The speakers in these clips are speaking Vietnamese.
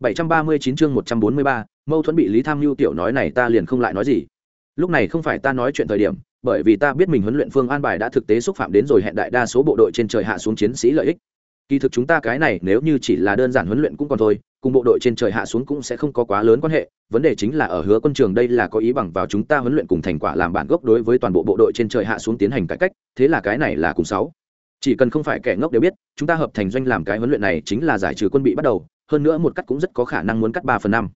739 chương 143, mâu thuẫn bị Lý Tham Nưu tiểu nói này ta liền không lại nói gì. Lúc này không phải ta nói chuyện thời điểm, bởi vì ta biết mình huấn luyện phương an bài đã thực tế xúc phạm đến rồi hẹn đại đa số bộ đội trên trời hạ xuống chiến sĩ lợi ích. Kỳ thực chúng ta cái này nếu như chỉ là đơn giản huấn luyện cũng còn thôi, cùng bộ đội trên trời hạ xuống cũng sẽ không có quá lớn quan hệ, vấn đề chính là ở hứa quân trường đây là có ý bằng vào chúng ta huấn luyện cùng thành quả làm bản gốc đối với toàn bộ bộ đội trên trời hạ xuống tiến hành cải cách, thế là cái này là cùng sáu. Chỉ cần không phải kẻ ngốc đều biết, chúng ta hợp thành doanh làm cái huấn luyện này chính là giải trừ quân bị bắt đầu, hơn nữa một cắt cũng rất có khả năng muốn cắt ba phần năm.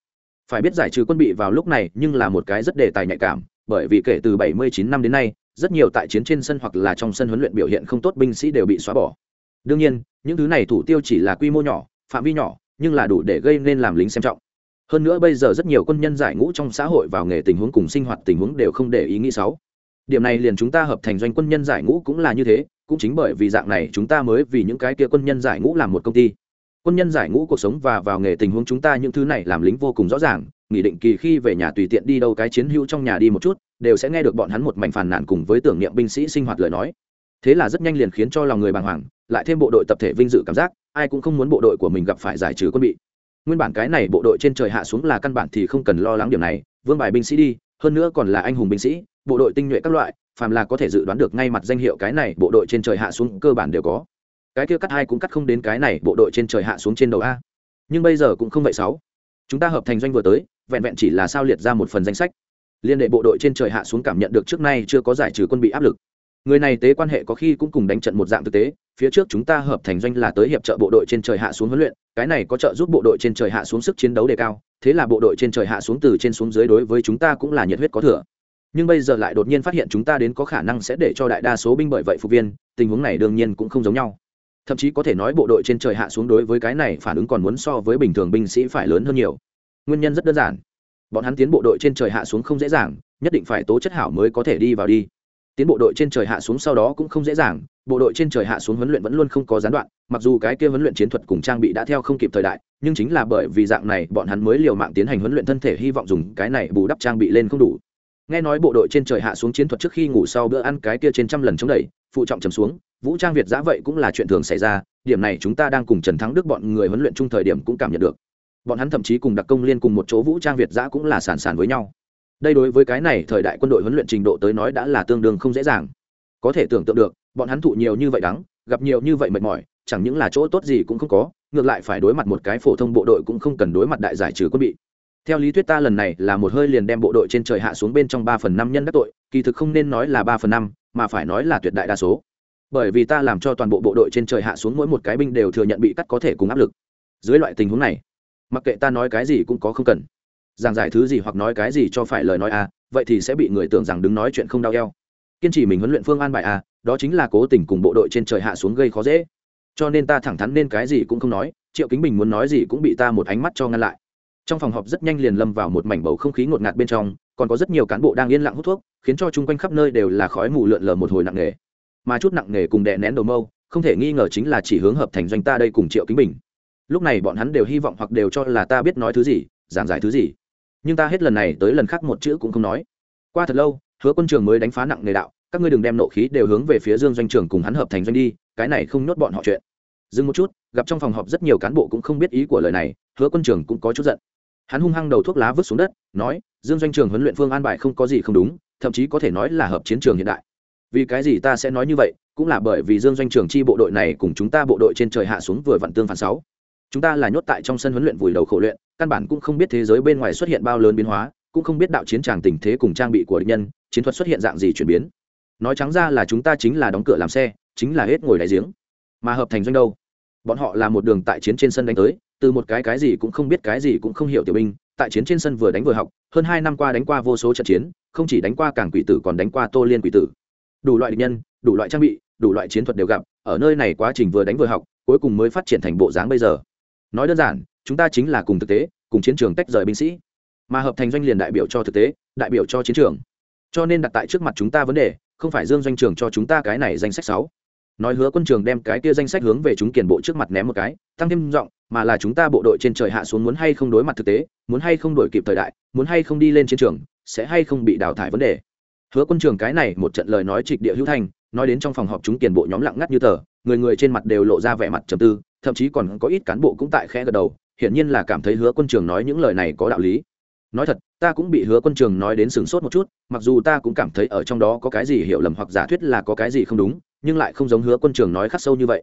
Phải biết giải trừ quân bị vào lúc này nhưng là một cái rất đề tài nhạy cảm, bởi vì kể từ 79 năm đến nay, rất nhiều tại chiến trên sân hoặc là trong sân huấn luyện biểu hiện không tốt binh sĩ đều bị xóa bỏ. Đương nhiên, những thứ này thủ tiêu chỉ là quy mô nhỏ, phạm vi nhỏ, nhưng là đủ để gây nên làm lính xem trọng. Hơn nữa bây giờ rất nhiều quân nhân giải ngũ trong xã hội vào nghề tình huống cùng sinh hoạt tình huống đều không để ý nghĩ xấu. Điểm này liền chúng ta hợp thành doanh quân nhân giải ngũ cũng là như thế, cũng chính bởi vì dạng này chúng ta mới vì những cái kia quân nhân giải ngũ làm một công ty quân nhân giải ngũ cuộc sống và vào nghề tình huống chúng ta những thứ này làm lính vô cùng rõ ràng nghỉ định kỳ khi về nhà tùy tiện đi đâu cái chiến hữu trong nhà đi một chút, đều sẽ nghe được bọn hắn một mảnh phàn nàn cùng với tưởng niệm binh sĩ sinh hoạt lời nói. Thế là rất nhanh liền khiến cho lòng người bàng hoàng, lại thêm bộ đội tập thể vinh dự cảm giác, ai cũng không muốn bộ đội của mình gặp phải giải trừ quân bị. Nguyên bản cái này bộ đội trên trời hạ xuống là căn bản thì không cần lo lắng điểm này, vương bài binh sĩ đi, hơn nữa còn là anh hùng binh sĩ, bộ đội tinh nhuệ các loại, phàm là có thể dự đoán được ngay mặt danh hiệu cái này bộ đội trên trời hạ xuống cơ bản đều có cái kia cắt hai cũng cắt không đến cái này, bộ đội trên trời hạ xuống trên đầu a. Nhưng bây giờ cũng không vậy sáu. Chúng ta hợp thành doanh vừa tới, vẹn vẹn chỉ là sao liệt ra một phần danh sách. Liên đệ bộ đội trên trời hạ xuống cảm nhận được trước nay chưa có giải trừ quân bị áp lực. Người này tế quan hệ có khi cũng cùng đánh trận một dạng thực tế, phía trước chúng ta hợp thành doanh là tới hiệp trợ bộ đội trên trời hạ xuống huấn luyện, cái này có trợ giúp bộ đội trên trời hạ xuống sức chiến đấu đề cao, thế là bộ đội trên trời hạ xuống từ trên xuống dưới đối với chúng ta cũng là nhiệt huyết có thừa. Nhưng bây giờ lại đột nhiên phát hiện chúng ta đến có khả năng sẽ để cho đại đa số binh bởi vậy phục viên, tình huống này đương nhiên cũng không giống nhau thậm chí có thể nói bộ đội trên trời hạ xuống đối với cái này phản ứng còn muốn so với bình thường binh sĩ phải lớn hơn nhiều. Nguyên nhân rất đơn giản. Bọn hắn tiến bộ đội trên trời hạ xuống không dễ dàng, nhất định phải tố chất hảo mới có thể đi vào đi. Tiến bộ đội trên trời hạ xuống sau đó cũng không dễ dàng, bộ đội trên trời hạ xuống huấn luyện vẫn luôn không có gián đoạn, mặc dù cái kia huấn luyện chiến thuật cùng trang bị đã theo không kịp thời đại, nhưng chính là bởi vì dạng này, bọn hắn mới liều mạng tiến hành huấn luyện thân thể hy vọng dùng cái này bù đắp trang bị lên không đủ. Nghe nói bộ đội trên trời hạ xuống chiến thuật trước khi ngủ sau bữa ăn cái kia trên trăm lần chống đẩy, phụ trọng trầm xuống vũ trang việt giã vậy cũng là chuyện thường xảy ra, điểm này chúng ta đang cùng trần thắng đức bọn người huấn luyện chung thời điểm cũng cảm nhận được. Bọn hắn thậm chí cùng đặc công liên cùng một chỗ vũ trang việt giã cũng là sàn sàn với nhau. Đây đối với cái này thời đại quân đội huấn luyện trình độ tới nói đã là tương đương không dễ dàng. Có thể tưởng tượng được, bọn hắn thụ nhiều như vậy đắng, gặp nhiều như vậy mệt mỏi, chẳng những là chỗ tốt gì cũng không có, ngược lại phải đối mặt một cái phổ thông bộ đội cũng không cần đối mặt đại giải trừ quân bị. Theo lý thuyết ta lần này là một hơi liền đem bộ đội trên trời hạ xuống bên trong ba phần năm nhân các tội, kỳ thực không nên nói là ba phần năm, mà phải nói là tuyệt đại đa số bởi vì ta làm cho toàn bộ bộ đội trên trời hạ xuống mỗi một cái binh đều thừa nhận bị cắt có thể cùng áp lực. Dưới loại tình huống này mặc kệ ta nói cái gì cũng có không cần. Giảng giải thứ gì hoặc nói cái gì cho phải lời nói a à, vậy thì sẽ bị người tưởng rằng đứng nói chuyện không đau eo. Kiên trì mình huấn luyện phương an bài a à, đó chính là cố tình cùng bộ đội trên trời hạ xuống gây khó dễ. Cho nên ta thẳng thắn nên cái gì cũng không nói triệu kính bình muốn nói gì cũng bị ta một ánh mắt cho ngăn lại. Trong phòng họp rất nhanh liền lâm vào một mảnh bầu không khí ngột ngạt bên trong còn có rất nhiều cán bộ đang yên lặng hút thuốc khiến cho chung quanh khắp nơi đều là khói mù lượn lờ một hồi nặng nề mà chút nặng nề cùng đè nén đầu mâu, không thể nghi ngờ chính là chỉ hướng hợp thành doanh ta đây cùng triệu kính bình. Lúc này bọn hắn đều hy vọng hoặc đều cho là ta biết nói thứ gì, giảng giải thứ gì. Nhưng ta hết lần này tới lần khác một chữ cũng không nói. Qua thật lâu, hứa quân trường mới đánh phá nặng nề đạo, các ngươi đừng đem nộ khí đều hướng về phía dương doanh trường cùng hắn hợp thành doanh đi, cái này không nhốt bọn họ chuyện. Dừng một chút, gặp trong phòng họp rất nhiều cán bộ cũng không biết ý của lời này, hứa quân trường cũng có chút giận. Hắn hung hăng đầu thuốc lá vứt xuống đất, nói, dương doanh trường huấn luyện phương an bài không có gì không đúng, thậm chí có thể nói là hợp chiến trường hiện đại vì cái gì ta sẽ nói như vậy, cũng là bởi vì dương doanh trường chi bộ đội này cùng chúng ta bộ đội trên trời hạ xuống vừa vặn tương phản sáu. Chúng ta là nhốt tại trong sân huấn luyện vùi đầu khổ luyện, căn bản cũng không biết thế giới bên ngoài xuất hiện bao lớn biến hóa, cũng không biết đạo chiến tràng tình thế cùng trang bị của địch nhân, chiến thuật xuất hiện dạng gì chuyển biến. Nói trắng ra là chúng ta chính là đóng cửa làm xe, chính là hết ngồi đại giếng. Mà hợp thành doanh đâu? Bọn họ là một đường tại chiến trên sân đánh tới, từ một cái cái gì cũng không biết cái gì cũng không hiểu tiểu binh, tại chiến trên sân vừa đánh vừa học, hơn hai năm qua đánh qua vô số trận chiến, không chỉ đánh qua cảng quỷ tử còn đánh qua tô liên quỷ tử đủ loại địch nhân, đủ loại trang bị, đủ loại chiến thuật đều gặp, ở nơi này quá trình vừa đánh vừa học, cuối cùng mới phát triển thành bộ dáng bây giờ. Nói đơn giản, chúng ta chính là cùng thực tế, cùng chiến trường tách rời binh sĩ. Mà hợp thành doanh liền đại biểu cho thực tế, đại biểu cho chiến trường. Cho nên đặt tại trước mặt chúng ta vấn đề, không phải dương doanh trường cho chúng ta cái này danh sách sáu. Nói hứa quân trường đem cái kia danh sách hướng về chúng kiền bộ trước mặt ném một cái, tăng thêm giọng, mà là chúng ta bộ đội trên trời hạ xuống muốn hay không đối mặt thực tế, muốn hay không đổi kịp thời đại, muốn hay không đi lên chiến trường, sẽ hay không bị đào thải vấn đề hứa quân trường cái này một trận lời nói trịch địa hữu thành nói đến trong phòng họp chúng tiền bộ nhóm lặng ngắt như tờ, người người trên mặt đều lộ ra vẻ mặt trầm tư, thậm chí còn có ít cán bộ cũng tại khẽ gật đầu, hiển nhiên là cảm thấy hứa quân trường nói những lời này có đạo lý. Nói thật, ta cũng bị hứa quân trường nói đến sửng sốt một chút, mặc dù ta cũng cảm thấy ở trong đó có cái gì hiểu lầm hoặc giả thuyết là có cái gì không đúng, nhưng lại không giống hứa quân trường nói khắc sâu như vậy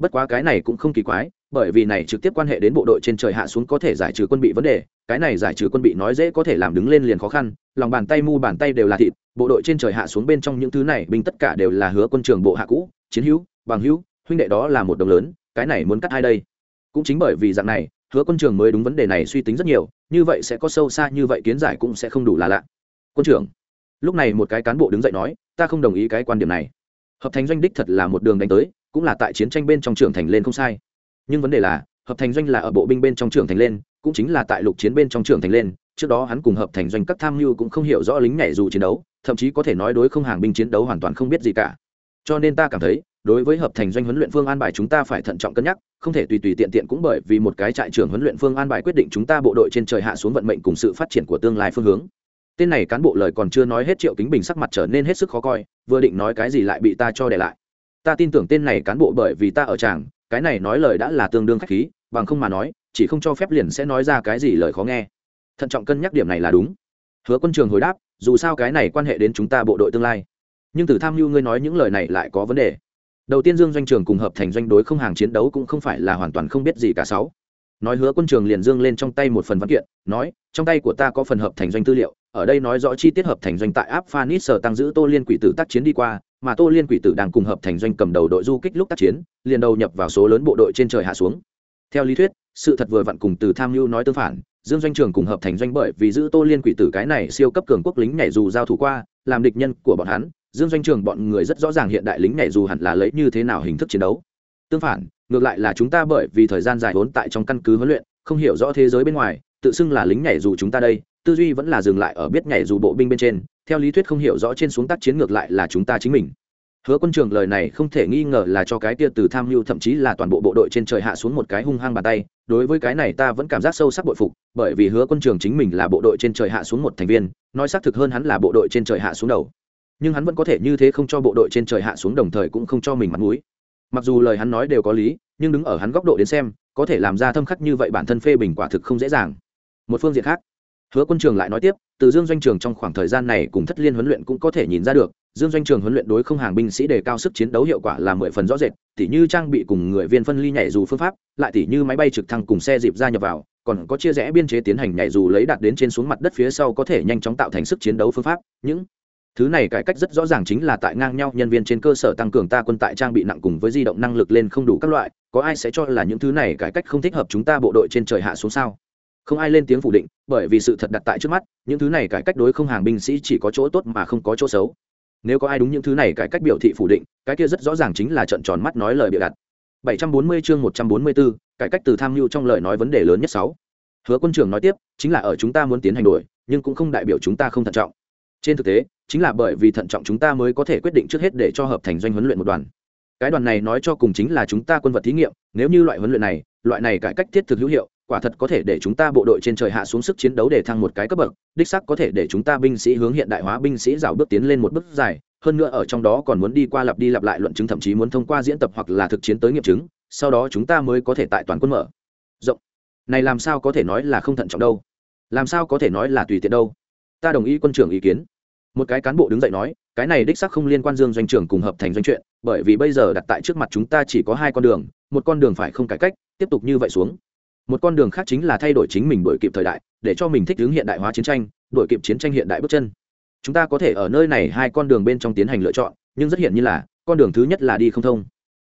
bất quá cái này cũng không kỳ quái, bởi vì này trực tiếp quan hệ đến bộ đội trên trời hạ xuống có thể giải trừ quân bị vấn đề, cái này giải trừ quân bị nói dễ có thể làm đứng lên liền khó khăn, lòng bàn tay mu bàn tay đều là thịt, bộ đội trên trời hạ xuống bên trong những thứ này binh tất cả đều là hứa quân trường bộ hạ cũ, chiến hữu, bằng hữu, huynh đệ đó là một đồng lớn, cái này muốn cắt ai đây? Cũng chính bởi vì dạng này, hứa quân trường mới đúng vấn đề này suy tính rất nhiều, như vậy sẽ có sâu xa như vậy kiến giải cũng sẽ không đủ là lạ. Quân trưởng, lúc này một cái cán bộ đứng dậy nói, ta không đồng ý cái quan điểm này. Hợp thành doanh đích thật là một đường đánh tới cũng là tại chiến tranh bên trong trưởng thành lên không sai. Nhưng vấn đề là, hợp thành doanh là ở bộ binh bên trong trưởng thành lên, cũng chính là tại lục chiến bên trong trưởng thành lên, trước đó hắn cùng hợp thành doanh các tham mưu cũng không hiểu rõ lính nhảy dù chiến đấu, thậm chí có thể nói đối không hàng binh chiến đấu hoàn toàn không biết gì cả. Cho nên ta cảm thấy, đối với hợp thành doanh huấn luyện phương an bài chúng ta phải thận trọng cân nhắc, không thể tùy tùy tiện tiện cũng bởi vì một cái trại trưởng huấn luyện phương an bài quyết định chúng ta bộ đội trên trời hạ xuống vận mệnh cùng sự phát triển của tương lai phương hướng. Tên này cán bộ lời còn chưa nói hết triệu kính bình sắc mặt trở nên hết sức khó coi, vừa định nói cái gì lại bị ta cho để lại ta tin tưởng tên này cán bộ bởi vì ta ở tràng, cái này nói lời đã là tương đương khách khí, bằng không mà nói, chỉ không cho phép liền sẽ nói ra cái gì lời khó nghe. Thận trọng cân nhắc điểm này là đúng. Hứa quân trường hồi đáp, dù sao cái này quan hệ đến chúng ta bộ đội tương lai. Nhưng từ tham mưu ngươi nói những lời này lại có vấn đề. Đầu tiên dương doanh trường cùng hợp thành doanh đối không hàng chiến đấu cũng không phải là hoàn toàn không biết gì cả sáu. Nói hứa quân trường liền dương lên trong tay một phần văn kiện, nói, trong tay của ta có phần hợp thành doanh tư liệu ở đây nói rõ chi tiết hợp thành doanh tại áp phanis sở tăng giữ tô liên quỷ tử tác chiến đi qua, mà tô liên quỷ tử đang cùng hợp thành doanh cầm đầu đội du kích lúc tác chiến, liền đầu nhập vào số lớn bộ đội trên trời hạ xuống. Theo lý thuyết, sự thật vừa vặn cùng từ tham mưu nói tương phản, dương doanh trường cùng hợp thành doanh bởi vì giữ tô liên quỷ tử cái này siêu cấp cường quốc lính nhảy dù giao thủ qua, làm địch nhân của bọn hắn, dương doanh trường bọn người rất rõ ràng hiện đại lính nhảy dù hẳn là lấy như thế nào hình thức chiến đấu. Tương phản, ngược lại là chúng ta bởi vì thời gian dài vốn tại trong căn cứ huấn luyện, không hiểu rõ thế giới bên ngoài tự xưng là lính nhảy dù chúng ta đây, tư duy vẫn là dừng lại ở biết nhảy dù bộ binh bên trên, theo lý thuyết không hiểu rõ trên xuống tác chiến ngược lại là chúng ta chính mình. Hứa quân trường lời này không thể nghi ngờ là cho cái tia từ tham mưu thậm chí là toàn bộ bộ đội trên trời hạ xuống một cái hung hăng bàn tay, đối với cái này ta vẫn cảm giác sâu sắc bội phục, bởi vì hứa quân trường chính mình là bộ đội trên trời hạ xuống một thành viên, nói xác thực hơn hắn là bộ đội trên trời hạ xuống đầu. Nhưng hắn vẫn có thể như thế không cho bộ đội trên trời hạ xuống đồng thời cũng không cho mình mặt mũi. Mặc dù lời hắn nói đều có lý, nhưng đứng ở hắn góc độ đến xem, có thể làm ra thâm khắc như vậy bản thân phê bình quả thực không dễ dàng một phương diện khác. Hứa quân trường lại nói tiếp, từ dương doanh trường trong khoảng thời gian này cùng thất liên huấn luyện cũng có thể nhìn ra được, dương doanh trường huấn luyện đối không hàng binh sĩ đề cao sức chiến đấu hiệu quả là mười phần rõ rệt, tỉ như trang bị cùng người viên phân ly nhảy dù phương pháp, lại tỉ như máy bay trực thăng cùng xe dịp ra nhập vào, còn có chia rẽ biên chế tiến hành nhảy dù lấy đạt đến trên xuống mặt đất phía sau có thể nhanh chóng tạo thành sức chiến đấu phương pháp. Những thứ này cải cách rất rõ ràng chính là tại ngang nhau nhân viên trên cơ sở tăng cường ta quân tại trang bị nặng cùng với di động năng lực lên không đủ các loại, có ai sẽ cho là những thứ này cải cách không thích hợp chúng ta bộ đội trên trời hạ xuống sao? Không ai lên tiếng phủ định bởi vì sự thật đặt tại trước mắt những thứ này cải cách đối không hàng binh sĩ chỉ có chỗ tốt mà không có chỗ xấu. Nếu có ai đúng những thứ này cải cách biểu thị phủ định cái kia rất rõ ràng chính là trận tròn mắt nói lời bịa đặt. 740 chương 144, cải cách từ tham mưu trong lời nói vấn đề lớn nhất sáu. Hứa quân trưởng nói tiếp chính là ở chúng ta muốn tiến hành đổi nhưng cũng không đại biểu chúng ta không thận trọng. Trên thực tế chính là bởi vì thận trọng chúng ta mới có thể quyết định trước hết để cho hợp thành doanh huấn luyện một đoàn. Cái đoàn này nói cho cùng chính là chúng ta quân vật thí nghiệm nếu như loại huấn luyện này loại này cải cách thiết thực hữu hiệu quả thật có thể để chúng ta bộ đội trên trời hạ xuống sức chiến đấu để thăng một cái cấp bậc, đích sắc có thể để chúng ta binh sĩ hướng hiện đại hóa, binh sĩ rào bước tiến lên một bước dài, hơn nữa ở trong đó còn muốn đi qua lặp đi lặp lại luận chứng, thậm chí muốn thông qua diễn tập hoặc là thực chiến tới nghiệm chứng, sau đó chúng ta mới có thể tại toàn quân mở rộng. Này làm sao có thể nói là không thận trọng đâu? Làm sao có thể nói là tùy tiện đâu? Ta đồng ý quân trưởng ý kiến. Một cái cán bộ đứng dậy nói, cái này đích sắc không liên quan dương doanh trưởng cùng hợp thành doanh chuyện, bởi vì bây giờ đặt tại trước mặt chúng ta chỉ có hai con đường, một con đường phải không cải cách, tiếp tục như vậy xuống một con đường khác chính là thay đổi chính mình đổi kịp thời đại, để cho mình thích ứng hiện đại hóa chiến tranh, đổi kịp chiến tranh hiện đại bước chân. Chúng ta có thể ở nơi này hai con đường bên trong tiến hành lựa chọn, nhưng rất hiển nhiên là, con đường thứ nhất là đi không thông.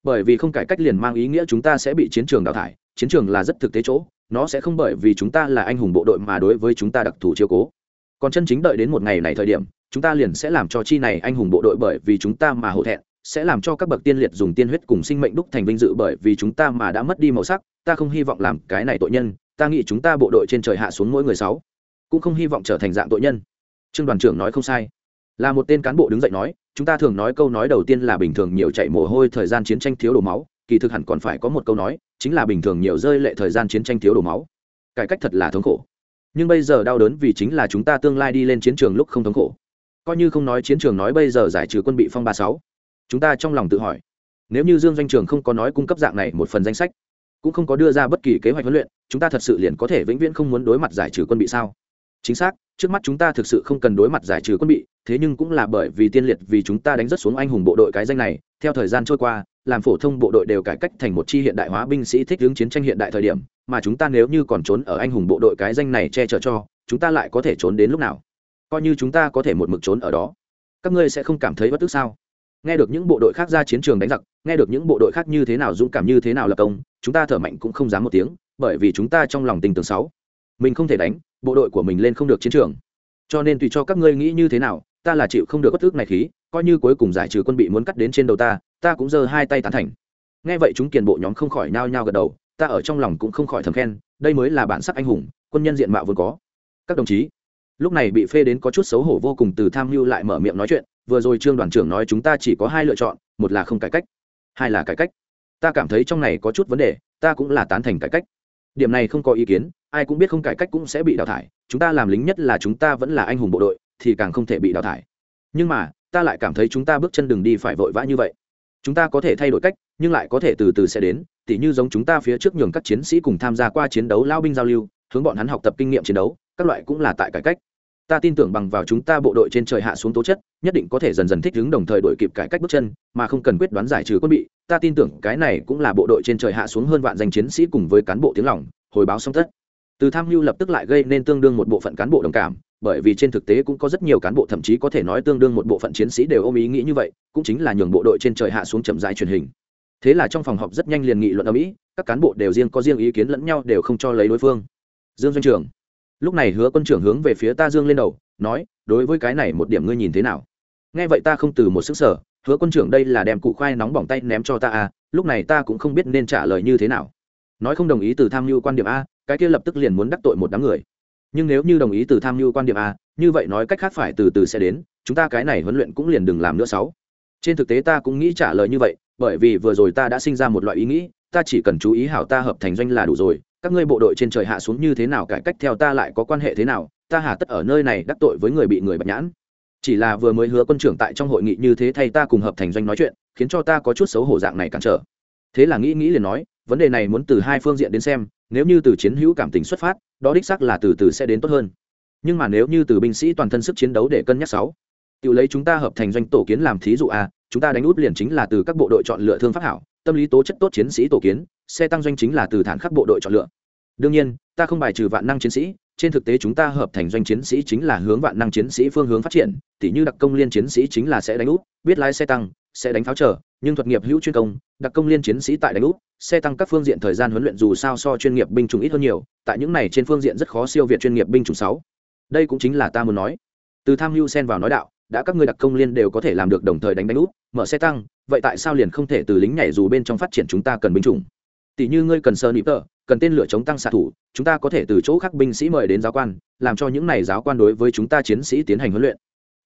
Bởi vì không cải cách liền mang ý nghĩa chúng ta sẽ bị chiến trường đào thải, chiến trường là rất thực tế chỗ, nó sẽ không bởi vì chúng ta là anh hùng bộ đội mà đối với chúng ta đặc thù chiếu cố. Còn chân chính đợi đến một ngày này thời điểm, chúng ta liền sẽ làm cho chi này anh hùng bộ đội bởi vì chúng ta mà hổ thẹn sẽ làm cho các bậc tiên liệt dùng tiên huyết cùng sinh mệnh đúc thành vinh dự bởi vì chúng ta mà đã mất đi màu sắc, ta không hy vọng làm cái này tội nhân, ta nghĩ chúng ta bộ đội trên trời hạ xuống mỗi người sáu, cũng không hy vọng trở thành dạng tội nhân. Trương đoàn trưởng nói không sai. Là một tên cán bộ đứng dậy nói, chúng ta thường nói câu nói đầu tiên là bình thường nhiều chạy mồ hôi, thời gian chiến tranh thiếu đổ máu, kỳ thực hẳn còn phải có một câu nói, chính là bình thường nhiều rơi lệ, thời gian chiến tranh thiếu đổ máu. Cải cách thật là thống khổ. Nhưng bây giờ đau đớn vì chính là chúng ta tương lai đi lên chiến trường lúc không thống khổ. Coi như không nói chiến trường nói bây giờ giải trừ quân bị phong ba sáu chúng ta trong lòng tự hỏi, nếu như dương doanh trường không có nói cung cấp dạng này một phần danh sách, cũng không có đưa ra bất kỳ kế hoạch huấn luyện, chúng ta thật sự liền có thể vĩnh viễn không muốn đối mặt giải trừ quân bị sao? Chính xác, trước mắt chúng ta thực sự không cần đối mặt giải trừ quân bị, thế nhưng cũng là bởi vì tiên liệt vì chúng ta đánh rất xuống anh hùng bộ đội cái danh này, theo thời gian trôi qua, làm phổ thông bộ đội đều cải cách thành một chi hiện đại hóa binh sĩ thích hướng chiến tranh hiện đại thời điểm, mà chúng ta nếu như còn trốn ở anh hùng bộ đội cái danh này che chở cho, chúng ta lại có thể trốn đến lúc nào? Coi như chúng ta có thể một mực trốn ở đó, các ngươi sẽ không cảm thấy bất tức sao? Nghe được những bộ đội khác ra chiến trường đánh giặc, nghe được những bộ đội khác như thế nào dũng cảm như thế nào lập công, chúng ta thở mạnh cũng không dám một tiếng, bởi vì chúng ta trong lòng tình tường sáu mình không thể đánh, bộ đội của mình lên không được chiến trường. Cho nên tùy cho các ngươi nghĩ như thế nào, ta là chịu không được bất tức này khí, coi như cuối cùng giải trừ quân bị muốn cắt đến trên đầu ta ta cũng giơ hai tay tán thành. Nghe vậy chúng kiền bộ nhóm không khỏi nao nhao gật đầu, ta ở trong lòng cũng không khỏi thầm khen, đây mới là bản sắc anh hùng, quân nhân diện mạo vốn có. Các đồng chí, lúc này bị phê đến có chút xấu hổ vô cùng, từ tham mưu lại mở miệng nói chuyện vừa rồi trương đoàn trưởng nói chúng ta chỉ có hai lựa chọn, một là không cải cách, hai là cải cách. Ta cảm thấy trong này có chút vấn đề, ta cũng là tán thành cải cách. Điểm này không có ý kiến, ai cũng biết không cải cách cũng sẽ bị đào thải, chúng ta làm lính nhất là chúng ta vẫn là anh hùng bộ đội, thì càng không thể bị đào thải. Nhưng mà, ta lại cảm thấy chúng ta bước chân đường đi phải vội vã như vậy. Chúng ta có thể thay đổi cách, nhưng lại có thể từ từ sẽ đến, tỉ như giống chúng ta phía trước nhường các chiến sĩ cùng tham gia qua chiến đấu lao binh giao lưu, hướng bọn hắn học tập kinh nghiệm chiến đấu, các loại cũng là tại cải cách ta tin tưởng bằng vào chúng ta bộ đội trên trời hạ xuống tố chất, nhất định có thể dần dần thích ứng đồng thời đổi kịp cải cách bước chân, mà không cần quyết đoán giải trừ quân bị. Ta tin tưởng cái này cũng là bộ đội trên trời hạ xuống hơn vạn danh chiến sĩ cùng với cán bộ tiếng lòng, hồi báo xong tất. Từ tham mưu lập tức lại gây nên tương đương một bộ phận cán bộ đồng cảm, bởi vì trên thực tế cũng có rất nhiều cán bộ thậm chí có thể nói tương đương một bộ phận chiến sĩ đều ôm ý nghĩ như vậy, cũng chính là nhường bộ đội trên trời hạ xuống chậm dài truyền hình. Thế là trong phòng họp rất nhanh liền nghị luận ở mỹ các cán bộ đều riêng có riêng ý kiến lẫn nhau đều không cho lấy đối phương. Dương doanh trưởng lúc này hứa quân trưởng hướng về phía ta dương lên đầu, nói, đối với cái này một điểm ngươi nhìn thế nào? Nghe vậy ta không từ một sức sở hứa quân trưởng đây là đem cụ khoai nóng bỏng tay ném cho ta à lúc này ta cũng không biết nên trả lời như thế nào. Nói không đồng ý từ tham mưu quan điểm a, cái kia lập tức liền muốn đắc tội một đám người. Nhưng nếu như đồng ý từ tham mưu quan điểm a, như vậy nói cách khác phải từ từ sẽ đến, chúng ta cái này huấn luyện cũng liền đừng làm nữa sáu. Trên thực tế ta cũng nghĩ trả lời như vậy, bởi vì vừa rồi ta đã sinh ra một loại ý nghĩ, ta chỉ cần chú ý hảo ta hợp thành doanh là đủ rồi các ngươi bộ đội trên trời hạ xuống như thế nào, cải cách theo ta lại có quan hệ thế nào? Ta hà tất ở nơi này đắc tội với người bị người bạch nhãn. Chỉ là vừa mới hứa quân trưởng tại trong hội nghị như thế thay ta cùng hợp thành doanh nói chuyện, khiến cho ta có chút xấu hổ dạng này cản trở. Thế là nghĩ nghĩ liền nói, vấn đề này muốn từ hai phương diện đến xem, nếu như từ chiến hữu cảm tình xuất phát, đó đích xác là từ từ sẽ đến tốt hơn. Nhưng mà nếu như từ binh sĩ toàn thân sức chiến đấu để cân nhắc sáu tự lấy chúng ta hợp thành doanh tổ kiến làm thí dụ a, chúng ta đánh út liền chính là từ các bộ đội chọn lựa thương pháp hảo, tâm lý tố chất tốt chiến sĩ tổ kiến xe tăng doanh chính là từ thản khắc bộ đội chọn lựa. Đương nhiên ta không bài trừ vạn năng chiến sĩ trên thực tế chúng ta hợp thành doanh chiến sĩ chính là hướng vạn năng chiến sĩ phương hướng phát triển tỉ như đặc công liên chiến sĩ chính là sẽ đánh úp, biết lái xe tăng sẽ đánh pháo trở nhưng thuật nghiệp hữu chuyên công đặc công liên chiến sĩ tại đánh úp, xe tăng các phương diện thời gian huấn luyện dù sao so chuyên nghiệp binh chủng ít hơn nhiều tại những này trên phương diện rất khó siêu việt chuyên nghiệp binh chủng sáu. Đây cũng chính là ta muốn nói. Từ tham mưu xen vào nói đạo đã các ngươi đặc công liên đều có thể làm được đồng thời đánh đánh úp, mở xe tăng vậy tại sao liền không thể từ lính nhảy dù bên trong phát triển chúng ta cần binh chủng? Tỷ như ngươi cần sơ nịp tờ, cần tên lửa chống tăng xạ thủ, chúng ta có thể từ chỗ khác binh sĩ mời đến giáo quan, làm cho những này giáo quan đối với chúng ta chiến sĩ tiến hành huấn luyện.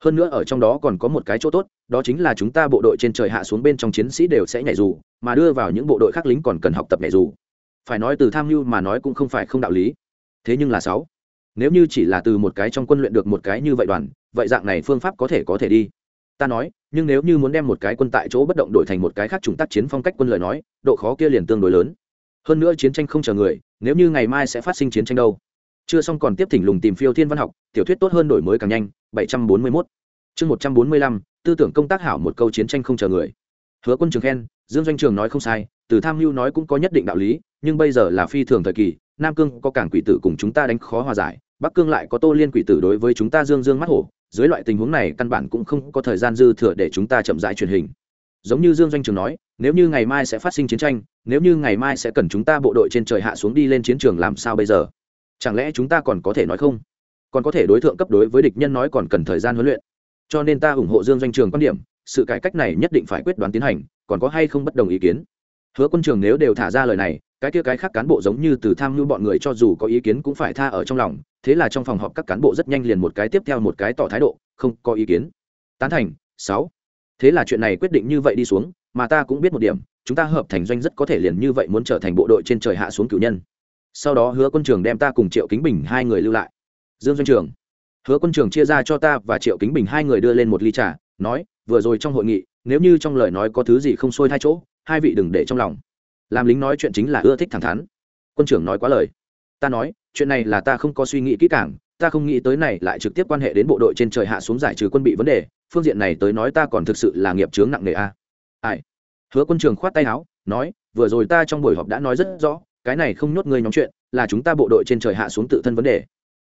Hơn nữa ở trong đó còn có một cái chỗ tốt, đó chính là chúng ta bộ đội trên trời hạ xuống bên trong chiến sĩ đều sẽ nhảy dù, mà đưa vào những bộ đội khác lính còn cần học tập nhảy dù. Phải nói từ tham mưu mà nói cũng không phải không đạo lý. Thế nhưng là sáu, nếu như chỉ là từ một cái trong quân luyện được một cái như vậy đoàn, vậy dạng này phương pháp có thể có thể đi. Ta nói, nhưng nếu như muốn đem một cái quân tại chỗ bất động đổi thành một cái khác chúng tác chiến phong cách quân lời nói, độ khó kia liền tương đối lớn hơn nữa chiến tranh không chờ người, nếu như ngày mai sẽ phát sinh chiến tranh đâu. Chưa xong còn tiếp thỉnh lùng tìm phiêu thiên văn học, tiểu thuyết tốt hơn đổi mới càng nhanh 741 chương 145 tư tưởng công tác hảo một câu chiến tranh không chờ người. Hứa quân trường khen, dương doanh trường nói không sai, từ tham mưu nói cũng có nhất định đạo lý, nhưng bây giờ là phi thường thời kỳ, nam cương có cảng quỷ tử cùng chúng ta đánh khó hòa giải, bắc cương lại có tô liên quỷ tử đối với chúng ta dương dương mắt hổ, dưới loại tình huống này căn bản cũng không có thời gian dư thừa để chúng ta chậm rãi truyền hình giống như dương doanh trường nói, nếu như ngày mai sẽ phát sinh chiến tranh, nếu như ngày mai sẽ cần chúng ta bộ đội trên trời hạ xuống đi lên chiến trường làm sao bây giờ? Chẳng lẽ chúng ta còn có thể nói không? Còn có thể đối tượng cấp đối với địch nhân nói còn cần thời gian huấn luyện. Cho nên ta ủng hộ dương doanh trường quan điểm, sự cải cách này nhất định phải quyết đoán tiến hành, còn có hay không bất đồng ý kiến? Hứa quân trường nếu đều thả ra lời này, cái kia cái khác cán bộ giống như từ tham mưu bọn người cho dù có ý kiến cũng phải tha ở trong lòng, thế là trong phòng họp các cán bộ rất nhanh liền một cái tiếp theo một cái tỏ thái độ, không có ý kiến. Tán thành, sáu thế là chuyện này quyết định như vậy đi xuống, mà ta cũng biết một điểm, chúng ta hợp thành doanh rất có thể liền như vậy muốn trở thành bộ đội trên trời hạ xuống cử nhân. Sau đó hứa quân trường đem ta cùng triệu kính bình hai người lưu lại. Dương doanh trường. Hứa quân trường chia ra cho ta và triệu kính bình hai người đưa lên một ly trà, nói, vừa rồi trong hội nghị, nếu như trong lời nói có thứ gì không xuôi hai chỗ, hai vị đừng để trong lòng. Làm lính nói chuyện chính là ưa thích thẳng thắn. Quân trưởng nói quá lời. Ta nói, chuyện này là ta không có suy nghĩ kỹ càng, ta không nghĩ tới này lại trực tiếp quan hệ đến bộ đội trên trời hạ xuống giải trừ quân bị vấn đề phương diện này tới nói ta còn thực sự là nghiệp chướng nặng nề a. Ai? Hứa quân trường khoát tay áo, nói, vừa rồi ta trong buổi họp đã nói rất rõ, cái này không nhốt ngươi nhóm chuyện, là chúng ta bộ đội trên trời hạ xuống tự thân vấn đề.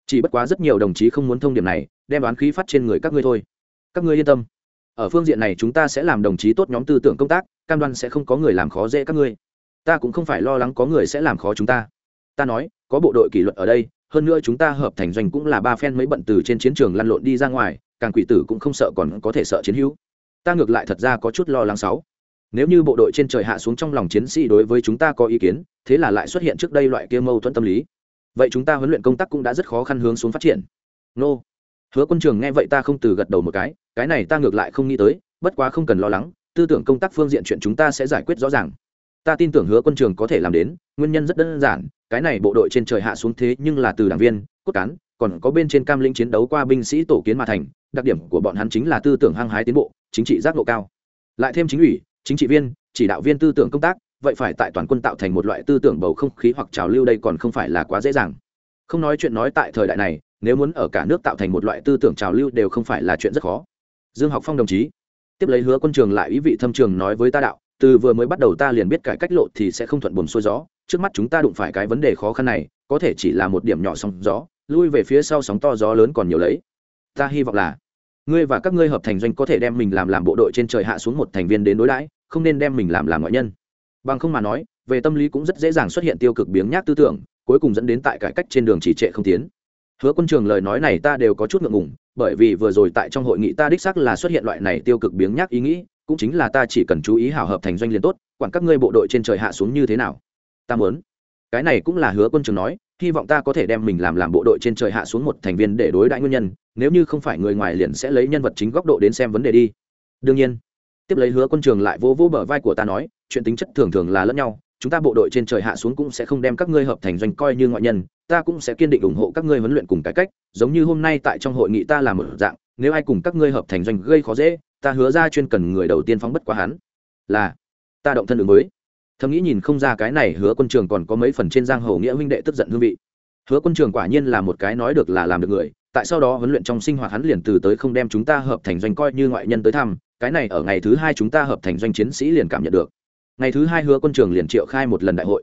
Chỉ bất quá rất nhiều đồng chí không muốn thông điểm này, đem đoán khí phát trên người các ngươi thôi. Các ngươi yên tâm. Ở phương diện này chúng ta sẽ làm đồng chí tốt nhóm tư tưởng công tác, cam đoan sẽ không có người làm khó dễ các ngươi. Ta cũng không phải lo lắng có người sẽ làm khó chúng ta. Ta nói, có bộ đội kỷ luật ở đây, hơn nữa chúng ta hợp thành doanh cũng là ba phen mấy bận từ trên chiến trường lăn lộn đi ra ngoài càng quỷ tử cũng không sợ còn có thể sợ chiến hữu. Ta ngược lại thật ra có chút lo lắng sáu. Nếu như bộ đội trên trời hạ xuống trong lòng chiến sĩ đối với chúng ta có ý kiến, thế là lại xuất hiện trước đây loại kia mâu thuẫn tâm lý. Vậy chúng ta huấn luyện công tác cũng đã rất khó khăn hướng xuống phát triển. Nô. Hứa quân trường nghe vậy ta không từ gật đầu một cái cái này ta ngược lại không nghĩ tới, bất quá không cần lo lắng, tư tưởng công tác phương diện chuyện chúng ta sẽ giải quyết rõ ràng. Ta tin tưởng hứa quân trường có thể làm đến, nguyên nhân rất đơn giản, cái này bộ đội trên trời hạ xuống thế nhưng là từ đảng viên, cốt cán, còn có bên trên cam linh chiến đấu qua binh sĩ tổ kiến mà thành đặc điểm của bọn hắn chính là tư tưởng hăng hái tiến bộ, chính trị giác độ cao. Lại thêm chính ủy, chính trị viên, chỉ đạo viên tư tưởng công tác, vậy phải tại toàn quân tạo thành một loại tư tưởng bầu không khí hoặc trào lưu đây còn không phải là quá dễ dàng. Không nói chuyện nói tại thời đại này, nếu muốn ở cả nước tạo thành một loại tư tưởng trào lưu đều không phải là chuyện rất khó. Dương học phong đồng chí, tiếp lấy hứa quân trường lại ý vị thâm trường nói với ta đạo, từ vừa mới bắt đầu ta liền biết cải cách lộ thì sẽ không thuận buồm xuôi gió, trước mắt chúng ta đụng phải cái vấn đề khó khăn này, có thể chỉ là một điểm nhỏ sóng gió, lui về phía sau sóng to gió lớn còn nhiều lấy. Ta hy vọng là ngươi và các ngươi hợp thành doanh có thể đem mình làm làm bộ đội trên trời hạ xuống một thành viên đến đối đãi, không nên đem mình làm làm ngoại nhân. Bằng không mà nói, về tâm lý cũng rất dễ dàng xuất hiện tiêu cực biếng nhác tư tưởng, cuối cùng dẫn đến tại cải cách trên đường chỉ trệ không tiến. Hứa quân trường lời nói này ta đều có chút ngượng ngùng, bởi vì vừa rồi tại trong hội nghị ta đích xác là xuất hiện loại này tiêu cực biếng nhác ý nghĩ, cũng chính là ta chỉ cần chú ý hảo hợp thành doanh liền tốt, quản các ngươi bộ đội trên trời hạ xuống như thế nào. Ta muốn. Cái này cũng là hứa quân trường nói hy vọng ta có thể đem mình làm làm bộ đội trên trời hạ xuống một thành viên để đối đãi nguyên nhân, nếu như không phải người ngoài liền sẽ lấy nhân vật chính góc độ đến xem vấn đề đi. Đương nhiên, tiếp lấy hứa quân trường lại vô vô bờ vai của ta nói, chuyện tính chất thường thường là lẫn nhau, chúng ta bộ đội trên trời hạ xuống cũng sẽ không đem các ngươi hợp thành doanh coi như ngoại nhân, ta cũng sẽ kiên định ủng hộ các ngươi huấn luyện cùng cải cách, giống như hôm nay tại trong hội nghị ta làm một dạng, nếu ai cùng các ngươi hợp thành doanh gây khó dễ, ta hứa ra chuyên cần người đầu tiên phóng bất quá hắn. Là, ta động thân đường mới thầm nghĩ nhìn không ra cái này hứa quân trường còn có mấy phần trên giang hồ nghĩa huynh đệ tức giận hương vị. Hứa quân trường quả nhiên là một cái nói được là làm được người, tại sau đó huấn luyện trong sinh hoạt hắn liền từ tới không đem chúng ta hợp thành doanh coi như ngoại nhân tới thăm, cái này ở ngày thứ hai chúng ta hợp thành doanh chiến sĩ liền cảm nhận được. Ngày thứ hai hứa quân trường liền triệu khai một lần đại hội.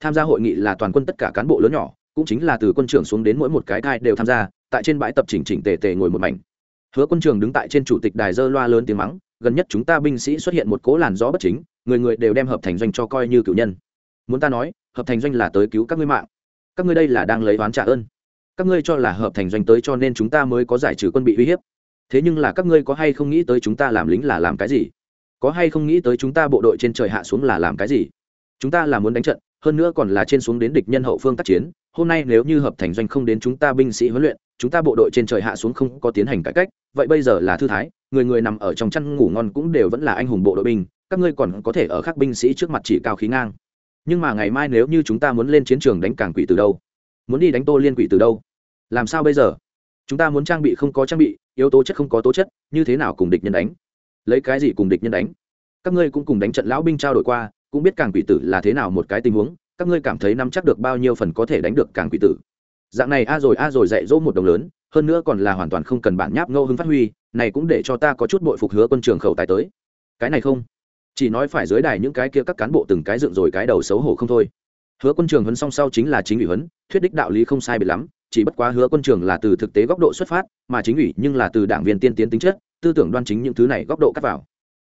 Tham gia hội nghị là toàn quân tất cả cán bộ lớn nhỏ, cũng chính là từ quân trưởng xuống đến mỗi một cái thai đều tham gia, tại trên bãi tập chỉnh chỉnh tề tề ngồi một mảnh. Hứa quân trường đứng tại trên chủ tịch đài dơ loa lớn tiếng mắng, gần nhất chúng ta binh sĩ xuất hiện một cố làn gió bất chính người người đều đem hợp thành doanh cho coi như cựu nhân. Muốn ta nói, hợp thành doanh là tới cứu các ngươi mạng. Các ngươi đây là đang lấy oán trả ơn. Các ngươi cho là hợp thành doanh tới cho nên chúng ta mới có giải trừ quân bị uy hiếp. Thế nhưng là các ngươi có hay không nghĩ tới chúng ta làm lính là làm cái gì? Có hay không nghĩ tới chúng ta bộ đội trên trời hạ xuống là làm cái gì? Chúng ta là muốn đánh trận, hơn nữa còn là trên xuống đến địch nhân hậu phương tác chiến. Hôm nay nếu như hợp thành doanh không đến chúng ta binh sĩ huấn luyện, chúng ta bộ đội trên trời hạ xuống không có tiến hành cải cách, vậy bây giờ là thư thái, người người nằm ở trong chăn ngủ ngon cũng đều vẫn là anh hùng bộ đội binh các ngươi còn có thể ở các binh sĩ trước mặt chỉ cao khí ngang. Nhưng mà ngày mai nếu như chúng ta muốn lên chiến trường đánh cảng quỷ từ đâu? Muốn đi đánh tô liên quỷ từ đâu? Làm sao bây giờ? Chúng ta muốn trang bị không có trang bị, yếu tố chất không có tố chất, như thế nào cùng địch nhân đánh? Lấy cái gì cùng địch nhân đánh? Các ngươi cũng cùng đánh trận lão binh trao đổi qua, cũng biết càng quỷ tử là thế nào một cái tình huống, các ngươi cảm thấy nắm chắc được bao nhiêu phần có thể đánh được càng quỷ tử? Dạng này a rồi a rồi dạy dỗ một đồng lớn, hơn nữa còn là hoàn toàn không cần bản nháp ngẫu hứng phát huy, này cũng để cho ta có chút bội phục hứa quân trường khẩu tài tới. Cái này không chỉ nói phải dưới đài những cái kia các cán bộ từng cái dựng rồi cái đầu xấu hổ không thôi. Hứa quân trường huấn song sau chính là chính ủy huấn, thuyết đích đạo lý không sai biệt lắm, chỉ bất quá hứa quân trường là từ thực tế góc độ xuất phát, mà chính ủy nhưng là từ đảng viên tiên tiến tính chất, tư tưởng đoan chính những thứ này góc độ cắt vào.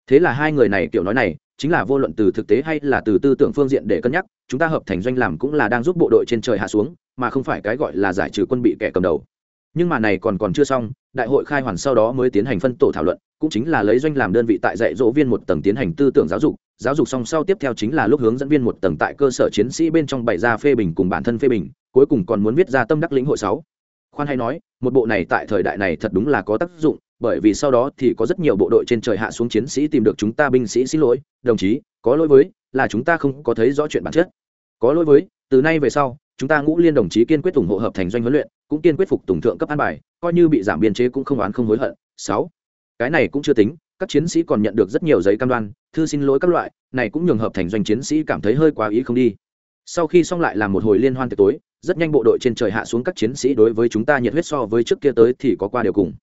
Thế là hai người này kiểu nói này, chính là vô luận từ thực tế hay là từ tư tưởng phương diện để cân nhắc, chúng ta hợp thành doanh làm cũng là đang giúp bộ đội trên trời hạ xuống, mà không phải cái gọi là giải trừ quân bị kẻ cầm đầu. Nhưng mà này còn còn chưa xong đại hội khai hoàn sau đó mới tiến hành phân tổ thảo luận, cũng chính là lấy doanh làm đơn vị tại dạy dỗ viên một tầng tiến hành tư tưởng giáo dục giáo dục song sau tiếp theo chính là lúc hướng dẫn viên một tầng tại cơ sở chiến sĩ bên trong bày ra phê bình cùng bản thân phê bình, cuối cùng còn muốn viết ra tâm đắc lĩnh hội sáu. Khoan hay nói, một bộ này tại thời đại này thật đúng là có tác dụng, bởi vì sau đó thì có rất nhiều bộ đội trên trời hạ xuống chiến sĩ tìm được chúng ta binh sĩ xin lỗi, đồng chí, có lỗi với, là chúng ta không có thấy rõ chuyện bản chất. Có lỗi với, từ nay về sau, chúng ta ngũ liên đồng chí kiên quyết ủng hộ hợp thành doanh huấn luyện cũng kiên quyết phục tùng thượng cấp an bài, coi như bị giảm biên chế cũng không oán không hối hận. Sáu, cái này cũng chưa tính, các chiến sĩ còn nhận được rất nhiều giấy cam đoan, thư xin lỗi các loại, này cũng nhường hợp thành doanh chiến sĩ cảm thấy hơi quá ý không đi. Sau khi xong lại làm một hồi liên hoan tiệc tối, rất nhanh bộ đội trên trời hạ xuống các chiến sĩ đối với chúng ta nhiệt huyết so với trước kia tới thì có qua điều cùng.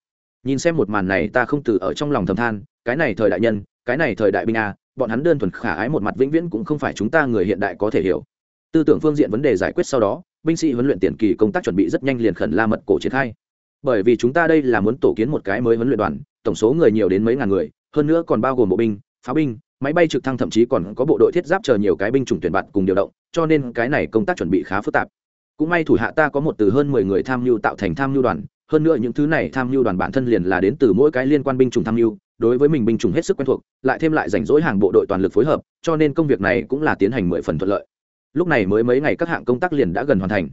Nhìn xem một màn này ta không từ ở trong lòng thầm than, cái này thời đại nhân, cái này thời đại binh a, bọn hắn đơn thuần khả ái một mặt vĩnh viễn cũng không phải chúng ta người hiện đại có thể hiểu. Tư tưởng phương diện vấn đề giải quyết sau đó binh sĩ huấn luyện tiền kỳ công tác chuẩn bị rất nhanh liền khẩn la mật cổ triển khai. Bởi vì chúng ta đây là muốn tổ kiến một cái mới huấn luyện đoàn, tổng số người nhiều đến mấy ngàn người, hơn nữa còn bao gồm bộ binh, pháo binh, máy bay trực thăng thậm chí còn có bộ đội thiết giáp chờ nhiều cái binh chủng tuyển bạn cùng điều động, cho nên cái này công tác chuẩn bị khá phức tạp. Cũng may thủ hạ ta có một từ hơn mười người tham mưu tạo thành tham mưu đoàn, hơn nữa những thứ này tham mưu đoàn bản thân liền là đến từ mỗi cái liên quan binh chủng tham mưu, đối với mình binh chủng hết sức quen thuộc, lại thêm lại rảnh rỗi hàng bộ đội toàn lực phối hợp, cho nên công việc này cũng là tiến hành mười phần thuận lợi lúc này mới mấy ngày các hạng công tác liền đã gần hoàn thành.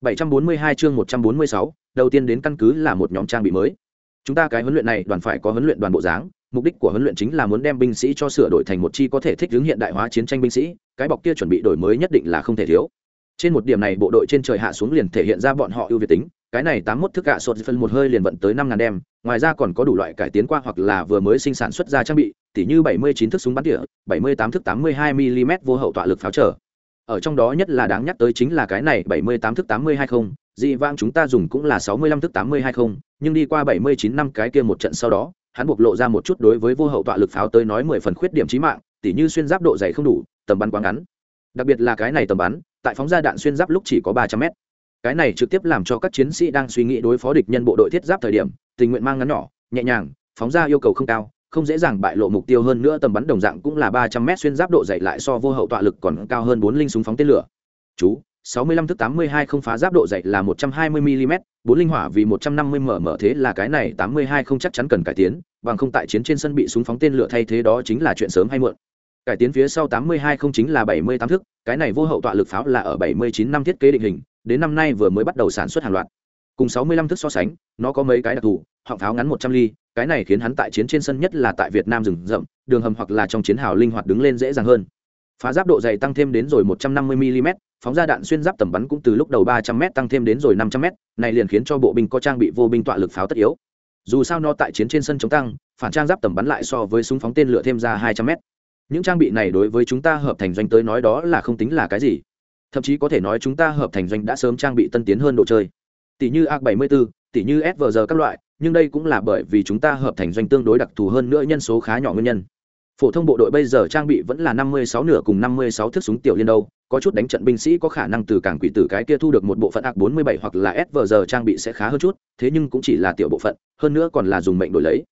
742 chương 146, đầu tiên đến căn cứ là một nhóm trang bị mới. Chúng ta cái huấn luyện này đoàn phải có huấn luyện đoàn bộ dáng mục đích của huấn luyện chính là muốn đem binh sĩ cho sửa đổi thành một chi có thể thích ứng hiện đại hóa chiến tranh binh sĩ cái bọc kia chuẩn bị đổi mới nhất định là không thể thiếu. Trên một điểm này bộ đội trên trời hạ xuống liền thể hiện ra bọn họ ưu việt tính cái này tám mốt thức gạ sột phân một hơi liền vận tới năm ngàn đem ngoài ra còn có đủ loại cải tiến qua hoặc là vừa mới sinh sản xuất ra trang bị tỉ như bảy mươi chín thức súng bắn tỉa bảy mươi tám thức tám mươi hai mm vô hậu tọa lực pháo trở ở trong đó nhất là đáng nhắc tới chính là cái này bảy mươi tám thức tám mươi hai không, dị vang chúng ta dùng cũng là sáu mươi lăm thức tám mươi hai không, nhưng đi qua bảy mươi chín năm cái kia một trận sau đó, hắn bộc lộ ra một chút đối với vô hậu tọa lực pháo tới nói mười phần khuyết điểm chí mạng, tỉ như xuyên giáp độ dày không đủ, tầm bắn quá ngắn. Đặc biệt là cái này tầm bắn, tại phóng ra đạn xuyên giáp lúc chỉ có ba trăm mét. Cái này trực tiếp làm cho các chiến sĩ đang suy nghĩ đối phó địch nhân bộ đội thiết giáp thời điểm, tình nguyện mang ngắn nhỏ, nhẹ nhàng, phóng ra yêu cầu không cao không dễ dàng bại lộ mục tiêu hơn nữa tầm bắn đồng dạng cũng là ba trăm mét xuyên giáp độ dày lại so vô hậu tọa lực còn cao hơn bốn linh súng phóng tên lửa chú sáu mươi lăm thức tám mươi hai không phá giáp độ dày là một trăm hai mươi mm bốn linh hỏa vì một trăm năm mươi mm thế là cái này tám mươi hai không chắc chắn cần cải tiến bằng không tại chiến trên sân bị súng phóng tên lửa thay thế đó chính là chuyện sớm hay muộn cải tiến phía sau 82 không chính là 78 thức, cái này vô hậu tọa lực pháo là ở 79 năm thiết kế định hình, đến năm nay vừa mới bắt đầu sản xuất hàng loạt. Cùng 65 thức so sánh, nó có mấy cái đặc thù, họng pháo ngắn 100 ly, cái này khiến hắn tại chiến trên sân nhất là tại Việt Nam rừng rậm, đường hầm hoặc là trong chiến hào linh hoạt đứng lên dễ dàng hơn. Phá giáp độ dày tăng thêm đến rồi 150mm, phóng ra đạn xuyên giáp tầm bắn cũng từ lúc đầu 300m tăng thêm đến rồi 500m, này liền khiến cho bộ binh có trang bị vô binh tọa lực pháo tất yếu. Dù sao nó tại chiến trên sân chống tăng, phản trang giáp tầm bắn lại so với súng phóng tên lửa thêm ra 200m. Những trang bị này đối với chúng ta hợp thành doanh tới nói đó là không tính là cái gì. Thậm chí có thể nói chúng ta hợp thành doanh đã sớm trang bị tân tiến hơn độ chơi. Tỷ như AK74, tỉ như SVG các loại, nhưng đây cũng là bởi vì chúng ta hợp thành doanh tương đối đặc thù hơn nữa nhân số khá nhỏ nguyên nhân. Phổ thông bộ đội bây giờ trang bị vẫn là năm mươi sáu nửa cùng năm mươi sáu thước súng tiểu liên đâu, có chút đánh trận binh sĩ có khả năng từ cảng quỷ tử cái kia thu được một bộ phận ạc bảy hoặc là SVG trang bị sẽ khá hơn chút, thế nhưng cũng chỉ là tiểu bộ phận, hơn nữa còn là dùng mệnh đổi lấy.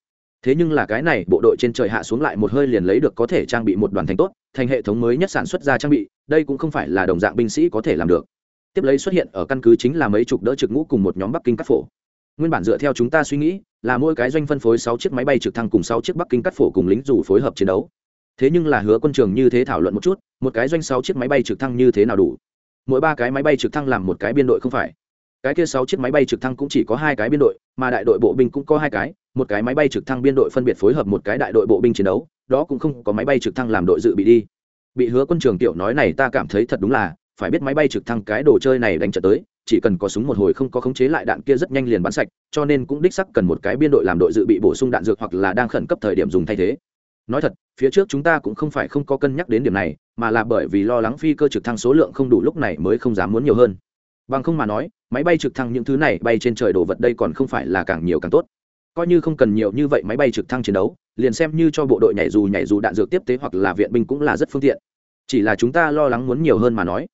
Thế nhưng là cái này, bộ đội trên trời hạ xuống lại một hơi liền lấy được có thể trang bị một đoàn thành tốt, thành hệ thống mới nhất sản xuất ra trang bị, đây cũng không phải là đồng dạng binh sĩ có thể làm được tiếp lấy xuất hiện ở căn cứ chính là mấy chục đỡ trực ngũ cùng một nhóm bắc kinh cắt phổ nguyên bản dựa theo chúng ta suy nghĩ, là mỗi cái doanh phân phối sáu chiếc máy bay trực thăng cùng sáu chiếc bắc kinh cắt phổ cùng lính dù phối hợp chiến đấu. Thế nhưng là hứa quân trường như thế thảo luận một chút, một cái doanh sáu chiếc máy bay trực thăng như thế nào đủ? Mỗi ba cái máy bay trực thăng làm một cái biên đội không phải? Cái kia sáu chiếc máy bay trực thăng cũng chỉ có hai cái biên đội, mà đại đội bộ binh cũng có hai cái, một cái máy bay trực thăng biên đội phân biệt phối hợp một cái đại đội bộ binh chiến đấu, đó cũng không có máy bay trực thăng làm đội dự bị đi. Bị hứa quân trường tiểu nói này ta cảm thấy thật đúng là, phải biết máy bay trực thăng cái đồ chơi này đánh trận tới chỉ cần có súng một hồi không có khống chế lại đạn kia rất nhanh liền bắn sạch, cho nên cũng đích sắc cần một cái biên đội làm đội dự bị bổ sung đạn dược hoặc là đang khẩn cấp thời điểm dùng thay thế. Nói thật, phía trước chúng ta cũng không phải không có cân nhắc đến điểm này, mà là bởi vì lo lắng phi cơ trực thăng số lượng không đủ lúc này mới không dám muốn nhiều hơn. Bằng không mà nói, máy bay trực thăng những thứ này bay trên trời đồ vật đây còn không phải là càng nhiều càng tốt. Coi như không cần nhiều như vậy máy bay trực thăng chiến đấu, liền xem như cho bộ đội nhảy dù nhảy dù đạn dược tiếp tế hoặc là viện binh cũng là rất phương tiện. Chỉ là chúng ta lo lắng muốn nhiều hơn mà nói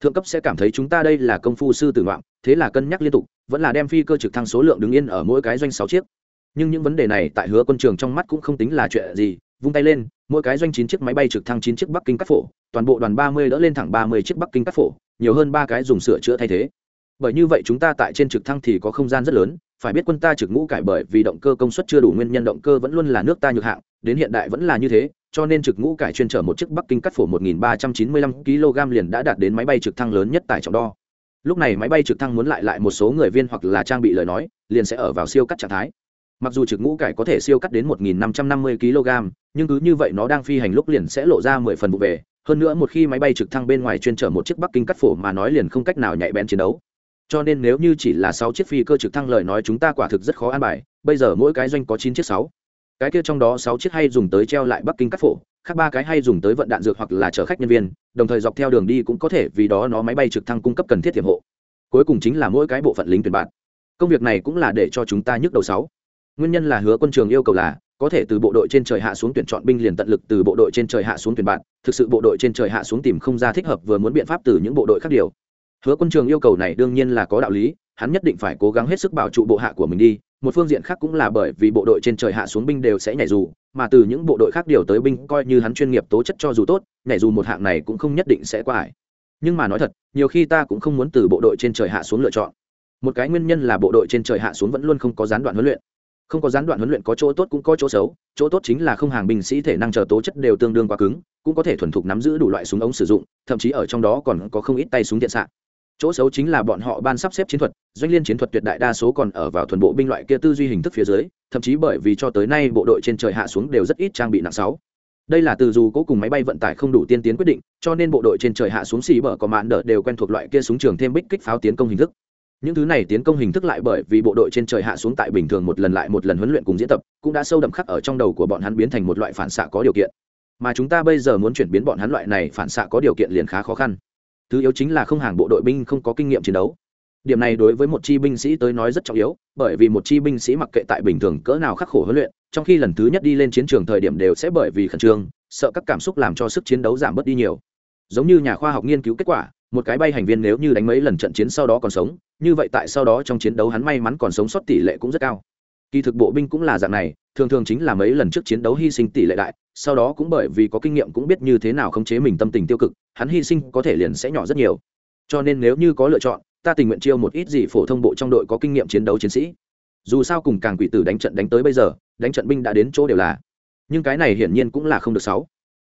thượng cấp sẽ cảm thấy chúng ta đây là công phu sư tử ngoạn thế là cân nhắc liên tục, vẫn là đem phi cơ trực thăng số lượng đứng yên ở mỗi cái doanh sáu chiếc. Nhưng những vấn đề này tại hứa quân trường trong mắt cũng không tính là chuyện gì, vung tay lên, mỗi cái doanh chín chiếc máy bay trực thăng chín chiếc bắc kinh cắt phổ, toàn bộ đoàn ba mươi đỡ lên thẳng ba mươi chiếc bắc kinh cắt phổ, nhiều hơn ba cái dùng sửa chữa thay thế. Bởi như vậy chúng ta tại trên trực thăng thì có không gian rất lớn, phải biết quân ta trực ngũ cải bởi vì động cơ công suất chưa đủ nguyên nhân động cơ vẫn luôn là nước ta nhược hạng đến hiện đại vẫn là như thế, cho nên trực ngũ cải chuyên chở một chiếc bắc kinh cắt phổ 1.395 kg liền đã đạt đến máy bay trực thăng lớn nhất tại trọng đo. Lúc này máy bay trực thăng muốn lại lại một số người viên hoặc là trang bị lời nói, liền sẽ ở vào siêu cắt trạng thái. Mặc dù trực ngũ cải có thể siêu cắt đến 1.550 kg, nhưng cứ như vậy nó đang phi hành lúc liền sẽ lộ ra 10 phần vụ về. Hơn nữa một khi máy bay trực thăng bên ngoài chuyên chở một chiếc bắc kinh cắt phổ mà nói liền không cách nào nhạy bén chiến đấu. Cho nên nếu như chỉ là sáu chiếc phi cơ trực thăng lời nói chúng ta quả thực rất khó an bài. Bây giờ mỗi cái doanh có chín chiếc sáu cái kia trong đó sáu chiếc hay dùng tới treo lại bắc kinh cắt phổ, khác ba cái hay dùng tới vận đạn dược hoặc là chở khách nhân viên, đồng thời dọc theo đường đi cũng có thể vì đó nó máy bay trực thăng cung cấp cần thiết tiềm hộ. Cuối cùng chính là mỗi cái bộ phận lính tuyển bạn. Công việc này cũng là để cho chúng ta nhức đầu sáu. Nguyên nhân là hứa quân trường yêu cầu là, có thể từ bộ đội trên trời hạ xuống tuyển chọn binh liền tận lực từ bộ đội trên trời hạ xuống tuyển bạn, thực sự bộ đội trên trời hạ xuống tìm không ra thích hợp vừa muốn biện pháp từ những bộ đội khác điều. Hứa quân trường yêu cầu này đương nhiên là có đạo lý, hắn nhất định phải cố gắng hết sức bảo trụ bộ hạ của mình đi một phương diện khác cũng là bởi vì bộ đội trên trời hạ xuống binh đều sẽ nhảy dù, mà từ những bộ đội khác điều tới binh coi như hắn chuyên nghiệp tố chất cho dù tốt, nhảy dù một hạng này cũng không nhất định sẽ qua ải nhưng mà nói thật, nhiều khi ta cũng không muốn từ bộ đội trên trời hạ xuống lựa chọn. Một cái nguyên nhân là bộ đội trên trời hạ xuống vẫn luôn không có gián đoạn huấn luyện. Không có gián đoạn huấn luyện có chỗ tốt cũng có chỗ xấu, chỗ tốt chính là không hàng binh sĩ thể năng chờ tố chất đều tương đương quá cứng, cũng có thể thuần thục nắm giữ đủ loại súng ống sử dụng, thậm chí ở trong đó còn có không ít tay súng tiện xạ chỗ xấu chính là bọn họ ban sắp xếp chiến thuật, doanh liên chiến thuật tuyệt đại đa số còn ở vào thuần bộ binh loại kia tư duy hình thức phía dưới, thậm chí bởi vì cho tới nay bộ đội trên trời hạ xuống đều rất ít trang bị nặng sáu. Đây là từ dù cố cùng máy bay vận tải không đủ tiên tiến quyết định, cho nên bộ đội trên trời hạ xuống xì bờ có mạn đỡ đều quen thuộc loại kia súng trường thêm bích kích pháo tiến công hình thức. Những thứ này tiến công hình thức lại bởi vì bộ đội trên trời hạ xuống tại bình thường một lần lại một lần huấn luyện cùng diễn tập, cũng đã sâu đậm khắc ở trong đầu của bọn hắn biến thành một loại phản xạ có điều kiện. Mà chúng ta bây giờ muốn chuyển biến bọn hắn loại này phản xạ có điều kiện liền khá khó khăn thứ yếu chính là không hàng bộ đội binh không có kinh nghiệm chiến đấu. Điểm này đối với một chi binh sĩ tới nói rất trọng yếu, bởi vì một chi binh sĩ mặc kệ tại bình thường cỡ nào khắc khổ huấn luyện, trong khi lần thứ nhất đi lên chiến trường thời điểm đều sẽ bởi vì khẩn trương, sợ các cảm xúc làm cho sức chiến đấu giảm bớt đi nhiều. Giống như nhà khoa học nghiên cứu kết quả, một cái bay hành viên nếu như đánh mấy lần trận chiến sau đó còn sống, như vậy tại sau đó trong chiến đấu hắn may mắn còn sống sót tỷ lệ cũng rất cao kỳ thực bộ binh cũng là dạng này, thường thường chính là mấy lần trước chiến đấu hy sinh tỷ lệ đại, sau đó cũng bởi vì có kinh nghiệm cũng biết như thế nào khống chế mình tâm tình tiêu cực, hắn hy sinh có thể liền sẽ nhỏ rất nhiều. Cho nên nếu như có lựa chọn, ta tình nguyện chiêu một ít gì phổ thông bộ trong đội có kinh nghiệm chiến đấu chiến sĩ. Dù sao cùng càng quỷ tử đánh trận đánh tới bây giờ, đánh trận binh đã đến chỗ đều là. Nhưng cái này hiển nhiên cũng là không được sáu.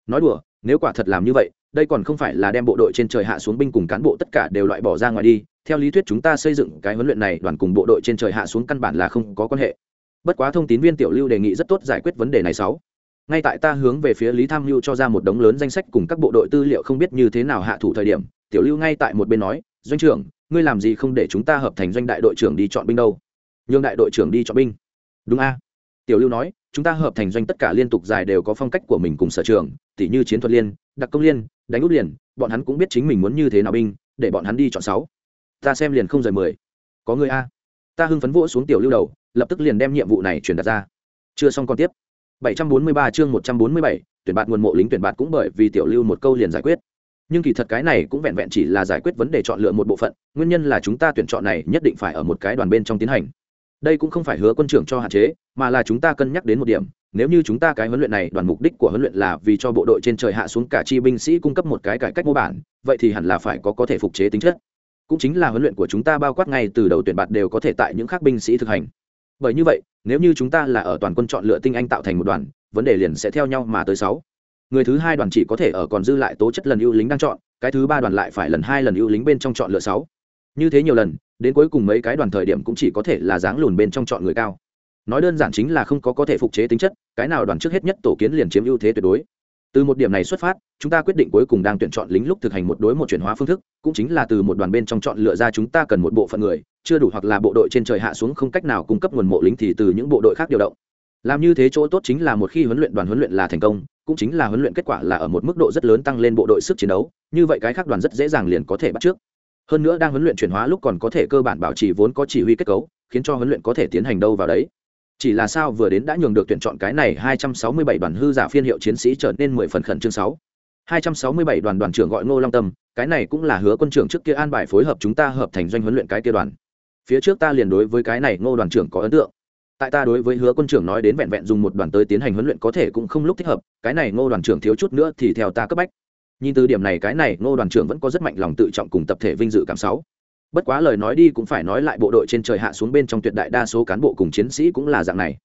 Nói đùa, nếu quả thật làm như vậy, đây còn không phải là đem bộ đội trên trời hạ xuống binh cùng cán bộ tất cả đều loại bỏ ra ngoài đi. Theo lý thuyết chúng ta xây dựng cái huấn luyện này đoàn cùng bộ đội trên trời hạ xuống căn bản là không có quan hệ bất quá thông tín viên tiểu lưu đề nghị rất tốt giải quyết vấn đề này sáu. Ngay tại ta hướng về phía lý tham lưu cho ra một đống lớn danh sách cùng các bộ đội tư liệu không biết như thế nào hạ thủ thời điểm, tiểu lưu ngay tại một bên nói, doanh trưởng, ngươi làm gì không để chúng ta hợp thành doanh đại đội trưởng đi chọn binh đâu? Nhường đại đội trưởng đi chọn binh. Đúng a. Tiểu lưu nói, chúng ta hợp thành doanh tất cả liên tục dài đều có phong cách của mình cùng sở trường, tỉ như chiến thuật liên, đặc công liên, đánh út liền bọn hắn cũng biết chính mình muốn như thế nào binh, để bọn hắn đi chọn sáu. Ta xem liền không rời mười. Có người a. Ta hưng phấn vỗ xuống tiểu lưu đầu lập tức liền đem nhiệm vụ này truyền đặt ra. Chưa xong còn tiếp. 743 chương 147, tuyển bạn nguồn mộ lính tuyển bạn cũng bởi vì tiểu lưu một câu liền giải quyết. Nhưng kỳ thật cái này cũng vẹn vẹn chỉ là giải quyết vấn đề chọn lựa một bộ phận nguyên nhân là chúng ta tuyển chọn này nhất định phải ở một cái đoàn bên trong tiến hành. Đây cũng không phải hứa quân trưởng cho hạn chế mà là chúng ta cân nhắc đến một điểm nếu như chúng ta cái huấn luyện này đoàn mục đích của huấn luyện là vì cho bộ đội trên trời hạ xuống cả chi binh sĩ cung cấp một cái cải cách mô bản vậy thì hẳn là phải có có thể phục chế tính chất. Cũng chính là huấn luyện của chúng ta bao quát ngay từ đầu tuyển bạt đều có thể tại những khác binh sĩ thực hành bởi như vậy, nếu như chúng ta là ở toàn quân chọn lựa tinh anh tạo thành một đoàn, vấn đề liền sẽ theo nhau mà tới sáu. Người thứ hai đoàn chỉ có thể ở còn dư lại tố chất lần ưu lính đang chọn, cái thứ ba đoàn lại phải lần hai lần ưu lính bên trong chọn lựa sáu. Như thế nhiều lần, đến cuối cùng mấy cái đoàn thời điểm cũng chỉ có thể là dáng lùn bên trong chọn người cao. Nói đơn giản chính là không có có thể phục chế tính chất, cái nào đoàn trước hết nhất tổ kiến liền chiếm ưu thế tuyệt đối. Từ một điểm này xuất phát, chúng ta quyết định cuối cùng đang tuyển chọn lính lúc thực hành một đối một chuyển hóa phương thức, cũng chính là từ một đoàn bên trong chọn lựa ra chúng ta cần một bộ phận người chưa đủ hoặc là bộ đội trên trời hạ xuống không cách nào cung cấp nguồn mộ lính thì từ những bộ đội khác điều động làm như thế chỗ tốt chính là một khi huấn luyện đoàn huấn luyện là thành công cũng chính là huấn luyện kết quả là ở một mức độ rất lớn tăng lên bộ đội sức chiến đấu như vậy cái khác đoàn rất dễ dàng liền có thể bắt trước hơn nữa đang huấn luyện chuyển hóa lúc còn có thể cơ bản bảo trì vốn có chỉ huy kết cấu khiến cho huấn luyện có thể tiến hành đâu vào đấy chỉ là sao vừa đến đã nhường được tuyển chọn cái này 267 đoàn hư giả phiên hiệu chiến sĩ trở nên 10 phần khẩn chương 6. 267 đoàn đoàn trưởng gọi Ngô Long Tâm, cái này cũng là hứa quân trưởng trước kia an bài phối hợp chúng ta hợp thành doanh huấn luyện cái kia đoàn. Phía trước ta liền đối với cái này Ngô đoàn trưởng có ấn tượng. Tại ta đối với hứa quân trưởng nói đến vẹn vẹn dùng một đoàn tới tiến hành huấn luyện có thể cũng không lúc thích hợp, cái này Ngô đoàn trưởng thiếu chút nữa thì theo ta cấp bách. Nhìn từ điểm này cái này Ngô đoàn trưởng vẫn có rất mạnh lòng tự trọng cùng tập thể vinh dự cảm sáu bất quá lời nói đi cũng phải nói lại bộ đội trên trời hạ xuống bên trong tuyệt đại đa số cán bộ cùng chiến sĩ cũng là dạng này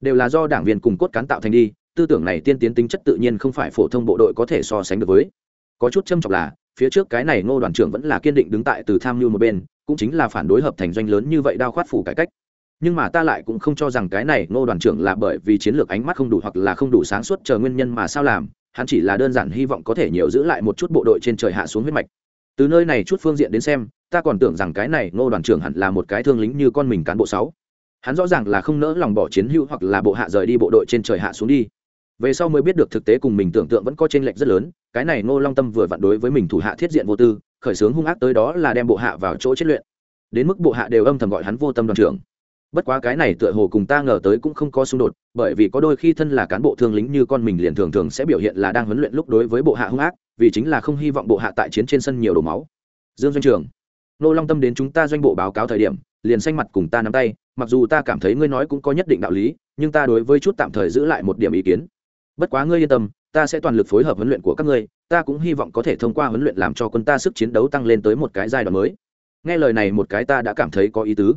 đều là do đảng viên cùng cốt cán tạo thành đi tư tưởng này tiên tiến tính chất tự nhiên không phải phổ thông bộ đội có thể so sánh được với có chút châm trọng là phía trước cái này ngô đoàn trưởng vẫn là kiên định đứng tại từ tham mưu một bên, cũng chính là phản đối hợp thành doanh lớn như vậy đao khoát phủ cải cách. Nhưng mà ta lại cũng không cho rằng cái này ngô đoàn trưởng là bởi vì chiến lược ánh mắt không đủ hoặc là không đủ sáng suốt chờ nguyên nhân mà sao làm, hắn chỉ là đơn giản hy vọng có thể nhiều giữ lại một chút bộ đội trên trời hạ xuống huyết mạch. Từ nơi này chút phương diện đến xem, ta còn tưởng rằng cái này ngô đoàn trưởng hẳn là một cái thương lính như con mình cán bộ sáu. Hắn rõ ràng là không nỡ lòng bỏ chiến hữu hoặc là bộ hạ rời đi bộ đội trên trời hạ xuống đi về sau mới biết được thực tế cùng mình tưởng tượng vẫn có t r ê n lệch rất lớn, cái này ngô long tâm vừa vặn đối với mình thủ hạ thiết diện vô tư, khởi xướng hung ác tới đó là đem bộ hạ vào chỗ chết luyện. Đến mức bộ hạ đều âm thầm gọi hắn vô tâm đoàn trưởng. Bất quá cái này tựa hồ cùng ta ngờ tới cũng không có xung đột, bởi vì có đôi khi thân là cán bộ thương lính như con mình liền thường thường sẽ biểu hiện là đang huấn luyện lúc đối với bộ hạ hung ác, vì chính là không hy vọng bộ hạ tại chiến trên sân nhiều đổ máu. Dương doanh trường nô long tâm đến chúng ta doanh bộ báo cáo thời điểm, liền xanh mặt cùng ta nắm tay, mặc dù ta cảm thấy ngươi nói cũng có nhất định đạo lý, nhưng ta đối với chút tạm thời giữ lại một điểm ý kiến bất quá ngươi yên tâm, ta sẽ toàn lực phối hợp huấn luyện của các ngươi, ta cũng hy vọng có thể thông qua huấn luyện làm cho quân ta sức chiến đấu tăng lên tới một cái giai đoạn mới. Nghe lời này một cái ta đã cảm thấy có ý tứ.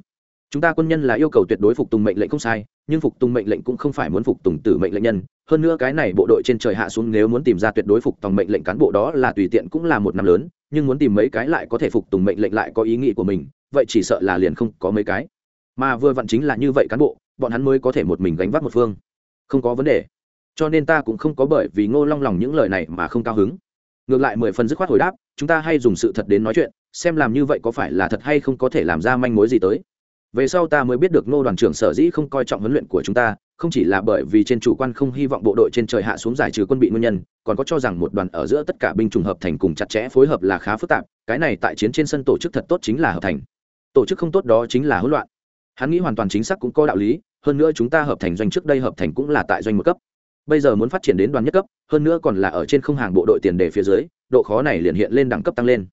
Chúng ta quân nhân là yêu cầu tuyệt đối phục tùng mệnh lệnh không sai, nhưng phục tùng mệnh lệnh cũng không phải muốn phục tùng tử mệnh lệnh nhân. Hơn nữa cái này bộ đội trên trời hạ xuống nếu muốn tìm ra tuyệt đối phục tòng mệnh lệnh cán bộ đó là tùy tiện cũng là một năm lớn, nhưng muốn tìm mấy cái lại có thể phục tùng mệnh lệnh lại có ý nghĩ của mình, vậy chỉ sợ là liền không có mấy cái. Mà vừa vặn chính là như vậy cán bộ, bọn hắn mới có thể một mình gánh vác một phương. Không có vấn đề cho nên ta cũng không có bởi vì ngô long lòng những lời này mà không cao hứng. Ngược lại mười phần dứt khoát hồi đáp, chúng ta hay dùng sự thật đến nói chuyện, xem làm như vậy có phải là thật hay không có thể làm ra manh mối gì tới. Về sau ta mới biết được ngô đoàn trưởng sở dĩ không coi trọng huấn luyện của chúng ta, không chỉ là bởi vì trên chủ quan không hy vọng bộ đội trên trời hạ xuống giải trừ quân bị nguyên nhân, còn có cho rằng một đoàn ở giữa tất cả binh chủng hợp thành cùng chặt chẽ phối hợp là khá phức tạp, cái này tại chiến trên sân tổ chức thật tốt chính là hợp thành. Tổ chức không tốt đó chính là hỗn loạn. Hắn nghĩ hoàn toàn chính xác cũng có đạo lý, hơn nữa chúng ta hợp thành doanh trước đây hợp thành cũng là tại doanh một cấp bây giờ muốn phát triển đến đoàn nhất cấp, hơn nữa còn là ở trên không hàng bộ đội tiền đề phía dưới, độ khó này liền hiện lên đẳng cấp tăng lên.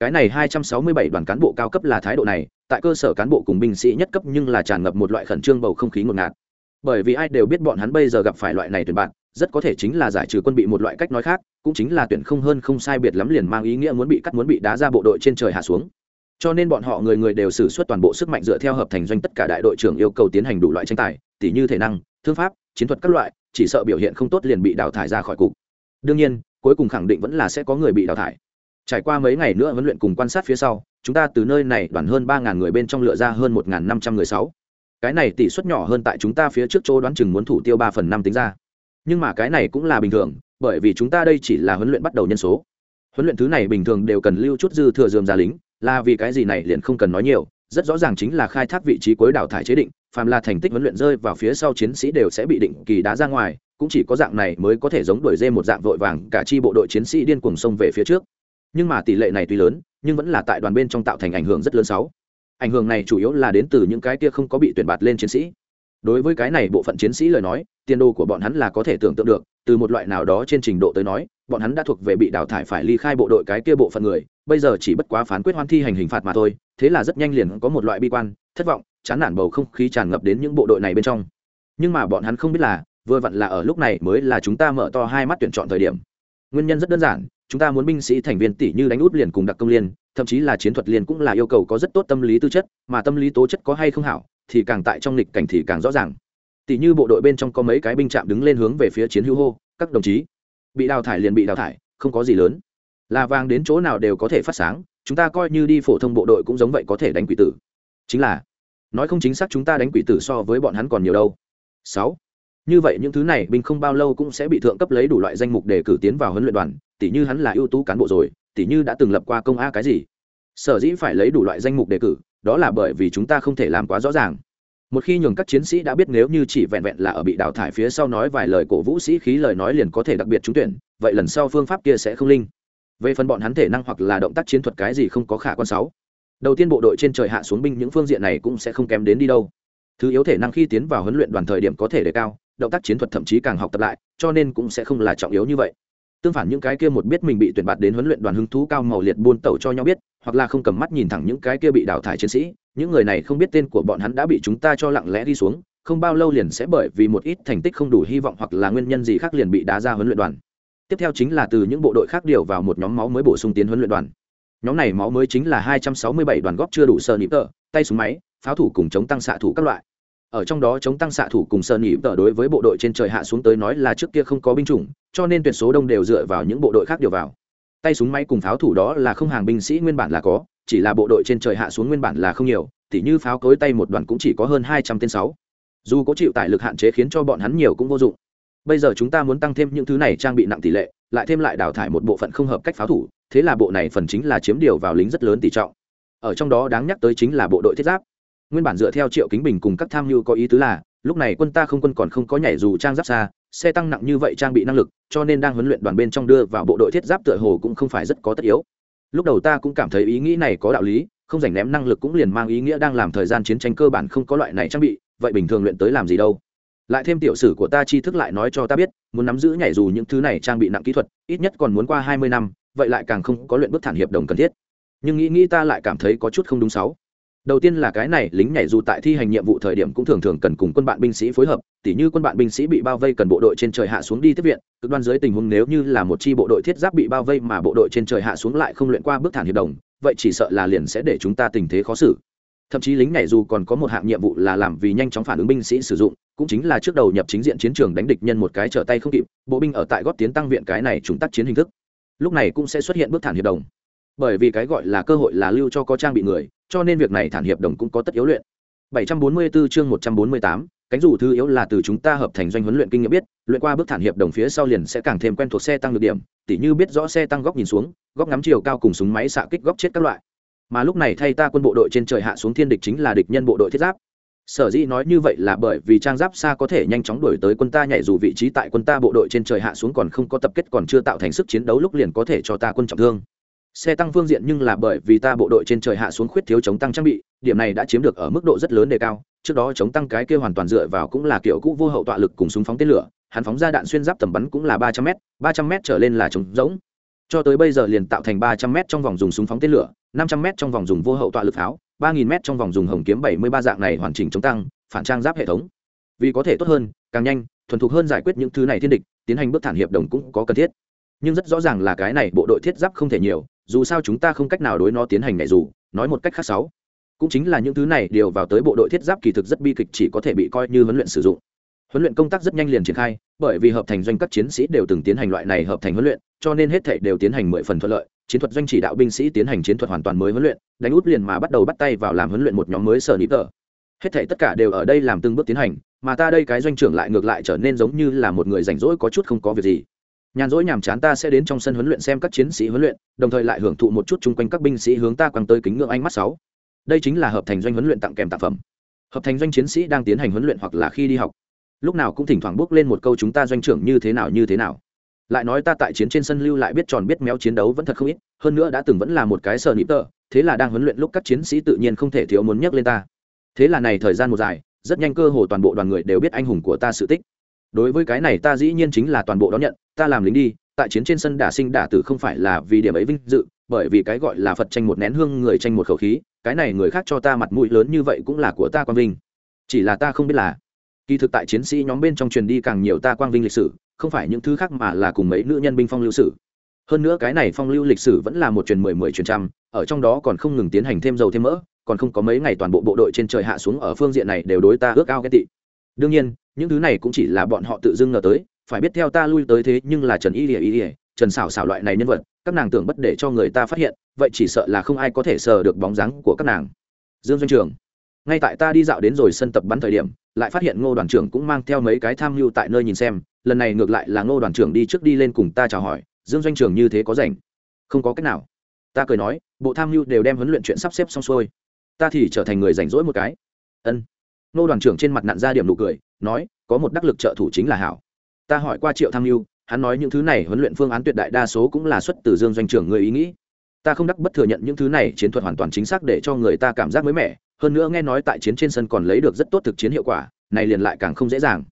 Cái này hai trăm sáu mươi bảy đoàn cán bộ cao cấp là thái độ này, tại cơ sở cán bộ cùng binh sĩ nhất cấp nhưng là tràn ngập một loại khẩn trương bầu không khí ngột ngạt. Bởi vì ai đều biết bọn hắn bây giờ gặp phải loại này tuyển bạn, rất có thể chính là giải trừ quân bị một loại cách nói khác, cũng chính là tuyển không hơn không sai biệt lắm liền mang ý nghĩa muốn bị cắt muốn bị đá ra bộ đội trên trời hạ xuống. Cho nên bọn họ người người đều xử suất toàn bộ sức mạnh dựa theo hợp thành doanh tất cả đại đội trưởng yêu cầu tiến hành đủ loại tranh tài, tỉ như thể năng, thương pháp, chiến thuật các loại chỉ sợ biểu hiện không tốt liền bị đào thải ra khỏi cục. Đương nhiên, cuối cùng khẳng định vẫn là sẽ có người bị đào thải. Trải qua mấy ngày nữa huấn luyện cùng quan sát phía sau, chúng ta từ nơi này đoàn hơn ba người bên trong lựa ra hơn một năm trăm người sáu. Cái này tỷ suất nhỏ hơn tại chúng ta phía trước chỗ đoán chừng muốn thủ tiêu ba phần năm tính ra. Nhưng mà cái này cũng là bình thường, bởi vì chúng ta đây chỉ là huấn luyện bắt đầu nhân số. Huấn luyện thứ này bình thường đều cần lưu chút dư thừa dườm ra lính, là vì cái gì này liền không cần nói nhiều, rất rõ ràng chính là khai thác vị trí cuối đảo thải chế định phàm là thành tích huấn luyện rơi vào phía sau chiến sĩ đều sẽ bị định kỳ đá ra ngoài, cũng chỉ có dạng này mới có thể giống đuổi dê một dạng vội vàng, cả chi bộ đội chiến sĩ điên cuồng xông về phía trước. Nhưng mà tỷ lệ này tuy lớn, nhưng vẫn là tại đoàn bên trong tạo thành ảnh hưởng rất lớn sáu. Ảnh hưởng này chủ yếu là đến từ những cái kia không có bị tuyển bạt lên chiến sĩ. Đối với cái này bộ phận chiến sĩ lời nói, tiền đồ của bọn hắn là có thể tưởng tượng được, từ một loại nào đó trên trình độ tới nói, bọn hắn đã thuộc về bị đào thải phải ly khai bộ đội cái kia bộ phận người, bây giờ chỉ bất quá phán quyết hoan thi hành hình phạt mà thôi, thế là rất nhanh liền có một loại bi quan, thất vọng chán nản bầu không khí tràn ngập đến những bộ đội này bên trong. Nhưng mà bọn hắn không biết là, vừa vặn là ở lúc này mới là chúng ta mở to hai mắt tuyển chọn thời điểm. Nguyên nhân rất đơn giản, chúng ta muốn binh sĩ thành viên tỷ như đánh út liền cùng đặc công liên, thậm chí là chiến thuật liên cũng là yêu cầu có rất tốt tâm lý tư chất, mà tâm lý tố chất có hay không hảo, thì càng tại trong lịch cảnh thì càng rõ ràng. Tỷ như bộ đội bên trong có mấy cái binh chạm đứng lên hướng về phía chiến hữu hô, các đồng chí. Bị đào thải liền bị đào thải, không có gì lớn. Là vàng đến chỗ nào đều có thể phát sáng, chúng ta coi như đi phổ thông bộ đội cũng giống vậy có thể đánh quỷ tử. Chính là nói không chính xác chúng ta đánh quỷ tử so với bọn hắn còn nhiều đâu. Sáu. Như vậy những thứ này binh không bao lâu cũng sẽ bị thượng cấp lấy đủ loại danh mục để cử tiến vào huấn luyện đoàn tỷ như hắn là ưu tú cán bộ rồi tỷ như đã từng lập qua công a cái gì. Sở dĩ phải lấy đủ loại danh mục đề cử, đó là bởi vì chúng ta không thể làm quá rõ ràng. Một khi nhường các chiến sĩ đã biết nếu như chỉ vẹn vẹn là ở bị đào thải phía sau nói vài lời cổ vũ sĩ khí lời nói liền có thể đặc biệt trúng tuyển, vậy lần sau phương pháp kia sẽ không linh. Về phần bọn hắn thể năng hoặc là động tác chiến thuật cái gì không có khả quan sáu đầu tiên bộ đội trên trời hạ xuống binh những phương diện này cũng sẽ không kém đến đi đâu. Thứ yếu thể năng khi tiến vào huấn luyện đoàn thời điểm có thể đề cao, động tác chiến thuật thậm chí càng học tập lại, cho nên cũng sẽ không là trọng yếu như vậy. Tương phản những cái kia một biết mình bị tuyển bạt đến huấn luyện đoàn hứng thú cao màu liệt buôn tẩu cho nhau biết, hoặc là không cầm mắt nhìn thẳng những cái kia bị đào thải chiến sĩ, những người này không biết tên của bọn hắn đã bị chúng ta cho lặng lẽ đi xuống, không bao lâu liền sẽ bởi vì một ít thành tích không đủ hy vọng hoặc là nguyên nhân gì khác liền bị đá ra huấn luyện đoàn. Tiếp theo chính là từ những bộ đội khác điều vào một nhóm máu mới bổ sung tiến huấn luyện đoàn nhóm này máu mới chính là hai trăm sáu mươi bảy đoàn góp chưa đủ sơ nịp tờ, tay súng máy, pháo thủ cùng chống tăng xạ thủ các loại. Ở trong đó chống tăng xạ thủ cùng sơ nịp tờ đối với bộ đội trên trời hạ xuống tới nói là trước kia không có binh chủng, cho nên tuyệt số đông đều dựa vào những bộ đội khác điều vào. Tay súng máy cùng pháo thủ đó là không hàng binh sĩ nguyên bản là có, chỉ là bộ đội trên trời hạ xuống nguyên bản là không nhiều, tỉ như pháo cối tay một đoàn cũng chỉ có hơn hai trăm tên sáu. Dù có chịu tải lực hạn chế khiến cho bọn hắn nhiều cũng vô dụng. Bây giờ chúng ta muốn tăng thêm những thứ này trang bị nặng tỷ lệ, lại thêm lại đào thải một bộ phận không hợp cách pháo thủ thế là bộ này phần chính là chiếm điều vào lính rất lớn tỷ trọng. Ở trong đó đáng nhắc tới chính là bộ đội thiết giáp. Nguyên bản dựa theo triệu kính bình cùng các tham mưu có ý tứ là, lúc này quân ta không quân còn không có nhảy dù trang giáp xa, xe tăng nặng như vậy trang bị năng lực, cho nên đang huấn luyện đoàn bên trong đưa vào bộ đội thiết giáp tựa hồ cũng không phải rất có tất yếu. Lúc đầu ta cũng cảm thấy ý nghĩ này có đạo lý, không rảnh ném năng lực cũng liền mang ý nghĩa đang làm thời gian chiến tranh cơ bản không có loại này trang bị, vậy bình thường luyện tới làm gì đâu. Lại thêm tiểu sử của ta tri thức lại nói cho ta biết, muốn nắm giữ nhảy dù những thứ này trang bị nặng kỹ thuật, ít nhất còn muốn qua hai mươi năm vậy lại càng không có luyện bước thản hiệp đồng cần thiết. Nhưng nghĩ nghĩ ta lại cảm thấy có chút không đúng sáu. Đầu tiên là cái này, lính nhảy dù tại thi hành nhiệm vụ thời điểm cũng thường thường cần cùng quân bạn binh sĩ phối hợp, tỉ như quân bạn binh sĩ bị bao vây cần bộ đội trên trời hạ xuống đi tiếp viện, cực đoan dưới tình huống nếu như là một chi bộ đội thiết giáp bị bao vây mà bộ đội trên trời hạ xuống lại không luyện qua bước thản hiệp đồng, vậy chỉ sợ là liền sẽ để chúng ta tình thế khó xử. Thậm chí lính nhảy dù còn có một hạng nhiệm vụ là làm vì nhanh chóng phản ứng binh sĩ sử dụng, cũng chính là trước đầu nhập chính diện chiến trường đánh địch nhân một cái trở tay không kịp, bộ binh ở tại góp tiến tăng viện cái này chúng tác chiến hình thức lúc này cũng sẽ xuất hiện bước thản hiệp đồng. Bởi vì cái gọi là cơ hội là lưu cho có trang bị người cho nên việc này thản hiệp đồng cũng có tất yếu luyện. 744 chương 148, cánh dù thứ yếu là từ chúng ta hợp thành doanh huấn luyện kinh nghiệm biết luyện qua bước thản hiệp đồng phía sau liền sẽ càng thêm quen thuộc xe tăng được điểm tỉ như biết rõ xe tăng góc nhìn xuống góc ngắm chiều cao cùng súng máy xạ kích góc chết các loại. Mà lúc này thay ta quân bộ đội trên trời hạ xuống thiên địch chính là địch nhân bộ đội thiết giáp sở dĩ nói như vậy là bởi vì trang giáp xa có thể nhanh chóng đổi tới quân ta nhảy dù vị trí tại quân ta bộ đội trên trời hạ xuống còn không có tập kết còn chưa tạo thành sức chiến đấu lúc liền có thể cho ta quân trọng thương. Xe tăng phương diện nhưng là bởi vì ta bộ đội trên trời hạ xuống khuyết thiếu chống tăng trang bị, điểm này đã chiếm được ở mức độ rất lớn đề cao. Trước đó chống tăng cái kia hoàn toàn dựa vào cũng là kiểu cũ vô hậu tọa lực cùng súng phóng tên lửa, hắn phóng ra đạn xuyên giáp tầm bắn cũng là ba trăm m ba trăm m trở lên là chống rỗng. Cho tới bây giờ liền tạo thành ba trăm m trong vòng dùng súng phóng tên lửa, năm trăm m trong vòng dùng vô hậu tọa lực pháo ba nghìn m trong vòng dùng hồng kiếm bảy mươi ba dạng này hoàn chỉnh chống tăng, phản trang giáp hệ thống. Vì có thể tốt hơn, càng nhanh, thuần thục hơn giải quyết những thứ này thiên địch, tiến hành bước thản hiệp đồng cũng có cần thiết. Nhưng rất rõ ràng là cái này bộ đội thiết giáp không thể nhiều, dù sao chúng ta không cách nào đối nó tiến hành nhảy dù, nói một cách khác sáu. Cũng chính là những thứ này điều vào tới bộ đội thiết giáp kỳ thực rất bi kịch chỉ có thể bị coi như huấn luyện sử dụng. Huấn luyện công tác rất nhanh liền triển khai, bởi vì hợp thành doanh các chiến sĩ đều từng tiến hành loại này hợp thành huấn luyện, cho nên hết thảy đều tiến hành mười phần thuận lợi chiến thuật doanh chỉ đạo binh sĩ tiến hành chiến thuật hoàn toàn mới huấn luyện, đánh út liền mà bắt đầu bắt tay vào làm huấn luyện một nhóm mới sở nịp tờ. Hết thể tất cả đều ở đây làm từng bước tiến hành, mà ta đây cái doanh trưởng lại ngược lại trở nên giống như là một người rảnh rỗi có chút không có việc gì. Nhàn rỗi nhàm chán ta sẽ đến trong sân huấn luyện xem các chiến sĩ huấn luyện, đồng thời lại hưởng thụ một chút chung quanh các binh sĩ hướng ta quăng tới kính ngưỡng ánh mắt sáu. Đây chính là hợp thành doanh huấn luyện tặng kèm tạp phẩm. Hợp thành doanh chiến sĩ đang tiến hành huấn luyện hoặc là khi đi học. Lúc nào cũng thỉnh thoảng bước lên một câu chúng ta doanh trưởng như thế nào, như thế nào lại nói ta tại chiến trên sân lưu lại biết tròn biết méo chiến đấu vẫn thật không ít, hơn nữa đã từng vẫn là một cái sờ nịp tờ, thế là đang huấn luyện lúc các chiến sĩ tự nhiên không thể thiếu muốn nhắc lên ta. Thế là này thời gian một dài, rất nhanh cơ hồ toàn bộ đoàn người đều biết anh hùng của ta sự tích. Đối với cái này ta dĩ nhiên chính là toàn bộ đón nhận, ta làm lính đi, tại chiến trên sân đả sinh đả tử không phải là vì điểm ấy vinh dự, bởi vì cái gọi là phật tranh một nén hương, người tranh một khẩu khí, cái này người khác cho ta mặt mũi lớn như vậy cũng là của ta quang vinh. Chỉ là ta không biết là, kỳ thực tại chiến sĩ nhóm bên trong truyền đi càng nhiều ta quang vinh lịch sử không phải những thứ khác mà là cùng mấy nữ nhân binh phong lưu sử. Hơn nữa cái này phong lưu lịch sử vẫn là một truyền mười mười truyền trăm, ở trong đó còn không ngừng tiến hành thêm dầu thêm mỡ, còn không có mấy ngày toàn bộ bộ đội trên trời hạ xuống ở phương diện này đều đối ta ước ao ghét tị. Đương nhiên, những thứ này cũng chỉ là bọn họ tự dưng ngờ tới, phải biết theo ta lui tới thế nhưng là trần y lìa y lìa, trần xảo xảo loại này nhân vật, các nàng tưởng bất để cho người ta phát hiện, vậy chỉ sợ là không ai có thể sờ được bóng dáng của các nàng. Dương doanh trường, ngay tại ta đi dạo đến rồi sân tập bắn thời điểm lại phát hiện ngô đoàn trưởng cũng mang theo mấy cái tham mưu tại nơi nhìn xem, lần này ngược lại là ngô đoàn trưởng đi trước đi lên cùng ta chào hỏi, dương doanh trưởng như thế có rảnh? Không có cách nào. Ta cười nói, bộ tham mưu đều đem huấn luyện chuyện sắp xếp xong xuôi. Ta thì trở thành người rảnh rỗi một cái. Ân. Ngô đoàn trưởng trên mặt nặn ra điểm nụ cười, nói, có một đắc lực trợ thủ chính là hảo. Ta hỏi qua triệu tham mưu, hắn nói những thứ này huấn luyện phương án tuyệt đại đa số cũng là xuất từ dương doanh trưởng người ý nghĩ. Ta không đắc bất thừa nhận những thứ này chiến thuật hoàn toàn chính xác để cho người ta cảm giác mới mẻ hơn nữa nghe nói tại chiến trên sân còn lấy được rất tốt thực chiến hiệu quả, này liền lại càng không dễ dàng.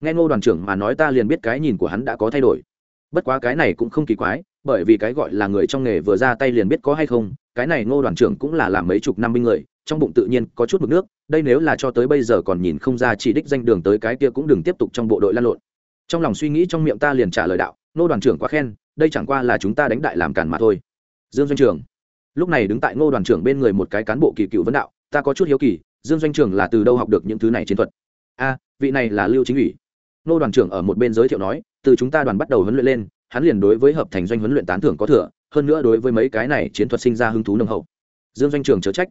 Nghe ngô đoàn trưởng mà nói ta liền biết cái nhìn của hắn đã có thay đổi. Bất quá cái này cũng không kỳ quái, bởi vì cái gọi là người trong nghề vừa ra tay liền biết có hay không, cái này ngô đoàn trưởng cũng là làm mấy chục năm binh người, trong bụng tự nhiên có chút mực nước, đây nếu là cho tới bây giờ còn nhìn không ra chỉ đích danh đường tới cái kia cũng đừng tiếp tục trong bộ đội lan lộn. Trong lòng suy nghĩ trong miệng ta liền trả lời đạo, ngô đoàn trưởng quá khen, đây chẳng qua là chúng ta đánh đại làm cản mà thôi. Dương doanh trường. Lúc này đứng tại ngô đoàn trưởng bên người một cái cán bộ kỳ cựu vấn đạo ta có chút hiếu kỳ, dương doanh trường là từ đâu học được những thứ này chiến thuật? A, vị này là lưu chính ủy. Nô đoàn trưởng ở một bên giới thiệu nói, từ chúng ta đoàn bắt đầu huấn luyện lên, hắn liền đối với hợp thành doanh huấn luyện tán thưởng có thừa, hơn nữa đối với mấy cái này chiến thuật sinh ra hứng thú nồng hậu. Dương doanh trường chớ trách.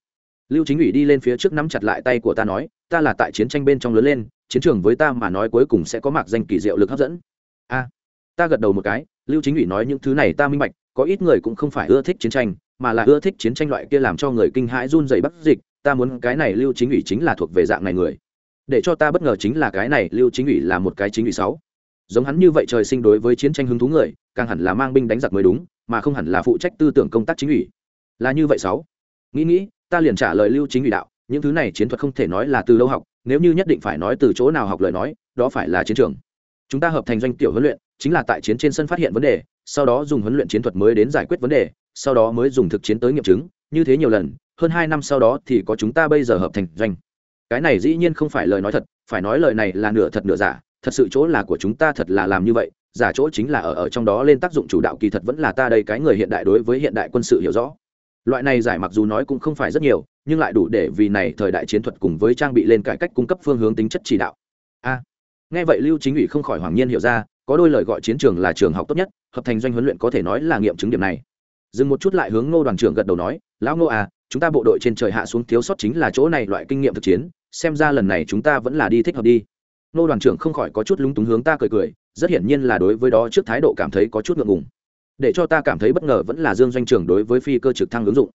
Lưu chính ủy đi lên phía trước nắm chặt lại tay của ta nói, ta là tại chiến tranh bên trong lớn lên, chiến trường với ta mà nói cuối cùng sẽ có mạc danh kỳ diệu lực hấp dẫn. A, ta gật đầu một cái, lưu chính ủy nói những thứ này ta minh bạch, có ít người cũng không phải ưa thích chiến tranh, mà là ưa thích chiến tranh loại kia làm cho người kinh hãi run dày bắt dịch ta muốn cái này lưu chính ủy chính là thuộc về dạng này người. Để cho ta bất ngờ chính là cái này lưu chính ủy là một cái chính ủy sáu. Giống hắn như vậy trời sinh đối với chiến tranh hứng thú người, càng hẳn là mang binh đánh giặc mới đúng, mà không hẳn là phụ trách tư tưởng công tác chính ủy. Là như vậy sáu. Nghĩ nghĩ, ta liền trả lời lưu chính ủy đạo, những thứ này chiến thuật không thể nói là từ lâu học, nếu như nhất định phải nói từ chỗ nào học lời nói, đó phải là chiến trường. Chúng ta hợp thành doanh tiểu huấn luyện, chính là tại chiến trên sân phát hiện vấn đề, sau đó dùng huấn luyện chiến thuật mới đến giải quyết vấn đề, sau đó mới dùng thực chiến tới nghiệm chứng, như thế nhiều lần hơn hai năm sau đó thì có chúng ta bây giờ hợp thành doanh. Cái này dĩ nhiên không phải lời nói thật, phải nói lời này là nửa thật nửa giả. Thật sự chỗ là của chúng ta thật là làm như vậy, giả chỗ chính là ở ở trong đó lên tác dụng chủ đạo kỳ thật vẫn là ta đây cái người hiện đại đối với hiện đại quân sự hiểu rõ. Loại này giải mặc dù nói cũng không phải rất nhiều, nhưng lại đủ để vì này thời đại chiến thuật cùng với trang bị lên cải cách cung cấp phương hướng tính chất chỉ đạo. A, nghe vậy lưu chính ủy không khỏi hoàng nhiên hiểu ra, có đôi lời gọi chiến trường là trường học tốt nhất, hợp thành doanh huấn luyện có thể nói là nghiệm chứng điểm này. Dừng một chút lại hướng ngô đoàn trưởng gật đầu nói, lão ngô à chúng ta bộ đội trên trời hạ xuống thiếu sót chính là chỗ này loại kinh nghiệm thực chiến, xem ra lần này chúng ta vẫn là đi thích hợp đi. Nô đoàn trưởng không khỏi có chút lúng túng hướng ta cười cười, rất hiển nhiên là đối với đó trước thái độ cảm thấy có chút ngượng ngùng. Để cho ta cảm thấy bất ngờ vẫn là dương doanh trưởng đối với phi cơ trực thăng ứng dụng.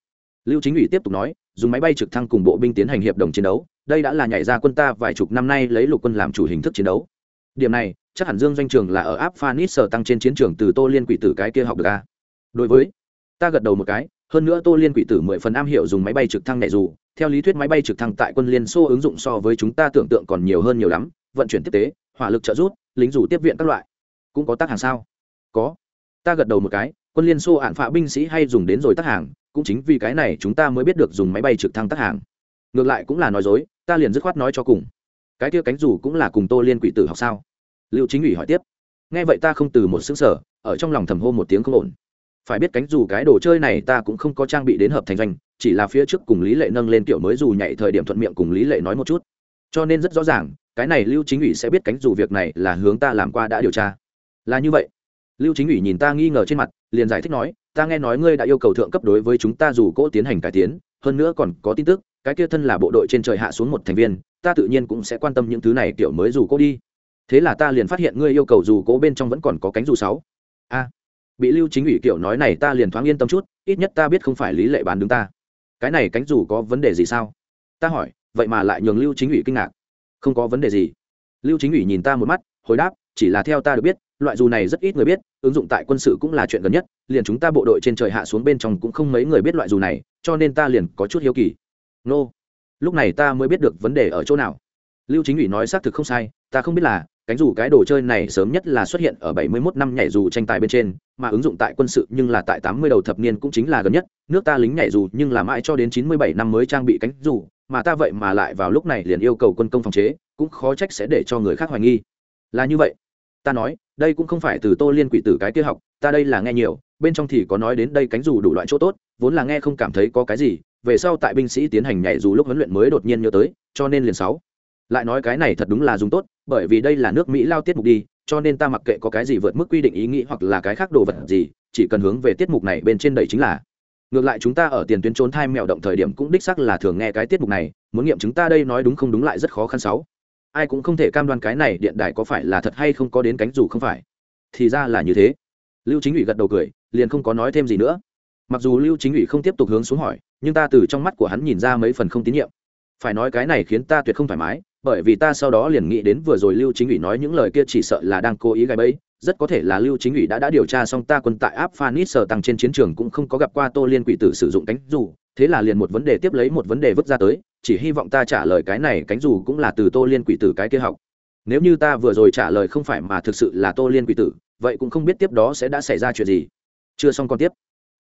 Lưu chính ủy tiếp tục nói, dùng máy bay trực thăng cùng bộ binh tiến hành hiệp đồng chiến đấu, đây đã là nhảy ra quân ta vài chục năm nay lấy lục quân làm chủ hình thức chiến đấu. Điểm này, chắc hẳn dương doanh trường là ở áp phanis sở tăng trên chiến trường từ tô liên quỷ tử cái kia học được a đối với, ta gật đầu một cái hơn nữa tô liên quỷ tử mười phần am hiểu dùng máy bay trực thăng nhẹ dù, theo lý thuyết máy bay trực thăng tại quân liên xô ứng dụng so với chúng ta tưởng tượng còn nhiều hơn nhiều lắm, vận chuyển tiếp tế, hỏa lực trợ rút lính dù tiếp viện các loại. Cũng có tác hàng sao? Có. Ta gật đầu một cái, quân liên xô ạn phạ binh sĩ hay dùng đến rồi tác hàng, cũng chính vì cái này chúng ta mới biết được dùng máy bay trực thăng tác hàng. Ngược lại cũng là nói dối, ta liền dứt khoát nói cho cùng. Cái kia cánh dù cũng là cùng tô liên quỷ tử học sao? Liệu chính ủy hỏi tiếp. Nghe vậy ta không từ một xứng sở ở trong lòng thầm hô một tiếng không ổn phải biết cánh dù cái đồ chơi này ta cũng không có trang bị đến hợp thành doanh, chỉ là phía trước cùng lý lệ nâng lên kiểu mới dù nhảy thời điểm thuận miệng cùng lý lệ nói một chút. Cho nên rất rõ ràng, cái này lưu chính ủy sẽ biết cánh dù việc này là hướng ta làm qua đã điều tra. Là như vậy. Lưu chính ủy nhìn ta nghi ngờ trên mặt, liền giải thích nói, ta nghe nói ngươi đã yêu cầu thượng cấp đối với chúng ta dù cỗ tiến hành cải tiến, hơn nữa còn có tin tức, cái kia thân là bộ đội trên trời hạ xuống một thành viên, ta tự nhiên cũng sẽ quan tâm những thứ này kiểu mới dù cỗ đi. Thế là ta liền phát hiện ngươi yêu cầu dù cỗ bên trong vẫn còn có cánh dù sáu. A bị lưu chính ủy kiểu nói này ta liền thoáng yên tâm chút, ít nhất ta biết không phải lý lệ bán đứng ta. Cái này cánh dù có vấn đề gì sao? Ta hỏi, vậy mà lại nhường lưu chính ủy kinh ngạc. Không có vấn đề gì. Lưu chính ủy nhìn ta một mắt, hồi đáp, chỉ là theo ta được biết, loại dù này rất ít người biết, ứng dụng tại quân sự cũng là chuyện gần nhất, liền chúng ta bộ đội trên trời hạ xuống bên trong cũng không mấy người biết loại dù này, cho nên ta liền có chút hiếu kỳ. Nô, lúc này ta mới biết được vấn đề ở chỗ nào. Lưu chính ủy nói xác thực không sai, ta không biết là cánh dù cái đồ chơi này sớm nhất là xuất hiện ở 71 năm nhảy dù tranh tài bên trên, mà ứng dụng tại quân sự nhưng là tại 80 đầu thập niên cũng chính là gần nhất, nước ta lính nhảy dù nhưng là mãi cho đến 97 năm mới trang bị cánh dù, mà ta vậy mà lại vào lúc này liền yêu cầu quân công phòng chế, cũng khó trách sẽ để cho người khác hoài nghi. Là như vậy. Ta nói, đây cũng không phải từ Tô Liên quỷ tử cái kia học, ta đây là nghe nhiều, bên trong thì có nói đến đây cánh dù đủ loại chỗ tốt, vốn là nghe không cảm thấy có cái gì, về sau tại binh sĩ tiến hành nhảy dù lúc huấn luyện mới đột nhiên nhớ tới, cho nên liền sáu lại nói cái này thật đúng là dùng tốt, bởi vì đây là nước mỹ lao tiết mục đi, cho nên ta mặc kệ có cái gì vượt mức quy định ý nghĩ hoặc là cái khác đồ vật gì, chỉ cần hướng về tiết mục này bên trên đầy chính là. Ngược lại chúng ta ở tiền tuyến trốn thai mèo động thời điểm cũng đích sắc là thường nghe cái tiết mục này, muốn nghiệm chúng ta đây nói đúng không đúng lại rất khó khăn sáu. Ai cũng không thể cam đoan cái này điện đài có phải là thật hay không có đến cánh dù không phải. Thì ra là như thế. Lưu chính ủy gật đầu cười, liền không có nói thêm gì nữa. Mặc dù lưu chính ủy không tiếp tục hướng xuống hỏi, nhưng ta từ trong mắt của hắn nhìn ra mấy phần không tín nhiệm. Phải nói cái này khiến ta tuyệt không thoải mái bởi vì ta sau đó liền nghĩ đến vừa rồi lưu chính ủy nói những lời kia chỉ sợ là đang cố ý gài bẫy. Rất có thể là lưu chính ủy đã đã điều tra xong ta quân tại áp phanis sở tăng trên chiến trường cũng không có gặp qua tô liên quỷ tử sử dụng cánh dù. Thế là liền một vấn đề tiếp lấy một vấn đề vứt ra tới, chỉ hy vọng ta trả lời cái này cánh dù cũng là từ tô liên quỷ tử cái kia học. Nếu như ta vừa rồi trả lời không phải mà thực sự là tô liên quỷ tử, vậy cũng không biết tiếp đó sẽ đã xảy ra chuyện gì. Chưa xong còn tiếp.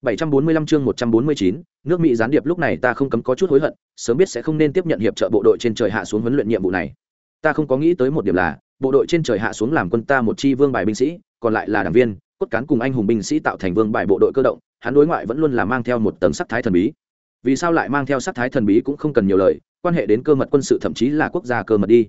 745 chương 149, nước Mỹ gián điệp lúc này ta không cấm có chút hối hận, sớm biết sẽ không nên tiếp nhận hiệp trợ bộ đội trên trời hạ xuống huấn luyện nhiệm vụ này. Ta không có nghĩ tới một điểm là, bộ đội trên trời hạ xuống làm quân ta một chi vương bài binh sĩ, còn lại là đảng viên, cốt cán cùng anh hùng binh sĩ tạo thành vương bài bộ đội cơ động, hắn đối ngoại vẫn luôn là mang theo một tấm sắc thái thần bí. Vì sao lại mang theo sắc thái thần bí cũng không cần nhiều lời, quan hệ đến cơ mật quân sự thậm chí là quốc gia cơ mật đi.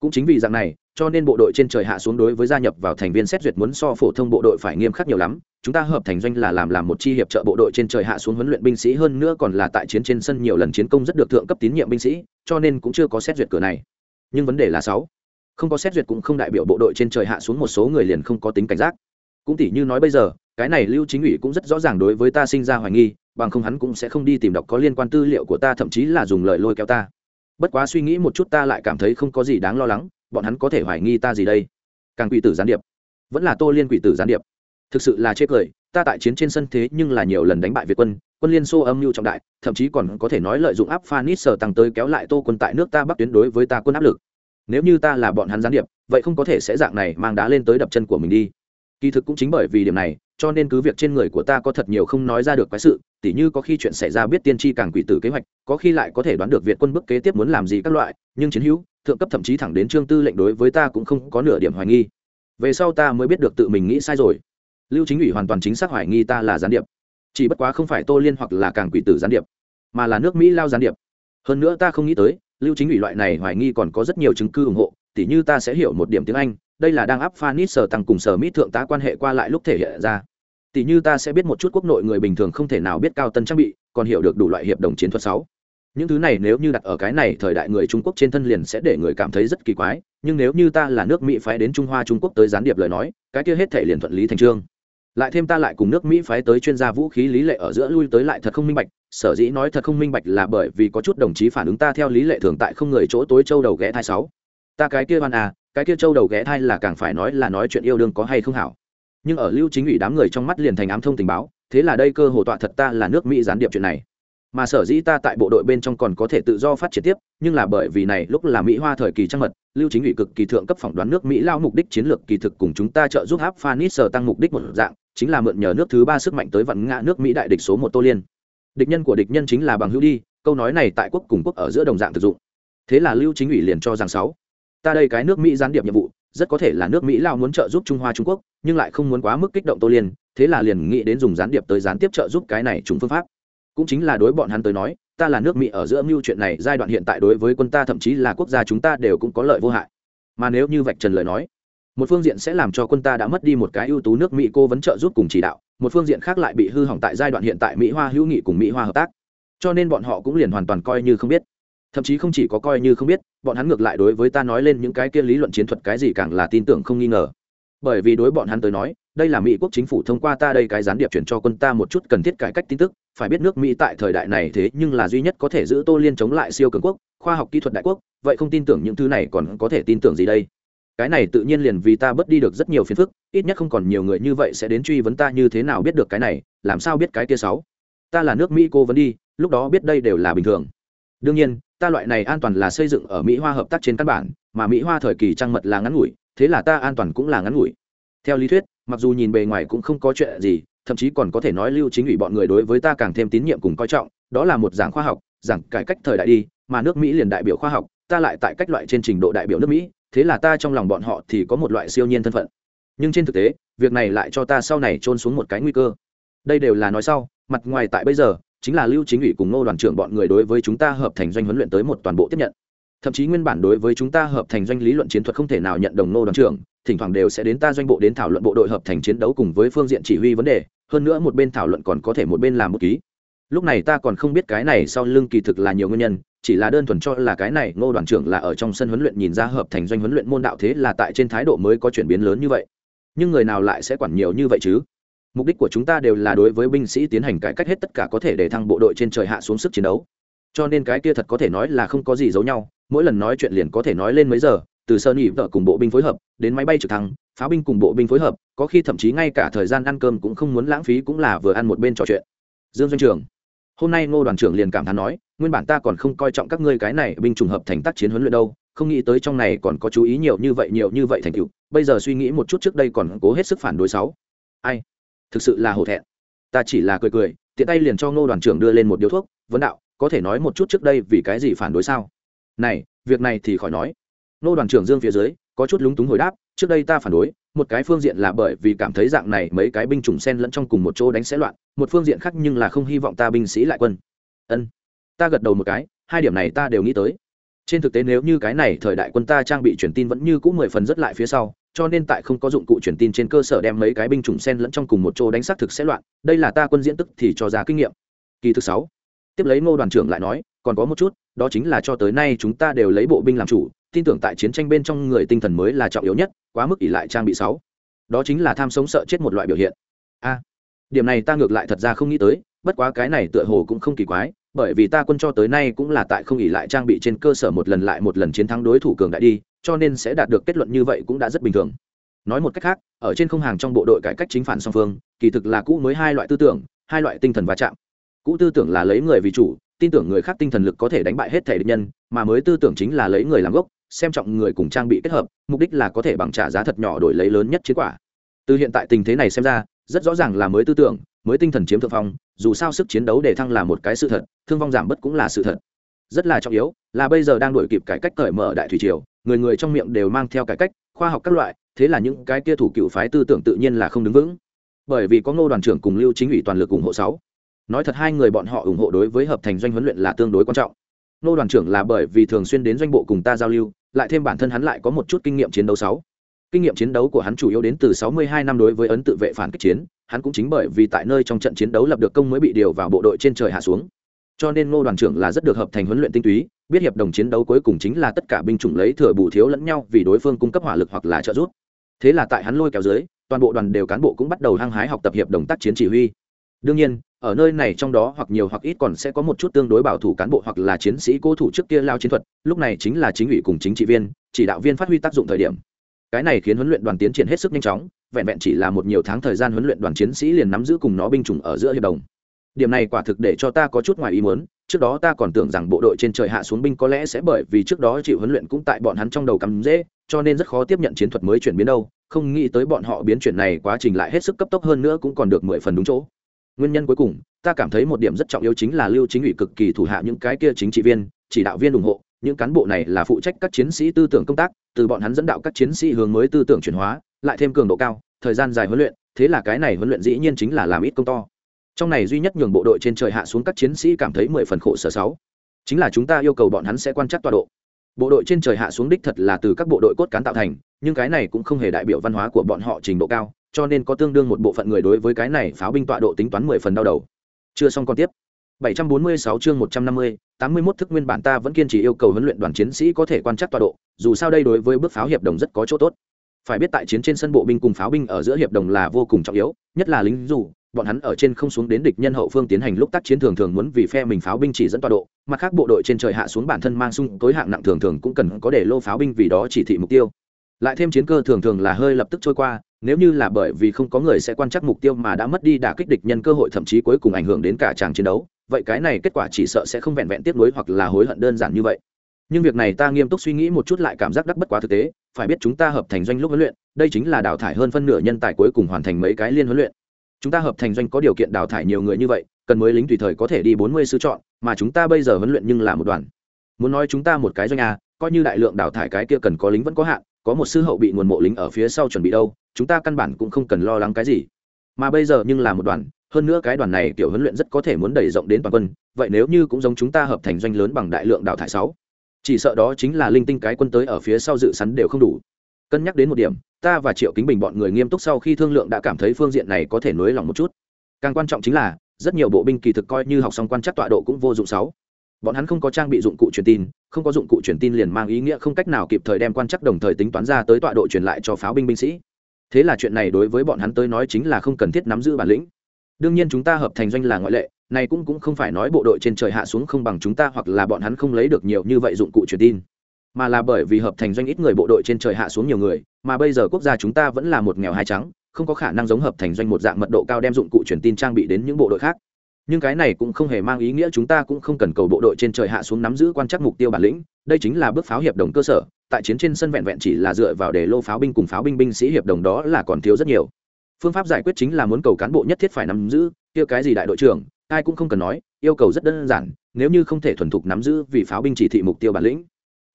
Cũng chính vì dạng này, cho nên bộ đội trên trời hạ xuống đối với gia nhập vào thành viên xét duyệt muốn so phổ thông bộ đội phải nghiêm khắc nhiều lắm. Chúng ta hợp thành doanh là làm làm một chi hiệp trợ bộ đội trên trời hạ xuống huấn luyện binh sĩ, hơn nữa còn là tại chiến trên sân nhiều lần chiến công rất được thượng cấp tín nhiệm binh sĩ, cho nên cũng chưa có xét duyệt cửa này. Nhưng vấn đề là sáu. Không có xét duyệt cũng không đại biểu bộ đội trên trời hạ xuống một số người liền không có tính cảnh giác. Cũng tỉ như nói bây giờ, cái này lưu chính ủy cũng rất rõ ràng đối với ta sinh ra hoài nghi, bằng không hắn cũng sẽ không đi tìm đọc có liên quan tư liệu của ta, thậm chí là dùng lời lôi kéo ta. Bất quá suy nghĩ một chút ta lại cảm thấy không có gì đáng lo lắng bọn hắn có thể hoài nghi ta gì đây? Càng quỷ tử gián điệp. Vẫn là tô liên quỷ tử gián điệp. Thực sự là chê cười, ta tại chiến trên sân thế nhưng là nhiều lần đánh bại việt quân quân liên xô âm mưu trọng đại, thậm chí còn có thể nói lợi dụng áp phanit sở tăng tới kéo lại tô quân tại nước ta bắc tuyến đối với ta quân áp lực. Nếu như ta là bọn hắn gián điệp, vậy không có thể sẽ dạng này mang đá lên tới đập chân của mình đi. Kỳ thực cũng chính bởi vì điểm này, cho nên cứ việc trên người của ta có thật nhiều không nói ra được cái sự, tỉ như có khi chuyện xảy ra biết tiên tri càng quỷ tử kế hoạch, có khi lại có thể đoán được việt quân bước kế tiếp muốn làm gì các loại nhưng chiến hữu, thượng cấp thậm chí thẳng đến trương tư lệnh đối với ta cũng không có nửa điểm hoài nghi. Về sau ta mới biết được tự mình nghĩ sai rồi. Lưu chính ủy hoàn toàn chính xác hoài nghi ta là gián điệp. Chỉ bất quá không phải tô liên hoặc là càng quỷ tử gián điệp, mà là nước mỹ lao gián điệp. Hơn nữa ta không nghĩ tới, lưu chính ủy loại này hoài nghi còn có rất nhiều chứng cứ ủng hộ, tỉ như ta sẽ hiểu một điểm tiếng anh, đây là đang áp phanit sở tăng cùng sở mỹ thượng tá quan hệ qua lại lúc thể hiện ra. Tỷ như ta sẽ biết một chút quốc nội người bình thường không thể nào biết cao tân trang bị, còn hiểu được đủ loại hiệp đồng chiến thuật sáu những thứ này nếu như đặt ở cái này thời đại người trung quốc trên thân liền sẽ để người cảm thấy rất kỳ quái, nhưng nếu như ta là nước mỹ phái đến trung hoa trung quốc tới gián điệp lời nói, cái kia hết thể liền thuận lý thành trương. Lại thêm ta lại cùng nước mỹ phái tới chuyên gia vũ khí lý lệ ở giữa lui tới lại thật không minh bạch, sở dĩ nói thật không minh bạch là bởi vì có chút đồng chí phản ứng ta theo lý lệ thường tại không người chỗ tối châu đầu ghé thai sáu. Ta cái kia ban à cái kia châu đầu ghé thai là càng phải nói là nói chuyện yêu đương có hay không hảo. Nhưng ở lưu chính ủy đám người trong mắt liền thành ám thông tình báo, thế là đây cơ hồ tọa thật ta là nước mỹ gián điệp chuyện này mà sở dĩ ta tại bộ đội bên trong còn có thể tự do phát triển tiếp, nhưng là bởi vì này lúc là mỹ hoa thời kỳ trăng mật, lưu chính ủy cực kỳ thượng cấp phỏng đoán nước mỹ lao mục đích chiến lược kỳ thực cùng chúng ta trợ giúp áp phanis sờ tăng mục đích một dạng, chính là mượn nhờ nước thứ ba sức mạnh tới vận ngã nước mỹ đại địch số một tô liên. Địch nhân của địch nhân chính là bằng hữu đi, câu nói này tại quốc cùng quốc ở giữa đồng dạng thực dụng. Thế là lưu chính ủy liền cho rằng sáu, ta đây cái nước mỹ gián điệp nhiệm vụ, rất có thể là nước mỹ lao muốn trợ giúp trung hoa trung quốc, nhưng lại không muốn quá mức kích động tô liên, thế là liền nghĩ đến dùng gián điệp tới gián tiếp trợ giúp cái này chúng phương pháp cũng chính là đối bọn hắn tới nói, ta là nước mỹ ở giữa mưu chuyện này, giai đoạn hiện tại đối với quân ta thậm chí là quốc gia chúng ta đều cũng có lợi vô hại. Mà nếu như vạch trần lời nói, một phương diện sẽ làm cho quân ta đã mất đi một cái ưu tú nước mỹ cô vấn trợ giúp cùng chỉ đạo, một phương diện khác lại bị hư hỏng tại giai đoạn hiện tại mỹ hoa hữu nghị cùng mỹ hoa hợp tác. Cho nên bọn họ cũng liền hoàn toàn coi như không biết. Thậm chí không chỉ có coi như không biết, bọn hắn ngược lại đối với ta nói lên những cái kia lý luận chiến thuật cái gì càng là tin tưởng không nghi ngờ bởi vì đối bọn hắn tới nói, đây là mỹ quốc chính phủ thông qua ta đây cái gián điệp chuyển cho quân ta một chút cần thiết cải cách tin tức, phải biết nước mỹ tại thời đại này thế nhưng là duy nhất có thể giữ tô liên chống lại siêu cường quốc, khoa học kỹ thuật đại quốc, vậy không tin tưởng những thứ này còn có thể tin tưởng gì đây? Cái này tự nhiên liền vì ta bớt đi được rất nhiều phiền phức, ít nhất không còn nhiều người như vậy sẽ đến truy vấn ta như thế nào biết được cái này, làm sao biết cái kia sáu? Ta là nước mỹ cô vấn đi, lúc đó biết đây đều là bình thường. Đương nhiên, ta loại này an toàn là xây dựng ở mỹ hoa hợp tác trên căn bản, mà mỹ hoa thời kỳ trăng mật là ngắn ngủi thế là ta an toàn cũng là ngắn ngủi. Theo lý thuyết, mặc dù nhìn bề ngoài cũng không có chuyện gì, thậm chí còn có thể nói lưu chính ủy bọn người đối với ta càng thêm tín nhiệm cùng coi trọng, đó là một giảng khoa học, giảng cải cách thời đại đi, mà nước mỹ liền đại biểu khoa học, ta lại tại cách loại trên trình độ đại biểu nước mỹ, thế là ta trong lòng bọn họ thì có một loại siêu nhiên thân phận. Nhưng trên thực tế, việc này lại cho ta sau này trôn xuống một cái nguy cơ. Đây đều là nói sau, mặt ngoài tại bây giờ, chính là lưu chính ủy cùng ngô đoàn trưởng bọn người đối với chúng ta hợp thành doanh huấn luyện tới một toàn bộ tiếp nhận thậm chí nguyên bản đối với chúng ta hợp thành doanh lý luận chiến thuật không thể nào nhận đồng ngô đoàn trưởng, thỉnh thoảng đều sẽ đến ta doanh bộ đến thảo luận bộ đội hợp thành chiến đấu cùng với phương diện chỉ huy vấn đề, hơn nữa một bên thảo luận còn có thể một bên làm một ký. Lúc này ta còn không biết cái này sau lưng kỳ thực là nhiều nguyên nhân, chỉ là đơn thuần cho là cái này ngô đoàn trưởng là ở trong sân huấn luyện nhìn ra hợp thành doanh huấn luyện môn đạo thế là tại trên thái độ mới có chuyển biến lớn như vậy. Nhưng người nào lại sẽ quản nhiều như vậy chứ? Mục đích của chúng ta đều là đối với binh sĩ tiến hành cải cách hết tất cả có thể để thăng bộ đội trên trời hạ xuống sức chiến đấu. Cho nên cái kia thật có thể nói là không có gì giấu nhau mỗi lần nói chuyện liền có thể nói lên mấy giờ, từ sơ nhị vợ cùng bộ binh phối hợp, đến máy bay trực thăng pháo binh cùng bộ binh phối hợp, có khi thậm chí ngay cả thời gian ăn cơm cũng không muốn lãng phí cũng là vừa ăn một bên trò chuyện. Dương doanh trường, hôm nay ngô đoàn trưởng liền cảm thán nói, nguyên bản ta còn không coi trọng các ngươi cái này binh trùng hợp thành tác chiến huấn luyện đâu, không nghĩ tới trong này còn có chú ý nhiều như vậy nhiều như vậy thành tựu, bây giờ suy nghĩ một chút trước đây còn cố hết sức phản đối sáu. Ai? Thực sự là hổ thẹn. Ta chỉ là cười cười, tiện tay liền cho ngô đoàn trưởng đưa lên một điếu thuốc, vấn đạo, có thể nói một chút trước đây vì cái gì phản đối sao? Này, việc này thì khỏi nói. Ngô đoàn trưởng dương phía dưới có chút lúng túng hồi đáp, trước đây ta phản đối, một cái phương diện là bởi vì cảm thấy dạng này mấy cái binh chủng sen lẫn trong cùng một chỗ đánh sẽ loạn, một phương diện khác nhưng là không hy vọng ta binh sĩ lại quân. Ân. Ta gật đầu một cái, hai điểm này ta đều nghĩ tới. Trên thực tế nếu như cái này thời đại quân ta trang bị truyền tin vẫn như cũ mười phần rất lại phía sau, cho nên tại không có dụng cụ truyền tin trên cơ sở đem mấy cái binh chủng sen lẫn trong cùng một chỗ đánh xác thực sẽ loạn, đây là ta quân diễn tức thì cho ra kinh nghiệm. Kỳ thứ sáu. Tiếp lấy ngô đoàn trưởng lại nói còn có một chút, đó chính là cho tới nay chúng ta đều lấy bộ binh làm chủ, tin tưởng tại chiến tranh bên trong người tinh thần mới là trọng yếu nhất, quá mức ỷ lại trang bị sáu. Đó chính là tham sống sợ chết một loại biểu hiện. A, điểm này ta ngược lại thật ra không nghĩ tới, bất quá cái này tựa hồ cũng không kỳ quái, bởi vì ta quân cho tới nay cũng là tại không ỷ lại trang bị trên cơ sở một lần lại một lần chiến thắng đối thủ cường đại đi, cho nên sẽ đạt được kết luận như vậy cũng đã rất bình thường. Nói một cách khác, ở trên không hàng trong bộ đội cải cách chính phản song phương, kỳ thực là cũ mới hai loại tư tưởng, hai loại tinh thần va chạm. Cũ tư tưởng là lấy người vì chủ tin tưởng người khác tinh thần lực có thể đánh bại hết thể địch nhân, mà mới tư tưởng chính là lấy người làm gốc, xem trọng người cùng trang bị kết hợp, mục đích là có thể bằng trả giá thật nhỏ đổi lấy lớn nhất chiến quả. Từ hiện tại tình thế này xem ra, rất rõ ràng là mới tư tưởng, mới tinh thần chiếm thượng phong, dù sao sức chiến đấu để thăng là một cái sự thật, thương vong giảm bớt cũng là sự thật. Rất là trọng yếu, là bây giờ đang đổi kịp cải cách cởi mở đại thủy triều, người người trong miệng đều mang theo cải cách, khoa học các loại, thế là những cái kia thủ cựu phái tư tưởng tự nhiên là không đứng vững. Bởi vì có ngô đoàn trưởng cùng lưu chính ủy toàn lực ủng hộ sáu nói thật hai người bọn họ ủng hộ đối với hợp thành doanh huấn luyện là tương đối quan trọng. Ngô đoàn trưởng là bởi vì thường xuyên đến doanh bộ cùng ta giao lưu, lại thêm bản thân hắn lại có một chút kinh nghiệm chiến đấu sáu. Kinh nghiệm chiến đấu của hắn chủ yếu đến từ 62 năm đối với ấn tự vệ phản kích chiến, hắn cũng chính bởi vì tại nơi trong trận chiến đấu lập được công mới bị điều vào bộ đội trên trời hạ xuống. Cho nên ngô đoàn trưởng là rất được hợp thành huấn luyện tinh túy, biết hiệp đồng chiến đấu cuối cùng chính là tất cả binh chủng lấy thừa bù thiếu lẫn nhau vì đối phương cung cấp hỏa lực hoặc là trợ giúp. Thế là tại hắn lôi kéo dưới, toàn bộ đoàn đều cán bộ cũng bắt đầu hăng hái học tập hiệp đồng tác chiến chỉ huy đương nhiên, ở nơi này trong đó hoặc nhiều hoặc ít còn sẽ có một chút tương đối bảo thủ cán bộ hoặc là chiến sĩ cố thủ trước kia lao chiến thuật, lúc này chính là chính ủy cùng chính trị viên, chỉ đạo viên phát huy tác dụng thời điểm. Cái này khiến huấn luyện đoàn tiến triển hết sức nhanh chóng, vẹn vẹn chỉ là một nhiều tháng thời gian huấn luyện đoàn chiến sĩ liền nắm giữ cùng nó binh chủng ở giữa hiệp đồng. Điểm này quả thực để cho ta có chút ngoài ý muốn, trước đó ta còn tưởng rằng bộ đội trên trời hạ xuống binh có lẽ sẽ bởi vì trước đó chịu huấn luyện cũng tại bọn hắn trong đầu cắm dễ, cho nên rất khó tiếp nhận chiến thuật mới chuyển biến đâu, không nghĩ tới bọn họ biến chuyển này quá trình lại hết sức cấp tốc hơn nữa cũng còn được mười phần đúng chỗ nguyên nhân cuối cùng, ta cảm thấy một điểm rất trọng yếu chính là lưu chính ủy cực kỳ thủ hạ những cái kia chính trị viên, chỉ đạo viên ủng hộ. Những cán bộ này là phụ trách các chiến sĩ tư tưởng công tác, từ bọn hắn dẫn đạo các chiến sĩ hướng mới tư tưởng chuyển hóa, lại thêm cường độ cao, thời gian dài huấn luyện, thế là cái này huấn luyện dĩ nhiên chính là làm ít công to. Trong này duy nhất nhường bộ đội trên trời hạ xuống các chiến sĩ cảm thấy mười phần khổ sở sáu, chính là chúng ta yêu cầu bọn hắn sẽ quan trắc tọa độ. Bộ đội trên trời hạ xuống đích thật là từ các bộ đội cốt cán tạo thành, nhưng cái này cũng không hề đại biểu văn hóa của bọn họ trình độ cao cho nên có tương đương một bộ phận người đối với cái này pháo binh tọa độ tính toán mười phần đau đầu chưa xong còn tiếp 746 chương 150, 81 thức nguyên bản ta vẫn kiên trì yêu cầu huấn luyện đoàn chiến sĩ có thể quan trắc tọa độ, dù sao đây đối với bước pháo hiệp đồng rất có chỗ tốt. Phải biết tại chiến trên sân bộ binh cùng pháo binh ở giữa hiệp đồng là vô cùng trọng yếu, nhất là lính dù, bọn hắn ở trên không xuống đến địch nhân hậu phương tiến hành lúc tác chiến thường thường muốn vì phe mình pháo binh chỉ dẫn tọa độ, mặt khác bộ đội trên trời hạ xuống bản thân mang sung tối hạng nặng thường thường cũng cần có để lô pháo binh vì đó chỉ thị mục tiêu. Lại thêm chiến cơ thường thường là hơi lập tức trôi qua, nếu như là bởi vì không có người sẽ quan trắc mục tiêu mà đã mất đi đả kích địch nhân cơ hội thậm chí cuối cùng ảnh hưởng đến cả tràng chiến đấu, vậy cái này kết quả chỉ sợ sẽ không vẹn vẹn tiếp nối hoặc là hối hận đơn giản như vậy. Nhưng việc này ta nghiêm túc suy nghĩ một chút lại cảm giác đắc bất quá thực tế phải biết chúng ta hợp thành doanh lúc huấn luyện đây chính là đào thải hơn phân nửa nhân tài cuối cùng hoàn thành mấy cái liên huấn luyện. Chúng ta hợp thành doanh có điều kiện đào thải nhiều người như vậy cần mới lính tùy thời có thể đi bốn mươi sư chọn mà chúng ta bây giờ huấn luyện nhưng là một đoàn. Muốn nói chúng ta một cái doanh a coi như đại lượng đào thải cái kia cần có lính vẫn có hạn có một sư hậu bị nguồn mộ lính ở phía sau chuẩn bị đâu, chúng ta căn bản cũng không cần lo lắng cái gì. Mà bây giờ nhưng là một đoàn, hơn nữa cái đoàn này kiểu huấn luyện rất có thể muốn đẩy rộng đến toàn quân, vậy nếu như cũng giống chúng ta hợp thành doanh lớn bằng đại lượng đào thải sáu, chỉ sợ đó chính là linh tinh cái quân tới ở phía sau dự sắn đều không đủ. Cân nhắc đến một điểm, ta và triệu kính bình bọn người nghiêm túc sau khi thương lượng đã cảm thấy phương diện này có thể nới lòng một chút. Càng quan trọng chính là, rất nhiều bộ binh kỳ thực coi như học xong quan chắc tọa độ cũng vô dụng sáu bọn hắn không có trang bị dụng cụ truyền tin, không có dụng cụ truyền tin liền mang ý nghĩa không cách nào kịp thời đem quan chắc đồng thời tính toán ra tới tọa độ truyền lại cho pháo binh binh sĩ. Thế là chuyện này đối với bọn hắn tới nói chính là không cần thiết nắm giữ bản lĩnh. Đương nhiên chúng ta hợp thành doanh là ngoại lệ, này cũng cũng không phải nói bộ đội trên trời hạ xuống không bằng chúng ta hoặc là bọn hắn không lấy được nhiều như vậy dụng cụ truyền tin. Mà là bởi vì hợp thành doanh ít người bộ đội trên trời hạ xuống nhiều người, mà bây giờ quốc gia chúng ta vẫn là một nghèo hai trắng, không có khả năng giống hợp thành doanh một dạng mật độ cao đem dụng cụ truyền tin trang bị đến những bộ đội khác nhưng cái này cũng không hề mang ý nghĩa chúng ta cũng không cần cầu bộ đội trên trời hạ xuống nắm giữ quan trắc mục tiêu bản lĩnh, đây chính là bước pháo hiệp đồng cơ sở, tại chiến trên sân vẹn vẹn chỉ là dựa vào để lô pháo binh cùng pháo binh binh sĩ hiệp đồng đó là còn thiếu rất nhiều. Phương pháp giải quyết chính là muốn cầu cán bộ nhất thiết phải nắm giữ, kia cái gì đại đội trưởng, ai cũng không cần nói, yêu cầu rất đơn giản, nếu như không thể thuần thục nắm giữ vì pháo binh chỉ thị mục tiêu bản lĩnh,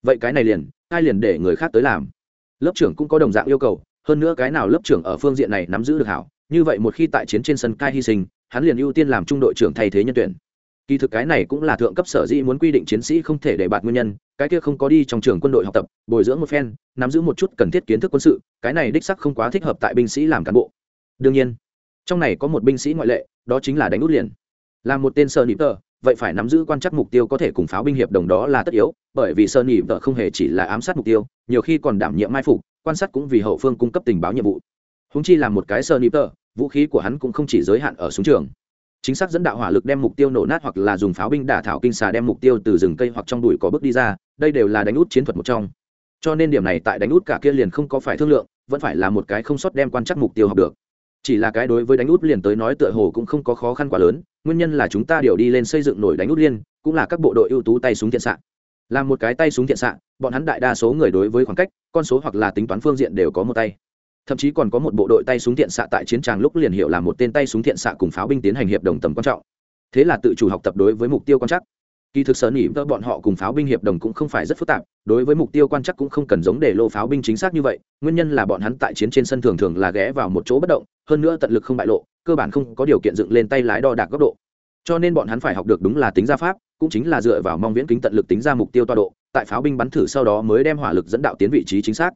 vậy cái này liền, ai liền để người khác tới làm? Lớp trưởng cũng có đồng dạng yêu cầu, hơn nữa cái nào lớp trưởng ở phương diện này nắm giữ được hảo, như vậy một khi tại chiến trên sân cai hy sinh hắn liền ưu tiên làm trung đội trưởng thay thế nhân tuyển. Kỳ thực cái này cũng là thượng cấp sở dĩ muốn quy định chiến sĩ không thể để bạt nguyên nhân, cái kia không có đi trong trường quân đội học tập, bồi dưỡng một phen, nắm giữ một chút cần thiết kiến thức quân sự, cái này đích sắc không quá thích hợp tại binh sĩ làm cán bộ. Đương nhiên, trong này có một binh sĩ ngoại lệ, đó chính là đánh út liền. Là một tên sơ nịp tờ, vậy phải nắm giữ quan chắc mục tiêu có thể cùng pháo binh hiệp đồng đó là tất yếu, bởi vì sơ nịp tờ không hề chỉ là ám sát mục tiêu, nhiều khi còn đảm nhiệm mai phục, quan sát cũng vì hậu phương cung cấp tình báo nhiệm vụ. Húng chi là một cái sơ nịp tờ vũ khí của hắn cũng không chỉ giới hạn ở súng trường. Chính xác dẫn đạo hỏa lực đem mục tiêu nổ nát hoặc là dùng pháo binh đả thảo kinh xà đem mục tiêu từ rừng cây hoặc trong đùi có bước đi ra, đây đều là đánh út chiến thuật một trong. Cho nên điểm này tại đánh út cả kia liền không có phải thương lượng, vẫn phải là một cái không sót đem quan chắc mục tiêu học được. Chỉ là cái đối với đánh út liền tới nói tựa hồ cũng không có khó khăn quá lớn, nguyên nhân là chúng ta điều đi lên xây dựng nổi đánh út liên, cũng là các bộ đội ưu tú tay súng thiện xạ. Là một cái tay súng thiện xạ, bọn hắn đại đa số người đối với khoảng cách, con số hoặc là tính toán phương diện đều có một tay thậm chí còn có một bộ đội tay súng thiện xạ tại chiến tràng lúc liền hiệu là một tên tay súng thiện xạ cùng pháo binh tiến hành hiệp đồng tầm quan trọng. Thế là tự chủ học tập đối với mục tiêu quan chắc kỳ thực sở nỉ vợ bọn họ cùng pháo binh hiệp đồng cũng không phải rất phức tạp, đối với mục tiêu quan chắc cũng không cần giống để lô pháo binh chính xác như vậy, nguyên nhân là bọn hắn tại chiến trên sân thường thường là ghé vào một chỗ bất động, hơn nữa tận lực không bại lộ, cơ bản không có điều kiện dựng lên tay lái đo đạc góc độ. Cho nên bọn hắn phải học được đúng là tính ra pháp, cũng chính là dựa vào mong viễn kính tận lực tính ra mục tiêu toa độ, tại pháo binh bắn thử sau đó mới đem hỏa lực dẫn đạo tiến vị trí chính xác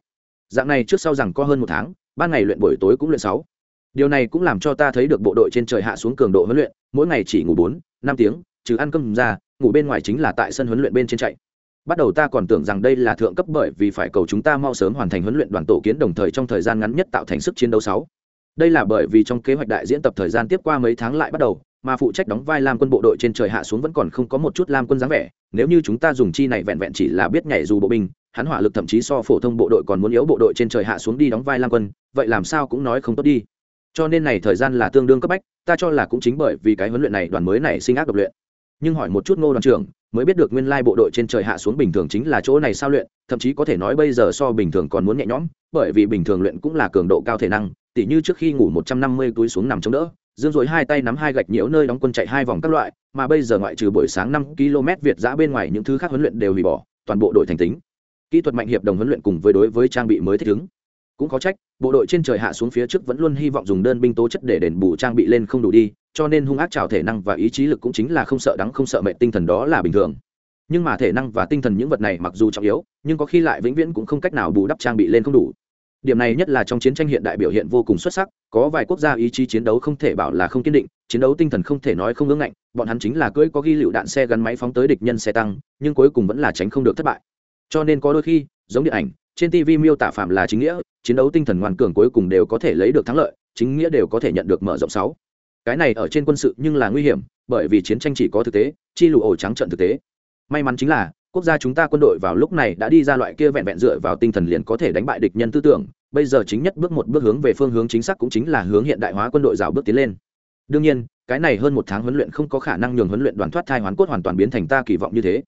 dạng này trước sau rằng có hơn một tháng, ban ngày luyện buổi tối cũng luyện sáu. Điều này cũng làm cho ta thấy được bộ đội trên trời hạ xuống cường độ huấn luyện, mỗi ngày chỉ ngủ bốn, năm tiếng, trừ ăn cơm ra, ngủ bên ngoài chính là tại sân huấn luyện bên trên chạy. Bắt đầu ta còn tưởng rằng đây là thượng cấp bởi vì phải cầu chúng ta mau sớm hoàn thành huấn luyện đoàn tổ kiến đồng thời trong thời gian ngắn nhất tạo thành sức chiến đấu sáu. Đây là bởi vì trong kế hoạch đại diễn tập thời gian tiếp qua mấy tháng lại bắt đầu, mà phụ trách đóng vai lam quân bộ đội trên trời hạ xuống vẫn còn không có một chút lam quân dáng vẻ, nếu như chúng ta dùng chi này vẹn vẹn chỉ là biết nhảy dù bộ binh hắn hỏa lực thậm chí so phổ thông bộ đội còn muốn yếu bộ đội trên trời hạ xuống đi đóng vai lam quân, vậy làm sao cũng nói không tốt đi. Cho nên này thời gian là tương đương cấp bách, ta cho là cũng chính bởi vì cái huấn luyện này đoàn mới này sinh ác độc luyện. Nhưng hỏi một chút ngô đoàn trưởng, mới biết được nguyên lai bộ đội trên trời hạ xuống bình thường chính là chỗ này sao luyện, thậm chí có thể nói bây giờ so bình thường còn muốn nhẹ nhõm, bởi vì bình thường luyện cũng là cường độ cao thể năng, tỉ như trước khi ngủ một trăm năm mươi túi xuống nằm chống đỡ, dương dối hai tay nắm hai gạch nhiễu nơi đóng quân chạy hai vòng các loại, mà bây giờ ngoại trừ buổi sáng năm km việt giã bên ngoài những thứ khác huấn luyện đều hủy bỏ, toàn bộ đội thành tính kỹ thuật mạnh hiệp đồng huấn luyện cùng với đối với trang bị mới thích ứng. Cũng có trách, bộ đội trên trời hạ xuống phía trước vẫn luôn hy vọng dùng đơn binh tố chất để đền bù trang bị lên không đủ đi, cho nên hung ác trào thể năng và ý chí lực cũng chính là không sợ đắng không sợ mệnh tinh thần đó là bình thường. Nhưng mà thể năng và tinh thần những vật này mặc dù trọng yếu, nhưng có khi lại vĩnh viễn cũng không cách nào bù đắp trang bị lên không đủ. Điểm này nhất là trong chiến tranh hiện đại biểu hiện vô cùng xuất sắc, có vài quốc gia ý chí chiến đấu không thể bảo là không kiên định, chiến đấu tinh thần không thể nói không ngưỡng ngạnh, bọn hắn chính là cưỡi có ghi lựu đạn xe gắn máy phóng tới địch nhân xe tăng, nhưng cuối cùng vẫn là tránh không được thất bại cho nên có đôi khi, giống điện ảnh, trên tv miêu tả phạm là chính nghĩa, chiến đấu tinh thần ngoan cường cuối cùng đều có thể lấy được thắng lợi, chính nghĩa đều có thể nhận được mở rộng sáu. Cái này ở trên quân sự nhưng là nguy hiểm, bởi vì chiến tranh chỉ có thực tế, chi lụ ổ trắng trận thực tế. May mắn chính là, quốc gia chúng ta quân đội vào lúc này đã đi ra loại kia vẹn vẹn dựa vào tinh thần liền có thể đánh bại địch nhân tư tưởng, bây giờ chính nhất bước một bước hướng về phương hướng chính xác cũng chính là hướng hiện đại hóa quân đội rào bước tiến lên. Đương nhiên, cái này hơn một tháng huấn luyện không có khả năng nhường huấn luyện đoàn thoát thai hoàn cốt hoàn toàn biến thành ta kỳ vọng như thế.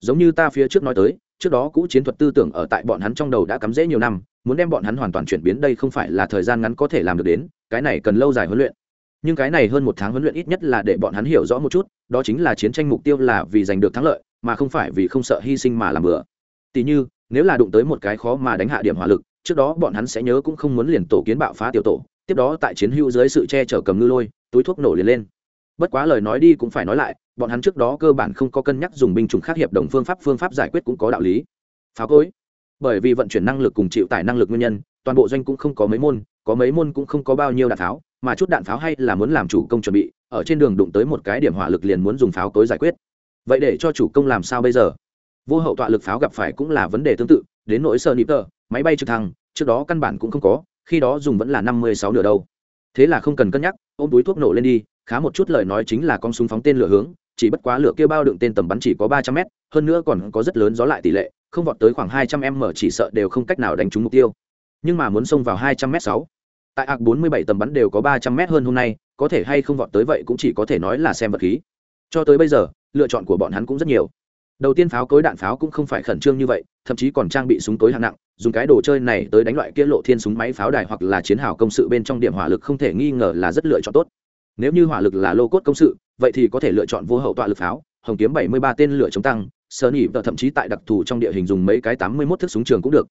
Giống như ta phía trước nói tới trước đó cũ chiến thuật tư tưởng ở tại bọn hắn trong đầu đã cắm rễ nhiều năm, muốn đem bọn hắn hoàn toàn chuyển biến đây không phải là thời gian ngắn có thể làm được đến, cái này cần lâu dài huấn luyện. Nhưng cái này hơn một tháng huấn luyện ít nhất là để bọn hắn hiểu rõ một chút, đó chính là chiến tranh mục tiêu là vì giành được thắng lợi, mà không phải vì không sợ hy sinh mà làm bừa. Tỉ như, nếu là đụng tới một cái khó mà đánh hạ điểm hỏa lực, trước đó bọn hắn sẽ nhớ cũng không muốn liền tổ kiến bạo phá tiểu tổ, tiếp đó tại chiến hữu dưới sự che chở cầm ngư lôi, túi thuốc nổ liền lên. Bất quá lời nói đi cũng phải nói lại bọn hắn trước đó cơ bản không có cân nhắc dùng binh chủng khác hiệp đồng phương pháp phương pháp giải quyết cũng có đạo lý. Pháo cối. Bởi vì vận chuyển năng lực cùng chịu tải năng lực nguyên nhân, toàn bộ doanh cũng không có mấy môn, có mấy môn cũng không có bao nhiêu đạn pháo, mà chút đạn pháo hay là muốn làm chủ công chuẩn bị, ở trên đường đụng tới một cái điểm hỏa lực liền muốn dùng pháo cối giải quyết. Vậy để cho chủ công làm sao bây giờ? Vô hậu tọa lực pháo gặp phải cũng là vấn đề tương tự, đến nỗi sơ nịp tờ, máy bay trực thăng, trước đó căn bản cũng không có, khi đó dùng vẫn là năm mươi sáu nửa đâu. Thế là không cần cân nhắc, ôm túi thuốc nổ lên đi, khá một chút lời nói chính là con súng phóng tên lửa hướng chỉ bất quá lửa kia bao đựng tên tầm bắn chỉ có ba trăm mét, hơn nữa còn có rất lớn gió lại tỷ lệ, không vọt tới khoảng hai trăm m chỉ sợ đều không cách nào đánh trúng mục tiêu. Nhưng mà muốn xông vào hai trăm m sáu, tại ạc bốn mươi bảy tầm bắn đều có ba trăm m hơn hôm nay, có thể hay không vọt tới vậy cũng chỉ có thể nói là xem vật khí. Cho tới bây giờ, lựa chọn của bọn hắn cũng rất nhiều. Đầu tiên pháo cối đạn pháo cũng không phải khẩn trương như vậy, thậm chí còn trang bị súng tối hạng nặng, dùng cái đồ chơi này tới đánh loại kia lộ thiên súng máy pháo đài hoặc là chiến hào công sự bên trong điểm hỏa lực không thể nghi ngờ là rất lựa chọn tốt nếu như hỏa lực là lô cốt công sự, vậy thì có thể lựa chọn vô hậu tọa lực pháo, hồng kiếm 73 tên lửa chống tăng sơ nhị và thậm chí tại đặc thù trong địa hình dùng mấy cái 81 thước súng trường cũng được.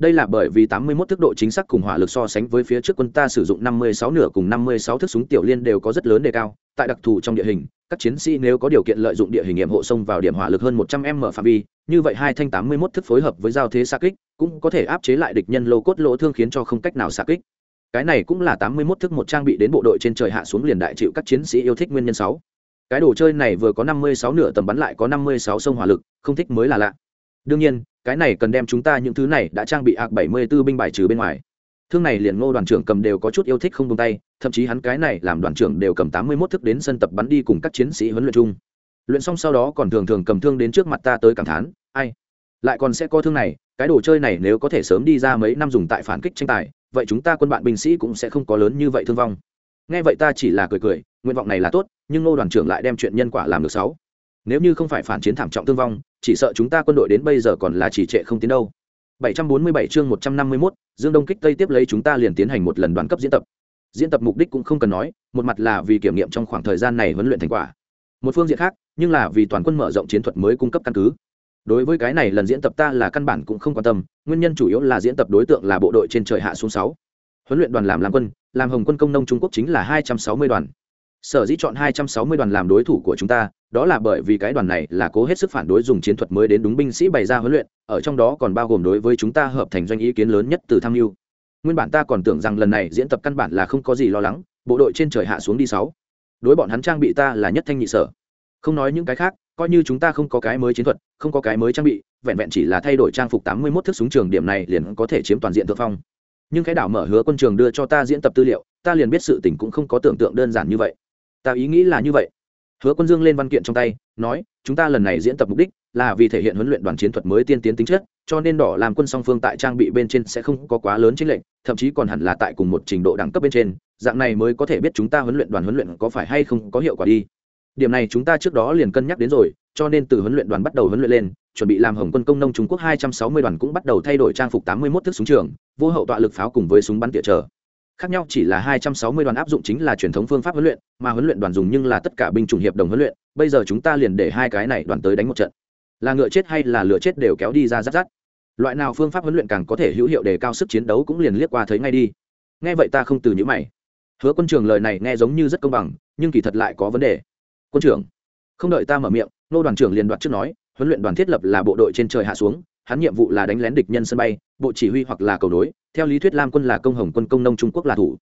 Đây là bởi vì 81 thước độ chính xác cùng hỏa lực so sánh với phía trước quân ta sử dụng 56 nửa cùng 56 thước súng tiểu liên đều có rất lớn đề cao. Tại đặc thù trong địa hình, các chiến sĩ nếu có điều kiện lợi dụng địa hình nghiệm hộ sông vào điểm hỏa lực hơn 100 m phạm vi, như vậy hai thanh 81 thước phối hợp với giao thế xạ kích cũng có thể áp chế lại địch nhân lô cốt lỗ thương khiến cho không cách nào xạ kích cái này cũng là 81 thức một trang bị đến bộ đội trên trời hạ xuống liền đại chịu các chiến sĩ yêu thích nguyên nhân sáu. Cái đồ chơi này vừa có 56 nửa tầm bắn lại có 56 sông hỏa lực, không thích mới là lạ. Đương nhiên, cái này cần đem chúng ta những thứ này đã trang bị ạc 74 binh bài trừ bên ngoài. Thương này liền ngô đoàn trưởng cầm đều có chút yêu thích không tung tay, thậm chí hắn cái này làm đoàn trưởng đều cầm 81 thức đến sân tập bắn đi cùng các chiến sĩ huấn luyện chung. Luyện xong sau đó còn thường thường cầm thương đến trước mặt ta tới cảm thán, ai, lại còn sẽ có thương này, cái đồ chơi này nếu có thể sớm đi ra mấy năm dùng tại phản kích tranh tài vậy chúng ta quân bạn binh sĩ cũng sẽ không có lớn như vậy thương vong nghe vậy ta chỉ là cười cười nguyện vọng này là tốt nhưng ngô đoàn trưởng lại đem chuyện nhân quả làm được sáu nếu như không phải phản chiến thảm trọng thương vong chỉ sợ chúng ta quân đội đến bây giờ còn là chỉ trệ không tiến đâu 747 chương 151, Dương Đông kích Tây tiếp lấy chúng ta liền tiến hành một lần đoàn cấp diễn tập. Diễn tập mục đích cũng không cần nói, một mặt là vì kiểm nghiệm trong khoảng thời gian này huấn luyện thành quả. Một phương diện khác, nhưng là vì toàn quân mở rộng chiến thuật mới cung cấp căn cứ. Đối với cái này lần diễn tập ta là căn bản cũng không quan tâm, nguyên nhân chủ yếu là diễn tập đối tượng là bộ đội trên trời hạ xuống sáu. Huấn luyện đoàn làm làm quân, làm Hồng quân công nông Trung Quốc chính là 260 đoàn. Sở dĩ chọn 260 đoàn làm đối thủ của chúng ta đó là bởi vì cái đoàn này là cố hết sức phản đối dùng chiến thuật mới đến đúng binh sĩ bày ra huấn luyện ở trong đó còn bao gồm đối với chúng ta hợp thành doanh ý kiến lớn nhất từ tham mưu. Nguyên bản ta còn tưởng rằng lần này diễn tập căn bản là không có gì lo lắng bộ đội trên trời hạ xuống đi sáu. Đối bọn hắn trang bị ta là nhất thanh nhị sở. Không nói những cái khác coi như chúng ta không có cái mới chiến thuật, không có cái mới trang bị, vẹn vẹn chỉ là thay đổi trang phục 81 thước súng trường điểm này liền có thể chiếm toàn diện thượng phong. Nhưng cái đảo mở hứa quân trường đưa cho ta diễn tập tư liệu, ta liền biết sự tình cũng không có tưởng tượng đơn giản như vậy. Ta ý nghĩ là như vậy. Hứa quân dương lên văn kiện trong tay, nói, chúng ta lần này diễn tập mục đích là vì thể hiện huấn luyện đoàn chiến thuật mới tiên tiến tính chất, cho nên đỏ làm quân song phương tại trang bị bên trên sẽ không có quá lớn chính lệnh thậm chí còn hẳn là tại cùng một trình độ đẳng cấp bên trên, dạng này mới có thể biết chúng ta huấn luyện đoàn huấn luyện có phải hay không có hiệu quả đi điểm này chúng ta trước đó liền cân nhắc đến rồi, cho nên từ huấn luyện đoàn bắt đầu huấn luyện lên, chuẩn bị làm hồng quân công nông trung quốc hai trăm sáu mươi đoàn cũng bắt đầu thay đổi trang phục 81 thước súng trường, vô hậu tọa lực pháo cùng với súng bắn tỉa trở. Khác nhau chỉ là 260 đoàn áp dụng chính là truyền thống phương pháp huấn luyện, mà huấn luyện đoàn dùng nhưng là tất cả binh chủng hiệp đồng huấn luyện, bây giờ chúng ta liền để hai cái này đoàn tới đánh một trận. Là ngựa chết hay là lửa chết đều kéo đi ra rát rát loại nào phương pháp huấn luyện càng có thể hữu hiệu để cao sức chiến đấu cũng liền liếc qua thấy ngay đi. Nghe vậy ta không từ những mày. Hứa quân trưởng lời này nghe giống như rất công bằng, nhưng kỳ thật lại có vấn đề quân trưởng. Không đợi ta mở miệng, nô đoàn trưởng liền đoạt trước nói, huấn luyện đoàn thiết lập là bộ đội trên trời hạ xuống, hắn nhiệm vụ là đánh lén địch nhân sân bay, bộ chỉ huy hoặc là cầu nối, theo lý thuyết lam quân là công hồng quân công nông trung quốc là thủ.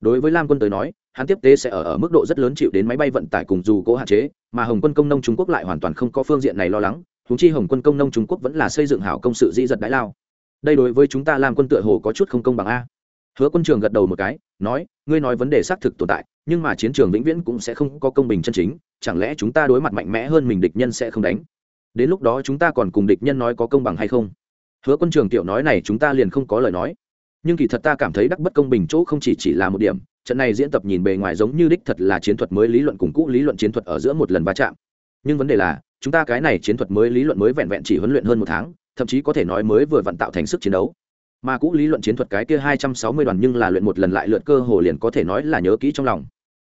Đối với lam quân tới nói, hắn tiếp tế sẽ ở ở mức độ rất lớn chịu đến máy bay vận tải cùng dù cố hạn chế, mà hồng quân công nông trung quốc lại hoàn toàn không có phương diện này lo lắng húng chi hồng quân công nông trung quốc vẫn là xây dựng hảo công sự di giật đái lao. Đây đối với chúng ta lam quân tựa hồ có chút không công bằng a. Hứa quân trường gật đầu một cái, nói, ngươi nói vấn đề xác thực tồn tại nhưng mà chiến trường vĩnh viễn cũng sẽ không có công bình chân chính, chẳng lẽ chúng ta đối mặt mạnh mẽ hơn mình địch nhân sẽ không đánh? Đến lúc đó chúng ta còn cùng địch nhân nói có công bằng hay không? Hứa quân trường tiểu nói này chúng ta liền không có lời nói. Nhưng kỳ thật ta cảm thấy đắc bất công bình chỗ không chỉ chỉ là một điểm, trận này diễn tập nhìn bề ngoài giống như đích thật là chiến thuật mới lý luận cùng cũ lý luận chiến thuật ở giữa một lần va chạm. Nhưng vấn đề là, chúng ta cái này chiến thuật mới lý luận mới vẹn vẹn chỉ huấn luyện hơn một tháng, thậm chí có thể nói mới vừa vận tạo thành sức chiến đấu mà cũ lý luận chiến thuật cái kia hai trăm sáu mươi đoàn nhưng là luyện một lần lại lượt cơ hồ liền có thể nói là nhớ kỹ trong lòng.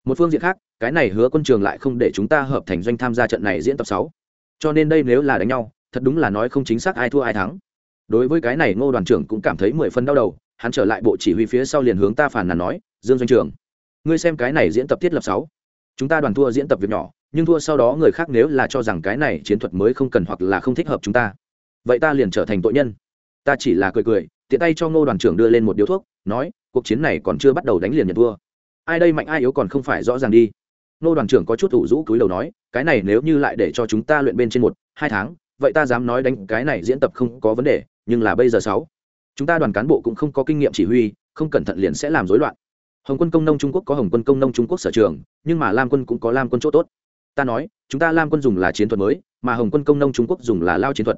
Một phương diện khác, cái này hứa quân trường lại không để chúng ta hợp thành doanh tham gia trận này diễn tập sáu. Cho nên đây nếu là đánh nhau, thật đúng là nói không chính xác ai thua ai thắng. Đối với cái này, ngô đoàn trưởng cũng cảm thấy mười phân đau đầu, hắn trở lại bộ chỉ huy phía sau liền hướng ta phản nàn nói, dương doanh trưởng, ngươi xem cái này diễn tập thiết lập sáu. Chúng ta đoàn thua diễn tập việc nhỏ, nhưng thua sau đó người khác nếu là cho rằng cái này chiến thuật mới không cần hoặc là không thích hợp chúng ta, vậy ta liền trở thành tội nhân. Ta chỉ là cười cười tiện tay cho ngô đoàn trưởng đưa lên một điếu thuốc, nói, cuộc chiến này còn chưa bắt đầu đánh liền nhận thua. Ai đây mạnh, ai yếu còn không phải rõ ràng đi. Ngô đoàn trưởng có chút ủ rũ cúi đầu nói, cái này nếu như lại để cho chúng ta luyện bên trên một, hai tháng, vậy ta dám nói đánh cái này diễn tập không có vấn đề, nhưng là bây giờ sáu. Chúng ta đoàn cán bộ cũng không có kinh nghiệm chỉ huy, không cẩn thận liền sẽ làm rối loạn. Hồng quân công nông trung quốc có hồng quân công nông trung quốc sở trường, nhưng mà lam quân cũng có lam quân chỗ tốt. Ta nói, chúng ta lam quân dùng là chiến thuật mới, mà hồng quân công nông trung quốc dùng là lao chiến thuật.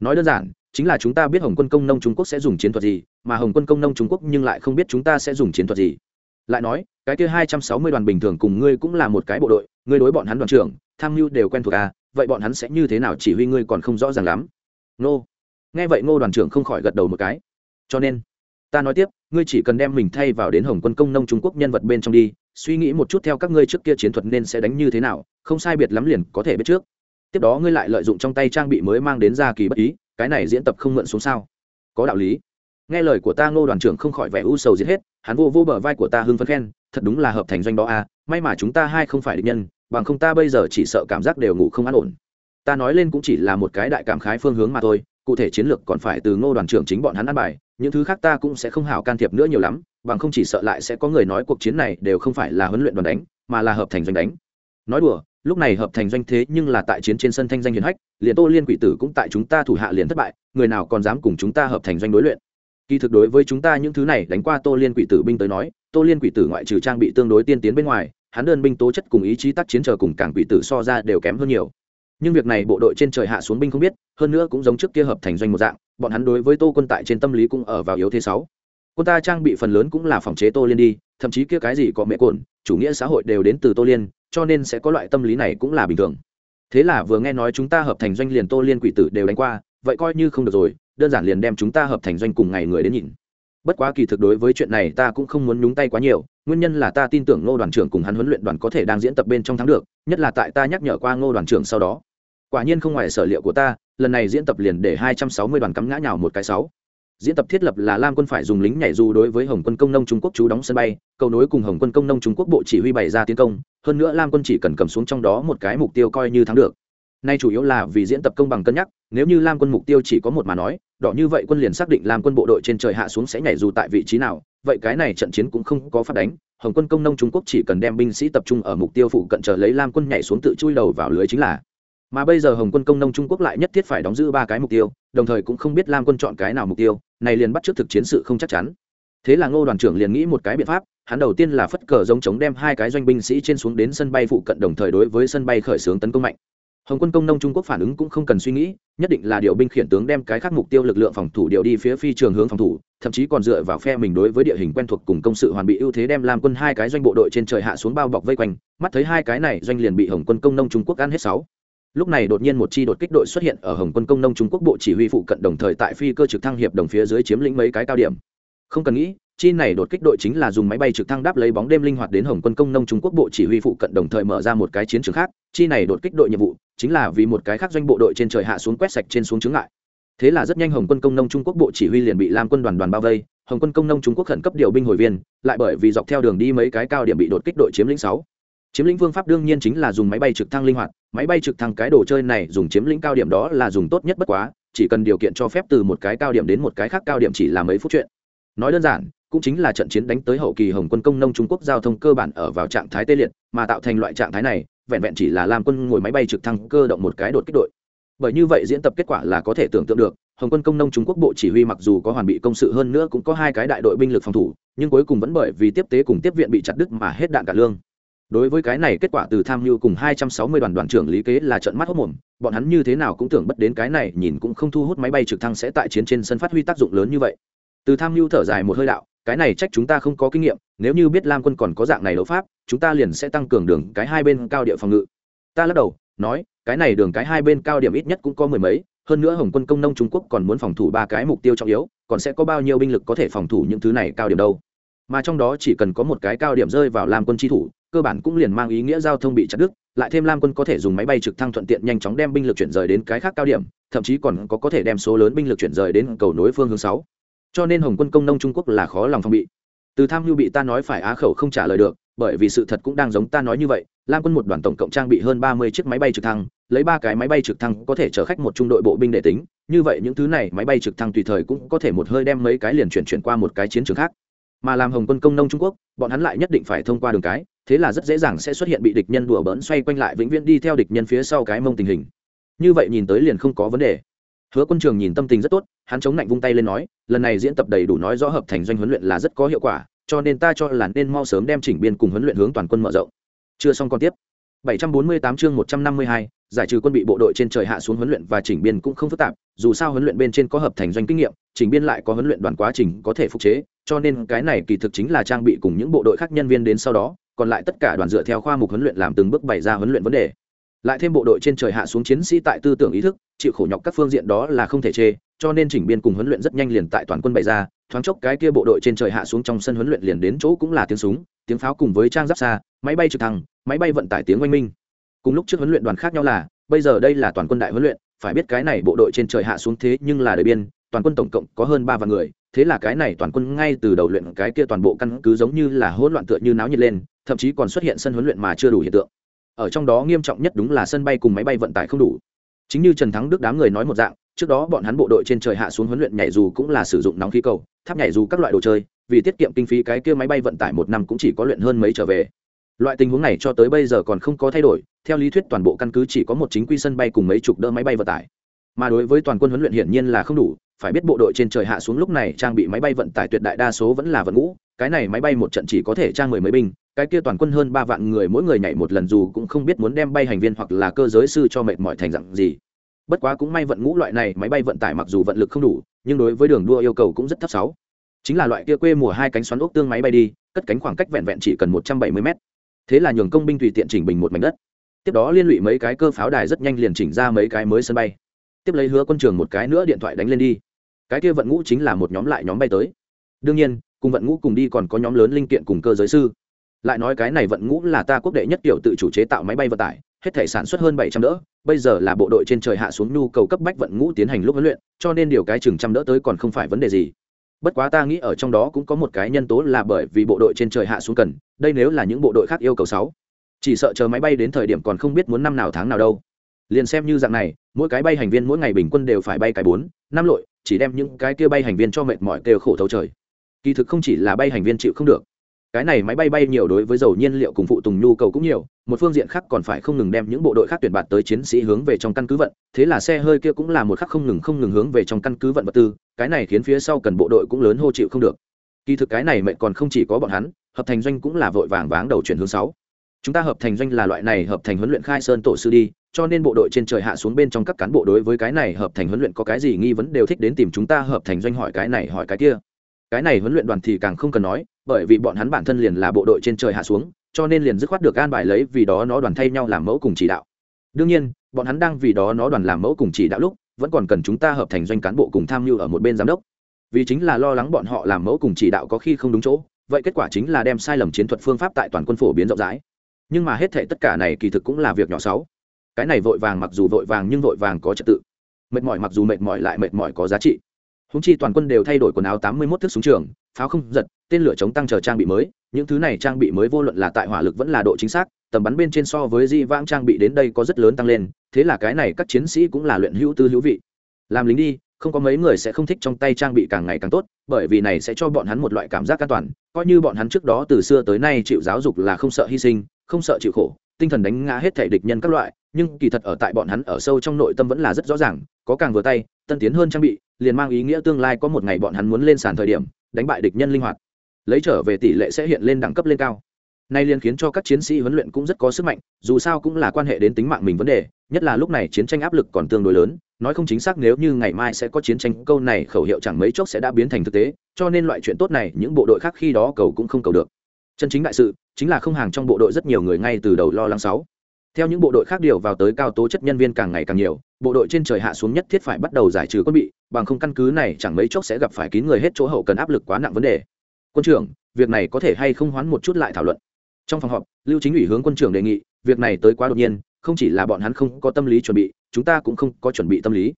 Nói đơn giản chính là chúng ta biết hồng quân công nông trung quốc sẽ dùng chiến thuật gì, mà hồng quân công nông trung quốc nhưng lại không biết chúng ta sẽ dùng chiến thuật gì. Lại nói, cái kia hai trăm sáu mươi đoàn bình thường cùng ngươi cũng là một cái bộ đội, ngươi đối bọn hắn đoàn trưởng, tham mưu đều quen thuộc à vậy bọn hắn sẽ như thế nào chỉ huy ngươi còn không rõ ràng lắm? Nô. Nghe vậy ngô đoàn trưởng không khỏi gật đầu một cái. Cho nên, ta nói tiếp, ngươi chỉ cần đem mình thay vào đến hồng quân công nông trung quốc nhân vật bên trong đi, suy nghĩ một chút theo các ngươi trước kia chiến thuật nên sẽ đánh như thế nào, không sai biệt lắm liền có thể biết trước. Tiếp đó ngươi lại lợi dụng trong tay trang bị mới mang đến ra kỳ bất ý cái này diễn tập không mượn xuống sao? Có đạo lý. Nghe lời của ta ngô đoàn trưởng không khỏi vẻ u sầu giết hết hắn vô vô bờ vai của ta hưng phấn khen thật đúng là hợp thành doanh đó a à, may mà chúng ta hai không phải định nhân bằng không ta bây giờ chỉ sợ cảm giác đều ngủ không an ổn. Ta nói lên cũng chỉ là một cái đại cảm khái phương hướng mà thôi cụ thể chiến lược còn phải từ ngô đoàn trưởng chính bọn hắn ăn bài những thứ khác ta cũng sẽ không hảo can thiệp nữa nhiều lắm bằng không chỉ sợ lại sẽ có người nói cuộc chiến này đều không phải là huấn luyện đoàn đánh mà là hợp thành doanh đánh. Nói đùa lúc này hợp thành doanh thế nhưng là tại chiến trên sân thanh danh hiền hách, liền tô liên quỷ tử cũng tại chúng ta thủ hạ liền thất bại, người nào còn dám cùng chúng ta hợp thành doanh đối luyện. Kỳ thực đối với chúng ta những thứ này đánh qua tô liên quỷ tử binh tới nói, tô liên quỷ tử ngoại trừ trang bị tương đối tiên tiến bên ngoài, hắn đơn binh tố chất cùng ý chí tác chiến chờ cùng cảng quỷ tử so ra đều kém hơn nhiều. Nhưng việc này bộ đội trên trời hạ xuống binh không biết, hơn nữa cũng giống trước kia hợp thành doanh một dạng, bọn hắn đối với tô quân tại trên tâm lý cũng ở vào yếu thế sáu. Quân ta trang bị phần lớn cũng là phòng chế tô liên đi, thậm chí kia cái gì có mẹ cồn chủ nghĩa xã hội đều đến từ tô liên cho nên sẽ có loại tâm lý này cũng là bình thường. Thế là vừa nghe nói chúng ta hợp thành doanh liền tô liên quỷ tử đều đánh qua, vậy coi như không được rồi, đơn giản liền đem chúng ta hợp thành doanh cùng ngày người đến nhìn. Bất quá kỳ thực đối với chuyện này ta cũng không muốn nhúng tay quá nhiều, nguyên nhân là ta tin tưởng ngô đoàn trưởng cùng hắn huấn luyện đoàn có thể đang diễn tập bên trong thắng được, nhất là tại ta nhắc nhở qua ngô đoàn trưởng sau đó. Quả nhiên không ngoài sở liệu của ta, lần này diễn tập liền để hai trăm sáu mươi đoàn cắm ngã nhào một cái sáu. Diễn tập thiết lập là lam quân phải dùng lính nhảy dù đối với hồng quân công nông trung quốc chú đóng sân bay, cầu nối cùng hồng quân công nông trung quốc bộ chỉ huy bày ra tiến công hơn nữa lam quân chỉ cần cầm xuống trong đó một cái mục tiêu coi như thắng được nay chủ yếu là vì diễn tập công bằng cân nhắc nếu như lam quân mục tiêu chỉ có một mà nói đỏ như vậy quân liền xác định lam quân bộ đội trên trời hạ xuống sẽ nhảy dù tại vị trí nào vậy cái này trận chiến cũng không có phát đánh hồng quân công nông trung quốc chỉ cần đem binh sĩ tập trung ở mục tiêu phụ cận chờ lấy lam quân nhảy xuống tự chui đầu vào lưới chính là mà bây giờ hồng quân công nông trung quốc lại nhất thiết phải đóng giữ ba cái mục tiêu đồng thời cũng không biết lam quân chọn cái nào mục tiêu này liền bắt trước thực chiến sự không chắc chắn thế là ngô đoàn trưởng liền nghĩ một cái biện pháp hắn đầu tiên là phất cờ giống chống đem hai cái doanh binh sĩ trên xuống đến sân bay phụ cận đồng thời đối với sân bay khởi xướng tấn công mạnh. Hồng quân công nông trung quốc phản ứng cũng không cần suy nghĩ, nhất định là điều binh khiển tướng đem cái khác mục tiêu lực lượng phòng thủ điều đi phía phi trường hướng phòng thủ, thậm chí còn dựa vào phe mình đối với địa hình quen thuộc cùng công sự hoàn bị ưu thế đem làm quân hai cái doanh bộ đội trên trời hạ xuống bao bọc vây quanh, mắt thấy hai cái này doanh liền bị hồng quân công nông trung quốc ăn hết sáu. Lúc này đột nhiên một chi đột kích đội xuất hiện ở hồng quân công nông trung quốc bộ chỉ huy phụ cận đồng thời tại phi cơ trực thăng hiệp đồng phía dưới chiếm lĩnh mấy cái cao điểm không cần nghĩ, chi này đột kích đội chính là dùng máy bay trực thăng đáp lấy bóng đêm linh hoạt đến hồng quân công nông trung quốc bộ chỉ huy phụ cận đồng thời mở ra một cái chiến trường khác, chi này đột kích đội nhiệm vụ chính là vì một cái khác doanh bộ đội trên trời hạ xuống quét sạch trên xuống chứng ngại. thế là rất nhanh hồng quân công nông trung quốc bộ chỉ huy liền bị lam quân đoàn đoàn bao vây, hồng quân công nông trung quốc khẩn cấp điều binh hồi viên, lại bởi vì dọc theo đường đi mấy cái cao điểm bị đột kích đội chiếm lĩnh sáu chiếm lĩnh phương pháp đương nhiên chính là dùng máy bay trực thăng linh hoạt, máy bay trực thăng cái đồ chơi này dùng chiếm lĩnh cao điểm đó là dùng tốt nhất bất quá, chỉ cần điều kiện cho phép từ một cái cao điểm đến một cái khác cao điểm chỉ là mấy phút chuyện nói đơn giản, cũng chính là trận chiến đánh tới hậu kỳ hồng quân công nông trung quốc giao thông cơ bản ở vào trạng thái tê liệt, mà tạo thành loại trạng thái này, vẹn vẹn chỉ là làm quân ngồi máy bay trực thăng cơ động một cái đột kích đội. Bởi như vậy diễn tập kết quả là có thể tưởng tượng được, hồng quân công nông trung quốc bộ chỉ huy mặc dù có hoàn bị công sự hơn nữa cũng có hai cái đại đội binh lực phòng thủ, nhưng cuối cùng vẫn bởi vì tiếp tế cùng tiếp viện bị chặt đứt mà hết đạn cả lương. Đối với cái này kết quả từ tham mưu cùng 260 đoàn đoàn trưởng lý kế là trận mắt hốt mồm, bọn hắn như thế nào cũng tưởng bất đến cái này, nhìn cũng không thu hút máy bay trực thăng sẽ tại chiến trên sân phát huy tác dụng lớn như vậy từ tham mưu thở dài một hơi đạo, cái này trách chúng ta không có kinh nghiệm, nếu như biết lam quân còn có dạng này đấu pháp, chúng ta liền sẽ tăng cường đường cái hai bên cao địa phòng ngự. Ta lắc đầu, nói, cái này đường cái hai bên cao điểm ít nhất cũng có mười mấy, hơn nữa hồng quân công nông trung quốc còn muốn phòng thủ ba cái mục tiêu trọng yếu, còn sẽ có bao nhiêu binh lực có thể phòng thủ những thứ này cao điểm đâu? Mà trong đó chỉ cần có một cái cao điểm rơi vào lam quân tri thủ, cơ bản cũng liền mang ý nghĩa giao thông bị chặt đứt, lại thêm lam quân có thể dùng máy bay trực thăng thuận tiện nhanh chóng đem binh lực chuyển rời đến cái khác cao điểm, thậm chí còn có có thể đem số lớn binh lực chuyển rời đến cầu nối phương hướng sáu cho nên hồng quân công nông trung quốc là khó lòng phòng bị. Từ tham mưu bị ta nói phải á khẩu không trả lời được, bởi vì sự thật cũng đang giống ta nói như vậy, lam quân một đoàn tổng cộng trang bị hơn ba mươi chiếc máy bay trực thăng, lấy ba cái máy bay trực thăng có thể chở khách một trung đội bộ binh để tính, như vậy những thứ này máy bay trực thăng tùy thời cũng có thể một hơi đem mấy cái liền chuyển chuyển qua một cái chiến trường khác. Mà làm hồng quân công nông trung quốc, bọn hắn lại nhất định phải thông qua đường cái, thế là rất dễ dàng sẽ xuất hiện bị địch nhân đùa bỡn xoay quanh lại vĩnh viễn đi theo địch nhân phía sau cái mông tình hình. Như vậy nhìn tới liền không có vấn đề hứa quân trường nhìn tâm tình rất tốt hắn chống lạnh vung tay lên nói lần này diễn tập đầy đủ nói rõ hợp thành doanh huấn luyện là rất có hiệu quả cho nên ta cho là nên mau sớm đem chỉnh biên cùng huấn luyện hướng toàn quân mở rộng. Chưa xong còn tiếp. 748 chương 152, giải trừ quân bị bộ đội trên trời hạ xuống huấn luyện và chỉnh biên cũng không phức tạp, dù sao huấn luyện bên trên có hợp thành doanh kinh nghiệm, chỉnh biên lại có huấn luyện đoàn quá trình có thể phục chế, cho nên cái này kỳ thực chính là trang bị cùng những bộ đội khác nhân viên đến sau đó, còn lại tất cả đoàn dựa theo khoa mục huấn luyện làm từng bước bày ra huấn luyện vấn đề lại thêm bộ đội trên trời hạ xuống chiến sĩ tại tư tưởng ý thức, chịu khổ nhọc các phương diện đó là không thể chê, cho nên chỉnh biên cùng huấn luyện rất nhanh liền tại toàn quân bày ra, thoáng chốc cái kia bộ đội trên trời hạ xuống trong sân huấn luyện liền đến chỗ cũng là tiếng súng, tiếng pháo cùng với trang giáp xa, máy bay trực thăng, máy bay vận tải tiếng oanh minh. Cùng lúc trước huấn luyện đoàn khác nhau là, bây giờ đây là toàn quân đại huấn luyện, phải biết cái này bộ đội trên trời hạ xuống thế nhưng là đời biên, toàn quân tổng cộng có hơn ba vạn người, thế là cái này toàn quân ngay từ đầu luyện cái kia toàn bộ căn cứ giống như là hỗn loạn tựa như náo nhiệt lên, thậm chí còn xuất hiện sân huấn luyện mà chưa đủ hiện tượng ở trong đó nghiêm trọng nhất đúng là sân bay cùng máy bay vận tải không đủ. Chính như trần thắng đức đám người nói một dạng, trước đó bọn hắn bộ đội trên trời hạ xuống huấn luyện nhảy dù cũng là sử dụng nóng khí cầu, tháp nhảy dù các loại đồ chơi, vì tiết kiệm kinh phí cái kia máy bay vận tải một năm cũng chỉ có luyện hơn mấy trở về. Loại tình huống này cho tới bây giờ còn không có thay đổi, theo lý thuyết toàn bộ căn cứ chỉ có một chính quy sân bay cùng mấy chục đỡ máy bay vận tải. Mà đối với toàn quân huấn luyện hiển nhiên là không đủ, phải biết bộ đội trên trời hạ xuống lúc này trang bị máy bay vận tải tuyệt đại đa số vẫn là vận ngũ, cái này máy bay một trận chỉ có thể trang mười mấy binh cái kia toàn quân hơn ba vạn người mỗi người nhảy một lần dù cũng không biết muốn đem bay hành viên hoặc là cơ giới sư cho mệt mỏi thành dạng gì. Bất quá cũng may vận ngũ loại này máy bay vận tải mặc dù vận lực không đủ, nhưng đối với đường đua yêu cầu cũng rất thấp sáu. Chính là loại kia quê mùa hai cánh xoắn ốc tương máy bay đi, cất cánh khoảng cách vẹn vẹn chỉ cần một trăm bảy mươi mét. Thế là nhường công binh tùy tiện chỉnh bình một mảnh đất. Tiếp đó liên lụy mấy cái cơ pháo đài rất nhanh liền chỉnh ra mấy cái mới sân bay. Tiếp lấy hứa quân trường một cái nữa điện thoại đánh lên đi. Cái kia vận ngũ chính là một nhóm lại nhóm bay tới. Đương nhiên, cùng vận ngũ cùng đi còn có nhóm lớn linh kiện cùng cơ giới sư lại nói cái này vận ngũ là ta quốc đệ nhất kiểu tự chủ chế tạo máy bay vận tải, hết thể sản xuất hơn bảy trăm đỡ, bây giờ là bộ đội trên trời hạ xuống nhu cầu cấp bách vận ngũ tiến hành lúc huấn luyện, cho nên điều cái chừng trăm đỡ tới còn không phải vấn đề gì. Bất quá ta nghĩ ở trong đó cũng có một cái nhân tố là bởi vì bộ đội trên trời hạ xuống cần, đây nếu là những bộ đội khác yêu cầu sáu. Chỉ sợ chờ máy bay đến thời điểm còn không biết muốn năm nào tháng nào đâu. Liền xem như dạng này, mỗi cái bay hành viên mỗi ngày bình quân đều phải bay cái bốn, năm lội, chỉ đem những cái kia bay hành viên cho mệt mỏi kêu khổ thấu trời. Kỳ thực không chỉ là bay hành viên chịu không được cái này máy bay bay nhiều đối với dầu nhiên liệu cùng phụ tùng nhu cầu cũng nhiều, một phương diện khác còn phải không ngừng đem những bộ đội khác tuyển bạt tới chiến sĩ hướng về trong căn cứ vận, thế là xe hơi kia cũng là một khắc không ngừng không ngừng hướng về trong căn cứ vận vật tư, cái này khiến phía sau cần bộ đội cũng lớn hô chịu không được. Kỳ thực cái này mệnh còn không chỉ có bọn hắn, hợp thành doanh cũng là vội vàng váng đầu chuyển hướng sáu. Chúng ta hợp thành doanh là loại này hợp thành huấn luyện khai sơn tổ sư đi, cho nên bộ đội trên trời hạ xuống bên trong các cán bộ đối với cái này hợp thành huấn luyện có cái gì nghi vấn đều thích đến tìm chúng ta hợp thành doanh hỏi cái này hỏi cái kia. Cái này huấn luyện đoàn thì càng không cần nói bởi vì bọn hắn bản thân liền là bộ đội trên trời hạ xuống, cho nên liền dứt khoát được an bài lấy vì đó nó đoàn thay nhau làm mẫu cùng chỉ đạo. Đương nhiên, bọn hắn đang vì đó nó đoàn làm mẫu cùng chỉ đạo lúc, vẫn còn cần chúng ta hợp thành doanh cán bộ cùng tham mưu ở một bên giám đốc. Vì chính là lo lắng bọn họ làm mẫu cùng chỉ đạo có khi không đúng chỗ, vậy kết quả chính là đem sai lầm chiến thuật phương pháp tại toàn quân phổ biến rộng rãi. Nhưng mà hết thể tất cả này kỳ thực cũng là việc nhỏ sáu cái này vội vàng mặc dù vội vàng nhưng vội vàng có trật tự. Mệt mỏi mặc dù mệt mỏi lại mệt mỏi có giá trị húng chi toàn quân đều thay đổi quần áo tám mươi mốt thước súng trường, pháo không giật, tên lửa chống tăng chờ trang bị mới, những thứ này trang bị mới vô luận là tại hỏa lực vẫn là độ chính xác, tầm bắn bên trên so với di vãng trang bị đến đây có rất lớn tăng lên, thế là cái này các chiến sĩ cũng là luyện hữu tư hữu vị. Làm lính đi, không có mấy người sẽ không thích trong tay trang bị càng ngày càng tốt, bởi vì này sẽ cho bọn hắn một loại cảm giác an toàn, coi như bọn hắn trước đó từ xưa tới nay chịu giáo dục là không sợ hy sinh, không sợ chịu khổ tinh thần đánh ngã hết thể địch nhân các loại, nhưng kỳ thật ở tại bọn hắn ở sâu trong nội tâm vẫn là rất rõ ràng, có càng vừa tay, tân tiến hơn trang bị, liền mang ý nghĩa tương lai có một ngày bọn hắn muốn lên sàn thời điểm, đánh bại địch nhân linh hoạt. Lấy trở về tỷ lệ sẽ hiện lên đẳng cấp lên cao. Nay liền khiến cho các chiến sĩ huấn luyện cũng rất có sức mạnh, dù sao cũng là quan hệ đến tính mạng mình vấn đề, nhất là lúc này chiến tranh áp lực còn tương đối lớn, nói không chính xác nếu như ngày mai sẽ có chiến tranh, câu này khẩu hiệu chẳng mấy chốc sẽ đã biến thành thực tế, cho nên loại chuyện tốt này, những bộ đội khác khi đó cầu cũng không cầu được. Chân chính đại sự chính là không hàng trong bộ đội rất nhiều người ngay từ đầu lo lắng sáu. Theo những bộ đội khác điều vào tới cao tố chất nhân viên càng ngày càng nhiều, bộ đội trên trời hạ xuống nhất thiết phải bắt đầu giải trừ quân bị, bằng không căn cứ này chẳng mấy chốc sẽ gặp phải kín người hết chỗ hậu cần áp lực quá nặng vấn đề. Quân trưởng, việc này có thể hay không hoán một chút lại thảo luận. Trong phòng họp, lưu chính ủy hướng quân trưởng đề nghị, việc này tới quá đột nhiên, không chỉ là bọn hắn không có tâm lý chuẩn bị, chúng ta cũng không có chuẩn bị tâm lý.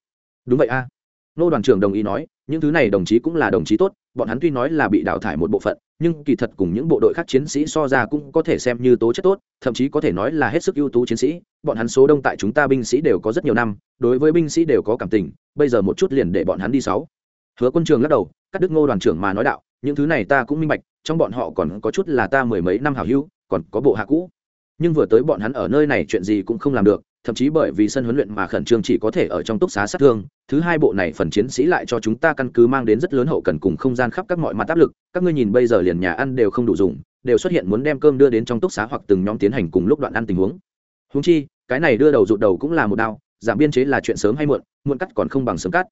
Đúng vậy a. Nô đoàn trưởng đồng ý nói, những thứ này đồng chí cũng là đồng chí tốt, bọn hắn tuy nói là bị đào thải một bộ phận nhưng kỳ thật cùng những bộ đội khác chiến sĩ so ra cũng có thể xem như tố chất tốt, thậm chí có thể nói là hết sức ưu tú chiến sĩ. Bọn hắn số đông tại chúng ta binh sĩ đều có rất nhiều năm, đối với binh sĩ đều có cảm tình, bây giờ một chút liền để bọn hắn đi sáu. Hứa quân trường lắc đầu, cắt đức ngô đoàn trưởng mà nói đạo, những thứ này ta cũng minh bạch, trong bọn họ còn có chút là ta mười mấy năm hảo hữu, còn có bộ hạ cũ. Nhưng vừa tới bọn hắn ở nơi này chuyện gì cũng không làm được thậm chí bởi vì sân huấn luyện mà khẩn trương chỉ có thể ở trong túc xá sát thương. Thứ hai bộ này phần chiến sĩ lại cho chúng ta căn cứ mang đến rất lớn hậu cần cùng không gian khắp các mọi mặt áp lực. Các ngươi nhìn bây giờ liền nhà ăn đều không đủ dùng, đều xuất hiện muốn đem cơm đưa đến trong túc xá hoặc từng nhóm tiến hành cùng lúc đoạn ăn tình huống. Húng chi, cái này đưa đầu rụt đầu cũng là một đau, giảm biên chế là chuyện sớm hay muộn muộn cắt còn không bằng sớm cắt.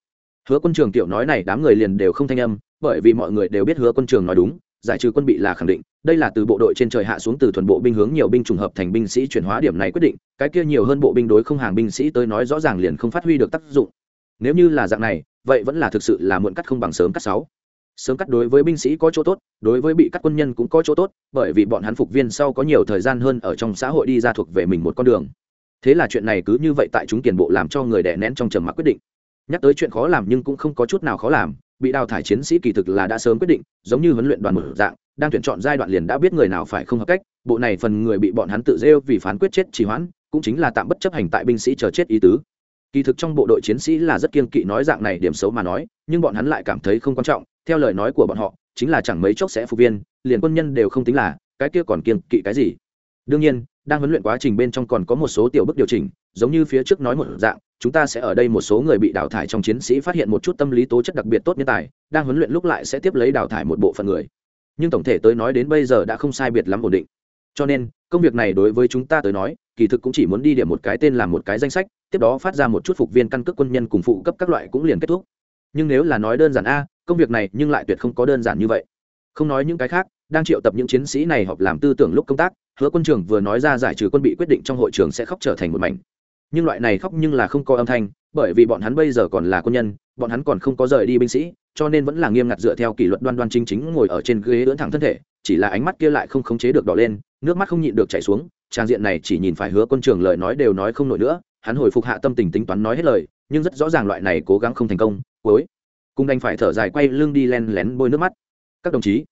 Hứa quân trường tiểu nói này đám người liền đều không thanh âm, bởi vì mọi người đều biết hứa quân trường nói đúng giải trừ quân bị là khẳng định, đây là từ bộ đội trên trời hạ xuống từ thuần bộ binh hướng nhiều binh trùng hợp thành binh sĩ chuyển hóa điểm này quyết định, cái kia nhiều hơn bộ binh đối không hàng binh sĩ tới nói rõ ràng liền không phát huy được tác dụng. Nếu như là dạng này, vậy vẫn là thực sự là muộn cắt không bằng sớm cắt sáu. Sớm cắt đối với binh sĩ có chỗ tốt, đối với bị cắt quân nhân cũng có chỗ tốt, bởi vì bọn hắn phục viên sau có nhiều thời gian hơn ở trong xã hội đi ra thuộc về mình một con đường. Thế là chuyện này cứ như vậy tại chúng tiền bộ làm cho người đẻ nén trong trầm mặc quyết định. Nhắc tới chuyện khó làm nhưng cũng không có chút nào khó làm bị đào thải chiến sĩ kỳ thực là đã sớm quyết định, giống như huấn luyện đoàn mở dạng, đang tuyển chọn giai đoạn liền đã biết người nào phải không hợp cách, bộ này phần người bị bọn hắn tự rêu vì phán quyết chết trì hoãn, cũng chính là tạm bất chấp hành tại binh sĩ chờ chết ý tứ. Kỳ thực trong bộ đội chiến sĩ là rất kiên kỵ nói dạng này điểm xấu mà nói, nhưng bọn hắn lại cảm thấy không quan trọng, theo lời nói của bọn họ, chính là chẳng mấy chốc sẽ phục viên, liền quân nhân đều không tính là, cái kia còn kiên kỵ cái gì. Đương nhiên đang huấn luyện quá trình bên trong còn có một số tiểu bước điều chỉnh, giống như phía trước nói một dạng, chúng ta sẽ ở đây một số người bị đào thải trong chiến sĩ phát hiện một chút tâm lý tố chất đặc biệt tốt nhân tài, đang huấn luyện lúc lại sẽ tiếp lấy đào thải một bộ phận người. Nhưng tổng thể tới nói đến bây giờ đã không sai biệt lắm ổn định. Cho nên, công việc này đối với chúng ta tới nói, kỳ thực cũng chỉ muốn đi điểm một cái tên làm một cái danh sách, tiếp đó phát ra một chút phục viên căn cước quân nhân cùng phụ cấp các loại cũng liền kết thúc. Nhưng nếu là nói đơn giản a, công việc này nhưng lại tuyệt không có đơn giản như vậy. Không nói những cái khác, đang triệu tập những chiến sĩ này họp làm tư tưởng lúc công tác hứa quân trường vừa nói ra giải trừ quân bị quyết định trong hội trường sẽ khóc trở thành một mảnh. Nhưng loại này khóc nhưng là không có âm thanh, bởi vì bọn hắn bây giờ còn là quân nhân, bọn hắn còn không có rời đi binh sĩ, cho nên vẫn là nghiêm ngặt dựa theo kỷ luật đoan đoan chính chính ngồi ở trên ghế ưỡn thẳng thân thể, chỉ là ánh mắt kia lại không khống chế được đỏ lên, nước mắt không nhịn được chảy xuống, trang diện này chỉ nhìn phải hứa quân trường lời nói đều nói không nổi nữa, hắn hồi phục hạ tâm tình tính toán nói hết lời, nhưng rất rõ ràng loại này cố gắng không thành công, cuối, cùng đành phải thở dài quay lưng đi len lén bôi nước mắt. Các đồng chí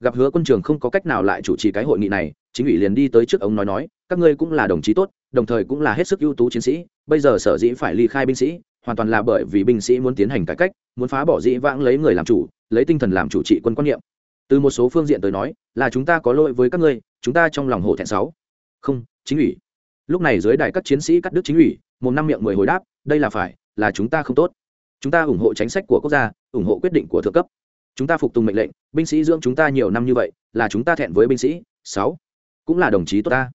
gặp hứa quân trường không có cách nào lại chủ trì cái hội nghị này, chính ủy liền đi tới trước ông nói nói, các ngươi cũng là đồng chí tốt, đồng thời cũng là hết sức ưu tú chiến sĩ, bây giờ sở dĩ phải ly khai binh sĩ, hoàn toàn là bởi vì binh sĩ muốn tiến hành cải cách, muốn phá bỏ dĩ vãng lấy người làm chủ, lấy tinh thần làm chủ trị quân quan niệm. Từ một số phương diện tới nói, là chúng ta có lỗi với các ngươi, chúng ta trong lòng hổ thẹn sáu. Không, chính ủy. Lúc này dưới đài các chiến sĩ cắt đứt chính ủy, một năm miệng mười hồi đáp, đây là phải, là chúng ta không tốt. Chúng ta ủng hộ chính sách của quốc gia, ủng hộ quyết định của thượng cấp chúng ta phục tùng mệnh lệnh, binh sĩ dưỡng chúng ta nhiều năm như vậy, là chúng ta thẹn với binh sĩ. Sáu, cũng là đồng chí tốt ta.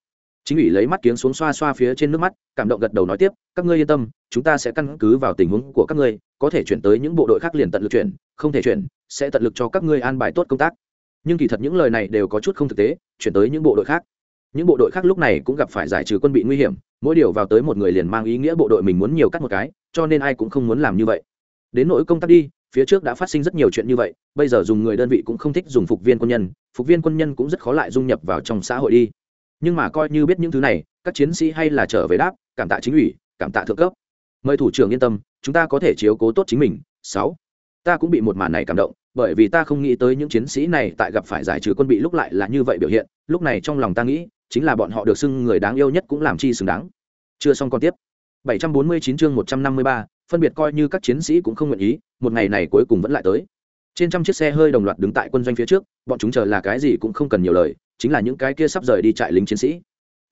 Chính ủy lấy mắt kiếng xuống xoa xoa phía trên nước mắt, cảm động gật đầu nói tiếp, các ngươi yên tâm, chúng ta sẽ căn cứ vào tình huống của các ngươi, có thể chuyển tới những bộ đội khác liền tận lực chuyển, không thể chuyển, sẽ tận lực cho các ngươi an bài tốt công tác. Nhưng kỳ thật những lời này đều có chút không thực tế, chuyển tới những bộ đội khác. Những bộ đội khác lúc này cũng gặp phải giải trừ quân bị nguy hiểm, mỗi điều vào tới một người liền mang ý nghĩa bộ đội mình muốn nhiều cắt một cái, cho nên ai cũng không muốn làm như vậy. Đến nỗi công tác đi phía trước đã phát sinh rất nhiều chuyện như vậy bây giờ dùng người đơn vị cũng không thích dùng phục viên quân nhân phục viên quân nhân cũng rất khó lại dung nhập vào trong xã hội đi. Nhưng mà coi như biết những thứ này các chiến sĩ hay là trở về đáp cảm tạ chính ủy cảm tạ thượng cấp. Mời thủ trưởng yên tâm chúng ta có thể chiếu cố tốt chính mình. Sáu ta cũng bị một màn này cảm động bởi vì ta không nghĩ tới những chiến sĩ này tại gặp phải giải trừ quân bị lúc lại là như vậy biểu hiện. Lúc này trong lòng ta nghĩ chính là bọn họ được xưng người đáng yêu nhất cũng làm chi xứng đáng. Chưa xong còn tiếp. 749 chương 153, phân biệt coi như các chiến sĩ cũng không nguyện ý, một ngày này cuối cùng vẫn lại tới. Trên trăm chiếc xe hơi đồng loạt đứng tại quân doanh phía trước, bọn chúng chờ là cái gì cũng không cần nhiều lời, chính là những cái kia sắp rời đi trại lính chiến sĩ.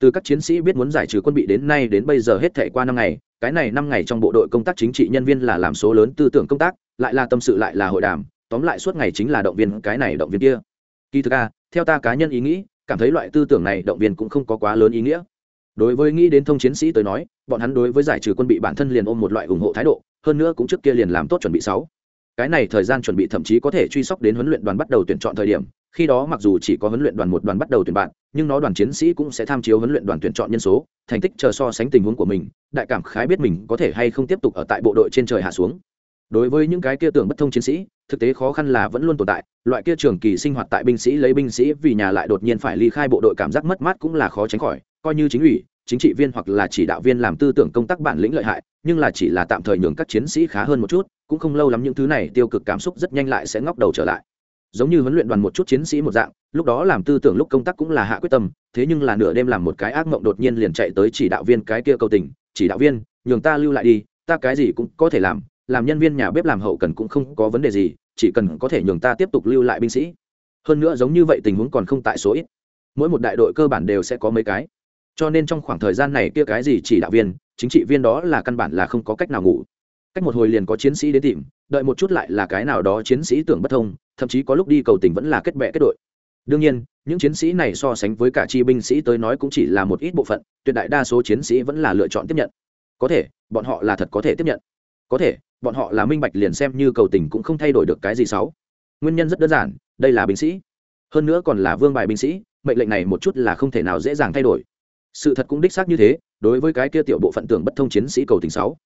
Từ các chiến sĩ biết muốn giải trừ quân bị đến nay đến bây giờ hết thể qua năm ngày, cái này năm ngày trong bộ đội công tác chính trị nhân viên là làm số lớn tư tưởng công tác, lại là tâm sự lại là hội đàm, tóm lại suốt ngày chính là động viên cái này động viên kia. Kỳ thực a theo ta cá nhân ý nghĩ, cảm thấy loại tư tưởng này động viên cũng không có quá lớn ý nghĩa đối với nghĩ đến thông chiến sĩ tới nói, bọn hắn đối với giải trừ quân bị bản thân liền ôm một loại ủng hộ thái độ, hơn nữa cũng trước kia liền làm tốt chuẩn bị sáu. Cái này thời gian chuẩn bị thậm chí có thể truy sóc đến huấn luyện đoàn bắt đầu tuyển chọn thời điểm, khi đó mặc dù chỉ có huấn luyện đoàn một đoàn bắt đầu tuyển bạn, nhưng nó đoàn chiến sĩ cũng sẽ tham chiếu huấn luyện đoàn tuyển chọn nhân số, thành tích chờ so sánh tình huống của mình, đại cảm khái biết mình có thể hay không tiếp tục ở tại bộ đội trên trời hạ xuống. Đối với những cái kia tưởng bất thông chiến sĩ, thực tế khó khăn là vẫn luôn tồn tại, loại kia trường kỳ sinh hoạt tại binh sĩ lấy binh sĩ vì nhà lại đột nhiên phải ly khai bộ đội cảm giác mất mát cũng là khó tránh khỏi coi như chính ủy, chính trị viên hoặc là chỉ đạo viên làm tư tưởng công tác bản lĩnh lợi hại, nhưng là chỉ là tạm thời nhường các chiến sĩ khá hơn một chút, cũng không lâu lắm những thứ này tiêu cực cảm xúc rất nhanh lại sẽ ngóc đầu trở lại. Giống như huấn luyện đoàn một chút chiến sĩ một dạng, lúc đó làm tư tưởng lúc công tác cũng là hạ quyết tâm, thế nhưng là nửa đêm làm một cái ác mộng đột nhiên liền chạy tới chỉ đạo viên cái kia cầu tình, chỉ đạo viên, nhường ta lưu lại đi, ta cái gì cũng có thể làm làm nhân viên nhà bếp làm hậu cần cũng không có vấn đề gì, chỉ cần có thể nhường ta tiếp tục lưu lại binh sĩ. Hơn nữa giống như vậy tình huống còn không tại số ít. Mỗi một đại đội cơ bản đều sẽ có mấy cái cho nên trong khoảng thời gian này kia cái gì chỉ đạo viên, chính trị viên đó là căn bản là không có cách nào ngủ. Cách một hồi liền có chiến sĩ đến tìm, đợi một chút lại là cái nào đó chiến sĩ tưởng bất thông, thậm chí có lúc đi cầu tình vẫn là kết bệ kết đội. Đương nhiên, những chiến sĩ này so sánh với cả chi binh sĩ tới nói cũng chỉ là một ít bộ phận, tuyệt đại đa số chiến sĩ vẫn là lựa chọn tiếp nhận. Có thể, bọn họ là thật có thể tiếp nhận. Có thể, bọn họ là minh bạch liền xem như cầu tình cũng không thay đổi được cái gì xấu. Nguyên nhân rất đơn giản, đây là binh sĩ. Hơn nữa còn là vương bài binh sĩ, mệnh lệnh này một chút là không thể nào dễ dàng thay đổi sự thật cũng đích xác như thế, đối với cái kia tiểu bộ phận tưởng bất thông chiến sĩ cầu tình sáu.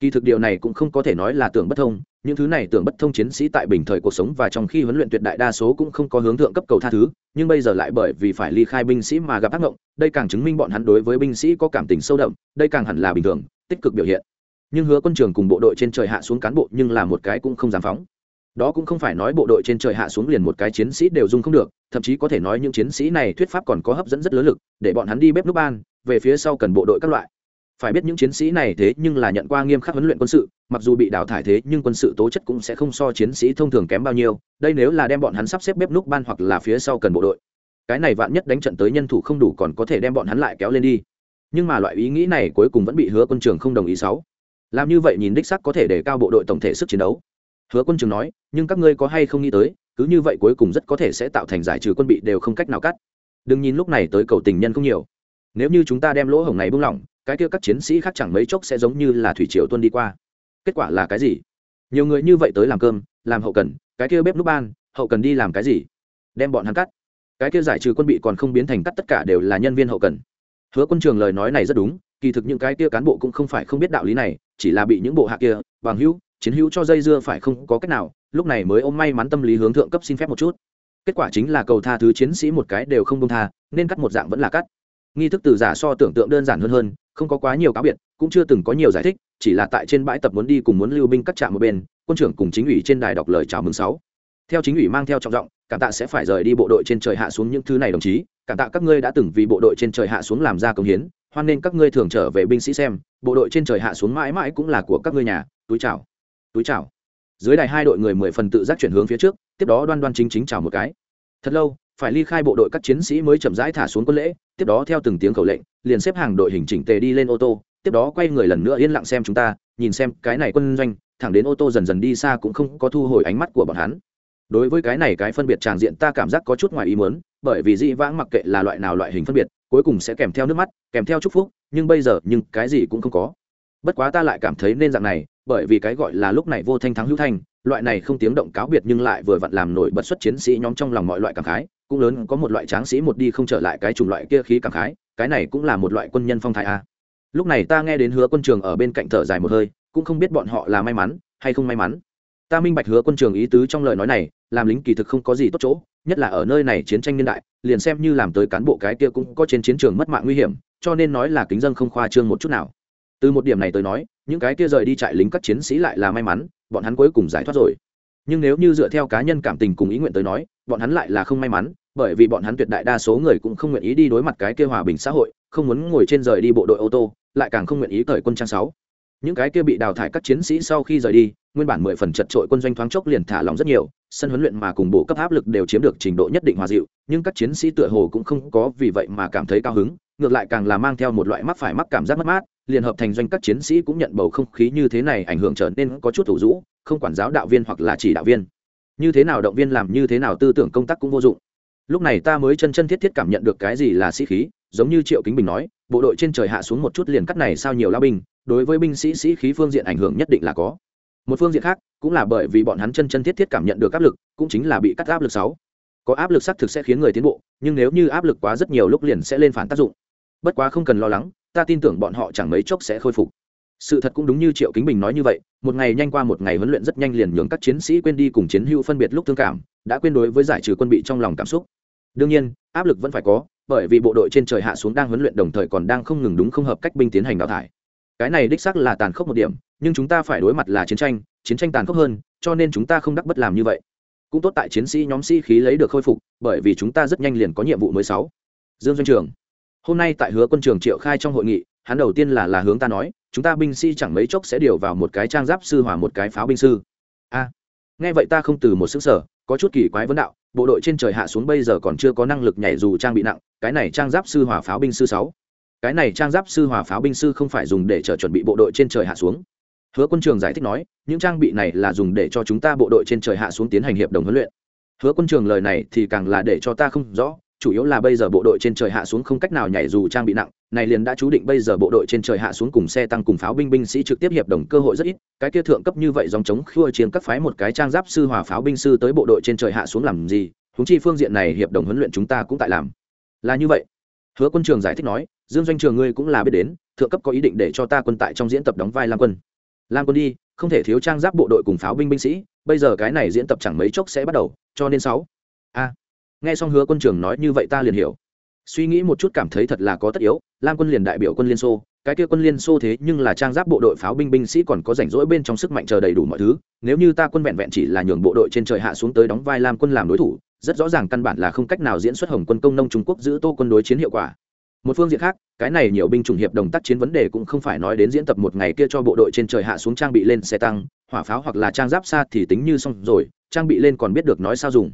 Kỳ thực điều này cũng không có thể nói là tưởng bất thông, những thứ này tưởng bất thông chiến sĩ tại bình thời cuộc sống và trong khi huấn luyện tuyệt đại đa số cũng không có hướng thượng cấp cầu tha thứ, nhưng bây giờ lại bởi vì phải ly khai binh sĩ mà gặp ác mộng, đây càng chứng minh bọn hắn đối với binh sĩ có cảm tình sâu đậm, đây càng hẳn là bình thường, tích cực biểu hiện. Nhưng hứa quân trường cùng bộ đội trên trời hạ xuống cán bộ nhưng là một cái cũng không dám phóng đó cũng không phải nói bộ đội trên trời hạ xuống liền một cái chiến sĩ đều dung không được, thậm chí có thể nói những chiến sĩ này thuyết pháp còn có hấp dẫn rất lớn lực, để bọn hắn đi bếp núp ban, về phía sau cần bộ đội các loại. Phải biết những chiến sĩ này thế nhưng là nhận qua nghiêm khắc huấn luyện quân sự, mặc dù bị đào thải thế nhưng quân sự tố chất cũng sẽ không so chiến sĩ thông thường kém bao nhiêu, đây nếu là đem bọn hắn sắp xếp bếp núc ban hoặc là phía sau cần bộ đội. Cái này vạn nhất đánh trận tới nhân thủ không đủ còn có thể đem bọn hắn lại kéo lên đi. Nhưng mà loại ý nghĩ này cuối cùng vẫn bị hứa quân trường không đồng ý sáu. Làm như vậy nhìn đích sắc có thể để cao bộ đội tổng thể sức chiến đấu hứa quân trường nói, nhưng các ngươi có hay không nghĩ tới, cứ như vậy cuối cùng rất có thể sẽ tạo thành giải trừ quân bị đều không cách nào cắt. Đừng nhìn lúc này tới cầu tình nhân không nhiều. Nếu như chúng ta đem lỗ hổng này buông lỏng, cái kia các chiến sĩ khác chẳng mấy chốc sẽ giống như là thủy triều tuân đi qua. Kết quả là cái gì? Nhiều người như vậy tới làm cơm, làm hậu cần, cái kia bếp núc ban, hậu cần đi làm cái gì? Đem bọn hắn cắt. Cái kia giải trừ quân bị còn không biến thành cắt tất cả đều là nhân viên hậu cần. Hứa quân trường lời nói này rất đúng, kỳ thực những cái kia cán bộ cũng không phải không biết đạo lý này, chỉ là bị những bộ hạ kia, bằng hữu chiến hữu cho dây dưa phải không có cách nào, lúc này mới ôm may mắn tâm lý hướng thượng cấp xin phép một chút. Kết quả chính là cầu tha thứ chiến sĩ một cái đều không công tha, nên cắt một dạng vẫn là cắt. Nghi thức từ giả so tưởng tượng đơn giản hơn hơn, không có quá nhiều cáo biệt, cũng chưa từng có nhiều giải thích, chỉ là tại trên bãi tập muốn đi cùng muốn lưu binh cắt chạm một bên, quân trưởng cùng chính ủy trên đài đọc lời chào mừng sáu. Theo chính ủy mang theo trọng giọng, cảm tạ sẽ phải rời đi bộ đội trên trời hạ xuống những thứ này đồng chí, cảm tạ các ngươi đã từng vì bộ đội trên trời hạ xuống làm ra công hiến, hoan nên các ngươi thường trở về binh sĩ xem, bộ đội trên trời hạ xuống mãi mãi cũng là của các ngươi nhà, túi chào túi chào. Dưới đài hai đội người mười phần tự giác chuyển hướng phía trước, tiếp đó đoan đoan chính chính chào một cái. Thật lâu, phải ly khai bộ đội các chiến sĩ mới chậm rãi thả xuống quân lễ, tiếp đó theo từng tiếng khẩu lệnh, liền xếp hàng đội hình chỉnh tề đi lên ô tô, tiếp đó quay người lần nữa yên lặng xem chúng ta, nhìn xem cái này quân doanh, thẳng đến ô tô dần dần đi xa cũng không có thu hồi ánh mắt của bọn hắn. Đối với cái này cái phân biệt tràng diện ta cảm giác có chút ngoài ý muốn, bởi vì dĩ vãng mặc kệ là loại nào loại hình phân biệt, cuối cùng sẽ kèm theo nước mắt, kèm theo chúc phúc, nhưng bây giờ nhưng cái gì cũng không có. Bất quá ta lại cảm thấy nên dạng này bởi vì cái gọi là lúc này vô thanh thắng hữu thanh, loại này không tiếng động cáo biệt nhưng lại vừa vặn làm nổi bật xuất chiến sĩ nhóm trong lòng mọi loại cảm khái, cũng lớn có một loại tráng sĩ một đi không trở lại cái chủng loại kia khí cảm khái, cái này cũng là một loại quân nhân phong thái a. Lúc này ta nghe đến hứa quân trường ở bên cạnh thở dài một hơi, cũng không biết bọn họ là may mắn hay không may mắn. Ta minh bạch hứa quân trường ý tứ trong lời nói này, làm lính kỳ thực không có gì tốt chỗ, nhất là ở nơi này chiến tranh niên đại, liền xem như làm tới cán bộ cái kia cũng có trên chiến trường mất mạng nguy hiểm, cho nên nói là kính dân không khoa trương một chút nào. Từ một điểm này tới nói những cái kia rời đi trại lính các chiến sĩ lại là may mắn, bọn hắn cuối cùng giải thoát rồi. Nhưng nếu như dựa theo cá nhân cảm tình cùng ý nguyện tới nói, bọn hắn lại là không may mắn, bởi vì bọn hắn tuyệt đại đa số người cũng không nguyện ý đi đối mặt cái kia hòa bình xã hội, không muốn ngồi trên rời đi bộ đội ô tô, lại càng không nguyện ý cởi quân trang sáu. Những cái kia bị đào thải các chiến sĩ sau khi rời đi, nguyên bản mười phần chật trội quân doanh thoáng chốc liền thả lỏng rất nhiều, sân huấn luyện mà cùng bộ cấp áp lực đều chiếm được trình độ nhất định hòa dịu, nhưng các chiến sĩ tựa hồ cũng không có vì vậy mà cảm thấy cao hứng ngược lại càng là mang theo một loại mắc phải mắc cảm giác mất mát, liền hợp thành doanh các chiến sĩ cũng nhận bầu không khí như thế này ảnh hưởng trở nên có chút thủ rũ, không quản giáo đạo viên hoặc là chỉ đạo viên. Như thế nào động viên làm như thế nào tư tưởng công tác cũng vô dụng. Lúc này ta mới chân chân thiết thiết cảm nhận được cái gì là sĩ khí, giống như triệu kính bình nói, bộ đội trên trời hạ xuống một chút liền cắt này sao nhiều lao binh, đối với binh sĩ sĩ khí phương diện ảnh hưởng nhất định là có. Một phương diện khác, cũng là bởi vì bọn hắn chân chân thiết thiết cảm nhận được áp lực, cũng chính là bị cắt áp lực sáu. Có áp lực xác thực sẽ khiến người tiến bộ, nhưng nếu như áp lực quá rất nhiều lúc liền sẽ lên phản tác dụng bất quá không cần lo lắng, ta tin tưởng bọn họ chẳng mấy chốc sẽ khôi phục. Sự thật cũng đúng như triệu kính bình nói như vậy, một ngày nhanh qua một ngày huấn luyện rất nhanh liền nhường các chiến sĩ quên đi cùng chiến hữu phân biệt lúc thương cảm, đã quên đối với giải trừ quân bị trong lòng cảm xúc. Đương nhiên, áp lực vẫn phải có, bởi vì bộ đội trên trời hạ xuống đang huấn luyện đồng thời còn đang không ngừng đúng không hợp cách binh tiến hành đào thải. Cái này đích xác là tàn khốc một điểm, nhưng chúng ta phải đối mặt là chiến tranh chiến tranh tàn khốc hơn, cho nên chúng ta không đắc bất làm như vậy. Cũng tốt tại chiến sĩ nhóm sĩ khí lấy được khôi phục, bởi vì chúng ta rất nhanh liền có nhiệm vụ mới sáu. Dương doanh trường hôm nay tại hứa quân trường triệu khai trong hội nghị, hắn đầu tiên là là hướng ta nói, chúng ta binh sĩ chẳng mấy chốc sẽ điều vào một cái trang giáp sư hỏa một cái pháo binh sư. A, nghe vậy ta không từ một xứ sở có chút kỳ quái vấn đạo, bộ đội trên trời hạ xuống bây giờ còn chưa có năng lực nhảy dù trang bị nặng, cái này trang giáp sư hỏa pháo binh sư sáu. Cái này trang giáp sư hỏa pháo binh sư không phải dùng để chờ chuẩn bị bộ đội trên trời hạ xuống. Hứa quân trường giải thích nói, những trang bị này là dùng để cho chúng ta bộ đội trên trời hạ xuống tiến hành hiệp đồng huấn luyện. Hứa quân trường lời này thì càng là để cho ta không rõ chủ yếu là bây giờ bộ đội trên trời hạ xuống không cách nào nhảy dù trang bị nặng, này liền đã chú định bây giờ bộ đội trên trời hạ xuống cùng xe tăng cùng pháo binh binh sĩ trực tiếp hiệp đồng cơ hội rất ít, cái kia thượng cấp như vậy dòng chống khua chiến các phái một cái trang giáp sư hòa pháo binh sư tới bộ đội trên trời hạ xuống làm gì húng chi phương diện này hiệp đồng huấn luyện chúng ta cũng tại làm. Là như vậy. Hứa quân trường giải thích nói, dương doanh trường ngươi cũng là biết đến, thượng cấp có ý định để cho ta quân tại trong diễn tập đóng vai lam quân. Lam quân đi, không thể thiếu trang giáp bộ đội cùng pháo binh binh sĩ, bây giờ cái này diễn tập chẳng mấy chốc sẽ bắt đầu, cho nên sáu. A nghe xong hứa quân trường nói như vậy ta liền hiểu. Suy nghĩ một chút cảm thấy thật là có tất yếu, lam quân liền đại biểu quân liên xô, cái kia quân liên xô thế nhưng là trang giáp bộ đội pháo binh binh sĩ còn có rảnh rỗi bên trong sức mạnh chờ đầy đủ mọi thứ, nếu như ta quân vẹn vẹn chỉ là nhường bộ đội trên trời hạ xuống tới đóng vai lam quân làm đối thủ, rất rõ ràng căn bản là không cách nào diễn xuất hồng quân công nông trung quốc giữ tô quân đối chiến hiệu quả. Một phương diện khác, cái này nhiều binh chủng hiệp đồng tác chiến vấn đề cũng không phải nói đến diễn tập một ngày kia cho bộ đội trên trời hạ xuống trang bị lên xe tăng, hỏa pháo hoặc là trang giáp xa thì tính như xong rồi, trang bị lên còn biết được nói sao dùng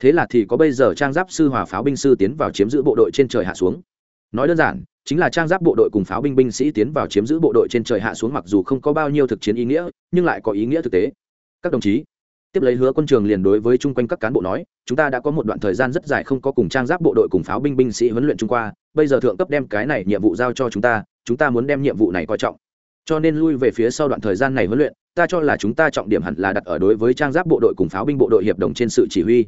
thế là thì có bây giờ trang giáp sư hòa pháo binh sư tiến vào chiếm giữ bộ đội trên trời hạ xuống. Nói đơn giản, chính là trang giáp bộ đội cùng pháo binh binh sĩ tiến vào chiếm giữ bộ đội trên trời hạ xuống mặc dù không có bao nhiêu thực chiến ý nghĩa, nhưng lại có ý nghĩa thực tế. Các đồng chí, tiếp lấy hứa quân trường liền đối với chung quanh các cán bộ nói, chúng ta đã có một đoạn thời gian rất dài không có cùng trang giáp bộ đội cùng pháo binh binh sĩ huấn luyện chung qua, bây giờ thượng cấp đem cái này nhiệm vụ giao cho chúng ta chúng ta muốn đem nhiệm vụ này coi trọng. Cho nên lui về phía sau đoạn thời gian này huấn luyện, ta cho là chúng ta trọng điểm hẳn là đặt ở đối với trang giáp bộ đội cùng pháo binh bộ đội hiệp đồng trên sự chỉ huy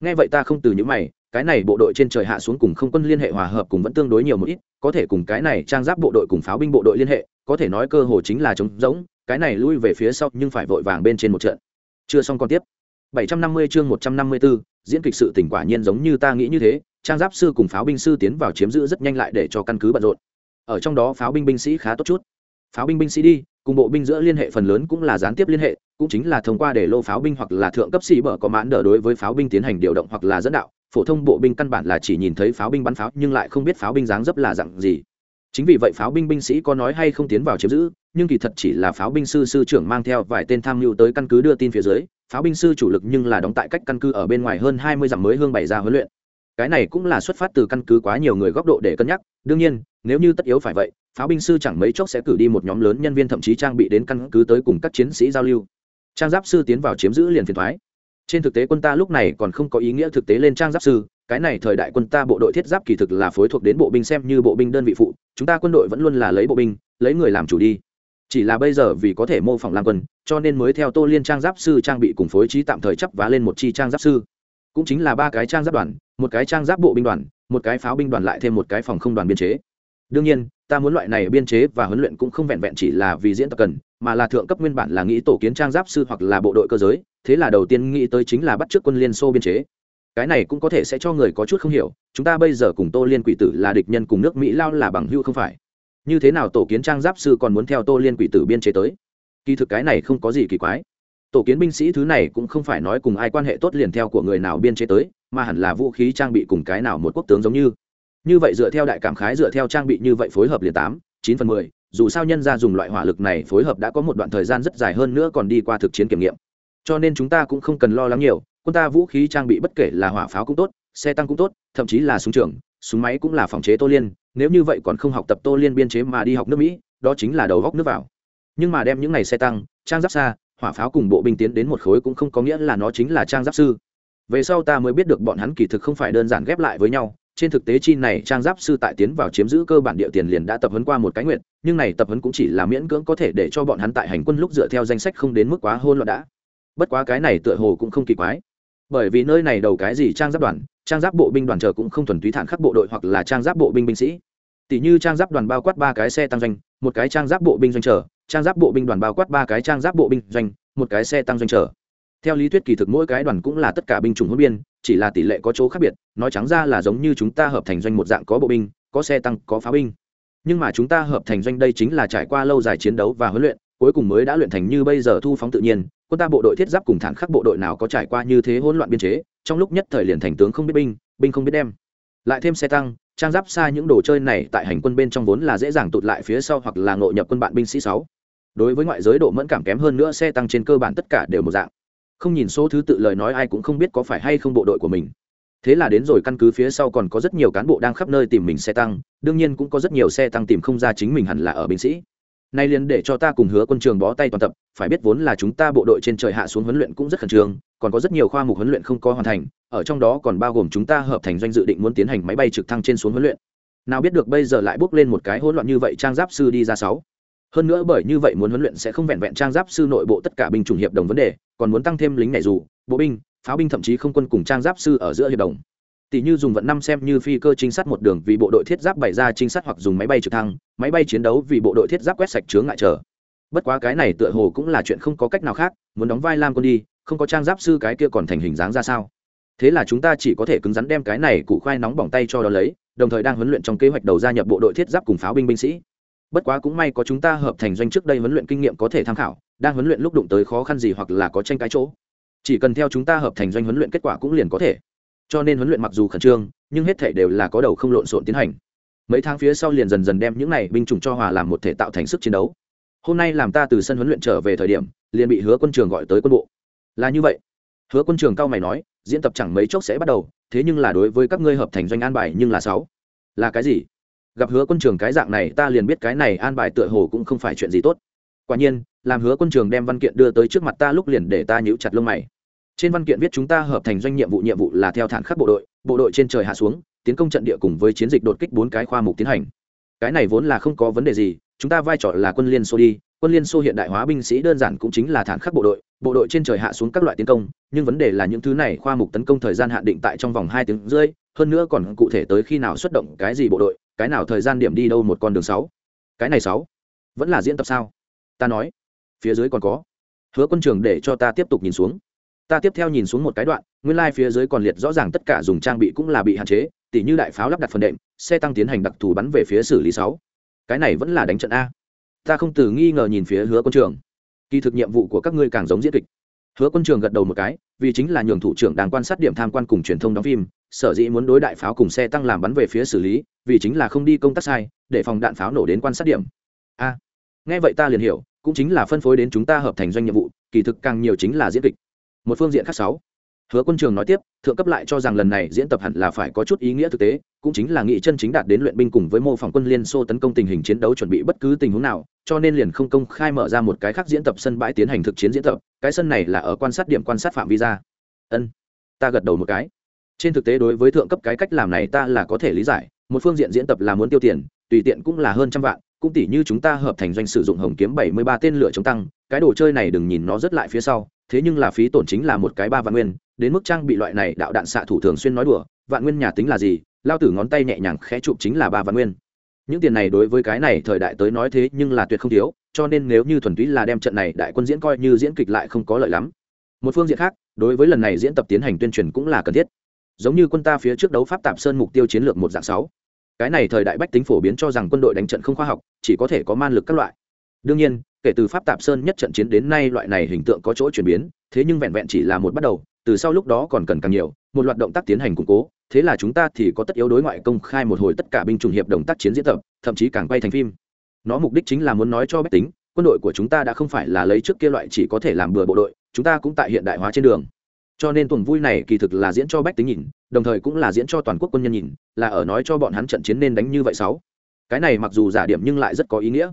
nghe vậy ta không từ những mày cái này bộ đội trên trời hạ xuống cùng không quân liên hệ hòa hợp cùng vẫn tương đối nhiều một ít có thể cùng cái này trang giáp bộ đội cùng pháo binh bộ đội liên hệ có thể nói cơ hồ chính là trống rỗng cái này lui về phía sau nhưng phải vội vàng bên trên một trận. Chưa xong còn tiếp. 750 chương 154, diễn kịch sự tỉnh quả nhiên giống như ta nghĩ như thế trang giáp sư cùng pháo binh sư tiến vào chiếm giữ rất nhanh lại để cho căn cứ bận rộn. Ở trong đó pháo binh binh sĩ khá tốt chút. Pháo binh binh sĩ đi cùng bộ binh giữa liên hệ phần lớn cũng là gián tiếp liên hệ cũng chính là thông qua để lô pháo binh hoặc là thượng cấp sĩ bở có mãn đỡ đối với pháo binh tiến hành điều động hoặc là dẫn đạo. Phổ thông bộ binh căn bản là chỉ nhìn thấy pháo binh bắn pháo nhưng lại không biết pháo binh dáng dấp là dặn gì. Chính vì vậy pháo binh binh sĩ có nói hay không tiến vào chiếm giữ, nhưng kỳ thật chỉ là pháo binh sư sư trưởng mang theo vài tên tham mưu tới căn cứ đưa tin phía dưới, pháo binh sư chủ lực nhưng là đóng tại cách căn cứ ở bên ngoài hơn hai mươi dặm mới hương bày ra huấn luyện. Cái này cũng là xuất phát từ căn cứ quá nhiều người góc độ để cân nhắc, đương nhiên, nếu như tất yếu phải vậy, pháo binh sư chẳng mấy chốc sẽ cử đi một nhóm lớn nhân viên thậm chí trang bị đến căn cứ tới cùng các chiến sĩ giao lưu trang giáp sư tiến vào chiếm giữ liền phiền thoái. Trên thực tế quân ta lúc này còn không có ý nghĩa thực tế lên trang giáp sư, cái này thời đại quân ta bộ đội thiết giáp kỳ thực là phối thuộc đến bộ binh xem như bộ binh đơn vị phụ, chúng ta quân đội vẫn luôn là lấy bộ binh, lấy người làm chủ đi. Chỉ là bây giờ vì có thể mô phỏng làm quân, cho nên mới theo tô liên trang giáp sư trang bị cùng phối trí tạm thời chấp vá lên một chi trang giáp sư. Cũng chính là ba cái trang giáp đoàn, một cái trang giáp bộ binh đoàn, một cái pháo binh đoàn lại thêm một cái phòng không đoàn biên chế đương nhiên, ta muốn loại này biên chế và huấn luyện cũng không vẹn vẹn chỉ là vì diễn tập cần, mà là thượng cấp nguyên bản là nghĩ tổ kiến trang giáp sư hoặc là bộ đội cơ giới, thế là đầu tiên nghĩ tới chính là bắt t r ư ớ c quân liên xô biên chế. Cái này cũng có thể sẽ cho người có chút không hiểu, chúng ta bây giờ cùng tô liên quỷ tử là địch nhân cùng nước mỹ lao là bằng hưu không phải? Như thế nào tổ kiến trang giáp sư còn muốn theo tô liên quỷ tử biên chế tới? Kỳ thực cái này không có gì kỳ quái. Tổ kiến binh sĩ thứ này cũng không phải nói cùng ai quan hệ tốt liền theo của người nào biên chế tới, mà hẳn là vũ khí trang bị cùng cái nào một quốc tướng giống như như vậy dựa theo đại cảm khái, dựa theo trang bị như vậy phối hợp liền tám, chín phần mười, dù sao nhân ra dùng loại hỏa lực này phối hợp đã có một đoạn thời gian rất dài hơn nữa còn đi qua thực chiến kiểm nghiệm. Cho nên chúng ta cũng không cần lo lắng nhiều, quân ta vũ khí trang bị bất kể là hỏa pháo cũng tốt, xe tăng cũng tốt, thậm chí là súng trường, súng máy cũng là phòng chế tô liên, nếu như vậy còn không học tập tô liên biên chế mà đi học nước mỹ, đó chính là đầu góc nước vào. Nhưng mà đem những này xe tăng, trang giáp xa, hỏa pháo cùng bộ binh tiến đến một khối cũng không có nghĩa là nó chính là trang giáp sư. Về sau ta mới biết được bọn hắn kỳ thực không phải đơn giản ghép lại với nhau trên thực tế chi này trang giáp sư tại tiến vào chiếm giữ cơ bản địa tiền liền đã tập huấn qua một cái nguyện nhưng này tập huấn cũng chỉ là miễn cưỡng có thể để cho bọn hắn tại hành quân lúc dựa theo danh sách không đến mức quá hôn loạn đã. Bất quá cái này tựa hồ cũng không kỳ quái. Bởi vì nơi này đầu cái gì trang giáp đoàn, trang giáp bộ binh đoàn chờ cũng không thuần túy thản khắc bộ đội hoặc là trang giáp bộ binh binh sĩ. Tỷ như trang giáp đoàn bao quát ba cái xe tăng doanh, một cái trang giáp bộ binh doanh chờ, trang giáp bộ binh đoàn bao quát ba cái trang giáp bộ binh doanh, một cái xe tăng doanh chờ theo lý thuyết kỳ thực mỗi cái đoàn cũng là tất cả binh chủng hỗn biên, chỉ là tỷ lệ có chỗ khác biệt, nói trắng ra là giống như chúng ta hợp thành doanh một dạng có bộ binh, có xe tăng, có pháo binh. Nhưng mà chúng ta hợp thành doanh đây chính là trải qua lâu dài chiến đấu và huấn luyện, cuối cùng mới đã luyện thành như bây giờ thu phóng tự nhiên, quân ta bộ đội thiết giáp cùng thản khắc bộ đội nào có trải qua như thế hỗn loạn biên chế, trong lúc nhất thời liền thành tướng không biết binh binh không biết đem. Lại thêm xe tăng, trang giáp xa những đồ chơi này tại hành quân bên trong vốn là dễ dàng tụt lại phía sau hoặc là ngộ nhập quân bạn binh sĩ sáu. Đối với ngoại giới độ mẫn cảm kém hơn nữa, xe tăng trên cơ bản tất cả đều một dạng không nhìn số thứ tự lời nói ai cũng không biết có phải hay không bộ đội của mình. Thế là đến rồi căn cứ phía sau còn có rất nhiều cán bộ đang khắp nơi tìm mình xe tăng, đương nhiên cũng có rất nhiều xe tăng tìm không ra chính mình hẳn là ở binh sĩ. Nay liền để cho ta cùng hứa quân trường bó tay toàn tập, phải biết vốn là chúng ta bộ đội trên trời hạ xuống huấn luyện cũng rất khẩn trương, còn có rất nhiều khoa mục huấn luyện không có hoàn thành, ở trong đó còn bao gồm chúng ta hợp thành doanh dự định muốn tiến hành máy bay trực thăng trên xuống huấn luyện. Nào biết được bây giờ lại bước lên một cái hỗn loạn như vậy, trang giáp sư đi ra sáu hơn nữa bởi như vậy muốn huấn luyện sẽ không vẹn vẹn trang giáp sư nội bộ tất cả binh chủng hiệp đồng vấn đề, còn muốn tăng thêm lính này dù, bộ binh, pháo binh thậm chí không quân cùng trang giáp sư ở giữa hiệp đồng. Tỷ như dùng vận năm xem như phi cơ trinh sát một đường vì bộ đội thiết giáp bày ra trinh sát hoặc dùng máy bay trực thăng, máy bay chiến đấu vì bộ đội thiết giáp quét sạch chướng ngại trở. Bất quá cái này tựa hồ cũng là chuyện không có cách nào khác, muốn đóng vai lam quân đi, không có trang giáp sư cái kia còn thành hình dáng ra sao? Thế là chúng ta chỉ có thể cứng rắn đem cái này củ khoai nóng bỏng tay cho đó lấy, đồng thời đang huấn luyện trong kế hoạch đầu gia nhập bộ đội thiết giáp cùng pháo binh binh sĩ bất quá cũng may có chúng ta hợp thành doanh trước đây huấn luyện kinh nghiệm có thể tham khảo, đang huấn luyện lúc đụng tới khó khăn gì hoặc là có tranh cái chỗ. Chỉ cần theo chúng ta hợp thành doanh huấn luyện kết quả cũng liền có thể. Cho nên huấn luyện mặc dù khẩn trương, nhưng hết thể đều là có đầu không lộn xộn tiến hành. Mấy tháng phía sau liền dần dần đem những này binh chủng cho hòa làm một thể tạo thành sức chiến đấu. Hôm nay làm ta từ sân huấn luyện trở về thời điểm, liền bị hứa quân trường gọi tới quân bộ. Là như vậy. Hứa quân trường cao mày nói, diễn tập chẳng mấy chốc sẽ bắt đầu, thế nhưng là đối với các ngươi hợp thành doanh an bài nhưng là sáu. Là cái gì? Gặp hứa quân trường cái dạng này, ta liền biết cái này an bài tựa hồ cũng không phải chuyện gì tốt. Quả nhiên, làm hứa quân trường đem văn kiện đưa tới trước mặt ta lúc liền để ta nhíu chặt lông mày. Trên văn kiện viết chúng ta hợp thành doanh nhiệm vụ nhiệm vụ là theo thản khắc bộ đội bộ đội trên trời hạ xuống, tiến công trận địa cùng với chiến dịch đột kích bốn cái khoa mục tiến hành. Cái này vốn là không có vấn đề gì, chúng ta vai trò là quân liên xô đi, quân liên xô hiện đại hóa binh sĩ đơn giản cũng chính là thản khắc bộ đội bộ đội trên trời hạ xuống các loại tiến công, nhưng vấn đề là những thứ này khoa mục tấn công thời gian hạn định tại trong vòng hai tiếng rưỡi, hơn nữa còn cụ thể tới khi nào xuất động cái gì bộ đội cái nào thời gian điểm đi đâu một con đường sáu? Cái này sáu vẫn là diễn tập sao? Ta nói, phía dưới còn có. Hứa quân trường để cho ta tiếp tục nhìn xuống. Ta tiếp theo nhìn xuống một cái đoạn, nguyên lai、like、phía dưới còn liệt rõ ràng tất cả dùng trang bị cũng là bị hạn chế, tỉ như đại pháo lắp đặt phần đệm, xe tăng tiến hành đặc thù bắn về phía xử lý sáu. Cái này vẫn là đánh trận a. Ta không từ nghi ngờ nhìn phía hứa quân trường kỳ thực nhiệm vụ của các ngươi càng giống diễn kịch hứa quân trường gật đầu một cái, vì chính là nhường thủ trưởng đang quan sát điểm tham quan cùng truyền thông đóng phim, sở dĩ muốn đối đại pháo cùng xe tăng làm bắn về phía xử lý, vì chính là không đi công tác sai, để phòng đạn pháo nổ đến quan sát điểm. A, nghe vậy ta liền hiểu, cũng chính là phân phối đến chúng ta hợp thành doanh nhiệm vụ, kỳ thực càng nhiều chính là diễn kịch. Một phương diện khác sáu hứa quân trường nói tiếp, thượng cấp lại cho rằng lần này diễn tập hẳn là phải có chút ý nghĩa thực tế, cũng chính là nghị chân chính đạt đến luyện binh cùng với mô phỏng quân liên xô tấn công tình hình chiến đấu chuẩn bị bất cứ tình huống nào, cho nên liền không công khai mở ra một cái khác diễn tập sân bãi tiến hành thực chiến diễn tập, cái sân này là ở quan sát điểm quan sát phạm vi ra. Ân, ta gật đầu một cái. Trên thực tế đối với thượng cấp cái cách làm này ta là có thể lý giải, một phương diện diễn tập là muốn tiêu tiền, tùy tiện cũng là hơn trăm vạn, cũng tỷ như chúng ta hợp thành doanh sử dụng hồng kiếm bảy mươi ba tên lửa chống tăng, cái đồ chơi này đừng nhìn nó rất lại phía sau thế nhưng là phí tổn chính là một cái ba vạn nguyên, đến mức trang bị loại này đạo đạn xạ thủ thường xuyên nói đùa, vạn nguyên nhà tính là gì, lao tử ngón tay nhẹ nhàng khẽ chụp chính là ba vạn nguyên. Những tiền này đối với cái này thời đại tới nói thế nhưng là tuyệt không thiếu, cho nên nếu như thuần túy là đem trận này đại quân diễn coi như diễn kịch lại không có lợi lắm. Một phương diện khác, đối với lần này diễn tập tiến hành tuyên truyền cũng là cần thiết. Giống như quân ta phía trước đấu pháp tạp sơn mục tiêu chiến lược một dạng sáu. Cái này thời đại bách tính phổ biến cho rằng quân đội đánh trận không khoa học, chỉ có thể có man lực các loại. Đương nhiên kể từ pháp tạp sơn nhất trận chiến đến nay loại này hình tượng có chỗ chuyển biến, thế nhưng vẹn vẹn chỉ là một bắt đầu, từ sau lúc đó còn cần càng nhiều, một loạt động tác tiến hành củng cố, thế là chúng ta thì có tất yếu đối ngoại công khai một hồi tất cả binh chủng hiệp đồng tác chiến diễn tập, thậm chí càng quay thành phim. Nó mục đích chính là muốn nói cho bách tính, quân đội của chúng ta đã không phải là lấy trước kia loại chỉ có thể làm bừa bộ đội, chúng ta cũng tại hiện đại hóa trên đường. Cho nên tuần vui này kỳ thực là diễn cho bách tính nhìn, đồng thời cũng là diễn cho toàn quốc quân nhân nhìn, là ở nói cho bọn hắn trận chiến nên đánh như vậy sáu. Cái này mặc dù giả điểm nhưng lại rất có ý nghĩa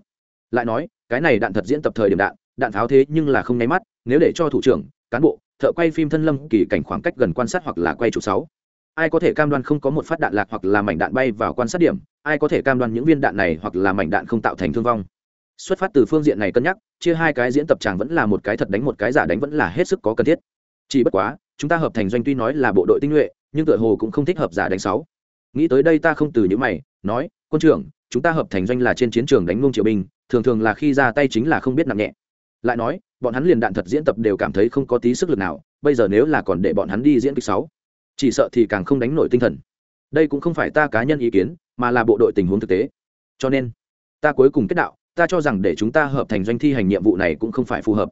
lại nói, cái này đạn thật diễn tập thời điểm đạn đạn tháo thế nhưng là không nháy mắt, nếu để cho thủ trưởng, cán bộ, thợ quay phim thân lâm kỳ cảnh khoảng cách gần quan sát hoặc là quay trụ sáu. Ai có thể cam đoan không có một phát đạn lạc hoặc là mảnh đạn bay vào quan sát điểm, ai có thể cam đoan những viên đạn này hoặc là mảnh đạn không tạo thành thương vong. Xuất phát từ phương diện này cân nhắc, chia hai cái diễn tập chàng vẫn là một cái thật đánh một cái giả đánh vẫn là hết sức có cần thiết. Chỉ bất quá, chúng ta hợp thành doanh tuy nói là bộ đội tinh nhuệ, nhưng tựa hồ cũng không thích hợp giả đánh sáu. Nghĩ tới đây ta không từ những mày, nói, quân trưởng, chúng ta hợp thành doanh là trên chiến trường đánh ngông triều binh thường thường là khi ra tay chính là không biết nặng nhẹ. Lại nói, bọn hắn liền đạn thật diễn tập đều cảm thấy không có tí sức lực nào, bây giờ nếu là còn để bọn hắn đi diễn kịch sáu, chỉ sợ thì càng không đánh nổi tinh thần. Đây cũng không phải ta cá nhân ý kiến, mà là bộ đội tình huống thực tế. Cho nên, ta cuối cùng kết đạo, ta cho rằng để chúng ta hợp thành doanh thi hành nhiệm vụ này cũng không phải phù hợp.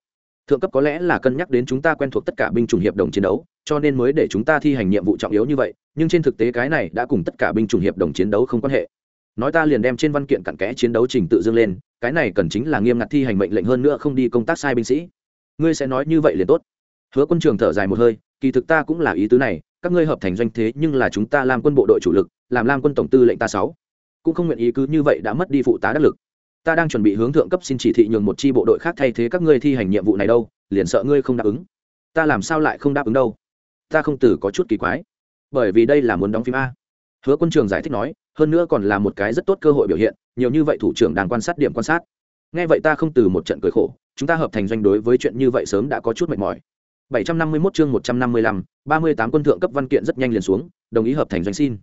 Thượng cấp có lẽ là cân nhắc đến chúng ta quen thuộc tất cả binh chủng hiệp đồng chiến đấu, cho nên mới để chúng ta thi hành nhiệm vụ trọng yếu như vậy, nhưng trên thực tế cái này đã cùng tất cả binh chủng hiệp đồng chiến đấu không quan hệ. Nói ta liền đem trên văn kiện cặn kẽ chiến đấu trình tự dương lên cái này cần chính là nghiêm ngặt thi hành mệnh lệnh hơn nữa không đi công tác sai binh sĩ. Ngươi sẽ nói như vậy liền tốt. Hứa quân trường thở dài một hơi, kỳ thực ta cũng là ý tứ này, các ngươi hợp thành doanh thế nhưng là chúng ta làm quân bộ đội chủ lực, làm làm quân tổng tư lệnh ta sáu. Cũng không nguyện ý cứ như vậy đã mất đi phụ tá đắc lực. Ta đang chuẩn bị hướng thượng cấp xin chỉ thị nhường một chi bộ đội khác thay thế các ngươi thi hành nhiệm vụ này đâu, liền sợ ngươi không đáp ứng. Ta làm sao lại không đáp ứng đâu? Ta không từ có chút kỳ quái. Bởi vì đây là muốn đóng phim a. Hứa quân trường giải thích nói hơn nữa còn là một cái rất tốt cơ hội biểu hiện nhiều như vậy thủ trưởng đang quan sát điểm quan sát. Nghe vậy ta không từ một trận cười khổ chúng ta hợp thành doanh đối với chuyện như vậy sớm đã có chút mệt mỏi. 751 chương 155, 38 quân thượng cấp văn kiện rất nhanh liền xuống đồng ý hợp thành doanh xin.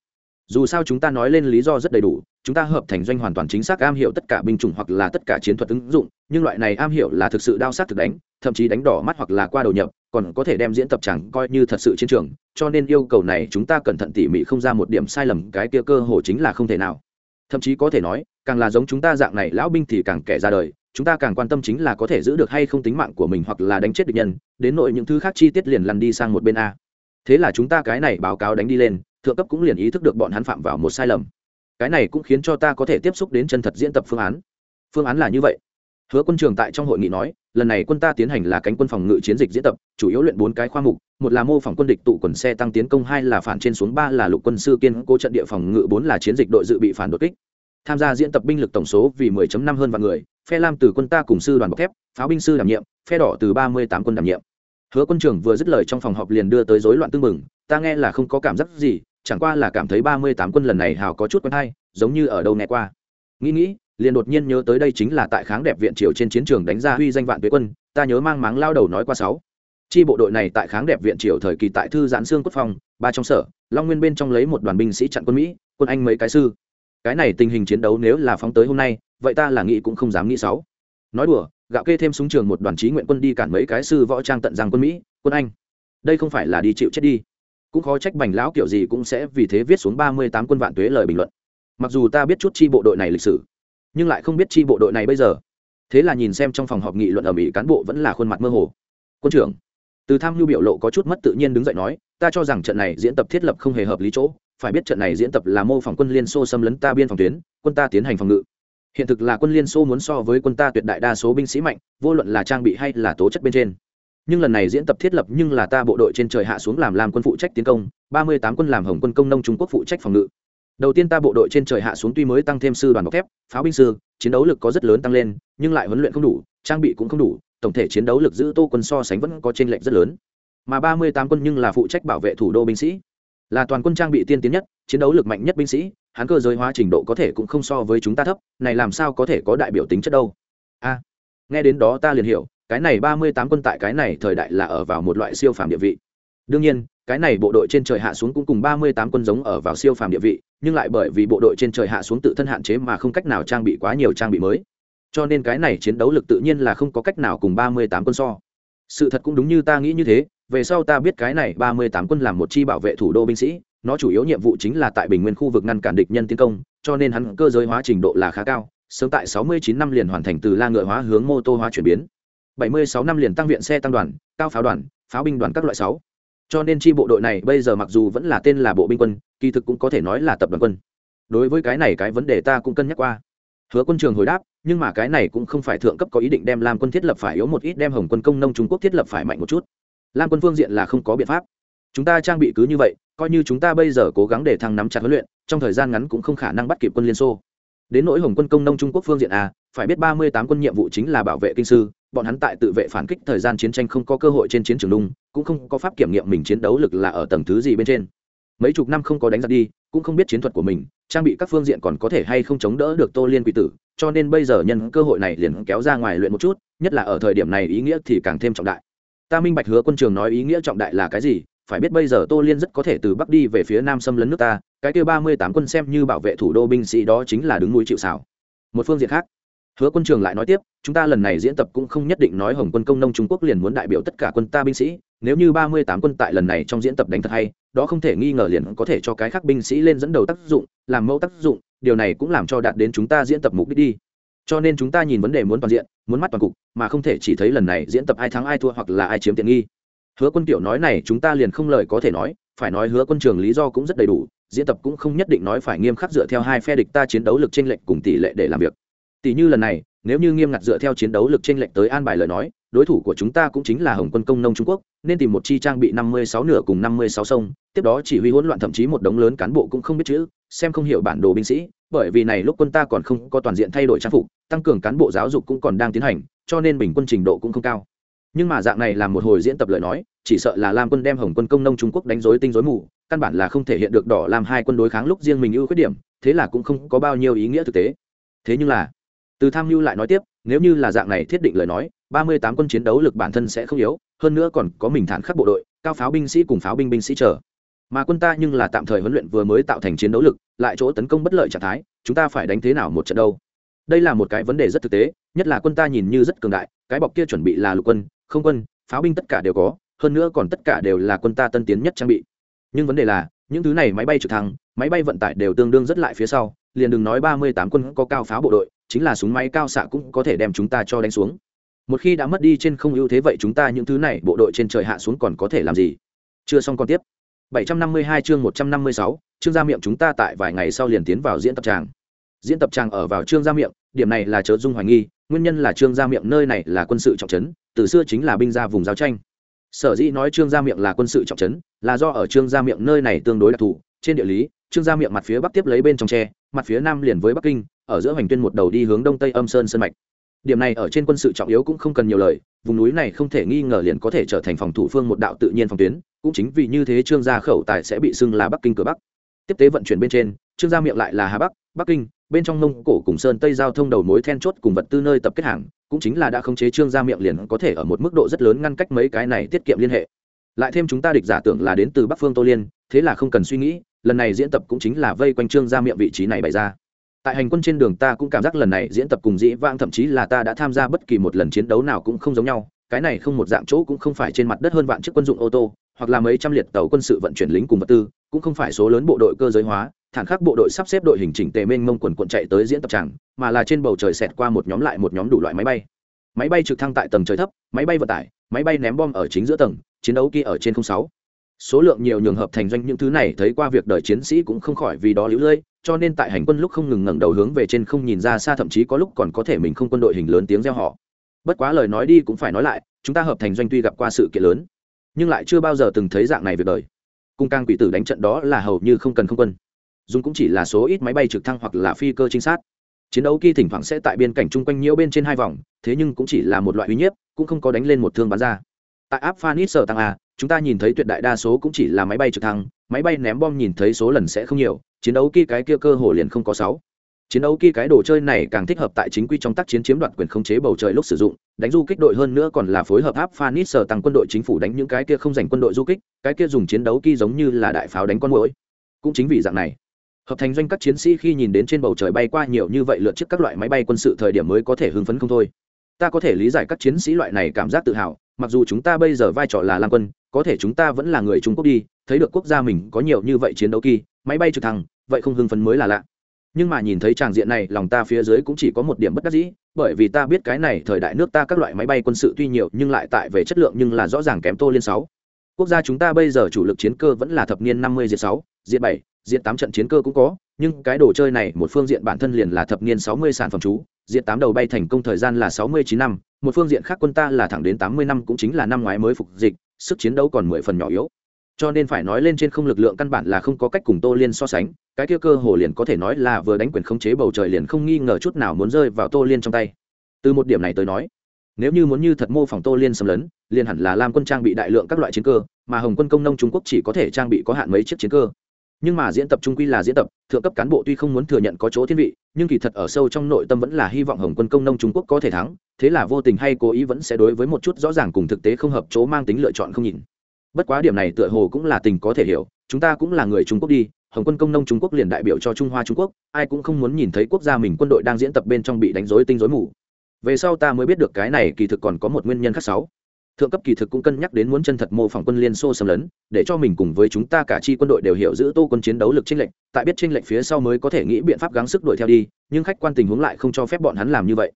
Dù sao chúng ta nói lên lý do rất đầy đủ chúng ta hợp thành doanh hoàn toàn chính xác am hiểu tất cả binh chủng hoặc là tất cả chiến thuật ứng dụng, nhưng loại này am hiểu là thực sự đao sát thực đánh, thậm chí đánh đỏ mắt hoặc là qua đầu nhập, còn có thể đem diễn tập chẳng coi như thật sự chiến trường, cho nên yêu cầu này chúng ta cẩn thận tỉ mỉ không ra một điểm sai lầm, cái kia cơ hồ chính là không thể nào. Thậm chí có thể nói, càng là giống chúng ta dạng này lão binh thì càng kẻ ra đời, chúng ta càng quan tâm chính là có thể giữ được hay không tính mạng của mình hoặc là đánh chết địch nhân, đến nội những thứ khác chi tiết liền lăn đi sang một bên a. Thế là chúng ta cái này báo cáo đánh đi lên, thượng cấp cũng liền ý thức được bọn hắn phạm vào một sai lầm cái này cũng khiến cho ta có thể tiếp xúc đến chân thật diễn tập phương án. Phương án là như vậy. Hứa quân trường tại trong hội nghị nói, lần này quân ta tiến hành là cánh quân phòng ngự chiến dịch diễn tập, chủ yếu luyện bốn cái khoa mục, một là mô phỏng quân địch tụ quần xe tăng tiến công, hai là phản trên xuống, ba là lục quân sư kiên cố trận địa phòng ngự, bốn là chiến dịch đội dự bị phản đột kích. Tham gia diễn tập binh lực tổng số vì 10 năm hơn vạn người, phe lam từ quân ta cùng sư đoàn bọc thép, pháo binh sư đảm nhiệm, phe đỏ từ 38 quân đảm nhiệm. Hứa quân trưởng vừa dứt lời trong phòng họp liền đưa tới rối loạn tương mừng ta nghe là không có cảm giác gì chẳng qua là cảm thấy 38 quân lần này hào có chút quen hay giống như ở đâu nghe qua. Nghĩ nghĩ liền đột nhiên nhớ tới đây chính là tại kháng đẹp viện triều trên chiến trường đánh ra huy danh vạn tuế quân ta nhớ mang máng lao đầu nói qua sáu. Chi bộ đội này tại kháng đẹp viện triều thời kỳ tại thư giãn xương quốc phòng, ba trong sở long nguyên bên trong lấy một đoàn binh sĩ chặn quân mỹ quân anh mấy cái sư. Cái này tình hình chiến đấu nếu là phóng tới hôm nay vậy ta là nghĩ cũng không dám nghĩ sáu. Nói đùa gạo kê thêm súng trường một đoàn trí nguyện quân đi cản mấy cái sư võ trang tận rằng quân mỹ quân anh. Đây không phải là đi chịu chết đi cũng khó trách bành lão kiểu gì cũng sẽ vì thế viết xuống ba mươi tám quân vạn tuế lời bình luận. Mặc dù ta biết chút chi bộ đội này lịch sử, nhưng lại không biết chi bộ đội này bây giờ. Thế là nhìn xem trong phòng họp nghị luận ở mỹ cán bộ vẫn là khuôn mặt mơ hồ. Quân trưởng, từ tham mưu biểu lộ có chút mất tự nhiên đứng dậy nói, ta cho rằng trận này diễn tập thiết lập không hề hợp lý chỗ. Phải biết trận này diễn tập là mô phỏng quân liên xô xâm lấn ta biên phòng tuyến, quân ta tiến hành phòng ngự. Hiện thực là quân liên xô muốn so với quân ta tuyệt đại đa số binh sĩ mạnh, vô luận là trang bị hay là tố chất bên trên nhưng lần này diễn tập thiết lập nhưng là ta bộ đội trên trời hạ xuống làm làm quân phụ trách tiến công, ba mươi tám quân làm hồng quân công nông trung quốc phụ trách phòng ngự. Đầu tiên ta bộ đội trên trời hạ xuống tuy mới tăng thêm sư đoàn bọc thép, pháo binh sư, chiến đấu lực có rất lớn tăng lên, nhưng lại huấn luyện không đủ, trang bị cũng không đủ, tổng thể chiến đấu lực giữ tô quân so sánh vẫn có t r ê n lệch rất lớn. Mà ba mươi tám quân nhưng là phụ trách bảo vệ thủ đô binh sĩ. Là toàn quân trang bị tiên tiến nhất, chiến đấu lực mạnh nhất binh sĩ, hắn cơ giới hóa trình độ có thể cũng không so với chúng ta thấp, này làm sao có thể có đại biểu tính chất đâu? A, nghe đến đó ta liền hiểu cái này ba mươi tám quân tại cái này thời đại là ở vào một loại siêu phàm địa vị. Đương nhiên, cái này bộ đội trên trời hạ xuống cũng cùng ba mươi tám quân giống ở vào siêu phàm địa vị, nhưng lại bởi vì bộ đội trên trời hạ xuống tự thân hạn chế mà không cách nào trang bị quá nhiều trang bị mới. Cho nên cái này chiến đấu lực tự nhiên là không có cách nào cùng ba mươi tám quân so. Sự thật cũng đúng như ta nghĩ như thế, về sau ta biết cái này ba mươi tám quân làm một chi bảo vệ thủ đô binh sĩ, nó chủ yếu nhiệm vụ chính là tại bình nguyên khu vực ngăn cản địch nhân tiến công, cho nên hắn cơ giới hóa trình độ là khá cao, sớm tại sáu mươi chín năm liền hoàn thành từ la ngựa hóa hướng mô tô hóa chuyển biến bảy mươi sáu năm liền tăng viện xe tăng đoàn, cao pháo đoàn, pháo binh đoàn các loại sáu. Cho nên chi bộ đội này bây giờ mặc dù vẫn là tên là bộ binh quân, kỳ thực cũng có thể nói là tập đoàn quân. Đối với cái này cái vấn đề ta cũng cân nhắc qua. Hứa quân trường hồi đáp, nhưng mà cái này cũng không phải thượng cấp có ý định đem lam quân thiết lập phải yếu một ít, đem hồng quân công nông trung quốc thiết lập phải mạnh một chút. Lam quân phương diện là không có biện pháp. Chúng ta trang bị cứ như vậy, coi như chúng ta bây giờ cố gắng để thăng nắm chặt huấn luyện, trong thời gian ngắn cũng không khả năng bắt kịp quân liên xô. Đến nỗi hồng quân công nông trung quốc phương diện a, phải biết ba mươi tám quân nhiệm vụ chính là bảo vệ kinh sư bọn hắn tại tự vệ phản kích thời gian chiến tranh không có cơ hội trên chiến trường lung, cũng không có pháp kiểm nghiệm mình chiến đấu lực là ở tầng thứ gì bên trên. Mấy chục năm không có đánh giặc đi cũng không biết chiến thuật của mình trang bị các phương diện còn có thể hay không chống đỡ được tô liên quỷ tử cho nên bây giờ nhân cơ hội này liền kéo ra ngoài luyện một chút nhất là ở thời điểm này ý nghĩa thì càng thêm trọng đại. Ta minh bạch hứa quân trường nói ý nghĩa trọng đại là cái gì phải biết bây giờ tô liên rất có thể từ bắc đi về phía nam xâm lấn nước ta cái kia ba mươi tám quân xem như bảo vệ thủ đô binh sĩ đó chính là đứng núi chịu xảo một phương diện khác hứa quân trường lại nói tiếp, chúng ta lần này diễn tập cũng không nhất định nói hồng quân công nông trung quốc liền muốn đại biểu tất cả quân ta binh sĩ. Nếu như ba mươi tám quân tại lần này trong diễn tập đánh thật hay, đó không thể nghi ngờ liền có thể cho cái khác binh sĩ lên dẫn đầu tác dụng, làm mẫu tác dụng, điều này cũng làm cho đạt đến chúng ta diễn tập mục đích đi. Cho nên chúng ta nhìn vấn đề muốn toàn diện, muốn mắt toàn cục, mà không thể chỉ thấy lần này diễn tập ai thắng ai thua hoặc là ai chiếm tiện nghi. Hứa quân tiểu nói này chúng ta liền không lời có thể nói, phải nói hứa quân trường lý do cũng rất đầy đủ, diễn tập cũng không nhất định nói phải nghiêm khắc dựa theo hai phe địch ta chiến đấu lực tranh lệch cùng tỷ lệ để làm việc tỷ như lần này, nếu như nghiêm ngặt dựa theo chiến đấu lực trên lệch tới an bài lời nói, đối thủ của chúng ta cũng chính là hồng quân công nông trung quốc, nên tìm một chi trang bị năm mươi sáu nửa cùng năm mươi sáu sông, tiếp đó chỉ huy hỗn loạn thậm chí một đống lớn cán bộ cũng không biết chữ, xem không hiểu bản đồ binh sĩ, bởi vì này lúc quân ta còn không có toàn diện thay đổi trang phục, tăng cường cán bộ giáo dục cũng còn đang tiến hành, cho nên bình quân trình độ cũng không cao. Nhưng mà dạng này là một hồi diễn tập lời nói, chỉ sợ là lam quân đem hồng quân công nông trung quốc đánh dối tinh dối mù, căn bản là không thể hiện được đỏ làm hai quân đối kháng lúc riêng mình ưu khuyết điểm, thế là cũng không có bao nhiêu ý nghĩa thực tế. Thế nhưng là từ tham mưu lại nói tiếp, nếu như là dạng này thiết định lời nói, ba mươi tám quân chiến đấu lực bản thân sẽ không yếu, hơn nữa còn có mình thản khắc bộ đội, cao pháo binh sĩ cùng pháo binh binh sĩ chờ. Mà quân ta nhưng là tạm thời huấn luyện vừa mới tạo thành chiến đấu lực, lại chỗ tấn công bất lợi trạng thái, chúng ta phải đánh thế nào một trận đâu? Đây là một cái vấn đề rất thực tế, nhất là quân ta nhìn như rất cường đại, cái bọc kia chuẩn bị là lục quân, không quân, pháo binh tất cả đều có, hơn nữa còn tất cả đều là quân ta tân tiến nhất trang bị. Nhưng vấn đề là, những thứ này máy bay trực thăng, máy bay vận tải đều tương đương rất lại phía sau, liền đừng nói ba mươi tám quân có cao pháo bộ đội chính là súng máy cao xạ cũng có thể đem chúng ta cho đánh xuống. Một khi đã mất đi trên không ưu thế vậy chúng ta những thứ này bộ đội trên trời hạ xuống còn có thể làm gì? Chưa xong còn tiếp. 752 chương 156, chương gia miệng chúng ta tại vài ngày sau liền tiến vào diễn tập tràng. Diễn tập tràng ở vào trương gia miệng điểm này là chớ dung hoài nghi nguyên nhân là trương gia miệng nơi này là quân sự trọng trấn từ xưa chính là binh gia vùng giao tranh. Sở dĩ nói trương gia miệng là quân sự trọng trấn là do ở trương gia miệng nơi này tương đối đặc thù. Trên địa lý trương gia miệng mặt phía bắc tiếp lấy bên trong tre mặt phía nam liền với bắc kinh ở giữa hành tuyên một đầu đi hướng đông tây âm sơn sơn mạch. Điểm này ở trên quân sự trọng yếu cũng không cần nhiều lời, vùng núi này không thể nghi ngờ liền có thể trở thành phòng thủ phương một đạo tự nhiên phòng tuyến, cũng chính vì như thế trương gia khẩu tài sẽ bị xưng là bắc kinh cửa bắc. Tiếp tế vận chuyển bên trên, trương gia miệng lại là hà bắc bắc kinh, bên trong mông cổ cùng sơn tây giao thông đầu mối then chốt cùng vật tư nơi tập kết hàng, cũng chính là đã khống chế trương gia miệng liền có thể ở một mức độ rất lớn ngăn cách mấy cái này tiết kiệm liên hệ. Lại thêm chúng ta địch giả tưởng là đến từ bắc phương tô liên, thế là không cần suy nghĩ, lần này diễn tập cũng chính là vây quanh trương gia miệng vị trí này bày ra tại hành quân trên đường ta cũng cảm giác lần này diễn tập cùng dĩ vãng thậm chí là ta đã tham gia bất kỳ một lần chiến đấu nào cũng không giống nhau. Cái này không một dạng chỗ cũng không phải trên mặt đất hơn vạn chiếc quân dụng ô tô, hoặc là mấy trăm liệt tàu quân sự vận chuyển lính cùng vật tư, cũng không phải số lớn bộ đội cơ giới hóa thản khắc bộ đội sắp xếp đội hình chỉnh tề mênh mông quần quận chạy tới diễn tập tràng, mà là trên bầu trời xẹt qua một nhóm lại một nhóm đủ loại máy bay. Máy bay trực thăng tại tầng trời thấp, máy bay vận tải, máy bay ném bom ở chính giữa tầng, chiến đấu kia ở trên không sáu. Số lượng nhiều nhường hợp thành doanh những thứ này thấy qua việc đời chiến sĩ cũng không khỏi vì đó lũ lơi cho nên tại hành quân lúc không ngừng ngẩng đầu hướng về trên không nhìn ra xa, thậm chí có lúc còn có thể mình không quân đội hình lớn tiếng reo họ bất quá lời nói đi cũng phải nói lại, chúng ta hợp thành doanh tuy gặp qua sự kiện lớn, nhưng lại chưa bao giờ từng thấy dạng này việc đời. Cung cang quỷ tử đánh trận đó là hầu như không cần không quân. Dùng cũng chỉ là số ít máy bay trực thăng hoặc là phi cơ trinh sát. Chiến đấu kỳ thỉnh thoảng sẽ tại biên cảnh chung quanh nhiễu bên trên hai vòng, thế nhưng cũng chỉ là một loại uy nhiếp cũng không có đánh lên một thương bắn ra. Tại áp sở tăng a, chúng ta nhìn thấy tuyệt đại đa số cũng chỉ là máy bay trực thăng, máy bay ném bom nhìn thấy số lần sẽ không nhiều chiến đấu kỳ cái kia cơ hồ liền không có sáu. Chiến đấu kỳ cái đồ chơi này càng thích hợp tại chính quy trong tác chiến chiếm đoạt quyền khống chế bầu trời lúc sử dụng, đánh du kích đội hơn nữa còn là phối hợp áp phanis sở tăng quân đội chính phủ đánh những cái kia không dành quân đội du kích, cái kia dùng chiến đấu kỳ giống như là đại pháo đánh con mũi cũng chính vì dạng này, hợp thành doanh các chiến sĩ khi nhìn đến trên bầu trời bay qua nhiều như vậy lượt trước các loại máy bay quân sự thời điểm mới có thể hưng phấn không thôi. Ta có thể lý giải các chiến sĩ loại này cảm giác tự hào, mặc dù chúng ta bây giờ vai trò là lang quân, có thể chúng ta vẫn là người trung quốc đi, thấy được quốc gia mình có nhiều như vậy chiến đấu kỳ máy bay trực thăng vậy không hưng phấn mới là lạ. Nhưng mà nhìn thấy tràng diện này, lòng ta phía dưới cũng chỉ có một điểm bất đắc dĩ, bởi vì ta biết cái này thời đại nước ta các loại máy bay quân sự tuy nhiều, nhưng lại tại về chất lượng nhưng là rõ ràng kém tô liên sáu. Quốc gia chúng ta bây giờ chủ lực chiến cơ vẫn là thập niên năm mươi diệt sáu, diệt bảy, diệt tám trận chiến cơ cũng có, nhưng cái đồ chơi này, một phương diện bản thân liền là thập niên sáu mươi sản phẩm chú, diệt tám đầu bay thành công thời gian là sáu mươi chín năm, một phương diện khác quân ta là thẳng đến tám mươi năm cũng chính là năm ngoái mới phục dịch, sức chiến đấu còn mười phần nhỏ yếu cho nên phải nói lên trên không lực lượng căn bản là không có cách cùng tô liên so sánh, cái kia cơ hồ liền có thể nói là vừa đánh quyền khống chế bầu trời liền không nghi ngờ chút nào muốn rơi vào tô liên trong tay. Từ một điểm này tới nói, nếu như muốn như thật mô phỏng tô liên xâm lấn, liền hẳn là lam quân trang bị đại lượng các loại chiến cơ, mà hồng quân công nông trung quốc chỉ có thể trang bị có hạn mấy chiếc chiến cơ. Nhưng mà diễn tập trung quy là diễn tập, thượng cấp cán bộ tuy không muốn thừa nhận có chỗ thiên vị, nhưng kỳ thật ở sâu trong nội tâm vẫn là hy vọng hồng quân công nông trung quốc có thể thắng, thế là vô tình hay cố ý vẫn sẽ đối với một chút rõ ràng cùng thực tế không hợp chỗ mang tính lựa chọn không nhìn bất quá điểm này tựa hồ cũng là tình có thể hiểu, chúng ta cũng là người trung quốc đi, hồng quân công nông trung quốc liền đại biểu cho trung hoa trung quốc, ai cũng không muốn nhìn thấy quốc gia mình quân đội đang diễn tập bên trong bị đánh rối tinh rối mù. Về sau ta mới biết được cái này kỳ thực còn có một nguyên nhân khác sáu. Thượng cấp kỳ thực cũng cân nhắc đến muốn chân thật mô phỏng quân liên xô xâm lấn, để cho mình cùng với chúng ta cả chi quân đội đều hiểu giữ tô quân chiến đấu lực tranh lệnh tại biết tranh lệnh phía sau mới có thể nghĩ biện pháp gắng sức đuổi theo đi, nhưng khách quan tình huống lại không cho phép bọn hắn làm như vậy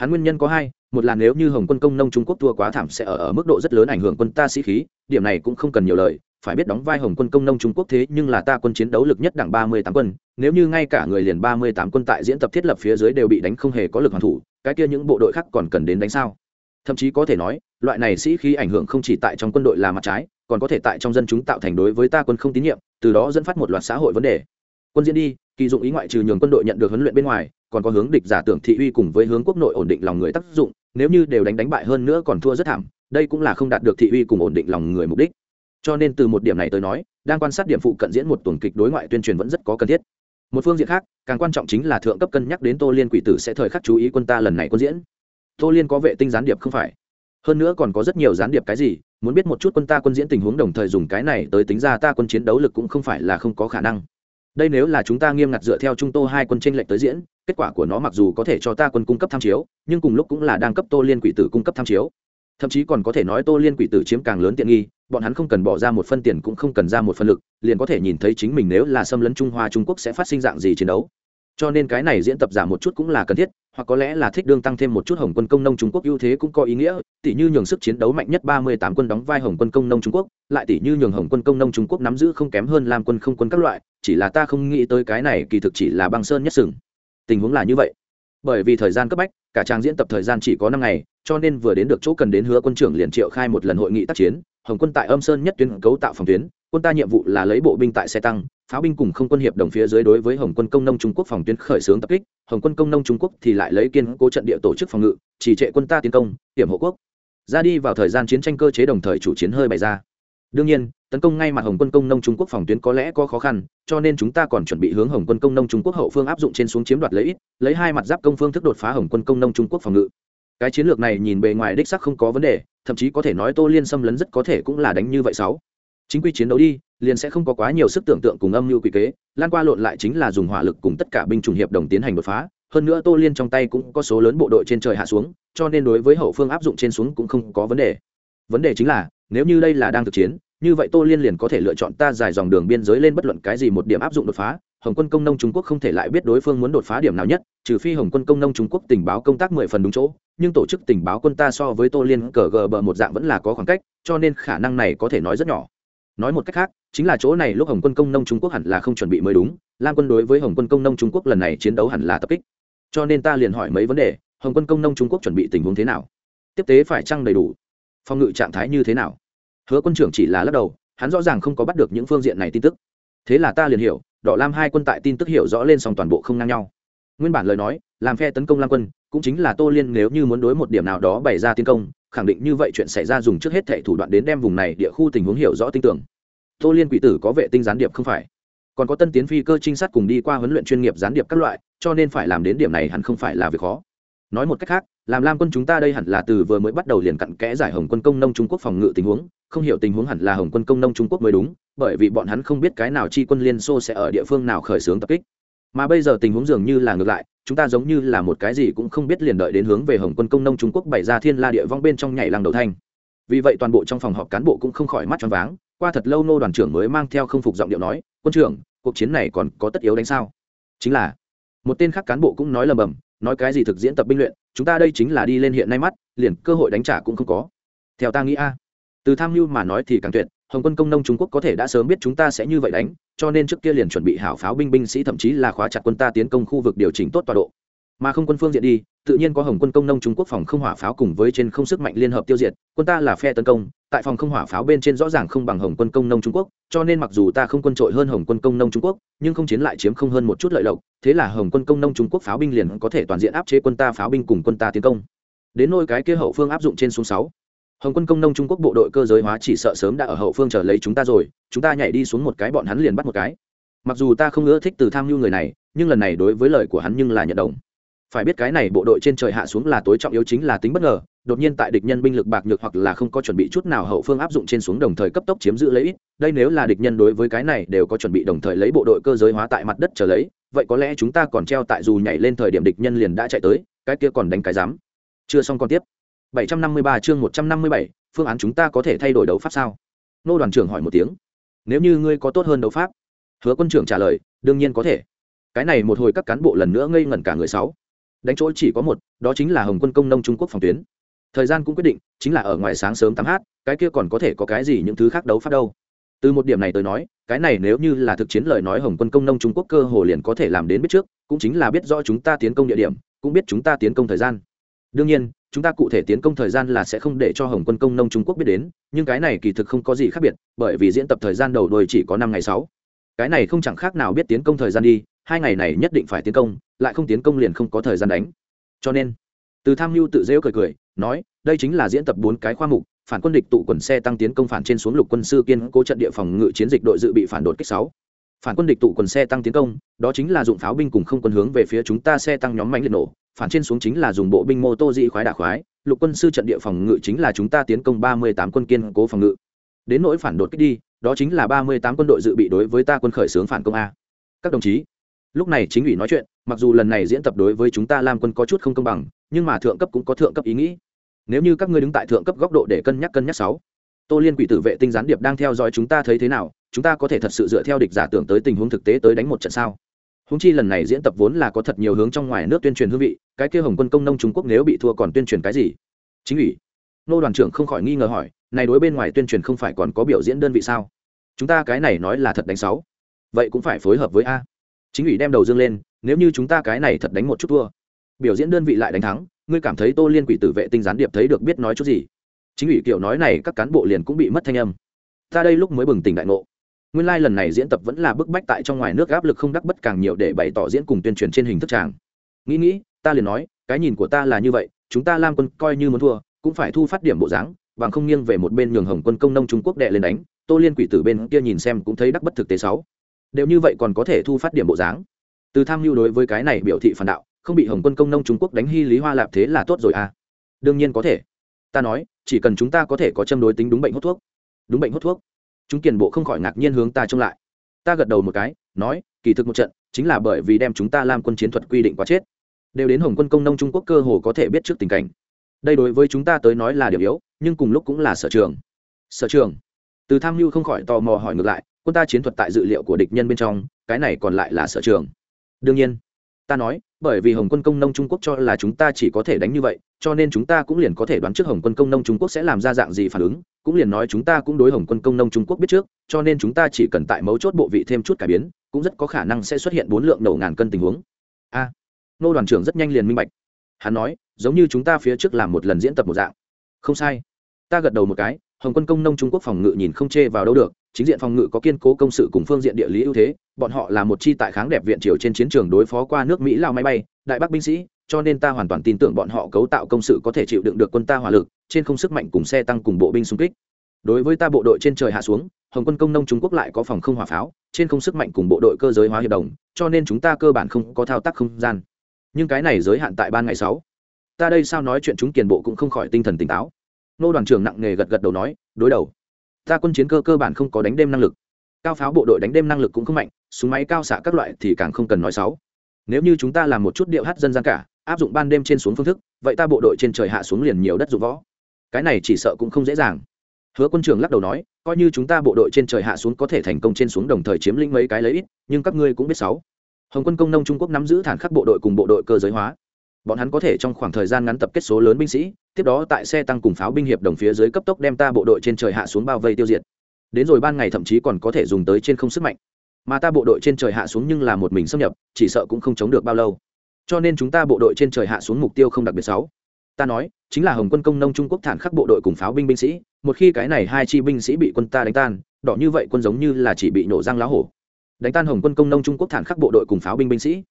hắn nguyên nhân có hai một là nếu như hồng quân công nông trung quốc thua quá thảm sẽ ở, ở mức độ rất lớn ảnh hưởng quân ta sĩ khí điểm này cũng không cần nhiều lời phải biết đóng vai hồng quân công nông trung quốc thế nhưng là ta quân chiến đấu lực nhất đảng ba mươi tám quân nếu như ngay cả người liền ba mươi tám quân tại diễn tập thiết lập phía dưới đều bị đánh không hề có lực hoàn thủ cái kia những bộ đội khác còn cần đến đánh sao? Thậm chí có thể nói loại này sĩ khí ảnh hưởng không chỉ tại trong quân đội là mặt trái còn có thể tại trong dân chúng tạo thành đối với ta quân không tín nhiệm từ đó dẫn phát một loạt xã hội vấn đề. Quân diễn đi kỳ dụng ý ngoại trừ nhường quân đội nhận được huấn luyện bên ngoài còn có hướng địch giả tưởng thị uy cùng với hướng quốc nội ổn định lòng người tác dụng, nếu như đều đánh đánh bại hơn nữa còn thua rất thảm, đây cũng là không đạt được thị uy cùng ổn định lòng người mục đích. Cho nên từ một điểm này tới nói, đang quan sát điểm phụ cận diễn một tuần kịch đối ngoại tuyên truyền vẫn rất có cần thiết. Một phương diện khác, càng quan trọng chính là thượng cấp cân nhắc đến tô liên quỷ tử sẽ thời khắc chú ý quân ta lần này quân diễn. Tô liên có vệ tinh gián điệp không phải? Hơn nữa còn có rất nhiều gián điệp cái gì, muốn biết một chút quân ta quân diễn tình huống đồng thời dùng cái này tới tính ra ta quân chiến đấu lực cũng không phải là không có khả năng đây nếu là chúng ta nghiêm ngặt dựa theo trung tô hai quân tranh lệch tới diễn, kết quả của nó mặc dù có thể cho ta quân cung cấp tham chiếu, nhưng cùng lúc cũng là đang cấp tô liên quỷ tử cung cấp tham chiếu. Thậm chí còn có thể nói tô liên quỷ tử chiếm càng lớn tiện nghi, bọn hắn không cần bỏ ra một phân tiền cũng không cần ra một phân lực, liền có thể nhìn thấy chính mình nếu là xâm lấn trung hoa trung quốc sẽ phát sinh dạng gì chiến đấu cho nên cái này diễn tập giảm một chút cũng là cần thiết, hoặc có lẽ là thích đương tăng thêm một chút hồng quân công nông trung quốc ưu thế cũng có ý nghĩa. Tỷ như nhường sức chiến đấu mạnh nhất ba mươi tám quân đóng vai hồng quân công nông trung quốc, lại tỷ như nhường hồng quân công nông trung quốc nắm giữ không kém hơn làm quân không quân các loại, chỉ là ta không nghĩ tới cái này kỳ thực chỉ là băng sơn nhất sừng. Tình huống là như vậy. Bởi vì thời gian cấp bách, cả trang diễn tập thời gian chỉ có năm ngày, cho nên vừa đến được chỗ cần đến hứa quân trưởng liền triệu khai một lần hội nghị tác chiến. Hồng quân tại âm sơn nhất tuyến cấu tạo phòng tuyến, quân ta nhiệm vụ là lấy bộ binh tại xe tăng pháo binh cùng không quân hiệp đồng phía dưới đối với hồng quân công nông trung quốc phòng tuyến khởi xướng tập kích, hồng quân công nông trung quốc thì lại lấy kiên cố trận địa tổ chức phòng ngự, chỉ trệ quân ta tiến công, hiểm hộ quốc. Ra đi vào thời gian chiến tranh cơ chế đồng thời chủ chiến hơi bày ra. Đương nhiên, tấn công ngay mặt hồng quân công nông trung quốc phòng tuyến có lẽ có khó khăn, cho nên chúng ta còn chuẩn bị hướng hồng quân công nông trung quốc hậu phương áp dụng trên xuống chiếm đoạt lấy ít, lấy hai mặt giáp công phương thức đột phá hồng quân công nông trung quốc phòng ngự. Cái chiến lược này nhìn bề ngoài đích sắc không có vấn đề, thậm chí có thể nói tô liên xâm lấn rất có thể cũng là đánh như vậy sáu chính quy chiến đấu đi, liền sẽ không có quá nhiều sức tưởng tượng cùng âm mưu quỷ kế, lan qua lộn lại chính là dùng hỏa lực cùng tất cả binh chủng hiệp đồng tiến hành đột phá. Hơn nữa tô liên trong tay cũng có số lớn bộ đội trên trời hạ xuống, cho nên đối với hậu phương áp dụng trên xuống cũng không có vấn đề. Vấn đề chính là, nếu như đây là đang thực chiến, như vậy tô liên liền có thể lựa chọn ta dài dòng đường biên giới lên bất luận cái gì một điểm áp dụng đột phá. Hồng quân công nông trung quốc không thể lại biết đối phương muốn đột phá điểm nào nhất, trừ phi hồng quân công nông trung quốc tình báo công tác mười phần đúng chỗ, nhưng tổ chức tình báo quân ta so với tô liên cờ gờ bờ một dạng vẫn là có khoảng cách, cho nên khả năng này có thể nói rất nhỏ nói một cách khác, chính là chỗ này lúc hồng quân công nông trung quốc hẳn là không chuẩn bị mới đúng, lam quân đối với hồng quân công nông trung quốc lần này chiến đấu hẳn là tập kích. Cho nên ta liền hỏi mấy vấn đề, hồng quân công nông trung quốc chuẩn bị tình huống thế nào? Tiếp tế phải chăng đầy đủ? Phòng ngự trạng thái như thế nào? Hứa quân trưởng chỉ là lắc đầu, hắn rõ ràng không có bắt được những phương diện này tin tức. Thế là ta liền hiểu, đỏ lam hai quân tại tin tức hiểu rõ lên song toàn bộ không ngang nhau. Nguyên bản lời nói, làm phe tấn công lam quân, cũng chính là tô liên nếu như muốn đối một điểm nào đó bày ra tiến công khẳng định như vậy chuyện xảy ra dùng trước hết thệ thủ đoạn đến đem vùng này địa khu tình huống hiểu rõ tin tưởng. Tô liên quỷ tử có vệ tinh gián điệp không phải? Còn có tân tiến phi cơ trinh sát cùng đi qua huấn luyện chuyên nghiệp gián điệp các loại, cho nên phải làm đến điểm này hẳn không phải là việc khó. Nói một cách khác, làm lam quân chúng ta đây hẳn là từ vừa mới bắt đầu liền cặn kẽ giải hồng quân công nông trung quốc phòng ngự tình huống, không hiểu tình huống hẳn là hồng quân công nông trung quốc mới đúng, bởi vì bọn hắn không biết cái nào chi quân liên xô sẽ ở địa phương nào khởi xướng tập kích. Mà bây giờ tình huống dường như là ngược lại chúng ta giống như là một cái gì cũng không biết liền đợi đến hướng về hồng quân công nông trung quốc bày ra thiên la địa vong bên trong nhảy lăng đầu thanh. Vì vậy toàn bộ trong phòng họp cán bộ cũng không khỏi mắt choáng váng, qua thật lâu nô đoàn trưởng mới mang theo không phục giọng điệu nói, quân trưởng, cuộc chiến này còn có tất yếu đánh sao? Chính là, một tên khác cán bộ cũng nói lầm bầm, nói cái gì thực diễn tập binh luyện, chúng ta đây chính là đi lên hiện nay mắt, liền cơ hội đánh trả cũng không có. Theo ta nghĩ a, từ tham mưu mà nói thì càng tuyệt hồng quân công nông trung quốc có thể đã sớm biết chúng ta sẽ như vậy đánh, cho nên trước kia liền chuẩn bị hảo pháo binh binh sĩ, thậm chí là khóa chặt quân ta tiến công khu vực điều chỉnh tốt tọa độ. Mà không quân phương diện đi, tự nhiên có hồng quân công nông trung quốc phòng không hỏa pháo cùng với trên không sức mạnh liên hợp tiêu diệt, quân ta là phe tấn công, tại phòng không hỏa pháo bên trên rõ ràng không bằng hồng quân công nông trung quốc, cho nên mặc dù ta không quân trội hơn hồng quân công nông trung quốc, nhưng không chiến lại chiếm không hơn một chút lợi lộc, thế là hồng quân công nông trung quốc pháo binh liền có thể toàn diện áp chế quân ta pháo binh cùng quân ta tiến công. Đến nôi cái kia hậu phương áp dụng trên xuống sáu hồng quân công nông trung quốc bộ đội cơ giới hóa chỉ sợ sớm đã ở hậu phương chờ lấy chúng ta rồi, chúng ta nhảy đi xuống một cái bọn hắn liền bắt một cái. Mặc dù ta không ưa thích từ tham mưu người này, nhưng lần này đối với lời của hắn nhưng là nhận đồng. Phải biết cái này bộ đội trên trời hạ xuống là tối trọng yếu chính là tính bất ngờ, đột nhiên tại địch nhân binh lực bạc nhược hoặc là không có chuẩn bị chút nào hậu phương áp dụng trên xuống đồng thời cấp tốc chiếm giữ lấy ít, đây nếu là địch nhân đối với cái này đều có chuẩn bị đồng thời lấy bộ đội cơ giới hóa tại mặt đất trở lấy, vậy có lẽ chúng ta còn treo tại dù nhảy lên thời điểm địch nhân liền đã chạy tới, cái kia còn đánh cái dám chưa xong còn tiếp. 753 chương 157, phương án chúng ta có thể thay đổi đấu pháp sao? Nô đoàn trưởng hỏi một tiếng. Nếu như ngươi có tốt hơn đấu pháp? Hứa quân trưởng trả lời đương nhiên có thể. Cái này một hồi các cán bộ lần nữa ngây ngẩn cả người sáu. Đánh chỗ chỉ có một đó chính là hồng quân công nông trung quốc phòng tuyến. Thời gian cũng quyết định chính là ở ngoài sáng sớm tám h cái kia còn có thể có cái gì những thứ khác đấu pháp đâu? Từ một điểm này tôi nói cái này nếu như là thực chiến lời nói hồng quân công nông trung quốc cơ hồ liền có thể làm đến biết trước cũng chính là biết rõ chúng ta tiến công địa điểm cũng biết chúng ta tiến công thời gian. Đương nhiên chúng ta cụ thể tiến công thời gian là sẽ không để cho hồng quân công nông trung quốc biết đến, nhưng cái này kỳ thực không có gì khác biệt, bởi vì diễn tập thời gian đầu đôi chỉ có năm ngày sáu. Cái này không chẳng khác nào biết tiến công thời gian đi, hai ngày này nhất định phải tiến công, lại không tiến công liền không có thời gian đánh. Cho nên, từ tham mưu tự rêu cười cười, nói, đây chính là diễn tập bốn cái khoa mục, phản quân địch tụ quần xe tăng tiến công phản trên xuống lục quân sư kiên cố trận địa phòng ngự chiến dịch đội dự bị phản đột kích sáu phản quân địch tụ quần xe tăng tiến công, đó chính là dụng pháo binh cùng không quân hướng về phía chúng ta xe tăng nhóm mạnh liệt nổ, phản trên xuống chính là dùng bộ binh mô tô dị khoái đả khoái, lục quân sư trận địa phòng ngự chính là chúng ta tiến công ba mươi tám quân kiên cố phòng ngự. Đến nỗi phản đột kích đi, đó chính là ba mươi tám quân đội dự bị đối với ta quân khởi xướng phản công a. Các đồng chí, lúc này chính ủy nói chuyện, mặc dù lần này diễn tập đối với chúng ta làm quân có chút không công bằng, nhưng mà thượng cấp cũng có thượng cấp ý nghĩ. Nếu như các ngươi đứng tại thượng cấp góc độ để cân nhắc cân nhắc sáu, tô liên quỷ tử vệ tinh gián điệp đang theo dõi chúng ta thấy thế nào chúng ta có thể thật sự dựa theo địch giả tưởng tới tình huống thực tế tới đánh một trận sao? Húng chi lần này diễn tập vốn là có thật nhiều hướng trong ngoài nước tuyên truyền hương vị, cái kia hồng quân công nông trung quốc nếu bị thua còn tuyên truyền cái gì? Chính ủy, nô đoàn trưởng không khỏi nghi ngờ hỏi, này đối bên ngoài tuyên truyền không phải còn có biểu diễn đơn vị sao? Chúng ta cái này nói là thật đánh sáu. Vậy cũng phải phối hợp với a. Chính ủy đem đầu dương lên, nếu như chúng ta cái này thật đánh một chút thua, biểu diễn đơn vị lại đánh thắng, ngươi cảm thấy tô liên quỷ tử vệ tinh gián điệp thấy được biết nói chút gì? Chính ủy kiểu nói này các cán bộ liền cũng bị mất thanh âm. Ta đây lúc mới bừng tỉnh đại ngộ nguyên lai、like、lần này diễn tập vẫn là bức bách tại trong ngoài nước áp lực không đắc bất càng nhiều để bày tỏ diễn cùng tuyên truyền trên hình thức tràng. Nghĩ nghĩ, ta liền nói, cái nhìn của ta là như vậy, chúng ta lam quân coi như muốn thua, cũng phải thu phát điểm bộ dáng, bằng không nghiêng về một bên nhường hồng quân công nông trung quốc đệ lên đánh, tô liên quỷ tử bên kia nhìn xem cũng thấy đắc bất thực tế sáu. Đều như vậy còn có thể thu phát điểm bộ dáng? Từ tham mưu đối với cái này biểu thị phản đạo, không bị hồng quân công nông trung quốc đánh hy lý hoa lạp thế là tốt rồi à? Đương nhiên có thể. Ta nói, chỉ cần chúng ta có thể có châm đối tính đúng bệnh hút thuốc. Đúng bệnh hút thuốc chúng kiền bộ không khỏi ngạc nhiên hướng ta trông lại. Ta gật đầu một cái, nói, kỳ thực một trận, chính là bởi vì đem chúng ta làm quân chiến thuật quy định quá chết. Đều đến hồng quân công nông trung quốc cơ hồ có thể biết trước tình cảnh. Đây đối với chúng ta tới nói là điểm yếu, nhưng cùng lúc cũng là sở trường. Sở trường? Từ tham mưu không khỏi tò mò hỏi ngược lại, quân ta chiến thuật tại dự liệu của địch nhân bên trong, cái này còn lại là sở trường. Đương nhiên, ta nói, bởi vì hồng quân công nông trung quốc cho là chúng ta chỉ có thể đánh như vậy, cho nên chúng ta cũng liền có thể đoán trước hồng quân công nông trung quốc sẽ làm ra dạng gì phản ứng cũng liền nói chúng ta cũng đối hồng quân công nông trung quốc biết trước, cho nên chúng ta chỉ cần tại mấu chốt bộ vị thêm chút cải biến, cũng rất có khả năng sẽ xuất hiện bốn lượng nổ ngàn cân tình huống. A, nô đoàn trưởng rất nhanh liền minh bạch. Hắn nói, giống như chúng ta phía trước làm một lần diễn tập một dạng. Không sai. Ta gật đầu một cái, hồng quân công nông trung quốc phòng ngự nhìn không chê vào đâu được, chính diện phòng ngự có kiên cố công sự cùng phương diện địa lý ưu thế, bọn họ là một chi tại kháng đẹp viện triều trên chiến trường đối phó qua nước mỹ lao máy bay, đại bắc binh sĩ cho nên ta hoàn toàn tin tưởng bọn họ cấu tạo công sự có thể chịu đựng được quân ta hỏa lực, trên không sức mạnh cùng xe tăng cùng bộ binh xung kích. Đối với ta bộ đội trên trời hạ xuống, hồng quân công nông trung quốc lại có phòng không hỏa pháo, trên không sức mạnh cùng bộ đội cơ giới hóa hiệp đồng, cho nên chúng ta cơ bản không có thao tác không gian. Nhưng cái này giới hạn tại ban ngày sáu. Ta đây sao nói chuyện chúng kiền bộ cũng không khỏi tinh thần tỉnh táo. Nô đoàn trưởng nặng nề gật gật đầu nói, đối đầu. Ta quân chiến cơ cơ bản không có đánh đêm năng lực. Cao pháo bộ đội đánh đêm năng lực cũng không mạnh, súng máy cao xạ các loại thì càng không cần nói sáu. Nếu như chúng ta làm một chút điệu hát dân gian cả áp dụng ban đêm trên xuống phương thức, vậy ta bộ đội trên trời hạ xuống liền nhiều đất dụng võ. Cái này chỉ sợ cũng không dễ dàng. Hứa quân trưởng lắc đầu nói, coi như chúng ta bộ đội trên trời hạ xuống có thể thành công trên xuống đồng thời chiếm lĩnh mấy cái lấy ít, nhưng các ngươi cũng biết sáu. Hồng quân công nông trung quốc nắm giữ thản khắc bộ đội cùng bộ đội cơ giới hóa. Bọn hắn có thể trong khoảng thời gian ngắn tập kết số lớn binh sĩ, tiếp đó tại xe tăng cùng pháo binh hiệp đồng phía dưới cấp tốc đem ta bộ đội trên trời hạ xuống bao vây tiêu diệt. Đến rồi ban ngày thậm chí còn có thể dùng tới trên không sức mạnh. Mà ta bộ đội trên trời hạ xuống nhưng là một mình xâm nhập, chỉ sợ cũng không chống được bao lâu cho nên chúng ta bộ đội trên trời hạ xuống mục tiêu không đặc biệt sáu. Ta nói, chính là hồng quân công nông trung quốc thản khắc bộ đội cùng pháo binh binh sĩ, một khi cái này hai chi binh sĩ bị quân ta đánh tan, đỏ như vậy quân giống như là chỉ bị nổ răng lá hổ. Đánh tan hồng quân công nông trung quốc thản khắc bộ đội cùng pháo binh binh sĩ.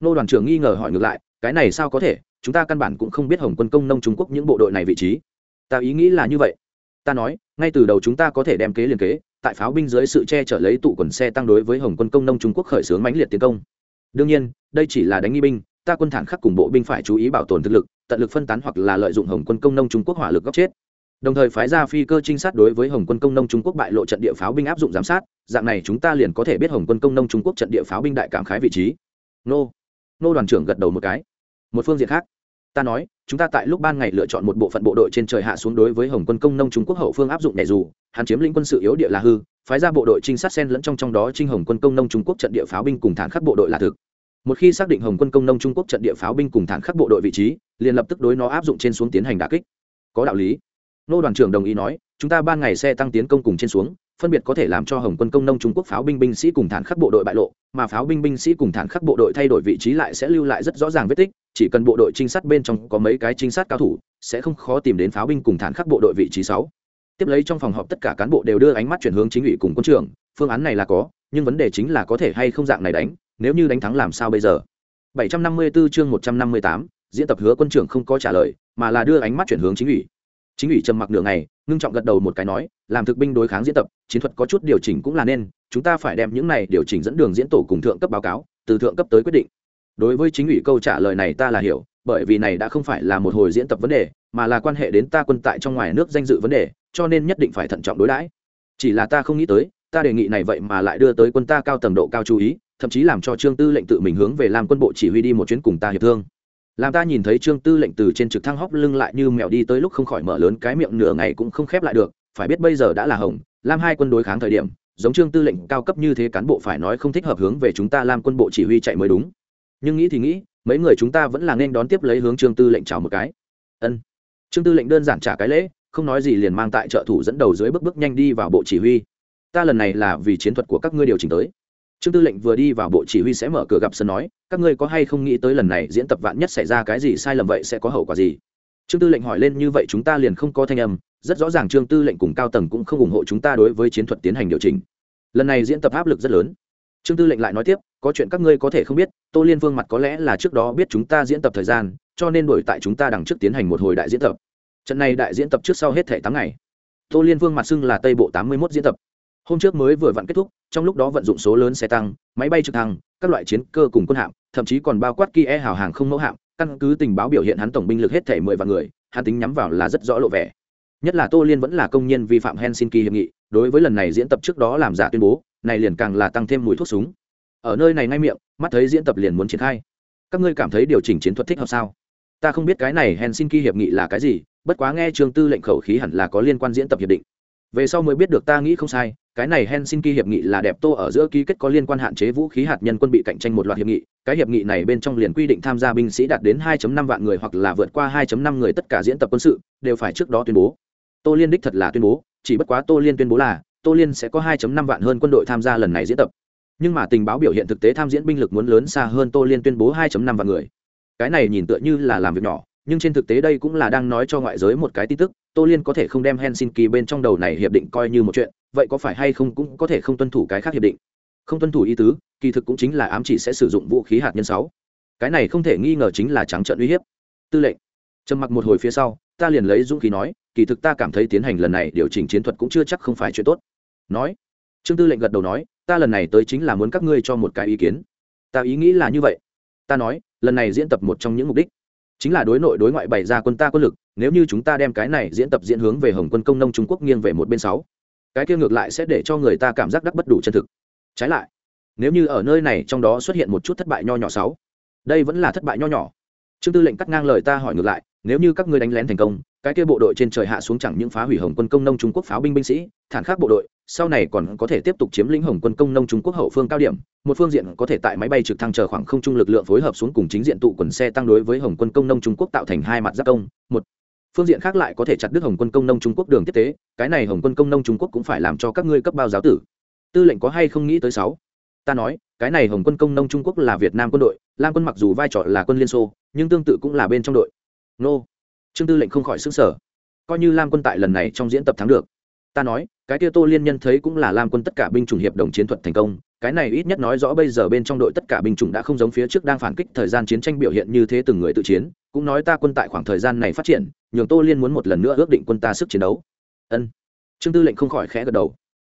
Nô đoàn trưởng nghi ngờ hỏi ngược lại, cái này sao có thể? Chúng ta căn bản cũng không biết hồng quân công nông trung quốc những bộ đội này vị trí. Ta ý nghĩ là như vậy. Ta nói, ngay từ đầu chúng ta có thể đem kế liền kế, tại pháo binh dưới sự che chở lấy tụ quần xe tăng đối với hồng quân công nông trung quốc khởi xướng mãnh liệt tiến công. Đương nhiên, đây chỉ là đánh nghi binh ta quân thản khắc cùng bộ binh phải chú ý bảo tồn thực lực, tận lực phân tán hoặc là lợi dụng hồng quân công nông trung quốc hỏa lực góc chết. Đồng thời phái ra phi cơ trinh sát đối với hồng quân công nông trung quốc bại lộ trận địa pháo binh áp dụng giám sát, dạng này chúng ta liền có thể biết hồng quân công nông trung quốc trận địa pháo binh đại cảm khái vị trí. Nô nô đoàn trưởng gật đầu một cái. Một phương diện khác, ta nói, chúng ta tại lúc ban ngày lựa chọn một bộ phận bộ đội trên trời hạ xuống đối với hồng quân công nông trung quốc hậu phương áp dụng nhẹ dù hắn chiếm lĩnh quân sự yếu địa là hư, phái ra bộ đội trinh sát sen lẫn trong trong đó trinh hồng quân công nông trung quốc trận địa pháo binh cùng thản khắc bộ đội là thực một khi xác định hồng quân công nông trung quốc trận địa pháo binh cùng thản khắc bộ đội vị trí, liền lập tức đối nó áp dụng trên xuống tiến hành đà kích. Có đạo lý. Nô đoàn trưởng đồng ý nói, chúng ta ban ngày xe tăng tiến công cùng trên xuống, phân biệt có thể làm cho hồng quân công nông trung quốc pháo binh binh sĩ cùng thản khắc bộ đội bại lộ, mà pháo binh binh sĩ cùng thản khắc bộ đội thay đổi vị trí lại sẽ lưu lại rất rõ ràng vết tích, chỉ cần bộ đội trinh sát bên trong có mấy cái trinh sát cao thủ, sẽ không khó tìm đến pháo binh cùng thản khắc bộ đội vị trí sáu. Tiếp lấy trong phòng họp tất cả cán bộ đều đưa ánh mắt chuyển hướng chính ủy cùng quân trưởng, phương án này là có, nhưng vấn đề chính là có thể hay không dạng này đánh nếu như đánh thắng làm sao bây giờ? 754 chương 158, diễn tập hứa quân trưởng không có trả lời mà là đưa ánh mắt chuyển hướng chính ủy. Chính ủy trầm mặc nửa ngày ngưng trọng gật đầu một cái nói làm thực binh đối kháng diễn tập chiến thuật có chút điều chỉnh cũng là nên chúng ta phải đem những này điều chỉnh dẫn đường diễn tổ cùng thượng cấp báo cáo từ thượng cấp tới quyết định. Đối với chính ủy câu trả lời này ta là hiểu bởi vì này đã không phải là một hồi diễn tập vấn đề mà là quan hệ đến ta quân tại trong ngoài nước danh dự vấn đề cho nên nhất định phải thận trọng đối đãi. Chỉ là ta không nghĩ tới ta đề nghị này vậy mà lại đưa tới quân ta cao tầng độ cao chú ý thậm chí làm cho trương tư lệnh tự mình hướng về làm quân bộ chỉ huy đi một chuyến cùng ta hiệp thương. Làm ta nhìn thấy trương tư lệnh từ trên trực thăng hóc lưng lại như mèo đi tới lúc không khỏi mở lớn cái miệng nửa ngày cũng không khép lại được, phải biết bây giờ đã là hồng, lam hai quân đối kháng thời điểm, giống trương tư lệnh cao cấp như thế cán bộ phải nói không thích hợp hướng về chúng ta làm quân bộ chỉ huy chạy mới đúng. Nhưng nghĩ thì nghĩ, mấy người chúng ta vẫn là nên đón tiếp lấy hướng trương tư lệnh chào một cái. Ân. Trương tư lệnh đơn giản trả cái lễ, không nói gì liền mang tại trợ thủ dẫn đầu dưới bước bước nhanh đi vào bộ chỉ huy. Ta lần này là vì chiến thuật của các ngươi điều chỉnh tới trương tư lệnh vừa đi vào bộ chỉ huy sẽ mở cửa gặp sân nói, các ngươi có hay không nghĩ tới lần này diễn tập vạn nhất xảy ra cái gì sai lầm vậy sẽ có hậu quả gì? Trương tư lệnh hỏi lên, như vậy chúng ta liền không có thanh âm, rất rõ ràng trương tư lệnh cùng cao tầng cũng không ủng hộ chúng ta đối với chiến thuật tiến hành điều chỉnh. Lần này diễn tập áp lực rất lớn. Trương tư lệnh lại nói tiếp, có chuyện các ngươi có thể không biết, tô liên vương mặt có lẽ là trước đó biết chúng ta diễn tập thời gian, cho nên đổi tại chúng ta đằng trước tiến hành một hồi đại diễn tập. Trận này đại diễn tập trước sau hết thể tám ngày. Tô liên vương mặt xưng là tây bộ tám mươi mốt diễn tập hôm trước mới vừa vặn kết thúc, trong lúc đó vận dụng số lớn xe tăng, máy bay trực thăng, các loại chiến cơ cùng quân hạm, thậm chí còn bao quát kia hào hàng không mẫu hạm, căn cứ tình báo biểu hiện hắn tổng binh lực hết thể mười vạn người, hắn tính nhắm vào là rất rõ lộ vẻ. Nhất là tô liên vẫn là công nhân vi phạm helsinki hiệp nghị, đối với lần này diễn tập trước đó làm giả tuyên bố, này liền càng là tăng thêm mùi thuốc súng. Ở nơi này ngay miệng, mắt thấy diễn tập liền muốn triển khai. Các ngươi cảm thấy điều chỉnh chiến thuật thích hợp sao? Ta không biết cái này helsinki hiệp nghị là cái gì, bất quá nghe trường tư lệnh khẩu khí hẳn là có liên quan diễn tập hiệp định về sau mới biết được ta nghĩ không sai, cái này helsinki hiệp nghị là đẹp tô ở giữa ký kết có liên quan hạn chế vũ khí hạt nhân quân bị cạnh tranh một loạt hiệp nghị. Cái hiệp nghị này bên trong liền quy định tham gia binh sĩ đạt đến 2.5 vạn người hoặc là vượt qua 2.5 người tất cả diễn tập quân sự, đều phải trước đó tuyên bố. Tô liên đích thật là tuyên bố, chỉ bất quá tô liên tuyên bố là, tô liên sẽ có 2.5 vạn hơn quân đội tham gia lần này diễn tập. Nhưng mà tình báo biểu hiện thực tế tham diễn binh lực muốn lớn xa hơn tô liên tuyên bố 2.5 vạn người. Cái này nhìn tựa như là làm việc nhỏ, nhưng trên thực tế đây cũng là đang nói cho ngoại giới một cái tin tức tô liên có thể không đem helsinki bên trong đầu này hiệp định coi như một chuyện, vậy có phải hay không cũng có thể không tuân thủ cái khác hiệp định? Không tuân thủ ý tứ, kỳ thực cũng chính là ám chỉ sẽ sử dụng vũ khí hạt nhân sáu. Cái này không thể nghi ngờ chính là trắng trợn uy hiếp. Tư lệnh, trầm mặc một hồi phía sau, ta liền lấy dũng khí nói, kỳ thực ta cảm thấy tiến hành lần này điều chỉnh chiến thuật cũng chưa chắc không phải chuyện tốt. Nói, trương tư lệnh gật đầu nói, ta lần này tới chính là muốn các ngươi cho một cái ý kiến. Ta ý nghĩ là như vậy. Ta nói, lần này diễn tập một trong những mục đích chính là đối nội đối ngoại bày ra quân ta quân lực, nếu như chúng ta đem cái này diễn tập diễn hướng về hồng quân công nông trung quốc nghiêng về một bên sáu, cái kia ngược lại sẽ để cho người ta cảm giác đắc bất đủ chân thực. Trái lại, nếu như ở nơi này trong đó xuất hiện một chút thất bại nho nhỏ sáu, đây vẫn là thất bại nho nhỏ. Trương tư lệnh cắt ngang lời ta hỏi ngược lại, nếu như các ngươi đánh lén thành công cái kia bộ đội trên trời hạ xuống chẳng những phá hủy hồng quân công nông trung quốc pháo binh binh sĩ, thản khác bộ đội, sau này còn có thể tiếp tục chiếm lĩnh hồng quân công nông trung quốc hậu phương cao điểm, một phương diện có thể tại máy bay trực thăng chờ khoảng không trung lực lượng phối hợp xuống cùng chính diện tụ quần xe tăng đối với hồng quân công nông trung quốc tạo thành hai mặt giáp công, một phương diện khác lại có thể chặt đứt hồng quân công nông trung quốc đường tiếp tế, cái này hồng quân công nông trung quốc cũng phải làm cho các ngươi cấp bao giáo tử. Tư lệnh có hay không nghĩ tới sáu? Ta nói, cái này hồng quân công nông trung quốc là việt nam quân đội, lam quân mặc dù vai trò là quân liên xô, nhưng tương tự cũng là bên trong đội. Nô trương tư lệnh không khỏi xứng sở coi như lam quân tại lần này trong diễn tập thắng được. Ta nói, cái kia tô liên nhân thấy cũng là lam quân tất cả binh chủng hiệp đồng chiến thuật thành công, cái này ít nhất nói rõ bây giờ bên trong đội tất cả binh chủng đã không giống phía trước đang phản kích thời gian chiến tranh biểu hiện như thế từng người tự chiến, cũng nói ta quân tại khoảng thời gian này phát triển, nhường tô liên muốn một lần nữa ước định quân ta sức chiến đấu. Ân. Trương tư lệnh không khỏi khẽ gật đầu.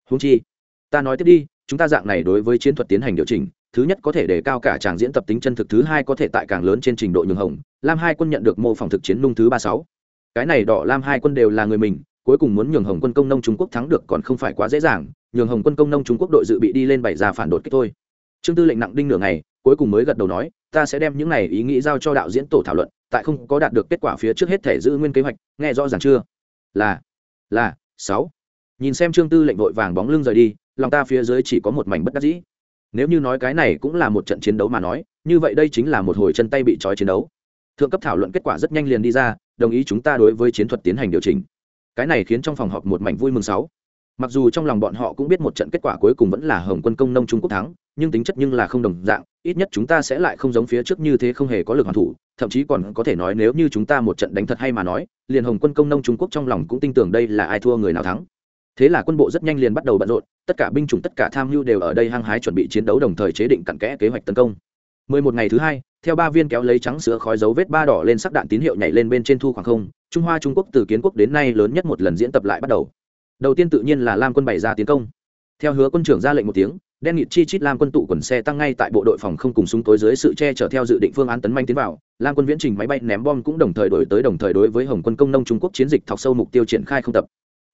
Húng chi, ta nói tiếp đi, chúng ta dạng này đối với chiến thuật tiến hành điều chỉnh thứ nhất có thể đề cao cả tràng diễn tập tính chân thực, thứ hai có thể tại càng lớn trên trình độ nhường hồng. Lam hai quân nhận được mô phỏng thực chiến nung thứ ba sáu. Cái này đỏ lam hai quân đều là người mình, cuối cùng muốn nhường hồng quân công nông trung quốc thắng được còn không phải quá dễ dàng, nhường hồng quân công nông trung quốc đội dự bị đi lên bảy ra phản đột kích thôi. Trương tư lệnh nặng đinh nửa ngày, cuối cùng mới gật đầu nói, ta sẽ đem những này ý nghĩ giao cho đạo diễn tổ thảo luận, tại không có đạt được kết quả phía trước hết thể giữ nguyên kế hoạch, nghe rõ ràng chưa? Là là, sáu. Nhìn xem trương tư lệnh vội vàng bóng lưng rời đi, lòng ta phía dưới chỉ có một mảnh bất đắc dĩ nếu như nói cái này cũng là một trận chiến đấu mà nói, như vậy đây chính là một hồi chân tay bị trói chiến đấu. Thượng cấp thảo luận kết quả rất nhanh liền đi ra, đồng ý chúng ta đối với chiến thuật tiến hành điều chỉnh. Cái này khiến trong phòng họp một mảnh vui mừng sáu. Mặc dù trong lòng bọn họ cũng biết một trận kết quả cuối cùng vẫn là hồng quân công nông trung quốc thắng, nhưng tính chất nhưng là không đồng dạng, ít nhất chúng ta sẽ lại không giống phía trước như thế không hề có lực hoàn thủ, thậm chí còn có thể nói nếu như chúng ta một trận đánh thật hay mà nói, liền hồng quân công nông trung quốc trong lòng cũng tin tưởng đây là ai thua người nào thắng thế là quân bộ rất nhanh liền bắt đầu bận rộn, tất cả binh chủng, tất cả tham mưu đều ở đây hăng hái chuẩn bị chiến đấu đồng thời chế định cặn kẽ kế hoạch tấn công. 11 ngày thứ hai, theo ba viên kéo lấy trắng sữa khói dấu vết ba đỏ lên sắc đạn tín hiệu nhảy lên bên trên thu khoảng không, trung hoa trung quốc từ kiến quốc đến nay lớn nhất một lần diễn tập lại bắt đầu. Đầu tiên tự nhiên là lam quân bày ra tiến công. Theo hứa quân trưởng ra lệnh một tiếng, đen nghịt chi chít lam quân tụ quần xe tăng ngay tại bộ đội phòng không cùng súng tối dưới sự che chở theo dự định phương án tấn manh tiến vào. Lam quân viễn trình máy bay ném bom cũng đồng thời đổi tới đồng thời đối với hồng quân công nông trung quốc chiến dịch thọc sâu mục tiêu triển khai không tập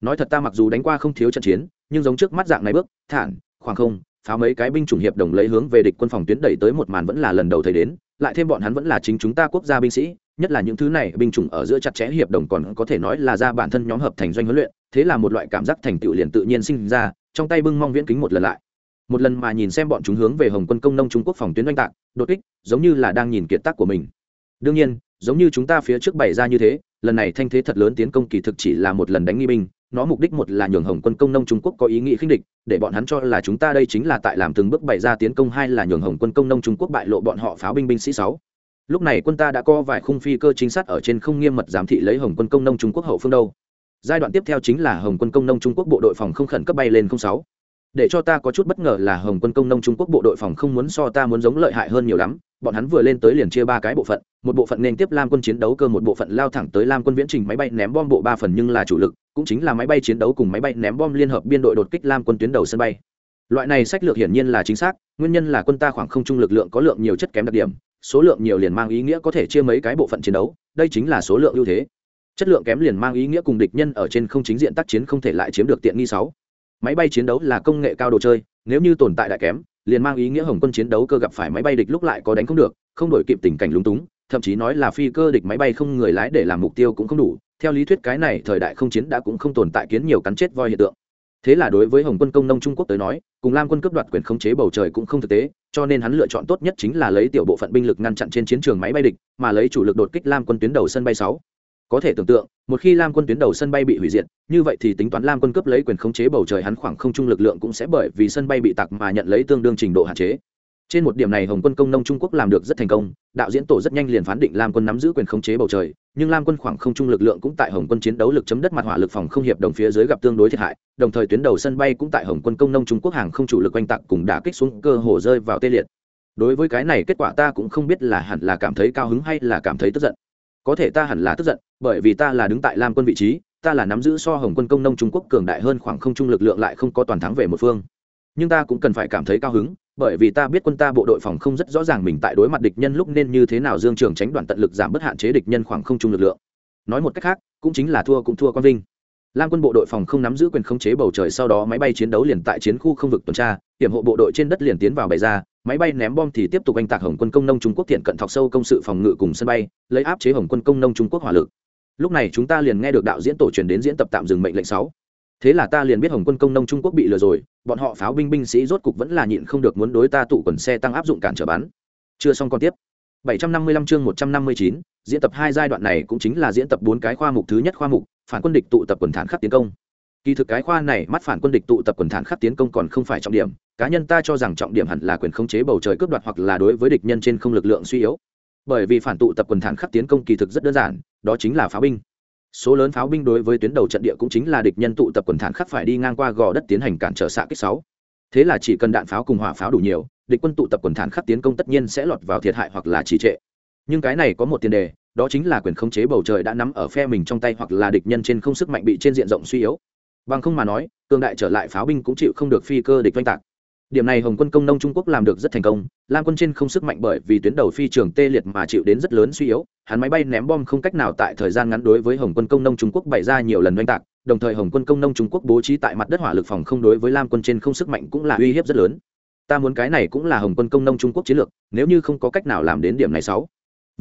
nói thật ta mặc dù đánh qua không thiếu trận chiến, nhưng giống trước mắt dạng này bước, thản, khoảng không, pháo mấy cái binh chủng hiệp đồng lấy hướng về địch quân phòng tuyến đẩy tới một màn vẫn là lần đầu thấy đến, lại thêm bọn hắn vẫn là chính chúng ta quốc gia binh sĩ, nhất là những thứ này binh chủng ở giữa chặt chẽ hiệp đồng còn có thể nói là ra bản thân nhóm hợp thành doanh huấn luyện, thế là một loại cảm giác thành tựu liền tự nhiên sinh ra, trong tay bưng mong viễn kính một lần lại. Một lần mà nhìn xem bọn chúng hướng về hồng quân công nông trung quốc phòng tuyến oanh tạc, đột kích, giống như là đang nhìn kiệt tác của mình. Đương nhiên, giống như chúng ta phía trước bày ra như thế, lần này thanh thế thật lớn tiến công kỳ thực chỉ là một lần đánh nghi binh nó mục đích một là nhường hồng quân công nông trung quốc có ý nghĩ khinh địch, để bọn hắn cho là chúng ta đây chính là tại làm từng bước bày ra tiến công, hai là nhường hồng quân công nông trung quốc bại lộ bọn họ pháo binh binh sĩ sáu. Lúc này quân ta đã có vài khung phi cơ chính sát ở trên không nghiêm mật giám thị lấy hồng quân công nông trung quốc hậu phương đâu. Giai đoạn tiếp theo chính là hồng quân công nông trung quốc bộ đội phòng không khẩn cấp bay lên không sáu. Để cho ta có chút bất ngờ là hồng quân công nông trung quốc bộ đội phòng không muốn so ta muốn giống lợi hại hơn nhiều lắm. Bọn hắn vừa lên tới liền chia ba cái bộ phận, một bộ phận nên tiếp lam quân chiến đấu cơ, một bộ phận lao thẳng tới lam quân viễn trình máy bay ném bom bộ ba phần nhưng là chủ lực cũng chính là máy bay chiến đấu cùng máy bay ném bom liên hợp biên đội đột kích lam quân tuyến đầu sân bay. Loại này sách lược hiển nhiên là chính xác, nguyên nhân là quân ta khoảng không trung lực lượng có lượng nhiều chất kém đặc điểm, số lượng nhiều liền mang ý nghĩa có thể chia mấy cái bộ phận chiến đấu, đây chính là số lượng ưu thế. Chất lượng kém liền mang ý nghĩa cùng địch nhân ở trên không chính diện tác chiến không thể lại chiếm được tiện nghi sáu. Máy bay chiến đấu là công nghệ cao đồ chơi, nếu như tồn tại đại kém, liền mang ý nghĩa hồng quân chiến đấu cơ gặp phải máy bay địch lúc lại có đánh không được, không đổi kịp tình cảnh lúng túng, thậm chí nói là phi cơ địch máy bay không người lái để làm mục tiêu cũng không đủ theo lý thuyết cái này thời đại không chiến đã cũng không tồn tại kiến nhiều cắn chết voi hiện tượng. Thế là đối với hồng quân công nông trung quốc tới nói, cùng lam quân cướp đoạt quyền khống chế bầu trời cũng không thực tế, cho nên hắn lựa chọn tốt nhất chính là lấy tiểu bộ phận binh lực ngăn chặn trên chiến trường máy bay địch, mà lấy chủ lực đột kích lam quân tuyến đầu sân bay sáu. Có thể tưởng tượng, một khi lam quân tuyến đầu sân bay bị hủy diệt, như vậy thì tính toán lam quân cướp lấy quyền khống chế bầu trời hắn khoảng không trung lực lượng cũng sẽ bởi vì sân bay bị tặc mà nhận lấy tương đương trình độ hạn chế trên một điểm này hồng quân công nông trung quốc làm được rất thành công, đạo diễn tổ rất nhanh liền phán định lam quân nắm giữ quyền khống chế bầu trời, nhưng lam quân khoảng không trung lực lượng cũng tại hồng quân chiến đấu lực chấm đất mặt hỏa lực phòng không hiệp đồng phía dưới gặp tương đối thiệt hại, đồng thời tuyến đầu sân bay cũng tại hồng quân công nông trung quốc hàng không chủ lực oanh tạc cùng đả kích xuống cơ hồ rơi vào tê liệt. Đối với cái này kết quả ta cũng không biết là hẳn là cảm thấy cao hứng hay là cảm thấy tức giận. Có thể ta hẳn là tức giận, bởi vì ta là đứng tại lam quân vị trí, ta là nắm giữ so hồng quân công nông trung quốc cường đại hơn khoảng không trung lực lượng lại không có toàn thắng về một phương. Nhưng ta cũng cần phải cảm thấy cao hứng bởi vì ta biết quân ta bộ đội phòng không rất rõ ràng mình tại đối mặt địch nhân lúc nên như thế nào, dương trường tránh đoạn tận lực giảm bớt hạn chế địch nhân khoảng không trung lực lượng. Nói một cách khác, cũng chính là thua cũng thua quang vinh. Lan quân bộ đội phòng không nắm giữ quyền khống chế bầu trời, sau đó máy bay chiến đấu liền tại chiến khu không vực tuần tra, hiểm hộ bộ đội trên đất liền tiến vào bày ra, máy bay ném bom thì tiếp tục anh tạc hồng quân công nông trung quốc thiện cận thọc sâu công sự phòng ngự cùng sân bay, lấy áp chế hồng quân công nông trung quốc hỏa lực. Lúc này chúng ta liền nghe được đạo diễn tổ truyền đến diễn tập tạm dừng mệnh lệnh sáu. Thế là ta liền biết hồng quân công nông trung quốc bị lừa rồi bọn họ pháo binh binh sĩ rốt cục vẫn là nhịn không được muốn đối ta tụ quần xe tăng áp dụng cản trở bắn. Chưa xong còn tiếp. 755 chương 159, diễn tập hai giai đoạn này cũng chính là diễn tập bốn cái khoa mục thứ nhất khoa mục phản quân địch tụ tập quần thản khắc tiến công. Kỳ thực cái khoa này mắt phản quân địch tụ tập quần thản khắc tiến công còn không phải trọng điểm cá nhân ta cho rằng trọng điểm hẳn là quyền khống chế bầu trời cướp đoạt hoặc là đối với địch nhân trên không lực lượng suy yếu. Bởi vì phản tụ tập quần thản khắc tiến công kỳ thực rất đơn giản đó chính là pháo binh số lớn pháo binh đối với tuyến đầu trận địa cũng chính là địch nhân tụ tập quần thản khắc phải đi ngang qua gò đất tiến hành cản trở xạ kích sáu. Thế là chỉ cần đạn pháo cùng hỏa pháo đủ nhiều, địch quân tụ tập quần thản khắc tiến công tất nhiên sẽ lọt vào thiệt hại hoặc là trì trệ. Nhưng cái này có một tiền đề, đó chính là quyền khống chế bầu trời đã nắm ở phe mình trong tay hoặc là địch nhân trên không sức mạnh bị trên diện rộng suy yếu. Bằng không mà nói, cường đại trở lại pháo binh cũng chịu không được phi cơ địch oanh tạc điểm này hồng quân công nông trung quốc làm được rất thành công, lam quân trên không sức mạnh bởi vì tuyến đầu phi trường tê liệt mà chịu đến rất lớn suy yếu, hắn máy bay ném bom không cách nào tại thời gian ngắn đối với hồng quân công nông trung quốc bày ra nhiều lần oanh tạc, đồng thời hồng quân công nông trung quốc bố trí tại mặt đất hỏa lực phòng không đối với lam quân trên không sức mạnh cũng là uy hiếp rất lớn. Ta muốn cái này cũng là hồng quân công nông trung quốc chiến lược, nếu như không có cách nào làm đến điểm này sáu.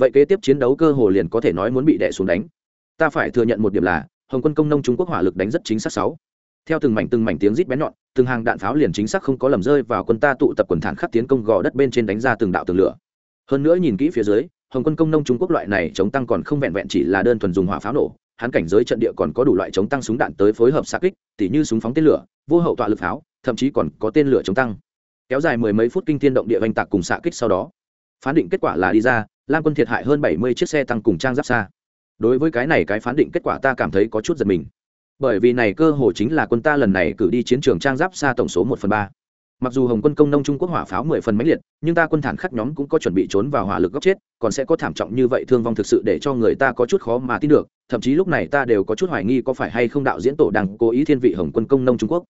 Vậy kế tiếp chiến đấu cơ hồ liền có thể nói muốn bị đẻ xuống đánh. Ta phải thừa nhận một điểm là, hồng quân công nông trung quốc hỏa lực đánh rất chính xác sáu theo từng mảnh từng mảnh tiếng rít bén nhọn, từng hàng đạn pháo liền chính xác không có lầm rơi vào quân ta tụ tập quần thản khắc tiến công gò đất bên trên đánh ra từng đạo tường lửa. Hơn nữa nhìn kỹ phía dưới, hồng quân công nông trung quốc loại này chống tăng còn không vẹn vẹn chỉ là đơn thuần dùng hỏa pháo nổ, hắn cảnh giới trận địa còn có đủ loại chống tăng súng đạn tới phối hợp xa kích, tỉ như súng phóng tên lửa, vô hậu tọa lực pháo, thậm chí còn có tên lửa chống tăng. Kéo dài mười mấy phút kinh thiên động địa oanh tạc cùng xạ kích sau đó, phán định kết quả là đi ra, lam quân thiệt hại hơn bảy mươi chiếc xe tăng cùng trang giáp xa. Đối với cái này cái phán định kết quả ta cảm thấy có chút giật mình bởi vì này cơ hồ chính là quân ta lần này cử đi chiến trường trang giáp xa tổng số một phần ba. Mặc dù hồng quân công nông trung quốc hỏa pháo mười phần máy liệt, nhưng ta quân thản khắc nhóm cũng có chuẩn bị trốn vào hỏa lực góc chết, còn sẽ có thảm trọng như vậy thương vong thực sự để cho người ta có chút khó mà tin được, thậm chí lúc này ta đều có chút hoài nghi có phải hay không đạo diễn tổ đang cố ý thiên vị hồng quân công nông trung quốc.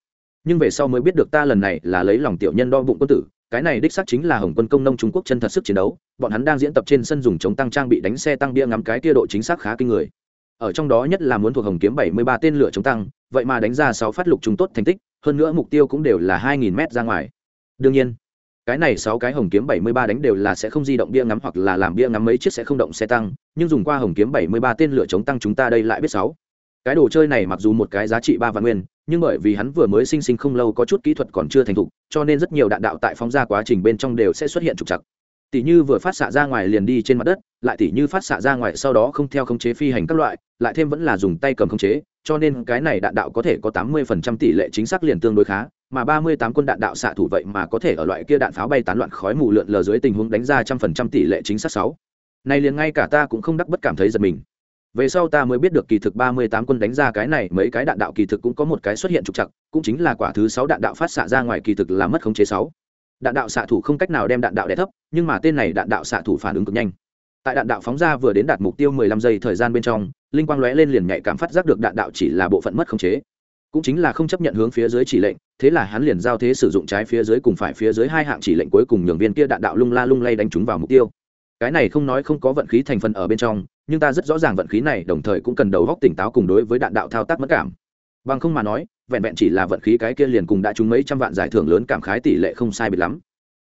Nhưng về sau mới biết được ta lần này là lấy lòng tiểu nhân đo bụng quân tử, cái này đích xác chính là hồng quân công nông trung quốc chân thật sức chiến đấu, bọn hắn đang diễn tập trên sân dùng chống tăng trang bị đánh xe tăng bia ngắm cái tia độ chính xác khá kinh người ở trong đó nhất là muốn thuộc hồng kiếm 73 tên lửa chống tăng, vậy mà đánh ra sáu phát lục chúng tốt thành tích, hơn nữa mục tiêu cũng đều là 2.000 m ra ngoài. Đương nhiên, cái này sáu cái hồng kiếm 73 đánh đều là sẽ không di động bia ngắm hoặc là làm bia ngắm mấy chiếc sẽ không động xe tăng, nhưng dùng qua hồng kiếm 73 tên lửa chống tăng chúng ta đây lại biết sáu. Cái đồ chơi này mặc dù một cái giá trị ba vạn nguyên, nhưng bởi vì hắn vừa mới sinh sinh không lâu có chút kỹ thuật còn chưa thành thục, cho nên rất nhiều đạn đạo tại phóng ra quá trình bên trong đều sẽ xuất hiện trục chặt tỷ như vừa phát xạ ra ngoài liền đi trên mặt đất, lại tỷ như phát xạ ra ngoài sau đó không theo khống chế phi hành các loại, lại thêm vẫn là dùng tay cầm khống chế, cho nên cái này đạn đạo có thể có tám mươi phần trăm tỷ lệ chính xác liền tương đối khá, mà ba mươi tám quân đạn đạo xạ thủ vậy mà có thể ở loại kia đạn pháo bay tán loạn khói mù lượn lờ dưới tình huống đánh ra trăm phần trăm tỷ lệ chính xác sáu. Này liền ngay cả ta cũng không đắc bất cảm thấy giật mình. Về sau ta mới biết được kỳ thực ba mươi tám quân đánh ra cái này mấy cái đạn đạo kỳ thực cũng có một cái xuất hiện trục trặc, cũng chính là quả thứ sáu đạn đạo phát xạ ra ngoài kỳ thực là mất khống chế sáu đạn đạo xạ thủ không cách nào đem đạn đạo đè thấp, nhưng mà tên này đạn đạo xạ thủ phản ứng cực nhanh. Tại đạn đạo phóng ra vừa đến đạt mục tiêu 15 giây thời gian bên trong, linh quang lóe lên liền nhạy cảm phát giác được đạn đạo chỉ là bộ phận mất khống chế. Cũng chính là không chấp nhận hướng phía dưới chỉ lệnh, thế là hắn liền giao thế sử dụng trái phía dưới cùng phải phía dưới hai hạng chỉ lệnh cuối cùng nhường viên kia đạn đạo lung la lung lay đánh trúng vào mục tiêu. Cái này không nói không có vận khí thành phần ở bên trong, nhưng ta rất rõ ràng vận khí này đồng thời cũng cần đầu góc tỉnh táo cùng đối với đạn đạo thao tác mất cảm. Bằng không mà nói vẹn vẹn chỉ là vận khí cái kia liền cùng đã trúng mấy trăm vạn giải thưởng lớn cảm khái tỷ lệ không sai biệt lắm.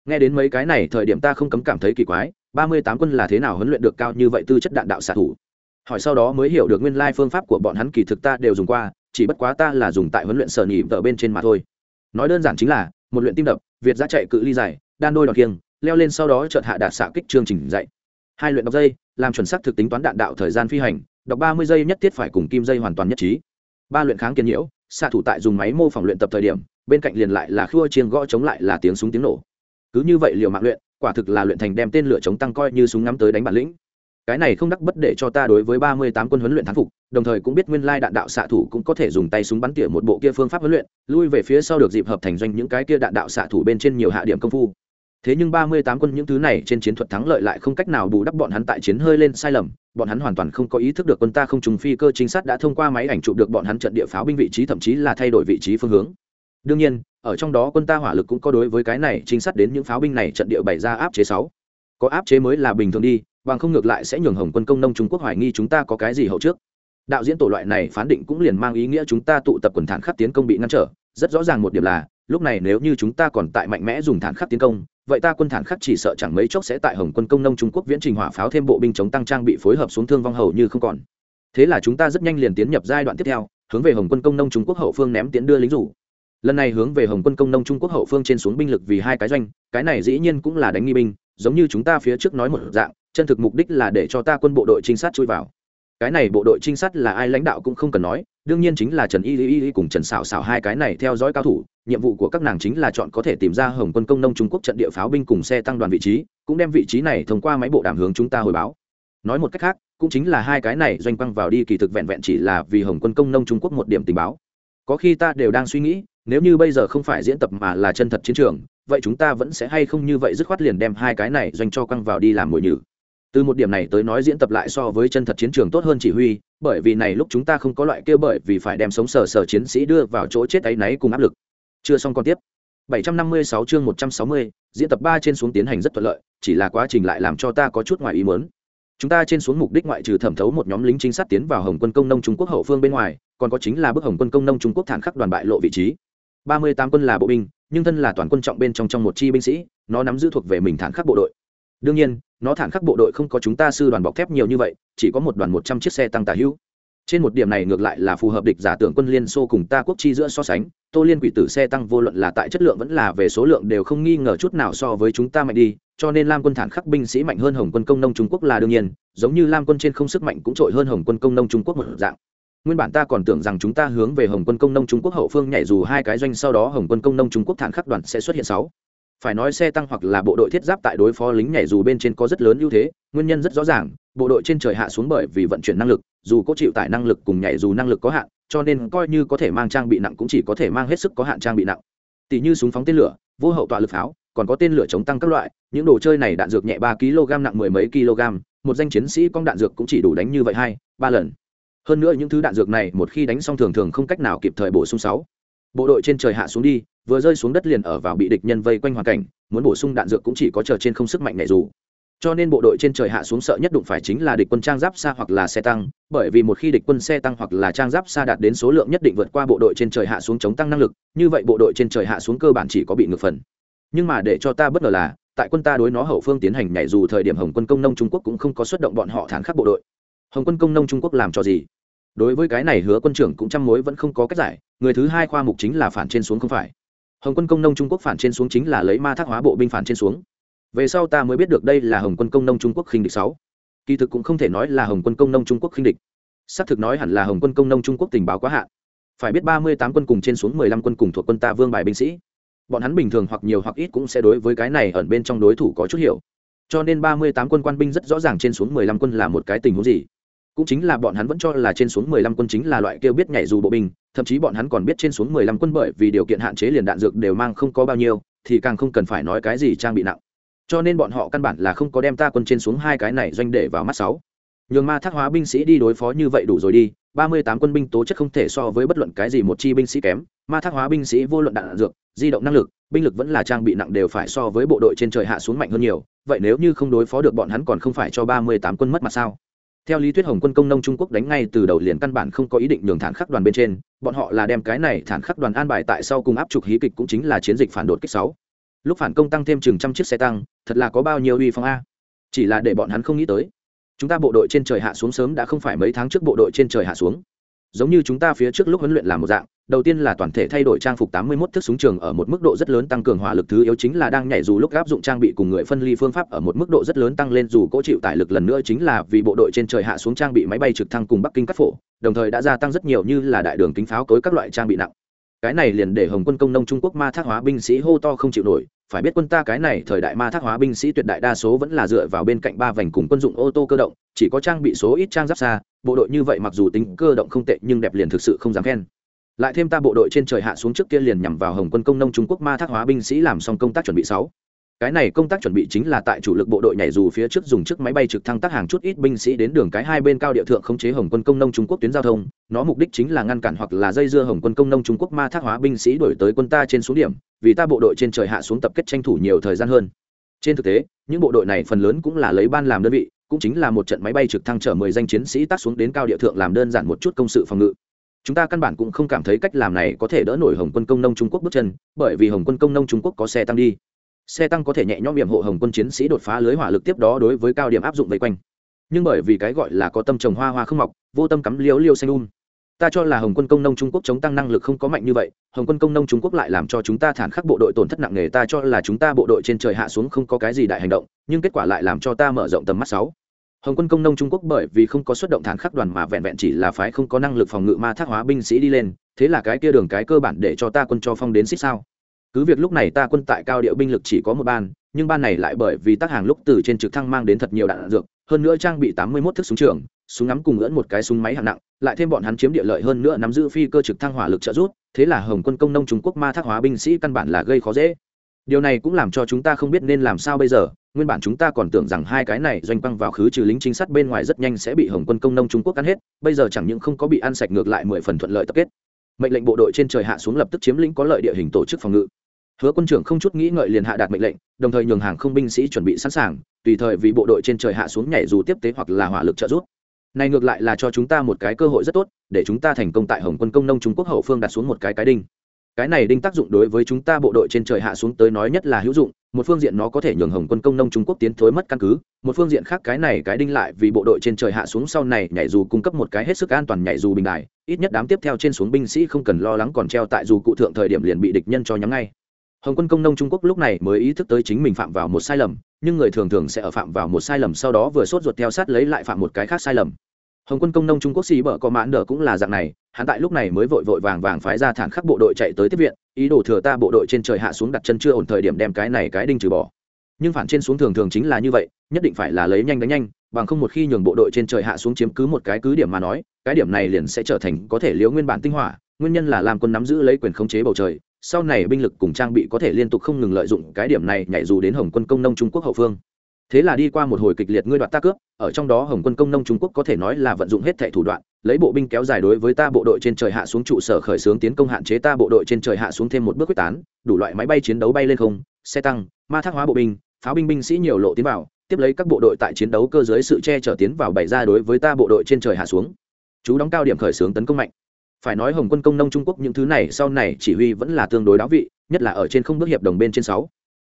Nghe đến mấy cái này, thời điểm ta không cấm cảm thấy kỳ quái, ba mươi tám quân là thế nào huấn luyện được cao như vậy tư chất đạn đạo xạ thủ? Hỏi sau đó mới hiểu được nguyên lai phương pháp của bọn hắn kỳ thực ta đều dùng qua, chỉ bất quá ta là dùng tại huấn luyện sở nhị ở bên trên mà thôi. Nói đơn giản chính là, một luyện tim đập, việt ra chạy cự ly dài, đan đôi đòn kiêng, leo lên sau đó chợt hạ đạt xạ kích chương trình dạy. Hai luyện đọc dây, làm chuẩn xác thực tính toán đạn đạo thời gian phi hành, đọc ba mươi giây nhất thiết phải cùng kim dây hoàn toàn nhất trí. Ba luyện kháng kiên nhiễu xạ thủ tại dùng máy mô phỏng luyện tập thời điểm, bên cạnh liền lại là khua chiên gõ chống lại là tiếng súng tiếng nổ. Cứ như vậy liều mạng luyện, quả thực là luyện thành đem tên lửa chống tăng coi như súng ngắm tới đánh bản lĩnh. Cái này không đắc bất để cho ta đối với ba mươi tám quân huấn luyện thắng phục, đồng thời cũng biết nguyên lai đạn đạo xạ thủ cũng có thể dùng tay súng bắn tỉa một bộ kia phương pháp huấn luyện, lui về phía sau được dịp hợp thành doanh những cái kia đạn đạo xạ thủ bên trên nhiều hạ điểm công phu thế nhưng ba mươi tám quân những thứ này trên chiến thuật thắng lợi lại không cách nào bù đắp bọn hắn tại chiến hơi lên sai lầm, bọn hắn hoàn toàn không có ý thức được quân ta không trùng phi cơ chính xác đã thông qua máy ảnh chụp được bọn hắn trận địa pháo binh vị trí thậm chí là thay đổi vị trí phương hướng. Đương nhiên, ở trong đó quân ta hỏa lực cũng có đối với cái này chính xác đến những pháo binh này trận địa bày ra áp chế sáu. Có áp chế mới là bình thường đi, bằng không ngược lại sẽ nhường hồng quân công nông trung quốc hoài nghi chúng ta có cái gì hậu trước. Đạo diễn tổ loại này phán định cũng liền mang ý nghĩa chúng ta tụ tập quần thản khắp tiến công bị ngăn trở, rất rõ ràng một điểm là lúc này nếu như chúng ta còn tại mạnh mẽ dùng thản khắc tiến công, vậy ta quân thản khắc chỉ sợ chẳng mấy chốc sẽ tại hồng quân công nông trung quốc viễn trình hỏa pháo thêm bộ binh chống tăng trang bị phối hợp xuống thương vong hầu như không còn. Thế là chúng ta rất nhanh liền tiến nhập giai đoạn tiếp theo, hướng về hồng quân công nông trung quốc hậu phương ném tiến đưa lính rủ. Lần này hướng về hồng quân công nông trung quốc hậu phương trên xuống binh lực vì hai cái doanh, cái này dĩ nhiên cũng là đánh nghi binh, giống như chúng ta phía trước nói một dạng, chân thực mục đích là để cho ta quân bộ đội trinh sát chui vào. Cái này bộ đội trinh sát là ai lãnh đạo cũng không cần nói đương nhiên chính là trần y y y cùng trần xảo xảo hai cái này theo dõi cao thủ, nhiệm vụ của các nàng chính là chọn có thể tìm ra hồng quân công nông trung quốc trận địa pháo binh cùng xe tăng đoàn vị trí, cũng đem vị trí này thông qua máy bộ đàm hướng chúng ta hồi báo. Nói một cách khác, cũng chính là hai cái này doanh quăng vào đi kỳ thực vẹn vẹn chỉ là vì hồng quân công nông trung quốc một điểm tình báo. Có khi ta đều đang suy nghĩ, nếu như bây giờ không phải diễn tập mà là chân thật chiến trường, vậy chúng ta vẫn sẽ hay không như vậy dứt khoát liền đem hai cái này doanh cho quăng vào đi làm mồi nhử? Từ một điểm này tới nói diễn tập lại so với chân thật chiến trường tốt hơn chỉ huy bởi vì này lúc chúng ta không có loại kêu bởi vì phải đem sống sờ sờ chiến sĩ đưa vào chỗ chết ấy náy cùng áp lực. Chưa xong còn tiếp. 756 chương 160, diễn tập 3 trên xuống tiến hành rất thuận lợi chỉ là quá trình lại làm cho ta có chút ngoài ý muốn. Chúng ta trên xuống mục đích ngoại trừ thẩm thấu một nhóm lính chính sát tiến vào hồng quân công nông trung quốc hậu phương bên ngoài còn có chính là bức hồng quân công nông trung quốc thản khắc đoàn bại lộ vị trí. 38 quân là bộ binh nhưng thân là toàn quân trọng bên trong trong một chi binh sĩ nó nắm giữ thuộc về mình thản khắc bộ đội đương nhiên, nó thản khắc bộ đội không có chúng ta sư đoàn bọc thép nhiều như vậy, chỉ có một đoàn một trăm chiếc xe tăng tà hữu. Trên một điểm này ngược lại là phù hợp địch giả tưởng quân liên xô cùng ta quốc chi giữa so sánh, tô liên quỷ tử xe tăng vô luận là tại chất lượng vẫn là về số lượng đều không nghi ngờ chút nào so với chúng ta mạnh đi, cho nên lam quân thản khắc binh sĩ mạnh hơn hồng quân công nông trung quốc là đương nhiên, giống như lam quân trên không sức mạnh cũng trội hơn hồng quân công nông trung quốc một dạng. Nguyên bản ta còn tưởng rằng chúng ta hướng về hồng quân công nông trung quốc hậu phương nhảy dù hai cái doanh, sau đó hồng quân công nông trung quốc thản khắc đoàn sẽ xuất hiện sáu phải nói xe tăng hoặc là bộ đội thiết giáp tại đối phó lính nhảy dù bên trên có rất lớn ưu thế, nguyên nhân rất rõ ràng, bộ đội trên trời hạ xuống bởi vì vận chuyển năng lực, dù có chịu tải năng lực cùng nhảy dù năng lực có hạn, cho nên coi như có thể mang trang bị nặng cũng chỉ có thể mang hết sức có hạn trang bị nặng. Tỷ như súng phóng tên lửa, vô hậu tọa lực pháo, còn có tên lửa chống tăng các loại, những đồ chơi này đạn dược nhẹ ba kg nặng mười mấy kg, một danh chiến sĩ con đạn dược cũng chỉ đủ đánh như vậy hai, ba lần. Hơn nữa những thứ đạn dược này một khi đánh xong thường thường không cách nào kịp thời bổ sung sáu. Bộ đội trên trời hạ xuống đi vừa rơi xuống đất liền ở vào bị địch nhân vây quanh hoàn cảnh, muốn bổ sung đạn dược cũng chỉ có chờ trên không sức mạnh này dù. Cho nên bộ đội trên trời hạ xuống sợ nhất đụng phải chính là địch quân trang giáp xa hoặc là xe tăng, bởi vì một khi địch quân xe tăng hoặc là trang giáp xa đạt đến số lượng nhất định vượt qua bộ đội trên trời hạ xuống chống tăng năng lực, như vậy bộ đội trên trời hạ xuống cơ bản chỉ có bị ngược phần. Nhưng mà để cho ta bất ngờ là, tại quân ta đối nó hậu phương tiến hành nhảy dù thời điểm hồng quân công nông trung quốc cũng không có xuất động bọn họ thản khắc bộ đội. Hồng quân công nông trung quốc làm cho gì? Đối với cái này hứa quân trưởng cũng trăm mối vẫn không có cách giải, người thứ hai khoa mục chính là phản trên xuống không phải hồng quân công nông trung quốc phản trên xuống chính là lấy ma thác hóa bộ binh phản trên xuống. Về sau ta mới biết được đây là hồng quân công nông trung quốc khinh địch sáu. Kỳ thực cũng không thể nói là hồng quân công nông trung quốc khinh địch. Xác thực nói hẳn là hồng quân công nông trung quốc tình báo quá hạn. Phải biết ba mươi tám quân cùng trên xuống mười lăm quân cùng thuộc quân ta vương bài binh sĩ. Bọn hắn bình thường hoặc nhiều hoặc ít cũng sẽ đối với cái này ẩn bên trong đối thủ có chút hiểu. Cho nên ba mươi tám quân quan binh rất rõ ràng trên xuống mười lăm quân là một cái tình huống gì. Cũng chính là bọn hắn vẫn cho là trên xuống mười lăm quân chính là loại kêu biết nhảy dù bộ binh thậm chí bọn hắn còn biết trên xuống mười lăm quân bởi vì điều kiện hạn chế liền đạn dược đều mang không có bao nhiêu, thì càng không cần phải nói cái gì trang bị nặng. Cho nên bọn họ căn bản là không có đem ta quân trên xuống hai cái này doanh để vào mắt sáu. Nhường ma thác hóa binh sĩ đi đối phó như vậy đủ rồi đi, ba mươi tám quân binh tố chất không thể so với bất luận cái gì một chi binh sĩ kém. Ma thác hóa binh sĩ vô luận đạn dược, di động năng lực, binh lực vẫn là trang bị nặng đều phải so với bộ đội trên trời hạ xuống mạnh hơn nhiều. Vậy nếu như không đối phó được bọn hắn còn không phải cho ba mươi tám quân mất mặt sao? Theo lý thuyết hồng quân công nông trung quốc đánh ngay từ đầu liền căn bản không có ý định nhường thản khắc đoàn bên trên, bọn họ là đem cái này thản khắc đoàn an bài tại sau cùng áp trục hí kịch cũng chính là chiến dịch phản đột kích sáu. Lúc phản công tăng thêm chừng trăm chiếc xe tăng, thật là có bao nhiêu uy phong a. Chỉ là để bọn hắn không nghĩ tới. Chúng ta bộ đội trên trời hạ xuống sớm đã không phải mấy tháng trước bộ đội trên trời hạ xuống giống như chúng ta phía trước lúc huấn luyện làm một dạng đầu tiên là toàn thể thay đổi trang phục 81 thức súng trường ở một mức độ rất lớn tăng cường hỏa lực thứ yếu chính là đang nhảy dù lúc áp dụng trang bị cùng người phân ly phương pháp ở một mức độ rất lớn tăng lên dù cố chịu tải lực lần nữa chính là vì bộ đội trên trời hạ xuống trang bị máy bay trực thăng cùng Bắc Kinh cắt phổ, đồng thời đã gia tăng rất nhiều như là đại đường kính pháo cối các loại trang bị nặng. Cái này liền để Hồng quân công nông Trung Quốc ma thác hóa binh sĩ hô to không chịu nổi, phải biết quân ta cái này thời đại ma thác hóa binh sĩ tuyệt đại đa số vẫn là dựa vào bên cạnh ba vành cùng quân dụng ô tô cơ động, chỉ có trang bị số ít trang giáp xa, bộ đội như vậy mặc dù tính cơ động không tệ nhưng đẹp liền thực sự không dám khen. Lại thêm ta bộ đội trên trời hạ xuống trước kia liền nhằm vào hồng quân công nông trung quốc ma thác hóa binh sĩ làm xong công tác chuẩn bị sáu. Cái này công tác chuẩn bị chính là tại chủ lực bộ đội nhảy dù phía trước dùng chiếc máy bay trực thăng tác hàng chút ít binh sĩ đến đường cái hai bên cao địa thượng khống chế hồng quân công nông trung quốc tuyến giao thông nó mục đích chính là ngăn cản hoặc là dây dưa hồng quân công nông trung quốc ma thác hóa binh sĩ đổi tới quân ta trên xuống điểm vì ta bộ đội trên trời hạ xuống tập kết tranh thủ nhiều thời gian hơn. Trên thực tế những bộ đội này phần lớn cũng là lấy ban làm đơn vị cũng chính là một trận máy bay trực thăng chở mười danh chiến sĩ tác xuống đến cao địa thượng làm đơn giản một chút công sự phòng ngự. Chúng ta căn bản cũng không cảm thấy cách làm này có thể đỡ nổi hồng quân công nông trung quốc bước chân, bởi vì hồng quân công nông trung quốc có xe tăng đi. Xe tăng có thể nhẹ nhõm hiểm hộ hồng quân chiến sĩ đột phá lưới hỏa lực tiếp đó đối với cao điểm áp dụng vây quanh. Nhưng bởi vì cái gọi là có tâm trồng hoa hoa không mọc, vô tâm cắm liếu liêu xanh um. Ta cho là hồng quân công nông trung quốc chống tăng năng lực không có mạnh như vậy, hồng quân công nông trung quốc lại làm cho chúng ta thản khắc bộ đội tổn thất nặng nề, ta cho là chúng ta bộ đội trên trời hạ xuống không có cái gì đại hành động, nhưng kết quả lại làm cho ta mở rộng tầm mắt sáu hồng quân công nông trung quốc bởi vì không có xuất động thản khắc đoàn mà vẹn vẹn chỉ là phái không có năng lực phòng ngự ma thác hóa binh sĩ đi lên, thế là cái kia đường cái cơ bản để cho ta quân cho phong đến xích sao. Cứ việc lúc này ta quân tại cao điệu binh lực chỉ có một ban, nhưng ban này lại bởi vì tác hàng lúc từ trên trực thăng mang đến thật nhiều đạn dược, hơn nữa trang bị tám mươi 81 thức súng trường, súng ngắm cùng ưỡn một cái súng máy hạng nặng, lại thêm bọn hắn chiếm địa lợi hơn nữa nắm giữ phi cơ trực thăng hỏa lực trợ rút thế là hồng quân công nông trung quốc ma thác hóa binh sĩ căn bản là gây khó dễ. Điều này cũng làm cho chúng ta không biết nên làm sao bây giờ nguyên bản chúng ta còn tưởng rằng hai cái này doanh băng vào khứ trừ lính chính sát bên ngoài rất nhanh sẽ bị hồng quân công nông trung quốc ăn hết, bây giờ chẳng những không có bị ăn sạch ngược lại mười phần thuận lợi tập kết. Mệnh lệnh bộ đội trên trời hạ xuống lập tức chiếm lĩnh có lợi địa hình tổ chức phòng ngự. Hứa quân trưởng không chút nghĩ ngợi liền hạ đạt mệnh lệnh, đồng thời nhường hàng không binh sĩ chuẩn bị sẵn sàng, tùy thời vì bộ đội trên trời hạ xuống nhảy dù tiếp tế hoặc là hỏa lực trợ giúp. Này ngược lại là cho chúng ta một cái cơ hội rất tốt, để chúng ta thành công tại hồng quân công nông trung quốc hậu phương đặt xuống một cái cái đinh cái này đinh tác dụng đối với chúng ta bộ đội trên trời hạ xuống tới nói nhất là hữu dụng, một phương diện nó có thể nhường hồng quân công nông trung quốc tiến thối mất căn cứ, một phương diện khác cái này cái đinh lại vì bộ đội trên trời hạ xuống sau này nhảy dù cung cấp một cái hết sức an toàn nhảy dù bình đại ít nhất đám tiếp theo trên xuống binh sĩ không cần lo lắng còn treo tại dù cụ thượng thời điểm liền bị địch nhân cho nhắm ngay. Hồng quân công nông trung quốc lúc này mới ý thức tới chính mình phạm vào một sai lầm, nhưng người thường thường sẽ ở phạm vào một sai lầm sau đó vừa sốt ruột theo sát lấy lại phạm một cái khác sai lầm. Hồng quân công nông trung quốc xì bở có mãn nở cũng là dạng này hắn tại lúc này mới vội vội vàng vàng phái ra thản khắc bộ đội chạy tới tiếp viện, ý đồ thừa ta bộ đội trên trời hạ xuống đặt chân chưa ổn thời điểm đem cái này cái đinh trừ bỏ. Nhưng phản trên xuống thường thường chính là như vậy, nhất định phải là lấy nhanh đánh nhanh, bằng không một khi nhường bộ đội trên trời hạ xuống chiếm cứ một cái cứ điểm mà nói, cái điểm này liền sẽ trở thành có thể liếu nguyên bản tinh hỏa, nguyên nhân là làm quân nắm giữ lấy quyền khống chế bầu trời, sau này binh lực cùng trang bị có thể liên tục không ngừng lợi dụng cái điểm này nhảy dù đến hồng quân công nông trung quốc hậu phương thế là đi qua một hồi kịch liệt ngươi đoạt ta cướp, ở trong đó hồng quân công nông trung quốc có thể nói là vận dụng hết thẻ thủ đoạn, lấy bộ binh kéo dài đối với ta bộ đội trên trời hạ xuống trụ sở khởi xướng tiến công hạn chế ta bộ đội trên trời hạ xuống thêm một bước quyết tán, đủ loại máy bay chiến đấu bay lên không, xe tăng, ma thác hóa bộ binh, pháo binh binh sĩ nhiều lộ tiến vào, tiếp lấy các bộ đội tại chiến đấu cơ giới sự che chở tiến vào bày ra đối với ta bộ đội trên trời hạ xuống. Chú đóng cao điểm khởi xướng tấn công mạnh. Phải nói hồng quân công nông trung quốc những thứ này sau này chỉ huy vẫn là tương đối đáo vị, nhất là ở trên không bước hiệp đồng bên trên sáu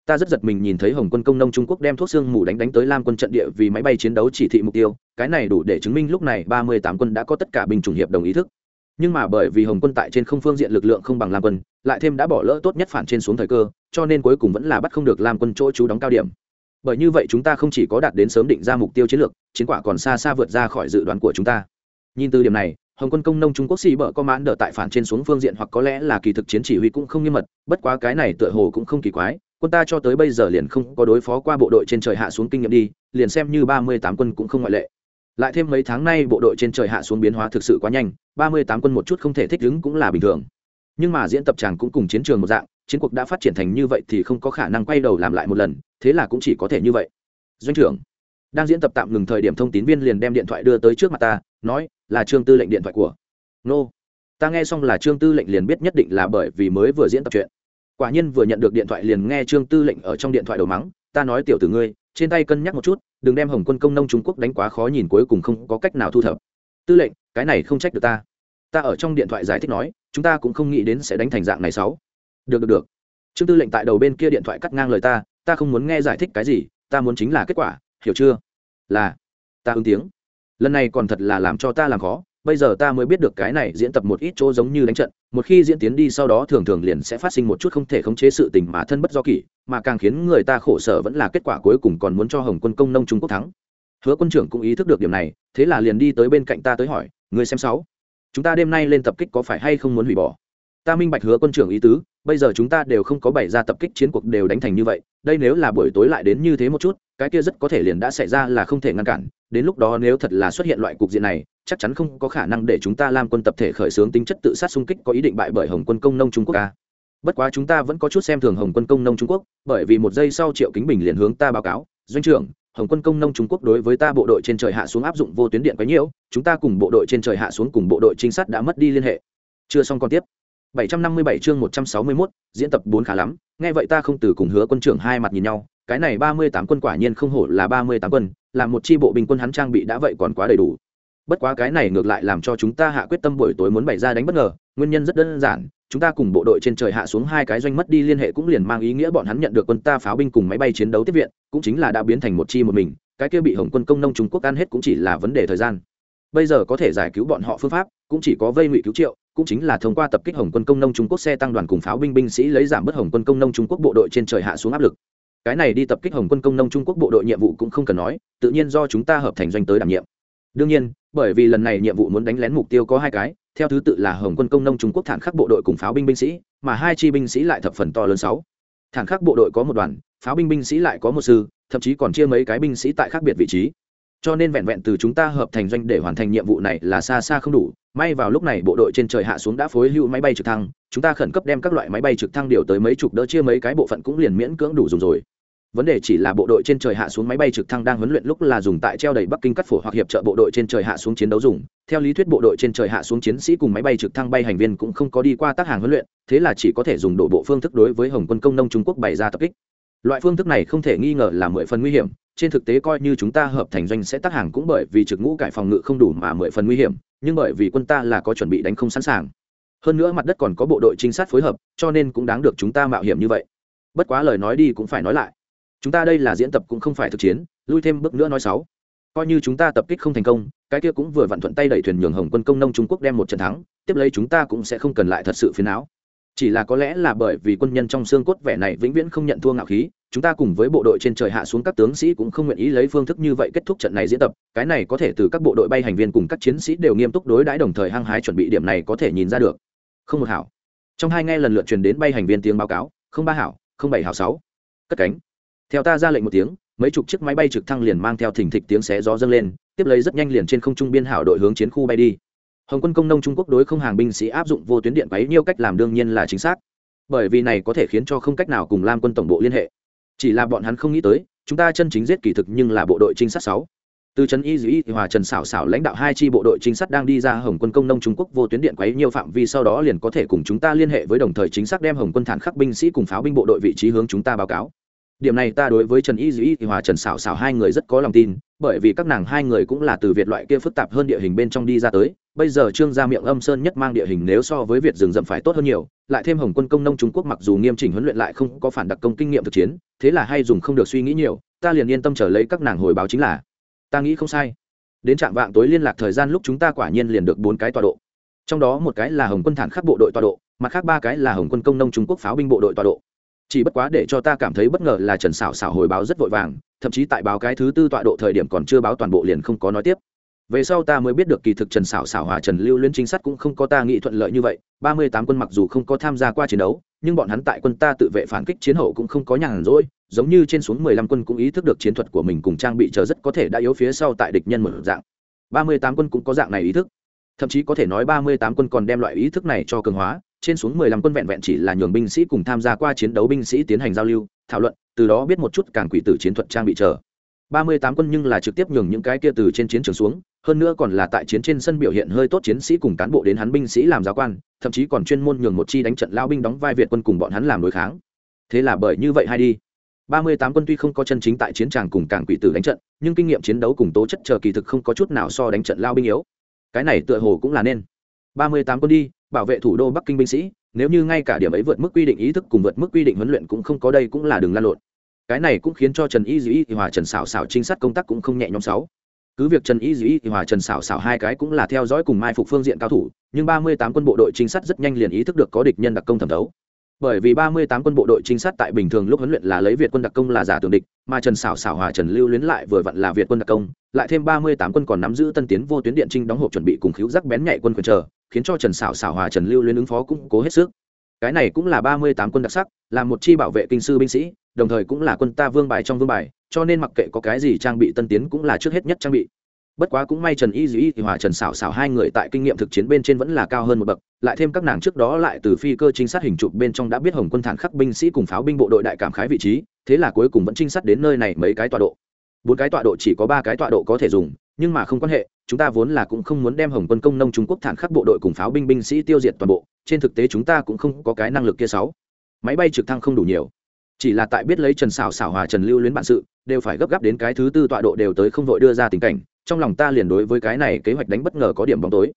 ta rất giật mình nhìn thấy hồng quân công nông trung quốc đem thuốc xương mù đánh đánh tới lam quân trận địa vì máy bay chiến đấu chỉ thị mục tiêu, cái này đủ để chứng minh lúc này ba mươi tám quân đã có tất cả binh chủng hiệp đồng ý thức. Nhưng mà bởi vì hồng quân tại trên không phương diện lực lượng không bằng lam quân, lại thêm đã bỏ lỡ tốt nhất phản trên xuống thời cơ, cho nên cuối cùng vẫn là bắt không được lam quân chỗ chú đóng cao điểm. Bởi như vậy chúng ta không chỉ có đạt đến sớm định ra mục tiêu chiến lược, chiến quả còn xa xa vượt ra khỏi dự đoán của chúng ta. Nhìn từ điểm này, hồng quân công nông trung quốc xì bở có mãn đỡ tại phản trên xuống phương diện hoặc có lẽ là kỳ thực chiến chỉ huy cũng không nghiêm mật, bất quá cái này tựa hồ cũng không kỳ quái quân ta cho tới bây giờ liền không có đối phó qua bộ đội trên trời hạ xuống kinh nghiệm đi, liền xem như ba mươi tám quân cũng không ngoại lệ. Lại thêm mấy tháng nay bộ đội trên trời hạ xuống biến hóa thực sự quá nhanh, ba mươi tám quân một chút không thể thích ứng cũng là bình thường. Nhưng mà diễn tập chàng cũng cùng chiến trường một dạng, chiến cuộc đã phát triển thành như vậy thì không có khả năng quay đầu làm lại một lần, thế là cũng chỉ có thể như vậy. Doanh trưởng, đang diễn tập tạm ngừng thời điểm thông tín viên liền đem điện thoại đưa tới trước mặt ta, nói, là trương tư lệnh điện thoại của. Nô. Ta nghe xong là trương tư lệnh liền biết nhất định là bởi vì mới vừa diễn tập chuyện quả nhiên vừa nhận được điện thoại liền nghe trương tư lệnh ở trong điện thoại đầu mắng, ta nói tiểu tử ngươi, trên tay cân nhắc một chút, đừng đem hồng quân công nông trung quốc đánh quá khó nhìn cuối cùng không có cách nào thu thập. Tư lệnh, cái này không trách được ta. Ta ở trong điện thoại giải thích nói, chúng ta cũng không nghĩ đến sẽ đánh thành dạng này sáu. Được được được. Trương tư lệnh tại đầu bên kia điện thoại cắt ngang lời ta ta không muốn nghe giải thích cái gì, ta muốn chính là kết quả, hiểu chưa? Là, ta ứng tiếng. Lần này còn thật là làm cho ta làm khó, bây giờ ta mới biết được cái này diễn tập một ít chỗ giống như đánh trận một khi diễn tiến đi sau đó thường thường liền sẽ phát sinh một chút không thể khống chế sự tình mà thân bất do kỷ, mà càng khiến người ta khổ sở vẫn là kết quả cuối cùng còn muốn cho hồng quân công nông trung quốc thắng. Hứa quân trưởng cũng ý thức được điểm này, thế là liền đi tới bên cạnh ta tới hỏi người xem sáu, chúng ta đêm nay lên tập kích có phải hay không muốn hủy bỏ? Ta minh bạch hứa quân trưởng ý tứ, bây giờ chúng ta đều không có bày ra tập kích chiến cuộc đều đánh thành như vậy, đây nếu là buổi tối lại đến như thế một chút, cái kia rất có thể liền đã xảy ra là không thể ngăn cản, đến lúc đó nếu thật là xuất hiện loại cục diện này chắc chắn không có khả năng để chúng ta làm quân tập thể khởi xướng tính chất tự sát xung kích có ý định bại bởi hồng quân công nông trung quốc ca bất quá chúng ta vẫn có chút xem thường hồng quân công nông trung quốc bởi vì một giây sau triệu kính bình liền hướng ta báo cáo doanh trưởng hồng quân công nông trung quốc đối với ta bộ đội trên trời hạ xuống áp dụng vô tuyến điện quấy nhiễu chúng ta cùng bộ đội trên trời hạ xuống cùng bộ đội trinh sát đã mất đi liên hệ. Chưa xong còn tiếp. 757 chương 161, diễn tập 4 khá lắm, nghe vậy ta không từ cùng hứa quân trưởng hai mặt nhìn nhau, cái này 38 quân quả nhiên không hổ là 38 quân, là một chi bộ binh quân hắn trang bị đã vậy còn quá đầy đủ. Bất quá cái này ngược lại làm cho chúng ta hạ quyết tâm buổi tối muốn bày ra đánh bất ngờ, nguyên nhân rất đơn giản, chúng ta cùng bộ đội trên trời hạ xuống hai cái doanh mất đi liên hệ cũng liền mang ý nghĩa bọn hắn nhận được quân ta pháo binh cùng máy bay chiến đấu tiếp viện, cũng chính là đã biến thành một chi một mình, cái kia bị Hồng quân công nông Trung Quốc ăn hết cũng chỉ là vấn đề thời gian. Bây giờ có thể giải cứu bọn họ phương pháp, cũng chỉ có vây ngụy cứu triệu, cũng chính là thông qua tập kích hồng quân công nông trung quốc xe tăng đoàn cùng pháo binh binh sĩ lấy giảm bớt hồng quân công nông trung quốc bộ đội trên trời hạ xuống áp lực cái này đi tập kích hồng quân công nông trung quốc bộ đội nhiệm vụ cũng không cần nói tự nhiên do chúng ta hợp thành doanh tới đảm nhiệm đương nhiên, bởi vì lần này nhiệm vụ muốn đánh lén mục tiêu có hai cái, theo thứ tự là hồng quân công nông trung quốc thản khắc bộ đội cùng pháo binh binh sĩ, mà hai chi binh sĩ lại thập phần to lớn sáu. Thản khắc bộ đội có một đoàn, pháo binh binh sĩ lại có một sư, thậm chí còn chia mấy cái binh sĩ tại khác biệt vị trí. Cho nên vẹn vẹn từ chúng ta hợp thành doanh để hoàn thành nhiệm vụ này là xa xa không đủ. May vào lúc này bộ đội trên trời hạ xuống đã phối hữu máy bay trực thăng, chúng ta khẩn cấp đem các loại máy bay trực thăng điều tới mấy chục đỡ chia mấy cái bộ phận cũng liền miễn cưỡng đủ dùng rồi vấn đề chỉ là bộ đội trên trời hạ xuống máy bay trực thăng đang huấn luyện lúc là dùng tại treo đầy bắc kinh cắt phổ hoặc hiệp trợ bộ đội trên trời hạ xuống chiến đấu dùng. Theo lý thuyết bộ đội trên trời hạ xuống chiến sĩ cùng máy bay trực thăng bay hành viên cũng không có đi qua tác hàng huấn luyện, thế là chỉ có thể dùng đổ bộ phương thức đối với hồng quân công nông trung quốc bày ra tập kích. Loại phương thức này không thể nghi ngờ là mười phần nguy hiểm, trên thực tế coi như chúng ta hợp thành doanh sẽ tác hàng cũng bởi vì trực ngũ cải phòng ngự không đủ mà mười phần nguy hiểm, nhưng bởi vì quân ta là có chuẩn bị đánh không sẵn sàng. Hơn nữa mặt đất còn có bộ đội trinh sát phối hợp, cho nên cũng đáng được chúng ta mạo hiểm như vậy. Bất quá lời nói đi cũng phải nói lại chúng ta đây là diễn tập cũng không phải thực chiến, lui thêm bước nữa nói sáu. Coi như chúng ta tập kích không thành công, cái kia cũng vừa vặn thuận tay đẩy thuyền nhường hồng quân công nông trung quốc đem một trận thắng, tiếp lấy chúng ta cũng sẽ không cần lại thật sự phiền não. Chỉ là có lẽ là bởi vì quân nhân trong xương cốt vẻ này vĩnh viễn không nhận thua ngạo khí, chúng ta cùng với bộ đội trên trời hạ xuống các tướng sĩ cũng không nguyện ý lấy phương thức như vậy kết thúc trận này diễn tập, cái này có thể từ các bộ đội bay hành viên cùng các chiến sĩ đều nghiêm túc đối đãi đồng thời hăng hái chuẩn bị điểm này có thể nhìn ra được. Không một hảo. Trong hai nghe lần lượt truyền đến bay hành viên tiếng báo cáo, không ba hảo, không bảy hảo sáu. Cất cánh theo ta ra lệnh một tiếng, mấy chục chiếc máy bay trực thăng liền mang theo thình thịch tiếng xé gió dâng lên, tiếp lấy rất nhanh liền trên không trung biên hảo đội hướng chiến khu bay đi. Hồng quân công nông trung quốc đối không hàng binh sĩ áp dụng vô tuyến điện bấy nhiêu cách làm đương nhiên là chính xác. Bởi vì này có thể khiến cho không cách nào cùng lam quân tổng bộ liên hệ. Chỉ là bọn hắn không nghĩ tới, chúng ta chân chính giết kỳ thực nhưng là bộ đội trinh sát sáu. Từ trấn y dĩ, hòa trần xảo xảo lãnh đạo hai chi bộ đội trinh sát đang đi ra hồng quân công nông trung quốc vô tuyến điện quấy nhiều phạm vi sau đó liền có thể cùng chúng ta liên hệ với đồng thời chính xác đem hồng quân thản khắc binh sĩ cùng pháo binh bộ đội vị trí hướng chúng ta báo cáo điểm này ta đối với trần y dĩ hòa, trần xảo xảo hai người rất có lòng tin, bởi vì các nàng hai người cũng là từ việt loại kia phức tạp hơn địa hình bên trong đi ra tới. Bây giờ trương gia miệng âm sơn nhất mang địa hình nếu so với việt rừng rậm phải tốt hơn nhiều, lại thêm hồng quân công nông trung quốc mặc dù nghiêm chỉnh huấn luyện lại không có phản đặc công kinh nghiệm thực chiến, thế là hay dùng không được suy nghĩ nhiều, ta liền yên tâm trở lấy các nàng hồi báo chính là. Ta nghĩ không sai. Đến trạm vạng tối liên lạc thời gian lúc chúng ta quả nhiên liền được bốn cái tọa độ. Trong đó một cái là hồng quân thản khắc bộ đội tọa độ, mặt khác ba cái là hồng quân công nông trung quốc pháo binh bộ đội tọa độ chỉ bất quá để cho ta cảm thấy bất ngờ là trần xảo xảo hồi báo rất vội vàng, thậm chí tại báo cái thứ tư tọa độ thời điểm còn chưa báo toàn bộ liền không có nói tiếp. Về sau ta mới biết được kỳ thực trần xảo xảo hòa trần lưu liên chính sát cũng không có ta nghĩ thuận lợi như vậy. Ba mươi tám quân mặc dù không có tham gia qua chiến đấu, nhưng bọn hắn tại quân ta tự vệ phản kích chiến hậu cũng không có nhàn rỗi, giống như trên xuống mười lăm quân cũng ý thức được chiến thuật của mình cùng trang bị chờ rất có thể đã yếu phía sau tại địch nhân một dạng. Ba mươi tám quân cũng có dạng này ý thức. Thậm chí có thể nói ba mươi tám quân còn đem loại ý thức này cho cường hóa trên xuống mười lăm quân vẹn vẹn chỉ là nhường binh sĩ cùng tham gia qua chiến đấu binh sĩ tiến hành giao lưu, thảo luận, từ đó biết một chút càng quỷ tử chiến thuật trang bị chờ. Ba mươi tám quân nhưng là trực tiếp nhường những cái kia từ trên chiến trường xuống, hơn nữa còn là tại chiến trên sân biểu hiện hơi tốt chiến sĩ cùng cán bộ đến hắn binh sĩ làm giáo quan, thậm chí còn chuyên môn nhường một chi đánh trận lao binh đóng vai việt quân cùng bọn hắn làm đối kháng. Thế là bởi như vậy hay đi. Ba mươi tám quân tuy không có chân chính tại chiến tràng cùng càng quỷ tử đánh trận, nhưng kinh nghiệm chiến đấu cùng tố chất chờ kỳ thực không có chút nào so đánh trận lao binh yếu. Cái này tựa hồ cũng là nên. Ba mươi tám quân đi bảo vệ thủ đô bắc kinh binh sĩ, nếu như ngay cả điểm ấy vượt mức quy định ý thức cùng vượt mức quy định huấn luyện cũng không có đây cũng là đường lan lộn. Cái này cũng khiến cho trần y dĩ hòa trần xảo xảo trinh sát công tác cũng không nhẹ nhõm sáu. Cứ việc trần y dĩ hòa trần xảo xảo hai cái cũng là theo dõi cùng mai phục phương diện cao thủ, nhưng ba mươi tám quân bộ đội trinh sát rất nhanh liền ý thức được có địch nhân đặc công thẩm thấu bởi vì ba mươi tám quân bộ đội trinh sát tại bình thường lúc huấn luyện là lấy việt quân đặc công là giả tưởng địch, mà trần xảo xảo hòa trần lưu luyến lại vừa vặn là việt quân đặc công, lại thêm ba mươi tám quân còn nắm giữ tân tiến vô tuyến điện trinh đóng hộp chuẩn bị cùng khiếu rắc bén nhạy quân quyền chờ, khiến cho trần xảo xảo hòa trần lưu luyến ứng phó cũng cố hết sức. Cái này cũng là ba mươi tám quân đặc sắc, là một chi bảo vệ kinh sư binh sĩ, đồng thời cũng là quân ta vương bài trong vương bài, cho nên mặc kệ có cái gì trang bị tân tiến cũng là trước hết nhất trang bị bất quá cũng may trần y dĩ hòa trần xảo xảo hai người tại kinh nghiệm thực chiến bên trên vẫn là cao hơn một bậc, lại thêm các nàng trước đó lại từ phi cơ trinh sát hình chụp bên trong đã biết hồng quân thản khắc binh sĩ cùng pháo binh bộ đội đại cảm khái vị trí, thế là cuối cùng vẫn trinh sát đến nơi này mấy cái tọa độ. Bốn cái tọa độ chỉ có ba cái tọa độ có thể dùng, nhưng mà không quan hệ, chúng ta vốn là cũng không muốn đem hồng quân công nông trung quốc thản khắc bộ đội cùng pháo binh binh sĩ tiêu diệt toàn bộ, trên thực tế chúng ta cũng không có cái năng lực kia sáu. Máy bay trực thăng không đủ nhiều. Chỉ là tại biết lấy trần xảo xảo hòa trần lưu luyến bạn sự, đều phải gấp gáp đến cái thứ tư tọa độ đều tới không vội đưa ra tình cảnh trong lòng ta liền đối với cái này kế hoạch đánh bất ngờ có điểm bóng tối.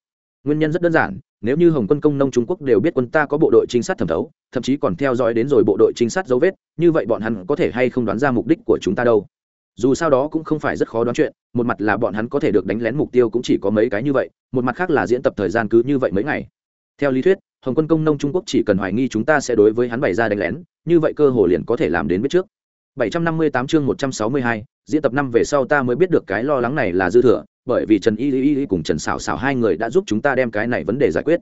Nguyên nhân rất đơn giản, nếu như hồng quân công nông trung quốc đều biết quân ta có bộ đội trinh sát thẩm thấu, thậm chí còn theo dõi đến rồi bộ đội trinh sát dấu vết, như vậy bọn hắn có thể hay không đoán ra mục đích của chúng ta đâu? Dù sao đó cũng không phải rất khó đoán chuyện, một mặt là bọn hắn có thể được đánh lén mục tiêu cũng chỉ có mấy cái như vậy, một mặt khác là diễn tập thời gian cứ như vậy mấy ngày. Theo lý thuyết, hồng quân công nông trung quốc chỉ cần hoài nghi chúng ta sẽ đối với hắn bày ra đánh lén, như vậy cơ hồ liền có thể làm đến biết trước. 758 chương 162, diễn tập năm về sau ta mới biết được cái lo lắng này là dư thừa, bởi vì Trần Y Y Y cùng Trần Sảo Sảo hai người đã giúp chúng ta đem cái này vấn đề giải quyết.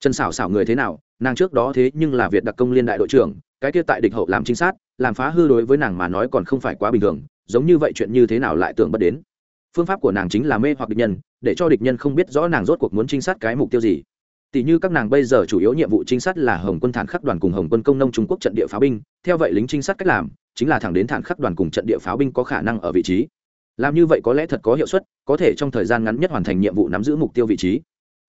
Trần Sảo Sảo người thế nào, nàng trước đó thế nhưng là Việt đặc công liên đại đội trưởng, cái kia tại địch hậu làm trinh sát, làm phá hư đối với nàng mà nói còn không phải quá bình thường, giống như vậy chuyện như thế nào lại tưởng bất đến. Phương pháp của nàng chính là mê hoặc địch nhân, để cho địch nhân không biết rõ nàng rốt cuộc muốn trinh sát cái mục tiêu gì tỷ như các nàng bây giờ chủ yếu nhiệm vụ trinh sát là hồng quân thản khắc đoàn cùng hồng quân công nông trung quốc trận địa pháo binh theo vậy lính trinh sát cách làm chính là thẳng đến thản khắc đoàn cùng trận địa pháo binh có khả năng ở vị trí. Làm như vậy có lẽ thật có hiệu suất, có thể trong thời gian ngắn nhất hoàn thành nhiệm vụ nắm giữ mục tiêu vị trí.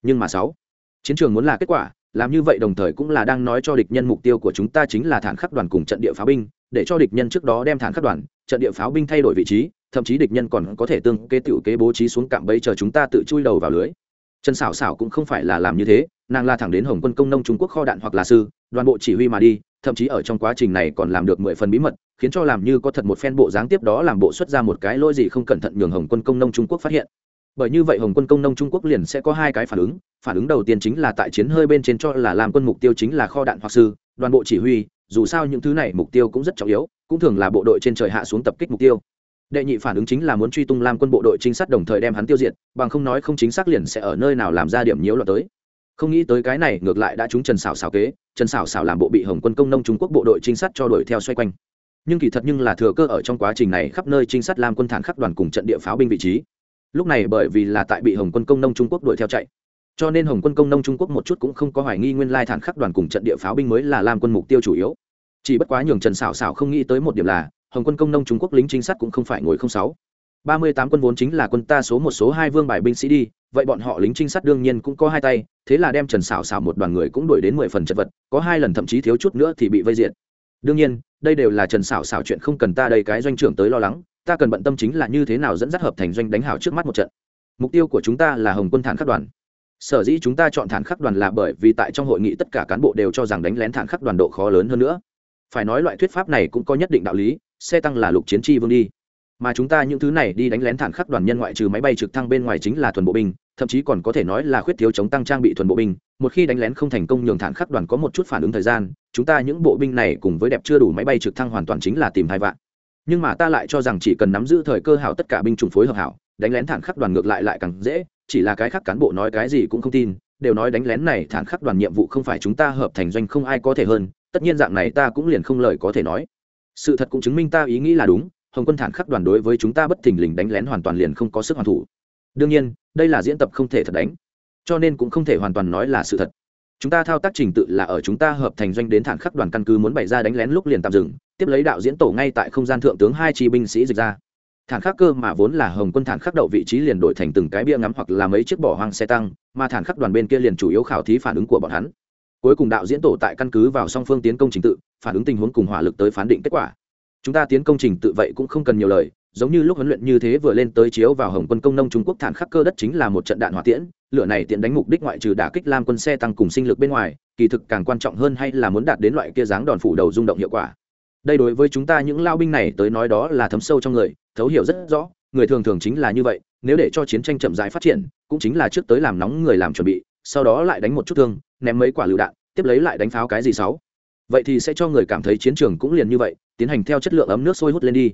Nhưng mà sáu, chiến trường muốn là kết quả, làm như vậy đồng thời cũng là đang nói cho địch nhân mục tiêu của chúng ta chính là thản khắc đoàn cùng trận địa pháo binh, để cho địch nhân trước đó đem thản khắc đoàn, trận địa pháo binh thay đổi vị trí, thậm chí địch nhân còn có thể tương kế tiểu kế bố trí xuống cạm bẫy chờ chúng ta tự chui đầu vào lưới. Trần xảo xảo cũng không phải là làm như thế, nàng la thẳng đến hồng quân công nông trung quốc kho đạn hoặc là sư, đoàn bộ chỉ huy mà đi, thậm chí ở trong quá trình này còn làm được mười phần bí mật khiến cho làm như có thật một phen bộ dáng tiếp đó làm bộ xuất ra một cái lỗi gì không cẩn thận nhường hồng quân công nông trung quốc phát hiện. Bởi như vậy hồng quân công nông trung quốc liền sẽ có hai cái phản ứng phản ứng đầu tiên chính là tại chiến hơi bên trên cho là làm quân mục tiêu chính là kho đạn hoặc sư, đoàn bộ chỉ huy, dù sao những thứ này mục tiêu cũng rất trọng yếu, cũng thường là bộ đội trên trời hạ xuống tập kích mục tiêu. Đệ nhị phản ứng chính là muốn truy tung làm quân bộ đội trinh sát đồng thời đem hắn tiêu diệt, bằng không nói không chính xác liền sẽ ở nơi nào làm ra điểm nhiễu loạn tới. Không nghĩ tới cái này ngược lại đã trúng trần xảo xảo kế, trần xảo xảo làm bộ bị hồng quân công nông trung quốc bộ đội trinh sát cho đuổi theo xoay quanh nhưng kỳ thật nhưng là thừa cơ ở trong quá trình này khắp nơi trinh sát lam quân thản khắc đoàn cùng trận địa pháo binh vị trí. Lúc này bởi vì là tại bị hồng quân công nông trung quốc đuổi theo chạy, cho nên hồng quân công nông trung quốc một chút cũng không có hoài nghi nguyên lai thản khắc đoàn cùng trận địa pháo binh mới là lam quân mục tiêu chủ yếu. Chỉ bất quá nhường trần xảo xảo không nghĩ tới một điểm là, hồng quân công nông trung quốc lính trinh sát cũng không phải ngồi không sáu. Ba mươi tám quân vốn chính là quân ta số một số hai vương bài binh sĩ đi, vậy bọn họ lính trinh sát đương nhiên cũng có hai tay, thế là đem trần xảo xảo một đoàn người cũng đuổi đến mười phần chật vật, có hai lần thậm chí thiếu chút nữa thì bị vây diện đương nhiên, đây đều là trần xảo xảo chuyện không cần ta đây cái doanh trưởng tới lo lắng, ta cần bận tâm chính là như thế nào dẫn dắt hợp thành doanh đánh hảo trước mắt một trận. Mục tiêu của chúng ta là hồng quân thản khắc đoàn. Sở dĩ chúng ta chọn thản khắc đoàn là bởi vì tại trong hội nghị tất cả cán bộ đều cho rằng đánh lén thản khắc đoàn độ khó lớn hơn nữa. Phải nói loại thuyết pháp này cũng có nhất định đạo lý, xe tăng là lục chiến tri vương đi. Mà chúng ta những thứ này đi đánh lén thản khắc đoàn nhân ngoại trừ máy bay trực thăng bên ngoài chính là thuần bộ binh thậm chí còn có thể nói là khuyết thiếu chống tăng trang bị thuần bộ binh, một khi đánh lén không thành công nhường thản khắc đoàn có một chút phản ứng thời gian, chúng ta những bộ binh này cùng với đẹp chưa đủ máy bay trực thăng hoàn toàn chính là tìm hai vạn. Nhưng mà ta lại cho rằng chỉ cần nắm giữ thời cơ hảo tất cả binh chủng phối hợp hảo, đánh lén thản khắc đoàn ngược lại lại càng dễ, chỉ là cái khác cán bộ nói cái gì cũng không tin, đều nói đánh lén này thản khắc đoàn nhiệm vụ không phải chúng ta hợp thành doanh không ai có thể hơn, tất nhiên dạng này ta cũng liền không lời có thể nói. Sự thật cũng chứng minh ta ý nghĩ là đúng, hồng quân thản khắc đoàn đối với chúng ta bất thình lình đánh lén hoàn toàn liền không có sức hoàn thủ. Đương nhiên đây là diễn tập không thể thật đánh, cho nên cũng không thể hoàn toàn nói là sự thật. Chúng ta thao tác trình tự là ở chúng ta hợp thành doanh đến thản khắc đoàn căn cứ muốn bày ra đánh lén lúc liền tạm dừng, tiếp lấy đạo diễn tổ ngay tại không gian thượng tướng hai chi binh sĩ dịch ra. Thản khắc cơ mà vốn là hồng quân thản khắc đậu vị trí liền đổi thành từng cái bia ngắm hoặc là mấy chiếc bỏ hoang xe tăng, mà thản khắc đoàn bên kia liền chủ yếu khảo thí phản ứng của bọn hắn. Cuối cùng đạo diễn tổ tại căn cứ vào song phương tiến công trình tự, phản ứng tình huống cùng hỏa lực tới phán định kết quả. Chúng ta tiến công trình tự vậy cũng không cần nhiều lời giống như lúc huấn luyện như thế vừa lên tới chiếu vào hồng quân công nông trung quốc thản khắc cơ đất chính là một trận đạn hỏa tiễn, lửa này tiện đánh mục đích ngoại trừ đả kích lam quân xe tăng cùng sinh lực bên ngoài, kỳ thực càng quan trọng hơn hay là muốn đạt đến loại kia dáng đòn phủ đầu rung động hiệu quả. Đây đối với chúng ta những lao binh này tới nói đó là thấm sâu trong người, thấu hiểu rất rõ, người thường thường chính là như vậy, nếu để cho chiến tranh chậm dài phát triển, cũng chính là trước tới làm nóng người làm chuẩn bị, sau đó lại đánh một chút thương, ném mấy quả lựu đạn, tiếp lấy lại đánh pháo cái gì sáu. Vậy thì sẽ cho người cảm thấy chiến trường cũng liền như vậy, tiến hành theo chất lượng ấm nước sôi hút lên đi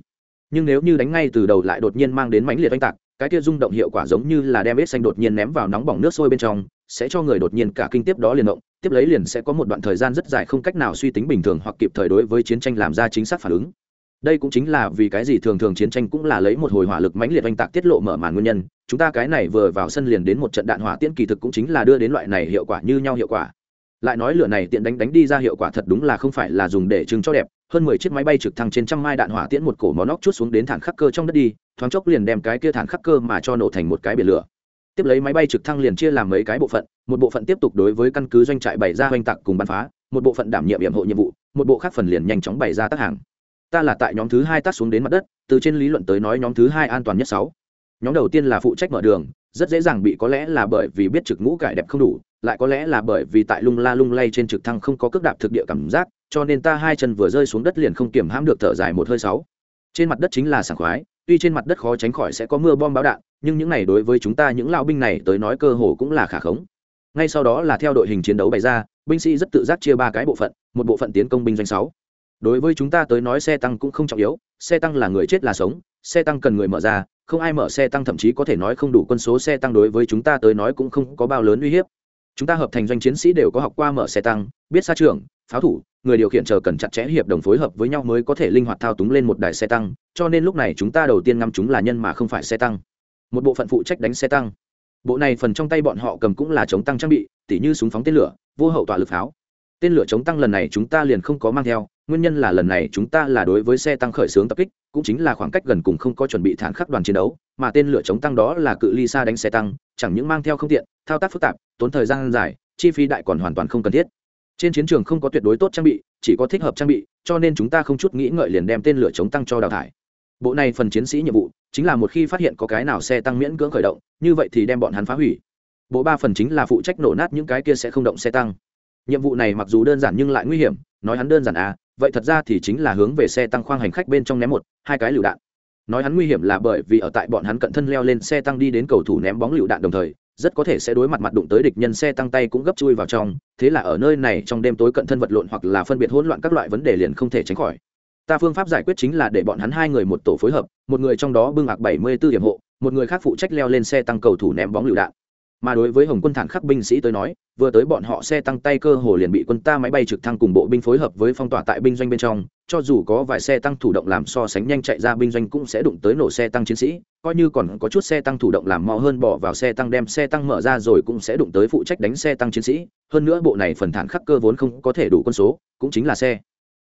nhưng nếu như đánh ngay từ đầu lại đột nhiên mang đến mãnh liệt oanh tạc, cái kia rung động hiệu quả giống như là đem ếch xanh đột nhiên ném vào nóng bỏng nước sôi bên trong, sẽ cho người đột nhiên cả kinh tiếp đó liền động, tiếp lấy liền sẽ có một đoạn thời gian rất dài không cách nào suy tính bình thường hoặc kịp thời đối với chiến tranh làm ra chính xác phản ứng. Đây cũng chính là vì cái gì thường thường chiến tranh cũng là lấy một hồi hỏa lực mãnh liệt oanh tạc tiết lộ mở màn nguyên nhân. Chúng ta cái này vừa vào sân liền đến một trận đạn hỏa tiễn kỳ thực cũng chính là đưa đến loại này hiệu quả như nhau hiệu quả. Lại nói lửa này tiện đánh đánh đi ra hiệu quả thật đúng là không phải là dùng để trưng cho đẹp hơn mười chiếc máy bay trực thăng trên trăm mai đạn hỏa tiễn một cổ mó nóc chút xuống đến thản khắc cơ trong đất đi, thoáng chốc liền đem cái kia thản khắc cơ mà cho nổ thành một cái biển lửa. Tiếp lấy máy bay trực thăng liền chia làm mấy cái bộ phận, một bộ phận tiếp tục đối với căn cứ doanh trại bày ra oanh tạc cùng bắn phá, một bộ phận đảm nhiệm nhiệm hộ nhiệm vụ, một bộ khác phần liền nhanh chóng bày ra tác hàng. Ta là tại nhóm thứ hai tác xuống đến mặt đất, từ trên lý luận tới nói nhóm thứ hai an toàn nhất sáu. Nhóm đầu tiên là phụ trách mở đường, rất dễ dàng bị có lẽ là bởi vì biết trực ngũ cải đẹp không đủ, lại có lẽ là bởi vì tại lung la lung lay trên trực thăng không có cước đạp thực địa cảm giác cho nên ta hai chân vừa rơi xuống đất liền không kiểm hãm được thở dài một hơi sáu. Trên mặt đất chính là sảng khoái, tuy trên mặt đất khó tránh khỏi sẽ có mưa bom báo đạn, nhưng những này đối với chúng ta những lão binh này tới nói cơ hồ cũng là khả khống. Ngay sau đó là theo đội hình chiến đấu bày ra, binh sĩ rất tự giác chia ba cái bộ phận, một bộ phận tiến công binh doanh sáu. Đối với chúng ta tới nói xe tăng cũng không trọng yếu, xe tăng là người chết là sống, xe tăng cần người mở ra, không ai mở xe tăng thậm chí có thể nói không đủ quân số xe tăng đối với chúng ta tới nói cũng không có bao lớn uy hiếp. Chúng ta hợp thành doanh chiến sĩ đều có học qua mở xe tăng, biết xa trường, pháo thủ người điều khiển chờ cần chặt chẽ hiệp đồng phối hợp với nhau mới có thể linh hoạt thao túng lên một đài xe tăng, cho nên lúc này chúng ta đầu tiên ngắm chúng là nhân mà không phải xe tăng. Một bộ phận phụ trách đánh xe tăng. Bộ này phần trong tay bọn họ cầm cũng là chống tăng trang bị, tỉ như súng phóng tên lửa, vô hậu tỏa lực pháo. Tên lửa chống tăng lần này chúng ta liền không có mang theo, nguyên nhân là lần này chúng ta là đối với xe tăng khởi xướng tập kích, cũng chính là khoảng cách gần cùng không có chuẩn bị thản khắc đoàn chiến đấu, mà tên lửa chống tăng đó là cự ly xa đánh xe tăng, chẳng những mang theo không tiện, thao tác phức tạp, tốn thời gian dài, chi phí đại còn hoàn toàn không cần thiết trên chiến trường không có tuyệt đối tốt trang bị, chỉ có thích hợp trang bị, cho nên chúng ta không chút nghĩ ngợi liền đem tên lửa chống tăng cho đào thải. Bộ này phần chiến sĩ nhiệm vụ, chính là một khi phát hiện có cái nào xe tăng miễn cưỡng khởi động, như vậy thì đem bọn hắn phá hủy. Bộ ba phần chính là phụ trách nổ nát những cái kia sẽ không động xe tăng. Nhiệm vụ này mặc dù đơn giản nhưng lại nguy hiểm, nói hắn đơn giản à vậy thật ra thì chính là hướng về xe tăng khoang hành khách bên trong ném một, hai cái lựu đạn. Nói hắn nguy hiểm là bởi vì ở tại bọn hắn cận thân leo lên xe tăng đi đến cầu thủ ném bóng lựu đạn đồng thời rất có thể sẽ đối mặt mặt đụng tới địch nhân xe tăng tay cũng gấp chui vào trong, thế là ở nơi này trong đêm tối cận thân vật lộn hoặc là phân biệt hỗn loạn các loại vấn đề liền không thể tránh khỏi. Ta phương pháp giải quyết chính là để bọn hắn hai người một tổ phối hợp, một người trong đó bưng ạc bảy mươi b ố điểm hộ, một người khác phụ trách leo lên xe tăng cầu thủ ném bóng lựu đạn mà đối với hồng quân thản khắc binh sĩ tới nói, vừa tới bọn họ xe tăng tay cơ hồ liền bị quân ta máy bay trực thăng cùng bộ binh phối hợp với phong tỏa tại binh doanh bên trong, cho dù có vài xe tăng thủ động làm so sánh nhanh chạy ra binh doanh cũng sẽ đụng tới nổ xe tăng chiến sĩ, coi như còn có chút xe tăng thủ động làm mò hơn bỏ vào xe tăng đem xe tăng mở ra rồi cũng sẽ đụng tới phụ trách đánh xe tăng chiến sĩ. Hơn nữa bộ này phần thản khắc cơ vốn không có thể đủ quân số, cũng chính là xe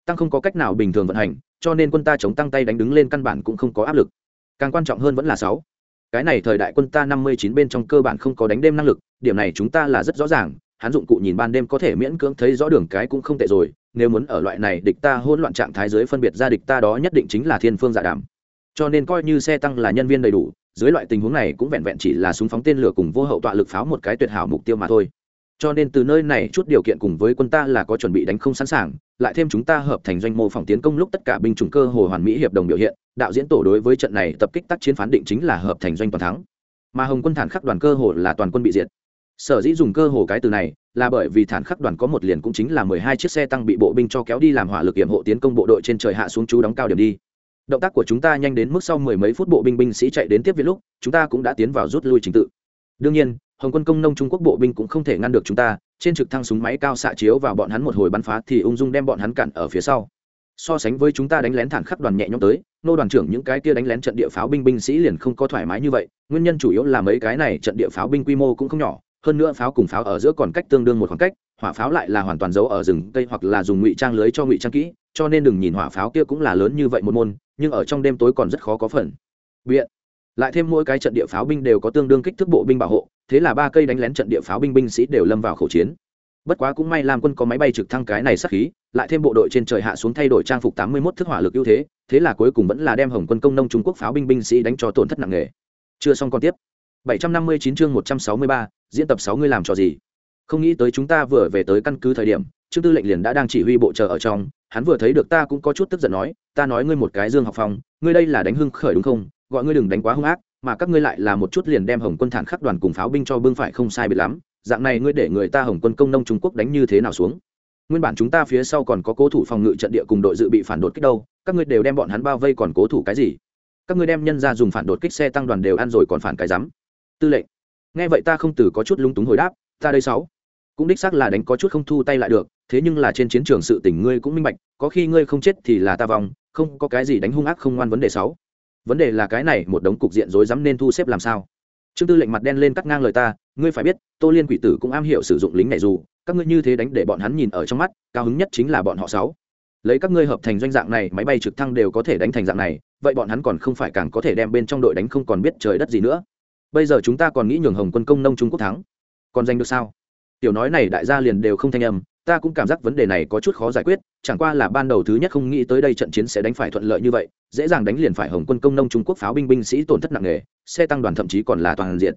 tăng không có cách nào bình thường vận hành, cho nên quân ta chống tăng tay đánh đứng lên căn bản cũng không có áp lực. Càng quan trọng hơn vẫn là sáu cái này thời đại quân ta năm mươi chín bên trong cơ bản không có đánh đêm năng lực, điểm này chúng ta là rất rõ ràng, hắn dụng cụ nhìn ban đêm có thể miễn cưỡng thấy rõ đường cái cũng không tệ rồi, nếu muốn ở loại này địch ta hỗn loạn trạng thái dưới phân biệt ra địch ta đó nhất định chính là thiên phương giả dạ đàm. Cho nên coi như xe tăng là nhân viên đầy đủ, dưới loại tình huống này cũng vẹn vẹn chỉ là súng phóng tên lửa cùng vô hậu tọa lực pháo một cái tuyệt hảo mục tiêu mà thôi cho nên từ nơi này chút điều kiện cùng với quân ta là có chuẩn bị đánh không sẵn sàng, lại thêm chúng ta hợp thành doanh mô phỏng tiến công lúc tất cả binh chủng cơ hồ hoàn mỹ hiệp đồng biểu hiện, đạo diễn tổ đối với trận này tập kích tác chiến phán định chính là hợp thành doanh toàn thắng. Mà hồng quân thản khắc đoàn cơ hồ là toàn quân bị diệt. Sở dĩ dùng cơ hồ cái từ này là bởi vì thản khắc đoàn có một liền cũng chính là mười hai chiếc xe tăng bị bộ binh cho kéo đi làm hỏa lực hiểm hộ tiến công bộ đội trên trời hạ xuống chú đóng cao điểm đi. Động tác của chúng ta nhanh đến mức sau mười mấy phút bộ binh binh sĩ chạy đến tiếp viện lúc, chúng ta cũng đã tiến vào rút lui trình tự. Đương nhiên hồng quân công nông trung quốc bộ binh cũng không thể ngăn được chúng ta, trên trực thăng súng máy cao xạ chiếu vào bọn hắn một hồi bắn phá thì ung dung đem bọn hắn cản ở phía sau. So sánh với chúng ta đánh lén thản khắc đoàn nhẹ nhõm tới, nô đoàn trưởng những cái kia đánh lén trận địa pháo binh binh sĩ liền không có thoải mái như vậy, nguyên nhân chủ yếu là mấy cái này trận địa pháo binh quy mô cũng không nhỏ, hơn nữa pháo cùng pháo ở giữa còn cách tương đương một khoảng cách, hỏa pháo lại là hoàn toàn giấu ở rừng cây hoặc là dùng ngụy trang lưới cho ngụy trang kỹ, cho nên đừng nhìn hỏa pháo kia cũng là lớn như vậy một môn, nhưng ở trong đêm tối còn rất khó có phần. Biện lại thêm mỗi cái trận địa pháo binh đều có tương đương kích thước bộ binh bảo hộ thế là ba cây đánh lén trận địa pháo binh binh sĩ đều lâm vào khẩu chiến. Bất quá cũng may làm quân có máy bay trực thăng cái này sắc khí lại thêm bộ đội trên trời hạ xuống thay đổi trang phục tám mươi 81 thức hỏa lực ưu thế thế là cuối cùng vẫn là đem hồng quân công nông trung quốc pháo binh binh sĩ đánh cho tổn thất nặng nề. Chưa xong còn tiếp. 759 chương 163, diễn tập sáu ngươi làm trò gì? Không nghĩ tới chúng ta vừa về tới căn cứ thời điểm trương tư lệnh liền đã đang chỉ huy bộ chờ ở trong hắn vừa thấy được ta cũng có chút tức giận nói ta nói ngươi một cái dương học phòng ngươi đây là đánh hưng khởi đúng không? Gọi ngươi đừng đánh quá hung ác mà các ngươi lại là một chút liền đem hồng quân thản khắc đoàn cùng pháo binh cho bưng phải không sai biệt lắm, dạng này ngươi để người ta hồng quân công nông trung quốc đánh như thế nào xuống? Nguyên bản chúng ta phía sau còn có cố thủ phòng ngự trận địa cùng đội dự bị phản đột kích đâu, các ngươi đều đem bọn hắn bao vây còn cố thủ cái gì? Các ngươi đem nhân ra dùng phản đột kích xe tăng đoàn đều ăn rồi còn phản cái rắm. Tư lệnh. Nghe vậy ta không từ có chút lung túng hồi đáp, ta đây sáu. Cũng đích xác là đánh có chút không thu tay lại được, thế nhưng là trên chiến trường sự tình ngươi cũng minh bạch, có khi ngươi không chết thì là ta vòng không có cái gì đánh hung ác không ngoan vấn đề sáu vấn đề là cái này một đống cục diện rối rắm nên thu xếp làm sao? Trương tư lệnh mặt đen lên cắt ngang lời ta, ngươi phải biết, tô liên quỷ tử cũng am hiểu sử dụng lính này dù, các ngươi như thế đánh để bọn hắn nhìn ở trong mắt, cao hứng nhất chính là bọn họ sáu. Lấy các ngươi hợp thành doanh dạng này, máy bay trực thăng đều có thể đánh thành dạng này, vậy bọn hắn còn không phải càng có thể đem bên trong đội đánh không còn biết trời đất gì nữa. Bây giờ chúng ta còn nghĩ nhường hồng quân công nông trung quốc thắng. Còn giành được sao? Tiểu nói này đại gia liền đều không thanh âm ta cũng cảm giác vấn đề này có chút khó giải quyết, chẳng qua là ban đầu thứ nhất không nghĩ tới đây trận chiến sẽ đánh phải thuận lợi như vậy, dễ dàng đánh liền phải hồng quân công nông trung quốc pháo binh binh sĩ tổn thất nặng nề, xe tăng đoàn thậm chí còn là toàn diện.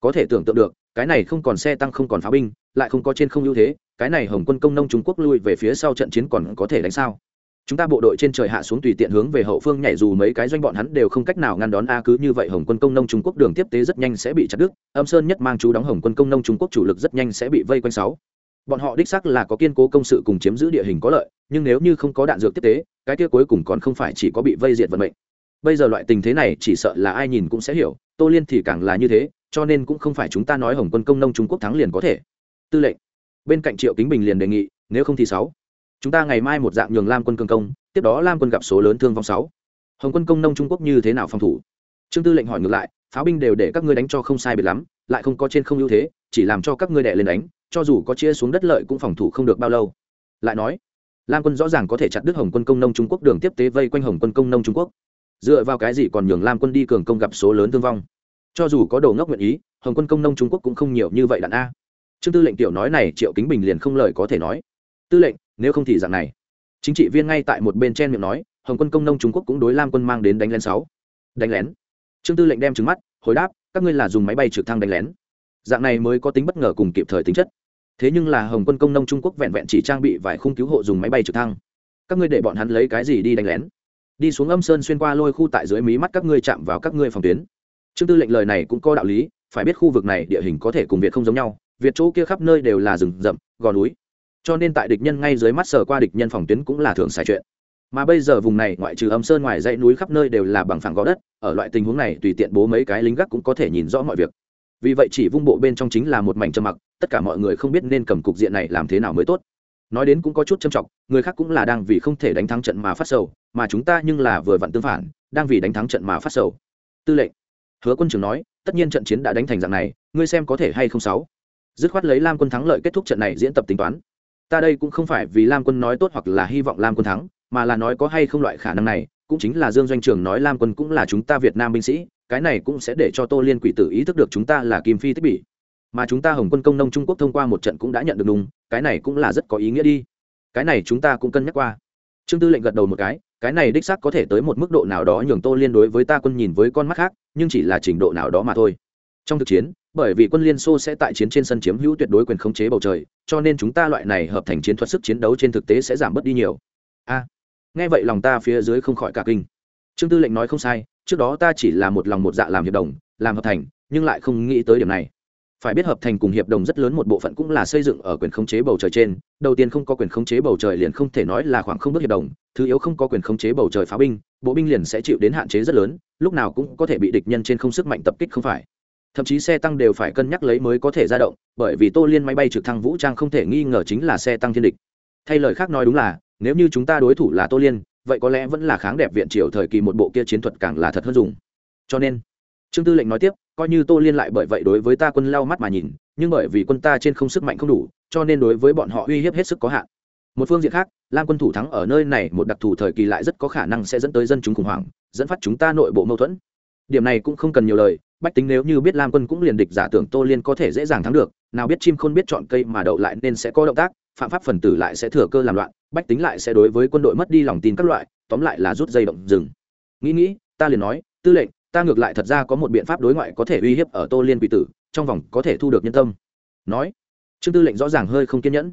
Có thể tưởng tượng được, cái này không còn xe tăng không còn pháo binh, lại không có trên không ưu thế, cái này hồng quân công nông trung quốc lui về phía sau trận chiến còn có thể đánh sao? Chúng ta bộ đội trên trời hạ xuống tùy tiện hướng về hậu phương nhảy dù mấy cái doanh bọn hắn đều không cách nào ngăn đón a cứ như vậy hồng quân công nông trung quốc đường tiếp tế rất nhanh sẽ bị chặt đứt, âm sơn nhất mang chú đóng hồng quân công nông trung quốc chủ lực rất nhanh sẽ bị vây quanh sáu bọn họ đích xác là có kiên cố công sự cùng chiếm giữ địa hình có lợi, nhưng nếu như không có đạn dược tiếp tế, cái kia cuối cùng còn không phải chỉ có bị vây diệt vận mệnh. Bây giờ loại tình thế này chỉ sợ là ai nhìn cũng sẽ hiểu, tô liên thì càng là như thế, cho nên cũng không phải chúng ta nói hồng quân công nông trung quốc thắng liền có thể. Tư lệnh. Bên cạnh triệu kính bình liền đề nghị, nếu không thì sáu. Chúng ta ngày mai một dạng nhường lam quân cường công, tiếp đó lam quân gặp số lớn thương vong sáu. Hồng quân công nông trung quốc như thế nào phòng thủ? Trương tư lệnh hỏi ngược lại, pháo binh đều để các ngươi đánh cho không sai biệt lắm, lại không có trên không ưu thế, chỉ làm cho các ngươi đè lên đánh cho dù có chia xuống đất lợi cũng phòng thủ không được bao lâu. Lại nói, lam quân rõ ràng có thể chặt đứt hồng quân công nông trung quốc đường tiếp tế vây quanh hồng quân công nông trung quốc. Dựa vào cái gì còn nhường lam quân đi cường công gặp số lớn thương vong? Cho dù có đồ ngốc nguyện ý, hồng quân công nông trung quốc cũng không nhiều như vậy đạn a. Trương tư lệnh tiểu nói này, triệu kính bình liền không lời có thể nói. Tư lệnh, nếu không thì dạng này. Chính trị viên ngay tại một bên chen miệng nói, hồng quân công nông trung quốc cũng đối lam quân mang đến đánh lén sáu. Đánh lén? Trương tư lệnh đem trứng mắt, hồi đáp, các ngươi là dùng máy bay trực thăng đánh lén. Dạng này mới có tính bất ngờ cùng kịp thời tính chất thế nhưng là hồng quân công nông trung quốc vẹn vẹn chỉ trang bị vài khung cứu hộ dùng máy bay trực thăng. Các ngươi để bọn hắn lấy cái gì đi đánh lén? Đi xuống âm sơn xuyên qua lôi khu tại dưới mí mắt các ngươi chạm vào các ngươi phòng tuyến. Trương tư lệnh lời này cũng có đạo lý, phải biết khu vực này địa hình có thể cùng việt không giống nhau, việt chỗ kia khắp nơi đều là rừng rậm, gò núi. Cho nên tại địch nhân ngay dưới mắt sờ qua địch nhân phòng tuyến cũng là thường xài chuyện. Mà bây giờ vùng này ngoại trừ âm sơn ngoài dãy núi khắp nơi đều là bằng phẳng gò đất, ở loại tình huống này tùy tiện bố mấy cái lính gác cũng có thể nhìn rõ mọi việc vì vậy chỉ vung bộ bên trong chính là một mảnh trầm mặc, tất cả mọi người không biết nên cầm cục diện này làm thế nào mới tốt. Nói đến cũng có chút châm trọng người khác cũng là đang vì không thể đánh thắng trận mà phát sầu, mà chúng ta nhưng là vừa vặn tương phản, đang vì đánh thắng trận mà phát sầu. Tư lệnh, hứa quân trưởng nói, tất nhiên trận chiến đã đánh thành dạng này, ngươi xem có thể hay không sáu? Dứt khoát lấy lam quân thắng lợi kết thúc trận này diễn tập tính toán. Ta đây cũng không phải vì lam quân nói tốt hoặc là hy vọng lam quân thắng, mà là nói có hay không loại khả năng này, cũng chính là dương doanh trường nói lam quân cũng là chúng ta việt nam binh sĩ cái này cũng sẽ để cho tô liên quỷ tử ý thức được chúng ta là kim phi tích bị mà chúng ta hồng quân công nông trung quốc thông qua một trận cũng đã nhận được đúng, cái này cũng là rất có ý nghĩa đi. Cái này chúng ta cũng cân nhắc qua. Trương tư lệnh gật đầu một cái cái này đích xác có thể tới một mức độ nào đó nhường tô liên đối với ta quân nhìn với con mắt khác, nhưng chỉ là trình độ nào đó mà thôi. Trong thực chiến, bởi vì quân liên xô sẽ tại chiến trên sân chiếm hữu tuyệt đối quyền khống chế bầu trời, cho nên chúng ta loại này hợp thành chiến thuật sức chiến đấu trên thực tế sẽ giảm bớt đi nhiều. A. Nghe vậy lòng ta phía dưới không khỏi cả kinh. Trương tư lệnh nói không sai trước đó ta chỉ là một lòng một dạ làm hiệp đồng, làm hợp thành, nhưng lại không nghĩ tới điểm này. Phải biết hợp thành cùng hiệp đồng rất lớn một bộ phận cũng là xây dựng ở quyền khống chế bầu trời trên, đầu tiên không có quyền khống chế bầu trời liền không thể nói là khoảng không bước hiệp đồng, thứ yếu không có quyền khống chế bầu trời pháo binh, bộ binh liền sẽ chịu đến hạn chế rất lớn, lúc nào cũng có thể bị địch nhân trên không sức mạnh tập kích không phải. Thậm chí xe tăng đều phải cân nhắc lấy mới có thể ra động, bởi vì tô liên máy bay trực thăng vũ trang không thể nghi ngờ chính là xe tăng thiên địch. Thay lời khác nói đúng là, nếu như chúng ta đối thủ là tô liên vậy có lẽ vẫn là kháng đẹp viện triều thời kỳ một bộ kia chiến thuật càng là thật hơn dùng. Cho nên, trương tư lệnh nói tiếp, coi như tô liên lại bởi vậy đối với ta quân lau mắt mà nhìn, nhưng bởi vì quân ta trên không sức mạnh không đủ, cho nên đối với bọn họ uy hiếp hết sức có hạn. Một phương diện khác, lam quân thủ thắng ở nơi này một đặc thù thời kỳ lại rất có khả năng sẽ dẫn tới dân chúng khủng hoảng, dẫn phát chúng ta nội bộ mâu thuẫn. Điểm này cũng không cần nhiều lời, bách tính nếu như biết lam quân cũng liền địch giả tưởng tô liên có thể dễ dàng thắng được, nào biết chim khôn biết chọn cây mà đậu lại nên sẽ có động tác phạm pháp phần tử lại sẽ thừa cơ làm loạn, bách tính lại sẽ đối với quân đội mất đi lòng tin các loại, tóm lại là rút dây động rừng. Nghĩ nghĩ, ta liền nói, tư lệnh, ta ngược lại thật ra có một biện pháp đối ngoại có thể uy hiếp ở tô liên quỷ tử, trong vòng có thể thu được nhân tâm. Nói, trương tư lệnh rõ ràng hơi không kiên nhẫn.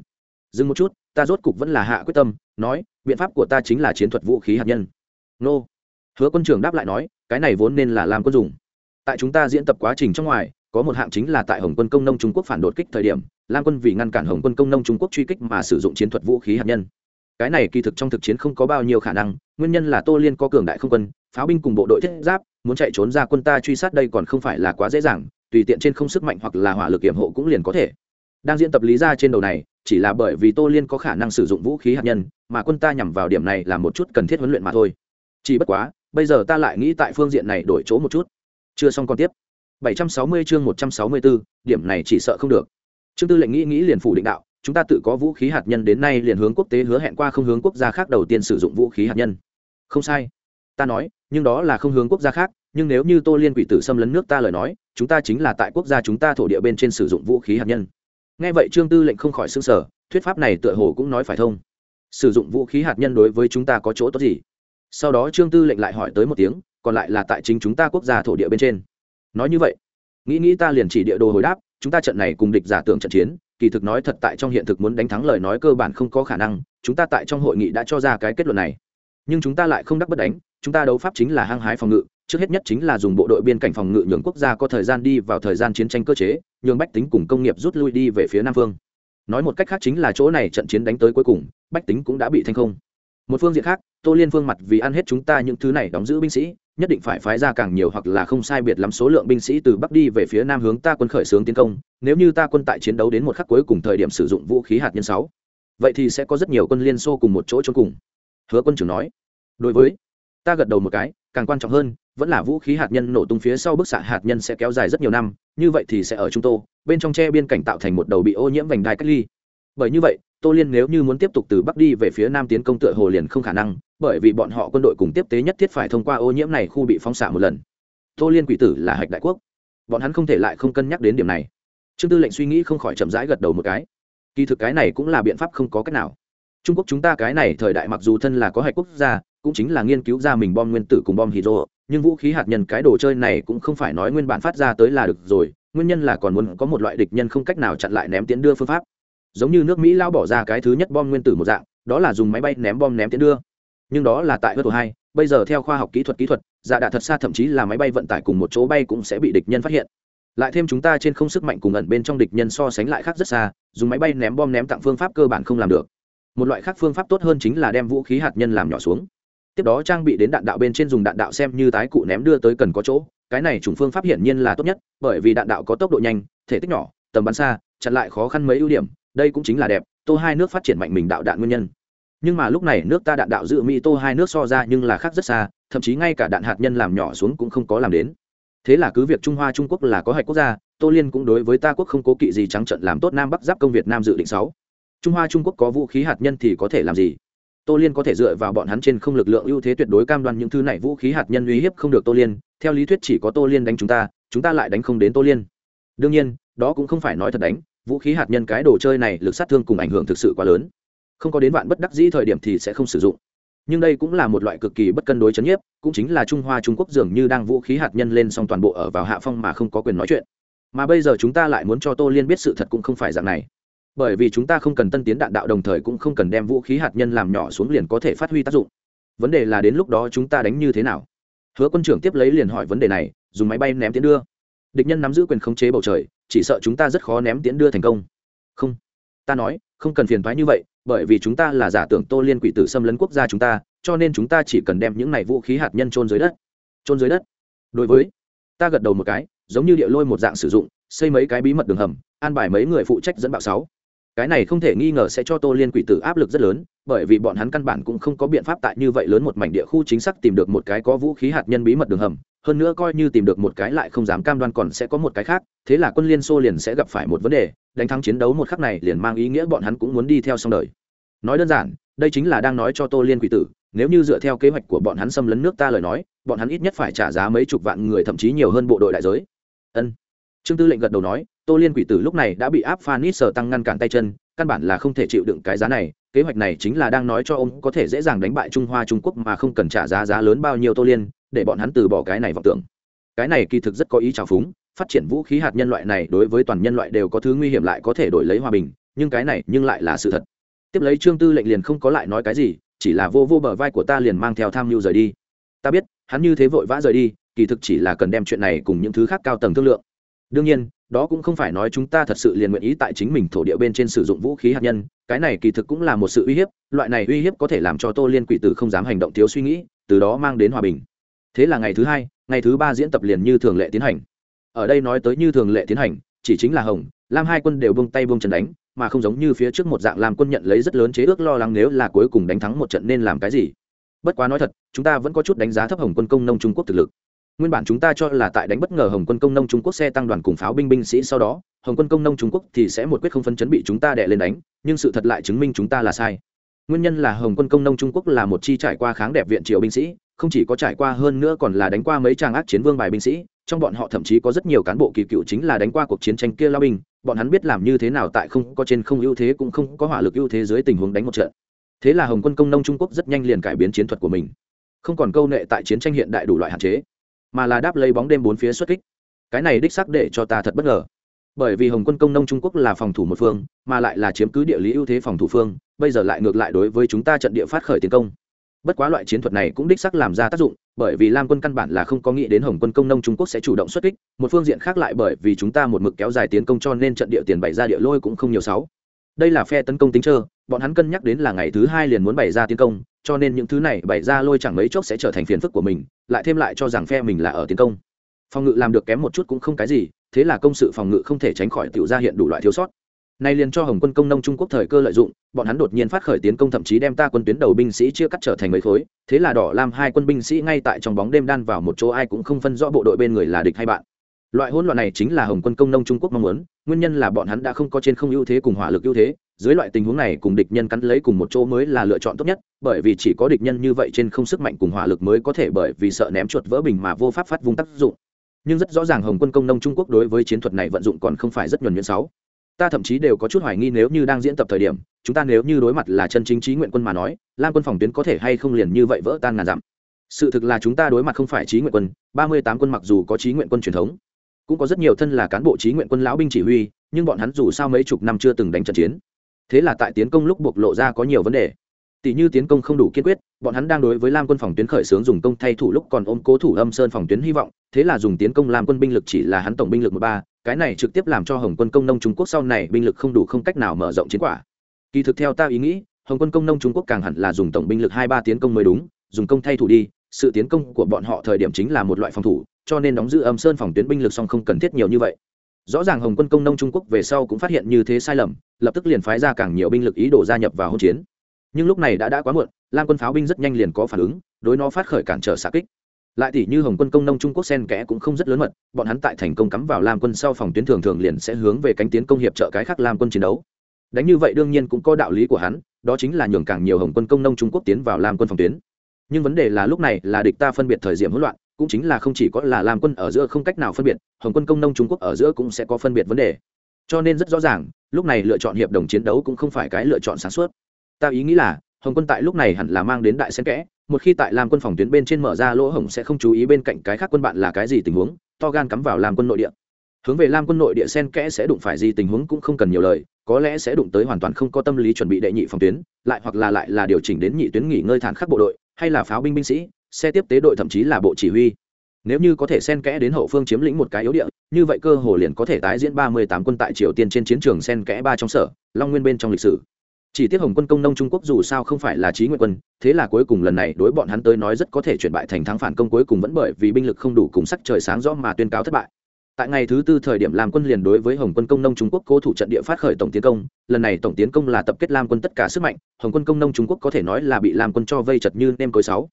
Dừng một chút, ta rốt cục vẫn là hạ quyết tâm, nói, biện pháp của ta chính là chiến thuật vũ khí hạt nhân. Nô. Hứa quân trưởng đáp lại nói, cái này vốn nên là làm quân dùng. Tại chúng ta diễn tập quá trình trong ngoài có một hạng chính là tại hồng quân công nông trung quốc phản đột kích thời điểm lan quân vì ngăn cản hồng quân công nông trung quốc truy kích mà sử dụng chiến thuật vũ khí hạt nhân. Cái này kỳ thực trong thực chiến không có bao nhiêu khả năng, nguyên nhân là tô liên có cường đại không quân, pháo binh cùng bộ đội thiết giáp, muốn chạy trốn ra quân ta truy sát đây còn không phải là quá dễ dàng, tùy tiện trên không sức mạnh hoặc là hỏa lực kiểm hộ cũng liền có thể. Đang diễn tập lý ra trên đầu này, chỉ là bởi vì tô liên có khả năng sử dụng vũ khí hạt nhân, mà quân ta nhằm vào điểm này là một chút cần thiết huấn luyện mà thôi. Chỉ bất quá, bây giờ ta lại nghĩ tại phương diện này đổi chỗ một chút. Chưa xong còn tiếp. 760 chương 164, điểm này chỉ sợ không được. Trương tư lệnh nghĩ nghĩ liền phủ định đạo chúng ta tự có vũ khí hạt nhân đến nay liền hướng quốc tế hứa hẹn qua không hướng quốc gia khác đầu tiên sử dụng vũ khí hạt nhân. Không sai. Ta nói nhưng đó là không hướng quốc gia khác nhưng nếu như tô liên quỷ tử xâm lấn nước ta lời nói chúng ta chính là tại quốc gia chúng ta thổ địa bên trên sử dụng vũ khí hạt nhân. Nghe vậy trương tư lệnh không khỏi sửng sở thuyết pháp này tựa hồ cũng nói phải thông. Sử dụng vũ khí hạt nhân đối với chúng ta có chỗ tốt gì? Sau đó trương tư lệnh lại hỏi tới một tiếng còn lại là tại chính chúng ta quốc gia thổ địa bên trên nói như vậy, nghĩ nghĩ ta liền chỉ địa đồ hồi đáp, chúng ta trận này cùng địch giả tưởng trận chiến, kỳ thực nói thật tại trong hiện thực muốn đánh thắng lời nói cơ bản không có khả năng, chúng ta tại trong hội nghị đã cho ra cái kết luận này. Nhưng chúng ta lại không đắc bất đánh, chúng ta đấu pháp chính là hăng hái phòng ngự, trước hết nhất chính là dùng bộ đội biên cảnh phòng ngự nhường quốc gia có thời gian đi vào thời gian chiến tranh cơ chế, nhường bách tính cùng công nghiệp rút lui đi về phía nam phương. Nói một cách khác chính là chỗ này trận chiến đánh tới cuối cùng, bách tính cũng đã bị thành không. Một phương diện khác, tô liên phương mặt vì ăn hết chúng ta những thứ này đóng giữ binh sĩ nhất định phải phái ra càng nhiều hoặc là không sai biệt lắm số lượng binh sĩ từ bắc đi về phía nam hướng ta quân khởi xướng tiến công, nếu như ta quân tại chiến đấu đến một khắc cuối cùng thời điểm sử dụng vũ khí hạt nhân sáu, vậy thì sẽ có rất nhiều quân liên xô cùng một chỗ trốn cùng. Hứa quân trưởng nói. Đối với, ta gật đầu một cái, càng quan trọng hơn, vẫn là vũ khí hạt nhân nổ tung phía sau bức xạ hạt nhân sẽ kéo dài rất nhiều năm, như vậy thì sẽ ở trung tô, bên trong tre biên cảnh tạo thành một đầu bị ô nhiễm vành đai cách ly. Bởi như vậy, tô liên nếu như muốn tiếp tục từ bắc đi về phía nam tiến công tựa hồ liền không khả năng bởi vì bọn họ quân đội cùng tiếp tế nhất thiết phải thông qua ô nhiễm này khu bị phóng xạ một lần. Tô liên quỷ tử là hạch đại quốc. Bọn hắn không thể lại không cân nhắc đến điểm này. Trương tư lệnh suy nghĩ không khỏi chậm rãi gật đầu một cái. Kỳ thực cái này cũng là biện pháp không có cách nào. Trung quốc chúng ta cái này thời đại mặc dù thân là có hạch quốc gia, cũng chính là nghiên cứu ra mình bom nguyên tử cùng bom hydro, nhưng vũ khí hạt nhân cái đồ chơi này cũng không phải nói nguyên bản phát ra tới là được rồi, nguyên nhân là còn muốn có một loại địch nhân không cách nào chặn lại ném tiến đưa phương pháp. Giống như nước mỹ lao bỏ ra cái thứ nhất bom nguyên tử một dạng, đó là dùng máy bay ném bom ném tiến đưa nhưng đó là tại hớt hai, bây giờ theo khoa học kỹ thuật kỹ thuật dạ đạ thật xa thậm chí là máy bay vận tải cùng một chỗ bay cũng sẽ bị địch nhân phát hiện. Lại thêm chúng ta trên không sức mạnh cùng ẩn bên trong địch nhân so sánh lại khác rất xa, dùng máy bay ném bom ném tặng phương pháp cơ bản không làm được. Một loại khác phương pháp tốt hơn chính là đem vũ khí hạt nhân làm nhỏ xuống. Tiếp đó trang bị đến đạn đạo bên trên dùng đạn đạo xem như tái cụ ném đưa tới cần có chỗ, cái này chủng phương pháp hiển nhiên là tốt nhất, bởi vì đạn đạo có tốc độ nhanh, thể tích nhỏ, tầm bắn xa, chặn lại khó khăn mấy ưu điểm, đây cũng chính là đẹp, tô hai nước phát triển mạnh mình đạo đạn nguyên nhân nhưng mà lúc này nước ta đạn đạo dự mỹ tô hai nước so ra nhưng là khác rất xa, thậm chí ngay cả đạn hạt nhân làm nhỏ xuống cũng không có làm đến. Thế là cứ việc trung hoa trung quốc là có hạch quốc gia, tô liên cũng đối với ta quốc không cố kỵ gì trắng trận làm tốt nam bắc giáp công việt nam dự định sáu. Trung hoa trung quốc có vũ khí hạt nhân thì có thể làm gì? Tô liên có thể dựa vào bọn hắn trên không lực lượng ưu thế tuyệt đối cam đoan những thứ này vũ khí hạt nhân uy hiếp không được tô liên, theo lý thuyết chỉ có tô liên đánh chúng ta chúng ta lại đánh không đến tô liên. Đương nhiên, đó cũng không phải nói thật đánh, vũ khí hạt nhân cái đồ chơi này lực sát thương cùng ảnh hưởng thực sự quá lớn không có đến vạn bất đắc dĩ thời điểm thì sẽ không sử dụng. Nhưng đây cũng là một loại cực kỳ bất cân đối chấn nhiếp, cũng chính là trung hoa trung quốc dường như đang vũ khí hạt nhân lên xong toàn bộ ở vào hạ phong mà không có quyền nói chuyện. Mà bây giờ chúng ta lại muốn cho tô liên biết sự thật cũng không phải dạng này. Bởi vì chúng ta không cần tân tiến đạn đạo đồng thời cũng không cần đem vũ khí hạt nhân làm nhỏ xuống liền có thể phát huy tác dụng. Vấn đề là đến lúc đó chúng ta đánh như thế nào? Hứa quân trưởng tiếp lấy liền hỏi vấn đề này, dùng máy bay ném tiến đưa. Địch nhân nắm giữ quyền khống chế bầu trời, chỉ sợ chúng ta rất khó ném tiến đưa thành công. Không. Ta nói, không cần phiền thoái như vậy bởi vì chúng ta là giả tưởng tô liên quỷ tử xâm lấn quốc gia chúng ta, cho nên chúng ta chỉ cần đem những này vũ khí hạt nhân trôn dưới đất. Trôn dưới đất. Đối với, ta gật đầu một cái, giống như địa lôi một dạng sử dụng, xây mấy cái bí mật đường hầm, an bài mấy người phụ trách dẫn bạo sáu cái này không thể nghi ngờ sẽ cho tô liên quỷ tử áp lực rất lớn, bởi vì bọn hắn căn bản cũng không có biện pháp tại như vậy lớn một mảnh địa khu chính xác tìm được một cái có vũ khí hạt nhân bí mật đường hầm, hơn nữa coi như tìm được một cái lại không dám cam đoan còn sẽ có một cái khác, thế là quân liên xô liền sẽ gặp phải một vấn đề, đánh thắng chiến đấu một khắc này liền mang ý nghĩa bọn hắn cũng muốn đi theo xong đời. Nói đơn giản, đây chính là đang nói cho tô liên quỷ tử, nếu như dựa theo kế hoạch của bọn hắn xâm lấn nước ta lời nói, bọn hắn ít nhất phải trả giá mấy chục vạn người, thậm chí nhiều hơn bộ đội đại giới. Ân. Trương tư lệnh gật đầu nói tô liên quỷ tử lúc này đã bị áp phanit sở tăng ngăn cản tay chân, căn bản là không thể chịu đựng cái giá này, kế hoạch này chính là đang nói cho ông có thể dễ dàng đánh bại trung hoa trung quốc mà không cần trả giá giá lớn bao nhiêu tô liên, để bọn hắn từ bỏ cái này vọng tưởng. Cái này kỳ thực rất có ý trào phúng, phát triển vũ khí hạt nhân loại này đối với toàn nhân loại đều có thứ nguy hiểm lại có thể đổi lấy hòa bình, nhưng cái này nhưng lại là sự thật. Tiếp lấy trương tư lệnh liền không có lại nói cái gì, chỉ là vô vô bờ vai của ta liền mang theo tham mưu rời đi. Ta biết, hắn như thế vội vã rời đi, kỳ thực chỉ là cần đem chuyện này cùng những thứ khác cao tầng thương lượng. Đương nhiên đó cũng không phải nói chúng ta thật sự liền nguyện ý tại chính mình thổ địa bên trên sử dụng vũ khí hạt nhân, cái này kỳ thực cũng là một sự uy hiếp, loại này uy hiếp có thể làm cho tô liên quỷ tử không dám hành động thiếu suy nghĩ, từ đó mang đến hòa bình. Thế là ngày thứ hai, ngày thứ ba diễn tập liền như thường lệ tiến hành. Ở đây nói tới như thường lệ tiến hành, chỉ chính là hồng, lam hai quân đều buông tay buông chân đánh, mà không giống như phía trước một dạng làm quân nhận lấy rất lớn chế ước lo lắng nếu là cuối cùng đánh thắng một trận nên làm cái gì. Bất quá nói thật, chúng ta vẫn có chút đánh giá thấp hồng quân công nông trung quốc thực lực nguyên bản chúng ta cho là tại đánh bất ngờ hồng quân công nông trung quốc xe tăng đoàn cùng pháo binh binh sĩ sau đó, hồng quân công nông trung quốc thì sẽ một quyết không phân chấn bị chúng ta đè lên đánh, nhưng sự thật lại chứng minh chúng ta là sai. Nguyên nhân là hồng quân công nông trung quốc là một chi trải qua kháng đẹp viện triều binh sĩ, không chỉ có trải qua hơn nữa còn là đánh qua mấy trang ác chiến vương bài binh sĩ, trong bọn họ thậm chí có rất nhiều cán bộ kỳ cựu chính là đánh qua cuộc chiến tranh kia lao binh, bọn hắn biết làm như thế nào tại không có trên không ưu thế cũng không có hỏa lực ưu thế dưới tình huống đánh một trận. Thế là hồng quân công nông trung quốc rất nhanh liền cải biến chiến thuật của mình. Không còn câu nệ tại chiến tranh hiện đại đủ loại hạn chế mà là đáp lấy bóng đêm bốn phía xuất kích. Cái này đích xác để cho ta thật bất ngờ. Bởi vì hồng quân công nông trung quốc là phòng thủ một phương, mà lại là chiếm cứ địa lý ưu thế phòng thủ phương, bây giờ lại ngược lại đối với chúng ta trận địa phát khởi tiến công. Bất quá loại chiến thuật này cũng đích sắc làm ra tác dụng, bởi vì lam quân căn bản là không có nghĩ đến hồng quân công nông trung quốc sẽ chủ động xuất kích, một phương diện khác lại bởi vì chúng ta một mực kéo dài tiến công cho nên trận địa tiền bày ra địa lôi cũng không nhiều sáu. Đây là phe tấn công tính trơ, bọn hắn cân nhắc đến là ngày thứ hai liền muốn bày ra tiến công cho nên những thứ này bày ra lôi chẳng mấy chốc sẽ trở thành phiền phức của mình, lại thêm lại cho rằng phe mình là ở tiến công. Phòng ngự làm được kém một chút cũng không cái gì, thế là công sự phòng ngự không thể tránh khỏi tự ra hiện đủ loại thiếu sót. Nay liền cho hồng quân công nông trung quốc thời cơ lợi dụng, bọn hắn đột nhiên phát khởi tiến công thậm chí đem ta quân tuyến đầu binh sĩ chia cắt trở thành mấy khối, thế là đỏ làm hai quân binh sĩ ngay tại trong bóng đêm đan vào một chỗ ai cũng không phân rõ bộ đội bên người là địch hay bạn. Loại hỗn loạn này chính là hồng quân công nông trung quốc mong muốn, nguyên nhân là bọn hắn đã không có trên không ưu thế cùng hỏa lực ưu thế dưới loại tình huống này cùng địch nhân cắn lấy cùng một chỗ mới là lựa chọn tốt nhất, bởi vì chỉ có địch nhân như vậy trên không sức mạnh cùng hỏa lực mới có thể bởi vì sợ ném chuột vỡ bình mà vô pháp phát vung tác dụng. Nhưng rất rõ ràng hồng quân công nông trung quốc đối với chiến thuật này vận dụng còn không phải rất nhuần nhuyễn sáu. Ta thậm chí đều có chút hoài nghi nếu như đang diễn tập thời điểm, chúng ta nếu như đối mặt là chân chính trí nguyện quân mà nói lan quân phòng tuyến có thể hay không liền như vậy vỡ tan ngàn dặm? Sự thực là chúng ta đối mặt không phải trí nguyện quân, ba mươi tám quân mặc dù có trí nguyện quân truyền thống, cũng có rất nhiều thân là cán bộ trí nguyện quân lão binh chỉ huy, nhưng bọn hắn dù sao mấy chục năm chưa từng đánh trận chiến thế là tại tiến công lúc bộc lộ ra có nhiều vấn đề. Tỷ như tiến công không đủ kiên quyết, bọn hắn đang đối với lam quân phòng tuyến khởi xướng dùng công thay thủ lúc còn ôm cố thủ âm sơn phòng tuyến hy vọng, thế là dùng tiến công làm quân binh lực chỉ là hắn tổng binh lực một ba, cái này trực tiếp làm cho hồng quân công nông trung quốc sau này binh lực không đủ không cách nào mở rộng chiến quả. Kỳ thực theo ta ý nghĩ, hồng quân công nông trung quốc càng hẳn là dùng tổng binh lực hai ba tiến công mới đúng, dùng công thay thủ đi, sự tiến công của bọn họ thời điểm chính là một loại phòng thủ, cho nên đóng giữ âm sơn phòng tuyến binh lực song không cần thiết nhiều như vậy rõ ràng hồng quân công nông trung quốc về sau cũng phát hiện như thế sai lầm, lập tức liền phái ra càng nhiều binh lực ý đồ gia nhập vào hỗn chiến. Nhưng lúc này đã đã quá muộn, lam quân pháo binh rất nhanh liền có phản ứng, đối nó phát khởi cản trở xạ kích. Lại thì như hồng quân công nông trung quốc sen kẽ cũng không rất lớn mật, bọn hắn tại thành công cắm vào lam quân sau phòng tuyến thường thường liền sẽ hướng về cánh tiến công hiệp trợ cái khác lam quân chiến đấu. Đánh như vậy đương nhiên cũng có đạo lý của hắn, đó chính là nhường càng nhiều hồng quân công nông trung quốc tiến vào lam quân phòng tuyến. Nhưng vấn đề là lúc này là địch ta phân biệt thời điểm hỗn loạn cũng chính là không chỉ có là làm quân ở giữa không cách nào phân biệt, hồng quân công nông trung quốc ở giữa cũng sẽ có phân biệt vấn đề. Cho nên rất rõ ràng, lúc này lựa chọn hiệp đồng chiến đấu cũng không phải cái lựa chọn sáng suốt. Ta ý nghĩ là, hồng quân tại lúc này hẳn là mang đến đại xen kẽ, một khi tại làm quân phòng tuyến bên trên mở ra lỗ hổng sẽ không chú ý bên cạnh cái khác quân bạn là cái gì tình huống, to gan cắm vào làm quân nội địa. Hướng về lam quân nội địa sen kẽ sẽ đụng phải gì tình huống cũng không cần nhiều lời, có lẽ sẽ đụng tới hoàn toàn không có tâm lý chuẩn bị đệ nhị phòng tuyến, lại hoặc là lại là điều chỉnh đến nhị tuyến nghỉ ngơi thản khắc bộ đội, hay là pháo binh binh sĩ xe tiếp tế đội thậm chí là bộ chỉ huy. Nếu như có thể sen kẽ đến hậu phương chiếm lĩnh một cái yếu địa, như vậy cơ hồ liền có thể tái diễn ba mươi tám quân tại triều tiên trên chiến trường sen kẽ ba trong sở, long nguyên bên trong lịch sử. Chỉ tiếc hồng quân công nông trung quốc dù sao không phải là trí nguyện quân, thế là cuối cùng lần này đối bọn hắn tới nói rất có thể chuyển bại thành thắng phản công cuối cùng vẫn bởi vì binh lực không đủ cùng sắc trời sáng rõ mà tuyên cáo thất bại. Tại ngày thứ tư thời điểm làm quân liền đối với hồng quân công nông trung quốc cố thủ trận địa phát khởi tổng tiến công, lần này tổng tiến công là tập kết lam quân tất cả sức mạnh, hồng quân công nông trung quốc có thể nói là bị lam quân cho vây chật như nem cối sáu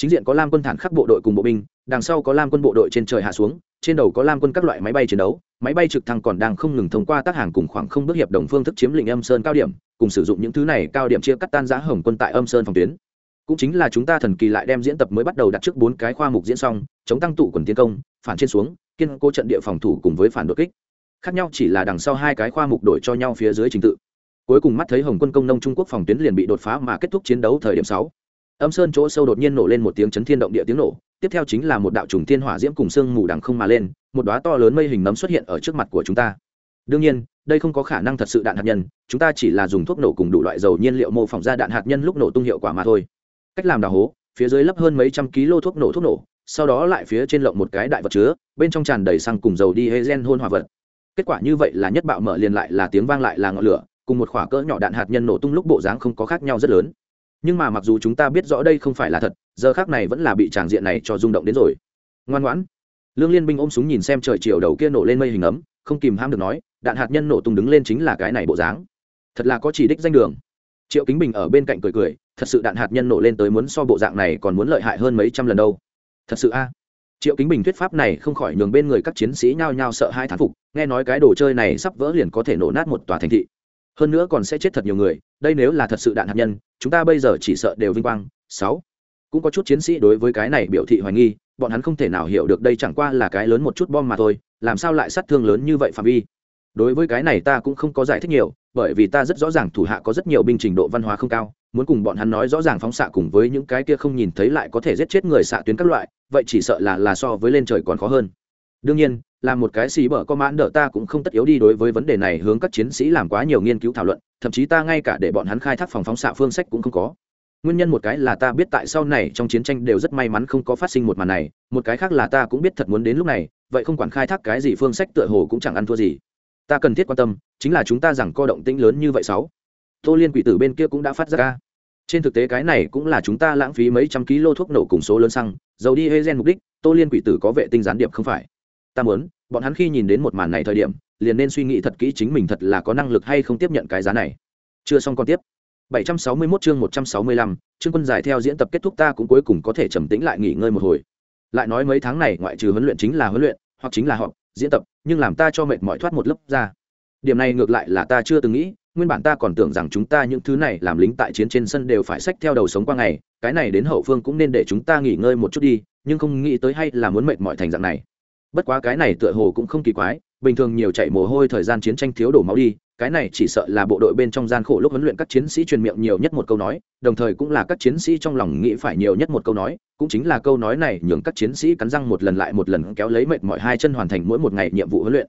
chính diện có lam quân thản khắc bộ đội cùng bộ binh, đằng sau có lam quân bộ đội trên trời hạ xuống, trên đầu có lam quân các loại máy bay chiến đấu. Máy bay trực thăng còn đang không ngừng thông qua tác hàng cùng khoảng không bước hiệp đồng phương thức chiếm lĩnh âm sơn cao điểm, cùng sử dụng những thứ này cao điểm chia cắt tan giá hồng quân tại âm sơn phòng tuyến. Cũng chính là chúng ta thần kỳ lại đem diễn tập mới bắt đầu đặt trước bốn cái khoa mục diễn xong, chống tăng tụ quần tiến công, phản trên xuống, kiên cố trận địa phòng thủ cùng với phản đột kích. Khác nhau chỉ là đằng sau hai cái khoa mục đổi cho nhau phía dưới trình tự. Cuối cùng mắt thấy hồng quân công nông trung quốc phòng tuyến liền bị đột phá mà kết thúc chiến đấu thời điểm sáu âm sơn chỗ sâu đột nhiên nổ lên một tiếng chấn thiên động địa tiếng nổ, tiếp theo chính là một đạo trùng thiên hỏa diễm cùng sương mù đằng không mà lên, một đóa to lớn mây hình nấm xuất hiện ở trước mặt của chúng ta. Đương nhiên, đây không có khả năng thật sự đạn hạt nhân, chúng ta chỉ là dùng thuốc nổ cùng đủ loại dầu nhiên liệu mô phỏng ra đạn hạt nhân lúc nổ tung hiệu quả mà thôi. Cách làm đào hố, phía dưới lấp hơn mấy trăm kg thuốc nổ thuốc nổ, sau đó lại phía trên lộng một cái đại vật chứa, bên trong tràn đầy xăng cùng dầu đi hê hôn hòa vật. Kết quả như vậy là nhất bạo mở liền lại là tiếng vang lại là ngọn lửa, cùng một khoả cỡ nhỏ đạn hạt nhân nổ tung lúc bộ dáng không có khác nhau rất lớn nhưng mà mặc dù chúng ta biết rõ đây không phải là thật, giờ khác này vẫn là bị tràng diện này cho rung động đến rồi. Ngoan ngoãn. Lương liên binh ôm súng nhìn xem trời chiều đầu kia nổ lên mây hình ấm, không kìm ham được nói, đạn hạt nhân nổ tung đứng lên chính là cái này bộ dáng. Thật là có chỉ đích danh đường. Triệu kính bình ở bên cạnh cười cười, thật sự đạn hạt nhân nổ lên tới muốn so bộ dạng này còn muốn lợi hại hơn mấy trăm lần đâu. Thật sự a? Triệu kính bình thuyết pháp này không khỏi nhường bên người các chiến sĩ nhao nhao sợ hai thán phục, nghe nói cái đồ chơi này sắp vỡ liền có thể nổ nát một tòa thành thị hơn nữa còn sẽ chết thật nhiều người, đây nếu là thật sự đạn hạt nhân, chúng ta bây giờ chỉ sợ đều vinh quang. Sáu. Cũng có chút chiến sĩ đối với cái này biểu thị hoài nghi, bọn hắn không thể nào hiểu được đây chẳng qua là cái lớn một chút bom mà thôi, làm sao lại sát thương lớn như vậy phạm vi? Đối với cái này ta cũng không có giải thích nhiều, bởi vì ta rất rõ ràng thủ hạ có rất nhiều binh trình độ văn hóa không cao, muốn cùng bọn hắn nói rõ ràng phóng xạ cùng với những cái kia không nhìn thấy lại có thể giết chết người xạ tuyến các loại, vậy chỉ sợ là là so với lên trời còn khó hơn. Đương nhiên là một cái xì bở có mãn đỡ ta cũng không tất yếu đi đối với vấn đề này hướng các chiến sĩ làm quá nhiều nghiên cứu thảo luận, thậm chí ta ngay cả để bọn hắn khai thác phòng phóng xạ phương sách cũng không có. Nguyên nhân một cái là ta biết tại sau này trong chiến tranh đều rất may mắn không có phát sinh một màn này, một cái khác là ta cũng biết thật muốn đến lúc này, vậy không quản khai thác cái gì phương sách tựa hồ cũng chẳng ăn thua gì. Ta cần thiết quan tâm, chính là chúng ta rằng co động tĩnh lớn như vậy sáu. Tô liên quỷ tử bên kia cũng đã phát ra ca. Trên thực tế cái này cũng là chúng ta lãng phí mấy trăm ký lô thuốc nổ cùng số lớn xăng, dầu đi hê gen mục đích, tô liên quỷ tử có vệ tinh gián điệp không phải ta muốn bọn hắn khi nhìn đến một màn này thời điểm liền nên suy nghĩ thật kỹ chính mình thật là có năng lực hay không tiếp nhận cái giá này. Chưa xong còn tiếp. 761 chương 165, chương quân giải theo diễn tập kết thúc ta cũng cuối cùng có thể trầm tĩnh lại nghỉ ngơi một hồi. Lại nói mấy tháng này ngoại trừ huấn luyện chính là huấn luyện hoặc chính là họp diễn tập nhưng làm ta cho mệt mỏi thoát một lớp ra. Điểm này ngược lại là ta chưa từng nghĩ nguyên bản ta còn tưởng rằng chúng ta những thứ này làm lính tại chiến trên sân đều phải sách theo đầu sống qua ngày cái này đến hậu phương cũng nên để chúng ta nghỉ ngơi một chút đi nhưng không nghĩ tới hay là muốn mệt mỏi thành dạng này bất quá cái này tựa hồ cũng không kỳ quái, bình thường nhiều chạy mồ hôi thời gian chiến tranh thiếu đổ máu đi, cái này chỉ sợ là bộ đội bên trong gian khổ lúc huấn luyện các chiến sĩ truyền miệng nhiều nhất một câu nói, đồng thời cũng là các chiến sĩ trong lòng nghĩ phải nhiều nhất một câu nói, cũng chính là câu nói này nhường các chiến sĩ cắn răng một lần lại một lần kéo lấy mệt mỏi hai chân hoàn thành mỗi một ngày nhiệm vụ huấn luyện.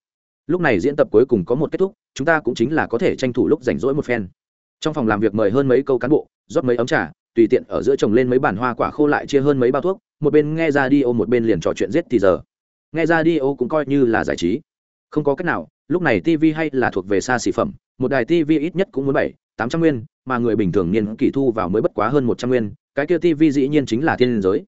Lúc này diễn tập cuối cùng có một kết thúc, chúng ta cũng chính là có thể tranh thủ lúc rảnh rỗi một phen. Trong phòng làm việc mời hơn mấy câu cán bộ, rót mấy ấm trà, tùy tiện ở giữa trồng lên mấy bản hoa quả khô lại chia hơn mấy bao thuốc, một bên nghe ra đi ô một bên liền trò chuyện giết thì giờ nghe ra đi ô cũng coi như là giải trí. Không có cách nào, lúc này tv hay là thuộc về xa xỉ phẩm, một đài tv ít nhất cũng muốn bảy, tám trăm nguyên, mà người bình thường niên kỷ thu vào mới bất quá hơn một trăm nguyên, cái kia tv dĩ nhiên chính là thiên liên giới.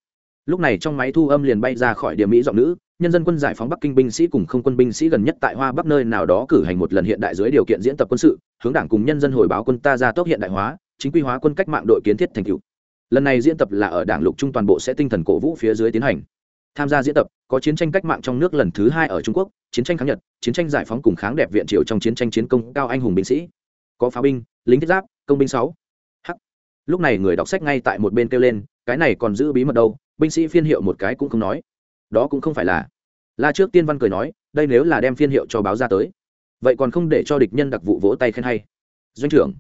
Lúc này trong máy thu âm liền bay ra khỏi địa mỹ giọng nữ, nhân dân quân giải phóng bắc kinh binh sĩ cùng không quân binh sĩ gần nhất tại hoa bắc nơi nào đó cử hành một lần hiện đại dưới điều kiện diễn tập quân sự, hướng đảng cùng nhân dân hồi báo quân ta ra tốc hiện đại hóa, chính quy hóa quân cách mạng đội kiến thiết thành cựu lần này diễn tập là ở đảng lục trung toàn bộ sẽ tinh thần cổ vũ phía dưới tiến hành tham gia diễn tập, có chiến tranh cách mạng trong nước lần thứ hai ở trung quốc, chiến tranh kháng nhật, chiến tranh giải phóng cùng kháng đẹp viện triều trong chiến tranh chiến công cao anh hùng binh sĩ. Có pháo binh, lính thiết giáp, công binh sáu. H. Lúc này người đọc sách ngay tại một bên kêu lên, cái này còn giữ bí mật đâu, binh sĩ phiên hiệu một cái cũng không nói. Đó cũng không phải là. La trước tiên văn cười nói, đây nếu là đem phiên hiệu cho báo ra tới. Vậy còn không để cho địch nhân đặc vụ vỗ tay khen hay. Doanh trưởng,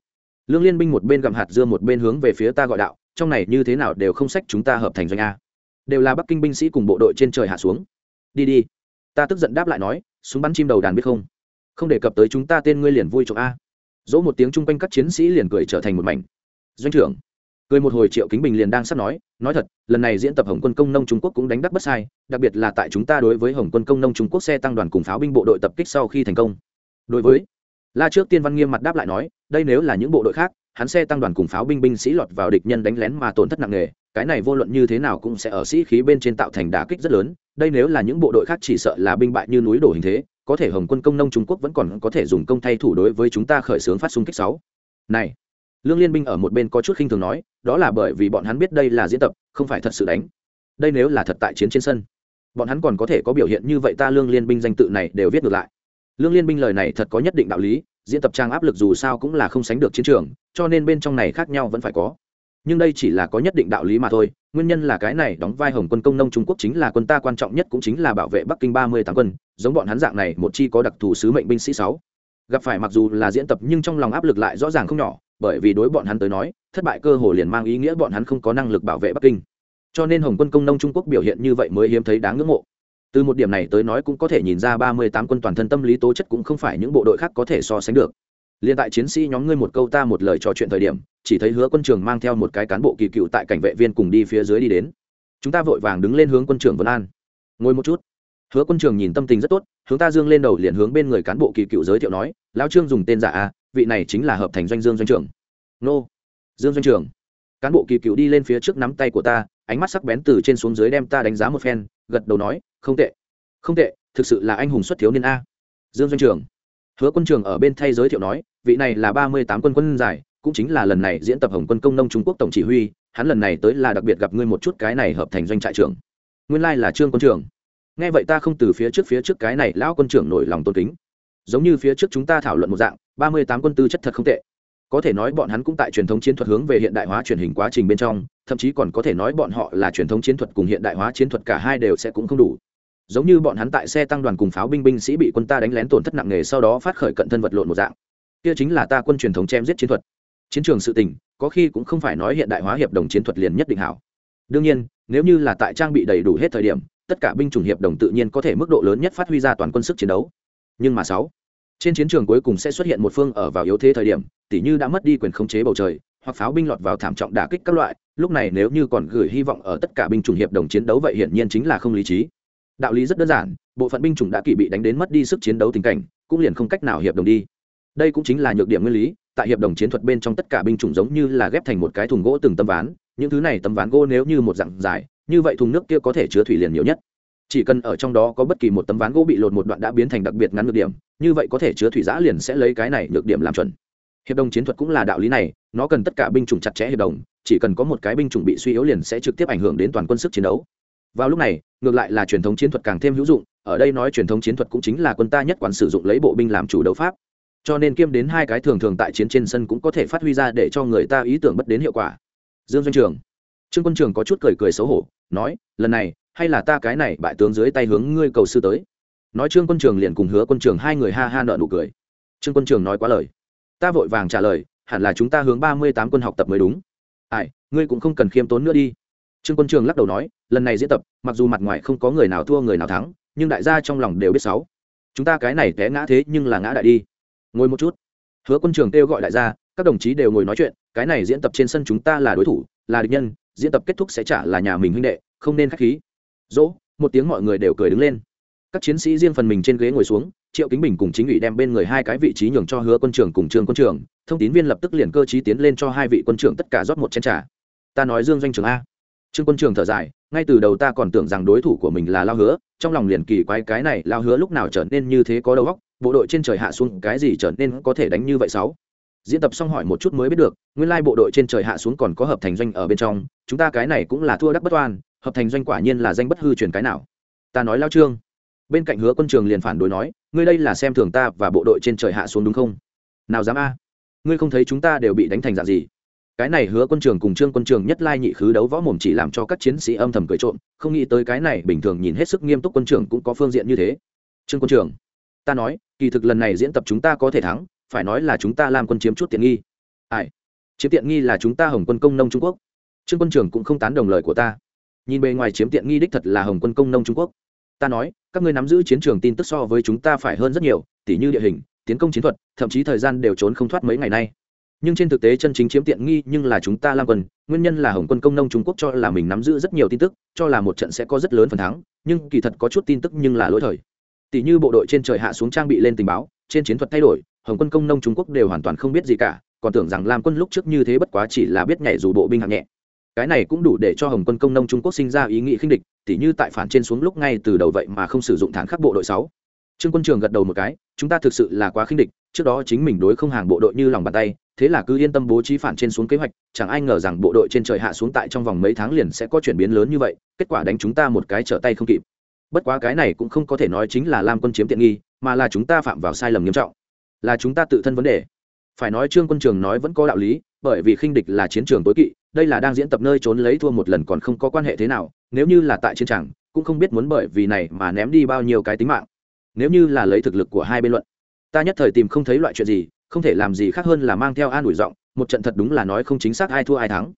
lương liên binh một bên gặm hạt dưa một bên hướng về phía ta gọi đạo, trong này như thế nào đều không sách chúng ta hợp thành doanh a đều là bắc kinh binh sĩ cùng bộ đội trên trời hạ xuống. Đi đi. Ta tức giận đáp lại nói, súng bắn chim đầu đàn biết không? Không đề cập tới chúng ta tên ngươi liền vui trộm a. Dỗ một tiếng chung quanh các chiến sĩ liền cười trở thành một mảnh. Doanh trưởng. Cười một hồi triệu kính bình liền đang sắp nói nói thật, lần này diễn tập hồng quân công nông trung quốc cũng đánh đắc bất sai, đặc biệt là tại chúng ta đối với hồng quân công nông trung quốc xe tăng đoàn cùng pháo binh bộ đội tập kích sau khi thành công. Đối với la trước tiên văn nghiêm mặt đáp lại nói, đây nếu là những bộ đội khác hắn xe tăng đoàn cùng pháo binh binh sĩ lọt vào địch nhân đánh lén mà tổn thất nặng nề, cái này vô luận như thế nào cũng sẽ ở sĩ khí bên trên tạo thành đả kích rất lớn, đây nếu là những bộ đội khác chỉ sợ là binh bại như núi đổ hình thế, có thể hồng quân công nông trung quốc vẫn còn có thể dùng công thay thủ đối với chúng ta khởi xướng phát xung kích sáu. Này, lương liên binh ở một bên có chút khinh thường nói, đó là bởi vì bọn hắn biết đây là diễn tập, không phải thật sự đánh. Đây nếu là thật tại chiến trên sân, bọn hắn còn có thể có biểu hiện như vậy ta lương liên binh danh tự này đều viết ngược lại. Lương liên binh lời này thật có nhất định đạo lý diễn tập trang áp lực dù sao cũng là không sánh được chiến trường, cho nên bên trong này khác nhau vẫn phải có. Nhưng đây chỉ là có nhất định đạo lý mà thôi, nguyên nhân là cái này đóng vai hồng quân công nông trung quốc chính là quân ta quan trọng nhất cũng chính là bảo vệ bắc kinh ba mươi tám quân, giống bọn hắn dạng này, một chi có đặc thù sứ mệnh binh sĩ sáu. Gặp phải mặc dù là diễn tập nhưng trong lòng áp lực lại rõ ràng không nhỏ, bởi vì đối bọn hắn tới nói, thất bại cơ hồ liền mang ý nghĩa bọn hắn không có năng lực bảo vệ bắc kinh. Cho nên hồng quân công nông trung quốc biểu hiện như vậy mới hiếm thấy đáng ngưỡng mộ từ một điểm này tới nói cũng có thể nhìn ra ba mươi tám quân toàn thân tâm lý tố chất cũng không phải những bộ đội khác có thể so sánh được. Liền tại chiến sĩ nhóm ngươi một câu ta một lời trò chuyện thời điểm, chỉ thấy hứa quân trường mang theo một cái cán bộ kỳ cựu tại cảnh vệ viên cùng đi phía dưới đi đến. Chúng ta vội vàng đứng lên hướng quân trưởng vân an. Ngồi một chút. Hứa quân trường nhìn tâm tình rất tốt, hướng ta dương lên đầu liền hướng bên người cán bộ kỳ cựu giới thiệu nói, lão trương dùng tên giả a, vị này chính là hợp thành doanh dương doanh trưởng. Nô. Dương doanh trưởng. Cán bộ kỳ cựu đi lên phía trước nắm tay của ta, ánh mắt sắc bén từ trên xuống dưới đem ta đánh giá một phen, gật đầu nói không tệ. Không tệ thực sự là anh hùng xuất thiếu niên a. Dương doanh trường, hứa quân trường ở bên thay giới thiệu nói vị này là ba mươi tám quân quân giải cũng chính là lần này diễn tập hồng quân công nông trung quốc tổng chỉ huy hắn lần này tới là đặc biệt gặp ngươi một chút cái này hợp thành doanh trại trưởng. Nguyên lai là trương quân trường. nghe vậy ta không từ phía trước phía trước cái này lão quân trưởng nổi lòng tôn kính. Giống như phía trước chúng ta thảo luận một dạng ba mươi tám quân tư chất thật không tệ. Có thể nói bọn hắn cũng tại truyền thống chiến thuật hướng về hiện đại hóa truyền hình quá trình bên trong thậm chí còn có thể nói bọn họ là truyền thống chiến thuật cùng hiện đại hóa chiến thuật cả hai đều sẽ cũng không đủ giống như bọn hắn tại xe tăng đoàn cùng pháo binh binh sĩ bị quân ta đánh lén tổn thất nặng nề sau đó phát khởi cận thân vật lộn một dạng. Kia chính là ta quân truyền thống chém giết chiến thuật. Chiến trường sự tình, có khi cũng không phải nói hiện đại hóa hiệp đồng chiến thuật liền nhất định hảo. Đương nhiên, nếu như là tại trang bị đầy đủ hết thời điểm, tất cả binh chủng hiệp đồng tự nhiên có thể mức độ lớn nhất phát huy ra toàn quân sức chiến đấu. Nhưng mà sáu, trên chiến trường cuối cùng sẽ xuất hiện một phương ở vào yếu thế thời điểm, tỉ như đã mất đi quyền khống chế bầu trời, hoặc pháo binh lọt vào thảm trọng đả kích các loại, lúc này nếu như còn gửi hy vọng ở tất cả binh chủng hiệp đồng chiến đấu vậy hiển nhiên chính là không lý trí đạo lý rất đơn giản, bộ phận binh chủng đã kỵ bị đánh đến mất đi sức chiến đấu tình cảnh, cũng liền không cách nào hiệp đồng đi. Đây cũng chính là nhược điểm nguyên lý, tại hiệp đồng chiến thuật bên trong tất cả binh chủng giống như là ghép thành một cái thùng gỗ từng tấm ván, những thứ này tấm ván gỗ nếu như một dạng dài, như vậy thùng nước kia có thể chứa thủy liền nhiều nhất. Chỉ cần ở trong đó có bất kỳ một tấm ván gỗ bị lột một đoạn đã biến thành đặc biệt ngắn nhược điểm, như vậy có thể chứa thủy giã liền sẽ lấy cái này nhược điểm làm chuẩn. Hiệp đồng chiến thuật cũng là đạo lý này, nó cần tất cả binh chủng chặt chẽ hiệp đồng, chỉ cần có một cái binh chủng bị suy yếu liền sẽ trực tiếp ảnh hưởng đến toàn quân sức chiến đấu vào lúc này, ngược lại là truyền thống chiến thuật càng thêm hữu dụng, ở đây nói truyền thống chiến thuật cũng chính là quân ta nhất quán sử dụng lấy bộ binh làm chủ đấu pháp. Cho nên kiêm đến hai cái thường thường tại chiến trên sân cũng có thể phát huy ra để cho người ta ý tưởng bất đến hiệu quả. Dương doanh trường. Trương quân trường có chút cười cười xấu hổ, nói, lần này, hay là ta cái này bại tướng dưới tay hướng ngươi cầu sư tới. Nói trương quân trường liền cùng hứa quân trường hai người ha ha nợ nụ cười. Trương quân trường nói quá lời. Ta vội vàng trả lời, hẳn là chúng ta hướng ba mươi tám quân học tập mới đúng. Ai, ngươi cũng không cần khiêm tốn nữa đi trương quân trường lắc đầu nói, lần này diễn tập, mặc dù mặt ngoài không có người nào thua người nào thắng, nhưng đại gia trong lòng đều biết sáu. Chúng ta cái này té ngã thế nhưng là ngã đại đi. Ngồi một chút. Hứa quân trường kêu gọi đại gia, các đồng chí đều ngồi nói chuyện, cái này diễn tập trên sân chúng ta là đối thủ, là địch nhân, diễn tập kết thúc sẽ trả là nhà mình huynh đệ, không nên k h á c h khí. Dỗ, một tiếng mọi người đều cười đứng lên. Các chiến sĩ riêng phần mình trên ghế ngồi xuống, triệu kính bình cùng chính ủy đem bên người hai cái vị trí nhường cho hứa quân trường cùng trương quân trường, thông tín viên lập tức liền cơ trí tiến lên cho hai vị quân trưởng tất cả rót một chén t ta nói dương doanh trường a trương quân trường thở dài, ngay từ đầu ta còn tưởng rằng đối thủ của mình là lao hứa, trong lòng liền kỳ quái cái này lao hứa lúc nào trở nên như thế có đầu óc, bộ đội trên trời hạ xuống cái gì trở nên có thể đánh như vậy sáu? Diễn tập xong hỏi một chút mới biết được, nguyên lai bộ đội trên trời hạ xuống còn có hợp thành doanh ở bên trong, chúng ta cái này cũng là thua đắc bất oan, hợp thành doanh quả nhiên là danh bất hư truyền cái nào. Ta nói lao trương. Bên cạnh hứa quân trường liền phản đối nói, ngươi đây là xem thường ta và bộ đội trên trời hạ xuống đúng không? Nào dám a? Ngươi không thấy chúng ta đều bị đánh thành dạng gì? Cái này hứa quân trường cùng trương quân trường nhất lai nhị khứ đấu võ mồm chỉ làm cho các chiến sĩ âm thầm cười trộm, không nghĩ tới cái này bình thường nhìn hết sức nghiêm túc quân trường cũng có phương diện như thế. Trương quân trường, ta nói, kỳ thực lần này diễn tập chúng ta có thể thắng, phải nói là chúng ta làm quân chiếm chút tiện nghi. Ai? Chiếm tiện nghi là chúng ta hồng quân công nông trung quốc. Trương quân trường cũng không tán đồng lời của ta. Nhìn bề ngoài chiếm tiện nghi đích thật là hồng quân công nông trung quốc. Ta nói, các ngươi nắm giữ chiến trường tin tức so với chúng ta phải hơn rất nhiều, tỉ như địa hình, tiến công chiến thuật, thậm chí thời gian đều trốn không thoát mấy ngày nay nhưng trên thực tế chân chính chiếm tiện nghi nhưng là chúng ta lam quân, nguyên nhân là hồng quân công nông trung quốc cho là mình nắm giữ rất nhiều tin tức, cho là một trận sẽ có rất lớn phần thắng, nhưng kỳ thật có chút tin tức nhưng là lỗi thời. Tỷ như bộ đội trên trời hạ xuống trang bị lên tình báo, trên chiến thuật thay đổi, hồng quân công nông trung quốc đều hoàn toàn không biết gì cả, còn tưởng rằng lam quân lúc trước như thế bất quá chỉ là biết nhảy dù bộ binh hạng nhẹ. Cái này cũng đủ để cho hồng quân công nông trung quốc sinh ra ý nghĩ khinh địch, tỉ như tại phản trên xuống lúc ngay từ đầu vậy mà không sử dụng thản khắc bộ đội sáu trương quân trường gật đầu một cái, chúng ta thực sự là quá khinh địch, trước đó chính mình đối không hàng bộ đội như lòng bàn tay, thế là cứ yên tâm bố trí phản trên xuống kế hoạch, chẳng ai ngờ rằng bộ đội trên trời hạ xuống tại trong vòng mấy tháng liền sẽ có chuyển biến lớn như vậy, kết quả đánh chúng ta một cái trở tay không kịp. Bất quá cái này cũng không có thể nói chính là lam quân chiếm tiện nghi, mà là chúng ta phạm vào sai lầm nghiêm trọng. Là chúng ta tự thân vấn đề. Phải nói trương quân trường nói vẫn có đạo lý, bởi vì khinh địch là chiến trường tối kỵ, đây là đang diễn tập nơi trốn lấy thua một lần còn không có quan hệ thế nào, nếu như là tại chiến trường, cũng không biết muốn bởi vì này mà ném đi bao nhiêu cái tính mạng nếu như là lấy thực lực của hai bên luận ta nhất thời tìm không thấy loại chuyện gì không thể làm gì khác hơn là mang theo an ủi giọng một trận thật đúng là nói không chính xác ai thua ai thắng.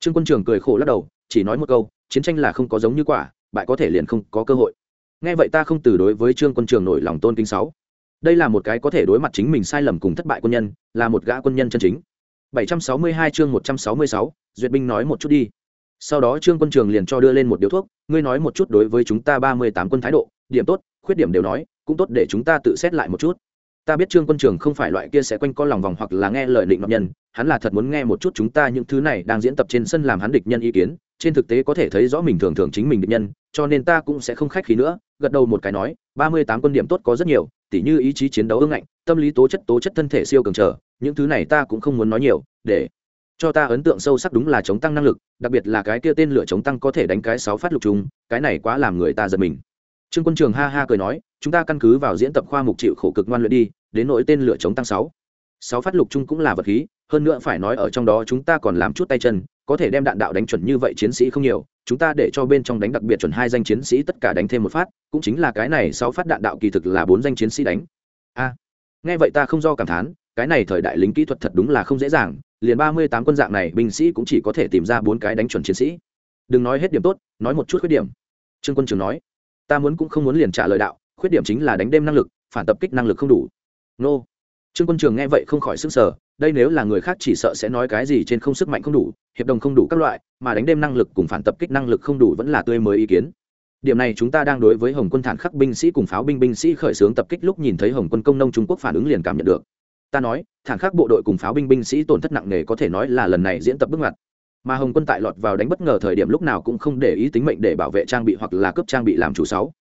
Trương quân trường cười khổ lắc đầu chỉ nói một câu chiến tranh là không có giống như quả bại có thể liền không có cơ hội. Nghe vậy ta không từ đối với trương quân trường nổi lòng tôn kính sáu. Đây là một cái có thể đối mặt chính mình sai lầm cùng thất bại quân nhân là một gã quân nhân chân chính. 762 chương 166, duyệt binh nói một chút đi. Sau đó trương quân trường liền cho đưa lên một điếu thuốc ngươi nói một chút đối với chúng ta 38 quân thái độ điểm tốt khuyết điểm đều nói cũng tốt để chúng ta tự xét lại một chút. Ta biết trương quân trường không phải loại kia sẽ quanh co lòng vòng hoặc là nghe lời định ngọc nhân, hắn là thật muốn nghe một chút chúng ta những thứ này đang diễn tập trên sân làm hắn địch nhân ý kiến, trên thực tế có thể thấy rõ mình thường thường chính mình địch nhân, cho nên ta cũng sẽ không khách khí nữa, gật đầu một cái nói, ba mươi tám quân điểm tốt có rất nhiều, tỉ như ý chí chiến đấu ương ngạnh, tâm lý tố chất tố chất thân thể siêu cường trở, những thứ này ta cũng không muốn nói nhiều, để cho ta ấn tượng sâu sắc đúng là chống tăng năng lực, đặc biệt là cái kia tên lửa chống tăng có thể đánh cái sáu phát lục trùng, cái này quá làm người ta giật mình trương quân trường ha ha cười nói, chúng ta căn cứ vào diễn tập khoa mục chịu khổ cực ngoan luyện đi, đến nỗi tên lửa chống tăng sáu. Sáu phát lục chung cũng là vật khí, hơn nữa phải nói ở trong đó chúng ta còn làm chút tay chân, có thể đem đạn đạo đánh chuẩn như vậy chiến sĩ không nhiều, chúng ta để cho bên trong đánh đặc biệt chuẩn hai danh chiến sĩ tất cả đánh thêm một phát, cũng chính là cái này sáu phát đạn đạo kỳ thực là bốn danh chiến sĩ đánh. A. Nghe vậy ta không do cảm thán, cái này thời đại lính kỹ thuật thật đúng là không dễ dàng, liền ba mươi tám quân dạng này, binh sĩ cũng chỉ có thể tìm ra bốn cái đánh chuẩn chiến sĩ. Đừng nói hết điểm tốt, nói một chút khuyết điểm. Trương quân trường nói ta muốn cũng không muốn liền trả lời đạo, khuyết điểm chính là đánh đêm năng lực, phản tập kích năng lực không đủ. Nô. Trương quân trường nghe vậy không khỏi sức sở đây nếu là người khác chỉ sợ sẽ nói cái gì trên không sức mạnh không đủ, hiệp đồng không đủ các loại, mà đánh đêm năng lực cùng phản tập kích năng lực không đủ vẫn là tươi mới ý kiến. Điểm này chúng ta đang đối với hồng quân thản khắc binh sĩ cùng pháo binh binh sĩ khởi xướng tập kích lúc nhìn thấy hồng quân công nông trung quốc phản ứng liền cảm nhận được. Ta nói, thản khắc bộ đội cùng pháo binh binh sĩ tổn thất nặng nề có thể nói là lần này diễn tập bước ngoặt mà hồng quân tại lọt vào đánh bất ngờ thời điểm lúc nào cũng không để ý tính mệnh để bảo vệ trang bị hoặc là cướp trang bị làm chủ sáu.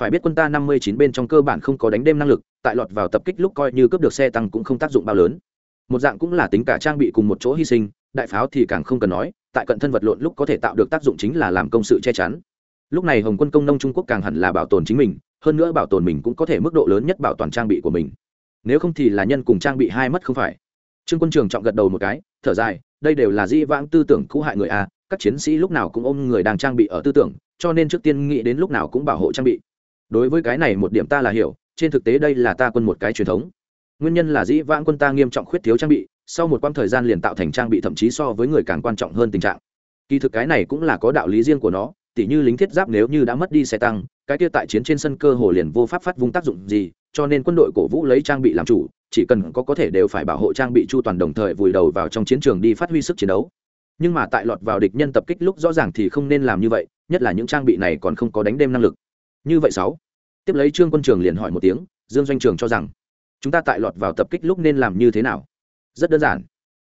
Phải biết quân ta năm mươi chín bên trong cơ bản không có đánh đêm năng lực, tại lọt vào tập kích lúc coi như cướp được xe tăng cũng không tác dụng bao lớn. Một dạng cũng là tính cả trang bị cùng một chỗ hy sinh, đại pháo thì càng không cần nói, tại cận thân vật lộn lúc có thể tạo được tác dụng chính là làm công sự che chắn. Lúc này hồng quân công nông trung quốc càng hẳn là bảo tồn chính mình, hơn nữa bảo tồn mình cũng có thể mức độ lớn nhất bảo toàn trang bị của mình. Nếu không thì là nhân cùng trang bị hai mất không phải. Trương quân trường chọn gật đầu một cái thở dài, đây đều là di vãng tư tưởng cũ hại người a các chiến sĩ lúc nào cũng ôm người đang trang bị ở tư tưởng, cho nên trước tiên nghĩ đến lúc nào cũng bảo hộ trang bị. Đối với cái này một điểm ta là hiểu, trên thực tế đây là ta quân một cái truyền thống. Nguyên nhân là dĩ vãng quân ta nghiêm trọng khuyết thiếu trang bị, sau một quãng thời gian liền tạo thành trang bị thậm chí so với người càng quan trọng hơn tình trạng. Kỳ thực cái này cũng là có đạo lý riêng của nó, tỉ như lính thiết giáp nếu như đã mất đi xe tăng, cái kia tại chiến trên sân cơ hồ liền vô pháp phát vung tác dụng gì, cho nên quân đội cổ vũ lấy trang bị làm chủ chỉ cần có có thể đều phải bảo hộ trang bị chu toàn đồng thời vùi đầu vào trong chiến trường đi phát huy sức chiến đấu. Nhưng mà tại lọt vào địch nhân tập kích lúc rõ ràng thì không nên làm như vậy, nhất là những trang bị này còn không có đánh đêm năng lực. Như vậy sáu, tiếp lấy trương quân trường liền hỏi một tiếng, dương doanh trường cho rằng, chúng ta tại lọt vào tập kích lúc nên làm như thế nào? Rất đơn giản.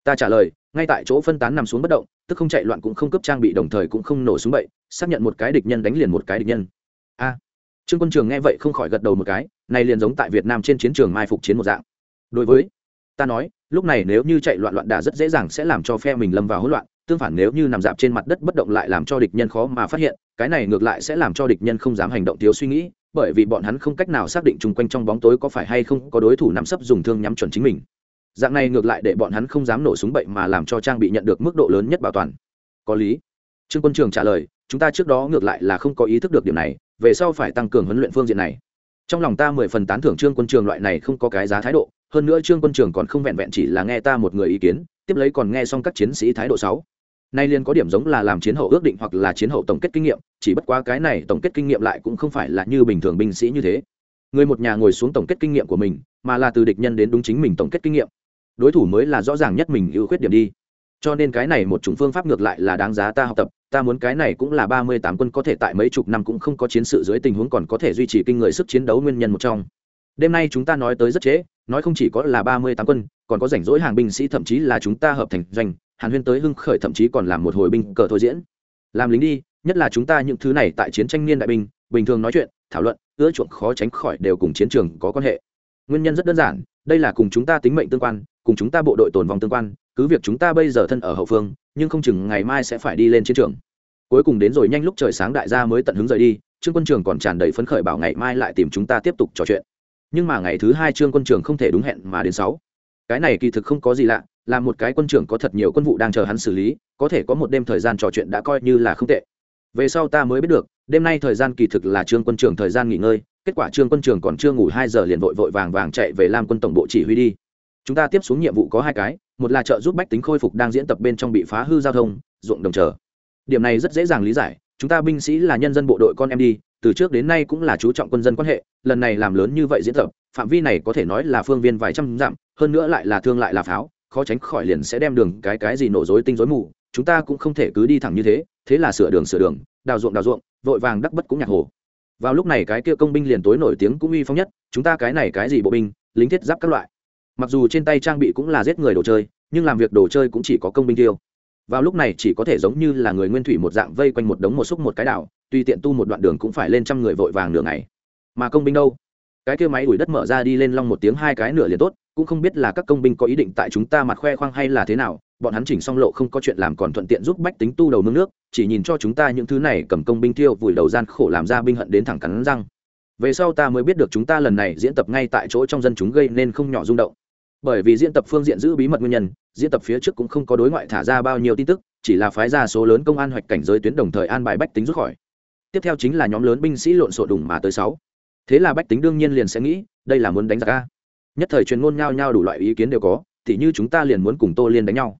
Ta trả lời, ngay tại chỗ phân tán nằm xuống bất động, tức không chạy loạn cũng không cấp trang bị đồng thời cũng không nổ súng bậy, xác nhận một cái địch nhân đánh liền một cái địch nhân. A. Trương quân trường nghe vậy không khỏi gật đầu một cái, này liền giống tại việt nam trên chiến trường mai phục chiến một dạng đối với ta nói, lúc này nếu như chạy loạn loạn đà rất dễ dàng sẽ làm cho phe mình lâm vào hỗn loạn, tương phản nếu như nằm dạp trên mặt đất bất động lại làm cho địch nhân khó mà phát hiện, cái này ngược lại sẽ làm cho địch nhân không dám hành động thiếu suy nghĩ, bởi vì bọn hắn không cách nào xác định chung quanh trong bóng tối có phải hay không có đối thủ nằm sấp dùng thương nhắm chuẩn chính mình. Dạng này ngược lại để bọn hắn không dám nổ súng bậy mà làm cho trang bị nhận được mức độ lớn nhất bảo toàn. Có lý. Trương quân trường trả lời, chúng ta trước đó ngược lại là không có ý thức được điểm này, về sau phải tăng cường huấn luyện phương diện này. Trong lòng ta mười phần tán thưởng trương quân trường loại này không có cái giá thái độ hơn nữa trương quân trường còn không vẹn vẹn chỉ là nghe ta một người ý kiến, tiếp lấy còn nghe xong các chiến sĩ thái độ sáu. Nay liên có điểm giống là làm chiến hậu ước định hoặc là chiến hậu tổng kết kinh nghiệm, chỉ bất quá cái này tổng kết kinh nghiệm lại cũng không phải là như bình thường binh sĩ như thế. Người một nhà ngồi xuống tổng kết kinh nghiệm của mình, mà là từ địch nhân đến đúng chính mình tổng kết kinh nghiệm. Đối thủ mới là rõ ràng nhất mình ưu khuyết điểm đi. Cho nên cái này một chủng phương pháp ngược lại là đáng giá ta học tập, ta muốn cái này cũng là ba mươi tám quân có thể tại mấy chục năm cũng không có chiến sự dưới tình huống còn có thể duy trì kinh người sức chiến đấu nguyên nhân một trong. Đêm nay chúng ta nói tới rất trễ nói không chỉ có là ba mươi tám quân, còn có rảnh rỗi hàng binh sĩ, thậm chí là chúng ta hợp thành doanh, hàn huyên tới hưng khởi, thậm chí còn làm một hồi binh cờ thôi diễn. Làm lính đi, nhất là chúng ta những thứ này tại chiến tranh niên đại binh, bình thường nói chuyện, thảo luận, ưa chuộng khó tránh khỏi đều cùng chiến trường có quan hệ. Nguyên nhân rất đơn giản, đây là cùng chúng ta tính mệnh tương quan, cùng chúng ta bộ đội tồn vong tương quan, cứ việc chúng ta bây giờ thân ở hậu phương, nhưng không chừng ngày mai sẽ phải đi lên chiến trường. Cuối cùng đến rồi, nhanh lúc trời sáng, đại gia mới tận hứng rời đi, trương quân trường còn tràn đầy phấn khởi bảo ngày mai lại tìm chúng ta tiếp tục trò chuyện nhưng mà ngày thứ hai trương quân trưởng không thể đúng hẹn mà đến sáu. Cái này kỳ thực không có gì lạ, là một cái quân trưởng có thật nhiều quân vụ đang chờ hắn xử lý, có thể có một đêm thời gian trò chuyện đã coi như là không tệ. Về sau ta mới biết được, đêm nay thời gian kỳ thực là trương quân trưởng thời gian nghỉ ngơi, kết quả trương quân trưởng còn chưa ngủ hai giờ liền vội vội vàng vàng chạy về làm quân tổng bộ chỉ huy đi. Chúng ta tiếp xuống nhiệm vụ có hai cái, một là trợ giúp bách tính khôi phục đang diễn tập bên trong bị phá hư giao thông, ruộng đồng chờ. Điểm này rất dễ dàng lý giải, chúng ta binh sĩ là nhân dân bộ đội con em đi từ trước đến nay cũng là chú trọng quân dân quan hệ, lần này làm lớn như vậy diễn tập, phạm vi này có thể nói là phương viên vài trăm dặm, hơn nữa lại là thương lại là pháo, khó tránh khỏi liền sẽ đem đường cái cái gì nổ dối tinh dối mù, chúng ta cũng không thể cứ đi thẳng như thế thế là sửa đường sửa đường, đào ruộng đào ruộng, vội vàng đắc bất cũng nhạc hồ. Vào lúc này cái kia công binh liền tối nổi tiếng cũng uy phong nhất, chúng ta cái này cái gì bộ binh, lính thiết giáp các loại. Mặc dù trên tay trang bị cũng là giết người đồ chơi, nhưng làm việc đồ chơi cũng chỉ có công binh tiêu. Vào lúc này chỉ có thể giống như là người nguyên thủy một dạng vây quanh một đống một xúc một cái đảo tuy tiện tu một đoạn đường cũng phải lên trăm người vội vàng nửa ngày. Mà công binh đâu? Cái kia máy đuổi đất mở ra đi lên long một tiếng hai cái nửa liền tốt, cũng không biết là các công binh có ý định tại chúng ta mặt khoe khoang hay là thế nào, bọn hắn chỉnh xong lộ không có chuyện làm còn thuận tiện giúp bách tính tu đầu mương nước, chỉ nhìn cho chúng ta những thứ này cầm công binh tiêu vùi đầu gian khổ làm ra binh hận đến thẳng cắn răng. Về sau ta mới biết được chúng ta lần này diễn tập ngay tại chỗ trong dân chúng gây nên không nhỏ rung động. Bởi vì diễn tập phương diện giữ bí mật nguyên nhân, diễn tập phía trước cũng không có đối ngoại thả ra bao nhiêu tin tức, chỉ là phái ra số lớn công an hoạch cảnh giới tuyến đồng thời an bài bách tính rút khỏi tiếp theo chính là nhóm lớn binh sĩ lộn xộn đùng mà tới sáu. Thế là bách tính đương nhiên liền sẽ nghĩ, đây là muốn đánh giặc a. Nhất thời truyền ngôn nhao nhao đủ loại ý kiến đều có, thì như chúng ta liền muốn cùng tô liên đánh nhau.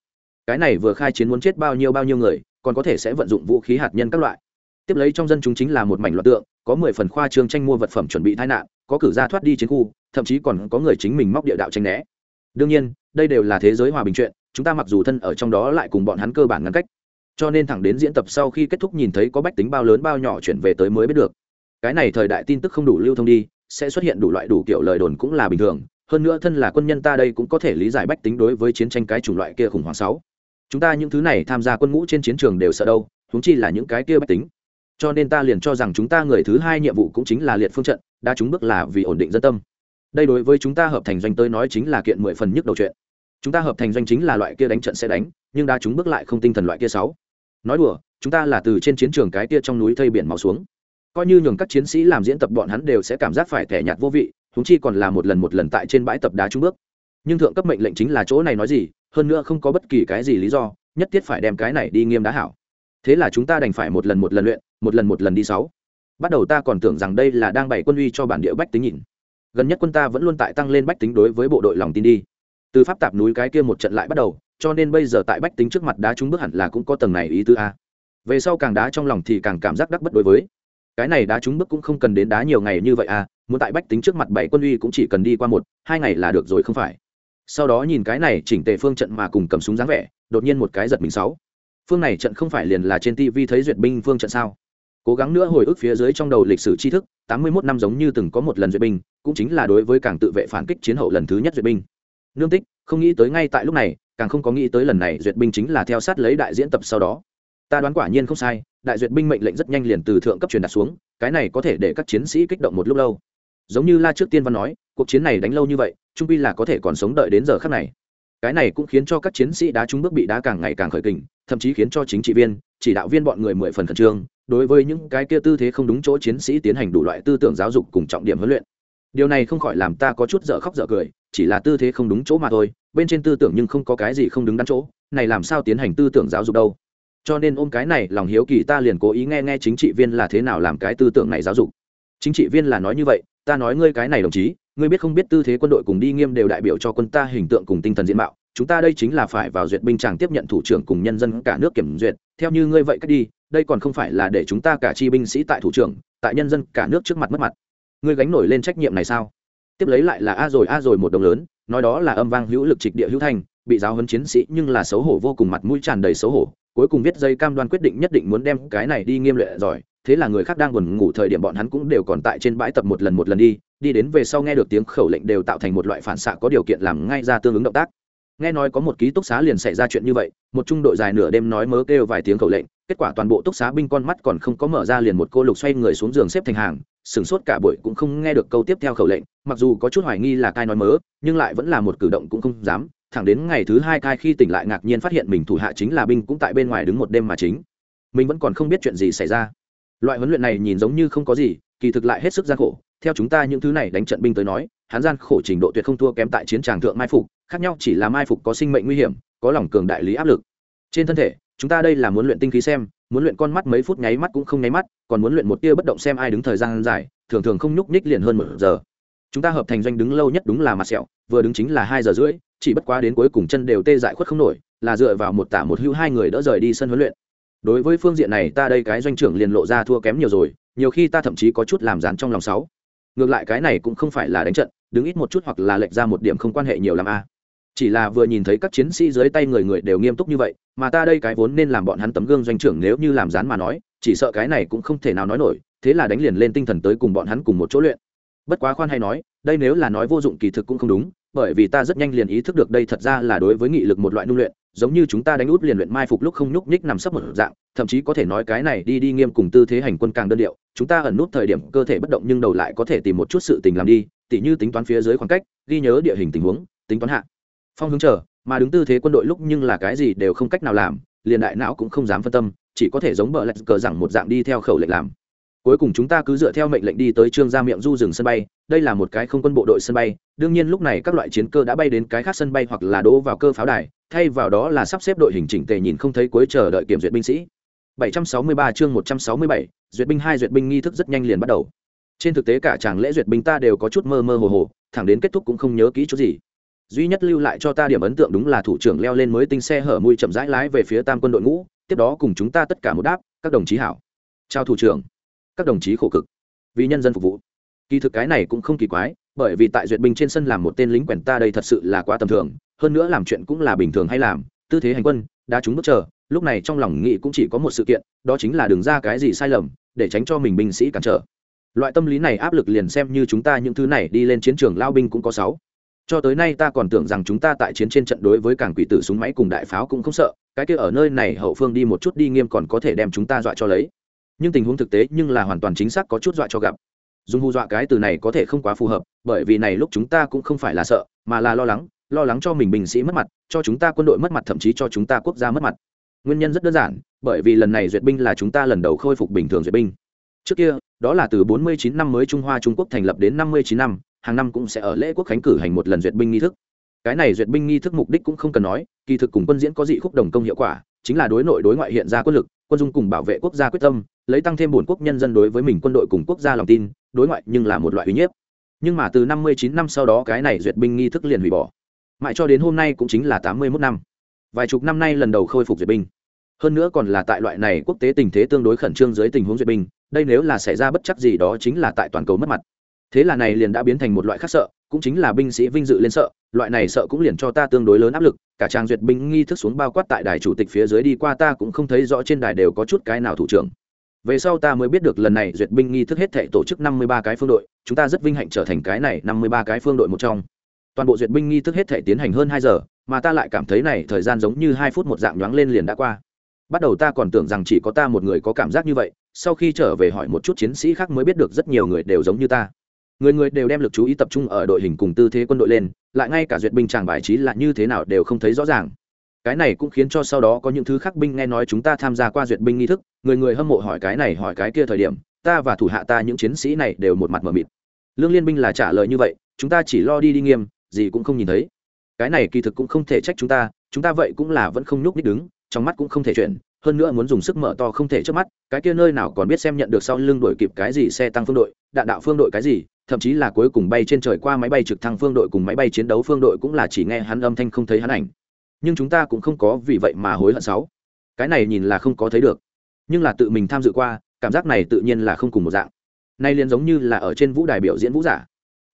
Cái này vừa khai chiến muốn chết bao nhiêu bao nhiêu người, còn có thể sẽ vận dụng vũ khí hạt nhân các loại. Tiếp lấy trong dân chúng chính là một mảnh loạt tượng, có mười phần khoa trương tranh mua vật phẩm chuẩn bị tai nạn, có cử ra thoát đi chiến khu, thậm chí còn có người chính mình móc địa đạo tranh né. Đương nhiên, đây đều là thế giới hòa bình chuyện, chúng ta mặc dù thân ở trong đó lại cùng bọn hắn cơ bản ngăn cách cho nên thẳng đến diễn tập sau khi kết thúc nhìn thấy có bách tính bao lớn bao nhỏ chuyển về tới mới biết được. Cái này thời đại tin tức không đủ lưu thông đi, sẽ xuất hiện đủ loại đủ kiểu lời đồn cũng là bình thường, hơn nữa thân là quân nhân ta đây cũng có thể lý giải bách tính đối với chiến tranh cái chủng loại kia khủng hoảng sáu. Chúng ta những thứ này tham gia quân ngũ trên chiến trường đều sợ đâu chúng chi là những cái kia bách tính. Cho nên ta liền cho rằng chúng ta người thứ hai nhiệm vụ cũng chính là liệt phương trận, đã chúng bước là vì ổn định dân tâm. Đây đối với chúng ta hợp thành doanh tới nói chính là kiện mười phần nhức đầu chuyện. Chúng ta hợp thành doanh chính là loại kia đánh trận sẽ đánh, nhưng đa chúng bước lại không tinh thần loại kia sáu nói đùa, chúng ta là từ trên chiến trường cái kia trong núi thây biển máu xuống. Coi như nhường các chiến sĩ làm diễn tập bọn hắn đều sẽ cảm giác phải thẻ nhạt vô vị húng chi còn là một lần một lần tại trên bãi tập đá trung bước. Nhưng thượng cấp mệnh lệnh chính là chỗ này nói gì, hơn nữa không có bất kỳ cái gì lý do, nhất thiết phải đem cái này đi nghiêm đá hảo. Thế là chúng ta đành phải một lần một lần luyện, một lần một lần đi sáu. Bắt đầu ta còn tưởng rằng đây là đang bày quân uy cho bản địa bách tính nhìn. Gần nhất quân ta vẫn luôn tại tăng lên bách tính đối với bộ đội lòng tin đi. Từ pháp tạp núi cái kia một trận lại bắt đầu cho nên bây giờ tại bách tính trước mặt đá chúng bước hẳn là cũng có tầng này ý tứ a. Về sau càng đá trong lòng thì càng cảm giác đắc bất đối với. Cái này đá chúng bước cũng không cần đến đá nhiều ngày như vậy à muốn tại bách tính trước mặt bảy quân uy cũng chỉ cần đi qua một, hai ngày là được rồi không phải. Sau đó nhìn cái này, chỉnh tề phương trận mà cùng cầm súng dáng vẻ, đột nhiên một cái giật mình sáu. Phương này trận không phải liền là trên tivi thấy duyệt binh phương trận sao? Cố gắng nữa hồi ức phía dưới trong đầu lịch sử tri thức, tám mươi 81 năm giống như từng có một lần duyệt binh, cũng chính là đối với càng tự vệ phản kích chiến hậu lần thứ nhất duyệt binh. Nương tích, không nghĩ tới ngay tại lúc này càng không có nghĩ tới lần này duyệt binh chính là theo sát lấy đại diễn tập sau đó. Ta đoán quả nhiên không sai, đại duyệt binh mệnh lệnh rất nhanh liền từ thượng cấp truyền đạt xuống, cái này có thể để các chiến sĩ kích động một lúc lâu. Giống như la trước tiên văn nói, cuộc chiến này đánh lâu như vậy, trung pi là có thể còn sống đợi đến giờ khác này. Cái này cũng khiến cho các chiến sĩ đá trúng bước bị đá càng ngày càng khởi kình, thậm chí khiến cho chính trị viên, chỉ đạo viên bọn người mười phần khẩn trương, đối với những cái kia tư thế không đúng chỗ chiến sĩ tiến hành đủ loại tư tưởng giáo dục cùng trọng điểm huấn luyện. Điều này không khỏi làm ta có chút dở khóc dở cười chỉ là tư thế không đúng chỗ mà thôi, bên trên tư tưởng nhưng không có cái gì không đứng đắn chỗ, này làm sao tiến hành tư tưởng giáo dục đâu? Cho nên ôm cái này lòng hiếu kỳ ta liền cố ý nghe nghe chính trị viên là thế nào làm cái tư tưởng này giáo dục. Chính trị viên là nói như vậy, ta nói ngươi cái này đồng chí, ngươi biết không biết tư thế quân đội cùng đi nghiêm đều đại biểu cho quân ta hình tượng cùng tinh thần diện mạo, chúng ta đây chính là phải vào duyệt binh chàng tiếp nhận thủ trưởng cùng nhân dân cả nước kiểm duyệt, theo như ngươi vậy cách đi, đây còn không phải là để chúng ta cả chi binh sĩ tại thủ trưởng, tại nhân dân cả nước trước mặt mất mặt. Ngươi gánh nổi lên trách nhiệm này sao? Tiếp lấy lại là a rồi a rồi một đồng lớn, nói đó là âm vang hữu lực trịch địa hữu thanh bị giáo huấn chiến sĩ nhưng là xấu hổ vô cùng mặt mũi tràn đầy xấu hổ, cuối cùng viết dây cam đoan quyết định nhất định muốn đem cái này đi nghiêm lệ giỏi, thế là người khác đang buồn ngủ thời điểm bọn hắn cũng đều còn tại trên bãi tập một lần một lần đi đi đến về sau nghe được tiếng khẩu lệnh đều tạo thành một loại phản xạ có điều kiện làm ngay ra tương ứng động tác. Nghe nói có một ký túc xá liền xảy ra chuyện như vậy, một trung đội dài nửa đêm nói mớ kêu vài tiếng khẩu lệnh kết quả toàn bộ túc xá binh con mắt còn không có mở ra liền một cô lục xoay người xuống giường xếp thành hàng, sửng sốt cả buổi cũng không nghe được câu tiếp theo khẩu lệnh, mặc dù có chút hoài nghi là cai nói mớ, nhưng lại vẫn là một cử động cũng không dám, thẳng đến ngày thứ hai cai khi tỉnh lại ngạc nhiên phát hiện mình thủ hạ chính là binh cũng tại bên ngoài đứng một đêm mà chính. Mình vẫn còn không biết chuyện gì xảy ra. Loại huấn luyện này nhìn giống như không có gì, kỳ thực lại hết sức gian khổ, theo chúng ta những thứ này đánh trận binh tới nói, hắn gian khổ trình độ tuyệt không thua kém tại chiến tràng thượng mai phục, khác nhau chỉ là mai phục có sinh mệnh nguy hiểm, có lòng cường đại lý áp lực. Trên thân thể chúng ta đây là muốn luyện tinh khí xem, muốn luyện con mắt mấy phút nháy mắt cũng không nháy mắt, còn muốn luyện một tia bất động xem ai đứng thời gian dài, thường thường không nhúc nhích liền hơn một giờ. Chúng ta hợp thành doanh đứng lâu nhất đúng là mặt sẹo, vừa đứng chính là hai giờ rưỡi, chỉ bất quá đến cuối cùng chân đều tê dại khuất không nổi, là dựa vào một tả một hữu hai người đỡ rời đi sân huấn luyện. Đối với phương diện này ta đây cái doanh trưởng liền lộ ra thua kém nhiều rồi, nhiều khi ta thậm chí có chút làm dán trong lòng sáu. Ngược lại cái này cũng không phải là đánh trận, đứng ít một chút hoặc là lệch ra một điểm không quan hệ nhiều làm a chỉ là vừa nhìn thấy các chiến sĩ dưới tay người người đều nghiêm túc như vậy, mà ta đây cái vốn nên làm bọn hắn tấm gương doanh trưởng nếu như làm dán mà nói, chỉ sợ cái này cũng không thể nào nói nổi, thế là đánh liền lên tinh thần tới cùng bọn hắn cùng một chỗ luyện. Bất quá khoan hay nói, đây nếu là nói vô dụng kỳ thực cũng không đúng, bởi vì ta rất nhanh liền ý thức được đây thật ra là đối với nghị lực một loại nung luyện, giống như chúng ta đánh út liền luyện mai phục lúc không nhúc nhích nằm sấp một dạng, thậm chí có thể nói cái này đi đi nghiêm cùng tư thế hành quân càng đơn điệu, chúng ta ẩn nút thời điểm cơ thể bất động nhưng đầu lại có thể tìm một chút sự tình làm đi, tỉ như tính toán phía dưới khoảng cách, ghi nhớ địa hình tình huống, tính toán hạ phong hướng chờ mà đứng tư thế quân đội lúc nhưng là cái gì đều không cách nào làm liền đại não cũng không dám phân tâm chỉ có thể giống bờ lạch cờ rằng một dạng đi theo khẩu lệnh làm. Cuối cùng chúng ta cứ dựa theo mệnh lệnh đi tới trương gia miệng du rừng sân bay đây là một cái không quân bộ đội sân bay đương nhiên lúc này các loại chiến cơ đã bay đến cái khác sân bay hoặc là đỗ vào cơ pháo đài thay vào đó là sắp xếp đội hình chỉnh tề nhìn không thấy cuối chờ đợi kiểm duyệt binh sĩ. 763 chương 167, duyệt binh hai duyệt binh nghi thức rất nhanh liền bắt đầu. Trên thực tế cả chàng lễ duyệt binh ta đều có chút mơ mơ hồ hồ thẳng đến kết thúc cũng không nhớ kỹ chút gì duy nhất lưu lại cho ta điểm ấn tượng đúng là thủ trưởng leo lên mới tinh xe hở mui chậm rãi lái về phía tam quân đội ngũ, tiếp đó cùng chúng ta tất cả một đáp, các đồng chí hảo. Chào thủ trưởng. Các đồng chí khổ cực. Vì nhân dân phục vụ. Kỳ thực cái này cũng không kỳ quái, bởi vì tại duyệt binh trên sân làm một tên lính quèn ta đây thật sự là quá tầm thường, hơn nữa làm chuyện cũng là bình thường hay làm, tư thế hành quân, đã chúng bước chờ, lúc này trong lòng nghĩ cũng chỉ có một sự kiện, đó chính là đừng ra cái gì sai lầm, để tránh cho mình binh sĩ cản trở. Loại tâm lý này áp lực liền xem như chúng ta những thứ này đi lên chiến trường lao binh cũng có sáu cho tới nay ta còn tưởng rằng chúng ta tại chiến trên trận đối với cảng quỷ tử súng máy cùng đại pháo cũng không sợ, cái kia ở nơi này hậu phương đi một chút đi nghiêm còn có thể đem chúng ta dọa cho lấy. Nhưng tình huống thực tế nhưng là hoàn toàn chính xác có chút dọa cho gặp. Dùng hù dọa cái từ này có thể không quá phù hợp, bởi vì này lúc chúng ta cũng không phải là sợ, mà là lo lắng lo lắng cho mình binh sĩ mất mặt, cho chúng ta quân đội mất mặt, thậm chí cho chúng ta quốc gia mất mặt. Nguyên nhân rất đơn giản, bởi vì lần này duyệt binh là chúng ta lần đầu khôi phục bình thường duyệt binh. Trước kia, đó là từ 49 năm mới trung hoa trung quốc thành lập đến 59 năm hàng năm cũng sẽ ở lễ quốc khánh cử hành một lần duyệt binh nghi thức. Cái này duyệt binh nghi thức mục đích cũng không cần nói, kỳ thực cùng quân diễn có dị khúc đồng công hiệu quả, chính là đối nội đối ngoại hiện ra quân lực, quân dung cùng bảo vệ quốc gia quyết tâm, lấy tăng thêm bổn quốc nhân dân đối với mình quân đội cùng quốc gia lòng tin, đối ngoại nhưng là một loại uy nhiếp nhưng mà từ 59 năm sau đó cái này duyệt binh nghi thức liền hủy bỏ. Mãi cho đến hôm nay cũng chính là 81 năm. Vài chục năm nay lần đầu khôi phục duyệt binh. Hơn nữa còn là tại loại này quốc tế tình thế tương đối khẩn trương dưới tình huống duyệt binh, đây nếu là xảy ra bất chắc gì đó chính là tại toàn cầu mất mặt thế là này liền đã biến thành một loại khác sợ, cũng chính là binh sĩ vinh dự lên sợ, loại này sợ cũng liền cho ta tương đối lớn áp lực, cả trang duyệt binh nghi thức xuống bao quát tại đài chủ tịch phía dưới đi qua ta cũng không thấy rõ trên đài đều có chút cái nào thủ trưởng. Về sau ta mới biết được lần này duyệt binh nghi thức hết thể tổ chức năm mươi ba cái phương đội, chúng ta rất vinh hạnh trở thành cái này năm mươi ba cái phương đội một trong. Toàn bộ duyệt binh nghi thức hết thể tiến hành hơn hai giờ, mà ta lại cảm thấy này thời gian giống như hai phút một dạng nhoáng lên liền đã qua. Bắt đầu ta còn tưởng rằng chỉ có ta một người có cảm giác như vậy, sau khi trở về hỏi một chút chiến sĩ khác mới biết được rất nhiều người đều giống như ta người người đều đem lực chú ý tập trung ở đội hình cùng tư thế quân đội lên, lại ngay cả duyệt binh chàng bài trí là như thế nào đều không thấy rõ ràng. Cái này cũng khiến cho sau đó có những thứ khác binh nghe nói chúng ta tham gia qua duyệt binh nghi thức, người người hâm mộ hỏi cái này hỏi cái kia thời điểm, ta và thủ hạ ta những chiến sĩ này đều một mặt mờ mịt. Lương liên binh là trả lời như vậy, chúng ta chỉ lo đi đi nghiêm, gì cũng không nhìn thấy. Cái này kỳ thực cũng không thể trách chúng ta chúng ta vậy cũng là vẫn không nhúc nít đứng, trong mắt cũng không thể chuyển, hơn nữa muốn dùng sức mở to không thể trước mắt, cái kia nơi nào còn biết xem nhận được sau lưng đổi kịp cái gì xe tăng phương đội, đạn đạo phương đội cái gì thậm chí là cuối cùng bay trên trời qua máy bay trực thăng phương đội cùng máy bay chiến đấu phương đội cũng là chỉ nghe hắn âm thanh không thấy hắn ảnh. Nhưng chúng ta cũng không có vì vậy mà hối hận sáu cái này nhìn là không có thấy được. Nhưng là tự mình tham dự qua, cảm giác này tự nhiên là không cùng một dạng. Nay liền giống như là ở trên vũ đài biểu diễn vũ giả.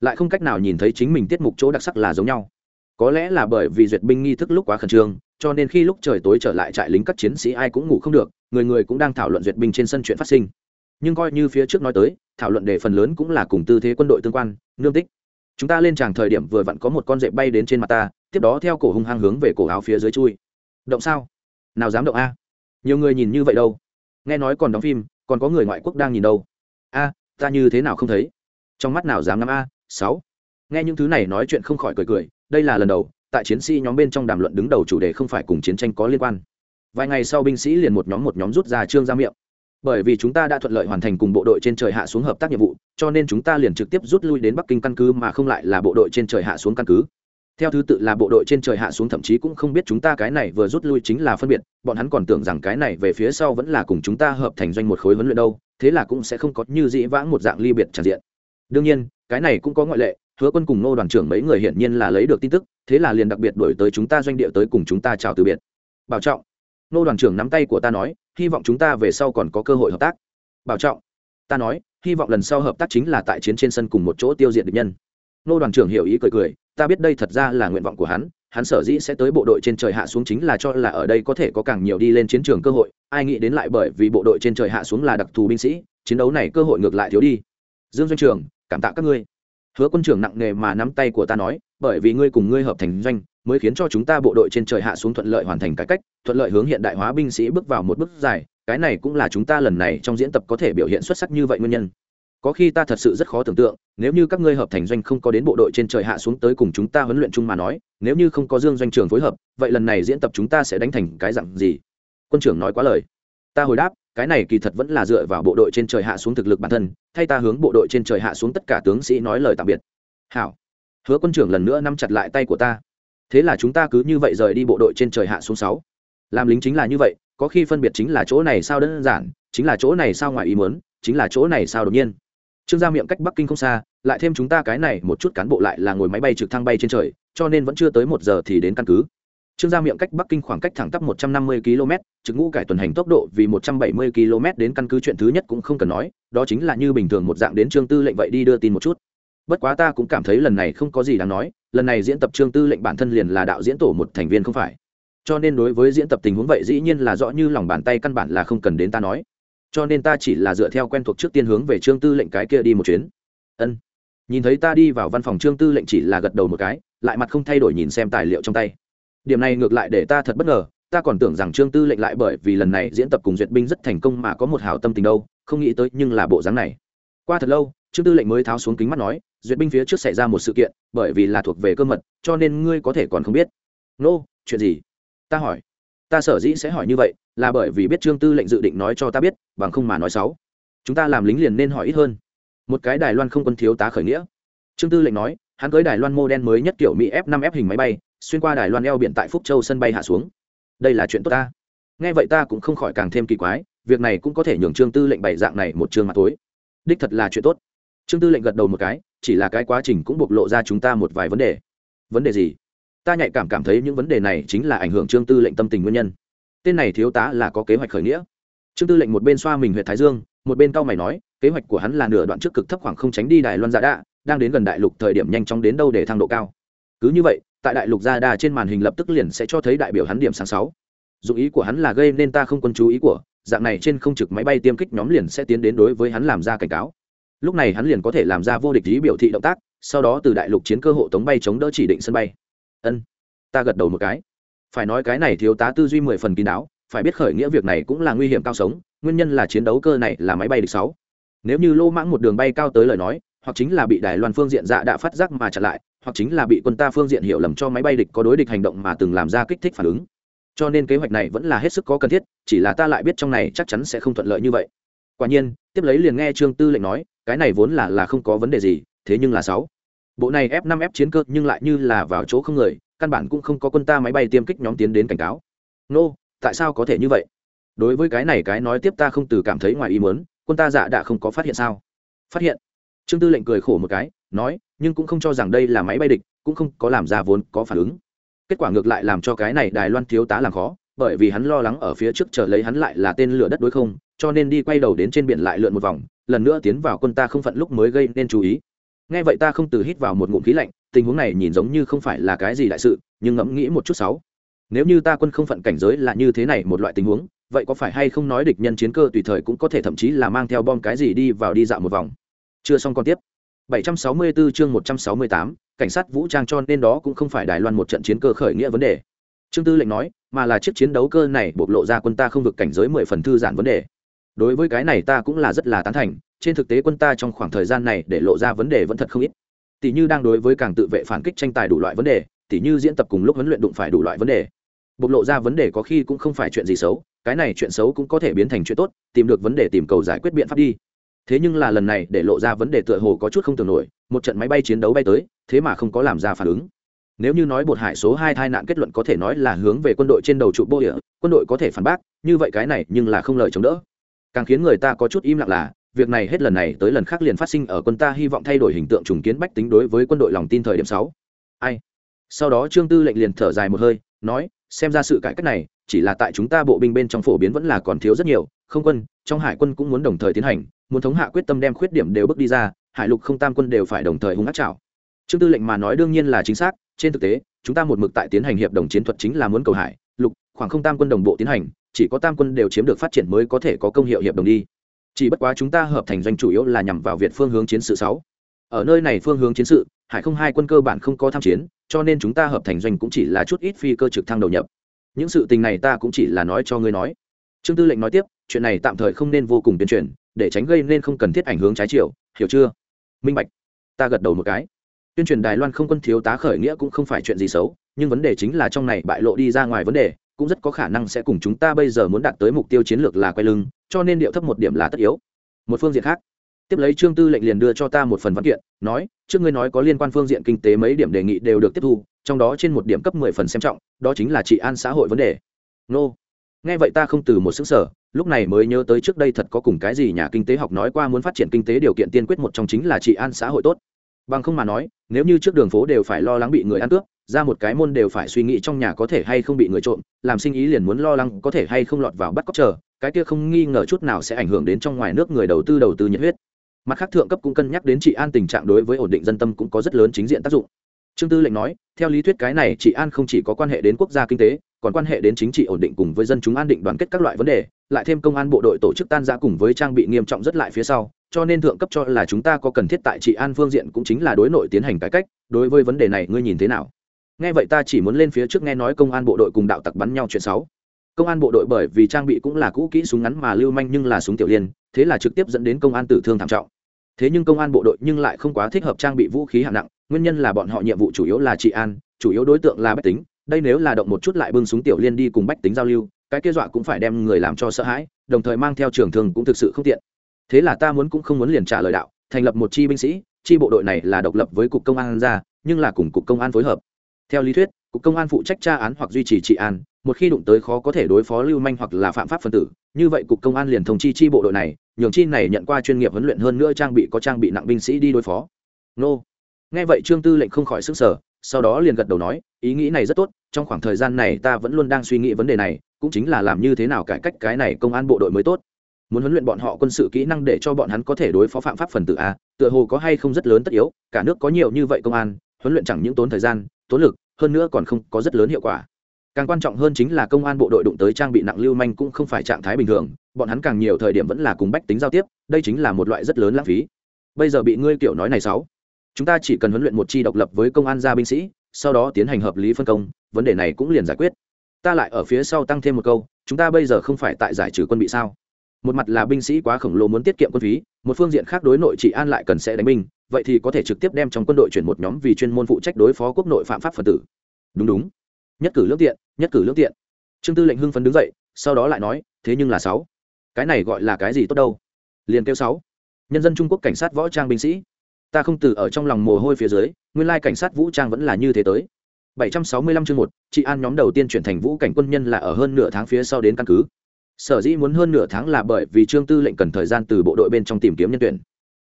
Lại không cách nào nhìn thấy chính mình tiết mục chỗ đặc sắc là giống nhau. Có lẽ là bởi vì duyệt binh nghi thức lúc quá khẩn trương, cho nên khi lúc trời tối trở lại trại lính các chiến sĩ ai cũng ngủ không được, người người cũng đang thảo luận duyệt binh trên sân chuyện phát sinh. Nhưng coi như phía trước nói tới thảo luận đề phần lớn cũng là cùng tư thế quân đội tương quan, nương tích. Chúng ta lên tràng thời điểm vừa vặn có một con dẹp bay đến trên mặt ta, tiếp đó theo cổ hung hăng hướng về cổ áo phía dưới chui. Động sao? Nào dám động a? Nhiều người nhìn như vậy đâu? Nghe nói còn đóng phim, còn có người ngoại quốc đang nhìn đâu? A, ta như thế nào không thấy? Trong mắt nào dám ngắm a? Sáu. Nghe những thứ này nói chuyện không khỏi cười cười, đây là lần đầu, tại chiến sĩ nhóm bên trong đàm luận đứng đầu chủ đề không phải cùng chiến tranh có liên quan. Vài ngày sau binh sĩ liền một nhóm một nhóm rút ra trương ra miệng bởi vì chúng ta đã thuận lợi hoàn thành cùng bộ đội trên trời hạ xuống hợp tác nhiệm vụ, cho nên chúng ta liền trực tiếp rút lui đến bắc kinh căn cứ mà không lại là bộ đội trên trời hạ xuống căn cứ. Theo thứ tự là bộ đội trên trời hạ xuống thậm chí cũng không biết chúng ta cái này vừa rút lui chính là phân biệt, bọn hắn còn tưởng rằng cái này về phía sau vẫn là cùng chúng ta hợp thành doanh một khối huấn luyện đâu, thế là cũng sẽ không có như dĩ vãng một dạng ly biệt tràn diện. Đương nhiên, cái này cũng có ngoại lệ, hứa quân cùng nô đoàn trưởng mấy người hiển nhiên là lấy được tin tức, thế là liền đặc biệt đổi tới chúng ta doanh địa tới cùng chúng ta chào từ biệt. Bảo trọng nô đoàn trưởng nắm tay của ta nói, hy vọng chúng ta về sau còn có cơ hội hợp tác. Bảo trọng, ta nói, hy vọng lần sau hợp tác chính là tại chiến trên sân cùng một chỗ tiêu diệt địch nhân. Nô đoàn trưởng hiểu ý cười cười, ta biết đây thật ra là nguyện vọng của hắn hắn sở dĩ sẽ tới bộ đội trên trời hạ xuống chính là cho là ở đây có thể có càng nhiều đi lên chiến trường cơ hội, ai nghĩ đến lại bởi vì bộ đội trên trời hạ xuống là đặc thù binh sĩ, chiến đấu này cơ hội ngược lại thiếu đi. Dương doanh trường, cảm tạ các ngươi hứa quân trưởng nặng nề mà nắm tay của ta nói, bởi vì ngươi cùng ngươi hợp thành doanh, mới khiến cho chúng ta bộ đội trên trời hạ xuống thuận lợi hoàn thành cải cách, thuận lợi hướng hiện đại hóa binh sĩ bước vào một bước dài. Cái này cũng là chúng ta lần này trong diễn tập có thể biểu hiện xuất sắc như vậy nguyên nhân. Có khi ta thật sự rất khó tưởng tượng, nếu như các ngươi hợp thành doanh không có đến bộ đội trên trời hạ xuống tới cùng chúng ta huấn luyện chung mà nói, nếu như không có dương doanh trường phối hợp, vậy lần này diễn tập chúng ta sẽ đánh thành cái dặn gì? Quân trưởng nói quá lời. Ta hồi đáp cái này kỳ thật vẫn là dựa vào bộ đội trên trời hạ xuống thực lực bản thân, thay ta hướng bộ đội trên trời hạ xuống tất cả tướng sĩ nói lời tạm biệt. Hảo. Hứa quân trưởng lần nữa nắm chặt lại tay của ta. Thế là chúng ta cứ như vậy rời đi bộ đội trên trời hạ xuống sáu. Làm lính chính là như vậy, có khi phân biệt chính là chỗ này sao đơn giản, chính là chỗ này sao ngoài ý muốn, chính là chỗ này sao đột nhiên. Trương gia miệng cách bắc kinh không xa, lại thêm chúng ta cái này một chút cán bộ lại là ngồi máy bay trực thăng bay trên trời, cho nên vẫn chưa tới một giờ thì đến căn cứ trương gia miệng cách bắc kinh khoảng cách thẳng tắp một trăm năm mươi km, trực ngũ cải tuần hành tốc độ vì một trăm bảy mươi km đến căn cứ chuyện thứ nhất cũng không cần nói, đó chính là như bình thường một dạng đến trương tư lệnh vậy đi đưa tin một chút. Bất quá ta cũng cảm thấy lần này không có gì đáng nói, lần này diễn tập trương tư lệnh bản thân liền là đạo diễn tổ một thành viên không phải. Cho nên đối với diễn tập tình huống vậy dĩ nhiên là rõ như lòng bàn tay căn bản là không cần đến ta nói. Cho nên ta chỉ là dựa theo quen thuộc trước tiên hướng về trương tư lệnh cái kia đi một chuyến. Ân. Nhìn thấy ta đi vào văn phòng trương tư lệnh chỉ là gật đầu một cái, lại mặt không thay đổi nhìn xem tài liệu trong tay điểm này ngược lại để ta thật bất ngờ ta còn tưởng rằng trương tư lệnh lại bởi vì lần này diễn tập cùng duyệt binh rất thành công mà có một hào tâm tình đâu không nghĩ tới nhưng là bộ dáng này. Qua thật lâu trương tư lệnh mới tháo xuống kính mắt nói duyệt binh phía trước xảy ra một sự kiện bởi vì là thuộc về cơ mật cho nên ngươi có thể còn không biết. Nô、no, chuyện gì? Ta hỏi. Ta sở dĩ sẽ hỏi như vậy là bởi vì biết trương tư lệnh dự định nói cho ta biết bằng không mà nói xấu. Chúng ta làm lính liền nên hỏi ít hơn. Một cái đài loan không quân thiếu tá khởi nghĩa. Trương tư lệnh nói hắn cưới đài loan mô đen mới nhất kiểu mỹ f 5 f hình máy bay xuyên qua đài loan eo biển tại phúc châu sân bay hạ xuống. Đây là chuyện tốt ta. Nghe vậy ta cũng không khỏi càng thêm kỳ quái, việc này cũng có thể nhường trương tư lệnh bày dạng này một chương mặt tối. Đích thật là chuyện tốt. Trương tư lệnh gật đầu một cái, chỉ là cái quá trình cũng bộc lộ ra chúng ta một vài vấn đề. Vấn đề gì? Ta nhạy cảm cảm thấy những vấn đề này chính là ảnh hưởng trương tư lệnh tâm tình nguyên nhân. Tên này thiếu tá là có kế hoạch khởi nghĩa. Trương tư lệnh một bên xoa mình huyện thái dương, một bên cao mày nói, kế hoạch của hắn là nửa đoạn trước cực thấp khoảng không tránh đi đài loan gia đa đang đến gần đại lục thời điểm nhanh chóng đến đâu để thăng độ cao cứ như vậy, tại đại lục gia đa trên màn hình lập tức liền sẽ cho thấy đại biểu hắn điểm sáng sáu. Dụng ý của hắn là gây nên ta không quân chú ý của, dạng này trên không trực máy bay tiêm kích nhóm liền sẽ tiến đến đối với hắn làm ra cảnh cáo. Lúc này hắn liền có thể làm ra vô địch ý biểu thị động tác, sau đó từ đại lục chiến cơ hộ tống bay chống đỡ chỉ định sân bay. Ân, ta gật đầu một cái. Phải nói cái này thiếu tá tư duy mười phần kín đáo, phải biết khởi nghĩa việc này cũng là nguy hiểm cao sống, nguyên nhân là chiến đấu cơ này là máy bay địch sáu. Nếu như lô mãng một đường bay cao tới lời nói, hoặc chính là bị đài loan phương diện dạ đã phát giác mà chặn lại hoặc chính là bị quân ta phương diện hiểu lầm cho máy bay địch có đối địch hành động mà từng làm ra kích thích phản ứng. Cho nên kế hoạch này vẫn là hết sức có cần thiết chỉ là ta lại biết trong này chắc chắn sẽ không thuận lợi như vậy. Quả nhiên tiếp lấy liền nghe trương tư lệnh nói cái này vốn là là không có vấn đề gì thế nhưng là sáu. Bộ này f 5 f chiến cơ nhưng lại như là vào chỗ không người căn bản cũng không có quân ta máy bay tiêm kích nhóm tiến đến cảnh cáo. Nô、no, tại sao có thể như vậy? Đối với cái này cái nói tiếp ta không từ cảm thấy ngoài ý muốn quân ta dạ đã không có phát hiện sao? Phát hiện. Trương tư lệnh cười khổ một cái nói nhưng cũng không cho rằng đây là máy bay địch, cũng không có làm ra vốn có phản ứng. Kết quả ngược lại làm cho cái này đài loan thiếu tá làm khó, bởi vì hắn lo lắng ở phía trước chờ lấy hắn lại là tên lửa đất đối không, cho nên đi quay đầu đến trên biển lại lượn một vòng, lần nữa tiến vào quân ta không phận lúc mới gây nên chú ý. Nghe vậy ta không từ hít vào một ngụm khí lạnh, tình huống này nhìn giống như không phải là cái gì đại sự, nhưng ngẫm nghĩ một chút sáu. Nếu như ta quân không phận cảnh giới là như thế này một loại tình huống, vậy có phải hay không nói địch nhân chiến cơ tùy thời cũng có thể thậm chí là mang theo bom cái gì đi vào đi dạo một vòng? Chưa xong còn tiếp. 764 chương 168, cảnh sát vũ trang cho nên đó cũng không phải Đài Loan một trận chiến cơ khởi nghĩa vấn đề. Trương Tư lệnh nói, mà là chiếc chiến đấu cơ này bộc lộ ra quân ta không vực cảnh giới mười phần thư giãn vấn đề. Đối với cái này ta cũng là rất là tán thành, trên thực tế quân ta trong khoảng thời gian này để lộ ra vấn đề vẫn thật không ít. Tỷ như đang đối với càng tự vệ phản kích tranh tài đủ loại vấn đề, tỷ như diễn tập cùng lúc huấn luyện đụng phải đủ loại vấn đề. Bộc lộ ra vấn đề có khi cũng không phải chuyện gì xấu, cái này chuyện xấu cũng có thể biến thành chuyện tốt, tìm được vấn đề tìm cầu giải quyết biện pháp đi thế nhưng là lần này để lộ ra vấn đề tựa hồ có chút không tưởng nổi, một trận máy bay chiến đấu bay tới, thế mà không có làm ra phản ứng. Nếu như nói bột hải số hai tai nạn kết luận có thể nói là hướng về quân đội trên đầu trụ bô địa, quân đội có thể phản bác, như vậy cái này nhưng là không lời chống đỡ. Càng khiến người ta có chút im lặng là, việc này hết lần này tới lần khác liền phát sinh ở quân ta hy vọng thay đổi hình tượng trùng kiến bách tính đối với quân đội lòng tin thời điểm sáu. Ai? Sau đó trương tư lệnh liền thở dài một hơi, nói, xem ra sự cải cách này, chỉ là tại chúng ta bộ binh bên trong phổ biến vẫn là còn thiếu rất nhiều không quân, trong hải quân cũng muốn đồng thời tiến hành, muốn thống hạ quyết tâm đem khuyết điểm đều bước đi ra, hải lục không tam quân đều phải đồng thời hung ác trào trương tư lệnh mà nói đương nhiên là chính xác, trên thực tế, chúng ta một mực tại tiến hành hiệp đồng chiến thuật chính là muốn cầu hải, lục, khoảng không tam quân đồng bộ tiến hành, chỉ có tam quân đều chiếm được phát triển mới có thể có công hiệu hiệp đồng đi. Chỉ bất quá chúng ta hợp thành doanh chủ yếu là nhằm vào việt phương hướng chiến sự sáu. Ở nơi này phương hướng chiến sự, hải không hai quân cơ bản không có tham chiến, cho nên chúng ta hợp thành doanh cũng chỉ là chút ít phi cơ trực thăng đầu nhập. Những sự tình này ta cũng chỉ là nói cho ngươi nói. Trương tư lệnh nói tiếp chuyện này tạm thời không nên vô cùng tuyên truyền, để tránh gây nên không cần thiết ảnh hướng trái chiều, hiểu chưa? Minh bạch, ta gật đầu một cái. Tuyên truyền đài loan không quân thiếu tá khởi nghĩa cũng không phải chuyện gì xấu, nhưng vấn đề chính là trong này bại lộ đi ra ngoài vấn đề, cũng rất có khả năng sẽ cùng chúng ta bây giờ muốn đạt tới mục tiêu chiến lược là quay lưng, cho nên điệu thấp một điểm là tất yếu. Một phương diện khác, tiếp lấy trương tư lệnh liền đưa cho ta một phần văn kiện, nói, trước ngươi nói có liên quan phương diện kinh tế mấy điểm đề nghị đều được tiếp thu, trong đó trên một điểm cấp mười phần xem trọng, đó chính là trị an xã hội vấn đề. Nô nghe vậy ta không từ một xứng sở lúc này mới nhớ tới trước đây thật có cùng cái gì nhà kinh tế học nói qua muốn phát triển kinh tế điều kiện tiên quyết một trong chính là trị an xã hội tốt. Bằng không mà nói, nếu như trước đường phố đều phải lo lắng bị người ăn cướp, ra một cái môn đều phải suy nghĩ trong nhà có thể hay không bị người trộm, làm sinh ý liền muốn lo lắng có thể hay không lọt vào bắt cóc chờ, cái kia không nghi ngờ chút nào sẽ ảnh hưởng đến trong ngoài nước người đầu tư đầu tư nhiệt huyết. Mặt khác thượng cấp cũng cân nhắc đến trị an tình trạng đối với ổn định dân tâm cũng có rất lớn chính diện tác dụng. Trương tư lệnh nói, theo lý thuyết cái này trị an không chỉ có quan hệ đến quốc gia kinh tế còn quan hệ đến chính trị ổn định cùng với dân chúng an định đoàn kết các loại vấn đề, lại thêm công an bộ đội tổ chức tan ra cùng với trang bị nghiêm trọng rất lại phía sau, cho nên thượng cấp cho là chúng ta có cần thiết tại trị an phương diện cũng chính là đối nội tiến hành cải cách. Đối với vấn đề này, ngươi nhìn thế nào? Nghe vậy ta chỉ muốn lên phía trước nghe nói công an bộ đội cùng đạo tặc bắn nhau chuyện sáu công an bộ đội bởi vì trang bị cũng là cũ kỹ súng ngắn mà lưu manh nhưng là súng tiểu liên, thế là trực tiếp dẫn đến công an tử thương thảm trọng. Thế nhưng công an bộ đội nhưng lại không quá thích hợp trang bị vũ khí hạng nặng, nguyên nhân là bọn họ nhiệm vụ chủ yếu là trị an, chủ yếu đối tượng là bách tính đây nếu là động một chút lại bưng súng tiểu liên đi cùng bách tính giao lưu, cái kia dọa cũng phải đem người làm cho sợ hãi, đồng thời mang theo trường thường cũng thực sự không tiện. Thế là ta muốn cũng không muốn liền trả lời đạo, thành lập một chi binh sĩ, chi bộ đội này là độc lập với cục công an ra, nhưng là cùng cục công an phối hợp. Theo lý thuyết, cục công an phụ trách tra án hoặc duy trì trị an, một khi đụng tới khó có thể đối phó lưu manh hoặc là phạm pháp phân tử, như vậy cục công an liền thông chi chi bộ đội này, nhường chi này nhận qua chuyên nghiệp huấn luyện hơn nữa trang bị có trang bị nặng binh sĩ đi đối phó. Nô. Nghe vậy trương tư lệnh không khỏi sức sở sau đó liền gật đầu nói, ý nghĩ này rất tốt trong khoảng thời gian này ta vẫn luôn đang suy nghĩ vấn đề này, cũng chính là làm như thế nào cải cách cái này công an bộ đội mới tốt. Muốn huấn luyện bọn họ quân sự kỹ năng để cho bọn hắn có thể đối phó phạm pháp phần tử a, tựa hồ có hay không rất lớn tất yếu, cả nước có nhiều như vậy công an, huấn luyện chẳng những tốn thời gian, tốn lực, hơn nữa còn không có rất lớn hiệu quả. Càng quan trọng hơn chính là công an bộ đội đụng tới trang bị nặng lưu manh cũng không phải trạng thái bình thường, bọn hắn càng nhiều thời điểm vẫn là cùng bách tính giao tiếp, đây chính là một loại rất lớn lãng phí. Bây giờ bị ngươi kiểu nói này sáu, chúng ta chỉ cần huấn luyện một chi độc lập với công an gia binh sĩ, sau đó tiến hành hợp lý phân công vấn đề này cũng liền giải quyết. Ta lại ở phía sau tăng thêm một câu, chúng ta bây giờ không phải tại giải trừ quân bị sao? Một mặt là binh sĩ quá khổng lồ muốn tiết kiệm quân phí, một phương diện khác đối nội trị an lại cần sẽ đánh binh, vậy thì có thể trực tiếp đem trong quân đội chuyển một nhóm vì chuyên môn phụ trách đối phó quốc nội phạm pháp phần tử. Đúng đúng. Nhất cử lương tiện, nhất cử lương tiện. Trương tư lệnh hưng phấn đứng dậy, sau đó lại nói, thế nhưng là sáu. Cái này gọi là cái gì tốt đâu? Liền kêu sáu. Nhân dân trung quốc cảnh sát võ trang binh sĩ. Ta không từ ở trong lòng mồ hôi phía dưới, nguyên lai cảnh sát vũ trang vẫn là như thế tới. 765 chương một, chị an nhóm đầu tiên chuyển thành vũ cảnh quân nhân là ở hơn nửa tháng phía sau đến căn cứ. Sở dĩ muốn hơn nửa tháng là bởi vì trương tư lệnh cần thời gian từ bộ đội bên trong tìm kiếm nhân tuyển.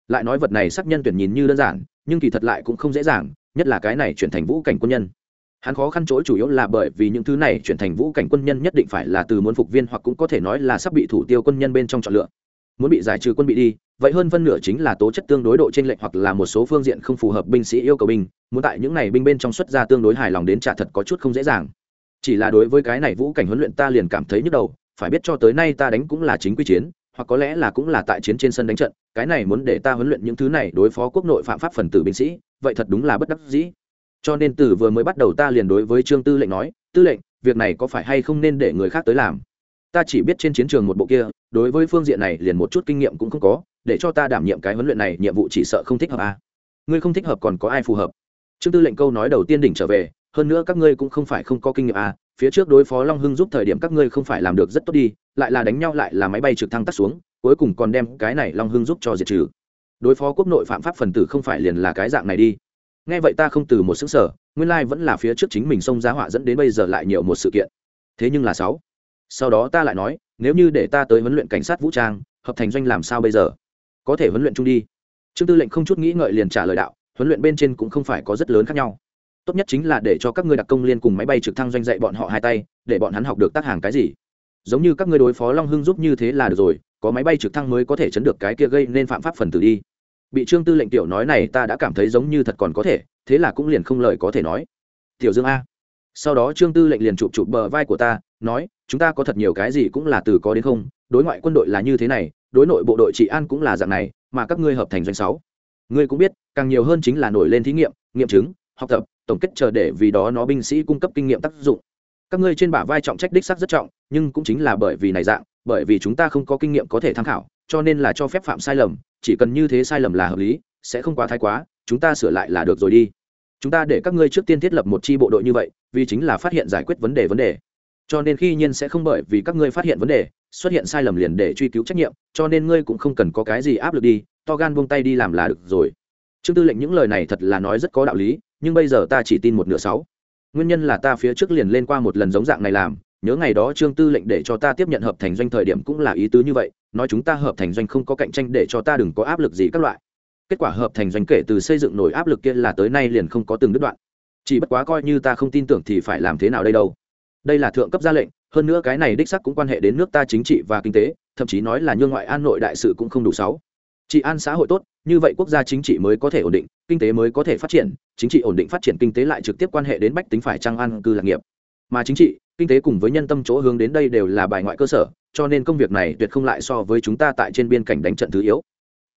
Lại nói vật này xác nhân tuyển nhìn như đơn giản, nhưng kỳ thật lại cũng không dễ dàng, nhất là cái này chuyển thành vũ cảnh quân nhân. Hắn khó khăn chỗ chủ yếu là bởi vì những thứ này chuyển thành vũ cảnh quân nhân nhất định phải là từ muốn phục viên hoặc cũng có thể nói là sắp bị thủ tiêu quân nhân bên trong chọn lựa. Muốn bị giải trừ quân bị đi vậy hơn phân nửa chính là tố chất tương đối độ trên lệnh hoặc là một số phương diện không phù hợp binh sĩ yêu cầu binh, muốn tại những này binh bên trong xuất ra tương đối hài lòng đến trả thật có chút không dễ dàng. Chỉ là đối với cái này vũ cảnh huấn luyện ta liền cảm thấy nhức đầu, phải biết cho tới nay ta đánh cũng là chính quy chiến, hoặc có lẽ là cũng là tại chiến trên sân đánh trận, cái này muốn để ta huấn luyện những thứ này đối phó quốc nội phạm pháp phần tử binh sĩ, vậy thật đúng là bất đắc dĩ. Cho nên từ vừa mới bắt đầu ta liền đối với trương tư lệnh nói, tư lệnh, việc này có phải hay không nên để người khác tới làm? Ta chỉ biết trên chiến trường một bộ kia, đối với phương diện này liền một chút kinh nghiệm cũng không có để cho ta đảm nhiệm cái huấn luyện này, nhiệm vụ chỉ sợ không thích hợp à. ngươi không thích hợp còn có ai phù hợp? Trương tư lệnh câu nói đầu tiên đỉnh trở về, hơn nữa các ngươi cũng không phải không có kinh nghiệm à phía trước đối phó long hưng giúp thời điểm các ngươi không phải làm được rất tốt đi, lại là đánh nhau lại là máy bay trực thăng tắt xuống, cuối cùng còn đem cái này long hưng giúp cho diệt trừ. Đối phó quốc nội phạm pháp phần tử không phải liền là cái dạng này đi. Nghe vậy ta không từ một xứng sở nguyên lai vẫn là phía trước chính mình xông giá họa dẫn đến bây giờ lại nhiều một sự kiện. Thế nhưng là sáu. Sau đó ta lại nói, nếu như để ta tới huấn luyện cảnh sát vũ trang, hợp thành doanh làm sao bây giờ? Có thể huấn luyện chung đi. Trương tư lệnh không chút nghĩ ngợi liền trả lời đạo, huấn luyện bên trên cũng không phải có rất lớn khác nhau. Tốt nhất chính là để cho các ngươi đặc công liên cùng máy bay trực thăng doanh dạy bọn họ hai tay, để bọn hắn học được tác hàng cái gì. Giống như các ngươi đối phó long hưng giúp như thế là được rồi, có máy bay trực thăng mới có thể chấn được cái kia gây nên phạm pháp phần tử đi. Bị trương tư lệnh tiểu nói này ta đã cảm thấy giống như thật còn có thể, thế là cũng liền không lời có thể nói. Tiểu dương a. Sau đó trương tư lệnh liền chụp chụp bờ vai của ta, nói, chúng ta có thật nhiều cái gì cũng là từ có đến không đối ngoại quân đội là như thế này, đối nội bộ đội trị an cũng là dạng này, mà các ngươi hợp thành doanh sáu. Ngươi cũng biết, càng nhiều hơn chính là nổi lên thí nghiệm nghiệm chứng, học tập, tổng kết chờ để vì đó nó binh sĩ cung cấp kinh nghiệm tác dụng. Các ngươi trên bả vai trọng trách đích sắc rất trọng, nhưng cũng chính là bởi vì này dạng, bởi vì chúng ta không có kinh nghiệm có thể tham khảo, cho nên là cho phép phạm sai lầm, chỉ cần như thế sai lầm là hợp lý, sẽ không quá thái quá, chúng ta sửa lại là được rồi đi. Chúng ta để các ngươi trước tiên thiết lập một chi bộ đội như vậy, vì chính là phát hiện giải quyết vấn đề vấn đề. Cho nên khi nhiên sẽ không bởi vì các ngươi phát hiện vấn đề xuất hiện sai lầm liền để truy cứu trách nhiệm, cho nên ngươi cũng không cần có cái gì áp lực đi, to gan buông tay đi làm là được rồi. Trương tư lệnh những lời này thật là nói rất có đạo lý, nhưng bây giờ ta chỉ tin một nửa sáu. Nguyên nhân là ta phía trước liền lên qua một lần giống dạng này làm, nhớ ngày đó trương tư lệnh để cho ta tiếp nhận hợp thành doanh thời điểm cũng là ý tứ như vậy, nói chúng ta hợp thành doanh không có cạnh tranh để cho ta đừng có áp lực gì các loại. Kết quả hợp thành doanh kể từ xây dựng nổi áp lực kia là tới nay liền không có từng đứt đoạn. Chỉ bất quá coi như ta không tin tưởng thì phải làm thế nào đây đâu? Đây là thượng cấp ra lệnh hơn nữa cái này đích sắc cũng quan hệ đến nước ta chính trị và kinh tế, thậm chí nói là nhương ngoại an nội đại sự cũng không đủ sáu. Trị an xã hội tốt, như vậy quốc gia chính trị mới có thể ổn định, kinh tế mới có thể phát triển, chính trị ổn định phát triển kinh tế lại trực tiếp quan hệ đến bách tính phải trăng an cư lạc nghiệp. Mà chính trị, kinh tế cùng với nhân tâm chỗ hướng đến đây đều là bài ngoại cơ sở, cho nên công việc này tuyệt không lại so với chúng ta tại trên biên cảnh đánh trận thứ yếu.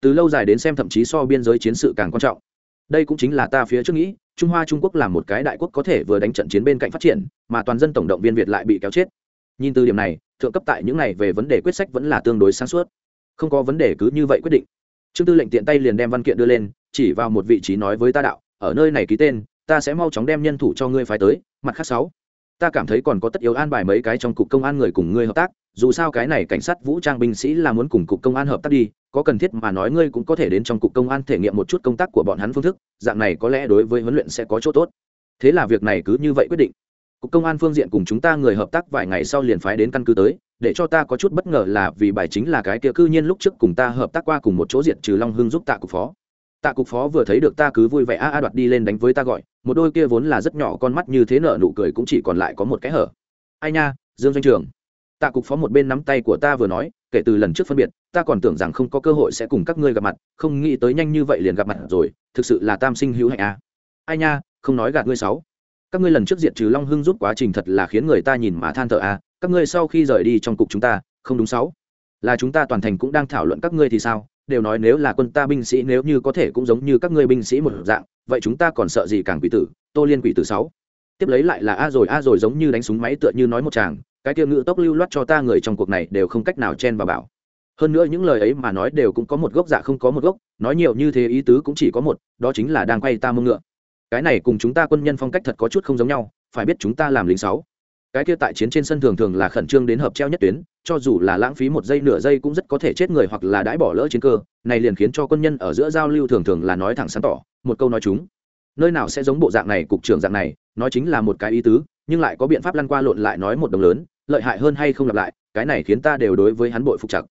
Từ lâu dài đến xem thậm chí so biên giới chiến sự càng quan trọng. Đây cũng chính là ta phía trước nghĩ trung hoa trung quốc là một cái đại quốc có thể vừa đánh trận chiến bên cạnh phát triển, mà toàn dân tổng động viên việt lại bị kéo chết. Nhìn từ điểm này, thượng cấp tại những này về vấn đề quyết sách vẫn là tương đối sáng suốt. Không có vấn đề cứ như vậy quyết định. Trương tư lệnh tiện tay liền đem văn kiện đưa lên, chỉ vào một vị trí nói với ta đạo, ở nơi này ký tên, ta sẽ mau chóng đem nhân thủ cho ngươi phái tới, mặt khác sáu ta cảm thấy còn có tất yếu an bài mấy cái trong cục công an người cùng ngươi hợp tác, dù sao cái này cảnh sát vũ trang binh sĩ là muốn cùng cục công an hợp tác đi, có cần thiết mà nói ngươi cũng có thể đến trong cục công an thể nghiệm một chút công tác của bọn hắn phương thức, dạng này có lẽ đối với huấn luyện sẽ có chỗ tốt. Thế là việc này cứ như vậy quyết định. Cục công an phương diện cùng chúng ta người hợp tác vài ngày sau liền phái đến căn cứ tới, để cho ta có chút bất ngờ là vì bài chính là cái kia cư nhiên lúc trước cùng ta hợp tác qua cùng một chỗ diện trừ long hưng giúp tạ cục phó. Tạ cục phó vừa thấy được ta cứ vui vẻ a a đoạt đi lên đánh với ta gọi một đôi kia vốn là rất nhỏ con mắt như thế nở nụ cười cũng chỉ còn lại có một cái hở. Ai nha, dương doanh trường. Tạ cục phó một bên nắm tay của ta vừa nói, kể từ lần trước phân biệt, ta còn tưởng rằng không có cơ hội sẽ cùng các ngươi gặp mặt, không nghĩ tới nhanh như vậy liền gặp mặt rồi, thực sự là tam sinh hữu hạnh a ai nha, không nói gạt ngươi sáu. Các ngươi lần trước diệt trừ long hưng giúp quá trình thật là khiến người ta nhìn mà than thở a các ngươi sau khi rời đi trong cục chúng ta, không đúng sáu. Là chúng ta toàn thành cũng đang thảo luận các ngươi thì sao đều nói nếu là quân ta binh sĩ nếu như có thể cũng giống như các ngươi binh sĩ một dạng, vậy chúng ta còn sợ gì càng quỷ tử, tô liên quỷ tử sáu. Tiếp lấy lại là a rồi a rồi giống như đánh súng máy tựa như nói một chàng, cái tiêu ngự tốc lưu loát cho ta người trong cuộc này đều không cách nào chen vào bảo. Hơn nữa những lời ấy mà nói đều cũng có một gốc dạ không có một gốc, nói nhiều như thế ý tứ cũng chỉ có một, đó chính là đang quay ta mông ngựa. Cái này cùng chúng ta quân nhân phong cách thật có chút không giống nhau, phải biết chúng ta làm lính sáu cái kia tại chiến trên sân thường thường là khẩn trương đến hợp treo nhất tuyến, cho dù là lãng phí một giây nửa giây cũng rất có thể chết người hoặc là đãi bỏ lỡ chiến cơ, này liền khiến cho quân nhân ở giữa giao lưu thường thường là nói thẳng sáng tỏ, một câu nói chúng. Nơi nào sẽ giống bộ dạng này, cục trưởng dạng này, nói chính là một cái ý tứ, nhưng lại có biện pháp lăn qua lộn lại nói một đồng lớn, lợi hại hơn hay không lặp lại, cái này khiến ta đều đối với hắn bội phục chặt.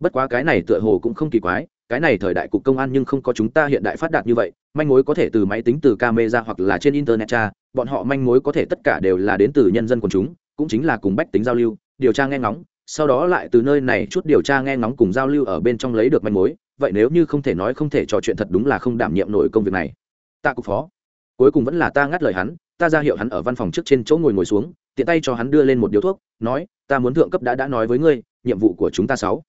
Bất quá cái này tựa hồ cũng không kỳ quái cái này thời đại cục công an nhưng không có chúng ta hiện đại phát đạt như vậy, manh mối có thể từ máy tính, từ camera hoặc là trên internet tra, bọn họ manh mối có thể tất cả đều là đến từ nhân dân quần chúng, cũng chính là cùng bách tính giao lưu, điều tra nghe ngóng, sau đó lại từ nơi này chút điều tra nghe ngóng cùng giao lưu ở bên trong lấy được manh mối, vậy nếu như không thể nói không thể trò chuyện thật đúng là không đảm nhiệm nổi công việc này. Tạ cục phó. Cuối cùng vẫn là ta ngắt lời hắn, ta ra hiệu hắn ở văn phòng trước trên chỗ ngồi ngồi xuống, tiện tay cho hắn đưa lên một điếu thuốc, nói, ta muốn thượng cấp đã đã nói với ngươi, nhiệm vụ của chúng ta sáu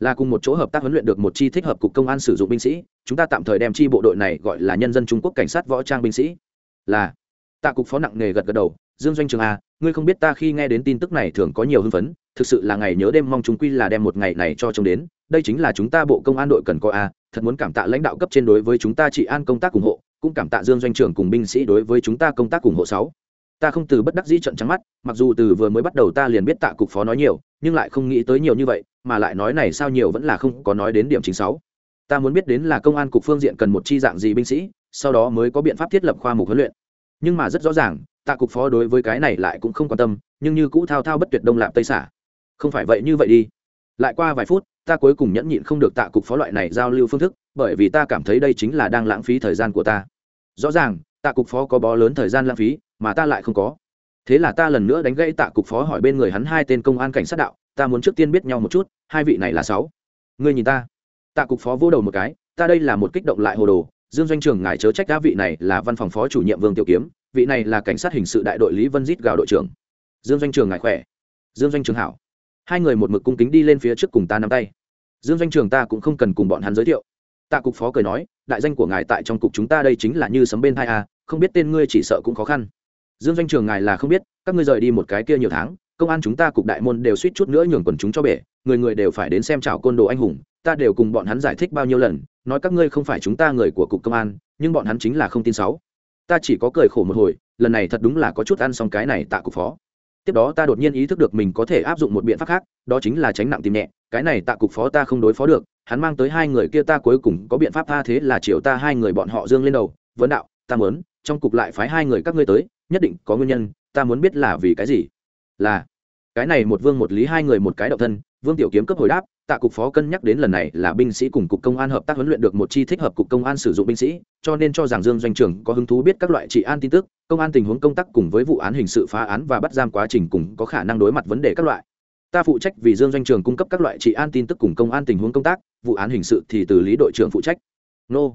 là cùng một chỗ hợp tác huấn luyện được một chi thích hợp cục công an sử dụng binh sĩ, chúng ta tạm thời đem chi bộ đội này gọi là nhân dân trung quốc cảnh sát võ trang binh sĩ. Là. Tạ cục phó nặng nề gật gật đầu, dương doanh trường a, ngươi không biết ta khi nghe đến tin tức này thường có nhiều hưng phấn, thực sự là ngày nhớ đêm mong chúng quy là đem một ngày này cho trông đến, đây chính là chúng ta bộ công an đội cần có a, thật muốn cảm tạ lãnh đạo cấp trên đối với chúng ta trị an công tác ủng hộ, cũng cảm tạ dương doanh trưởng cùng binh sĩ đối với chúng ta công tác ủng hộ sáu. Ta không từ bất đắc dĩ trận trắng mắt, mặc dù từ vừa mới bắt đầu ta liền biết tạ cục phó nói nhiều, nhưng lại không nghĩ tới nhiều như vậy mà lại nói này sao nhiều vẫn là không có nói đến điểm chính sáu. Ta muốn biết đến là công an cục phương diện cần một chi dạng gì binh sĩ, sau đó mới có biện pháp thiết lập khoa mục huấn luyện. Nhưng mà rất rõ ràng tạ cục phó đối với cái này lại cũng không quan tâm, nhưng như cũ thao thao bất tuyệt đông lạp tây xả. Không phải vậy như vậy đi. Lại qua vài phút, ta cuối cùng nhẫn nhịn không được tạ cục phó loại này giao lưu phương thức, bởi vì ta cảm thấy đây chính là đang lãng phí thời gian của ta. Rõ ràng, tạ cục phó có bó lớn thời gian lãng phí, mà ta lại không có thế là ta lần nữa đánh gãy tạ cục phó hỏi bên người hắn hai tên công an cảnh sát đạo, ta muốn trước tiên biết nhau một chút, hai vị này là sáu. Ngươi nhìn ta. Tạ cục phó vô đầu một cái, ta đây là một kích động lại hồ đồ, dương doanh trường ngài chớ trách đá vị này là văn phòng phó chủ nhiệm vương tiểu kiếm, vị này là cảnh sát hình sự đại đội lý vân dít gào đội trưởng. Dương doanh trường ngài khỏe. Dương doanh trường hảo. Hai người một mực cung kính đi lên phía trước cùng ta nắm tay. Dương doanh trường ta cũng không cần cùng bọn hắn giới thiệu. Tạ cục phó cười nói, đại danh của ngài tại trong cục chúng ta đây chính là như sấm bên hai a, không biết tên ngươi chỉ sợ cũng khó khăn dương doanh trường ngài là không biết, các ngươi rời đi một cái kia nhiều tháng, công an chúng ta cục đại môn đều suýt chút nữa nhường quần chúng cho bể, người người đều phải đến xem chào côn đồ anh hùng, ta đều cùng bọn hắn giải thích bao nhiêu lần, nói các ngươi không phải chúng ta người của cục công an, nhưng bọn hắn chính là không tin sáu. Ta chỉ có cười khổ một hồi, lần này thật đúng là có chút ăn xong cái này tạ cục phó. Tiếp đó ta đột nhiên ý thức được mình có thể áp dụng một biện pháp khác, đó chính là tránh nặng tìm nhẹ, cái này tạ cục phó ta không đối phó được, hắn mang tới hai người kia ta cuối cùng có biện pháp tha thế là chiều ta hai người bọn họ dương lên đầu, vấn đạo, ta muốn trong cục lại phái hai người các ngươi tới, nhất định có nguyên nhân, ta muốn biết là vì cái gì. Là, cái này một vương một lý hai người một cái động thân, vương tiểu kiếm cấp hồi đáp, tạ cục phó cân nhắc đến lần này là binh sĩ cùng cục công an hợp tác huấn luyện được một chi thích hợp cục công an sử dụng binh sĩ, cho nên cho rằng dương doanh trưởng có hứng thú biết các loại trị an tin tức, công an tình huống công tác cùng với vụ án hình sự phá án và bắt giam quá trình cùng có khả năng đối mặt vấn đề các loại. Ta phụ trách vì dương doanh trường cung cấp các loại trị an tin tức cùng công an tình huống công tác, vụ án hình sự thì từ lý đội trưởng phụ trách. Nô.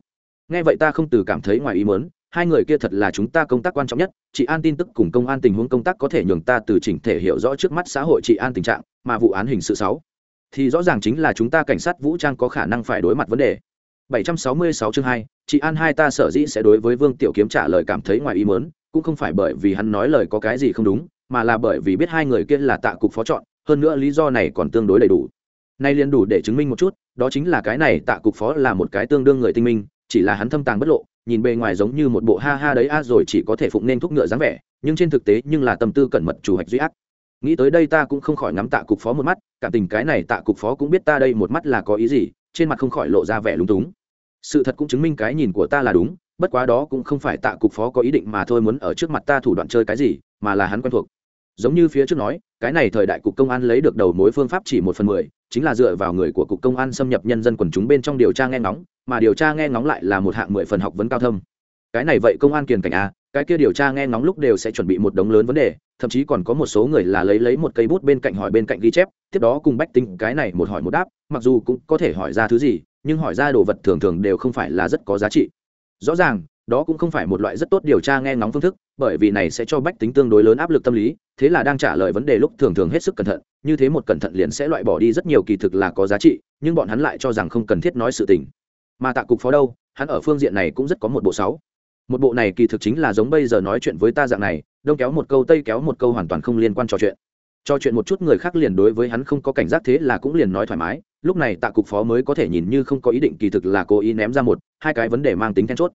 Nghe vậy ta không từ cảm thấy ngoài ý mớn hai người kia thật là chúng ta công tác quan trọng nhất chị an tin tức cùng công an tình huống công tác có thể nhường ta từ chỉnh thể hiểu rõ trước mắt xã hội chị an tình trạng mà vụ án hình sự sáu thì rõ ràng chính là chúng ta cảnh sát vũ trang có khả năng phải đối mặt vấn đề 766 chương 2, chị An hai ta sở dĩ sẽ đối với Vương Tiểu Kiếm trả lời cảm thấy ngoài ý muốn, cũng không phải bởi vì hắn nói lời có cái gì không đúng, mà là bởi vì biết hai người kia là tạ cục phó chọn, hơn nữa lý do này còn tương đối đầy đủ. Nay liền đủ để chứng minh một chút, đó chính là cái này tạ cục phó là một cái tương đương người tinh minh, chỉ là hắn thâm tàng bất lộ, nhìn bề ngoài giống như một bộ ha ha đấy a rồi chỉ có thể phụng nên thúc ngựa dáng vẻ, nhưng trên thực tế nhưng là tâm tư cẩn mật chủ hạch duy ác. Nghĩ tới đây ta cũng không khỏi ngắm tạ cục phó một mắt cảm tình cái này tạ cục phó cũng biết ta đây một mắt là có ý gì trên mặt không khỏi lộ ra vẻ lúng túng. Sự thật cũng chứng minh cái nhìn của ta là đúng bất quá đó cũng không phải tạ cục phó có ý định mà thôi muốn ở trước mặt ta thủ đoạn chơi cái gì mà là hắn quen thuộc giống như phía trước nói, cái này thời đại cục công an lấy được đầu mối phương pháp chỉ một phần mười, chính là dựa vào người của cục công an xâm nhập nhân dân quần chúng bên trong điều tra nghe ngóng, mà điều tra nghe ngóng lại là một hạng mười phần học vấn cao thâm. Cái này vậy công an kiền cảnh a, cái kia điều tra nghe ngóng lúc đều sẽ chuẩn bị một đống lớn vấn đề, thậm chí còn có một số người là lấy lấy một cây bút bên cạnh hỏi bên cạnh ghi chép, tiếp đó cùng bách tính cái này một hỏi một đáp, mặc dù cũng có thể hỏi ra thứ gì, nhưng hỏi ra đồ vật thường thường đều không phải là rất có giá trị. Rõ ràng, đó cũng không phải một loại rất tốt điều tra nghe ngóng phương thức bởi vì này sẽ cho bách tính tương đối lớn áp lực tâm lý, thế là đang trả lời vấn đề lúc thường thường hết sức cẩn thận, như thế một cẩn thận liền sẽ loại bỏ đi rất nhiều kỳ thực là có giá trị, nhưng bọn hắn lại cho rằng không cần thiết nói sự tình. Mà tạ cục phó đâu, hắn ở phương diện này cũng rất có một bộ sáu. Một bộ này kỳ thực chính là giống bây giờ nói chuyện với ta dạng này, đông kéo một câu tây kéo một câu hoàn toàn không liên quan trò chuyện. Trò chuyện một chút người khác liền đối với hắn không có cảnh giác thế là cũng liền nói thoải mái, lúc này tạ cục phó mới có thể nhìn như không có ý định kỳ thực là cố ý ném ra một, hai cái vấn đề mang tính then chốt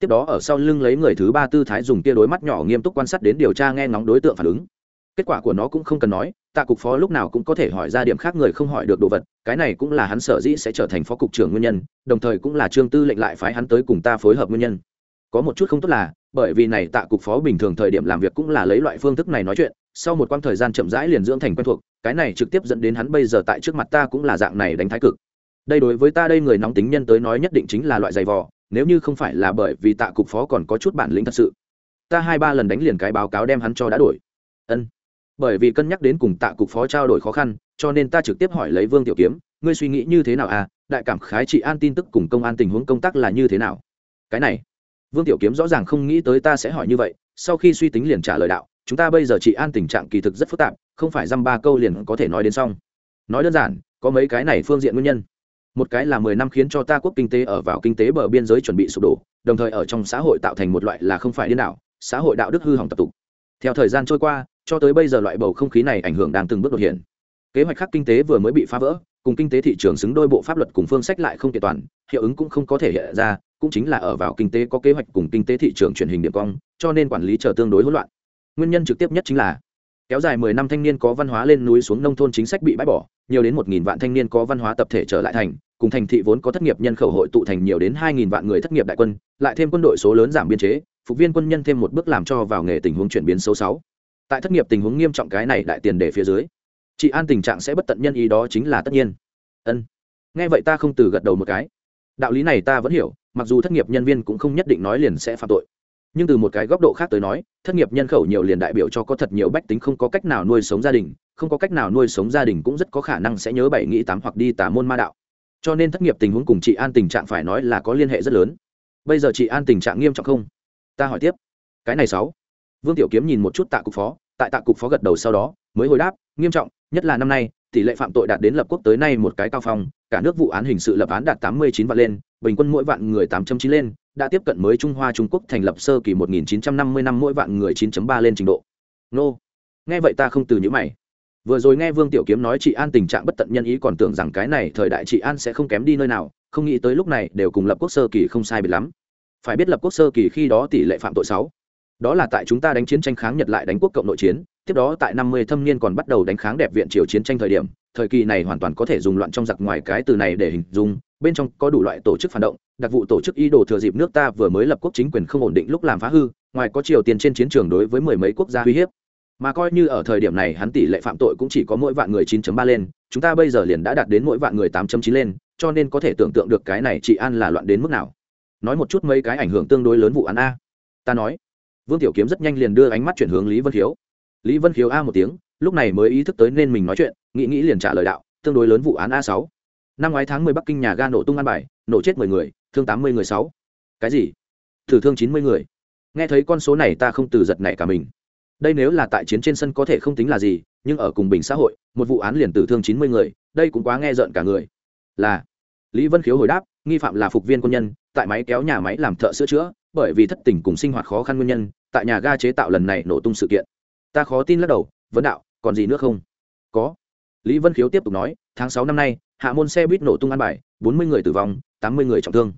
tiếp đó ở sau lưng lấy người thứ ba tư thái dùng tia đối mắt nhỏ nghiêm túc quan sát đến điều tra nghe ngóng đối tượng phản ứng. Kết quả của nó cũng không cần nói, tạ cục phó lúc nào cũng có thể hỏi ra điểm khác người không hỏi được đồ vật, cái này cũng là hắn sở dĩ sẽ trở thành phó cục trưởng nguyên nhân, đồng thời cũng là trương tư lệnh lại phái hắn tới cùng ta phối hợp nguyên nhân. Có một chút không tốt là, bởi vì này tạ cục phó bình thường thời điểm làm việc cũng là lấy loại phương thức này nói chuyện, sau một quãng thời gian chậm rãi liền dưỡng thành quen thuộc, cái này trực tiếp dẫn đến hắn bây giờ tại trước mặt ta cũng là dạng này đánh thái cực. Đây đối với ta đây người nóng tính nhân tới nói nhất định chính là loại giày vò nếu như không phải là bởi vì tạ cục phó còn có chút bản lĩnh thật sự, ta hai ba lần đánh liền cái báo cáo đem hắn cho đã đổi. Ân. Bởi vì cân nhắc đến cùng tạ cục phó trao đổi khó khăn, cho nên ta trực tiếp hỏi lấy vương tiểu kiếm, ngươi suy nghĩ như thế nào à? Đại cảm khái trị an tin tức cùng công an tình huống công tác là như thế nào? Cái này, vương tiểu kiếm rõ ràng không nghĩ tới ta sẽ hỏi như vậy, sau khi suy tính liền trả lời đạo, chúng ta bây giờ chị an tình trạng kỳ thực rất phức tạp, không phải dăm ba câu liền có thể nói đến xong. Nói đơn giản, có mấy cái này phương diện nguyên nhân một cái là mười năm khiến cho ta quốc kinh tế ở vào kinh tế bờ biên giới chuẩn bị sụp đổ, đồng thời ở trong xã hội tạo thành một loại là không phải điên đảo, xã hội đạo đức hư hỏng tập tục. Theo thời gian trôi qua, cho tới bây giờ loại bầu không khí này ảnh hưởng đang từng bước đột hiện. Kế hoạch khác kinh tế vừa mới bị phá vỡ, cùng kinh tế thị trường xứng đôi bộ pháp luật cùng phương sách lại không kiện toàn, hiệu ứng cũng không có thể hiện ra, cũng chính là ở vào kinh tế có kế hoạch cùng kinh tế thị trường truyền hình điểm cong, cho nên quản lý chờ tương đối hỗn loạn. Nguyên nhân trực tiếp nhất chính là, kéo dài mười năm thanh niên có văn hóa lên núi xuống nông thôn chính sách bị bãi bỏ nhiều đến một nghìn vạn thanh niên có văn hóa tập thể trở lại thành, cùng thành thị vốn có thất nghiệp nhân khẩu hội tụ thành nhiều đến hai nghìn vạn người thất nghiệp đại quân, lại thêm quân đội số lớn giảm biên chế, phục viên quân nhân thêm một bước làm cho vào nghề tình huống chuyển biến xấu xấu. Tại thất nghiệp tình huống nghiêm trọng cái này đại tiền đề phía dưới, chị an tình trạng sẽ bất tận nhân ý đó chính là tất nhiên. Ân. Nghe vậy ta không từ gật đầu một cái. Đạo lý này ta vẫn hiểu, mặc dù thất nghiệp nhân viên cũng không nhất định nói liền sẽ phạm tội. Nhưng từ một cái góc độ khác tới nói, thất nghiệp nhân khẩu nhiều liền đại biểu cho có thật nhiều bách tính không có cách nào nuôi sống gia đình không có cách nào nuôi sống gia đình cũng rất có khả năng sẽ nhớ bảy nghĩ tám hoặc đi tả môn ma đạo. Cho nên thất nghiệp tình huống cùng chị an tình trạng phải nói là có liên hệ rất lớn. Bây giờ chị an tình trạng nghiêm trọng không? Ta hỏi tiếp. Cái này sáu. Vương tiểu kiếm nhìn một chút tạ cục phó, tại tạ cục phó gật đầu sau đó, mới hồi đáp, nghiêm trọng, nhất là năm nay, tỷ lệ phạm tội đạt đến lập quốc tới nay một cái cao phong, cả nước vụ án hình sự lập án đạt tám mươi chín vạn lên, bình quân mỗi vạn người tám trăm chín lên, đã tiếp cận mới trung hoa trung quốc thành lập sơ kỳ một nghìn chín trăm năm mươi năm mỗi vạn người chín ba lên trình độ. Nô. Nghe vậy ta không từ những mày vừa rồi nghe vương tiểu kiếm nói chị an tình trạng bất tận nhân ý còn tưởng rằng cái này thời đại chị an sẽ không kém đi nơi nào, không nghĩ tới lúc này đều cùng lập quốc sơ kỳ không sai biệt lắm. Phải biết lập quốc sơ kỳ khi đó tỷ lệ phạm tội sáu. Đó là tại chúng ta đánh chiến tranh kháng nhật lại đánh quốc cộng nội chiến, tiếp đó tại năm mươi thâm niên còn bắt đầu đánh kháng đẹp viện triều chiến tranh thời điểm, thời kỳ này hoàn toàn có thể dùng loạn trong giặc ngoài cái từ này để hình dung, bên trong có đủ loại tổ chức phản động, đặc vụ tổ chức ý đồ thừa dịp nước ta vừa mới lập quốc chính quyền không ổn định lúc làm phá hư, ngoài có triều tiền trên chiến trường đối với mười mấy quốc gia uy hiếp mà coi như ở thời điểm này hắn tỷ lệ phạm tội cũng chỉ có mỗi vạn người 9.3 lên, chúng ta bây giờ liền đã đạt đến mỗi vạn người 8.9 lên, cho nên có thể tưởng tượng được cái này chị an là loạn đến mức nào. Nói một chút mấy cái ảnh hưởng tương đối lớn vụ án a. Ta nói, vương tiểu kiếm rất nhanh liền đưa ánh mắt chuyển hướng lý vân khiếu. Lý vân khiếu a một tiếng, lúc này mới ý thức tới nên mình nói chuyện, nghĩ nghĩ liền trả lời đạo, tương đối lớn vụ án a sáu. Năm ngoái tháng mười bắc kinh nhà ga nổ tung ăn bài, nổ chết mười người, thương tám mươi người sáu. Cái gì? Thử thương chín mươi người. Nghe thấy con số này ta không từ giật nảy cả mình đây nếu là tại chiến trên sân có thể không tính là gì, nhưng ở cùng bình xã hội, một vụ án liền tử thương chín mươi người, đây cũng quá nghe rợn cả người. Là, lý vân khiếu hồi đáp, nghi phạm là phục viên quân nhân, tại máy kéo nhà máy làm thợ sửa chữa, bởi vì thất tình cùng sinh hoạt khó khăn nguyên nhân, tại nhà ga chế tạo lần này nổ tung sự kiện. Ta khó tin lắc đầu vấn đạo, còn gì nữa không? Có. Lý vân khiếu tiếp tục nói, tháng sáu năm nay, hạ môn xe buýt nổ tung ăn bài, bốn mươi người tử vong, tám mươi người trọng thương.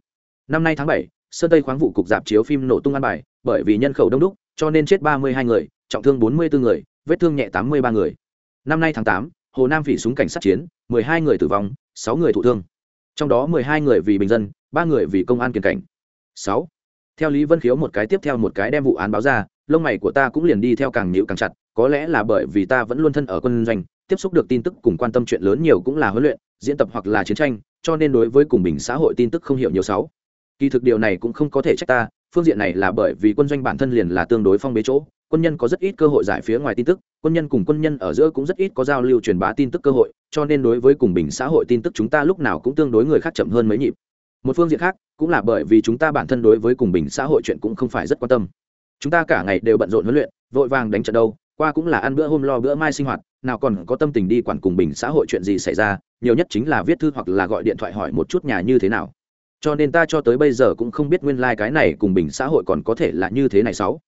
Năm nay tháng bảy, sơn tây khoáng vụ cục dạp chiếu phim nổ tung ăn bài, bởi vì nhân khẩu đông đúc cho nên chết ba mươi hai người, trọng thương bốn mươi bốn người, vết thương nhẹ tám mươi ba người. Năm nay tháng tám, hồ nam phỉ súng cảnh sát chiến, mười hai người tử vong, sáu người thụ thương. Trong đó mười hai người vì bình dân, ba người vì công an kiền cảnh. Sáu. Theo lý vân khiếu một cái tiếp theo một cái đem vụ án báo ra, lông mày của ta cũng liền đi theo càng nhịu càng chặt, có lẽ là bởi vì ta vẫn luôn thân ở quân doanh, tiếp xúc được tin tức cùng quan tâm chuyện lớn nhiều cũng là huấn luyện, diễn tập hoặc là chiến tranh, cho nên đối với cùng bình xã hội tin tức không hiểu nhiều sáu. Kỳ thực điều này cũng không có thể trách ta phương diện này là bởi vì quân doanh bản thân liền là tương đối phong bế chỗ, quân nhân có rất ít cơ hội giải phía ngoài tin tức, quân nhân cùng quân nhân ở giữa cũng rất ít có giao lưu truyền bá tin tức cơ hội, cho nên đối với cùng bình xã hội tin tức chúng ta lúc nào cũng tương đối người khác chậm hơn mấy nhịp. Một phương diện khác, cũng là bởi vì chúng ta bản thân đối với cùng bình xã hội chuyện cũng không phải rất quan tâm. Chúng ta cả ngày đều bận rộn huấn luyện, vội vàng đánh trận đâu, qua cũng là ăn bữa hôm lo bữa mai sinh hoạt, nào còn có tâm tình đi quản cùng bình xã hội chuyện gì xảy ra, nhiều nhất chính là viết thư hoặc là gọi điện thoại hỏi một chút nhà như thế nào cho nên ta cho tới bây giờ cũng không biết nguyên lai、like、cái này cùng bình xã hội còn có thể là như thế này sáu.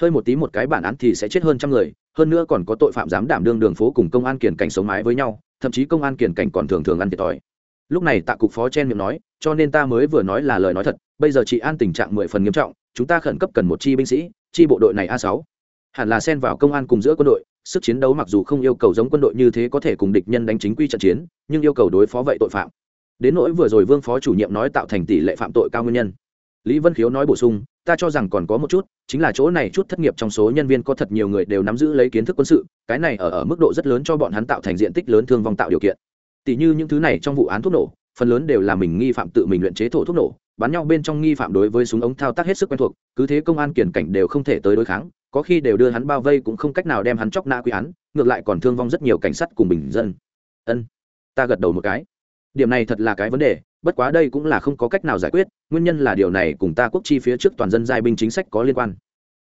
Hơi một tí một cái bản án thì sẽ chết hơn trăm người, hơn nữa còn có tội phạm dám đảm đương đường phố cùng công an kiển cảnh sống mái với nhau, thậm chí công an kiển cảnh còn thường thường ăn thiệt thòi. Lúc này tạ cục phó chen miệng nói, cho nên ta mới vừa nói là lời nói thật, bây giờ chị an tình trạng mười phần nghiêm trọng, chúng ta khẩn cấp cần một chi binh sĩ, chi bộ đội này a sáu. Hẳn là xen vào công an cùng giữa quân đội, sức chiến đấu mặc dù không yêu cầu giống quân đội như thế có thể cùng địch nhân đánh chính quy trận chiến, nhưng yêu cầu đối phó vậy tội phạm đến nỗi vừa rồi vương phó chủ nhiệm nói tạo thành tỷ lệ phạm tội cao nguyên nhân. Lý vân khiếu nói bổ sung, ta cho rằng còn có một chút, chính là chỗ này chút thất nghiệp trong số nhân viên có thật nhiều người đều nắm giữ lấy kiến thức quân sự, cái này ở ở mức độ rất lớn cho bọn hắn tạo thành diện tích lớn thương vong tạo điều kiện. Tỷ như những thứ này trong vụ án thuốc nổ, phần lớn đều là mình nghi phạm tự mình luyện chế thổ thuốc nổ, bắn nhau bên trong nghi phạm đối với súng ống thao tác hết sức quen thuộc, cứ thế công an kiển cảnh đều không thể tới đối kháng, có khi đều đưa hắn bao vây cũng không cách nào đem hắn chóc nã quy án, ngược lại còn thương vong rất nhiều cảnh sát cùng bình dân. Ân, ta gật đầu một cái điểm này thật là cái vấn đề, bất quá đây cũng là không có cách nào giải quyết, nguyên nhân là điều này cùng ta quốc chi phía trước toàn dân giai binh chính sách có liên quan.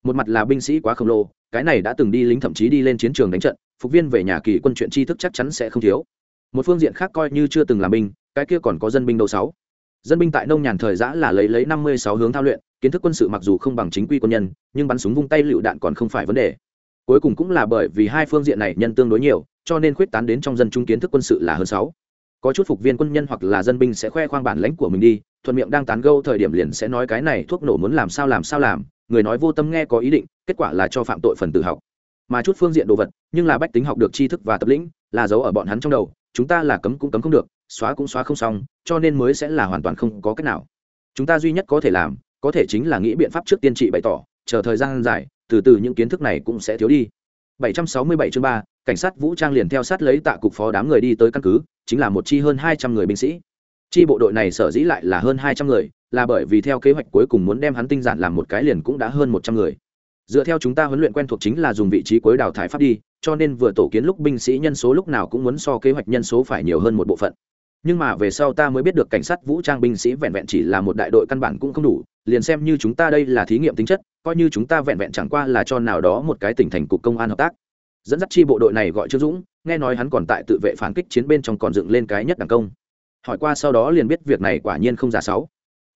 Một mặt là binh sĩ quá khổng lồ, cái này đã từng đi lính thậm chí đi lên chiến trường đánh trận, phục viên về nhà kỳ quân chuyện tri thức chắc chắn sẽ không thiếu. Một phương diện khác coi như chưa từng làm binh, cái kia còn có dân binh đầu sáu. Dân binh tại nông nhàn thời giã là lấy lấy năm mươi sáu hướng thao luyện, kiến thức quân sự mặc dù không bằng chính quy quân nhân, nhưng bắn súng vung tay lựu đạn còn không phải vấn đề. Cuối cùng cũng là bởi vì hai phương diện này nhân tương đối nhiều, cho nên khuyết tán đến trong dân trung kiến thức quân sự là hơn sáu có chút phục viên quân nhân hoặc là dân binh sẽ khoe khoang bản lãnh của mình đi, thuận miệng đang tán gâu thời điểm liền sẽ nói cái này thuốc nổ muốn làm sao làm sao làm, người nói vô tâm nghe có ý định, kết quả là cho phạm tội phần tử học. Mà chút phương diện đồ vật, nhưng là bách tính học được tri thức và tập lĩnh, là giấu ở bọn hắn trong đầu, chúng ta là cấm cũng cấm không được, xóa cũng xóa không xong, cho nên mới sẽ là hoàn toàn không có cách nào. Chúng ta duy nhất có thể làm, có thể chính là nghĩ biện pháp trước tiên trị bày tỏ, chờ thời gian dài, từ từ những kiến thức này cũng sẽ thiếu đi. 767 chương 3, cảnh sát vũ trang liền theo sát lấy tạ cục phó đám người đi tới căn cứ chính là một chi hơn 200 người binh sĩ. Chi bộ đội này sở dĩ lại là hơn 200 người là bởi vì theo kế hoạch cuối cùng muốn đem hắn tinh giản làm một cái liền cũng đã hơn 100 người. Dựa theo chúng ta huấn luyện quen thuộc chính là dùng vị trí cuối đào thải pháp đi cho nên vừa tổ kiến lúc binh sĩ nhân số lúc nào cũng muốn so kế hoạch nhân số phải nhiều hơn một bộ phận. Nhưng mà về sau ta mới biết được cảnh sát vũ trang binh sĩ vẹn vẹn chỉ là một đại đội căn bản cũng không đủ liền xem như chúng ta đây là thí nghiệm tính chất, coi như chúng ta vẹn vẹn chẳng qua là cho nào đó một cái tỉnh thành cục công an hợp tác. Dẫn dắt chi bộ đội này gọi trương dũng, nghe nói hắn còn tại tự vệ phản kích chiến bên trong còn dựng lên cái nhất đảng công. Hỏi qua sau đó liền biết việc này quả nhiên không giả sáu.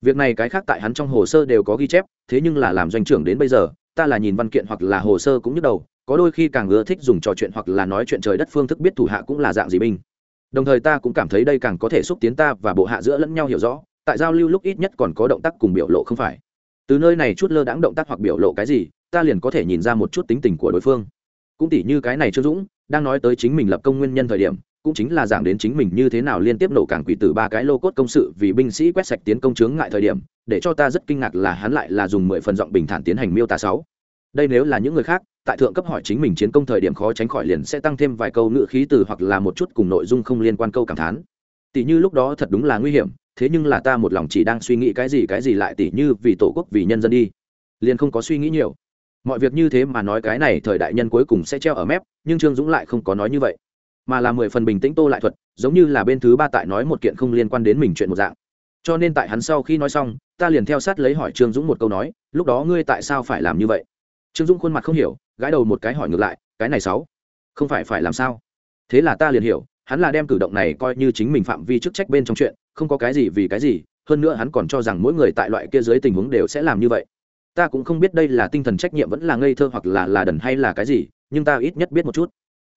Việc này cái khác tại hắn trong hồ sơ đều có ghi chép, thế nhưng là làm doanh trưởng đến bây giờ, ta là nhìn văn kiện hoặc là hồ sơ cũng nhức đầu, có đôi khi càng ưa thích dùng trò chuyện hoặc là nói chuyện trời đất phương thức biết thủ hạ cũng là dạng gì binh. Đồng thời ta cũng cảm thấy đây càng có thể xúc tiến ta và bộ hạ giữa lẫn nhau hiểu rõ tại giao lưu lúc ít nhất còn có động tác cùng biểu lộ không phải. Từ nơi này chút lơ đãng động tác hoặc biểu lộ cái gì, ta liền có thể nhìn ra một chút tính tình của đối phương. Cũng tỉ như cái này trương dũng, đang nói tới chính mình lập công nguyên nhân thời điểm, cũng chính là giảng đến chính mình như thế nào liên tiếp nổ cảng quỷ tử ba cái lô cốt công sự vì binh sĩ quét sạch tiến công chướng ngại thời điểm, để cho ta rất kinh ngạc là hắn lại là dùng mười phần giọng bình thản tiến hành miêu tả sáu. Đây nếu là những người khác, tại thượng cấp hỏi chính mình chiến công thời điểm khó tránh khỏi liền sẽ tăng thêm vài câu ngữ khí từ hoặc là một chút cùng nội dung không liên quan câu cảm thán. Tỷ như lúc đó thật đúng là nguy hiểm thế nhưng là ta một lòng chỉ đang suy nghĩ cái gì cái gì lại tỷ như vì tổ quốc vì nhân dân đi. Liền không có suy nghĩ nhiều. Mọi việc như thế mà nói cái này thời đại nhân cuối cùng sẽ treo ở mép, nhưng trương dũng lại không có nói như vậy. Mà là mười phần bình tĩnh tô lại thuật, giống như là bên thứ ba tại nói một kiện không liên quan đến mình chuyện một dạng. Cho nên tại hắn sau khi nói xong, ta liền theo sát lấy hỏi trương dũng một câu nói, lúc đó ngươi tại sao phải làm như vậy? Trương dũng khuôn mặt không hiểu, gãi đầu một cái hỏi ngược lại, cái này sáu, không phải phải làm sao? Thế là ta liền hiểu, hắn là đem cử động này coi như chính mình phạm vi chức trách bên trong chuyện không có cái gì vì cái gì, hơn nữa hắn còn cho rằng mỗi người tại loại kia dưới tình huống đều sẽ làm như vậy. Ta cũng không biết đây là tinh thần trách nhiệm vẫn là ngây thơ hoặc là là đần hay là cái gì, nhưng ta ít nhất biết một chút.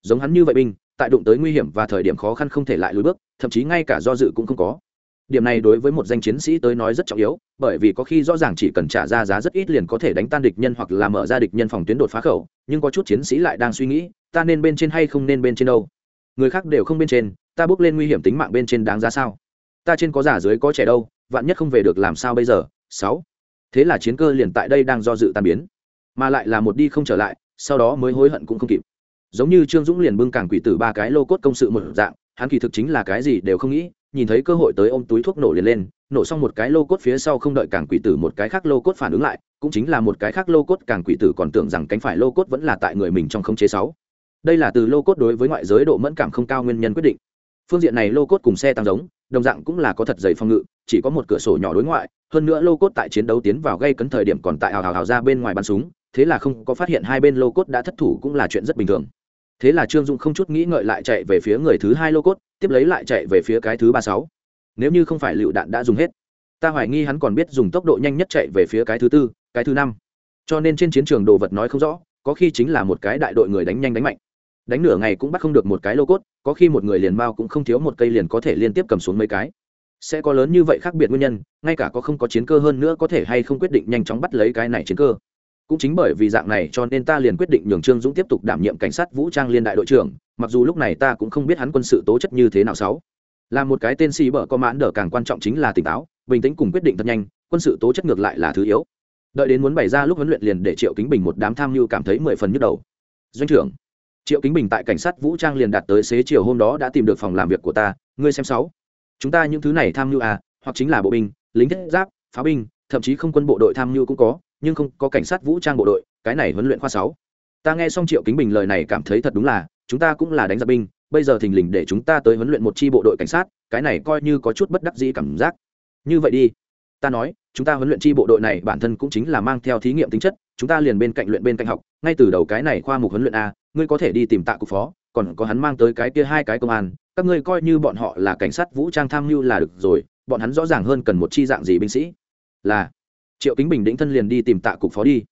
Giống hắn như vậy binh, tại đụng tới nguy hiểm và thời điểm khó khăn không thể lại lùi bước, thậm chí ngay cả do dự cũng không có. Điểm này đối với một danh chiến sĩ tới nói rất trọng yếu, bởi vì có khi rõ ràng chỉ cần trả ra giá rất ít liền có thể đánh tan địch nhân hoặc là mở ra địch nhân phòng tuyến đột phá khẩu, nhưng có chút chiến sĩ lại đang suy nghĩ, ta nên bên trên hay không nên bên trên đâu? Người khác đều không bên trên, ta bước lên nguy hiểm tính mạng bên trên đáng giá sao? Ta trên có giả dưới có trẻ đâu, vạn nhất không về được làm sao bây giờ? Sáu. Thế là chiến cơ liền tại đây đang do dự tan biến. Mà lại là một đi không trở lại, sau đó mới hối hận cũng không kịp. Giống như trương dũng liền bưng càng quỷ tử ba cái lô cốt công sự một dạng, hắn kỳ thực chính là cái gì đều không nghĩ, nhìn thấy cơ hội tới ôm túi thuốc nổ liền lên, nổ xong một cái lô cốt phía sau không đợi càng quỷ tử một cái khác lô cốt phản ứng lại, cũng chính là một cái khác lô cốt càng quỷ tử còn tưởng rằng cánh phải lô cốt vẫn là tại người mình trong khống chế sáu. Đây là từ lô cốt đối với ngoại giới độ mẫn cảm không cao nguyên nhân quyết định. Phương diện này lô cốt cùng xe tăng giống đồng dạng cũng là có thật dày phòng ngự, chỉ có một cửa sổ nhỏ đối ngoại, hơn nữa lô cốt tại chiến đấu tiến vào gây cấn thời điểm còn tại hào hào hào ra bên ngoài bắn súng, thế là không có phát hiện hai bên lô cốt đã thất thủ cũng là chuyện rất bình thường. Thế là trương dung không chút nghĩ ngợi lại chạy về phía người thứ hai lô cốt, tiếp lấy lại chạy về phía cái thứ ba sáu. Nếu như không phải lựu đạn đã dùng hết, ta hoài nghi hắn còn biết dùng tốc độ nhanh nhất chạy về phía cái thứ tư, cái thứ năm. Cho nên trên chiến trường đồ vật nói không rõ, có khi chính là một cái đại đội người đánh nhanh đánh mạnh đánh nửa ngày cũng bắt không được một cái lô cốt, có khi một người liền mao cũng không thiếu một cây liền có thể liên tiếp cầm xuống mấy cái. Sẽ có lớn như vậy khác biệt nguyên nhân, ngay cả có không có chiến cơ hơn nữa có thể hay không quyết định nhanh chóng bắt lấy cái này chiến cơ. Cũng chính bởi vì dạng này cho nên ta liền quyết định nhường trương dũng tiếp tục đảm nhiệm cảnh sát vũ trang liên đại đội trưởng, mặc dù lúc này ta cũng không biết hắn quân sự tố chất như thế nào sáu. Là một cái tên xì bở có mãn đỡ càng quan trọng chính là tỉnh táo, bình tĩnh cùng quyết định thật nhanh, quân sự tố chất ngược lại là thứ yếu. Đợi đến muốn bày ra lúc huấn luyện liền để triệu kính bình một đám tham mưu cảm thấy mười phần nhức đầu. Doanh trưởng triệu kính bình tại cảnh sát vũ trang liền đạt tới xế chiều hôm đó đã tìm được phòng làm việc của ta, ngươi xem sáu. Chúng ta những thứ này tham mưu à hoặc chính là bộ binh, lính thiết giáp, pháo binh, thậm chí không quân bộ đội tham mưu cũng có, nhưng không có cảnh sát vũ trang bộ đội, cái này huấn luyện khoa sáu. Ta nghe xong triệu kính bình lời này cảm thấy thật đúng là, chúng ta cũng là đánh giặc binh, bây giờ thình lình để chúng ta tới huấn luyện một chi bộ đội cảnh sát, cái này coi như có chút bất đắc dĩ cảm giác. Như vậy đi. Ta nói, chúng ta huấn luyện chi bộ đội này bản thân cũng chính là mang theo thí nghiệm tính chất, chúng ta liền bên cạnh luyện bên cạnh học, ngay từ đầu cái này khoa mục huấn luyện a ngươi có thể đi tìm tạ cục phó, còn có hắn mang tới cái kia hai cái công an, các ngươi coi như bọn họ là cảnh sát vũ trang tham mưu là được rồi, bọn hắn rõ ràng hơn cần một chi dạng gì binh sĩ. Là, triệu kính bình đĩnh thân liền đi tìm tạ cục phó đi.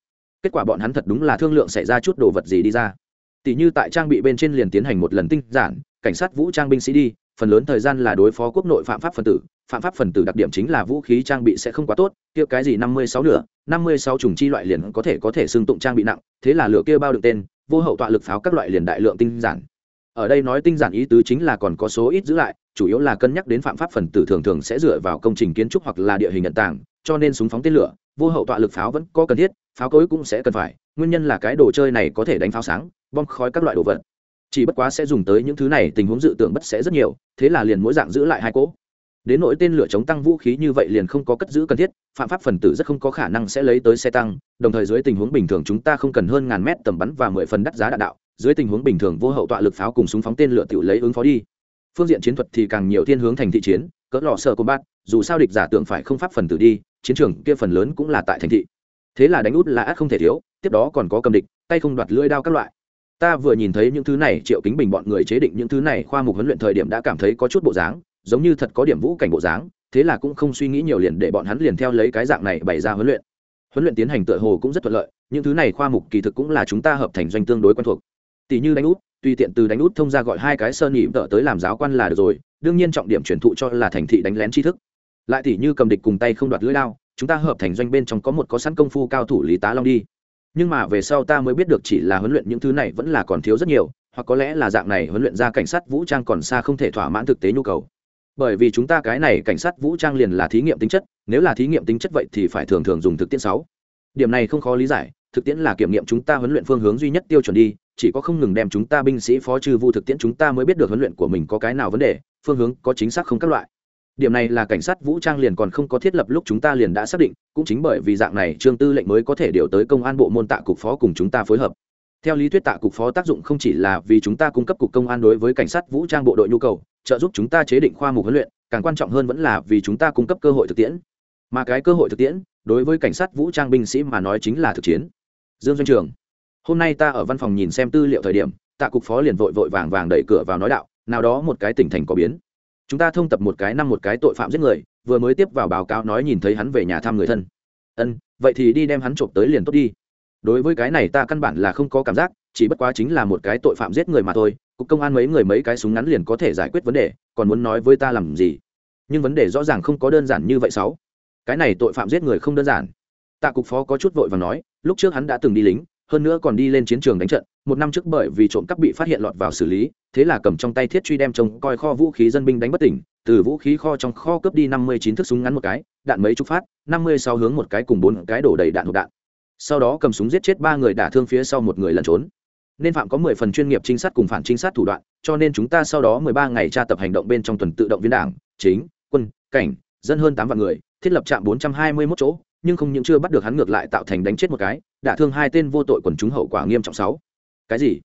Kết quả bọn hắn thật đúng là thương lượng xảy ra chút đồ vật gì đi ra. Tỷ như tại trang bị bên trên liền tiến hành một lần tinh giản, cảnh sát vũ trang binh sĩ đi, phần lớn thời gian là đối phó quốc nội phạm pháp phần tử, phạm pháp phần tử đặc điểm chính là vũ khí trang bị sẽ không quá tốt, kia cái gì năm mươi sáu nửa, năm mươi sáu trùng chi loại liền có thể có thể xương tụng trang bị nặng, thế là lửa kia bao đựng tên vô hậu tọa lực pháo các loại liền đại lượng tinh giản. Ở đây nói tinh giản ý tứ chính là còn có số ít giữ lại, chủ yếu là cân nhắc đến phạm pháp phần tử thường thường sẽ dựa vào công trình kiến trúc hoặc là địa hình nhận tảng cho nên súng phóng tên lửa, vô hậu tọa lực pháo vẫn có cần thiết, pháo cối cũng sẽ cần phải, nguyên nhân là cái đồ chơi này có thể đánh pháo sáng, bom khói các loại đồ vật. Chỉ bất quá sẽ dùng tới những thứ này, tình huống dự tưởng bất sẽ rất nhiều, thế là liền mỗi dạng giữ lại hai cỗ đến nỗi tên lửa chống tăng vũ khí như vậy liền không có cất giữ cần thiết, phạm pháp phần tử rất không có khả năng sẽ lấy tới xe tăng, đồng thời dưới tình huống bình thường chúng ta không cần hơn ngàn mét tầm bắn và mười phần đắt giá đạn đạo, dưới tình huống bình thường vô hậu tọa lực pháo cùng súng phóng tên lửa tự lấy ứng phó đi. Phương diện chiến thuật thì càng nhiều thiên hướng thành thị chiến, cỡ lò sợ combat, dù sao địch giả tưởng phải không pháp phần tử đi, chiến trường kia phần lớn cũng là tại thành thị. Thế là đánh út là át không thể thiếu, tiếp đó còn có cầm địch, tay không đoạt lưỡi đao các loại. Ta vừa nhìn thấy những thứ này, triệu kính bình bọn người chế định những thứ này khoa mục huấn luyện thời điểm đã cảm thấy có chút bộ dáng giống như thật có điểm vũ cảnh bộ dáng, thế là cũng không suy nghĩ nhiều liền để bọn hắn liền theo lấy cái dạng này bày ra huấn luyện. Huấn luyện tiến hành tựa hồ cũng rất thuận lợi, những thứ này khoa mục kỳ thực cũng là chúng ta hợp thành doanh tương đối quen thuộc. Tỷ như đánh út, tùy tiện từ đánh út thông ra gọi hai cái sơn nhị vợ tới làm giáo quan là được rồi, đương nhiên trọng điểm truyền thụ cho là thành thị đánh lén tri thức. Lại tỷ như cầm địch cùng tay không đoạt lưỡi lao chúng ta hợp thành doanh bên trong có một có sẵn công phu cao thủ lý tá long đi. Nhưng mà về sau ta mới biết được chỉ là huấn luyện những thứ này vẫn là còn thiếu rất nhiều, hoặc có lẽ là dạng này huấn luyện ra cảnh sát vũ trang còn xa không thể thỏa mãn thực tế nhu cầu bởi vì chúng ta cái này cảnh sát vũ trang liền là thí nghiệm tính chất, nếu là thí nghiệm tính chất vậy thì phải thường thường dùng thực tiễn sáu. Điểm này không khó lý giải, thực tiễn là kiểm nghiệm chúng ta huấn luyện phương hướng duy nhất tiêu chuẩn đi, chỉ có không ngừng đem chúng ta binh sĩ phó trừ vu thực tiễn chúng ta mới biết được huấn luyện của mình có cái nào vấn đề, phương hướng có chính xác không các loại. Điểm này là cảnh sát vũ trang liền còn không có thiết lập lúc chúng ta liền đã xác định, cũng chính bởi vì dạng này trương tư lệnh mới có thể điều tới công an bộ môn tạ cục phó cùng chúng ta phối hợp. Theo lý thuyết tạ cục phó tác dụng không chỉ là vì chúng ta cung cấp cục công an đối với cảnh sát vũ trang bộ đội nhu cầu trợ giúp chúng ta chế định khoa mục huấn luyện, càng quan trọng hơn vẫn là vì chúng ta cung cấp cơ hội thực tiễn. Mà cái cơ hội thực tiễn, đối với cảnh sát vũ trang binh sĩ mà nói chính là thực chiến. Dương doanh trường, hôm nay ta ở văn phòng nhìn xem tư liệu thời điểm, tạ cục phó liền vội vội vàng vàng đẩy cửa vào nói đạo, nào đó một cái tỉnh thành có biến. Chúng ta thông tập một cái năm một cái tội phạm giết người, vừa mới tiếp vào báo cáo nói nhìn thấy hắn về nhà thăm người thân. Ân, vậy thì đi đem hắn trộm tới liền tốt đi. Đối với cái này ta căn bản là không có cảm giác, chỉ bất quá chính là một cái tội phạm giết người mà thôi cục công an mấy người mấy cái súng ngắn liền có thể giải quyết vấn đề, còn muốn nói với ta làm gì? Nhưng vấn đề rõ ràng không có đơn giản như vậy sáu. Cái này tội phạm giết người không đơn giản. Tạ cục phó có chút vội và nói, lúc trước hắn đã từng đi lính, hơn nữa còn đi lên chiến trường đánh trận, một năm trước bởi vì trộm cắp bị phát hiện lọt vào xử lý, thế là cầm trong tay thiết truy đem trông coi kho vũ khí dân binh đánh bất tỉnh, từ vũ khí kho trong kho cướp đi năm mươi chín thước súng ngắn một cái, đạn mấy chục phát, năm mươi sáu hướng một cái cùng bốn cái đổ đầy đạn hộp đạn. Sau đó cầm súng giết chết ba người đả thương phía sau một người lẩn trốn nên phạm có mười phần chuyên nghiệp trinh sát cùng phản trinh sát thủ đoạn, cho nên chúng ta sau đó mười ba ngày tra tập hành động bên trong tuần tự động viên đảng, chính, quân, cảnh, dân hơn tám vạn người, thiết lập trạm bốn trăm hai mươi 421 chỗ, nhưng không những chưa bắt được hắn ngược lại tạo thành đánh chết một cái, đả thương hai tên vô tội quần chúng hậu quả nghiêm trọng sáu. Cái gì?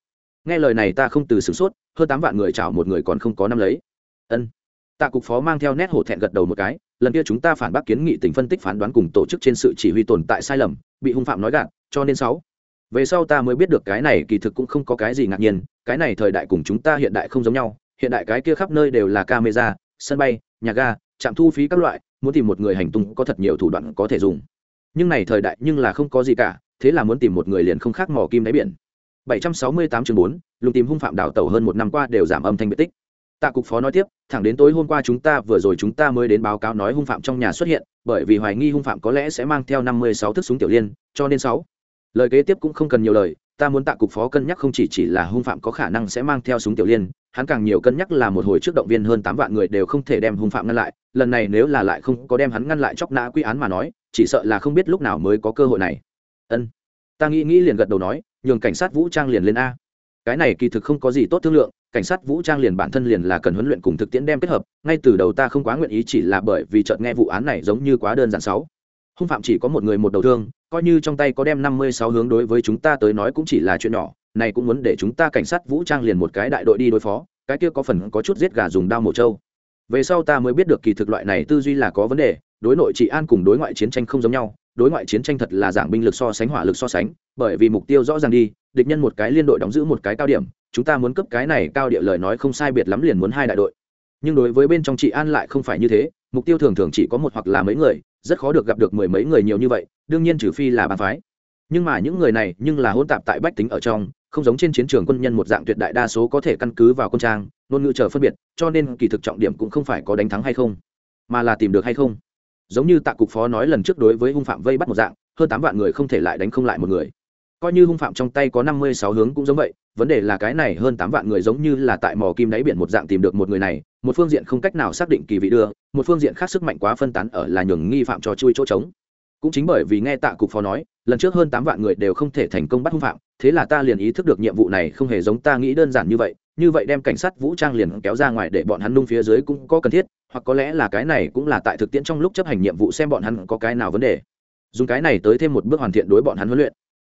Nghe lời này ta không từ sửng sốt, hơn tám vạn người chảo một người còn không có năm lấy. Ân. Tạ cục phó mang theo nét hổ thẹn gật đầu một cái, lần kia chúng ta phản bác kiến nghị tỉnh phân tích phán đoán cùng tổ chức trên sự chỉ huy tồn tại sai lầm, bị hung phạm nói gạt, cho nên sáu về sau ta mới biết được cái này kỳ thực cũng không có cái gì ngạc nhiên cái này thời đại cùng chúng ta hiện đại không giống nhau hiện đại cái kia khắp nơi đều là camera sân bay nhà ga trạm thu phí các loại muốn tìm một người hành tung có thật nhiều thủ đoạn có thể dùng. Nhưng này thời đại nhưng là không có gì cả thế là muốn tìm một người liền không khác mò kim đáy biển. 768 chương 4, lùng tìm hung phạm đảo tàu hơn một năm qua đều giảm âm thanh biệt tích. Tạ cục phó nói tiếp thẳng đến tối hôm qua chúng ta vừa rồi chúng ta mới đến báo cáo nói hung phạm trong nhà xuất hiện bởi vì hoài nghi hung phạm có lẽ sẽ mang theo 56 thước súng tiểu liên cho nên sáu lời kế tiếp cũng không cần nhiều lời, ta muốn tạ cục phó cân nhắc không chỉ chỉ là hung phạm có khả năng sẽ mang theo súng tiểu liên, hắn càng nhiều cân nhắc là một hồi trước động viên hơn tám vạn người đều không thể đem hung phạm ngăn lại, lần này nếu là lại không có đem hắn ngăn lại chóc nã quy án mà nói, chỉ sợ là không biết lúc nào mới có cơ hội này. Ân. Ta nghĩ nghĩ liền gật đầu nói, nhường cảnh sát vũ trang liền lên a. Cái này kỳ thực không có gì tốt thương lượng, cảnh sát vũ trang liền bản thân liền là cần huấn luyện cùng thực tiễn đem kết hợp, ngay từ đầu ta không quá nguyện ý chỉ là bởi vì chợt nghe vụ án này giống như quá đơn giản sáu hung phạm chỉ có một người một đầu thương, coi như trong tay có đem năm mươi sáu hướng đối với chúng ta tới nói cũng chỉ là chuyện nhỏ, này cũng muốn để chúng ta cảnh sát vũ trang liền một cái đại đội đi đối phó, cái kia có phần có chút giết gà dùng đao mổ trâu. Về sau ta mới biết được kỳ thực loại này tư duy là có vấn đề, đối nội trị an cùng đối ngoại chiến tranh không giống nhau, đối ngoại chiến tranh thật là giảng binh lực so sánh, hỏa lực so sánh, bởi vì mục tiêu rõ ràng đi, địch nhân một cái liên đội đóng giữ một cái cao điểm, chúng ta muốn cấp cái này cao địa lời nói không sai biệt lắm liền muốn hai đại đội. Nhưng đối với bên trong trị an lại không phải như thế, mục tiêu thường thường chỉ có một hoặc là mấy người rất khó được gặp được mười mấy người nhiều như vậy, đương nhiên trừ phi là bàn phái. Nhưng mà những người này nhưng là hôn tạp tại bách tính ở trong, không giống trên chiến trường quân nhân một dạng tuyệt đại đa số có thể căn cứ vào quân trang, ngôn ngữ chờ phân biệt, cho nên kỳ thực trọng điểm cũng không phải có đánh thắng hay không, mà là tìm được hay không. Giống như tạ cục phó nói lần trước đối với hung phạm vây bắt một dạng, hơn tám vạn người không thể lại đánh không lại một người. Coi như hung phạm trong tay có năm mươi sáu hướng cũng giống vậy, vấn đề là cái này hơn tám vạn người giống như là tại mò kim đáy biển một dạng tìm được một người này một phương diện không cách nào xác định kỳ vị đưa một phương diện khác sức mạnh quá phân tán ở là nhường nghi phạm cho chui chỗ trống. Cũng chính bởi vì nghe tạ cục phó nói lần trước hơn tám vạn người đều không thể thành công bắt hung phạm thế là ta liền ý thức được nhiệm vụ này không hề giống ta nghĩ đơn giản như vậy như vậy đem cảnh sát vũ trang liền kéo ra ngoài để bọn hắn nung phía dưới cũng có cần thiết hoặc có lẽ là cái này cũng là tại thực tiễn trong lúc chấp hành nhiệm vụ xem bọn hắn có cái nào vấn đề. Dùng cái này tới thêm một bước hoàn thiện đối bọn hắn huấn luyện.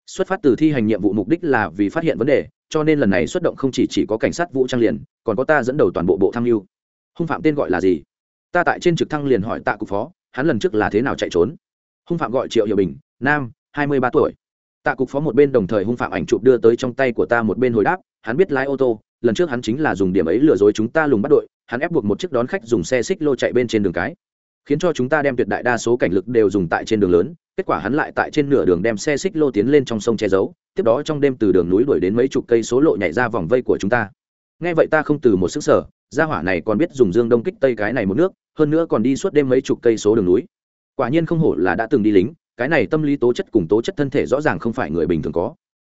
Xuất phát từ thi hành nhiệm vụ mục đích là vì phát hiện vấn đề cho nên lần này xuất động không chỉ, chỉ có cảnh sát vũ trang liền còn có ta dẫn đầu toàn bộ bộ tham mưu hung phạm tên gọi là gì? Ta tại trên trực thăng liền hỏi tạ cục phó, hắn lần trước là thế nào chạy trốn? Hung phạm gọi triệu hiệu bình, nam, hai mươi ba tuổi. Tạ cục phó một bên đồng thời hung phạm ảnh chụp đưa tới trong tay của ta một bên hồi đáp, hắn biết lái ô tô, lần trước hắn chính là dùng điểm ấy lừa dối chúng ta lùng bắt đội, hắn ép buộc một chiếc đón khách dùng xe xích lô chạy bên trên đường cái. Khiến cho chúng ta đem tuyệt đại đa số cảnh lực đều dùng tại trên đường lớn, kết quả hắn lại tại trên nửa đường đem xe xích lô tiến lên trong sông che giấu, tiếp đó trong đêm từ đường núi đuổi đến mấy chục cây số lộ nhảy ra vòng vây của chúng ta. Nghe vậy ta không từ một sức sở gia hỏa này còn biết dùng dương đông kích tây cái này một nước, hơn nữa còn đi suốt đêm mấy chục cây số đường núi. Quả nhiên không hổ là đã từng đi lính, cái này tâm lý tố chất cùng tố chất thân thể rõ ràng không phải người bình thường có.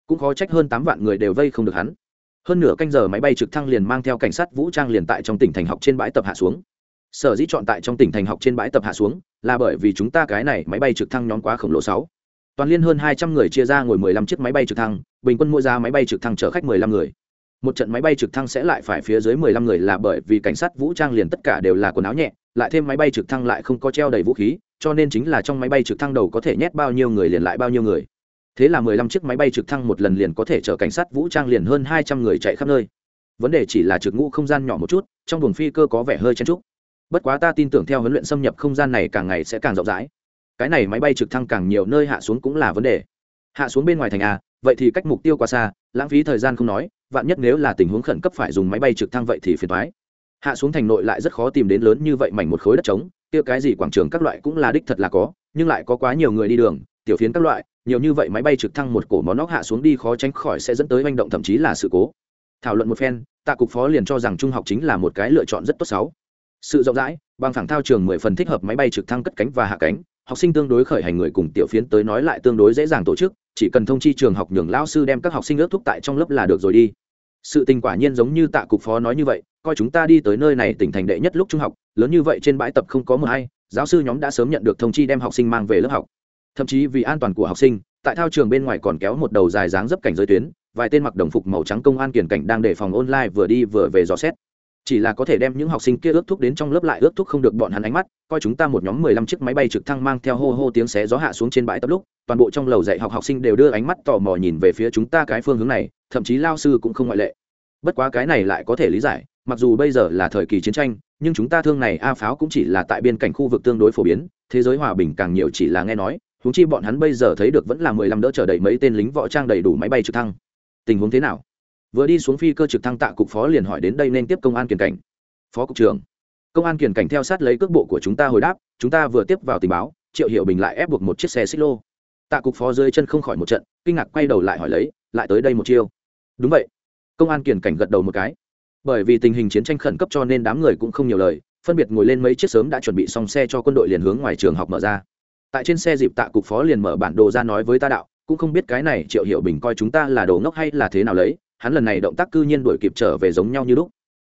Cũng khó trách hơn tám vạn người đều vây không được hắn. Hơn nửa canh giờ máy bay trực thăng liền mang theo cảnh sát vũ trang liền tại trong tỉnh thành học trên bãi tập hạ xuống. Sở dĩ chọn tại trong tỉnh thành học trên bãi tập hạ xuống, là bởi vì chúng ta cái này máy bay trực thăng nhóm quá khổng lồ sáu. Toàn liên hơn hai trăm người chia ra ngồi mười lăm chiếc máy bay trực thăng, bình quân mỗi ra máy bay trực thăng chở khách mười lăm người một trận máy bay trực thăng sẽ lại phải phía dưới mười lăm người là bởi vì cảnh sát vũ trang liền tất cả đều là quần áo nhẹ, lại thêm máy bay trực thăng lại không có treo đầy vũ khí, cho nên chính là trong máy bay trực thăng đầu có thể nhét bao nhiêu người liền lại bao nhiêu người. Thế là mười lăm chiếc máy bay trực thăng một lần liền có thể chở cảnh sát vũ trang liền hơn hai trăm người chạy khắp nơi. Vấn đề chỉ là trực ngũ không gian nhỏ một chút, trong buồng phi cơ có vẻ hơi chen trúc bất quá ta tin tưởng theo huấn luyện xâm nhập không gian này càng ngày sẽ càng rộng rãi. Cái này máy bay trực thăng càng nhiều nơi hạ xuống cũng là vấn đề. Hạ xuống bên ngoài thành a, vậy thì cách mục tiêu quá xa, lãng phí thời gian không nói vạn nhất nếu là tình huống khẩn cấp phải dùng máy bay trực thăng vậy thì phiền thoái hạ xuống thành nội lại rất khó tìm đến lớn như vậy mảnh một khối đất trống, kia cái gì quảng trường các loại cũng là đích thật là có, nhưng lại có quá nhiều người đi đường, tiểu phiến các loại, nhiều như vậy máy bay trực thăng một cổ món nóc hạ xuống đi khó tránh khỏi sẽ dẫn tới manh động thậm chí là sự cố. Thảo luận một phen, tạ cục phó liền cho rằng trung học chính là một cái lựa chọn rất tốt xấu. Sự rộng rãi, bằng thẳng thao trường mười phần thích hợp máy bay trực thăng cất cánh và hạ cánh học sinh tương đối khởi hành người cùng tiểu phiến tới nói lại tương đối dễ dàng tổ chức, chỉ cần thông chi trường học nhường lao sư đem các học sinh ước thúc tại trong lớp là được rồi đi. Sự tình quả nhiên giống như tạ cục phó nói như vậy, coi chúng ta đi tới nơi này tỉnh thành đệ nhất lúc trung học, lớn như vậy trên bãi tập không có mờ hay, giáo sư nhóm đã sớm nhận được thông chi đem học sinh mang về lớp học. Thậm chí vì an toàn của học sinh, tại thao trường bên ngoài còn kéo một đầu dài dáng dấp cảnh giới tuyến, vài tên mặc đồng phục màu trắng công an kiển cảnh đang đề phòng online vừa đi vừa về dò xét chỉ là có thể đem những học sinh kia ước thúc đến trong lớp lại ước thúc không được bọn hắn ánh mắt, coi chúng ta một nhóm mười lăm chiếc máy bay trực thăng mang theo hô hô tiếng xé gió hạ xuống trên bãi tập lúc, toàn bộ trong lầu dạy học học sinh đều đưa ánh mắt tò mò nhìn về phía chúng ta cái phương hướng này, thậm chí lao sư cũng không ngoại lệ. Bất quá cái này lại có thể lý giải, mặc dù bây giờ là thời kỳ chiến tranh, nhưng chúng ta thương này a pháo cũng chỉ là tại biên cảnh khu vực tương đối phổ biến, thế giới hòa bình càng nhiều chỉ là nghe nói, huống chi bọn hắn bây giờ thấy được vẫn là mười lăm đỡ trở đầy mấy tên lính võ trang đầy đủ máy bay trực thăng. Tình huống thế nào? Vừa đi xuống phi cơ trực thăng tạ cục phó liền hỏi đến đây nên tiếp công an kiền cảnh. Phó cục trưởng, công an kiền cảnh theo sát lấy cước bộ của chúng ta hồi đáp, chúng ta vừa tiếp vào tình báo, triệu hiệu bình lại ép buộc một chiếc xe xích lô. Tạ cục phó rơi chân không khỏi một trận, kinh ngạc quay đầu lại hỏi lấy, lại tới đây một chiêu. Đúng vậy. Công an kiền cảnh gật đầu một cái. Bởi vì tình hình chiến tranh khẩn cấp cho nên đám người cũng không nhiều lời, phân biệt ngồi lên mấy chiếc sớm đã chuẩn bị xong xe cho quân đội liền hướng ngoài trường học mở ra. Tại trên xe dịp tạ cục phó liền mở bản đồ ra nói với ta đạo, cũng không biết cái này triệu hiệu bình coi chúng ta là đồ ngốc hay là thế nào lấy hắn lần này động tác cư nhiên đuổi kịp trở về giống nhau như lúc.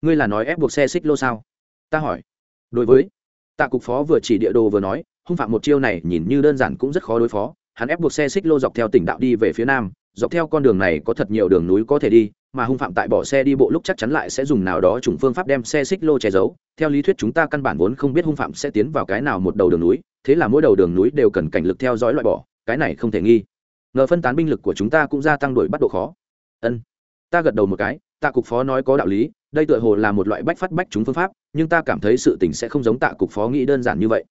Ngươi là nói ép buộc xe xích lô sao? Ta hỏi. Đối với, tạ cục phó vừa chỉ địa đồ vừa nói, hung phạm một chiêu này nhìn như đơn giản cũng rất khó đối phó. Hắn ép buộc xe xích lô dọc theo tỉnh đạo đi về phía nam, dọc theo con đường này có thật nhiều đường núi có thể đi, mà hung phạm tại bỏ xe đi bộ lúc chắc chắn lại sẽ dùng nào đó chủng phương pháp đem xe xích lô che giấu. Theo lý thuyết chúng ta căn bản vốn không biết hung phạm sẽ tiến vào cái nào một đầu đường núi, thế là mỗi đầu đường núi đều cần cảnh lực theo dõi loại bỏ, cái này không thể nghi. Ngờ phân tán binh lực của chúng ta cũng gia tăng đổi bắt độ khó. Ân ta gật đầu một cái tạ cục phó nói có đạo lý, đây tựa hồ là một loại bách phát bách chúng phương pháp, nhưng ta cảm thấy sự tình sẽ không giống tạ cục phó nghĩ đơn giản như vậy.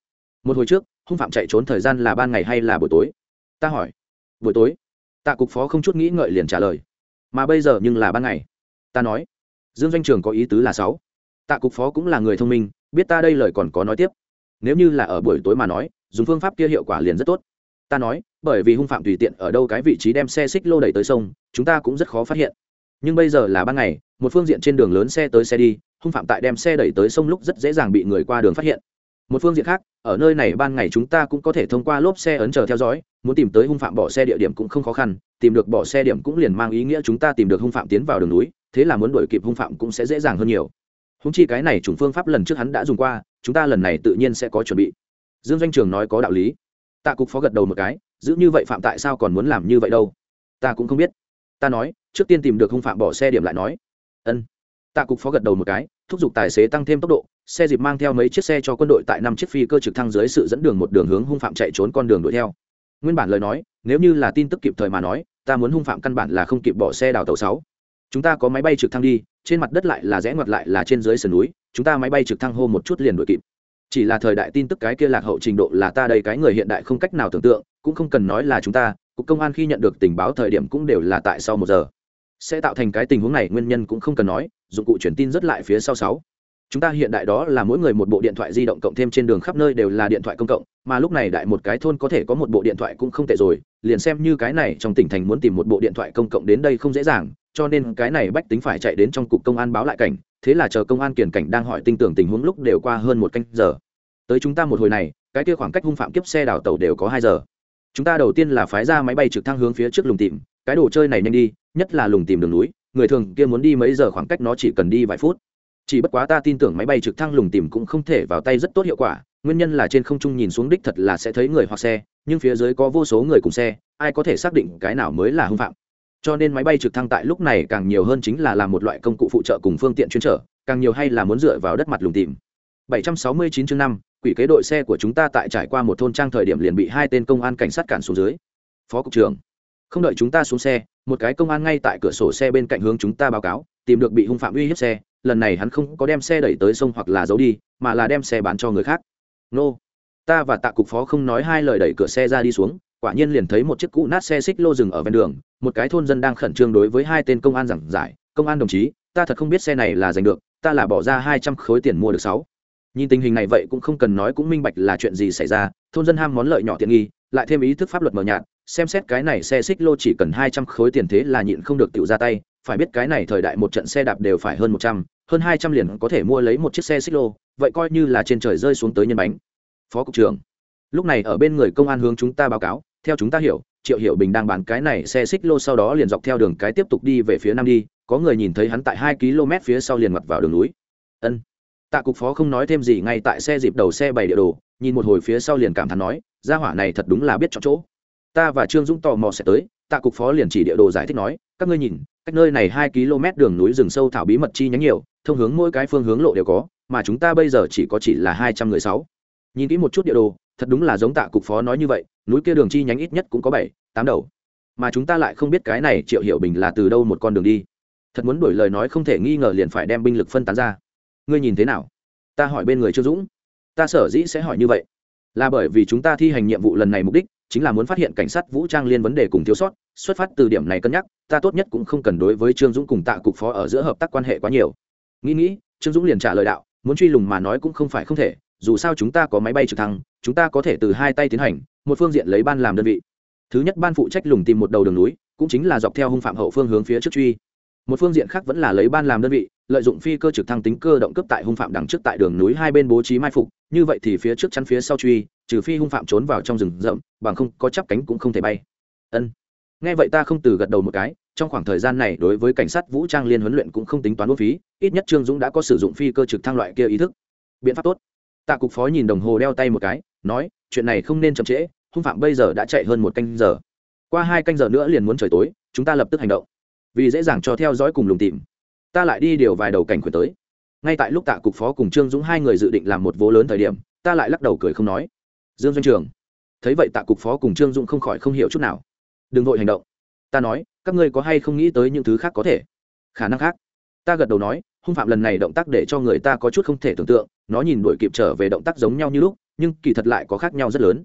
Một hồi trước, hung phạm chạy trốn thời gian là ban ngày hay là buổi tối? Ta hỏi. Buổi tối. Tạ cục phó không chút nghĩ ngợi liền trả lời. Mà bây giờ nhưng là ban ngày. Ta nói. Dương doanh trường có ý tứ là sáu. Tạ cục phó cũng là người thông minh, biết ta đây lời còn có nói tiếp. Nếu như là ở buổi tối mà nói, dùng phương pháp kia hiệu quả liền rất tốt. Ta nói, bởi vì hung phạm tùy tiện ở đâu cái vị trí đem xe xích lô đẩy tới sông, chúng ta cũng rất khó phát hiện nhưng bây giờ là ban ngày, một phương diện trên đường lớn xe tới xe đi, hung phạm tại đem xe đẩy tới sông lúc rất dễ dàng bị người qua đường phát hiện. Một phương diện khác, ở nơi này ban ngày chúng ta cũng có thể thông qua lốp xe ấn chờ theo dõi, muốn tìm tới hung phạm bỏ xe địa điểm cũng không khó khăn, tìm được bỏ xe điểm cũng liền mang ý nghĩa chúng ta tìm được hung phạm tiến vào đường núi, thế là muốn đuổi kịp hung phạm cũng sẽ dễ dàng hơn nhiều. Húng chi cái này chủng phương pháp lần trước hắn đã dùng qua, chúng ta lần này tự nhiên sẽ có chuẩn bị. Dương doanh trường nói có đạo lý. Tạ cục phó gật đầu một cái, giữ như vậy phạm tại sao còn muốn làm như vậy đâu? Ta cũng không biết. Ta nói trước tiên tìm được hung phạm bỏ xe điểm lại nói, ân. Tạ cục phó gật đầu một cái, thúc giục tài xế tăng thêm tốc độ, xe dịp mang theo mấy chiếc xe cho quân đội tại năm chiếc phi cơ trực thăng dưới sự dẫn đường một đường hướng hung phạm chạy trốn con đường đuổi theo. Nguyên bản lời nói, nếu như là tin tức kịp thời mà nói, ta muốn hung phạm căn bản là không kịp bỏ xe đào tàu sáu. Chúng ta có máy bay trực thăng đi, trên mặt đất lại là rẽ ngoặt lại là trên dưới sườn núi, chúng ta máy bay trực thăng hô một chút liền đuổi kịp. Chỉ là thời đại tin tức cái kia lạc hậu trình độ là ta đây cái người hiện đại không cách nào tưởng tượng, cũng không cần nói là chúng ta, cục công an khi nhận được tình báo thời điểm cũng đều là tại sau một giờ sẽ tạo thành cái tình huống này, nguyên nhân cũng không cần nói, dụng cụ truyền tin rất lại phía sau sáu. Chúng ta hiện đại đó là mỗi người một bộ điện thoại di động cộng thêm trên đường khắp nơi đều là điện thoại công cộng, mà lúc này đại một cái thôn có thể có một bộ điện thoại cũng không tệ rồi, liền xem như cái này trong tỉnh thành muốn tìm một bộ điện thoại công cộng đến đây không dễ dàng, cho nên cái này bách tính phải chạy đến trong cục công an báo lại cảnh, thế là chờ công an kiển cảnh đang hỏi tin tưởng tình huống lúc đều qua hơn một canh giờ. Tới chúng ta một hồi này, cái kia khoảng cách hung phạm kiếp xe đào tàu đều có hai giờ. Chúng ta đầu tiên là phái ra máy bay trực thăng hướng phía trước lùng tìm cái đồ chơi này nhanh đi nhất là lùng tìm đường núi người thường kia muốn đi mấy giờ khoảng cách nó chỉ cần đi vài phút. Chỉ bất quá ta tin tưởng máy bay trực thăng lùng tìm cũng không thể vào tay rất tốt hiệu quả nguyên nhân là trên không trung nhìn xuống đích thật là sẽ thấy người hoặc xe nhưng phía dưới có vô số người cùng xe ai có thể xác định cái nào mới là hưng phạm. Cho nên máy bay trực thăng tại lúc này càng nhiều hơn chính là làm một loại công cụ phụ trợ cùng phương tiện chuyên trở càng nhiều hay là muốn dựa vào đất mặt lùng tìm. 769 chương 5, quỷ kế đội xe của chúng ta tại trải qua một thôn trang thời điểm liền bị hai tên công an cảnh sát cản xuống dưới. Phó cục trưởng không đợi chúng ta xuống xe, một cái công an ngay tại cửa sổ xe bên cạnh hướng chúng ta báo cáo, tìm được bị hung phạm uy hiếp xe, lần này hắn không có đem xe đẩy tới sông hoặc là giấu đi, mà là đem xe bán cho người khác. Nô, ta và tạ cục phó không nói hai lời đẩy cửa xe ra đi xuống, quả nhiên liền thấy một chiếc cũ nát xe xích lô dừng ở ven đường, một cái thôn dân đang khẩn trương đối với hai tên công an giảng giải, công an đồng chí, ta thật không biết xe này là giành được, ta là bỏ ra hai trăm khối tiền mua được sáu. Nhìn tình hình này vậy cũng không cần nói cũng minh bạch là chuyện gì xảy ra, thôn dân ham món lợi nhỏ tiện nghi, lại thêm ý thức pháp luật mờ nhạt xem xét cái này xe xích lô chỉ cần hai trăm khối tiền thế là nhịn không được tự ra tay, phải biết cái này thời đại một trận xe đạp đều phải hơn một trăm, hơn hai trăm liền có thể mua lấy một chiếc xe xích lô, vậy coi như là trên trời rơi xuống tới nhân bánh. Phó cục trưởng, lúc này ở bên người công an hướng chúng ta báo cáo, theo chúng ta hiểu, triệu hiểu bình đang bán cái này xe xích lô sau đó liền dọc theo đường cái tiếp tục đi về phía nam đi, có người nhìn thấy hắn tại hai km phía sau liền mặt vào đường núi. Ân. Tạ cục phó không nói thêm gì, ngay tại xe dịp đầu xe bày địa đồ, nhìn một hồi phía sau liền cảm thán nói, gia hỏa này thật đúng là biết chọn chỗ ta và trương dũng tò mò sẽ tới, tạ cục phó liền chỉ địa đồ giải thích nói, các ngươi nhìn, cách nơi này hai km đường núi rừng sâu thảo bí mật chi nhánh nhiều, thông hướng mỗi cái phương hướng lộ đều có, mà chúng ta bây giờ chỉ có chỉ là hai trăm người sáu. Nhìn kỹ một chút địa đồ, thật đúng là giống tạ cục phó nói như vậy, núi kia đường chi nhánh ít nhất cũng có bảy, tám đầu. Mà chúng ta lại không biết cái này triệu hiểu bình là từ đâu một con đường đi. Thật muốn đổi lời nói không thể nghi ngờ liền phải đem binh lực phân tán ra. Ngươi nhìn thế nào? Ta hỏi bên người trương dũng. Ta sở dĩ sẽ hỏi như vậy là bởi vì chúng ta thi hành nhiệm vụ lần này mục đích chính là muốn phát hiện cảnh sát vũ trang liên vấn đề cùng thiếu sót, xuất phát từ điểm này cân nhắc, ta tốt nhất cũng không cần đối với trương dũng cùng tạ cục phó ở giữa hợp tác quan hệ quá nhiều. Nghĩ nghĩ, trương dũng liền trả lời đạo, muốn truy lùng mà nói cũng không phải không thể, dù sao chúng ta có máy bay trực thăng, chúng ta có thể từ hai tay tiến hành, một phương diện lấy ban làm đơn vị. Thứ nhất ban phụ trách lùng tìm một đầu đường núi, cũng chính là dọc theo hung phạm hậu phương hướng phía trước truy. Một phương diện khác vẫn là lấy ban làm đơn vị, lợi dụng phi cơ trực thăng tính cơ động cấp tại hung phạm đằng trước tại đường núi hai bên bố trí mai phục, như vậy thì phía trước chắn phía sau truy trừ phi hung phạm trốn vào trong rừng rậm, bằng không có chắp cánh cũng không thể bay. Ân. Nghe vậy ta không từ gật đầu một cái, trong khoảng thời gian này đối với cảnh sát vũ trang liên huấn luyện cũng không tính toán vô phí, ít nhất trương dũng đã có sử dụng phi cơ trực thăng loại kia ý thức. Biện pháp tốt. Tạ cục phó nhìn đồng hồ đeo tay một cái, nói, chuyện này không nên chậm trễ, hung phạm bây giờ đã chạy hơn một canh giờ. Qua hai canh giờ nữa liền muốn trời tối, chúng ta lập tức hành động. Vì dễ dàng cho theo dõi cùng lùng tìm. Ta lại đi điều vài đầu cảnh khuyển tới. Ngay tại lúc tạ cục phó cùng trương dũng hai người dự định làm một vố lớn thời điểm, ta lại lắc đầu cười không nói dương doanh trường. Thấy vậy tạ cục phó cùng trương dũng không khỏi không hiểu chút nào. Đừng vội hành động. Ta nói, các ngươi có hay không nghĩ tới những thứ khác có thể? Khả năng khác. Ta gật đầu nói, hung phạm lần này động tác để cho người ta có chút không thể tưởng tượng, nó nhìn đuổi kịp trở về động tác giống nhau như lúc, nhưng kỳ thật lại có khác nhau rất lớn.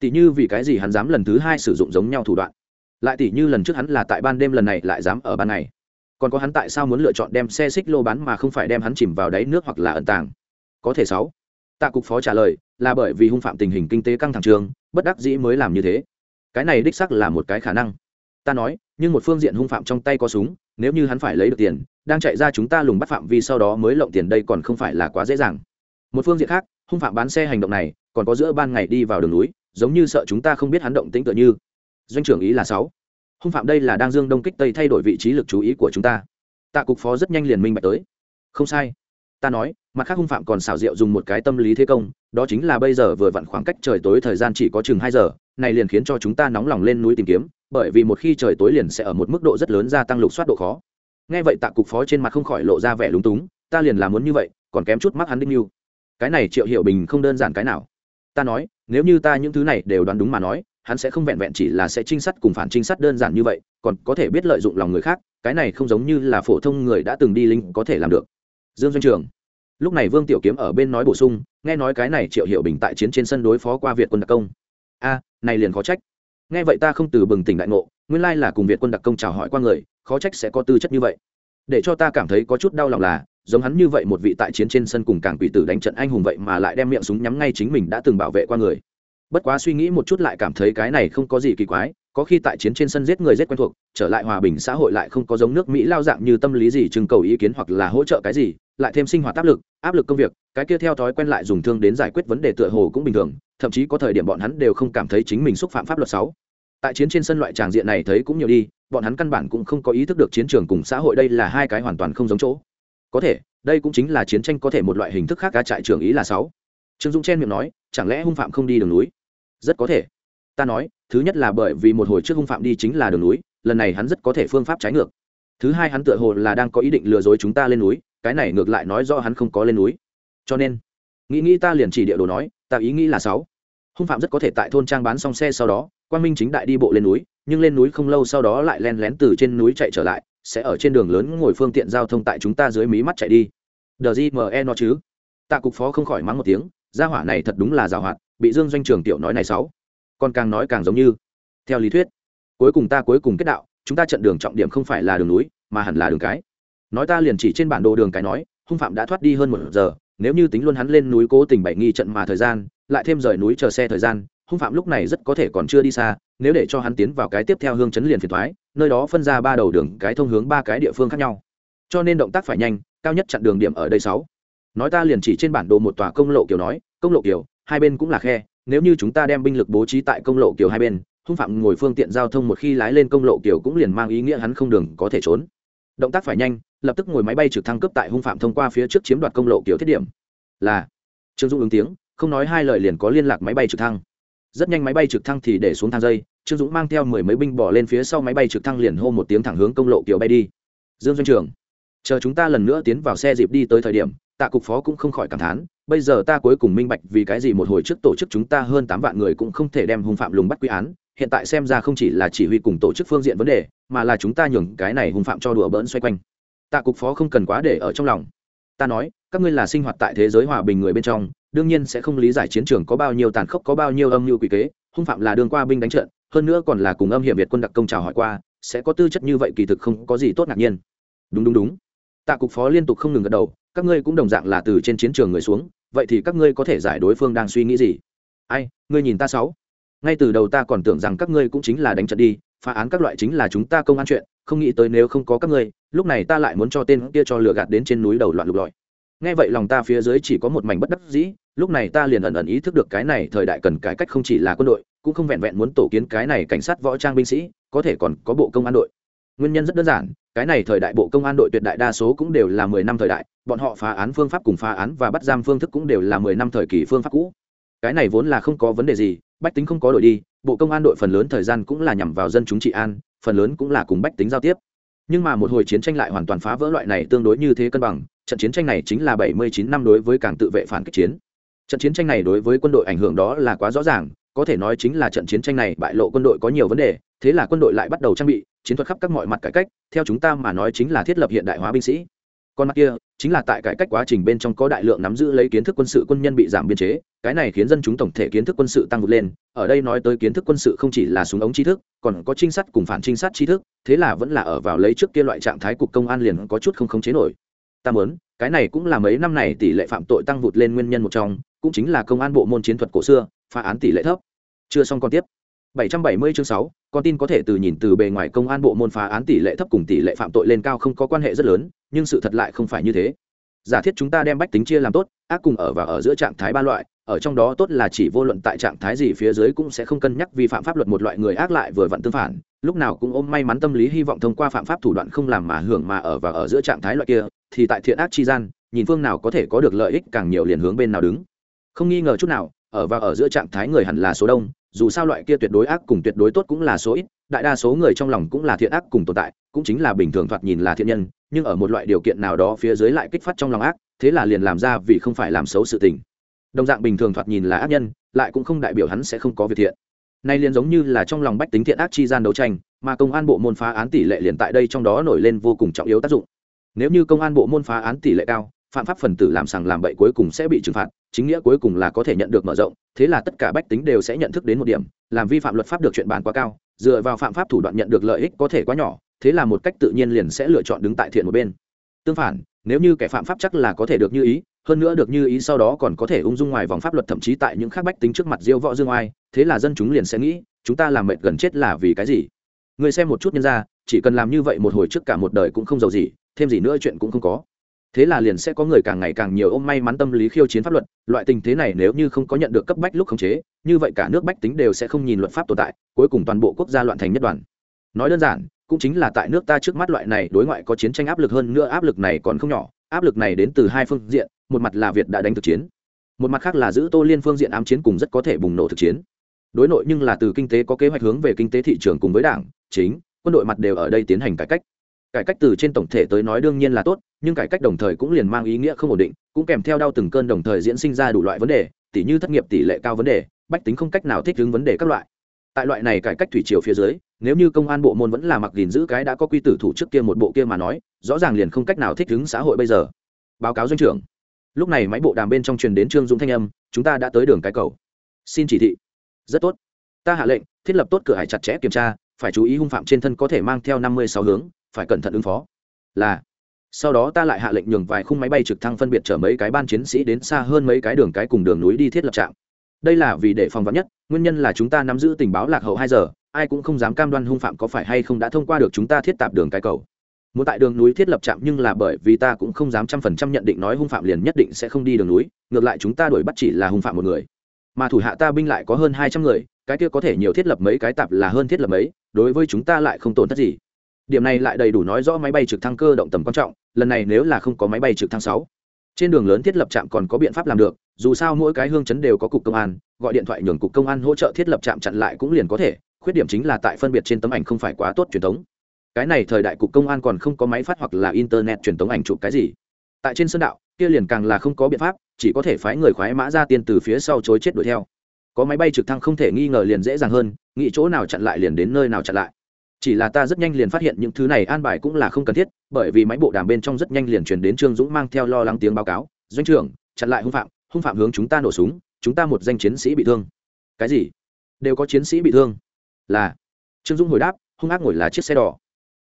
Tỷ như vì cái gì hắn dám lần thứ hai sử dụng giống nhau thủ đoạn? Lại tỷ như lần trước hắn là tại ban đêm lần này lại dám ở ban ngày. Còn có hắn tại sao muốn lựa chọn đem xe xích lô bán mà không phải đem hắn chìm vào đáy nước hoặc là ẩn tàng? Có thể sáu. Tạ cục phó trả lời là bởi vì hung phạm tình hình kinh tế căng thẳng trường, bất đắc dĩ mới làm như thế. Cái này đích sắc là một cái khả năng. Ta nói, nhưng một phương diện hung phạm trong tay có súng, nếu như hắn phải lấy được tiền, đang chạy ra chúng ta lùng bắt phạm vi sau đó mới lộng tiền đây còn không phải là quá dễ dàng. Một phương diện khác, hung phạm bán xe hành động này, còn có giữa ban ngày đi vào đường núi, giống như sợ chúng ta không biết hắn động tĩnh tựa như. Doanh trưởng ý là sáu. Hung phạm đây là đang dương đông kích tây thay đổi vị trí lực chú ý của chúng ta. Tạ cục phó rất nhanh liền minh bạch tới. Không sai. Ta nói, mặt khác hung phạm còn xảo diệu dùng một cái tâm lý thế công đó chính là bây giờ vừa vặn khoảng cách trời tối thời gian chỉ có chừng hai giờ, này liền khiến cho chúng ta nóng lòng lên núi tìm kiếm, bởi vì một khi trời tối liền sẽ ở một mức độ rất lớn gia tăng lục soát độ khó. Nghe vậy tạ cục phó trên mặt không khỏi lộ ra vẻ lúng túng, ta liền làm muốn như vậy, còn kém chút mắc hắn đinh mưu. Cái này triệu hiểu bình không đơn giản cái nào. Ta nói, nếu như ta những thứ này đều đoán đúng mà nói, hắn sẽ không vẹn vẹn chỉ là sẽ trinh sát cùng phản trinh sát đơn giản như vậy, còn có thể biết lợi dụng lòng người khác, cái này không giống như là phổ thông người đã từng đi linh có thể làm được. Dương doanh trường. Lúc này vương tiểu kiếm ở bên nói bổ sung nghe nói cái này triệu hiệu bình tại chiến trên sân đối phó qua việt quân đặc công. A, này liền khó trách. Nghe vậy ta không từ bừng tỉnh đại ngộ, nguyên lai là cùng việt quân đặc công chào hỏi qua người, khó trách sẽ có tư chất như vậy. Để cho ta cảm thấy có chút đau lòng là, giống hắn như vậy một vị tại chiến trên sân cùng càng quỷ tử đánh trận anh hùng vậy mà lại đem miệng súng nhắm ngay chính mình đã từng bảo vệ qua người. Bất quá suy nghĩ một chút lại cảm thấy cái này không có gì kỳ quái có khi tại chiến trên sân giết người rất quen thuộc, trở lại hòa bình xã hội lại không có giống nước mỹ lao dạng như tâm lý gì trưng cầu ý kiến hoặc là hỗ trợ cái gì, lại thêm sinh hoạt áp lực áp lực công việc, cái kia theo thói quen lại dùng thương đến giải quyết vấn đề tựa hồ cũng bình thường, thậm chí có thời điểm bọn hắn đều không cảm thấy chính mình xúc phạm pháp luật sáu tại chiến trên sân loại tràng diện này thấy cũng nhiều đi, bọn hắn căn bản cũng không có ý thức được chiến trường cùng xã hội đây là hai cái hoàn toàn không giống chỗ. Có thể, đây cũng chính là chiến tranh có thể một loại hình thức khác ca trại trường ý là sáu trương dũng chen miệng nói, chẳng lẽ hung phạm không đi đường núi? Rất có thể. Ta nói thứ nhất là bởi vì một hồi trước hung phạm đi chính là đường núi, lần này hắn rất có thể phương pháp trái ngược. Thứ hai hắn tựa hồ là đang có ý định lừa dối chúng ta lên núi, cái này ngược lại nói do hắn không có lên núi. Cho nên, nghĩ nghĩ ta liền chỉ địa đồ nói, ta ý nghĩ là sáu. Hung phạm rất có thể tại thôn trang bán xong xe sau đó quan minh chính đại đi bộ lên núi, nhưng lên núi không lâu sau đó lại len lén từ trên núi chạy trở lại, sẽ ở trên đường lớn ngồi phương tiện giao thông tại chúng ta dưới mí mắt chạy đi. Đờ gì mờ e nó chứ? Tạ cục phó không khỏi mắng một tiếng, gia hỏa này thật đúng là giàu hoạt, bị dương doanh trường tiểu nói này sáu còn càng nói càng giống như. Theo lý thuyết, cuối cùng ta cuối cùng kết đạo, chúng ta trận đường trọng điểm không phải là đường núi, mà hẳn là đường cái. Nói ta liền chỉ trên bản đồ đường cái nói, hung phạm đã thoát đi hơn một giờ, nếu như tính luôn hắn lên núi cố tình bảy nghi trận mà thời gian, lại thêm rời núi chờ xe thời gian, hung phạm lúc này rất có thể còn chưa đi xa, nếu để cho hắn tiến vào cái tiếp theo hương chấn liền phiền thoái nơi đó phân ra ba đầu đường, cái thông hướng ba cái địa phương khác nhau. Cho nên động tác phải nhanh, cao nhất chặn đường điểm ở đây sáu. Nói ta liền chỉ trên bản đồ một tòa công lộ kiểu nói, công lộ kiểu, hai bên cũng là khe nếu như chúng ta đem binh lực bố trí tại công lộ kiểu hai bên, hung phạm ngồi phương tiện giao thông một khi lái lên công lộ kiểu cũng liền mang ý nghĩa hắn không đường có thể trốn. Động tác phải nhanh, lập tức ngồi máy bay trực thăng cấp tại hung phạm thông qua phía trước chiếm đoạt công lộ kiểu thiết điểm. Là, trương dũng ứng tiếng, không nói hai lời liền có liên lạc máy bay trực thăng. Rất nhanh máy bay trực thăng thì để xuống thang dây, trương dũng mang theo mười mấy binh bỏ lên phía sau máy bay trực thăng liền hô một tiếng thẳng hướng công lộ kiểu bay đi. Dương doanh trường, chờ chúng ta lần nữa tiến vào xe dịp đi tới thời điểm, tạ cục phó cũng không khỏi cảm thán bây giờ ta cuối cùng minh bạch vì cái gì một hồi trước tổ chức chúng ta hơn tám vạn người cũng không thể đem hung phạm lùng bắt quy án. Hiện tại xem ra không chỉ là chỉ huy cùng tổ chức phương diện vấn đề, mà là chúng ta nhường cái này hung phạm cho đùa bỡn xoay quanh. Tạ cục phó không cần quá để ở trong lòng. Ta nói, các ngươi là sinh hoạt tại thế giới hòa bình người bên trong, đương nhiên sẽ không lý giải chiến trường có bao nhiêu tàn khốc, có bao nhiêu âm mưu quỷ kế. Hung phạm là đường qua binh đánh trận, hơn nữa còn là cùng âm hiểm việt quân đặc công chào hỏi qua, sẽ có tư chất như vậy kỳ thực không có gì tốt ngạc nhiên. Đúng đúng đúng. Tạ cục phó liên tục không ngừng gật đầu các ngươi cũng đồng dạng là từ trên chiến trường người xuống, vậy thì các ngươi có thể giải đối phương đang suy nghĩ gì? Ai, ngươi nhìn ta sáu. Ngay từ đầu ta còn tưởng rằng các ngươi cũng chính là đánh trận đi, phá án các loại chính là chúng ta công an chuyện, không nghĩ tới nếu không có các ngươi, lúc này ta lại muốn cho tên kia cho lừa gạt đến trên núi đầu loạn lục lọi. Nghe vậy lòng ta phía dưới chỉ có một mảnh bất đắc dĩ, lúc này ta liền ẩn ẩn ý thức được cái này thời đại cần cải cách không chỉ là quân đội, cũng không vẹn vẹn muốn tổ kiến cái này cảnh sát võ trang binh sĩ, có thể còn có bộ công an đội nguyên nhân rất đơn giản, cái này thời đại bộ công an đội tuyệt đại đa số cũng đều là mười năm thời đại, bọn họ phá án phương pháp cùng phá án và bắt giam phương thức cũng đều là mười năm thời kỳ phương pháp cũ. Cái này vốn là không có vấn đề gì, bách tính không có đội đi, bộ công an đội phần lớn thời gian cũng là nhằm vào dân chúng trị an, phần lớn cũng là cùng bách tính giao tiếp. Nhưng mà một hồi chiến tranh lại hoàn toàn phá vỡ loại này tương đối như thế cân bằng, trận chiến tranh này chính là bảy mươi chín năm đối với cảng tự vệ phản kích chiến. Trận chiến tranh này đối với quân đội ảnh hưởng đó là quá rõ ràng có thể nói chính là trận chiến tranh này bại lộ quân đội có nhiều vấn đề, thế là quân đội lại bắt đầu trang bị, chiến thuật khắp các mọi mặt cải cách, theo chúng ta mà nói chính là thiết lập hiện đại hóa binh sĩ. Còn mặt kia, chính là tại cải cách quá trình bên trong có đại lượng nắm giữ lấy kiến thức quân sự quân nhân bị giảm biên chế, cái này khiến dân chúng tổng thể kiến thức quân sự tăng vượt lên, ở đây nói tới kiến thức quân sự không chỉ là súng ống tri thức, còn có trinh sát cùng phản trinh sát tri thức, thế là vẫn là ở vào lấy trước kia loại trạng thái cục công an liền có chút không khống chế nổi. Ta muốn, cái này cũng là mấy năm này tỷ lệ phạm tội tăng vụt lên nguyên nhân một trong, cũng chính là công an bộ môn chiến thuật cổ xưa, phá án tỷ lệ thấp chưa xong còn tiếp. 770 chương 6, con tin có thể từ nhìn từ bề ngoài công an bộ môn phá án tỷ lệ thấp cùng tỷ lệ phạm tội lên cao không có quan hệ rất lớn nhưng sự thật lại không phải như thế. Giả thiết chúng ta đem bách tính chia làm tốt ác cùng ở và ở giữa trạng thái ba loại ở trong đó tốt là chỉ vô luận tại trạng thái gì phía dưới cũng sẽ không cân nhắc vi phạm pháp luật một loại người ác lại vừa vặn tương phản lúc nào cũng ôm may mắn tâm lý hy vọng thông qua phạm pháp thủ đoạn không làm mà hưởng mà ở và ở giữa trạng thái loại kia thì tại thiện ác chi gian nhìn phương nào có thể có được lợi ích càng nhiều liền hướng bên nào đứng. Không nghi ngờ chút nào ở và ở giữa trạng thái người hẳn là số đông, dù sao loại kia tuyệt đối ác cùng tuyệt đối tốt cũng là số ít, đại đa số người trong lòng cũng là thiện ác cùng tồn tại, cũng chính là bình thường thoạt nhìn là thiện nhân, nhưng ở một loại điều kiện nào đó phía dưới lại kích phát trong lòng ác, thế là liền làm ra vì không phải làm xấu sự tình. Đồng dạng bình thường thoạt nhìn là ác nhân, lại cũng không đại biểu hắn sẽ không có việc thiện. Nay liền giống như là trong lòng bách tính thiện ác chi gian đấu tranh, mà công an bộ môn phá án tỷ lệ liền tại đây trong đó nổi lên vô cùng trọng yếu tác dụng. Nếu như công an bộ môn phá án tỷ lệ cao, phạm pháp phần tử làm sàng làm bậy cuối cùng sẽ bị trừng phạt chính nghĩa cuối cùng là có thể nhận được mở rộng, thế là tất cả bách tính đều sẽ nhận thức đến một điểm, làm vi phạm luật pháp được chuyện bàn quá cao, dựa vào phạm pháp thủ đoạn nhận được lợi ích có thể quá nhỏ, thế là một cách tự nhiên liền sẽ lựa chọn đứng tại thiện một bên. Tương phản, nếu như kẻ phạm pháp chắc là có thể được như ý, hơn nữa được như ý sau đó còn có thể ung dung ngoài vòng pháp luật thậm chí tại những khác bách tính trước mặt diêu võ dương oai, thế là dân chúng liền sẽ nghĩ, chúng ta làm mệt gần chết là vì cái gì? Người xem một chút nhân ra, chỉ cần làm như vậy một hồi trước cả một đời cũng không giàu gì, thêm gì nữa chuyện cũng không có thế là liền sẽ có người càng ngày càng nhiều ôm may mắn tâm lý khiêu chiến pháp luật, loại tình thế này nếu như không có nhận được cấp bách lúc khống chế, như vậy cả nước bách tính đều sẽ không nhìn luật pháp tồn tại, cuối cùng toàn bộ quốc gia loạn thành nhất đoàn. Nói đơn giản, cũng chính là tại nước ta trước mắt loại này đối ngoại có chiến tranh áp lực hơn nữa áp lực này còn không nhỏ, áp lực này đến từ hai phương diện, một mặt là việt đã đánh thực chiến, một mặt khác là giữ tô liên phương diện ám chiến cùng rất có thể bùng nổ thực chiến. Đối nội nhưng là từ kinh tế có kế hoạch hướng về kinh tế thị trường cùng với đảng, chính, quân đội mặt đều ở đây tiến hành cải cách cải cách từ trên tổng thể tới nói đương nhiên là tốt, nhưng cải cách đồng thời cũng liền mang ý nghĩa không ổn định, cũng kèm theo đau từng cơn đồng thời diễn sinh ra đủ loại vấn đề tỷ như thất nghiệp tỷ lệ cao vấn đề, bách tính không cách nào thích ứng vấn đề các loại. Tại loại này cải cách thủy triều phía dưới, nếu như công an bộ môn vẫn là mặc gìn giữ cái đã có quy tử thủ trước kia một bộ kia mà nói, rõ ràng liền không cách nào thích ứng xã hội bây giờ. Báo cáo doanh trưởng. Lúc này máy bộ đàm bên trong truyền đến trương dũng thanh âm, chúng ta đã tới đường cái cầu. Xin chỉ thị. Rất tốt. Ta hạ lệnh, thiết lập tốt cửa hải chặt chẽ kiểm tra, phải chú ý hung phạm trên thân có thể mang theo năm mươi sáu hướng phải cẩn thận ứng phó. Là, sau đó ta lại hạ lệnh nhường vài khung máy bay trực thăng phân biệt chở mấy cái ban chiến sĩ đến xa hơn mấy cái đường cái cùng đường núi đi thiết lập trạm. Đây là vì để phòng vắn nhất, nguyên nhân là chúng ta nắm giữ tình báo lạc hậu hai giờ, ai cũng không dám cam đoan hung phạm có phải hay không đã thông qua được chúng ta thiết tạp đường cái cầu. Muốn tại đường núi thiết lập trạm nhưng là bởi vì ta cũng không dám trăm phần trăm nhận định nói hung phạm liền nhất định sẽ không đi đường núi, ngược lại chúng ta đuổi bắt chỉ là hung phạm một người. Mà thủ hạ ta binh lại có hơn hai trăm người, cái kia có thể nhiều thiết lập mấy cái tạp là hơn thiết lập mấy, đối với chúng ta lại không tổn thất gì điểm này lại đầy đủ nói rõ máy bay trực thăng cơ động tầm quan trọng, lần này nếu là không có máy bay trực thăng sáu, trên đường lớn thiết lập trạm còn có biện pháp làm được, dù sao mỗi cái hương chấn đều có cục công an, gọi điện thoại nhường cục công an hỗ trợ thiết lập trạm chặn lại cũng liền có thể, khuyết điểm chính là tại phân biệt trên tấm ảnh không phải quá tốt truyền thống. Cái này thời đại cục công an còn không có máy phát hoặc là internet truyền thống ảnh chụp cái gì. Tại trên sân đạo, kia liền càng là không có biện pháp, chỉ có thể phái người khoái mã ra tiền từ phía sau chối chết đuổi theo. Có máy bay trực thăng không thể nghi ngờ liền dễ dàng hơn, nghĩ chỗ nào chặn lại liền đến nơi nào chặn lại chỉ là ta rất nhanh liền phát hiện những thứ này an bài cũng là không cần thiết, bởi vì máy bộ đàm bên trong rất nhanh liền truyền đến trương dũng mang theo lo lắng tiếng báo cáo. Doanh trưởng, chặn lại hung phạm hung phạm hướng chúng ta nổ súng, chúng ta một danh chiến sĩ bị thương. Cái gì? Đều có chiến sĩ bị thương? Là. Trương dũng hồi đáp, hung ác ngồi là chiếc xe đỏ.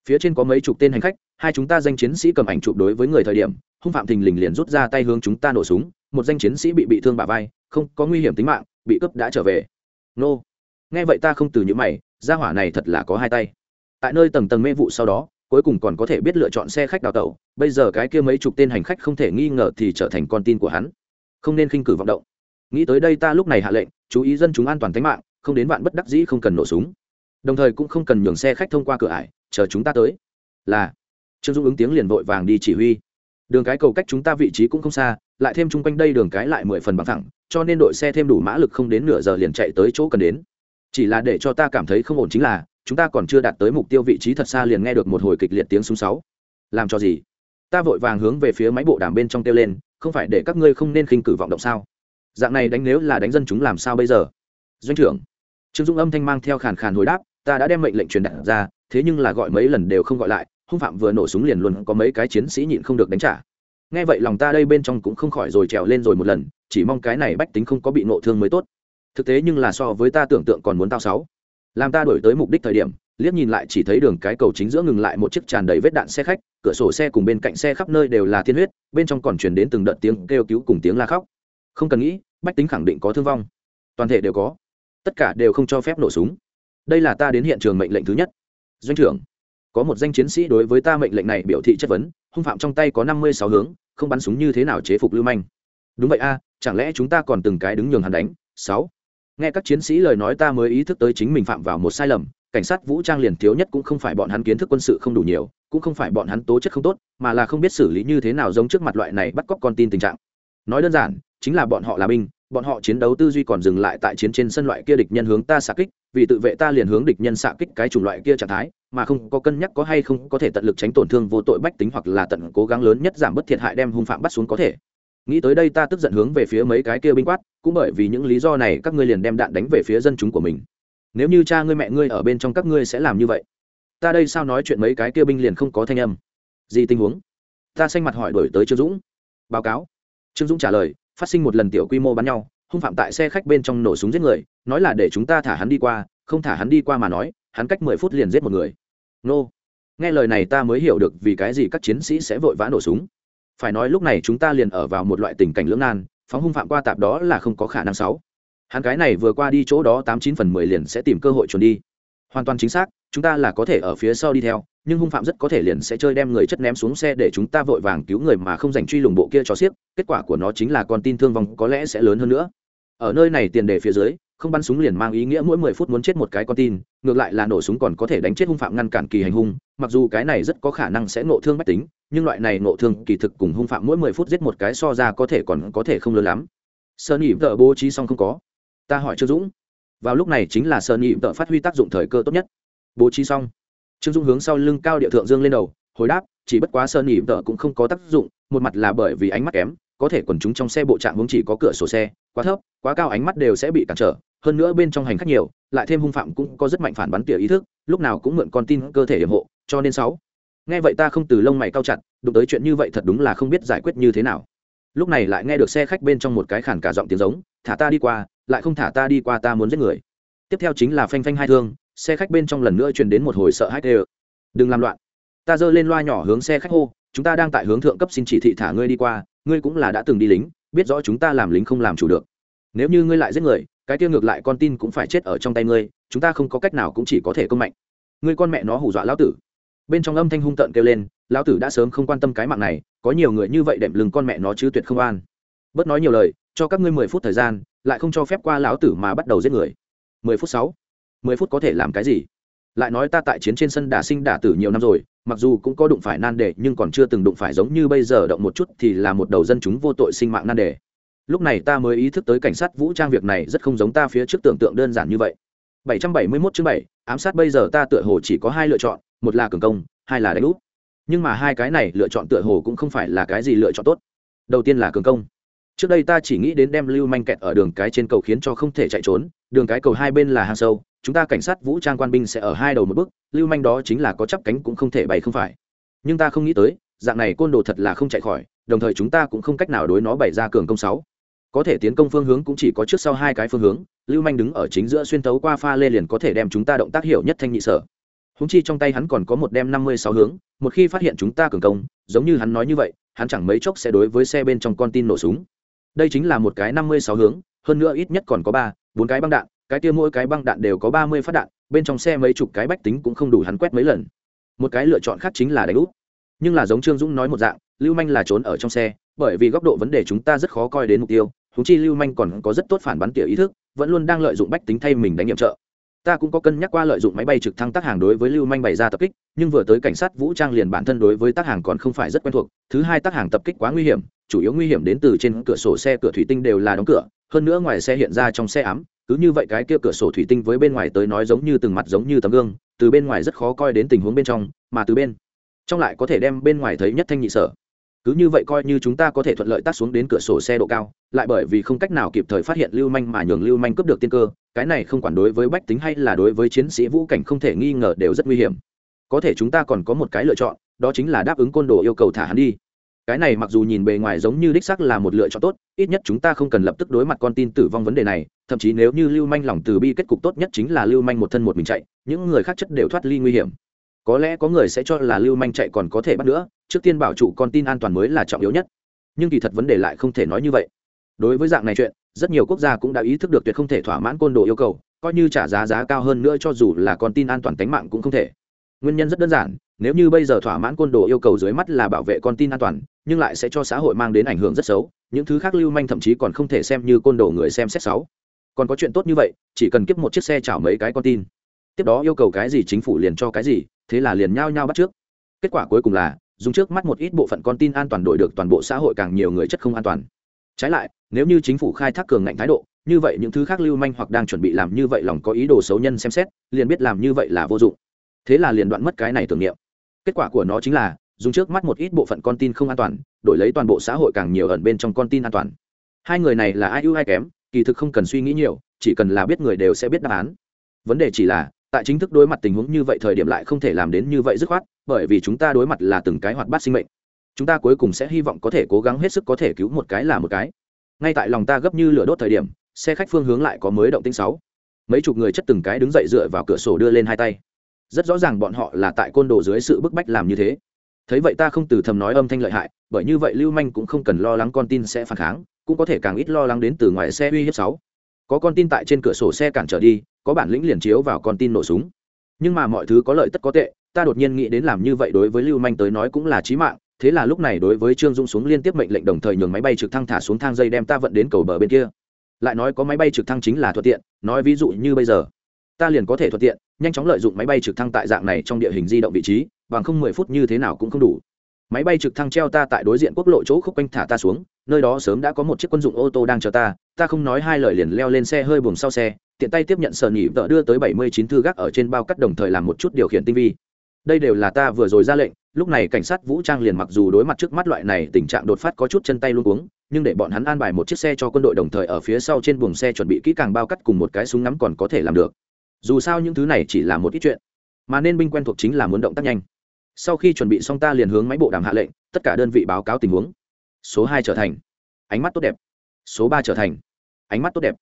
Phía trên có mấy chục tên hành khách, hai chúng ta danh chiến sĩ cầm ảnh chụp đối với người thời điểm, hung phạm thình lình liền rút ra tay hướng chúng ta nổ súng, một danh chiến sĩ bị bị thương bả vai, không có nguy hiểm tính mạng, bị cướp đã trở về. Nô. Nghe vậy ta không từ những mày, gia hỏa này thật là có hai tay tại nơi tầng tầng mê vụ sau đó, cuối cùng còn có thể biết lựa chọn xe khách đào tẩu. Bây giờ cái kia mấy chục tên hành khách không thể nghi ngờ thì trở thành con tin của hắn. Không nên khinh cử vọng động. Nghĩ tới đây ta lúc này hạ lệnh, chú ý dân chúng an toàn tính mạng, không đến bạn bất đắc dĩ không cần nổ súng. Đồng thời cũng không cần nhường xe khách thông qua cửa ải, chờ chúng ta tới. Là. Trương dũng ứng tiếng liền vội vàng đi chỉ huy. Đường cái cầu cách chúng ta vị trí cũng không xa, lại thêm chung quanh đây đường cái lại mười phần bằng thẳng, cho nên đội xe thêm đủ mã lực không đến nửa giờ liền chạy tới chỗ cần đến. Chỉ là để cho ta cảm thấy không ổn chính là chúng ta còn chưa đạt tới mục tiêu vị trí thật xa liền nghe được một hồi kịch liệt tiếng súng sáu. Làm cho gì? Ta vội vàng hướng về phía máy bộ đàm bên trong tiêu lên, không phải để các ngươi không nên khinh cử vọng động sao? Dạng này đánh nếu là đánh dân chúng làm sao bây giờ? Doanh trưởng. Trương dung âm thanh mang theo khàn khàn hồi đáp, ta đã đem mệnh lệnh truyền đạt ra, thế nhưng là gọi mấy lần đều không gọi lại, hung phạm vừa nổ súng liền luôn có mấy cái chiến sĩ nhịn không được đánh trả. Nghe vậy lòng ta đây bên trong cũng không khỏi rồi trèo lên rồi một lần, chỉ mong cái này bách tính không có bị nộ thương mới tốt. Thực tế nhưng là so với ta tưởng tượng còn muốn tao sáu làm ta đổi tới mục đích thời điểm, liếc nhìn lại chỉ thấy đường cái cầu chính giữa ngừng lại một chiếc tràn đầy vết đạn xe khách, cửa sổ xe cùng bên cạnh xe khắp nơi đều là thiên huyết, bên trong còn chuyển đến từng đợt tiếng kêu cứu cùng tiếng la khóc. Không cần nghĩ, bách tính khẳng định có thương vong. Toàn thể đều có. Tất cả đều không cho phép nổ súng. Đây là ta đến hiện trường mệnh lệnh thứ nhất. Doanh trưởng, có một danh chiến sĩ đối với ta mệnh lệnh này biểu thị chất vấn, hung phạm trong tay có năm mươi sáu hướng, không bắn súng như thế nào chế phục lưu manh? Đúng vậy a, chẳng lẽ chúng ta còn từng cái đứng nhường hắn đánh? Sáu nghe các chiến sĩ lời nói ta mới ý thức tới chính mình phạm vào một sai lầm, cảnh sát vũ trang liền thiếu nhất cũng không phải bọn hắn kiến thức quân sự không đủ nhiều, cũng không phải bọn hắn tố chất không tốt, mà là không biết xử lý như thế nào giống trước mặt loại này bắt cóc con tin tình trạng. Nói đơn giản, chính là bọn họ là binh, bọn họ chiến đấu tư duy còn dừng lại tại chiến trên sân loại kia địch nhân hướng ta xạ kích, vì tự vệ ta liền hướng địch nhân xạ kích cái chủng loại kia trạng thái, mà không có cân nhắc có hay không có thể tận lực tránh tổn thương vô tội bách tính hoặc là tận cố gắng lớn nhất giảm bớt thiệt hại đem hung phạm bắt xuống có thể nghĩ tới đây ta tức giận hướng về phía mấy cái kia binh quát, cũng bởi vì những lý do này các ngươi liền đem đạn đánh về phía dân chúng của mình. Nếu như cha ngươi mẹ ngươi ở bên trong các ngươi sẽ làm như vậy. Ta đây sao nói chuyện mấy cái kia binh liền không có thanh âm? Gì tình huống? Ta xanh mặt hỏi đổi tới trương dũng. Báo cáo. Trương dũng trả lời, phát sinh một lần tiểu quy mô bắn nhau, hung phạm tại xe khách bên trong nổ súng giết người, nói là để chúng ta thả hắn đi qua, không thả hắn đi qua mà nói, hắn cách mười phút liền giết một người. Nô. Nghe lời này ta mới hiểu được vì cái gì các chiến sĩ sẽ vội vã nổ súng phải nói lúc này chúng ta liền ở vào một loại tình cảnh lưỡng nan, phóng hung phạm qua tạp đó là không có khả năng sáu. Hắn cái này vừa qua đi chỗ đó tám chín phần mười liền sẽ tìm cơ hội chuẩn đi. Hoàn toàn chính xác, chúng ta là có thể ở phía sau đi theo, nhưng hung phạm rất có thể liền sẽ chơi đem người chất ném xuống xe để chúng ta vội vàng cứu người mà không dành truy lùng bộ kia cho xiếc, kết quả của nó chính là con tin thương vong có lẽ sẽ lớn hơn nữa. Ở nơi này tiền đề phía dưới, không bắn súng liền mang ý nghĩa mỗi mười phút muốn chết một cái con tin, ngược lại là nổ súng còn có thể đánh chết hung phạm ngăn cản kỳ hành hung, mặc dù cái này rất có khả năng sẽ ngộ thương bách tính nhưng loại này nộ thương kỳ thực cùng hung phạm mỗi mười phút giết một cái so ra có thể còn có thể không lớn lắm. Sơn nhị vợ bố trí xong không có. Ta hỏi trương dũng. Vào lúc này chính là sơn nhị vợ phát huy tác dụng thời cơ tốt nhất. Bố trí xong. Trương dũng hướng sau lưng cao địa thượng dương lên đầu, hồi đáp, chỉ bất quá sơn nhị vợ cũng không có tác dụng, một mặt là bởi vì ánh mắt kém, có thể quần chúng trong xe bộ trạng hướng chỉ có cửa sổ xe, quá thấp, quá cao ánh mắt đều sẽ bị cản trở, hơn nữa bên trong hành khách nhiều, lại thêm hung phạm cũng có rất mạnh phản bắn tỉa ý thức, lúc nào cũng mượn con tin cơ thể hiểm hộ, cho nên sáu nghe vậy ta không từ lông mày cao chặt, đụng tới chuyện như vậy thật đúng là không biết giải quyết như thế nào. Lúc này lại nghe được xe khách bên trong một cái khản cả giọng tiếng giống, thả ta đi qua, lại không thả ta đi qua, ta muốn giết người. Tiếp theo chính là phanh phanh hai thương, xe khách bên trong lần nữa truyền đến một hồi sợ hãi tê đừng làm loạn. Ta giơ lên loa nhỏ hướng xe khách hô, chúng ta đang tại hướng thượng cấp xin chỉ thị thả ngươi đi qua, ngươi cũng là đã từng đi lính, biết rõ chúng ta làm lính không làm chủ được. Nếu như ngươi lại giết người, cái kia ngược lại con tin cũng phải chết ở trong tay ngươi, chúng ta không có cách nào cũng chỉ có thể công mạnh. Ngươi con mẹ nó hù dọa lão tử bên trong âm thanh hung tợn kêu lên lão tử đã sớm không quan tâm cái mạng này có nhiều người như vậy đệm lưng con mẹ nó chứ tuyệt không an. Bớt nói nhiều lời cho các ngươi mười phút thời gian lại không cho phép qua lão tử mà bắt đầu giết người. Mười phút sáu. Mười phút có thể làm cái gì? Lại nói ta tại chiến trên sân đả sinh đả tử nhiều năm rồi mặc dù cũng có đụng phải nan đề nhưng còn chưa từng đụng phải giống như bây giờ động một chút thì là một đầu dân chúng vô tội sinh mạng nan đề. Lúc này ta mới ý thức tới cảnh sát vũ trang việc này rất không giống ta phía trước tưởng tượng đơn giản như vậy. 771 chương 7, ám sát bây giờ ta tựa hồ chỉ có hai lựa chọn một là cường công, hai là đánh úp. Nhưng mà hai cái này lựa chọn tựa hồ cũng không phải là cái gì lựa chọn tốt. Đầu tiên là cường công. Trước đây ta chỉ nghĩ đến đem lưu manh kẹt ở đường cái trên cầu khiến cho không thể chạy trốn, đường cái cầu hai bên là hang sâu, chúng ta cảnh sát vũ trang quan binh sẽ ở hai đầu một bước, lưu manh đó chính là có chắp cánh cũng không thể bày không phải. Nhưng ta không nghĩ tới, dạng này côn đồ thật là không chạy khỏi, đồng thời chúng ta cũng không cách nào đối nó bày ra cường công sáu. Có thể tiến công phương hướng cũng chỉ có trước sau hai cái phương hướng, lưu manh đứng ở chính giữa xuyên tấu qua pha lê liền có thể đem chúng ta động tác hiểu nhất thanh nhị sở húng chi trong tay hắn còn có một đem năm mươi sáu hướng, một khi phát hiện chúng ta cường công, giống như hắn nói như vậy, hắn chẳng mấy chốc sẽ đối với xe bên trong con tin nổ súng. Đây chính là một cái năm mươi sáu hướng, hơn nữa ít nhất còn có ba, bốn cái băng đạn, cái kia mỗi cái băng đạn đều có ba mươi phát đạn, bên trong xe mấy chục cái bách tính cũng không đủ hắn quét mấy lần. Một cái lựa chọn khác chính là đánh úp. Nhưng là giống trương dũng nói một dạng, lưu manh là trốn ở trong xe, bởi vì góc độ vấn đề chúng ta rất khó coi đến mục tiêu húng chi lưu manh còn có rất tốt phản bắn tỉa ý thức, vẫn luôn đang lợi dụng bách tính thay mình đánh nhiệm trợ ta cũng có cân nhắc qua lợi dụng máy bay trực thăng tác hàng đối với lưu manh bày ra tập kích, nhưng vừa tới cảnh sát vũ trang liền bản thân đối với tác hàng còn không phải rất quen thuộc. Thứ hai tác hàng tập kích quá nguy hiểm, chủ yếu nguy hiểm đến từ trên cửa sổ xe, cửa thủy tinh đều là đóng cửa, hơn nữa ngoài xe hiện ra trong xe ám. Cứ như vậy cái kia cửa sổ thủy tinh với bên ngoài tới nói giống như từng mặt giống như tấm gương, từ bên ngoài rất khó coi đến tình huống bên trong, mà từ bên trong lại có thể đem bên ngoài thấy nhất thanh nhị sở cứ như vậy coi như chúng ta có thể thuận lợi tác xuống đến cửa sổ xe độ cao, lại bởi vì không cách nào kịp thời phát hiện lưu manh mà nhường lưu manh cướp được tiên cơ, cái này không quản đối với bách tính hay là đối với chiến sĩ vũ cảnh không thể nghi ngờ đều rất nguy hiểm. Có thể chúng ta còn có một cái lựa chọn, đó chính là đáp ứng côn đồ yêu cầu thả hắn đi. Cái này mặc dù nhìn bề ngoài giống như đích sắc là một lựa chọn tốt, ít nhất chúng ta không cần lập tức đối mặt con tin tử vong vấn đề này, thậm chí nếu như lưu manh lòng từ bi kết cục tốt nhất chính là lưu manh một thân một mình chạy, những người khác chất đều thoát ly nguy hiểm có lẽ có người sẽ cho là lưu manh chạy còn có thể bắt nữa, trước tiên bảo trụ con tin an toàn mới là trọng yếu nhất. Nhưng kỳ thật vấn đề lại không thể nói như vậy. Đối với dạng này chuyện, rất nhiều quốc gia cũng đã ý thức được tuyệt không thể thỏa mãn côn đồ yêu cầu, coi như trả giá giá cao hơn nữa cho dù là con tin an toàn tính mạng cũng không thể. Nguyên nhân rất đơn giản, nếu như bây giờ thỏa mãn côn đồ yêu cầu dưới mắt là bảo vệ con tin an toàn, nhưng lại sẽ cho xã hội mang đến ảnh hưởng rất xấu, những thứ khác lưu manh thậm chí còn không thể xem như côn đồ người xem xét sáu còn có chuyện tốt như vậy, chỉ cần kiếp một chiếc xe chảo mấy cái con tin. Tiếp đó yêu cầu cái gì chính phủ liền cho cái gì thế là liền nhao nhao bắt trước. Kết quả cuối cùng là, dùng trước mắt một ít bộ phận con tin an toàn đổi được toàn bộ xã hội càng nhiều người chất không an toàn. Trái lại, nếu như chính phủ khai thác cường ngạnh thái độ, như vậy những thứ khác lưu manh hoặc đang chuẩn bị làm như vậy lòng có ý đồ xấu nhân xem xét, liền biết làm như vậy là vô dụng. Thế là liền đoạn mất cái này tưởng niệm. Kết quả của nó chính là, dùng trước mắt một ít bộ phận con tin không an toàn, đổi lấy toàn bộ xã hội càng nhiều ẩn bên trong con tin an toàn. Hai người này là ai ưu ai kém, kỳ thực không cần suy nghĩ nhiều, chỉ cần là biết người đều sẽ biết đáp án. Vấn đề chỉ là tại chính thức đối mặt tình huống như vậy thời điểm lại không thể làm đến như vậy dứt khoát, bởi vì chúng ta đối mặt là từng cái hoạt bát sinh mệnh. Chúng ta cuối cùng sẽ hy vọng có thể cố gắng hết sức có thể cứu một cái là một cái. Ngay tại lòng ta gấp như lửa đốt thời điểm, xe khách phương hướng lại có mới động tinh sáu. Mấy chục người chất từng cái đứng dậy dựa vào cửa sổ đưa lên hai tay. Rất rõ ràng bọn họ là tại côn đồ dưới sự bức bách làm như thế. Thấy vậy ta không từ thầm nói âm thanh lợi hại, bởi như vậy lưu manh cũng không cần lo lắng con tin sẽ phản kháng, cũng có thể càng ít lo lắng đến từ ngoài xe uy hiếp sáu. Có con tin tại trên cửa sổ xe cản trở đi có bản lĩnh liền chiếu vào con tin nổ súng. Nhưng mà mọi thứ có lợi tất có tệ, ta đột nhiên nghĩ đến làm như vậy đối với lưu manh tới nói cũng là chí mạng, thế là lúc này đối với trương dung xuống liên tiếp mệnh lệnh đồng thời nhường máy bay trực thăng thả xuống thang dây đem ta vận đến cầu bờ bên kia. Lại nói có máy bay trực thăng chính là thuận tiện, nói ví dụ như bây giờ, ta liền có thể thuận tiện, nhanh chóng lợi dụng máy bay trực thăng tại dạng này trong địa hình di động vị trí, bằng không mười phút như thế nào cũng không đủ. Máy bay trực thăng treo ta tại đối diện quốc lộ chỗ khúc quanh thả ta xuống, nơi đó sớm đã có một chiếc quân dụng ô tô đang chờ ta ta không nói hai lời liền leo lên xe hơi buồng sau xe tiện tay tiếp nhận sờ nhị vợ đưa tới bảy mươi chín thư gác ở trên bao cắt đồng thời làm một chút điều khiển tinh vi. Đây đều là ta vừa rồi ra lệnh, lúc này cảnh sát vũ trang liền mặc dù đối mặt trước mắt loại này tình trạng đột phát có chút chân tay luôn uống nhưng để bọn hắn an bài một chiếc xe cho quân đội đồng thời ở phía sau trên buồng xe chuẩn bị kỹ càng bao cắt cùng một cái súng ngắm còn có thể làm được. Dù sao những thứ này chỉ là một ít chuyện, mà nên binh quen thuộc chính là muốn động tác nhanh. Sau khi chuẩn bị xong ta liền hướng máy bộ đàm hạ lệnh, tất cả đơn vị báo cáo tình huống. Số hai trở thành. Ánh mắt tốt đẹp. Số ba trở thành. Ánh mắt tốt đẹp.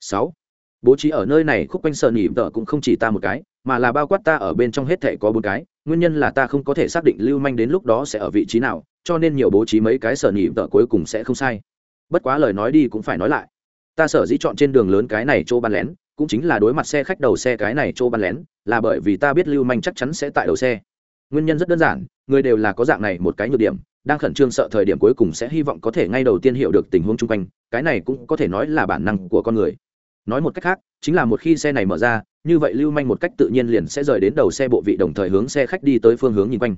Sáu bố trí ở nơi này khúc quanh sợ nỉ tợ cũng không chỉ ta một cái, mà là bao quát ta ở bên trong hết thệ có bốn cái, nguyên nhân là ta không có thể xác định lưu manh đến lúc đó sẽ ở vị trí nào, cho nên nhiều bố trí mấy cái sở nỉ tợ cuối cùng sẽ không sai. Bất quá lời nói đi cũng phải nói lại. Ta sở dĩ chọn trên đường lớn cái này chỗ bắn lén, cũng chính là đối mặt xe khách đầu xe cái này chỗ bắn lén, là bởi vì ta biết lưu manh chắc chắn sẽ tại đầu xe. Nguyên nhân rất đơn giản, người đều là có dạng này một cái nhược điểm, đang khẩn trương sợ thời điểm cuối cùng sẽ hy vọng có thể ngay đầu tiên hiểu được tình huống chung quanh, cái này cũng có thể nói là bản năng của con người nói một cách khác, chính là một khi xe này mở ra, như vậy lưu manh một cách tự nhiên liền sẽ rời đến đầu xe bộ vị đồng thời hướng xe khách đi tới phương hướng nhìn quanh.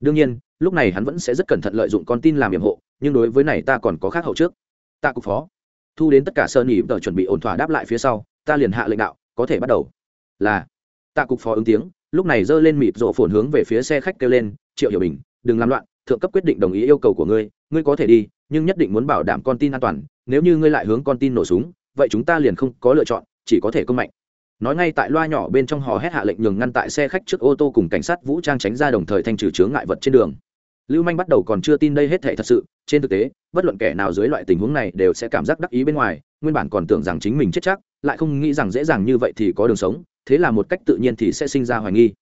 Đương nhiên, lúc này hắn vẫn sẽ rất cẩn thận lợi dụng con tin làm nhiệm hộ, nhưng đối với này ta còn có khác hậu trước. Ta cục phó. Thu đến tất cả sơ nỉ tờ chuẩn bị ổn thỏa đáp lại phía sau, ta liền hạ lệnh đạo, có thể bắt đầu. Là. Ta cục phó ứng tiếng, lúc này giơ lên mịt rộ phồn hướng về phía xe khách kêu lên, triệu hiểu bình, đừng làm loạn, thượng cấp quyết định đồng ý yêu cầu của ngươi ngươi có thể đi, nhưng nhất định muốn bảo đảm con tin an toàn, nếu như ngươi lại hướng con tin nổ súng vậy chúng ta liền không có lựa chọn, chỉ có thể công mạnh. Nói ngay tại loa nhỏ bên trong hò hét hạ lệnh nhường ngăn tại xe khách trước ô tô cùng cảnh sát vũ trang tránh ra đồng thời thanh trừ chướng ngại vật trên đường. Lưu manh bắt đầu còn chưa tin đây hết thể thật sự, trên thực tế, bất luận kẻ nào dưới loại tình huống này đều sẽ cảm giác đắc ý bên ngoài, nguyên bản còn tưởng rằng chính mình chết chắc, lại không nghĩ rằng dễ dàng như vậy thì có đường sống, thế là một cách tự nhiên thì sẽ sinh ra hoài nghi.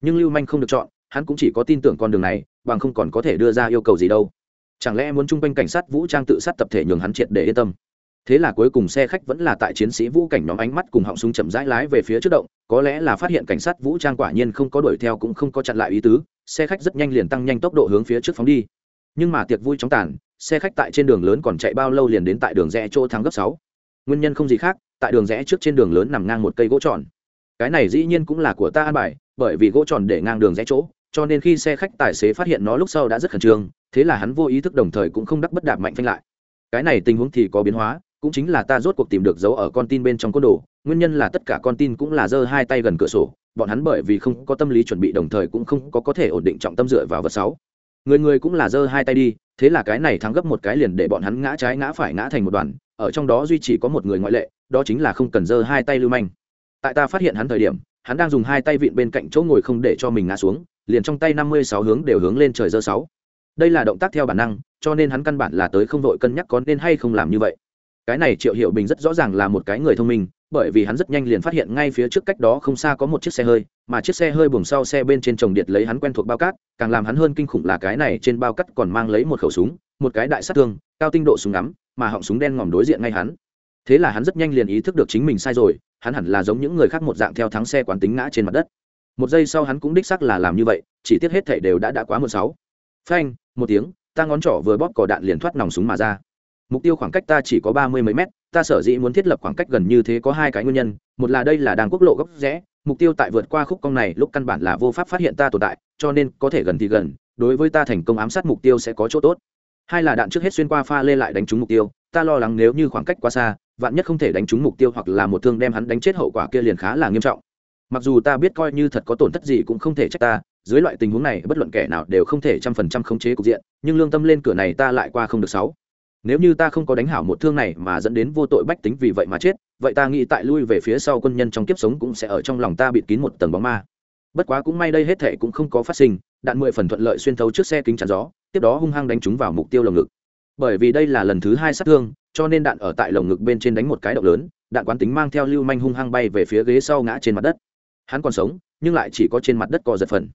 Nhưng lưu manh không được chọn, hắn cũng chỉ có tin tưởng con đường này, bằng không còn có thể đưa ra yêu cầu gì đâu. Chẳng lẽ muốn chung quanh cảnh sát vũ trang tự sát tập thể nhường hắn triệt để yên tâm? Thế là cuối cùng xe khách vẫn là tại chiến sĩ vũ cảnh nhóm ánh mắt cùng họng súng chậm rãi lái về phía trước động, có lẽ là phát hiện cảnh sát vũ trang quả nhiên không có đuổi theo cũng không có chặn lại ý tứ, xe khách rất nhanh liền tăng nhanh tốc độ hướng phía trước phóng đi. Nhưng mà tiệc vui chóng tàn, xe khách tại trên đường lớn còn chạy bao lâu liền đến tại đường rẽ chỗ thắng gấp sáu. Nguyên nhân không gì khác, tại đường rẽ trước trên đường lớn nằm ngang một cây gỗ tròn. Cái này dĩ nhiên cũng là của ta an bài, bởi vì gỗ tròn để ngang đường rẽ chỗ, cho nên khi xe khách tài xế phát hiện nó lúc sau đã rất khẩn trương, thế là hắn vô ý thức đồng thời cũng không đắc bất đạp mạnh phanh lại. Cái này tình huống thì có biến hóa cũng chính là ta rốt cuộc tìm được dấu ở con tin bên trong côn đồ, nguyên nhân là tất cả con tin cũng là giơ hai tay gần cửa sổ, bọn hắn bởi vì không có tâm lý chuẩn bị đồng thời cũng không có có thể ổn định trọng tâm dựa vào vật sáu. Người người cũng là giơ hai tay đi, thế là cái này thắng gấp một cái liền để bọn hắn ngã trái ngã phải ngã thành một đoàn, ở trong đó duy chỉ có một người ngoại lệ, đó chính là không cần giơ hai tay lưu manh. Tại ta phát hiện hắn thời điểm, hắn đang dùng hai tay vịn bên cạnh chỗ ngồi không để cho mình ngã xuống, liền trong tay năm mươi sáu hướng đều hướng lên trời giơ sáu. Đây là động tác theo bản năng, cho nên hắn căn bản là tới không đội cân nhắc có nên hay không làm như vậy cái này triệu hiệu bình rất rõ ràng là một cái người thông minh, bởi vì hắn rất nhanh liền phát hiện ngay phía trước cách đó không xa có một chiếc xe hơi, mà chiếc xe hơi buồng sau xe bên trên trồng điện lấy hắn quen thuộc bao cát, càng làm hắn hơn kinh khủng là cái này trên bao cát còn mang lấy một khẩu súng, một cái đại sát thương, cao tinh độ súng ngắm, mà họng súng đen ngòm đối diện ngay hắn. Thế là hắn rất nhanh liền ý thức được chính mình sai rồi, hắn hẳn là giống những người khác một dạng theo thắng xe quán tính ngã trên mặt đất. Một giây sau hắn cũng đích xác là làm như vậy, chỉ tiếc hết thể đều đã đã quá một sáu. Phanh, một tiếng, ta ngón trỏ vừa bóp cò đạn liền thoát nòng súng mà ra mục tiêu khoảng cách ta chỉ có ba mươi mấy mét, ta sở dĩ muốn thiết lập khoảng cách gần như thế có hai cái nguyên nhân, một là đây là đàng quốc lộ góc rẽ, mục tiêu tại vượt qua khúc cong này lúc căn bản là vô pháp phát hiện ta tồn tại, cho nên có thể gần thì gần, đối với ta thành công ám sát mục tiêu sẽ có chỗ tốt. Hai là đạn trước hết xuyên qua pha lê lại đánh trúng mục tiêu, ta lo lắng nếu như khoảng cách quá xa, vạn nhất không thể đánh trúng mục tiêu hoặc là một thương đem hắn đánh chết hậu quả kia liền khá là nghiêm trọng. Mặc dù ta biết coi như thật có tổn thất gì cũng không thể trách ta, dưới loại tình huống này bất luận kẻ nào đều không thể trăm phần trăm khống chế cục diện, nhưng lương tâm lên cửa này ta lại qua không được sáu nếu như ta không có đánh hảo một thương này mà dẫn đến vô tội bách tính vì vậy mà chết vậy ta nghĩ tại lui về phía sau quân nhân trong kiếp sống cũng sẽ ở trong lòng ta bịt kín một tầng bóng ma. Bất quá cũng may đây hết thể cũng không có phát sinh đạn mười phần thuận lợi xuyên thấu trước xe kính chắn gió tiếp đó hung hăng đánh trúng vào mục tiêu lồng ngực. Bởi vì đây là lần thứ hai sát thương cho nên đạn ở tại lồng ngực bên trên đánh một cái động lớn đạn quán tính mang theo lưu manh hung hăng bay về phía ghế sau ngã trên mặt đất. Hắn còn sống nhưng lại chỉ có trên mặt đất co giật phần.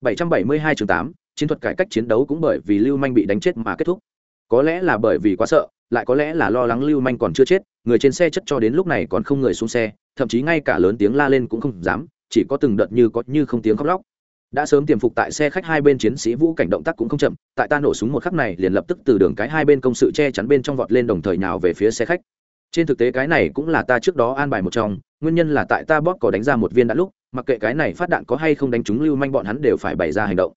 772 chương 8, chiến thuật cải cách chiến đấu cũng bởi vì lưu manh bị đánh chết mà kết thúc có lẽ là bởi vì quá sợ, lại có lẽ là lo lắng lưu manh còn chưa chết, người trên xe chất cho đến lúc này còn không người xuống xe, thậm chí ngay cả lớn tiếng la lên cũng không dám, chỉ có từng đợt như có như không tiếng khóc lóc. Đã sớm tiềm phục tại xe khách hai bên chiến sĩ vũ cảnh động tác cũng không chậm, tại ta nổ súng một khắc này liền lập tức từ đường cái hai bên công sự che chắn bên trong vọt lên đồng thời nào về phía xe khách. Trên thực tế cái này cũng là ta trước đó an bài một trong, nguyên nhân là tại ta bóp có đánh ra một viên đạn lúc, mặc kệ cái này phát đạn có hay không đánh trúng lưu manh bọn hắn đều phải bày ra hành động.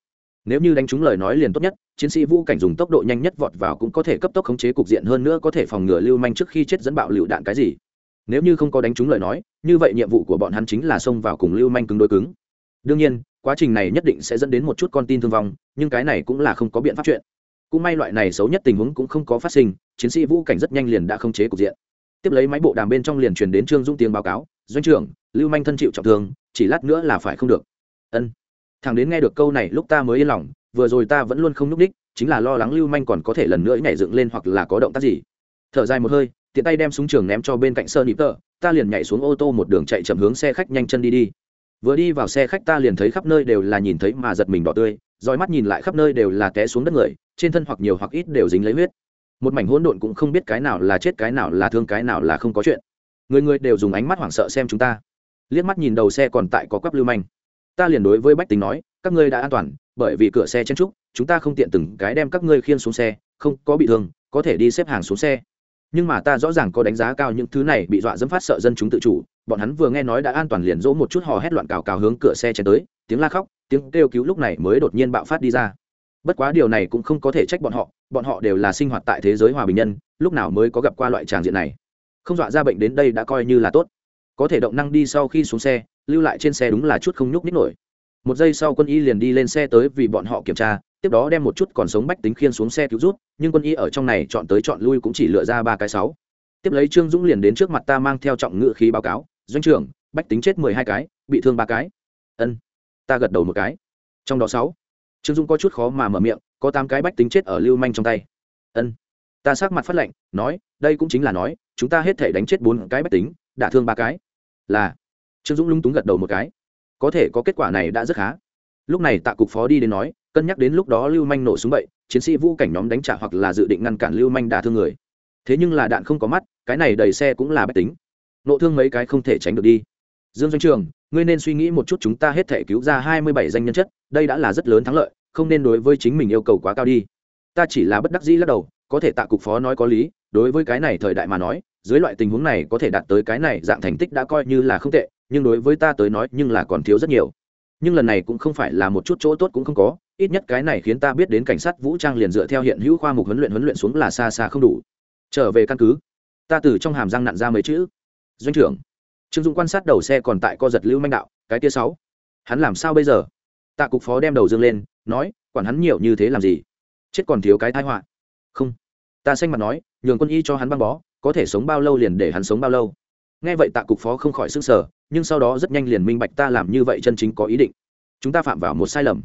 Nếu như đánh trúng lời nói liền tốt nhất chiến sĩ vũ cảnh dùng tốc độ nhanh nhất vọt vào cũng có thể cấp tốc khống chế cục diện hơn nữa có thể phòng ngừa lưu manh trước khi chết dẫn bạo lựu đạn cái gì. Nếu như không có đánh trúng lời nói, như vậy nhiệm vụ của bọn hắn chính là xông vào cùng lưu manh cứng đối cứng. Đương nhiên, quá trình này nhất định sẽ dẫn đến một chút con tin thương vong, nhưng cái này cũng là không có biện pháp chuyện. Cũng may loại này xấu nhất tình huống cũng không có phát sinh, chiến sĩ vũ cảnh rất nhanh liền đã khống chế cục diện. Tiếp lấy máy bộ đàm bên trong liền truyền đến trương dung tiếng báo cáo, doanh trưởng, lưu manh thân chịu trọng thương, chỉ lát nữa là phải không được. Ân. Thằng đến nghe được câu này, lúc ta mới yên lòng vừa rồi ta vẫn luôn không n ú c đích, chính là lo lắng lưu manh còn có thể lần nữa nhảy dựng lên hoặc là có động tác gì. Thở dài một hơi, tiện tay đem súng trường ném cho bên cạnh sơn nịp tờ ta liền nhảy xuống ô tô một đường chạy chậm hướng xe khách nhanh chân đi đi. Vừa đi vào xe khách ta liền thấy khắp nơi đều là nhìn thấy mà giật mình đỏ tươi, roi mắt nhìn lại khắp nơi đều là té xuống đất người, trên thân hoặc nhiều hoặc ít đều dính lấy huyết. Một mảnh hỗn độn cũng không biết cái nào là chết cái nào là thương cái nào là không có chuyện. Người người đều dùng ánh mắt hoảng sợ xem chúng ta. Liếc mắt nhìn đầu xe còn tại có quắp lưu manh. Ta liền đối với bách tính nói, các ngươi đã an toàn bởi vì cửa xe chen trúc, chúng ta không tiện từng cái đem các ngươi khiên xuống xe, không có bị thương, có thể đi xếp hàng xuống xe. Nhưng mà ta rõ ràng có đánh giá cao những thứ này bị dọa dẫm phát sợ dân chúng tự chủ, bọn hắn vừa nghe nói đã an toàn liền dỗ một chút hò hét loạn cào cào hướng cửa xe chen tới, tiếng la khóc, tiếng kêu cứu lúc này mới đột nhiên bạo phát đi ra. Bất quá điều này cũng không có thể trách bọn họ bọn họ đều là sinh hoạt tại thế giới hòa bình nhân, lúc nào mới có gặp qua loại tràng diện này. Không dọa ra bệnh đến đây đã coi như là tốt. Có thể động năng đi sau khi xuống xe, lưu lại trên xe đúng là chút không nhúc nhích nổi một giây sau quân y liền đi lên xe tới vì bọn họ kiểm tra, tiếp đó đem một chút còn sống bách tính khiên xuống xe cứu rút nhưng quân y ở trong này chọn tới chọn lui cũng chỉ lựa ra ba cái sáu. Tiếp lấy trương dũng liền đến trước mặt ta mang theo trọng ngự khí báo cáo, doanh trưởng, bách tính chết mười hai cái, bị thương ba cái. Ân, ta gật đầu một cái. Trong đó sáu, trương dũng có chút khó mà mở miệng, có tám cái bách tính chết ở lưu manh trong tay. Ân. Ta sát mặt phát lệnh nói, đây cũng chính là nói, chúng ta hết thể đánh chết bốn cái bách tính đả thương ba cái. Là. Trương dũng lung túng gật đầu một cái có thể có kết quả này đã rất khá. Lúc này tạ cục phó đi đến nói, cân nhắc đến lúc đó lưu manh nổ súng bậy, chiến sĩ vũ cảnh nhóm đánh trả hoặc là dự định ngăn cản lưu manh đả thương người. Thế nhưng là đạn không có mắt, cái này đầy xe cũng là bách tính. Nộ thương mấy cái không thể tránh được đi. Dương doanh trường, ngươi nên suy nghĩ một chút chúng ta hết thể cứu ra hai mươi bảy danh nhân chất, đây đã là rất lớn thắng lợi, không nên đối với chính mình yêu cầu quá cao đi. Ta chỉ là bất đắc dĩ lắc đầu có thể tạ cục phó nói có lý, đối với cái này thời đại mà nói, dưới loại tình huống này có thể đạt tới cái này dạng thành tích đã coi như là không tệ, nhưng đối với ta tới nói nhưng là còn thiếu rất nhiều. Nhưng lần này cũng không phải là một chút chỗ tốt cũng không có, ít nhất cái này khiến ta biết đến cảnh sát vũ trang liền dựa theo hiện hữu khoa mục huấn luyện huấn luyện xuống là xa xa không đủ. Trở về căn cứ, ta từ trong hàm răng nặn ra mấy chữ. Doanh trưởng, trương dũng quan sát đầu xe còn tại co giật lưu manh đạo, cái tia sáu. Hắn làm sao bây giờ? Tạ cục phó đem đầu dương lên, nói, quản hắn nhiều như thế làm gì? Chết còn thiếu cái thái họa không. Ta xanh mặt nói, nhường quân y cho hắn băng bó, có thể sống bao lâu liền để hắn sống bao lâu. Nghe vậy tạ cục phó không khỏi sức sở nhưng sau đó rất nhanh liền minh bạch ta làm như vậy chân chính có ý định. Chúng ta phạm vào một sai lầm.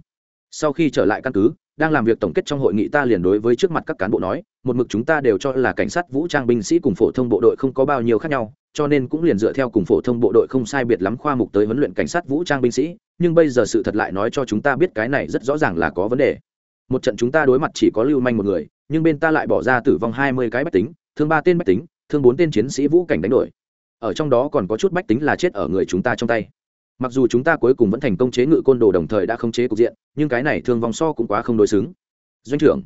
Sau khi trở lại căn cứ, đang làm việc tổng kết trong hội nghị ta liền đối với trước mặt các cán bộ nói, một mực chúng ta đều cho là cảnh sát vũ trang binh sĩ cùng phổ thông bộ đội không có bao nhiêu khác nhau, cho nên cũng liền dựa theo cùng phổ thông bộ đội không sai biệt lắm khoa mục tới huấn luyện cảnh sát vũ trang binh sĩ, nhưng bây giờ sự thật lại nói cho chúng ta biết cái này rất rõ ràng là có vấn đề. Một trận chúng ta đối mặt chỉ có lưu manh một người nhưng bên ta lại bỏ ra tử vong hai mươi cái bách tính, thương ba tên bách tính, thương bốn tên chiến sĩ vũ cảnh đánh đổi. Ở trong đó còn có chút bách tính là chết ở người chúng ta trong tay. Mặc dù chúng ta cuối cùng vẫn thành công chế ngự côn đồ đồng thời đã không chế cục diện, nhưng cái này thương vong so cũng quá không đối xứng. Doanh trưởng,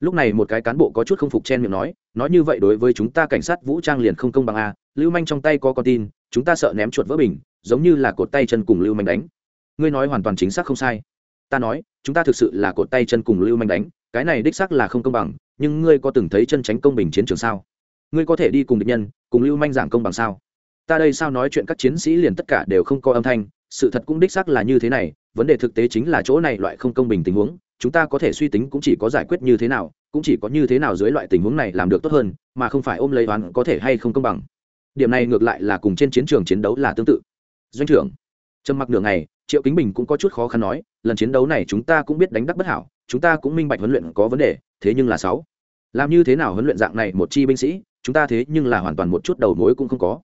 lúc này một cái cán bộ có chút không phục chen miệng nói nói như vậy đối với chúng ta cảnh sát vũ trang liền không công bằng a lưu manh trong tay có con tin, chúng ta sợ ném chuột vỡ bình, giống như là cột tay chân cùng lưu manh đánh. Ngươi nói hoàn toàn chính xác không sai ta nói, chúng ta thực sự là cột tay chân cùng lưu manh đánh, cái này đích xác là không công bằng, nhưng ngươi có từng thấy chân tránh công bình chiến trường sao? Ngươi có thể đi cùng địch nhân, cùng lưu manh giảng công bằng sao? Ta đây sao nói chuyện các chiến sĩ liền tất cả đều không có âm thanh, sự thật cũng đích xác là như thế này, vấn đề thực tế chính là chỗ này loại không công bình tình huống, chúng ta có thể suy tính cũng chỉ có giải quyết như thế nào, cũng chỉ có như thế nào dưới loại tình huống này làm được tốt hơn, mà không phải ôm lấy toán có thể hay không công bằng. Điểm này ngược lại là cùng trên chiến trường chiến đấu là tương tự. Doanh trưởng, trầm mặc nửa ngày triệu kính bình cũng có chút khó khăn nói, lần chiến đấu này chúng ta cũng biết đánh đắc bất hảo, chúng ta cũng minh bạch huấn luyện có vấn đề, thế nhưng là sáu. Làm như thế nào huấn luyện dạng này một chi binh sĩ, chúng ta thế nhưng là hoàn toàn một chút đầu mối cũng không có.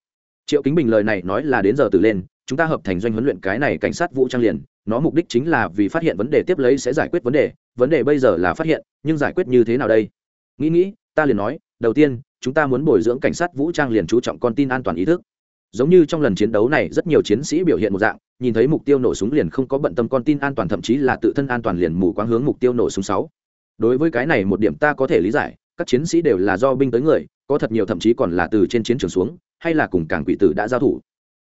Triệu kính bình lời này nói là đến giờ từ lên, chúng ta hợp thành doanh huấn luyện cái này cảnh sát vũ trang liền, nó mục đích chính là vì phát hiện vấn đề tiếp lấy sẽ giải quyết vấn đề vấn đề bây giờ là phát hiện, nhưng giải quyết như thế nào đây? Nghĩ nghĩ, ta liền nói, đầu tiên, chúng ta muốn bồi dưỡng cảnh sát vũ trang liền chú trọng con tin an toàn ý thức giống như trong lần chiến đấu này rất nhiều chiến sĩ biểu hiện một dạng, nhìn thấy mục tiêu nổ súng liền không có bận tâm con tin an toàn, thậm chí là tự thân an toàn liền mù quáng hướng mục tiêu nổ súng sáu. Đối với cái này một điểm ta có thể lý giải, các chiến sĩ đều là do binh tới người, có thật nhiều thậm chí còn là từ trên chiến trường xuống, hay là cùng cảng quỷ tử đã giao thủ.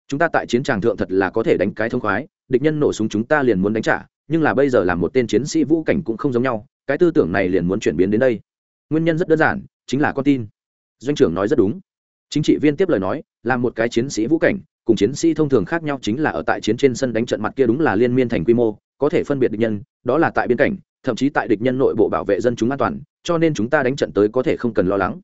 Chúng ta tại chiến tràng thượng thật là có thể đánh cái thông khoái, địch nhân nổ súng chúng ta liền muốn đánh trả, nhưng là bây giờ là một tên chiến sĩ vũ cảnh cũng không giống nhau, cái tư tưởng này liền muốn chuyển biến đến đây. Nguyên nhân rất đơn giản, chính là con tin. Doanh trưởng nói rất đúng chính trị viên tiếp lời nói, là một cái chiến sĩ vũ cảnh, cùng chiến sĩ thông thường khác nhau chính là ở tại chiến trên sân đánh trận mặt kia đúng là liên miên thành quy mô, có thể phân biệt địch nhân, đó là tại biên cảnh, thậm chí tại địch nhân nội bộ bảo vệ dân chúng an toàn, cho nên chúng ta đánh trận tới có thể không cần lo lắng.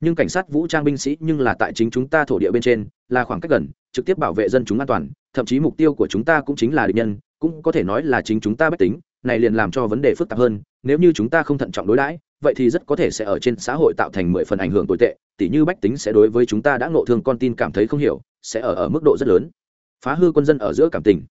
Nhưng cảnh sát vũ trang binh sĩ nhưng là tại chính chúng ta thổ địa bên trên, là khoảng cách gần, trực tiếp bảo vệ dân chúng an toàn, thậm chí mục tiêu của chúng ta cũng chính là địch nhân, cũng có thể nói là chính chúng ta bất tính, này liền làm cho vấn đề phức tạp hơn, nếu như chúng ta không thận trọng đối đãi vậy thì rất có thể sẽ ở trên xã hội tạo thành mười phần ảnh hưởng tồi tệ, tỉ như bách tính sẽ đối với chúng ta đã ngộ thương con tin cảm thấy không hiểu, sẽ ở ở mức độ rất lớn. Phá hư quân dân ở giữa cảm tình.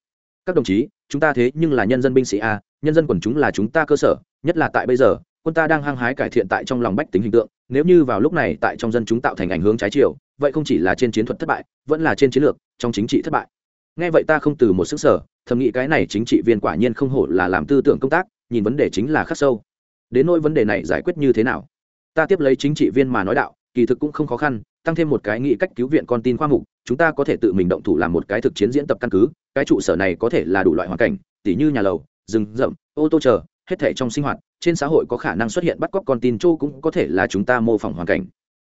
Các đồng chí, chúng ta thế nhưng là nhân dân binh sĩ a, nhân dân quần chúng là chúng ta cơ sở, nhất là tại bây giờ, quân ta đang hăng hái cải thiện tại trong lòng bách tính hình tượng, nếu như vào lúc này tại trong dân chúng tạo thành ảnh hướng trái chiều, vậy không chỉ là trên chiến thuật thất bại, vẫn là trên chiến lược, trong chính trị thất bại. Nghe vậy ta không từ một sức sở, thầm nghĩ cái này chính trị viên quả nhiên không hổ là làm tư tưởng công tác, nhìn vấn đề chính là khắc sâu đến nỗi vấn đề này giải quyết như thế nào? Ta tiếp lấy chính trị viên mà nói đạo, kỳ thực cũng không khó khăn, tăng thêm một cái nghĩ cách cứu viện con tin khoa mục, chúng ta có thể tự mình động thủ làm một cái thực chiến diễn tập căn cứ, cái trụ sở này có thể là đủ loại hoàn cảnh, tỉ như nhà lầu, rừng rậm, ô tô chờ, hết thể trong sinh hoạt, trên xã hội có khả năng xuất hiện bắt cóc con tin châu cũng có thể là chúng ta mô phỏng hoàn cảnh.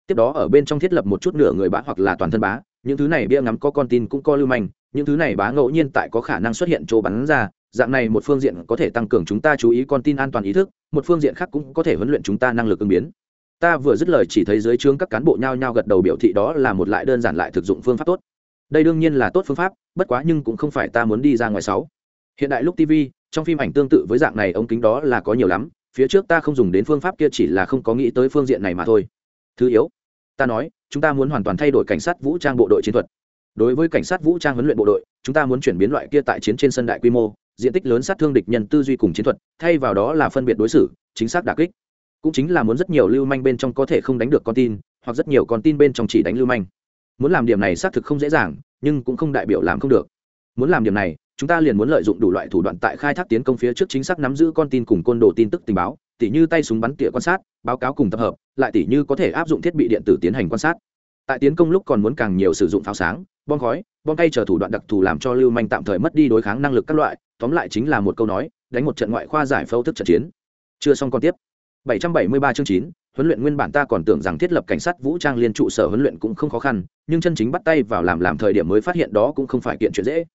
Tiếp đó ở bên trong thiết lập một chút nửa người bá hoặc là toàn thân bá, những thứ này bia ngắm có con tin cũng có lưu manh, những thứ này bá ngẫu nhiên tại có khả năng xuất hiện chỗ bắn ra dạng này một phương diện có thể tăng cường chúng ta chú ý con tin an toàn ý thức, một phương diện khác cũng có thể huấn luyện chúng ta năng lực ứng biến. Ta vừa dứt lời chỉ thấy dưới trướng các cán bộ nhao nhao gật đầu biểu thị đó là một lại đơn giản lại thực dụng phương pháp tốt. Đây đương nhiên là tốt phương pháp, bất quá nhưng cũng không phải ta muốn đi ra ngoài sáu. Hiện đại lúc tv trong phim ảnh tương tự với dạng này ống kính đó là có nhiều lắm, phía trước ta không dùng đến phương pháp kia chỉ là không có nghĩ tới phương diện này mà thôi. Thứ yếu, ta nói, chúng ta muốn hoàn toàn thay đổi cảnh sát vũ trang bộ đội chiến thuật. Đối với cảnh sát vũ trang huấn luyện bộ đội, chúng ta muốn chuyển biến loại kia tại chiến trên sân đại quy mô diện tích lớn sát thương địch nhân tư duy cùng chiến thuật, thay vào đó là phân biệt đối xử, chính xác đà kích. Cũng chính là muốn rất nhiều lưu manh bên trong có thể không đánh được con tin, hoặc rất nhiều con tin bên trong chỉ đánh lưu manh. Muốn làm điểm này xác thực không dễ dàng, nhưng cũng không đại biểu làm không được. Muốn làm điểm này, chúng ta liền muốn lợi dụng đủ loại thủ đoạn tại khai thác tiến công phía trước chính xác nắm giữ con tin cùng côn đồ tin tức tình báo, tỉ như tay súng bắn tỉa quan sát, báo cáo cùng tập hợp, lại tỉ như có thể áp dụng thiết bị điện tử tiến hành quan sát. Tại tiến công lúc còn muốn càng nhiều sử dụng pháo sáng, bom khói, bom tay chờ thủ đoạn đặc thù làm cho lưu manh tạm thời mất đi đối kháng năng lực các loại tóm lại chính là một câu nói đánh một trận ngoại khoa giải phẫu thức trận chiến. Chưa xong còn tiếp. 773 chương 9, huấn luyện nguyên bản ta còn tưởng rằng thiết lập cảnh sát vũ trang liên trụ sở huấn luyện cũng không khó khăn nhưng chân chính bắt tay vào làm làm thời điểm mới phát hiện đó cũng không phải kiện chuyện dễ.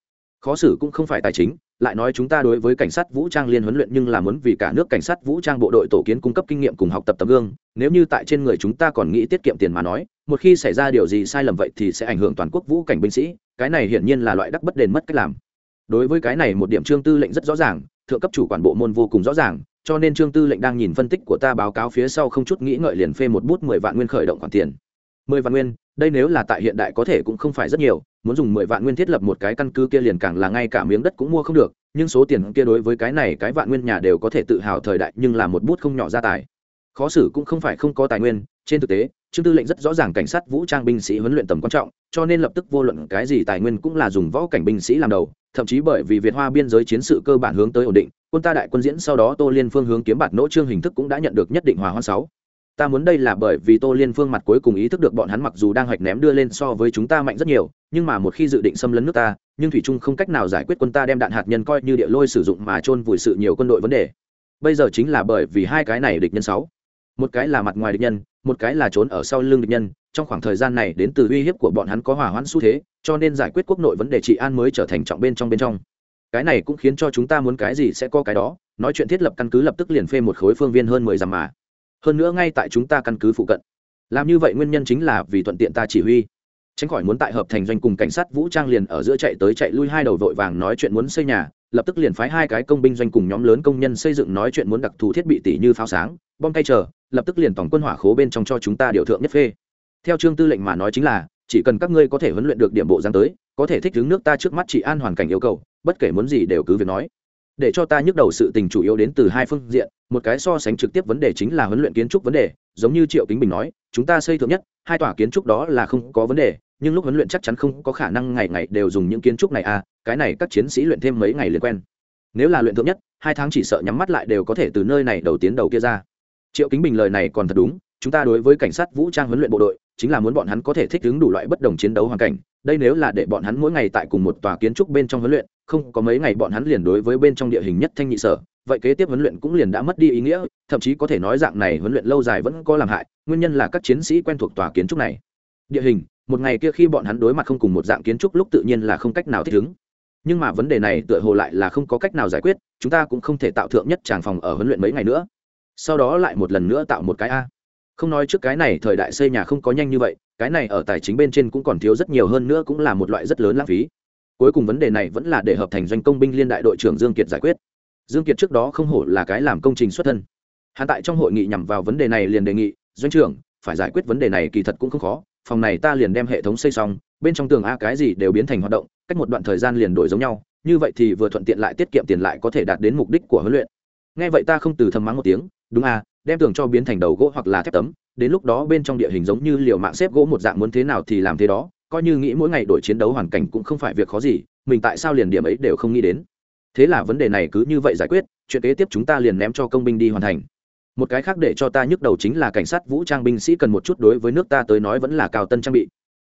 Khó xử cũng không phải tài chính lại nói chúng ta đối với cảnh sát vũ trang liên huấn luyện nhưng là muốn vì cả nước cảnh sát vũ trang bộ đội tổ kiến cung cấp kinh nghiệm cùng học tập tấm gương nếu như tại trên người chúng ta còn nghĩ tiết kiệm tiền mà nói một khi xảy ra điều gì sai lầm vậy thì sẽ ảnh hưởng toàn quốc vũ cảnh binh sĩ cái này hiển nhiên là loại đắc bất đền mất cách làm đối với cái này một điểm trương tư lệnh rất rõ ràng, thượng cấp chủ quản bộ môn vô cùng rõ ràng, cho nên trương tư lệnh đang nhìn phân tích của ta báo cáo phía sau không chút nghĩ ngợi liền phê một bút mười vạn nguyên khởi động khoản tiền. Mười vạn nguyên, đây nếu là tại hiện đại có thể cũng không phải rất nhiều, muốn dùng mười vạn nguyên thiết lập một cái căn cứ kia liền càng là ngay cả miếng đất cũng mua không được, nhưng số tiền kia đối với cái này cái vạn nguyên nhà đều có thể tự hào thời đại nhưng là một bút không nhỏ gia tài. Khó xử cũng không phải không có tài nguyên, trên thực tế, trương tư lệnh rất rõ ràng cảnh sát vũ trang binh sĩ huấn luyện tầm quan trọng, cho nên lập tức vô luận cái gì tài nguyên cũng là dùng võ cảnh binh sĩ làm đầu thậm chí bởi vì việt hoa biên giới chiến sự cơ bản hướng tới ổn định, quân ta đại quân diễn sau đó tô liên phương hướng kiếm bạc nỗ trương hình thức cũng đã nhận được nhất định hòa hoa sáu. Ta muốn đây là bởi vì tô liên phương mặt cuối cùng ý thức được bọn hắn mặc dù đang hoạch ném đưa lên so với chúng ta mạnh rất nhiều, nhưng mà một khi dự định xâm lấn nước ta, nhưng thủy trung không cách nào giải quyết quân ta đem đạn hạt nhân coi như địa lôi sử dụng mà chôn vùi sự nhiều quân đội vấn đề. Bây giờ chính là bởi vì hai cái này địch nhân sáu. Một cái là mặt ngoài địch nhân một cái là trốn ở sau lưng địch nhân, trong khoảng thời gian này đến từ uy hiếp của bọn hắn có hòa hoãn xu thế, cho nên giải quyết quốc nội vấn đề trị an mới trở thành trọng bên trong bên trong. Cái này cũng khiến cho chúng ta muốn cái gì sẽ có cái đó, nói chuyện thiết lập căn cứ lập tức liền phê một khối phương viên hơn mười dặm mà. Hơn nữa ngay tại chúng ta căn cứ phụ cận. Làm như vậy nguyên nhân chính là vì thuận tiện ta chỉ huy. Tránh khỏi muốn tại hợp thành doanh cùng cảnh sát vũ trang liền ở giữa chạy tới chạy lui hai đầu vội vàng nói chuyện muốn xây nhà, lập tức liền phái hai cái công binh doanh cùng nhóm lớn công nhân xây dựng nói chuyện muốn đặc thù thiết bị tỷ như pháo sáng, bom tay chờ lập tức liền tổng quân hỏa khố bên trong cho chúng ta điều thượng nhất phê. Theo trương tư lệnh mà nói chính là, chỉ cần các ngươi có thể huấn luyện được điểm bộ giang tới, có thể thích ứng nước ta trước mắt chỉ an hoàn cảnh yêu cầu, bất kể muốn gì đều cứ việc nói. Để cho ta nhức đầu sự tình chủ yếu đến từ hai phương diện, một cái so sánh trực tiếp vấn đề chính là huấn luyện kiến trúc vấn đề, giống như triệu kính bình nói, chúng ta xây thượng nhất, hai tòa kiến trúc đó là không có vấn đề, nhưng lúc huấn luyện chắc chắn không có khả năng ngày ngày đều dùng những kiến trúc này à cái này các chiến sĩ luyện thêm mấy ngày liền quen. Nếu là luyện thượng nhất, hai tháng chỉ sợ nhắm mắt lại đều có thể từ nơi này đầu tiến đầu kia ra triệu kính bình lời này còn thật đúng, chúng ta đối với cảnh sát vũ trang huấn luyện bộ đội, chính là muốn bọn hắn có thể thích ứng đủ loại bất đồng chiến đấu hoàn cảnh. Đây nếu là để bọn hắn mỗi ngày tại cùng một tòa kiến trúc bên trong huấn luyện, không có mấy ngày bọn hắn liền đối với bên trong địa hình nhất thanh nhị sở. Vậy kế tiếp huấn luyện cũng liền đã mất đi ý nghĩa, thậm chí có thể nói dạng này huấn luyện lâu dài vẫn có làm hại, nguyên nhân là các chiến sĩ quen thuộc tòa kiến trúc này. Địa hình, một ngày kia khi bọn hắn đối mặt không cùng một dạng kiến trúc lúc tự nhiên là không cách nào thích ứng. Nhưng mà vấn đề này tựa hồ lại là không có cách nào giải quyết, chúng ta cũng không thể tạo thượng nhất tràng phòng ở huấn luyện mấy ngày nữa sau đó lại một lần nữa tạo một cái a. Không nói trước cái này thời đại xây nhà không có nhanh như vậy, cái này ở tài chính bên trên cũng còn thiếu rất nhiều hơn nữa cũng là một loại rất lớn lãng phí. Cuối cùng vấn đề này vẫn là để hợp thành doanh công binh liên đại đội trưởng dương kiệt giải quyết. Dương kiệt trước đó không hổ là cái làm công trình xuất thân. Hạ tại trong hội nghị nhằm vào vấn đề này liền đề nghị, doanh trưởng, phải giải quyết vấn đề này kỳ thật cũng không khó, phòng này ta liền đem hệ thống xây xong, bên trong tường a cái gì đều biến thành hoạt động, cách một đoạn thời gian liền đổi giống nhau, như vậy thì vừa thuận tiện lại tiết kiệm tiền lại có thể đạt đến mục đích của huấn luyện. Nghe vậy ta không từ thầm mắng một tiếng đúng à, đem tường cho biến thành đầu gỗ hoặc là thép tấm đến lúc đó bên trong địa hình giống như liều mạng xếp gỗ một dạng muốn thế nào thì làm thế đó coi như nghĩ mỗi ngày đổi chiến đấu hoàn cảnh cũng không phải việc khó gì mình tại sao liền điểm ấy đều không nghĩ đến. Thế là vấn đề này cứ như vậy giải quyết chuyện kế tiếp chúng ta liền ném cho công binh đi hoàn thành. Một cái khác để cho ta nhức đầu chính là cảnh sát vũ trang binh sĩ cần một chút đối với nước ta tới nói vẫn là cao tân trang bị.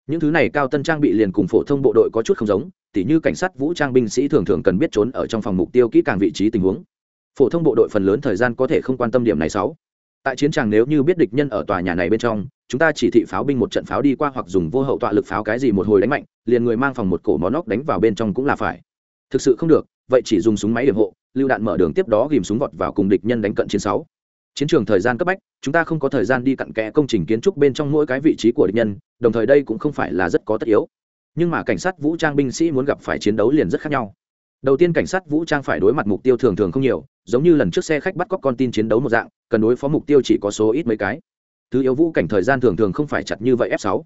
Những thứ này cao tân trang bị liền cùng phổ thông bộ đội có chút không giống tỉ như cảnh sát vũ trang binh sĩ thường thường cần biết trốn ở trong phòng mục tiêu kỹ càng vị trí tình huống phổ thông bộ đội phần lớn thời gian có thể không quan tâm điểm này sáu. Tại chiến trường nếu như biết địch nhân ở tòa nhà này bên trong, chúng ta chỉ thị pháo binh một trận pháo đi qua hoặc dùng vô hậu tọa lực pháo cái gì một hồi đánh mạnh, liền người mang phòng một cổ mó nóc đánh vào bên trong cũng là phải. Thực sự không được, vậy chỉ dùng súng máy điểm hộ, lưu đạn mở đường tiếp đó ghìm súng vọt vào cùng địch nhân đánh cận chiến sáu. Chiến trường thời gian cấp bách, chúng ta không có thời gian đi cặn kẽ công trình kiến trúc bên trong mỗi cái vị trí của địch nhân, đồng thời đây cũng không phải là rất có tất yếu. Nhưng mà cảnh sát vũ trang binh sĩ muốn gặp phải chiến đấu liền rất khác nhau đầu tiên cảnh sát vũ trang phải đối mặt mục tiêu thường thường không nhiều, giống như lần trước xe khách bắt cóc con tin chiến đấu một dạng, cần đối phó mục tiêu chỉ có số ít mấy cái. Thứ yếu vũ cảnh thời gian thường thường không phải chặt như vậy f 6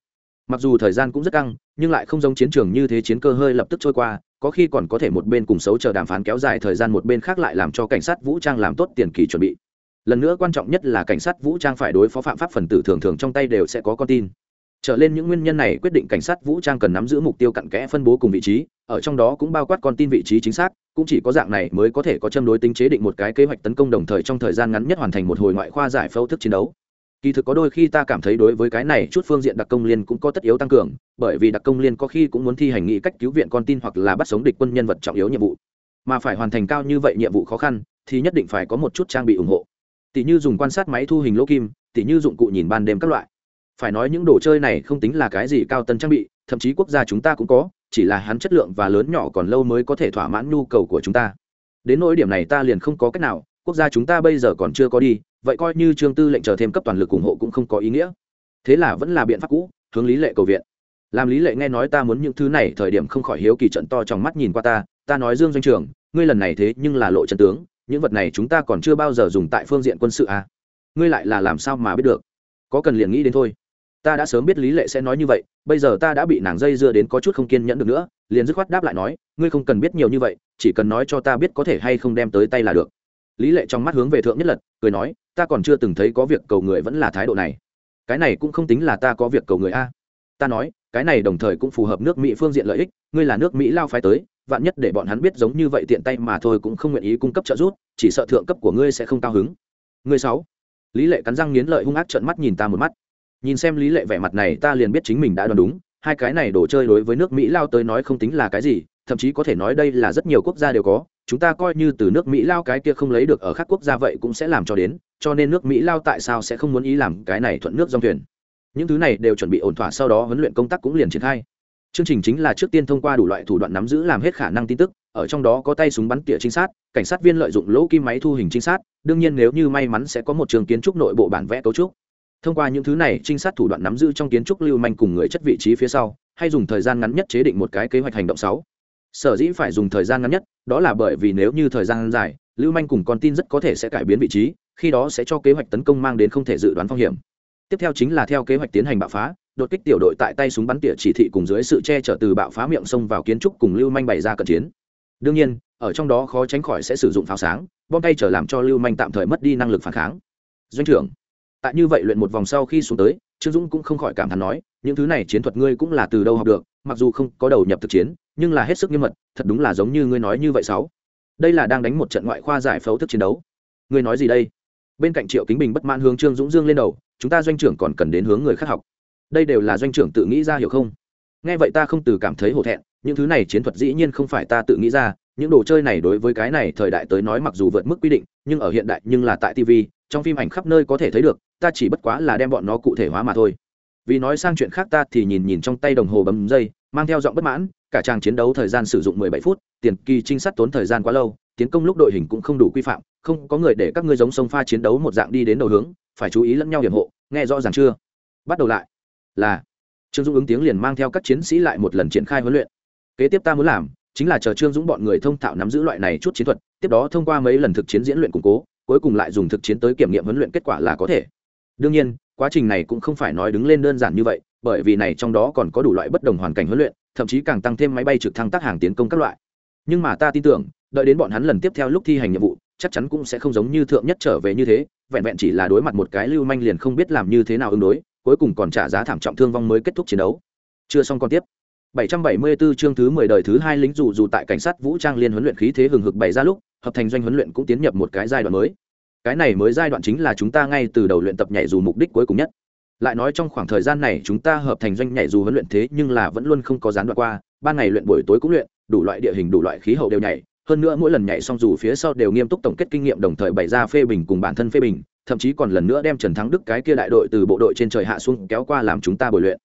mặc dù thời gian cũng rất căng, nhưng lại không giống chiến trường như thế chiến cơ hơi lập tức trôi qua, có khi còn có thể một bên cùng xấu chờ đàm phán kéo dài thời gian một bên khác lại làm cho cảnh sát vũ trang làm tốt tiền kỳ chuẩn bị. Lần nữa quan trọng nhất là cảnh sát vũ trang phải đối phó phạm pháp phần tử thường thường trong tay đều sẽ có con tin trở lên những nguyên nhân này quyết định cảnh sát vũ trang cần nắm giữ mục tiêu cặn kẽ phân bố cùng vị trí, ở trong đó cũng bao quát con tin vị trí chính xác, cũng chỉ có dạng này mới có thể có châm đối tính chế định một cái kế hoạch tấn công đồng thời trong thời gian ngắn nhất hoàn thành một hồi ngoại khoa giải phẫu thức chiến đấu. Kỳ thực có đôi khi ta cảm thấy đối với cái này chút phương diện đặc công liên cũng có tất yếu tăng cường, bởi vì đặc công liên có khi cũng muốn thi hành nghị cách cứu viện con tin hoặc là bắt sống địch quân nhân vật trọng yếu nhiệm vụ. Mà phải hoàn thành cao như vậy nhiệm vụ khó khăn, thì nhất định phải có một chút trang bị ủng hộ. Tỷ như dùng quan sát máy thu hình lỗ kim, tỷ như dụng cụ nhìn ban đêm các loại phải nói những đồ chơi này không tính là cái gì cao tân trang bị, thậm chí quốc gia chúng ta cũng có, chỉ là hắn chất lượng và lớn nhỏ còn lâu mới có thể thỏa mãn nhu cầu của chúng ta. Đến nỗi điểm này ta liền không có cách nào, quốc gia chúng ta bây giờ còn chưa có đi, vậy coi như trương tư lệnh chờ thêm cấp toàn lực ủng hộ cũng không có ý nghĩa. Thế là vẫn là biện pháp cũ, hướng lý lệ cầu viện. Làm lý lệ nghe nói ta muốn những thứ này, thời điểm không khỏi hiếu kỳ trận to trong mắt nhìn qua ta ta nói dương doanh trường, ngươi lần này thế nhưng là lộ trận tướng, những vật này chúng ta còn chưa bao giờ dùng tại phương diện quân sự à? ngươi lại là làm sao mà biết được? Có cần liền nghĩ đến thôi ta đã sớm biết lý lệ sẽ nói như vậy, bây giờ ta đã bị nàng dây dưa đến có chút không kiên nhẫn được nữa, liền dứt khoát đáp lại nói, ngươi không cần biết nhiều như vậy, chỉ cần nói cho ta biết có thể hay không đem tới tay là được. Lý lệ trong mắt hướng về thượng nhất lật, cười nói, ta còn chưa từng thấy có việc cầu người vẫn là thái độ này. Cái này cũng không tính là ta có việc cầu người a. Ta nói, cái này đồng thời cũng phù hợp nước mỹ phương diện lợi ích, ngươi là nước mỹ lao phái tới, vạn nhất để bọn hắn biết giống như vậy tiện tay mà thôi cũng không nguyện ý cung cấp trợ giúp, chỉ sợ thượng cấp của ngươi sẽ không cao hứng. Ngươi sáu. Lý lệ cắn răng nghiến lợi hung ác trợn mắt nhìn ta một mắt nhìn xem lý lệ vẻ mặt này, ta liền biết chính mình đã đoán đúng, hai cái này đồ chơi đối với nước mỹ lao tới nói không tính là cái gì, thậm chí có thể nói đây là rất nhiều quốc gia đều có, chúng ta coi như từ nước mỹ lao cái kia không lấy được ở các quốc gia vậy cũng sẽ làm cho đến, cho nên nước mỹ lao tại sao sẽ không muốn ý làm cái này thuận nước dòng thuyền. Những thứ này đều chuẩn bị ổn thỏa, sau đó huấn luyện công tác cũng liền triển khai. Chương trình chính là trước tiên thông qua đủ loại thủ đoạn nắm giữ làm hết khả năng tin tức, ở trong đó có tay súng bắn tỉa trinh sát, cảnh sát viên lợi dụng lỗ kim máy thu hình trinh sát, đương nhiên nếu như may mắn sẽ có một trường kiến trúc nội bộ bản vẽ cấu trúc thông qua những thứ này, trinh sát thủ đoạn nắm giữ trong kiến trúc lưu manh cùng người chất vị trí phía sau, hay dùng thời gian ngắn nhất chế định một cái kế hoạch hành động sáu. Sở dĩ phải dùng thời gian ngắn nhất, đó là bởi vì nếu như thời gian dài, lưu manh cùng con tin rất có thể sẽ cải biến vị trí, khi đó sẽ cho kế hoạch tấn công mang đến không thể dự đoán phong hiểm. Tiếp theo chính là theo kế hoạch tiến hành bạo phá, đột kích tiểu đội tại tay súng bắn tỉa chỉ thị cùng dưới sự che chở từ bạo phá miệng sông vào kiến trúc cùng lưu manh bày ra cận chiến. Đương nhiên, ở trong đó khó tránh khỏi sẽ sử dụng pháo sáng, bom tay trở làm cho lưu manh tạm thời mất đi năng lực phản kháng. Doanh trưởng tại như vậy luyện một vòng sau khi xuống tới, trương dũng cũng không khỏi cảm thán nói, những thứ này chiến thuật ngươi cũng là từ đâu học được, mặc dù không có đầu nhập thực chiến, nhưng là hết sức nghiêm mật, thật đúng là giống như ngươi nói như vậy sáu. Đây là đang đánh một trận ngoại khoa giải phẫu thức chiến đấu. Ngươi nói gì đây? Bên cạnh triệu kính bình bất mãn hướng trương dũng dương lên đầu, chúng ta doanh trưởng còn cần đến hướng người khác học. Đây đều là doanh trưởng tự nghĩ ra hiểu không? Nghe vậy ta không từ cảm thấy hổ thẹn, những thứ này chiến thuật dĩ nhiên không phải ta tự nghĩ ra, những đồ chơi này đối với cái này thời đại tới nói mặc dù vượt mức quy định, nhưng ở hiện đại nhưng là tại tv trong phim ảnh khắp nơi có thể thấy được, ta chỉ bất quá là đem bọn nó cụ thể hóa mà thôi. Vì nói sang chuyện khác ta thì nhìn nhìn trong tay đồng hồ bấm dây, mang theo giọng bất mãn, cả trang chiến đấu thời gian sử dụng 17 phút, tiền kỳ trinh sát tốn thời gian quá lâu, tiến công lúc đội hình cũng không đủ quy phạm, không có người để các ngươi giống sông pha chiến đấu một dạng đi đến đầu hướng, phải chú ý lẫn nhau hiểm hộ, nghe rõ ràng chưa? Bắt đầu lại. Là. Trương dũng ứng tiếng liền mang theo các chiến sĩ lại một lần triển khai huấn luyện. Kế tiếp ta muốn làm, chính là chờ trương dũng bọn người thông thạo nắm giữ loại này chút chiến thuật, tiếp đó thông qua mấy lần thực chiến diễn luyện củng cố cuối cùng lại dùng thực chiến tới kiểm nghiệm huấn luyện kết quả là có thể. Đương nhiên, quá trình này cũng không phải nói đứng lên đơn giản như vậy, bởi vì này trong đó còn có đủ loại bất đồng hoàn cảnh huấn luyện, thậm chí càng tăng thêm máy bay trực thăng tác hàng tiến công các loại. Nhưng mà ta tin tưởng, đợi đến bọn hắn lần tiếp theo lúc thi hành nhiệm vụ, chắc chắn cũng sẽ không giống như thượng nhất trở về như thế, vẹn vẹn chỉ là đối mặt một cái lưu manh liền không biết làm như thế nào ứng đối, cuối cùng còn trả giá thảm trọng thương vong mới kết thúc chiến đấu. Chưa xong còn tiếp. 774 chương thứ 10 đời thứ hai lính dù dù tại cảnh sát vũ trang liên huấn luyện khí thế hừng hực bày ra lúc hợp thành doanh huấn luyện cũng tiến nhập một cái giai đoạn mới. Cái này mới giai đoạn chính là chúng ta ngay từ đầu luyện tập nhảy dù mục đích cuối cùng nhất. Lại nói trong khoảng thời gian này chúng ta hợp thành doanh nhảy dù huấn luyện thế nhưng là vẫn luôn không có gián đoạn qua, ban ngày luyện buổi tối cũng luyện, đủ loại địa hình, đủ loại khí hậu đều nhảy. Hơn nữa mỗi lần nhảy xong dù phía sau đều nghiêm túc tổng kết kinh nghiệm, đồng thời bày ra phê bình cùng bản thân phê bình, thậm chí còn lần nữa đem trần thắng đức cái kia đại đội từ bộ đội trên trời hạ xuống kéo qua làm chúng ta bồi luyện.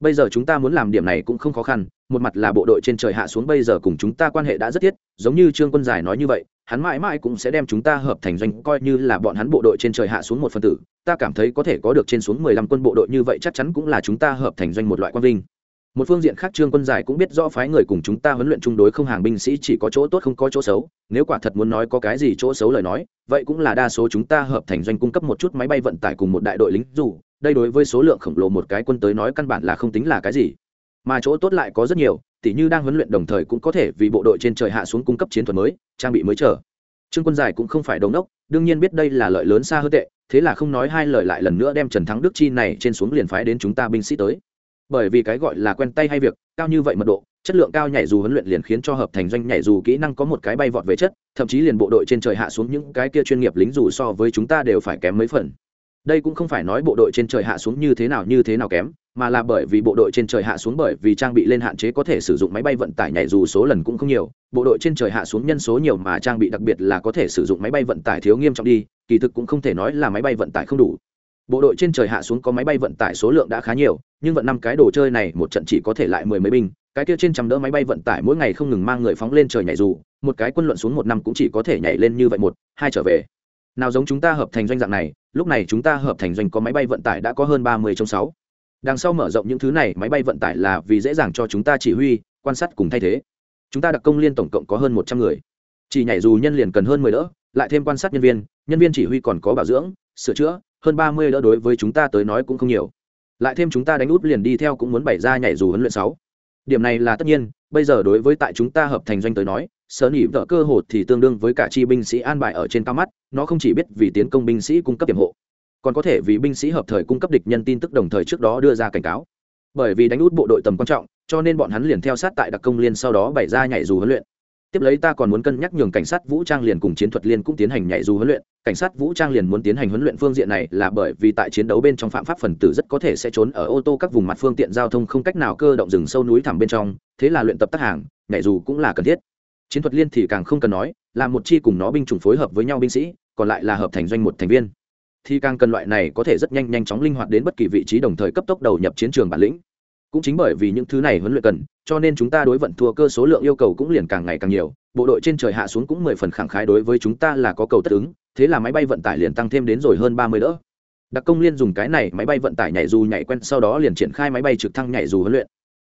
Bây giờ chúng ta muốn làm điểm này cũng không khó khăn, một mặt là bộ đội trên trời hạ xuống, bây giờ cùng chúng ta quan hệ đã rất thiết, giống như trương quân giải nói như vậy hắn mãi mãi cũng sẽ đem chúng ta hợp thành doanh coi như là bọn hắn bộ đội trên trời hạ xuống một phân tử. Ta cảm thấy có thể có được trên xuống mười lăm quân bộ đội như vậy chắc chắn cũng là chúng ta hợp thành doanh một loại quan vinh. Một phương diện khác trương quân giải cũng biết rõ phái người cùng chúng ta huấn luyện chung đối không hàng binh sĩ chỉ có chỗ tốt không có chỗ xấu. Nếu quả thật muốn nói có cái gì chỗ xấu lời nói, vậy cũng là đa số chúng ta hợp thành doanh cung cấp một chút máy bay vận tải cùng một đại đội lính dù. Đây đối với số lượng khổng lồ một cái quân tới nói căn bản là không tính là cái gì. Mà chỗ tốt lại có rất nhiều tỉ như đang huấn luyện đồng thời cũng có thể vì bộ đội trên trời hạ xuống cung cấp chiến thuật mới, trang bị mới trở trương quân giải cũng không phải đống đốc, đương nhiên biết đây là lợi lớn xa hơn tệ, thế là không nói hai lời lại lần nữa đem trần thắng đức chi này trên xuống liền phái đến chúng ta binh sĩ tới. Bởi vì cái gọi là quen tay hay việc, cao như vậy mật độ, chất lượng cao nhảy dù huấn luyện liền khiến cho hợp thành doanh nhảy dù kỹ năng có một cái bay vọt về chất, thậm chí liền bộ đội trên trời hạ xuống những cái kia chuyên nghiệp lính dù so với chúng ta đều phải kém mấy phần. Đây cũng không phải nói bộ đội trên trời hạ xuống như thế nào như thế nào kém mà là bởi vì bộ đội trên trời hạ xuống bởi vì trang bị lên hạn chế có thể sử dụng máy bay vận tải nhảy dù số lần cũng không nhiều. Bộ đội trên trời hạ xuống nhân số nhiều mà trang bị đặc biệt là có thể sử dụng máy bay vận tải thiếu nghiêm trọng đi, kỳ thực cũng không thể nói là máy bay vận tải không đủ. Bộ đội trên trời hạ xuống có máy bay vận tải số lượng đã khá nhiều, nhưng vận năm cái đồ chơi này một trận chỉ có thể lại mười mấy binh cái kia trên trăm đỡ máy bay vận tải mỗi ngày không ngừng mang người phóng lên trời nhảy dù, một cái quân luận xuống một năm cũng chỉ có thể nhảy lên như vậy một, hai trở về. Nào giống chúng ta hợp thành doanh dạng này, lúc này chúng ta hợp thành doanh có máy bay vận tải đã có hơn ba mươi trong sáu đằng sau mở rộng những thứ này, máy bay vận tải là vì dễ dàng cho chúng ta chỉ huy, quan sát cùng thay thế. Chúng ta đặc công liên tổng cộng có hơn một trăm người. Chỉ nhảy dù nhân liền cần hơn mười đỡ, lại thêm quan sát nhân viên nhân viên chỉ huy còn có bảo dưỡng, sửa chữa, hơn ba mươi đỡ đối với chúng ta tới nói cũng không nhiều. Lại thêm chúng ta đánh út liền đi theo cũng muốn bày ra nhảy dù huấn luyện sáu. Điểm này là tất nhiên, bây giờ đối với tại chúng ta hợp thành doanh tới nói sở nỉ vợ cơ hội thì tương đương với cả chi binh sĩ an bài ở trên cao mắt, nó không chỉ biết vì tiến công binh sĩ cung cấp điểm hộ còn có thể vì binh sĩ hợp thời cung cấp địch nhân tin tức đồng thời trước đó đưa ra cảnh cáo. Bởi vì đánh út bộ đội tầm quan trọng, cho nên bọn hắn liền theo sát tại đặc công liên sau đó bày ra nhảy dù huấn luyện. Tiếp lấy ta còn muốn cân nhắc nhường cảnh sát vũ trang liền cùng chiến thuật liên cũng tiến hành nhảy dù huấn luyện. Cảnh sát vũ trang liền muốn tiến hành huấn luyện phương diện này là bởi vì tại chiến đấu bên trong phạm pháp phần tử rất có thể sẽ trốn ở ô tô các vùng mặt phương tiện giao thông không cách nào cơ động rừng sâu núi thẳm bên trong, thế là luyện tập tác hàng, nhảy dù cũng là cần thiết. Chiến thuật liên thì càng không cần nói, là một chi cùng nó binh chủng phối hợp với nhau binh sĩ, còn lại là hợp thành doanh một thành viên thì càng cần loại này có thể rất nhanh nhanh chóng linh hoạt đến bất kỳ vị trí đồng thời cấp tốc đầu nhập chiến trường bản lĩnh. Cũng chính bởi vì những thứ này huấn luyện cần, cho nên chúng ta đối vận thua cơ số lượng yêu cầu cũng liền càng ngày càng nhiều, bộ đội trên trời hạ xuống cũng mười phần khẳng khái đối với chúng ta là có cầu tất ứng, thế là máy bay vận tải liền tăng thêm đến rồi hơn ba mươi đỡ. Đặc công liên dùng cái này, máy bay vận tải nhảy dù nhảy quen, sau đó liền triển khai máy bay trực thăng nhảy dù huấn luyện.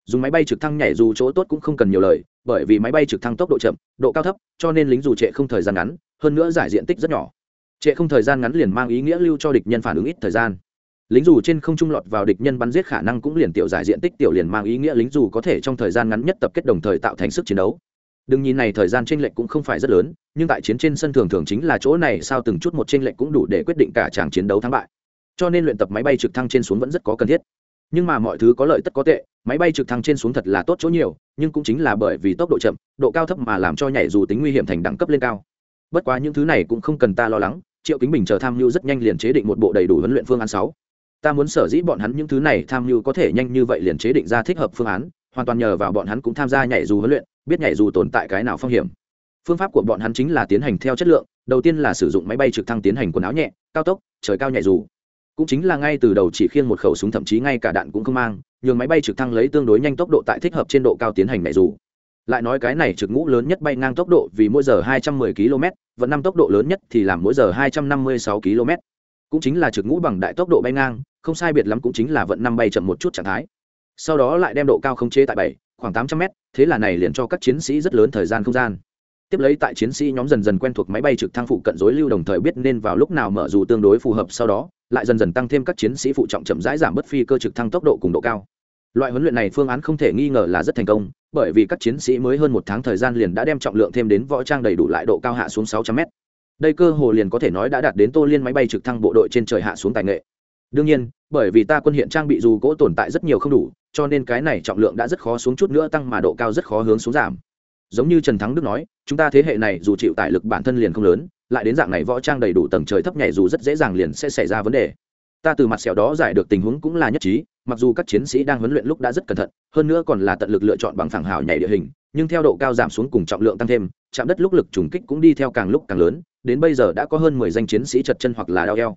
Dùng máy bay trực thăng nhảy dù chỗ tốt cũng không cần nhiều lời, bởi vì máy bay trực thăng tốc độ chậm, độ cao thấp, cho nên lính dù trệ không thời gian ngắn, hơn nữa giải diện tích rất nhỏ trệ không thời gian ngắn liền mang ý nghĩa lưu cho địch nhân phản ứng ít thời gian. Lính dù trên không trung lọt vào địch nhân bắn giết khả năng cũng liền tiểu giải diện tích tiểu liền mang ý nghĩa lính dù có thể trong thời gian ngắn nhất tập kết đồng thời tạo thành sức chiến đấu. Đừng nhìn này thời gian tranh lệch cũng không phải rất lớn, nhưng tại chiến trên sân thường thường chính là chỗ này sao từng chút một tranh lệch cũng đủ để quyết định cả tràng chiến đấu thắng bại. Cho nên luyện tập máy bay trực thăng trên xuống vẫn rất có cần thiết. Nhưng mà mọi thứ có lợi tất có tệ, máy bay trực thăng trên xuống thật là tốt chỗ nhiều, nhưng cũng chính là bởi vì tốc độ chậm, độ cao thấp mà làm cho nhảy dù tính nguy hiểm thành đẳng cấp lên cao. Bất quá những thứ này cũng không cần ta lo lắng triệu kính bình chờ tham mưu rất nhanh liền chế định một bộ đầy đủ huấn luyện phương án sáu. Ta muốn sở dĩ bọn hắn những thứ này tham mưu có thể nhanh như vậy liền chế định ra thích hợp phương án, hoàn toàn nhờ vào bọn hắn cũng tham gia nhảy dù huấn luyện, biết nhảy dù tồn tại cái nào phong hiểm. Phương pháp của bọn hắn chính là tiến hành theo chất lượng, đầu tiên là sử dụng máy bay trực thăng tiến hành quần áo nhẹ, cao tốc, trời cao nhảy dù. Cũng chính là ngay từ đầu chỉ khiêng một khẩu súng thậm chí ngay cả đạn cũng không mang, nhường máy bay trực thăng lấy tương đối nhanh tốc độ tại thích hợp trên độ cao tiến hành nhảy dù lại nói cái này trực ngũ lớn nhất bay ngang tốc độ vì mỗi giờ 210 km vận năm tốc độ lớn nhất thì làm mỗi giờ 256 km. Cũng chính là trực ngũ bằng đại tốc độ bay ngang, không sai biệt lắm cũng chính là vận năm bay chậm một chút trạng thái. Sau đó lại đem độ cao không chế tại bảy, khoảng 800 m thế là này liền cho các chiến sĩ rất lớn thời gian không gian. Tiếp lấy tại chiến sĩ nhóm dần dần quen thuộc máy bay trực thăng phụ cận dối lưu đồng thời biết nên vào lúc nào mở dù tương đối phù hợp sau đó, lại dần dần tăng thêm các chiến sĩ phụ trọng chậm rãi giảm bất phi cơ trực thăng tốc độ cùng độ cao loại huấn luyện này phương án không thể nghi ngờ là rất thành công, bởi vì các chiến sĩ mới hơn một tháng thời gian liền đã đem trọng lượng thêm đến võ trang đầy đủ lại độ cao hạ xuống 600 m đây cơ hồ liền có thể nói đã đạt đến tô liên máy bay trực thăng bộ đội trên trời hạ xuống tài nghệ. Đương nhiên, bởi vì ta quân hiện trang bị dù gỗ tồn tại rất nhiều không đủ, cho nên cái này trọng lượng đã rất khó xuống chút nữa tăng mà độ cao rất khó hướng xuống giảm. Giống như trần thắng đức nói, chúng ta thế hệ này dù chịu tải lực bản thân liền không lớn, lại đến dạng này võ trang đầy đủ tầng trời thấp nhảy dù rất dễ dàng liền sẽ xảy ra vấn đề. Ta từ mặt sẹo đó giải được tình huống cũng là nhất trí mặc dù các chiến sĩ đang huấn luyện lúc đã rất cẩn thận, hơn nữa còn là tận lực lựa chọn bằng phẳng hào nhảy địa hình, nhưng theo độ cao giảm xuống cùng trọng lượng tăng thêm, chạm đất lúc lực trùng kích cũng đi theo càng lúc càng lớn, đến bây giờ đã có hơn mười danh chiến sĩ chật chân hoặc là đau eo.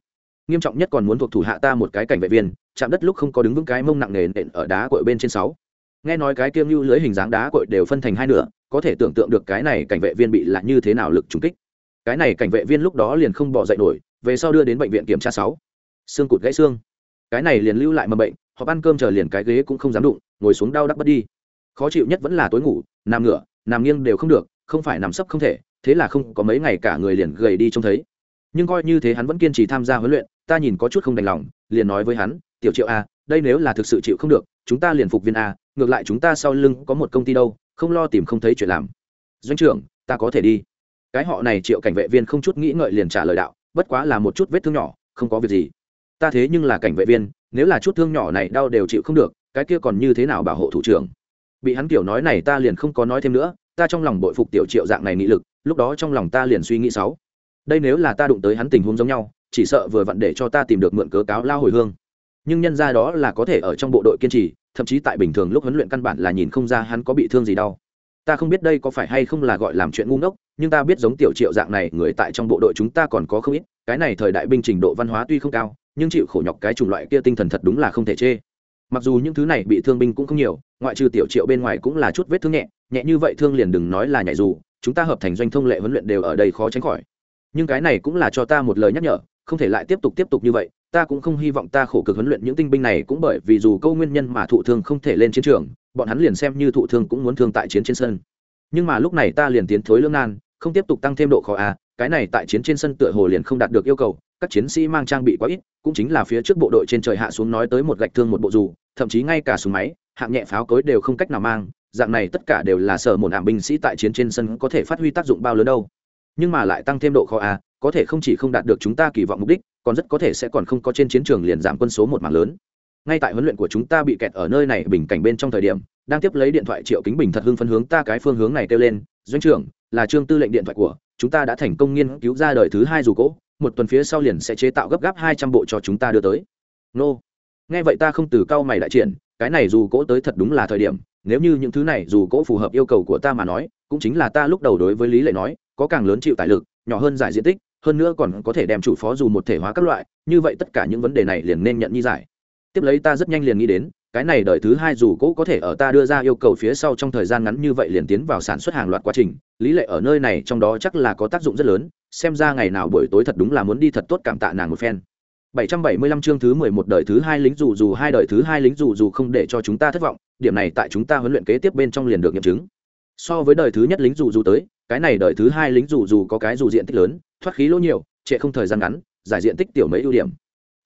Nghiêm trọng nhất còn muốn thuộc thủ hạ ta một cái cảnh vệ viên, chạm đất lúc không có đứng vững cái mông nặng nề nện ở đá cội bên trên sáu. Nghe nói cái kiêm lưu lưới hình dáng đá cội đều phân thành hai nửa, có thể tưởng tượng được cái này cảnh vệ viên bị là như thế nào lực trùng kích. Cái này cảnh vệ viên lúc đó liền không bỏ dậy nổi, về sau đưa đến bệnh viện kiểm tra sáu. Xương cụt gãy xương. Cái này liền lưu lại mầm bệnh họ ăn cơm chờ liền cái ghế cũng không dám đụng, ngồi xuống đau đắp bất đi. Khó chịu nhất vẫn là tối ngủ, nằm ngửa, nằm nghiêng đều không được, không phải nằm sấp không thể, thế là không có mấy ngày cả người liền gầy đi trông thấy. Nhưng coi như thế hắn vẫn kiên trì tham gia huấn luyện, ta nhìn có chút không đành lòng, liền nói với hắn, tiểu triệu a đây nếu là thực sự chịu không được, chúng ta liền phục viên a ngược lại chúng ta sau lưng có một công ty đâu, không lo tìm không thấy chuyện làm. Doanh trưởng, ta có thể đi. Cái họ này triệu cảnh vệ viên không chút nghĩ ngợi liền trả lời đạo, bất quá là một chút vết thương nhỏ, không có việc gì. Ta thế nhưng là cảnh vệ viên nếu là chút thương nhỏ này đau đều chịu không được, cái kia còn như thế nào bảo hộ thủ trưởng? Bị hắn kiểu nói này ta liền không có nói thêm nữa, ta trong lòng bội phục tiểu triệu dạng này nghị lực, lúc đó trong lòng ta liền suy nghĩ sáu. Đây nếu là ta đụng tới hắn tình huống giống nhau, chỉ sợ vừa vặn để cho ta tìm được mượn cớ cáo lao hồi hương. Nhưng nhân ra đó là có thể ở trong bộ đội kiên trì, thậm chí tại bình thường lúc huấn luyện căn bản là nhìn không ra hắn có bị thương gì đau. Ta không biết đây có phải hay không là gọi làm chuyện ngu ngốc, nhưng ta biết giống tiểu triệu dạng này người tại trong bộ đội chúng ta còn có không ít, cái này thời đại binh trình độ văn hóa tuy không cao nhưng chịu khổ nhọc cái chủng loại kia tinh thần thật đúng là không thể chê. Mặc dù những thứ này bị thương binh cũng không nhiều, ngoại trừ tiểu triệu bên ngoài cũng là chút vết thương nhẹ nhẹ như vậy thương liền đừng nói là nhảy dù, chúng ta hợp thành doanh thông lệ huấn luyện đều ở đây khó tránh khỏi. Nhưng cái này cũng là cho ta một lời nhắc nhở, không thể lại tiếp tục tiếp tục như vậy, ta cũng không hy vọng ta khổ cực huấn luyện những tinh binh này cũng bởi vì dù câu nguyên nhân mà thụ thương không thể lên chiến trường, bọn hắn liền xem như thụ thương cũng muốn thương tại chiến trên sân. Nhưng mà lúc này ta liền tiến thối lương nan, không tiếp tục tăng thêm độ khó a cái này tại chiến trên sân tựa hồ liền không đạt được yêu cầu các chiến sĩ mang trang bị quá ít, cũng chính là phía trước bộ đội trên trời hạ xuống nói tới một gạch thương một bộ dù, thậm chí ngay cả súng máy, hạng nhẹ pháo cối đều không cách nào mang, dạng này tất cả đều là sở một hạng binh sĩ tại chiến trên sân có thể phát huy tác dụng bao lớn đâu. Nhưng mà lại tăng thêm độ khó a, có thể không chỉ không đạt được chúng ta kỳ vọng mục đích, còn rất có thể sẽ còn không có trên chiến trường liền giảm quân số một mảng lớn. Ngay tại huấn luyện của chúng ta bị kẹt ở nơi này bình cảnh bên trong thời điểm, đang tiếp lấy điện thoại triệu kính bình thật hưng phân hướng ta cái phương hướng này kêu lên, doanh trưởng, là trương tư lệnh điện thoại của chúng ta đã thành công nghiên cứu ra đời thứ hai dù cỗ một tuần phía sau liền sẽ chế tạo gấp gáp hai trăm bộ cho chúng ta đưa tới. Nô, nghe vậy ta không từ cao mày đại triển, cái này dù cỗ tới thật đúng là thời điểm, nếu như những thứ này dù cỗ phù hợp yêu cầu của ta mà nói, cũng chính là ta lúc đầu đối với lý lệ nói, có càng lớn chịu tài lực, nhỏ hơn giải diện tích, hơn nữa còn có thể đem chủ phó dù một thể hóa các loại, như vậy tất cả những vấn đề này liền nên nhận như giải. Tiếp lấy ta rất nhanh liền nghĩ đến cái này đợi thứ hai dù cỗ có thể ở ta đưa ra yêu cầu phía sau trong thời gian ngắn như vậy liền tiến vào sản xuất hàng loạt quá trình lý lệ ở nơi này trong đó chắc là có tác dụng rất lớn xem ra ngày nào buổi tối thật đúng là muốn đi thật tốt cảm tạ nàng một phen 775 chương thứ 11 đời thứ hai lính dù dù hai đời thứ hai lính dù dù không để cho chúng ta thất vọng, điểm này tại chúng ta huấn luyện kế tiếp bên trong liền được nghiệm chứng. So với đời thứ nhất lính dù dù tới, cái này đời thứ hai lính dù dù có cái dù diện tích lớn, thoát khí lỗ nhiều, trệ không thời gian ngắn, giải diện tích tiểu mấy ưu điểm.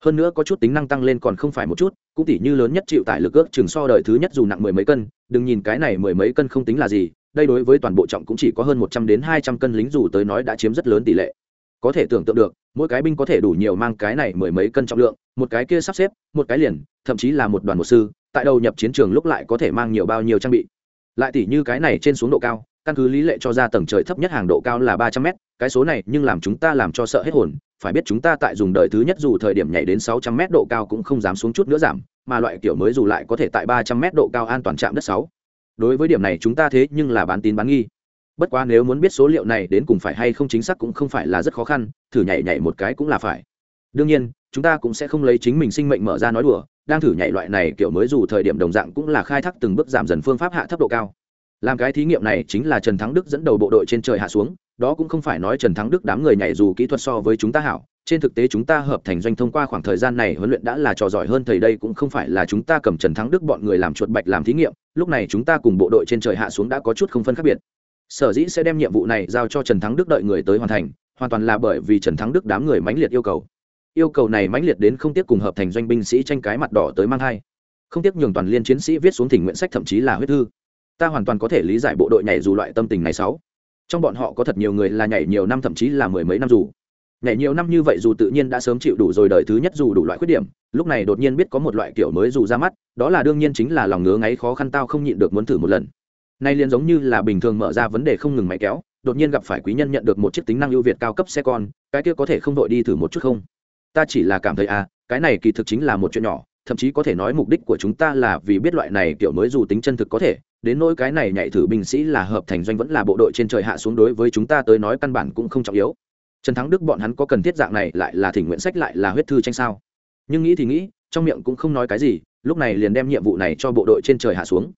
Hơn nữa có chút tính năng tăng lên còn không phải một chút, cũng tỉ như lớn nhất chịu tải lực ước chừng so đời thứ nhất dù nặng mười mấy cân, đừng nhìn cái này mười mấy cân không tính là gì, đây đối với toàn bộ trọng cũng chỉ có hơn 100 đến 200 cân lính dù tới nói đã chiếm rất lớn tỷ lệ. Có thể tưởng tượng được mỗi cái binh có thể đủ nhiều mang cái này mười mấy cân trọng lượng một cái kia sắp xếp một cái liền thậm chí là một đoàn một sư tại đầu nhập chiến trường lúc lại có thể mang nhiều bao nhiêu trang bị. Lại tỉ như cái này trên xuống độ cao căn cứ lý lệ cho ra tầng trời thấp nhất hàng độ cao là ba trăm mét cái số này nhưng làm chúng ta làm cho sợ hết hồn phải biết chúng ta tại dùng đời thứ nhất dù thời điểm nhảy đến sáu trăm mét độ cao cũng không dám xuống chút nữa giảm, mà loại kiểu mới dù lại có thể tại ba trăm mét độ cao an toàn chạm đất sáu. Đối với điểm này chúng ta thế nhưng là bán tín bán nghi. Bất quá nếu muốn biết số liệu này đến cùng phải hay không chính xác cũng không phải là rất khó khăn, thử nhảy nhảy một cái cũng là phải. Đương nhiên, chúng ta cũng sẽ không lấy chính mình sinh mệnh mở ra nói đùa, đang thử nhảy loại này kiểu mới dù thời điểm đồng dạng cũng là khai thác từng bước giảm dần phương pháp hạ thấp độ cao. Làm cái thí nghiệm này chính là trần thắng đức dẫn đầu bộ đội trên trời hạ xuống đó cũng không phải nói trần thắng đức đám người nhảy dù kỹ thuật so với chúng ta hảo, trên thực tế chúng ta hợp thành doanh thông qua khoảng thời gian này huấn luyện đã là trò giỏi hơn thầy đây cũng không phải là chúng ta cầm trần thắng đức bọn người làm chuột bạch làm thí nghiệm, lúc này chúng ta cùng bộ đội trên trời hạ xuống đã có chút không phân khác biệt. Sở dĩ sẽ đem nhiệm vụ này giao cho trần thắng đức đợi người tới hoàn thành, hoàn toàn là bởi vì trần thắng đức đám người mãnh liệt yêu cầu. Yêu cầu này mãnh liệt đến không tiếc cùng hợp thành doanh binh sĩ tranh cái mặt đỏ tới mang hai không tiếc nhường toàn liên chiến sĩ viết xuống thỉnh nguyện sách thậm chí là huyết thư. Ta hoàn toàn có thể lý giải bộ đội nhảy dù loại tâm tình này sáu trong bọn họ có thật nhiều người là nhảy nhiều năm thậm chí là mười mấy năm dù. Nhảy nhiều năm như vậy dù tự nhiên đã sớm chịu đủ rồi đời thứ nhất dù đủ loại khuyết điểm, lúc này đột nhiên biết có một loại kiểu mới dù ra mắt, đó là đương nhiên chính là lòng ngứa ngáy khó khăn tao không nhịn được muốn thử một lần. Nay liền giống như là bình thường mở ra vấn đề không ngừng máy kéo, đột nhiên gặp phải quý nhân nhận được một chiếc tính năng ưu việt cao cấp xe con, cái kia có thể không đội đi thử một chút không? Ta chỉ là cảm thấy à cái này kỳ thực chính là một chuyện nhỏ, thậm chí có thể nói mục đích của chúng ta là vì biết loại này kiểu mới dù tính chân thực có thể đến nỗi cái này nhảy thử binh sĩ là hợp thành doanh vẫn là bộ đội trên trời hạ xuống đối với chúng ta tới nói căn bản cũng không trọng yếu. Trần thắng đức bọn hắn có cần thiết dạng này lại là thỉnh nguyện sách lại là huyết thư tranh sao? Nhưng nghĩ thì nghĩ, trong miệng cũng không nói cái gì, lúc này liền đem nhiệm vụ này cho bộ đội trên trời hạ xuống.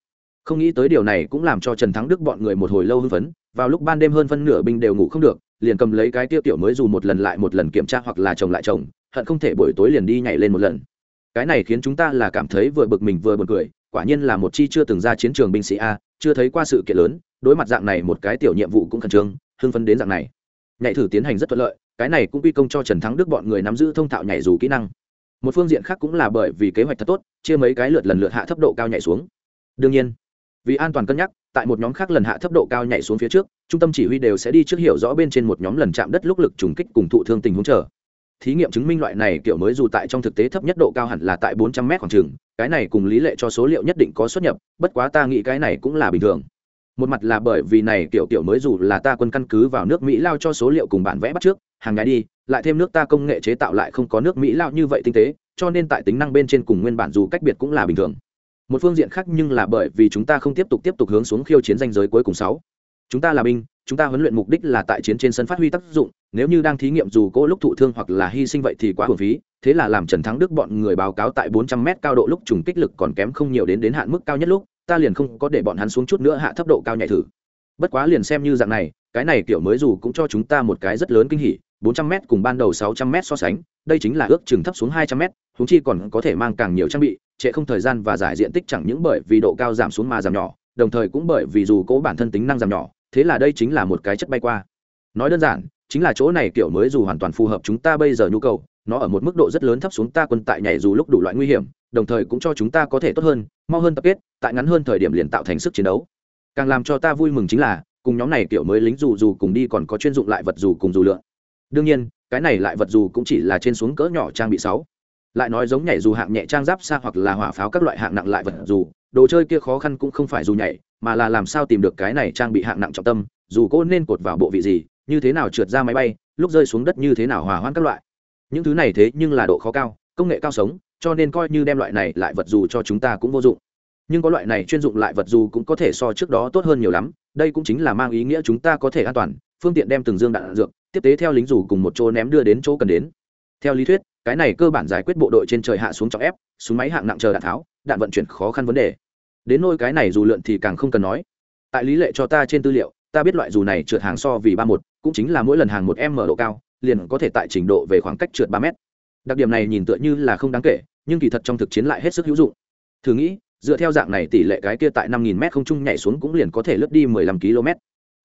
Không nghĩ tới điều này cũng làm cho trần thắng đức bọn người một hồi lâu hưng phấn, vào lúc ban đêm hơn phân nửa binh đều ngủ không được, liền cầm lấy cái tiêu tiểu mới dù một lần lại một lần kiểm tra hoặc là chồng lại chồng, hận không thể buổi tối liền đi nhảy lên một lần. Cái này khiến chúng ta là cảm thấy vừa bực mình vừa buồn cười quả nhiên là một chi chưa từng ra chiến trường binh sĩ a, chưa thấy qua sự kiện lớn, đối mặt dạng này một cái tiểu nhiệm vụ cũng khẩn trương, hưng phấn đến dạng này. Nhảy thử tiến hành rất thuận lợi, cái này cũng quy công cho trần thắng đức bọn người nắm giữ thông thạo nhảy dù kỹ năng. Một phương diện khác cũng là bởi vì kế hoạch thật tốt, chia mấy cái lượt lần lượt hạ thấp độ cao nhảy xuống. Đương nhiên, vì an toàn cân nhắc, tại một nhóm khác lần hạ thấp độ cao nhảy xuống phía trước, trung tâm chỉ huy đều sẽ đi trước hiểu rõ bên trên một nhóm lần chạm đất lúc lực trùng kích cùng thụ thương tình huống chờ thí nghiệm chứng minh loại này kiểu mới dù tại trong thực tế thấp nhất độ cao hẳn là tại 400 m khoảng trường, cái này cùng lý lệ cho số liệu nhất định có xuất nhập, bất quá ta nghĩ cái này cũng là bình thường. Một mặt là bởi vì này kiểu kiểu mới dù là ta quân căn cứ vào nước mỹ lao cho số liệu cùng bản vẽ bắt trước, hàng ngày đi, lại thêm nước ta công nghệ chế tạo lại không có nước mỹ lao như vậy tinh tế, cho nên tại tính năng bên trên cùng nguyên bản dù cách biệt cũng là bình thường. Một phương diện khác nhưng là bởi vì chúng ta không tiếp tục tiếp tục hướng xuống khiêu chiến danh giới cuối cùng sáu chúng ta là binh, chúng ta huấn luyện mục đích là tại chiến trên sân phát huy tác dụng, nếu như đang thí nghiệm dù cô lúc thụ thương hoặc là hy sinh vậy thì quá hồn phí, thế là làm trần thắng đức bọn người báo cáo tại 400 m cao độ lúc trùng kích lực còn kém không nhiều đến đến hạn mức cao nhất lúc, ta liền không có để bọn hắn xuống chút nữa hạ thấp độ cao nhảy thử. Bất quá liền xem như dạng này, cái này kiểu mới dù cũng cho chúng ta một cái rất lớn kinh hỉ 400 m cùng ban đầu 600 m so sánh, đây chính là ước chừng thấp xuống 200 m chúng chi còn có thể mang càng nhiều trang bị, trễ không thời gian và giải diện tích chẳng những bởi vì độ cao giảm xuống mà giảm nhỏ, đồng thời cũng bởi vì dù cố bản thân tính năng giảm nhỏ thế là đây chính là một cái chất bay qua. Nói đơn giản, chính là chỗ này kiểu mới dù hoàn toàn phù hợp chúng ta bây giờ nhu cầu, nó ở một mức độ rất lớn thấp xuống ta quân tại nhảy dù lúc đủ loại nguy hiểm, đồng thời cũng cho chúng ta có thể tốt hơn, mau hơn tập kết, tại ngắn hơn thời điểm liền tạo thành sức chiến đấu. Càng làm cho ta vui mừng chính là, cùng nhóm này kiểu mới lính dù dù cùng đi còn có chuyên dụng lại vật dù cùng dù lượn. Đương nhiên, cái này lại vật dù cũng chỉ là trên xuống cỡ nhỏ trang bị sáu. Lại nói giống nhảy dù hạng nhẹ trang giáp xa hoặc là hỏa pháo các loại hạng nặng lại vật dù đồ chơi kia khó khăn cũng không phải dù nhảy, mà là làm sao tìm được cái này trang bị hạng nặng trọng tâm, dù cô nên cột vào bộ vị gì, như thế nào trượt ra máy bay, lúc rơi xuống đất như thế nào hòa hoãn các loại. Những thứ này thế nhưng là độ khó cao, công nghệ cao sống, cho nên coi như đem loại này lại vật dù cho chúng ta cũng vô dụng. Nhưng có loại này chuyên dụng lại vật dù cũng có thể so trước đó tốt hơn nhiều lắm, đây cũng chính là mang ý nghĩa chúng ta có thể an toàn, phương tiện đem từng dương đạn dược, tiếp tế theo lính dù cùng một chỗ ném đưa đến chỗ cần đến. Theo lý thuyết, cái này cơ bản giải quyết bộ đội trên trời hạ xuống trọng ép, súng máy hạng nặng chờ đạn tháo đạn vận chuyển khó khăn vấn đề. Đến nôi cái này dù lượn thì càng không cần nói. Tại lý lệ cho ta trên tư liệu, ta biết loại dù này trượt hàng so vì ba một cũng chính là mỗi lần hàng một m độ cao, liền có thể tại trình độ về khoảng cách trượt ba mét. Đặc điểm này nhìn tựa như là không đáng kể, nhưng kỳ thật trong thực chiến lại hết sức hữu dụng. Thử nghĩ, dựa theo dạng này tỷ lệ cái kia tại năm nghìn m không trung nhảy xuống cũng liền có thể lướt đi mười lăm km.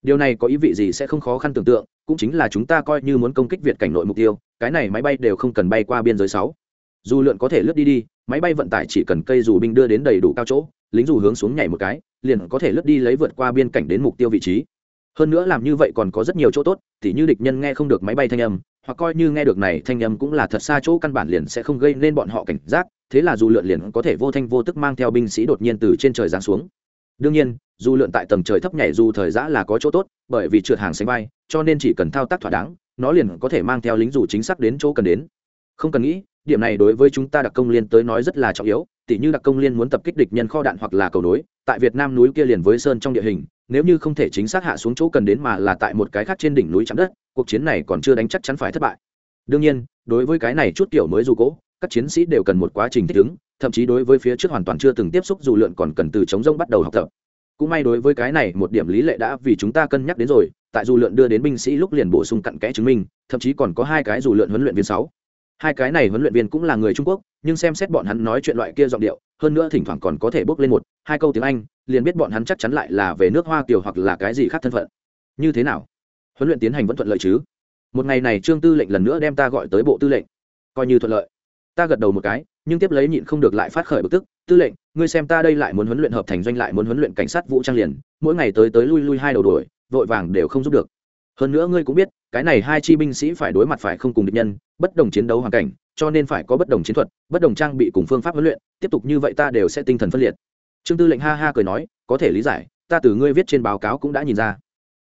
Điều này có ý vị gì sẽ không khó khăn tưởng tượng, cũng chính là chúng ta coi như muốn công kích việt cảnh nội mục tiêu, cái này máy bay đều không cần bay qua biên giới sáu. Dù lượn có thể lướt đi đi máy bay vận tải chỉ cần cây dù binh đưa đến đầy đủ cao chỗ, lính dù hướng xuống nhảy một cái, liền có thể lướt đi lấy vượt qua biên cảnh đến mục tiêu vị trí. Hơn nữa làm như vậy còn có rất nhiều chỗ tốt, tỉ như địch nhân nghe không được máy bay thanh âm, hoặc coi như nghe được này thanh âm cũng là thật xa chỗ căn bản liền sẽ không gây nên bọn họ cảnh giác, thế là dù lượn liền có thể vô thanh vô tức mang theo binh sĩ đột nhiên từ trên trời giáng xuống. Đương nhiên, dù lượn tại tầng trời thấp nhảy dù thời giã là có chỗ tốt, bởi vì trượt hàng sánh bay cho nên chỉ cần thao tác thỏa đáng, nó liền có thể mang theo lính dù chính xác đến chỗ cần đến. Không cần nghĩ điểm này đối với chúng ta đặc công liên tới nói rất là trọng yếu, tỉ như đặc công liên muốn tập kích địch nhân kho đạn hoặc là cầu nối, tại việt nam núi kia liền với sơn trong địa hình, nếu như không thể chính xác hạ xuống chỗ cần đến mà là tại một cái khác trên đỉnh núi chạm đất, cuộc chiến này còn chưa đánh chắc chắn phải thất bại. Đương nhiên, đối với cái này chút kiểu mới dù cỗ các chiến sĩ đều cần một quá trình thích ứng, thậm chí đối với phía trước hoàn toàn chưa từng tiếp xúc dù lượn còn cần từ chống rông bắt đầu học tập. Cũng may đối với cái này, một điểm lý lệ đã vì chúng ta cân nhắc đến rồi, tại dù lượn đưa đến binh sĩ lúc liền bổ sung cặn kẽ chứng minh, thậm chí còn có hai cái dù lượn huấn luyện viên sáu hai cái này huấn luyện viên cũng là người trung quốc, nhưng xem xét bọn hắn nói chuyện loại kia giọng điệu, hơn nữa thỉnh thoảng còn có thể bước lên một, hai câu tiếng anh, liền biết bọn hắn chắc chắn lại là về nước hoa kiều hoặc là cái gì khác thân phận. Như thế nào? Huấn luyện tiến hành vẫn thuận lợi chứ? Một ngày này trương tư lệnh lần nữa đem ta gọi tới bộ tư lệnh. Coi như thuận lợi. Ta gật đầu một cái, nhưng tiếp lấy nhịn không được lại phát khởi bực tức. Tư lệnh, ngươi xem ta đây lại muốn huấn luyện hợp thành doanh lại muốn huấn luyện cảnh sát vũ trang liền, mỗi ngày tới tới lui lui hai đầu đuổi, vội vàng đều không giúp được hơn nữa ngươi cũng biết, cái này hai chi binh sĩ phải đối mặt phải không cùng địch nhân, bất đồng chiến đấu hoàn cảnh, cho nên phải có bất đồng chiến thuật, bất đồng trang bị cùng phương pháp huấn luyện, tiếp tục như vậy ta đều sẽ tinh thần phân liệt. Trương tư lệnh ha ha cười nói, có thể lý giải, ta từ ngươi viết trên báo cáo cũng đã nhìn ra.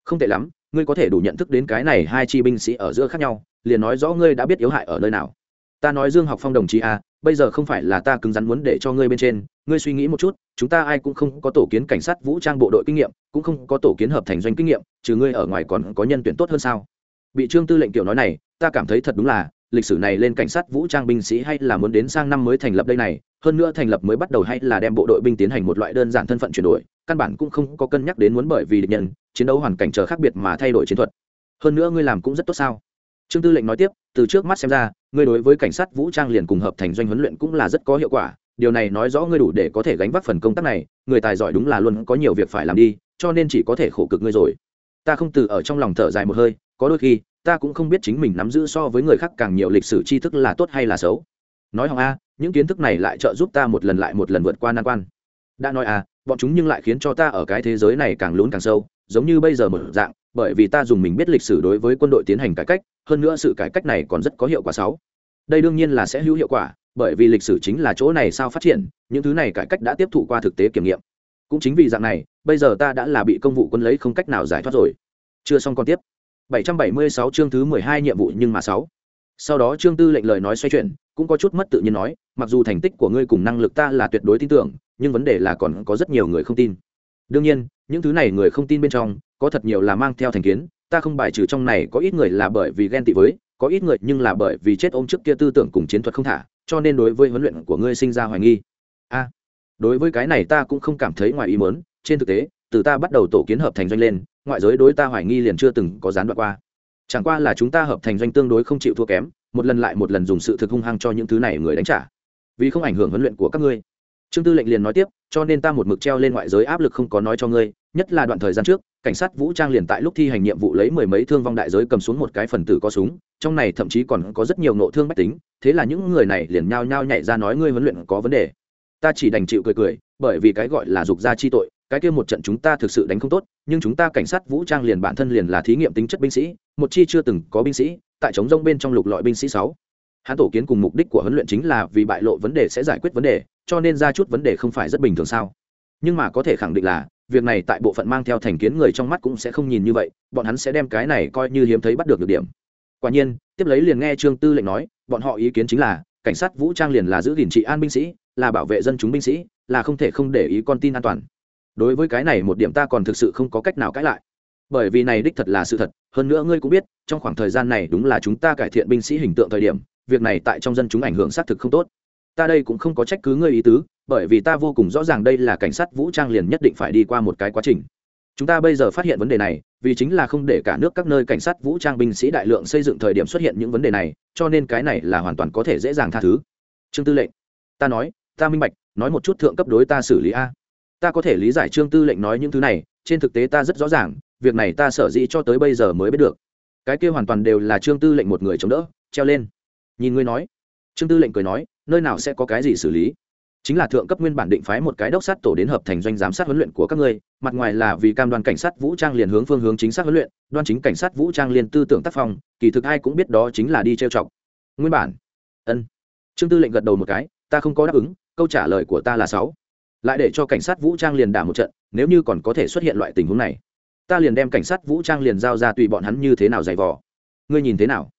Không tệ lắm, ngươi có thể đủ nhận thức đến cái này hai chi binh sĩ ở giữa khác nhau, liền nói rõ ngươi đã biết yếu hại ở nơi nào ta nói dương học phong đồng chí a à, bây giờ không phải là ta cứng rắn muốn để cho ngươi bên trên ngươi suy nghĩ một chút chúng ta ai cũng không có tổ kiến cảnh sát vũ trang bộ đội kinh nghiệm cũng không có tổ kiến hợp thành doanh kinh nghiệm trừ ngươi ở ngoài còn có nhân tuyển tốt hơn sao? Bị trương tư lệnh kiểu nói này ta cảm thấy thật đúng là lịch sử này lên cảnh sát vũ trang binh sĩ hay là muốn đến sang năm mới thành lập đây này hơn nữa thành lập mới bắt đầu hay là đem bộ đội binh tiến hành một loại đơn giản thân phận chuyển đổi căn bản cũng không có cân nhắc đến muốn bởi vì địch nhân chiến đấu hoàn cảnh chờ khác biệt mà thay đổi chiến thuật. Hơn nữa ngươi làm cũng rất tốt sao? Trương tư lệnh nói tiếp, từ trước mắt xem ra, ngươi đối với cảnh sát vũ trang liền cùng hợp thành doanh huấn luyện cũng là rất có hiệu quả. Điều này nói rõ ngươi đủ để có thể gánh vác phần công tác này, người tài giỏi đúng là luôn có nhiều việc phải làm đi, cho nên chỉ có thể khổ cực ngươi rồi. Ta không từ ở trong lòng thở dài một hơi, có đôi khi, ta cũng không biết chính mình nắm giữ so với người khác càng nhiều lịch sử tri thức là tốt hay là xấu. Nói hỏng a, những kiến thức này lại trợ giúp ta một lần lại một lần vượt qua nan quan. Đã nói a bọn chúng nhưng lại khiến cho ta ở cái thế giới này càng lún càng sâu, giống như bây giờ một dạng bởi vì ta dùng mình biết lịch sử đối với quân đội tiến hành cải cách hơn nữa sự cải cách này còn rất có hiệu quả sáu đây đương nhiên là sẽ hữu hiệu quả bởi vì lịch sử chính là chỗ này sao phát triển những thứ này cải cách đã tiếp thụ qua thực tế kiểm nghiệm cũng chính vì dạng này bây giờ ta đã là bị công vụ quân lấy không cách nào giải thoát rồi chưa xong còn tiếp 776 chương thứ 12 nhiệm vụ nhưng mà sáu. Sau đó Trương Tư lệnh lời nói xoay chuyển, cũng có chút mất tự nhiên nói, mặc dù thành tích của ngươi cùng năng lực ta là tuyệt đối tin tưởng, nhưng vấn đề là còn có rất nhiều người không tin. Đương nhiên, những thứ này người không tin bên trong, có thật nhiều là mang theo thành kiến, ta không bài trừ trong này có ít người là bởi vì ghen tị với, có ít người nhưng là bởi vì chết ôm trước kia tư tưởng cùng chiến thuật không thả, cho nên đối với huấn luyện của ngươi sinh ra hoài nghi. A, đối với cái này ta cũng không cảm thấy ngoài ý muốn, trên thực tế, từ ta bắt đầu tổ kiến hợp thành doanh lên, ngoại giới đối ta hoài nghi liền chưa từng có gián đoạn qua. Chẳng qua là chúng ta hợp thành doanh tương đối không chịu thua kém một lần lại một lần dùng sự thực hung hăng cho những thứ này người đánh trả. Vì không ảnh hưởng huấn luyện của các ngươi trương tư lệnh liền nói tiếp, cho nên ta một mực treo lên ngoại giới áp lực không có nói cho ngươi, nhất là đoạn thời gian trước, cảnh sát vũ trang liền tại lúc thi hành nhiệm vụ lấy mười mấy thương vong đại giới cầm xuống một cái phần tử có súng, trong này thậm chí còn có rất nhiều nộ thương bách tính, thế là những người này liền nhao nhao nhảy ra nói ngươi huấn luyện có vấn đề. Ta chỉ đành chịu cười cười, bởi vì cái gọi là dục gia chi tội, cái kia một trận chúng ta thực sự đánh không tốt, nhưng chúng ta cảnh sát vũ trang liền bản thân liền là thí nghiệm tính chất binh sĩ, một chi chưa từng có binh sĩ, tại chống rông bên trong lục lọi binh sĩ sáu hắn tổ kiến cùng mục đích của huấn luyện chính là vì bại lộ vấn đề sẽ giải quyết vấn đề, cho nên ra chút vấn đề không phải rất bình thường sao? Nhưng mà có thể khẳng định là, việc này tại bộ phận mang theo thành kiến người trong mắt cũng sẽ không nhìn như vậy, bọn hắn sẽ đem cái này coi như hiếm thấy bắt được được điểm. Quả nhiên, tiếp lấy liền nghe trương tư lệnh nói, bọn họ ý kiến chính là, cảnh sát vũ trang liền là giữ gìn trị an binh sĩ, là bảo vệ dân chúng binh sĩ, là không thể không để ý con tin an toàn. Đối với cái này một điểm ta còn thực sự không có cách nào cãi lại. Bởi vì này đích thật là sự thật, hơn nữa ngươi cũng biết, trong khoảng thời gian này đúng là chúng ta cải thiện binh sĩ hình tượng thời điểm việc này tại trong dân chúng ảnh hưởng xác thực không tốt. Ta đây cũng không có trách cứ ngươi ý tứ, bởi vì ta vô cùng rõ ràng đây là cảnh sát vũ trang liền nhất định phải đi qua một cái quá trình. Chúng ta bây giờ phát hiện vấn đề này, vì chính là không để cả nước các nơi cảnh sát vũ trang binh sĩ đại lượng xây dựng thời điểm xuất hiện những vấn đề này, cho nên cái này là hoàn toàn có thể dễ dàng tha thứ. Trương tư lệnh, ta nói, ta minh bạch, nói một chút thượng cấp đối ta xử lý a. Ta có thể lý giải trương tư lệnh nói những thứ này, trên thực tế ta rất rõ ràng, việc này ta sở dĩ cho tới bây giờ mới biết được. Cái kia hoàn toàn đều là trương tư lệnh một người chống đỡ, treo lên nhìn ngươi nói. Trương tư lệnh cười nói, nơi nào sẽ có cái gì xử lý? Chính là thượng cấp nguyên bản định phái một cái đốc sát tổ đến hợp thành doanh giám sát huấn luyện của các ngươi, mặt ngoài là vì cam đoàn cảnh sát vũ trang liền hướng phương hướng chính xác huấn luyện, đoan chính cảnh sát vũ trang liền tư tưởng tác phong, kỳ thực ai cũng biết đó chính là đi trêu chọc. Nguyên bản? Ân. Trương tư lệnh gật đầu một cái, ta không có đáp ứng, câu trả lời của ta là sáu. Lại để cho cảnh sát vũ trang liền đả một trận, nếu như còn có thể xuất hiện loại tình huống này, ta liền đem cảnh sát vũ trang liền giao ra tùy bọn hắn như thế nào giày vò. Ngươi nhìn thế nào?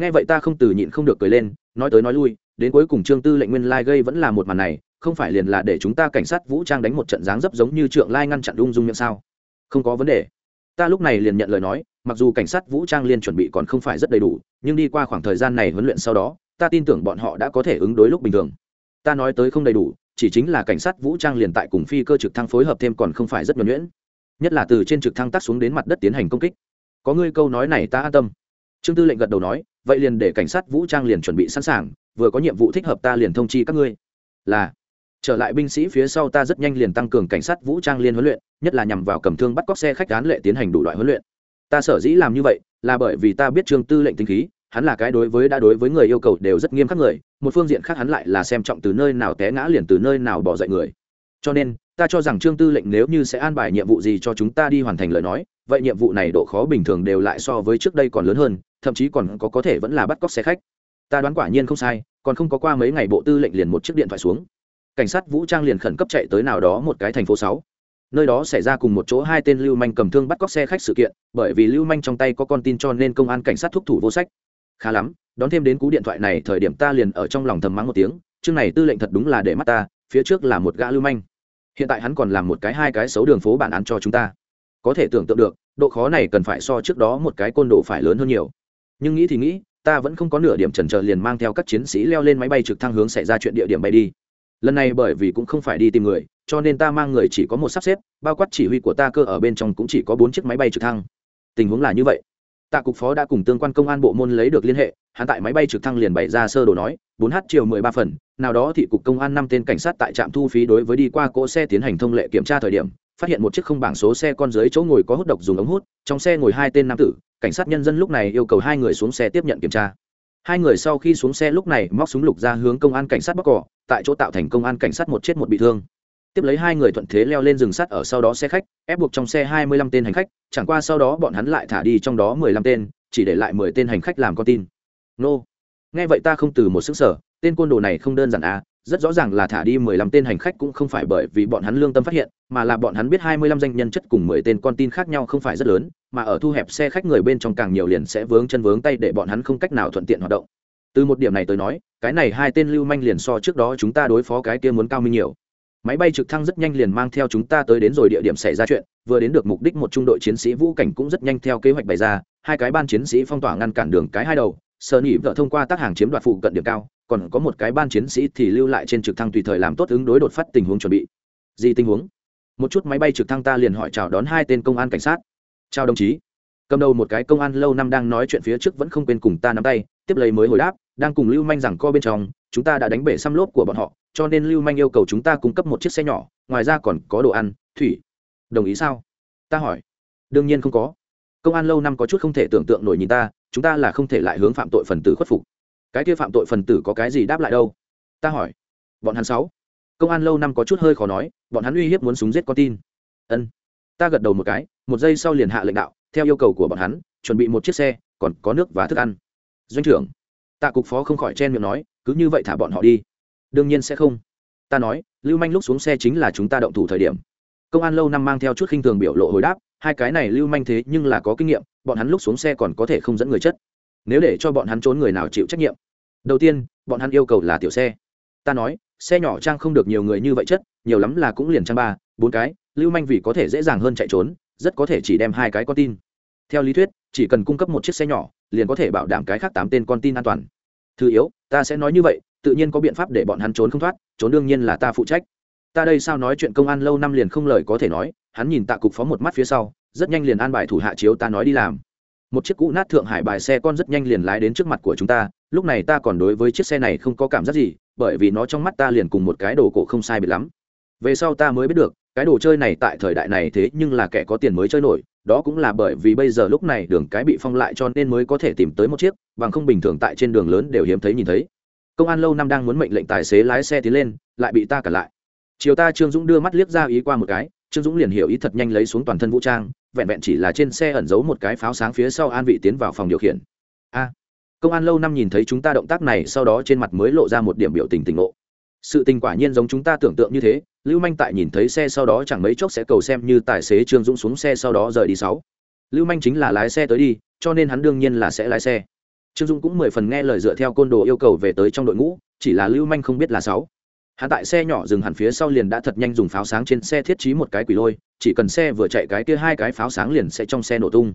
Nghe vậy ta không từ nhịn không được cười lên, nói tới nói lui, đến cuối cùng trương tư lệnh nguyên lai gây vẫn là một màn này, không phải liền là để chúng ta cảnh sát vũ trang đánh một trận dáng dấp giống như trượng lai ngăn chặn ung dung miệng sao? Không có vấn đề. Ta lúc này liền nhận lời nói, mặc dù cảnh sát vũ trang liên chuẩn bị còn không phải rất đầy đủ, nhưng đi qua khoảng thời gian này huấn luyện sau đó, ta tin tưởng bọn họ đã có thể ứng đối lúc bình thường. Ta nói tới không đầy đủ, chỉ chính là cảnh sát vũ trang liền tại cùng phi cơ trực thăng phối hợp thêm còn không phải rất nhuẩn nhuyễn. Nhất là từ trên trực thăng tác xuống đến mặt đất tiến hành công kích. Có ngươi câu nói này ta an tâm trương tư lệnh gật đầu nói, vậy liền để cảnh sát vũ trang liền chuẩn bị sẵn sàng, vừa có nhiệm vụ thích hợp ta liền thông chi các ngươi. Là, trở lại binh sĩ phía sau ta rất nhanh liền tăng cường cảnh sát vũ trang liên huấn luyện, nhất là nhằm vào cầm thương bắt cóc xe khách án lệ tiến hành đủ loại huấn luyện. Ta sở dĩ làm như vậy, là bởi vì ta biết trương tư lệnh tính khí, hắn là cái đối với đã đối với người yêu cầu đều rất nghiêm khắc người, một phương diện khác hắn lại là xem trọng từ nơi nào té ngã liền từ nơi nào bỏ dậy người. Cho nên, ta cho rằng trương tư lệnh nếu như sẽ an bài nhiệm vụ gì cho chúng ta đi hoàn thành lời nói, vậy nhiệm vụ này độ khó bình thường đều lại so với trước đây còn lớn hơn thậm chí còn có có thể vẫn là bắt cóc xe khách. Ta đoán quả nhiên không sai, còn không có qua mấy ngày bộ tư lệnh liền một chiếc điện thoại xuống. Cảnh sát vũ trang liền khẩn cấp chạy tới nào đó một cái thành phố sáu. Nơi đó xảy ra cùng một chỗ hai tên lưu manh cầm thương bắt cóc xe khách sự kiện, bởi vì lưu manh trong tay có con tin cho nên công an cảnh sát thúc thủ vô sách. Khá lắm, đón thêm đến cú điện thoại này thời điểm ta liền ở trong lòng thầm mắng một tiếng, chương này tư lệnh thật đúng là để mắt ta, phía trước là một gã lưu manh. Hiện tại hắn còn làm một cái hai cái xấu đường phố bản án cho chúng ta. Có thể tưởng tượng được, độ khó này cần phải so trước đó một cái côn đồ phải lớn hơn nhiều nhưng nghĩ thì nghĩ, ta vẫn không có nửa điểm chần chờ liền mang theo các chiến sĩ leo lên máy bay trực thăng hướng xảy ra chuyện địa điểm bay đi. Lần này bởi vì cũng không phải đi tìm người, cho nên ta mang người chỉ có một sắp xếp, bao quát chỉ huy của ta cơ ở bên trong cũng chỉ có bốn chiếc máy bay trực thăng. Tình huống là như vậy. Tạ cục phó đã cùng tương quan công an bộ môn lấy được liên hệ, hắn tại máy bay trực thăng liền bày ra sơ đồ nói, bốn h chiều mười ba phần, nào đó thị cục công an năm tên cảnh sát tại trạm thu phí đối với đi qua cỗ xe tiến hành thông lệ kiểm tra thời điểm, phát hiện một chiếc không bảng số xe con dưới chỗ ngồi có hút độc dùng ống hút, trong xe ngồi hai tên nam tử cảnh sát nhân dân lúc này yêu cầu hai người xuống xe tiếp nhận kiểm tra. Hai người sau khi xuống xe lúc này móc súng lục ra hướng công an cảnh sát bóc cỏ, tại chỗ tạo thành công an cảnh sát một chết một bị thương. Tiếp lấy hai người thuận thế leo lên rừng sắt ở sau đó xe khách, ép buộc trong xe hai mươi lăm tên hành khách, chẳng qua sau đó bọn hắn lại thả đi trong đó mười lăm tên, chỉ để lại mười tên hành khách làm con tin. Nô. Nghe vậy ta không từ một xứng sở tên côn đồ này không đơn giản à rất rõ ràng là thả đi mười lăm tên hành khách cũng không phải bởi vì bọn hắn lương tâm phát hiện, mà là bọn hắn biết hai mươi lăm danh nhân chất cùng mười tên con tin khác nhau không phải rất lớn mà ở thu hẹp xe khách người bên trong càng nhiều liền sẽ vướng chân vướng tay để bọn hắn không cách nào thuận tiện hoạt động. Từ một điểm này tới nói, cái này hai tên lưu manh liền so trước đó chúng ta đối phó cái kia muốn cao minh nhiều. Máy bay trực thăng rất nhanh liền mang theo chúng ta tới đến rồi địa điểm xảy ra chuyện, vừa đến được mục đích một trung đội chiến sĩ vũ cảnh cũng rất nhanh theo kế hoạch bày ra, hai cái ban chiến sĩ phong tỏa ngăn cản đường cái hai đầu sợ nỉ vợ thông qua tác hàng chiếm đoạt phụ cận điểm cao, còn có một cái ban chiến sĩ thì lưu lại trên trực thăng tùy thời làm tốt ứng đối đột phát tình huống chuẩn bị. Gì tình huống? Một chút máy bay trực thăng ta liền hỏi chào đón hai tên công an cảnh sát chào đồng chí. Cầm đầu một cái công an lâu năm đang nói chuyện phía trước vẫn không quên cùng ta nắm tay, tiếp lấy mới hồi đáp, đang cùng lưu manh rằng co bên trong, chúng ta đã đánh bể xăm lốp của bọn họ, cho nên lưu manh yêu cầu chúng ta cung cấp một chiếc xe nhỏ, ngoài ra còn có đồ ăn, thủy. Đồng ý sao? Ta hỏi. Đương nhiên không có. Công an lâu năm có chút không thể tưởng tượng nổi nhìn ta, chúng ta là không thể lại hướng phạm tội phần tử khuất phục. Cái kia phạm tội phần tử có cái gì đáp lại đâu? Ta hỏi. Bọn hắn sáu. Công an lâu năm có chút hơi khó nói, bọn hắn uy hiếp muốn súng giết con tin. Ân. Ta gật đầu một cái một giây sau liền hạ lệnh đạo, theo yêu cầu của bọn hắn, chuẩn bị một chiếc xe, còn có nước và thức ăn. Doanh trưởng, tạ cục phó không khỏi chen miệng nói, cứ như vậy thả bọn họ đi. Đương nhiên sẽ không. Ta nói, lưu manh lúc xuống xe chính là chúng ta động thủ thời điểm. Công an lâu năm mang theo chút khinh thường biểu lộ hồi đáp, hai cái này lưu manh thế nhưng là có kinh nghiệm, bọn hắn lúc xuống xe còn có thể không dẫn người chất. Nếu để cho bọn hắn trốn người nào chịu trách nhiệm. Đầu tiên, bọn hắn yêu cầu là tiểu xe. Ta nói, xe nhỏ trang không được nhiều người như vậy chất, nhiều lắm là cũng liền trang ba, bốn cái, lưu manh vì có thể dễ dàng hơn chạy trốn rất có thể chỉ đem hai cái con tin. Theo lý thuyết, chỉ cần cung cấp một chiếc xe nhỏ, liền có thể bảo đảm cái khác tám tên con tin an toàn. Thứ yếu, ta sẽ nói như vậy, tự nhiên có biện pháp để bọn hắn trốn không thoát, trốn đương nhiên là ta phụ trách. Ta đây sao nói chuyện công an lâu năm liền không lời có thể nói, hắn nhìn tạ cục phó một mắt phía sau, rất nhanh liền an bài thủ hạ chiếu ta nói đi làm. Một chiếc cũ nát thượng hải bài xe con rất nhanh liền lái đến trước mặt của chúng ta, lúc này ta còn đối với chiếc xe này không có cảm giác gì, bởi vì nó trong mắt ta liền cùng một cái đồ cổ không sai biệt lắm. Về sau ta mới biết được cái đồ chơi này tại thời đại này thế nhưng là kẻ có tiền mới chơi nổi, đó cũng là bởi vì bây giờ lúc này đường cái bị phong lại cho nên mới có thể tìm tới một chiếc, bằng không bình thường tại trên đường lớn đều hiếm thấy nhìn thấy. Công an lâu năm đang muốn mệnh lệnh tài xế lái xe tiến lên, lại bị ta cản lại. Chiều ta trương dũng đưa mắt liếc ra ý qua một cái, trương dũng liền hiểu ý thật nhanh lấy xuống toàn thân vũ trang, vẹn vẹn chỉ là trên xe ẩn giấu một cái pháo sáng phía sau an vị tiến vào phòng điều khiển. A, công an lâu năm nhìn thấy chúng ta động tác này, sau đó trên mặt mới lộ ra một điểm biểu tình tỉnh ngộ sự tình quả nhiên giống chúng ta tưởng tượng như thế, lưu manh tại nhìn thấy xe sau đó chẳng mấy chốc sẽ cầu xem như tài xế trương dũng xuống xe sau đó rời đi sáu. Lưu manh chính là lái xe tới đi, cho nên hắn đương nhiên là sẽ lái xe. Trương dũng cũng mười phần nghe lời dựa theo côn đồ yêu cầu về tới trong đội ngũ, chỉ là lưu manh không biết là sáu. Hắn tại xe nhỏ dừng hẳn phía sau liền đã thật nhanh dùng pháo sáng trên xe thiết trí một cái quỷ lôi, chỉ cần xe vừa chạy cái kia hai cái pháo sáng liền sẽ trong xe nổ tung.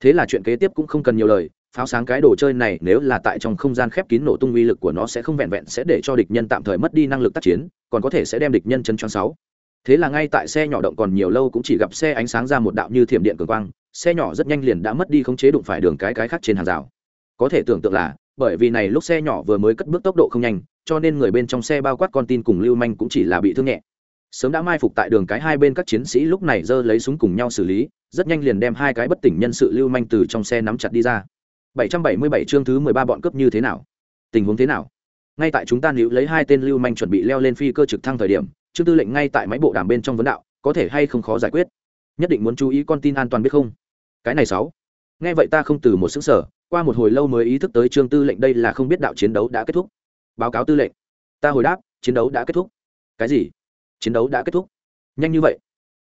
Thế là chuyện kế tiếp cũng không cần nhiều lời pháo sáng cái đồ chơi này nếu là tại trong không gian khép kín nổ tung uy lực của nó sẽ không vẹn vẹn sẽ để cho địch nhân tạm thời mất đi năng lực tác chiến, còn có thể sẽ đem địch nhân chân choáng sáu. Thế là ngay tại xe nhỏ động còn nhiều lâu cũng chỉ gặp xe ánh sáng ra một đạo như thiểm điện cường quang, xe nhỏ rất nhanh liền đã mất đi khống chế đụng phải đường cái cái khác trên hàng rào. Có thể tưởng tượng là, bởi vì này lúc xe nhỏ vừa mới cất bước tốc độ không nhanh, cho nên người bên trong xe bao quát con tin cùng lưu manh cũng chỉ là bị thương nhẹ. Sớm đã mai phục tại đường cái hai bên các chiến sĩ lúc này giơ lấy súng cùng nhau xử lý, rất nhanh liền đem hai cái bất tỉnh nhân sự lưu manh từ trong xe nắm chặt đi ra. 777 chương thứ 13 bọn cướp như thế nào? Tình huống thế nào? Ngay tại chúng ta níu lấy hai tên lưu manh chuẩn bị leo lên phi cơ trực thăng thời điểm, trương tư lệnh ngay tại máy bộ đàm bên trong vấn đạo, có thể hay không khó giải quyết? Nhất định muốn chú ý con tin an toàn biết không? Cái này sáu. Nghe vậy ta không từ một sức sở qua một hồi lâu mới ý thức tới trương tư lệnh đây là không biết đạo chiến đấu đã kết thúc. Báo cáo tư lệnh. Ta hồi đáp, chiến đấu đã kết thúc. Cái gì? Chiến đấu đã kết thúc? Nhanh như vậy?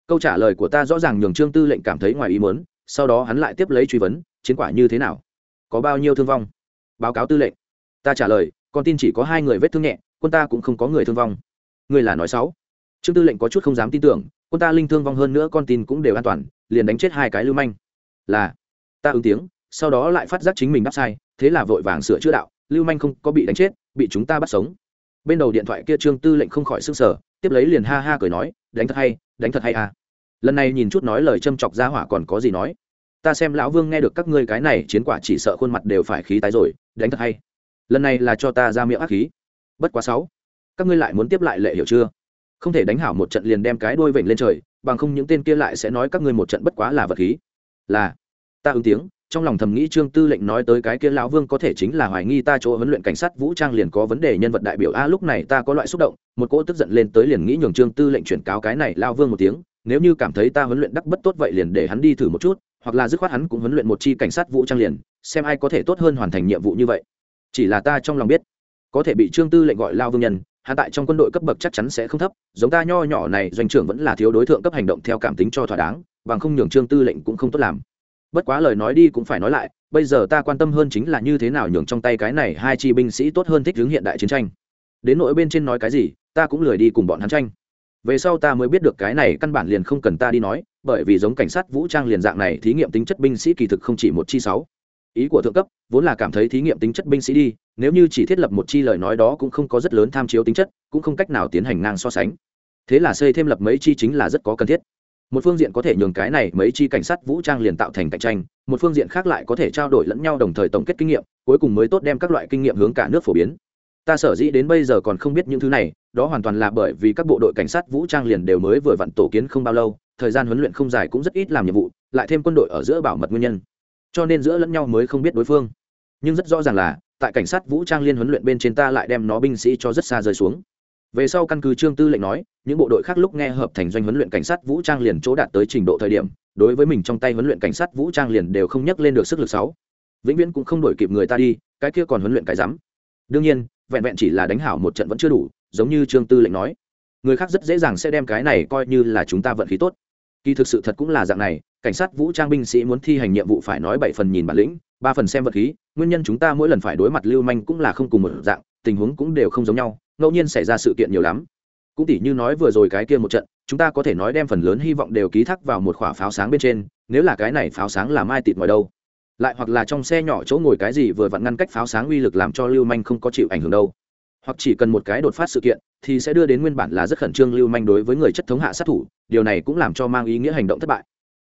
Câu trả lời của ta rõ ràng nhường trương tư lệnh cảm thấy ngoài ý muốn, sau đó hắn lại tiếp lấy truy vấn, chiến quả như thế nào? Có bao nhiêu thương vong? Báo cáo tư lệnh. Ta trả lời, con tin chỉ có hai người vết thương nhẹ, quân ta cũng không có người thương vong. Người là nói sáu trương tư lệnh có chút không dám tin tưởng, quân ta linh thương vong hơn nữa con tin cũng đều an toàn, liền đánh chết hai cái lưu manh. Là, ta ứng tiếng, sau đó lại phát giác chính mình đáp sai, thế là vội vàng sửa chữa đạo, lưu manh không có bị đánh chết, bị chúng ta bắt sống. Bên đầu điện thoại kia trương tư lệnh không khỏi s ư n g sở tiếp lấy liền ha ha cười nói, đánh thật hay, đánh thật hay à. Lần này nhìn chút nói lời châm chọc ra hỏa còn có gì nói ta xem lão vương nghe được các ngươi cái này chiến quả chỉ sợ khuôn mặt đều phải khí tái rồi, đánh thật hay. Lần này là cho ta ra miệng ác khí. Bất quá sáu, các ngươi lại muốn tiếp lại lệ hiểu chưa? Không thể đánh hảo một trận liền đem cái đôi vểnh lên trời, bằng không những tên kia lại sẽ nói các ngươi một trận bất quá là vật khí. Là, ta ứng tiếng, trong lòng thầm nghĩ trương tư lệnh nói tới cái kia lão vương có thể chính là hoài nghi ta chỗ huấn luyện cảnh sát vũ trang liền có vấn đề nhân vật đại biểu. A, lúc này ta có loại xúc động, một cỗ tức giận lên tới liền nghĩ nhường trương tư lệnh chuyển cáo cái này lao vương một tiếng, nếu như cảm thấy ta huấn luyện đắc bất tốt vậy liền để hắn đi thử một chút hoặc là dứt khoát hắn cũng huấn luyện một chi cảnh sát vũ trang liền, xem ai có thể tốt hơn hoàn thành nhiệm vụ như vậy. Chỉ là ta trong lòng biết, có thể bị trương tư lệnh gọi lao vương nhân hạ tại trong quân đội cấp bậc chắc chắn sẽ không thấp, giống ta nho nhỏ này, doanh trưởng vẫn là thiếu đối tượng cấp hành động theo cảm tính cho thỏa đáng, bằng không nhường trương tư lệnh cũng không tốt làm. Bất quá lời nói đi cũng phải nói lại, bây giờ ta quan tâm hơn chính là như thế nào nhường trong tay cái này hai chi binh sĩ tốt hơn thích hướng hiện đại chiến tranh. Đến nỗi bên trên nói cái gì, ta cũng lười đi cùng bọn hắn tranh về sau ta mới biết được cái này căn bản liền không cần ta đi nói, bởi vì giống cảnh sát vũ trang liền dạng này thí nghiệm tính chất binh sĩ kỳ thực không chỉ một chi sáu. Ý của thượng cấp, vốn là cảm thấy thí nghiệm tính chất binh sĩ đi, nếu như chỉ thiết lập một chi lời nói đó cũng không có rất lớn tham chiếu tính chất, cũng không cách nào tiến hành ngang so sánh. Thế là xây thêm lập mấy chi chính là rất có cần thiết. Một phương diện có thể nhường cái này mấy chi cảnh sát vũ trang liền tạo thành cạnh tranh, một phương diện khác lại có thể trao đổi lẫn nhau đồng thời tổng kết kinh nghiệm, cuối cùng mới tốt đem các loại kinh nghiệm hướng cả nước phổ biến. Ta sở dĩ đến bây giờ còn không biết những thứ này đó hoàn toàn là bởi vì các bộ đội cảnh sát vũ trang liền đều mới vừa vặn tổ kiến không bao lâu, thời gian huấn luyện không dài cũng rất ít làm nhiệm vụ, lại thêm quân đội ở giữa bảo mật nguyên nhân. Cho nên giữa lẫn nhau mới không biết đối phương. Nhưng rất rõ ràng là, tại cảnh sát vũ trang liên huấn luyện bên trên ta lại đem nó binh sĩ cho rất xa rơi xuống. Về sau căn cứ trương tư lệnh nói, những bộ đội khác lúc nghe hợp thành doanh huấn luyện cảnh sát vũ trang liền chỗ đạt tới trình độ thời điểm, đối với mình trong tay huấn luyện cảnh sát vũ trang liền đều không nhắc lên được sức lực sáu. Vĩnh viễn cũng không đổi kịp người ta đi, cái kia còn huấn luyện cái rắm. Đương nhiên, vẹn vẹn chỉ là đánh hảo một trận vẫn chưa đủ giống như trương tư lệnh nói, người khác rất dễ dàng sẽ đem cái này coi như là chúng ta vận khí tốt. Kỳ thực sự thật cũng là dạng này, cảnh sát vũ trang binh sĩ muốn thi hành nhiệm vụ phải nói bảy phần nhìn bản lĩnh, ba phần xem vật khí, nguyên nhân chúng ta mỗi lần phải đối mặt lưu manh cũng là không cùng một dạng, tình huống cũng đều không giống nhau, ngẫu nhiên xảy ra sự kiện nhiều lắm. Cũng tỉ như nói vừa rồi cái kia một trận, chúng ta có thể nói đem phần lớn hy vọng đều ký thác vào một khỏa pháo sáng bên trên, nếu là cái này pháo sáng là mai tịt ngoài đâu. Lại hoặc là trong xe nhỏ chỗ ngồi cái gì vừa vặn ngăn cách pháo sáng uy lực làm cho lưu manh không có chịu ảnh hưởng đâu hoặc chỉ cần một cái đột phát sự kiện, thì sẽ đưa đến nguyên bản là rất khẩn trương lưu manh đối với người chất thống hạ sát thủ, điều này cũng làm cho mang ý nghĩa hành động thất bại.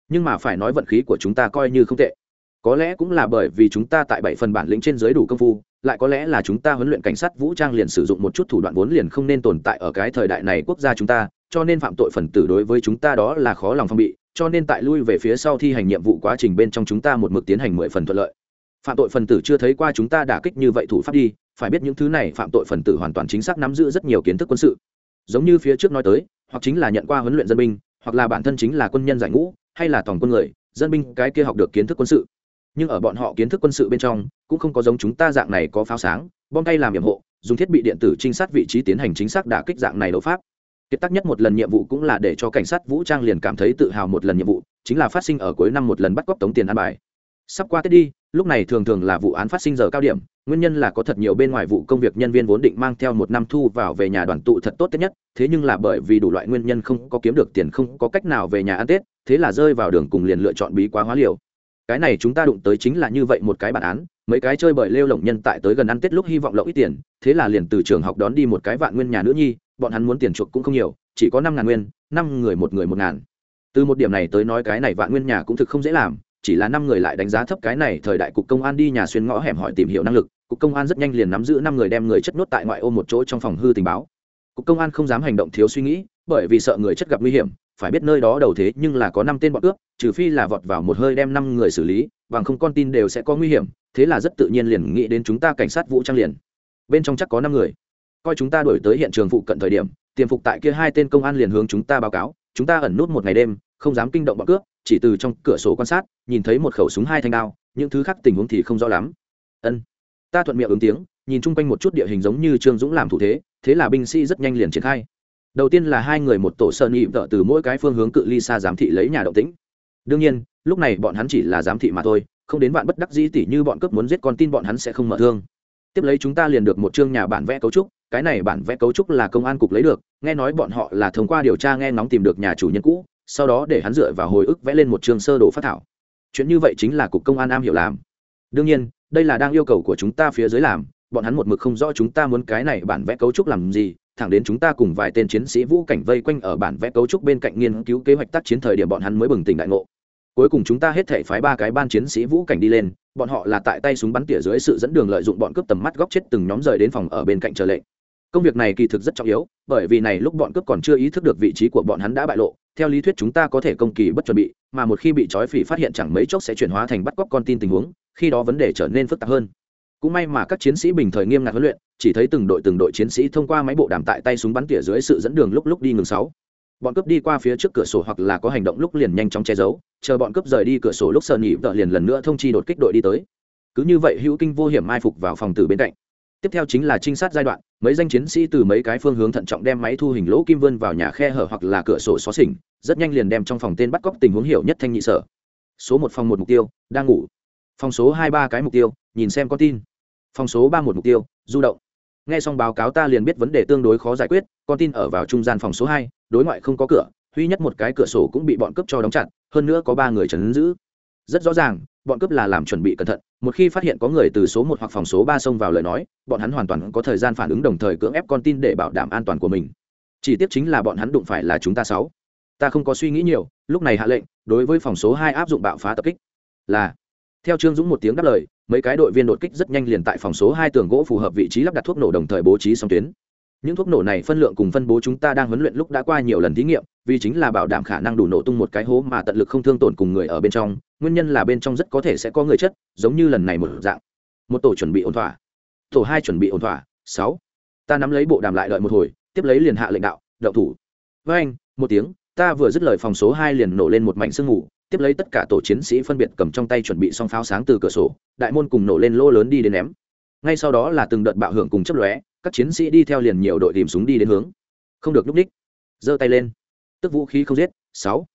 Nhưng mà phải nói vận khí của chúng ta coi như không tệ. Có lẽ cũng là bởi vì chúng ta tại bảy phần bản lĩnh trên giới đủ công phu, lại có lẽ là chúng ta huấn luyện cảnh sát vũ trang liền sử dụng một chút thủ đoạn vốn liền không nên tồn tại ở cái thời đại này quốc gia chúng ta, cho nên phạm tội phần tử đối với chúng ta đó là khó lòng phong bị, cho nên tại lui về phía sau thi hành nhiệm vụ quá trình bên trong chúng ta một mực tiến hành mười phần thuận lợi. Phạm tội phần tử chưa thấy qua chúng ta đả kích như vậy thủ pháp đi phải biết những thứ này phạm tội phần tử hoàn toàn chính xác nắm giữ rất nhiều kiến thức quân sự. Giống như phía trước nói tới, hoặc chính là nhận qua huấn luyện dân binh, hoặc là bản thân chính là quân nhân giải ngũ, hay là toàn quân người, dân binh cái kia học được kiến thức quân sự. Nhưng ở bọn họ kiến thức quân sự bên trong, cũng không có giống chúng ta dạng này có pháo sáng, bom tay làm nhiệm hộ, dùng thiết bị điện tử trinh sát vị trí tiến hành chính xác đả kích dạng này đấu pháp. Kiệt tác nhất một lần nhiệm vụ cũng là để cho cảnh sát vũ trang liền cảm thấy tự hào một lần nhiệm vụ, chính là phát sinh ở cuối năm một lần bắt cóc tống tiền ăn bài sắp qua tết đi, lúc này thường thường là vụ án phát sinh giờ cao điểm, nguyên nhân là có thật nhiều bên ngoài vụ công việc nhân viên vốn định mang theo một năm thu vào về nhà đoàn tụ thật tốt tết nhất, thế nhưng là bởi vì đủ loại nguyên nhân không có kiếm được tiền, không có cách nào về nhà ăn tết, thế là rơi vào đường cùng liền lựa chọn bí quá hóa liều. Cái này chúng ta đụng tới chính là như vậy một cái bản án, mấy cái chơi bời lêu lỏng nhân tại tới gần ăn tết lúc hy vọng lộng ít tiền, thế là liền từ trường học đón đi một cái vạn nguyên nhà nữ nhi, bọn hắn muốn tiền chuộc cũng không nhiều, chỉ có năm ngàn nguyên, năm người một người một ngàn. Từ một điểm này tới nói cái này vạn nguyên nhà cũng thực không dễ làm chỉ là năm người lại đánh giá thấp cái này thời đại cục công an đi nhà xuyên ngõ hẻm hỏi tìm hiểu năng lực, cục công an rất nhanh liền nắm giữ năm người đem người chất nốt tại ngoại ô một chỗ trong phòng hư tình báo. Cục công an không dám hành động thiếu suy nghĩ, bởi vì sợ người chất gặp nguy hiểm, phải biết nơi đó đầu thế nhưng là có năm tên bọn cướp, trừ phi là vọt vào một hơi đem năm người xử lý, bằng không con tin đều sẽ có nguy hiểm, thế là rất tự nhiên liền nghĩ đến chúng ta cảnh sát vũ trang liền. Bên trong chắc có năm người. Coi chúng ta đổi tới hiện trường phụ cận thời điểm, tiềm phục tại kia hai tên công an liền hướng chúng ta báo cáo, chúng ta ẩn nút một ngày đêm, không dám kinh động bọn cướp chỉ từ trong cửa sổ quan sát, nhìn thấy một khẩu súng hai thanh đao, những thứ khác tình huống thì không rõ lắm. Ân. Ta thuận miệng ứng tiếng, nhìn chung quanh một chút địa hình giống như trương dũng làm thủ thế thế là binh sĩ rất nhanh liền triển khai. Đầu tiên là hai người một tổ sơn nhị vợ từ mỗi cái phương hướng cự ly xa giám thị lấy nhà động tĩnh. Đương nhiên, lúc này bọn hắn chỉ là giám thị mà thôi, không đến bạn bất đắc dĩ tỉ như bọn cướp muốn giết con tin bọn hắn sẽ không mở thương. Tiếp lấy chúng ta liền được một chương nhà bản vẽ cấu trúc, cái này bản vẽ cấu trúc là công an cục lấy được, nghe nói bọn họ là thông qua điều tra nghe ngóng tìm được nhà chủ nhân cũ sau đó để hắn dựa vào hồi ức vẽ lên một trường sơ đồ phát thảo. Chuyện như vậy chính là cục công an am hiểu làm. Đương nhiên, đây là đang yêu cầu của chúng ta phía dưới làm, bọn hắn một mực không rõ chúng ta muốn cái này bản vẽ cấu trúc làm gì, thẳng đến chúng ta cùng vài tên chiến sĩ vũ cảnh vây quanh ở bản vẽ cấu trúc bên cạnh nghiên cứu kế hoạch tác chiến thời điểm bọn hắn mới bừng tỉnh đại ngộ. Cuối cùng chúng ta hết thể phái ba cái ban chiến sĩ vũ cảnh đi lên, bọn họ là tại tay súng bắn tỉa dưới sự dẫn đường lợi dụng bọn cướp tầm mắt góc chết từng nhóm rời đến phòng ở bên cạnh chờ lệnh công việc này kỳ thực rất trọng yếu, bởi vì này lúc bọn cướp còn chưa ý thức được vị trí của bọn hắn đã bại lộ, theo lý thuyết chúng ta có thể công kỳ bất chuẩn bị, mà một khi bị trói phỉ phát hiện chẳng mấy chốc sẽ chuyển hóa thành bắt cóc con tin tình huống, khi đó vấn đề trở nên phức tạp hơn. Cũng may mà các chiến sĩ bình thời nghiêm ngặt huấn luyện, chỉ thấy từng đội từng đội chiến sĩ thông qua máy bộ đàm tại tay súng bắn tỉa dưới sự dẫn đường lúc lúc đi ngừng sáu. Bọn cướp đi qua phía trước cửa sổ hoặc là có hành động lúc liền nhanh chóng che giấu, chờ bọn cướp rời đi cửa sổ lúc sơn nhị vợ liền lần nữa thông chi đột kích đội đi tới. Cứ như vậy hữu kinh vô hiểm mai phục vào phòng từ bên cạnh tiếp theo chính là trinh sát giai đoạn, mấy danh chiến sĩ từ mấy cái phương hướng thận trọng đem máy thu hình lỗ kim vươn vào nhà khe hở hoặc là cửa sổ xóa xỉnh, rất nhanh liền đem trong phòng tên bắt cóc tình huống hiểu nhất thanh nhị sở. Số một phòng một mục tiêu, đang ngủ. Phòng số hai ba cái mục tiêu, nhìn xem có tin. Phòng số ba một mục tiêu, du động. Nghe xong báo cáo ta liền biết vấn đề tương đối khó giải quyết, con tin ở vào trung gian phòng số hai, đối ngoại không có cửa, duy nhất một cái cửa sổ cũng bị bọn cướp cho đóng chặt, hơn nữa có ba người trấn giữ. Rất rõ ràng bọn cướp là làm chuẩn bị cẩn thận, một khi phát hiện có người từ số một hoặc phòng số ba xông vào lời nói, bọn hắn hoàn toàn có thời gian phản ứng đồng thời cưỡng ép con tin để bảo đảm an toàn của mình. Chỉ tiếp chính là bọn hắn đụng phải là chúng ta sáu. Ta không có suy nghĩ nhiều, lúc này hạ lệnh, đối với phòng số hai áp dụng bạo phá tập kích. Là. Theo trương dũng một tiếng đáp lời, mấy cái đội viên đột kích rất nhanh liền tại phòng số hai tường gỗ phù hợp vị trí lắp đặt thuốc nổ đồng thời bố trí song tuyến. Những thuốc nổ này phân lượng cùng phân bố chúng ta đang huấn luyện lúc đã qua nhiều lần thí nghiệm, vì chính là bảo đảm khả năng đủ nổ tung một cái hố mà tận lực không thương tổn cùng người ở bên trong nguyên nhân là bên trong rất có thể sẽ có người chất giống như lần này một dạng. Một tổ chuẩn bị ổn thỏa. Tổ hai chuẩn bị ổn thỏa. Sáu. Ta nắm lấy bộ đàm lại đợi một hồi, tiếp lấy liền hạ lệnh đạo, đậu thủ. Với anh, một tiếng, ta vừa dứt lời phòng số hai liền nổ lên một mảnh sương mù, tiếp lấy tất cả tổ chiến sĩ phân biệt cầm trong tay chuẩn bị xong pháo sáng từ cửa sổ, đại môn cùng nổ lên lô lớn đi đến ném. Ngay sau đó là từng đợt bạo hưởng cùng chấp lóe, các chiến sĩ đi theo liền nhiều đội tìm súng đi đến hướng. Không được núp đích. Giơ tay lên. Tức vũ khí không giết. Sáu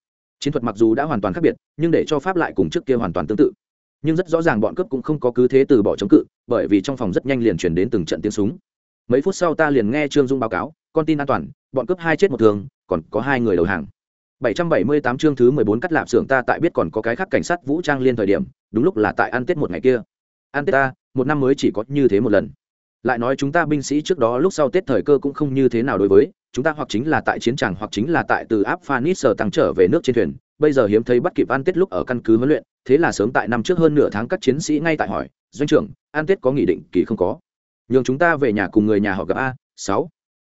chiến thuật mặc dù đã hoàn toàn khác biệt, nhưng để cho pháp lại cùng trước kia hoàn toàn tương tự. Nhưng rất rõ ràng bọn cướp cũng không có cứ thế từ bỏ chống cự, bởi vì trong phòng rất nhanh liền chuyển đến từng trận tiếng súng. Mấy phút sau ta liền nghe trương dung báo cáo, con tin an toàn, bọn cướp hai chết một thường còn có hai người đầu hàng. 778 chương thứ 14 cắt lạp xưởng ta tại biết còn có cái khác cảnh sát vũ trang liên thời điểm, đúng lúc là tại ăn tết một ngày kia. Ăn tết ta, một năm mới chỉ có như thế một lần. Lại nói chúng ta binh sĩ trước đó lúc sau tết thời cơ cũng không như thế nào đối với chúng ta hoặc chính là tại chiến trường hoặc chính là tại từ áp phanis sở tăng trở về nước trên thuyền. Bây giờ hiếm thấy bắt kịp ăn tết lúc ở căn cứ huấn luyện, thế là sớm tại năm trước hơn nửa tháng các chiến sĩ ngay tại hỏi, doanh trưởng, ăn tết có nghị định kỳ không có? Nhường chúng ta về nhà cùng người nhà họ gặp a, sáu.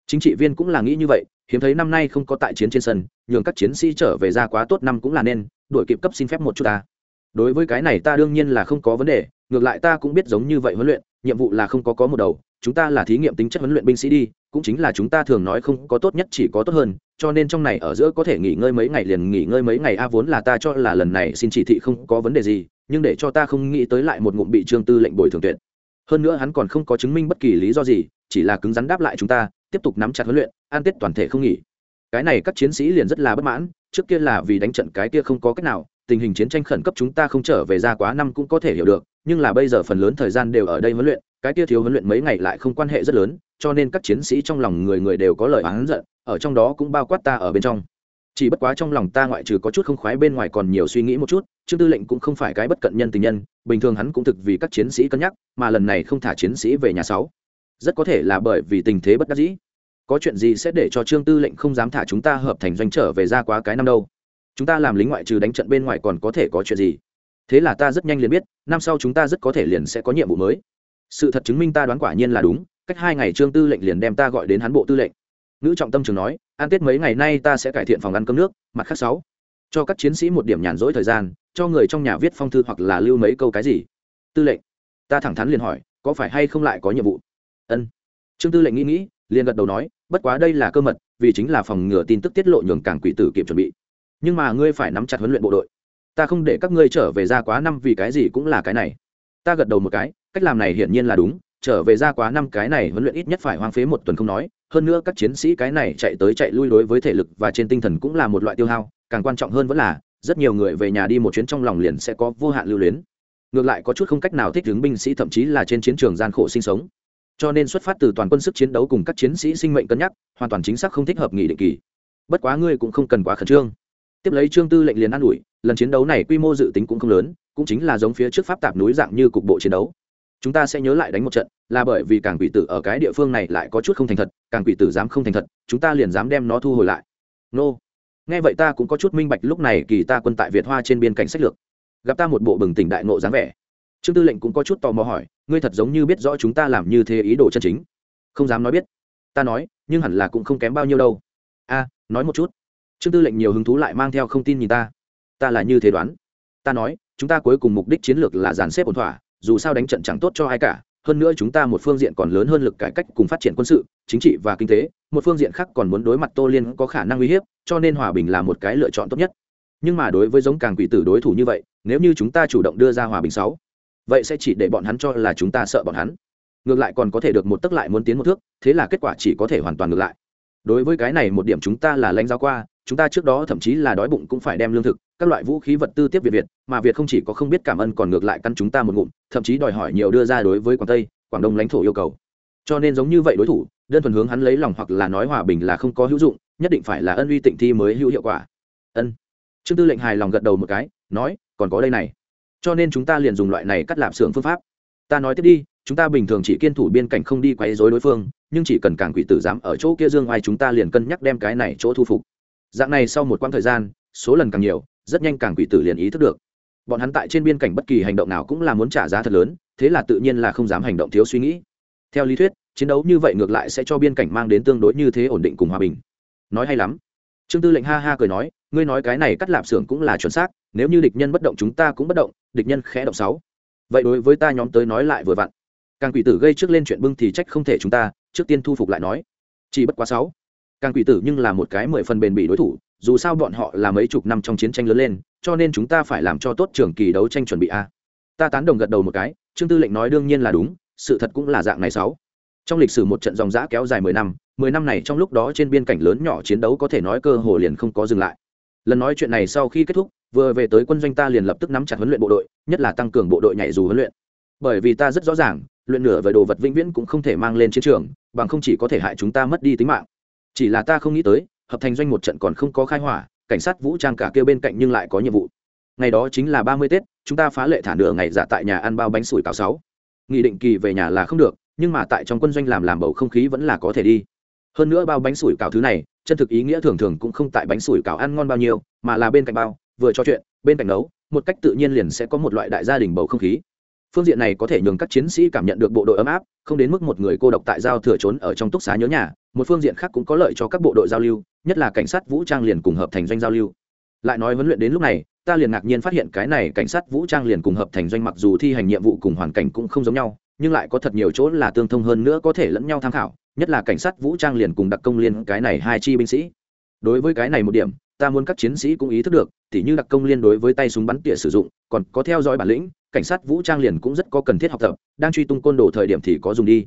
Chính trị viên cũng là nghĩ như vậy, hiếm thấy năm nay không có tại chiến trên sân, nhường các chiến sĩ trở về ra quá tốt năm cũng là nên, đuổi kịp cấp xin phép một chút ta. Đối với cái này ta đương nhiên là không có vấn đề, ngược lại ta cũng biết giống như vậy huấn luyện nhiệm vụ là không có có một đầu, chúng ta là thí nghiệm tính chất huấn luyện binh sĩ đi, cũng chính là chúng ta thường nói không có tốt nhất chỉ có tốt hơn, cho nên trong này ở giữa có thể nghỉ ngơi mấy ngày liền nghỉ ngơi mấy ngày, a, vốn là ta cho là lần này xin chỉ thị không có vấn đề gì, nhưng để cho ta không nghĩ tới lại một ngụm bị trương tư lệnh bồi thường tuyệt. Hơn nữa hắn còn không có chứng minh bất kỳ lý do gì, chỉ là cứng rắn đáp lại chúng ta, tiếp tục nắm chặt huấn luyện, an tết toàn thể không nghỉ. Cái này các chiến sĩ liền rất là bất mãn, trước kia là vì đánh trận cái kia không có cách nào, tình hình chiến tranh khẩn cấp chúng ta không trở về ra quá năm cũng có thể hiểu được nhưng là bây giờ phần lớn thời gian đều ở đây huấn luyện, cái kia thiếu huấn luyện mấy ngày lại không quan hệ rất lớn, cho nên các chiến sĩ trong lòng người người đều có lời oán giận, ở trong đó cũng bao quát ta ở bên trong. Chỉ bất quá trong lòng ta ngoại trừ có chút không khoái bên ngoài còn nhiều suy nghĩ một chút, trương tư lệnh cũng không phải cái bất cận nhân tình nhân, bình thường hắn cũng thực vì các chiến sĩ cân nhắc, mà lần này không thả chiến sĩ về nhà sáu. Rất có thể là bởi vì tình thế bất đắc dĩ. Có chuyện gì sẽ để cho trương tư lệnh không dám thả chúng ta hợp thành doanh trở về ra quá cái năm đâu? Chúng ta làm lính ngoại trừ đánh trận bên ngoài còn có thể có chuyện gì? Thế là ta rất nhanh liền biết, năm sau chúng ta rất có thể liền sẽ có nhiệm vụ mới. Sự thật chứng minh ta đoán quả nhiên là đúng, cách hai ngày trương tư lệnh liền đem ta gọi đến hắn bộ tư lệnh. Nữ trọng tâm trường nói an tết mấy ngày nay ta sẽ cải thiện phòng ăn cơm nước, mặt khác sáu. Cho các chiến sĩ một điểm nhàn rỗi thời gian, cho người trong nhà viết phong thư hoặc là lưu mấy câu cái gì. Tư lệnh, ta thẳng thắn liền hỏi, có phải hay không lại có nhiệm vụ? Ân. Trương tư lệnh nghĩ nghĩ, liền gật đầu nói, bất quá đây là cơ mật, vì chính là phòng ngừa tin tức tiết lộ nhường càng quỷ tử kịp chuẩn bị. Nhưng mà ngươi phải nắm chặt huấn luyện bộ đội ta không để các ngươi trở về ra quá năm vì cái gì cũng là cái này. Ta gật đầu một cái, cách làm này hiển nhiên là đúng, trở về ra quá năm cái này huấn luyện ít nhất phải hoang phế một tuần không nói, hơn nữa các chiến sĩ cái này chạy tới chạy lui đối với thể lực và trên tinh thần cũng là một loại tiêu hao, càng quan trọng hơn vẫn là, rất nhiều người về nhà đi một chuyến trong lòng liền sẽ có vô hạn lưu luyến. Ngược lại có chút không cách nào thích ứng binh sĩ thậm chí là trên chiến trường gian khổ sinh sống. Cho nên xuất phát từ toàn quân sức chiến đấu cùng các chiến sĩ sinh mệnh cân nhắc, hoàn toàn chính xác không thích hợp nghỉ định kỳ. Bất quá ngươi cũng không cần quá khẩn trương tiếp lấy trương tư lệnh liền an ủi, lần chiến đấu này quy mô dự tính cũng không lớn, cũng chính là giống phía trước pháp tạp núi dạng như cục bộ chiến đấu. Chúng ta sẽ nhớ lại đánh một trận, là bởi vì càng quỷ tử ở cái địa phương này lại có chút không thành thật càng quỷ tử dám không thành thật, chúng ta liền dám đem nó thu hồi lại. Nô. Nghe vậy ta cũng có chút minh bạch lúc này kỳ ta quân tại việt hoa trên biên cảnh sách lược. Gặp ta một bộ bừng tỉnh đại ngộ dáng vẻ. Trương tư lệnh cũng có chút tò mò hỏi, ngươi thật giống như biết rõ chúng ta làm như thế ý đồ chân chính. Không dám nói biết. Ta nói, nhưng hẳn là cũng không kém bao nhiêu đâu. A, nói một chút trương tư lệnh nhiều hứng thú lại mang theo không tin nhìn ta. Ta là như thế đoán. Ta nói, chúng ta cuối cùng mục đích chiến lược là dàn xếp ổn thỏa, dù sao đánh trận chẳng tốt cho ai cả. Hơn nữa chúng ta một phương diện còn lớn hơn lực cải cách cùng phát triển quân sự, chính trị và kinh tế, một phương diện khác còn muốn đối mặt tô liên có khả năng uy hiếp, cho nên hòa bình là một cái lựa chọn tốt nhất. Nhưng mà đối với giống càng quỷ tử đối thủ như vậy, nếu như chúng ta chủ động đưa ra hòa bình sáu, vậy sẽ chỉ để bọn hắn cho là chúng ta sợ bọn hắn. Ngược lại còn có thể được một tấc lại muốn tiến một thước, thế là kết quả chỉ có thể hoàn toàn ngược lại. Đối với cái này một điểm chúng ta là lãnh giáo qua chúng ta trước đó thậm chí là đói bụng cũng phải đem lương thực, các loại vũ khí vật tư tiếp việt việt, mà việt không chỉ có không biết cảm ơn còn ngược lại căn chúng ta một ngụm, thậm chí đòi hỏi nhiều đưa ra đối với quảng tây, quảng đông lãnh thổ yêu cầu. Cho nên giống như vậy đối thủ, đơn thuần hướng hắn lấy lòng hoặc là nói hòa bình là không có hữu dụng, nhất định phải là ân uy tịnh thi mới hữu hiệu quả. Ân. Trương tư lệnh hài lòng gật đầu một cái, nói, còn có đây này. Cho nên chúng ta liền dùng loại này cắt lạp xưởng phương pháp. Ta nói tiếp đi, chúng ta bình thường chỉ kiên thủ biên cảnh không đi quấy rối đối phương, nhưng chỉ cần càng quỷ tử dám ở chỗ kia dương ai chúng ta liền cân nhắc đem cái này chỗ thu phục dạng này sau một quãng thời gian, số lần càng nhiều, rất nhanh càng quỷ tử liền ý thức được. Bọn hắn tại trên biên cảnh bất kỳ hành động nào cũng là muốn trả giá thật lớn, thế là tự nhiên là không dám hành động thiếu suy nghĩ. Theo lý thuyết, chiến đấu như vậy ngược lại sẽ cho biên cảnh mang đến tương đối như thế ổn định cùng hòa bình. Nói hay lắm. Trương tư lệnh ha ha cười nói, ngươi nói cái này cắt lạp xưởng cũng là chuẩn xác, nếu như địch nhân bất động chúng ta cũng bất động, địch nhân khẽ động sáu. Vậy đối với ta nhóm tới nói lại vừa vặn. Càng quỷ tử gây trước lên chuyện bưng thì trách không thể chúng ta, trước tiên thu phục lại nói. Chỉ bất quá sáu càng quỷ tử nhưng là một cái mười phần bền bỉ đối thủ, dù sao bọn họ là mấy chục năm trong chiến tranh lớn lên, cho nên chúng ta phải làm cho tốt trường kỳ đấu tranh chuẩn bị a. Ta tán đồng gật đầu một cái, trương tư lệnh nói đương nhiên là đúng, sự thật cũng là dạng này sáu. Trong lịch sử một trận dòng giã kéo dài mười năm mười năm này trong lúc đó trên biên cảnh lớn nhỏ chiến đấu có thể nói cơ hồ liền không có dừng lại. Lần nói chuyện này sau khi kết thúc, vừa về tới quân doanh ta liền lập tức nắm chặt huấn luyện bộ đội, nhất là tăng cường bộ đội nhảy dù huấn luyện. Bởi vì ta rất rõ ràng, luyện nửa về đồ vật vĩnh viễn cũng không thể mang lên chiến trường, bằng không chỉ có thể hại chúng ta mất đi tính mạng chỉ là ta không nghĩ tới, hợp thành doanh một trận còn không có khai hỏa, cảnh sát vũ trang cả kêu bên cạnh nhưng lại có nhiệm vụ. Ngày đó chính là ba mươi tết, chúng ta phá lệ thả nửa ngày giả tại nhà ăn bao bánh sủi cảo sáu. Nghị định kỳ về nhà là không được, nhưng mà tại trong quân doanh làm làm bầu không khí vẫn là có thể đi. Hơn nữa bao bánh sủi cảo thứ này, chân thực ý nghĩa thường thường cũng không tại bánh sủi cảo ăn ngon bao nhiêu, mà là bên cạnh bao, vừa cho chuyện, bên cạnh nấu, một cách tự nhiên liền sẽ có một loại đại gia đình bầu không khí phương diện này có thể nhường các chiến sĩ cảm nhận được bộ đội ấm áp, không đến mức một người cô độc tại giao thừa trốn ở trong túc xá nhớ nhà, một phương diện khác cũng có lợi cho các bộ đội giao lưu, nhất là cảnh sát vũ trang liền cùng hợp thành doanh giao lưu. Lại nói huấn luyện đến lúc này, ta liền ngạc nhiên phát hiện cái này cảnh sát vũ trang liền cùng hợp thành doanh mặc dù thi hành nhiệm vụ cùng hoàn cảnh cũng không giống nhau, nhưng lại có thật nhiều chỗ là tương thông hơn nữa có thể lẫn nhau tham khảo, nhất là cảnh sát vũ trang liền cùng đặc công liên cái này hai chi binh sĩ. Đối với cái này một điểm, ta muốn các chiến sĩ cũng ý thức được, tỉ như đặc công liên đối với tay súng bắn tỉa sử dụng, còn có theo dõi bản lĩnh cảnh sát vũ trang liền cũng rất có cần thiết học tập, đang truy tung côn đồ thời điểm thì có dùng đi.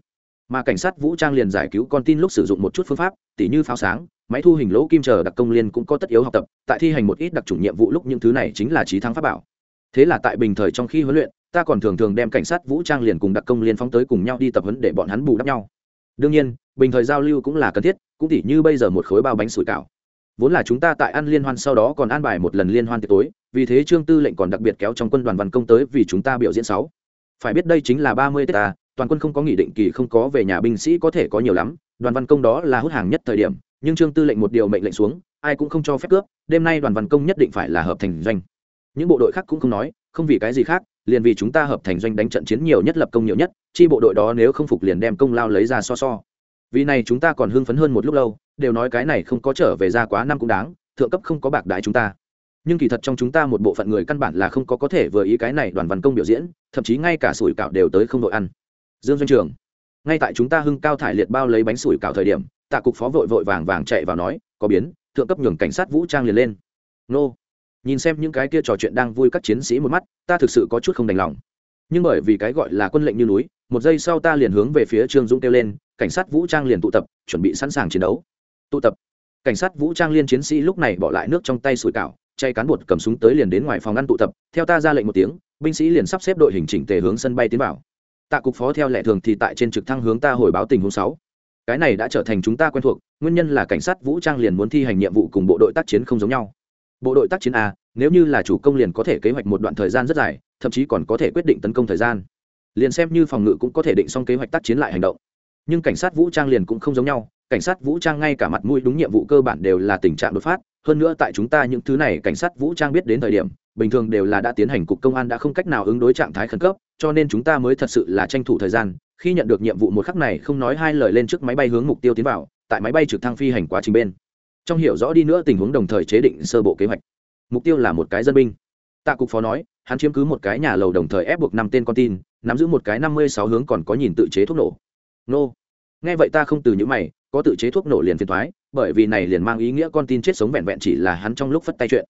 Mà cảnh sát vũ trang liền giải cứu con tin lúc sử dụng một chút phương pháp, tỉ như pháo sáng, máy thu hình lỗ kim chờ đặc công liên cũng có tất yếu học tập, tại thi hành một ít đặc chủ nhiệm vụ lúc những thứ này chính là trí thắng pháp bảo. Thế là tại bình thời trong khi huấn luyện, ta còn thường thường đem cảnh sát vũ trang liền cùng đặc công liên phóng tới cùng nhau đi tập huấn để bọn hắn bù đắp nhau. Đương nhiên, bình thời giao lưu cũng là cần thiết, cũng tỉ như bây giờ một khối bao bánh sủi cảo vốn là chúng ta tại ăn liên hoan sau đó còn an bài một lần liên hoan tiệc tối, vì thế trương tư lệnh còn đặc biệt kéo trong quân đoàn văn công tới vì chúng ta biểu diễn sáu. Phải biết đây chính là ba mươi tết ta à, toàn quân không có nghị định kỳ, không có về nhà binh sĩ có thể có nhiều lắm, đoàn văn công đó là hút hàng nhất thời điểm, nhưng trương tư lệnh một điều mệnh lệnh xuống, ai cũng không cho phép cướp, đêm nay đoàn văn công nhất định phải là hợp thành doanh. Những bộ đội khác cũng không nói, không vì cái gì khác, liền vì chúng ta hợp thành doanh đánh trận chiến nhiều nhất, lập công nhiều nhất, chi bộ đội đó nếu không phục liền đem công lao lấy ra so so. Vì này chúng ta còn hưng phấn hơn một lúc lâu đều nói cái này không có trở về ra quá năm cũng đáng, thượng cấp không có bạc đái chúng ta. Nhưng kỳ thật trong chúng ta một bộ phận người căn bản là không có có thể vừa ý cái này đoàn văn công biểu diễn, thậm chí ngay cả sủi cảo đều tới không đội ăn. Dương doanh trường, ngay tại chúng ta hưng cao thải liệt bao lấy bánh sủi cảo thời điểm, tạ cục phó vội vội vàng vàng chạy vào nói, có biến, thượng cấp nhường cảnh sát vũ trang liền lên. Nô, nhìn xem những cái kia trò chuyện đang vui các chiến sĩ một mắt, ta thực sự có chút không đành lòng. Nhưng bởi vì cái gọi là quân lệnh như núi, một giây sau ta liền hướng về phía trương dũng kêu lên, cảnh sát vũ trang liền tụ tập, chuẩn bị sẵn sàng chiến đấu tụ tập. Cảnh sát vũ trang liên chiến sĩ lúc này bỏ lại nước trong tay sủi cảo chay cán bột cầm súng tới liền đến ngoài phòng ăn tụ tập. Theo ta ra lệnh một tiếng, binh sĩ liền sắp xếp đội hình chỉnh tề hướng sân bay tiến vào. Tạ cục phó theo lệ thường thì tại trên trực thăng hướng ta hồi báo tình huống sáu. Cái này đã trở thành chúng ta quen thuộc, nguyên nhân là cảnh sát vũ trang liền muốn thi hành nhiệm vụ cùng bộ đội tác chiến không giống nhau. Bộ đội tác chiến a, nếu như là chủ công liền có thể kế hoạch một đoạn thời gian rất dài, thậm chí còn có thể quyết định tấn công thời gian. Liền xem như phòng ngự cũng có thể định xong kế hoạch tác chiến lại hành động. Nhưng cảnh sát vũ trang liền cũng không giống nhau cảnh sát vũ trang ngay cả mặt mũi đúng nhiệm vụ cơ bản đều là tình trạng đột phát. Hơn nữa tại chúng ta những thứ này cảnh sát vũ trang biết đến thời điểm, bình thường đều là đã tiến hành cục công an đã không cách nào ứng đối trạng thái khẩn cấp, cho nên chúng ta mới thật sự là tranh thủ thời gian. Khi nhận được nhiệm vụ một khắc này, không nói hai lời lên trước máy bay hướng mục tiêu tiến vào, tại máy bay trực thăng phi hành quá trình bên. Trong hiểu rõ đi nữa tình huống đồng thời chế định sơ bộ kế hoạch. Mục tiêu là một cái dân binh. Tạ cục phó nói, hắn chiếm cứ một cái nhà lầu đồng thời ép buộc năm tên con tin, nắm giữ một cái năm mươi sáu hướng còn có nhìn tự chế thuốc nổ. Nô. Nghe vậy ta không từ những mày có tự chế thuốc nổ liền phiền thoái, bởi vì này liền mang ý nghĩa con tin chết sống vẹn vẹn chỉ là hắn trong lúc phất tay chuyện.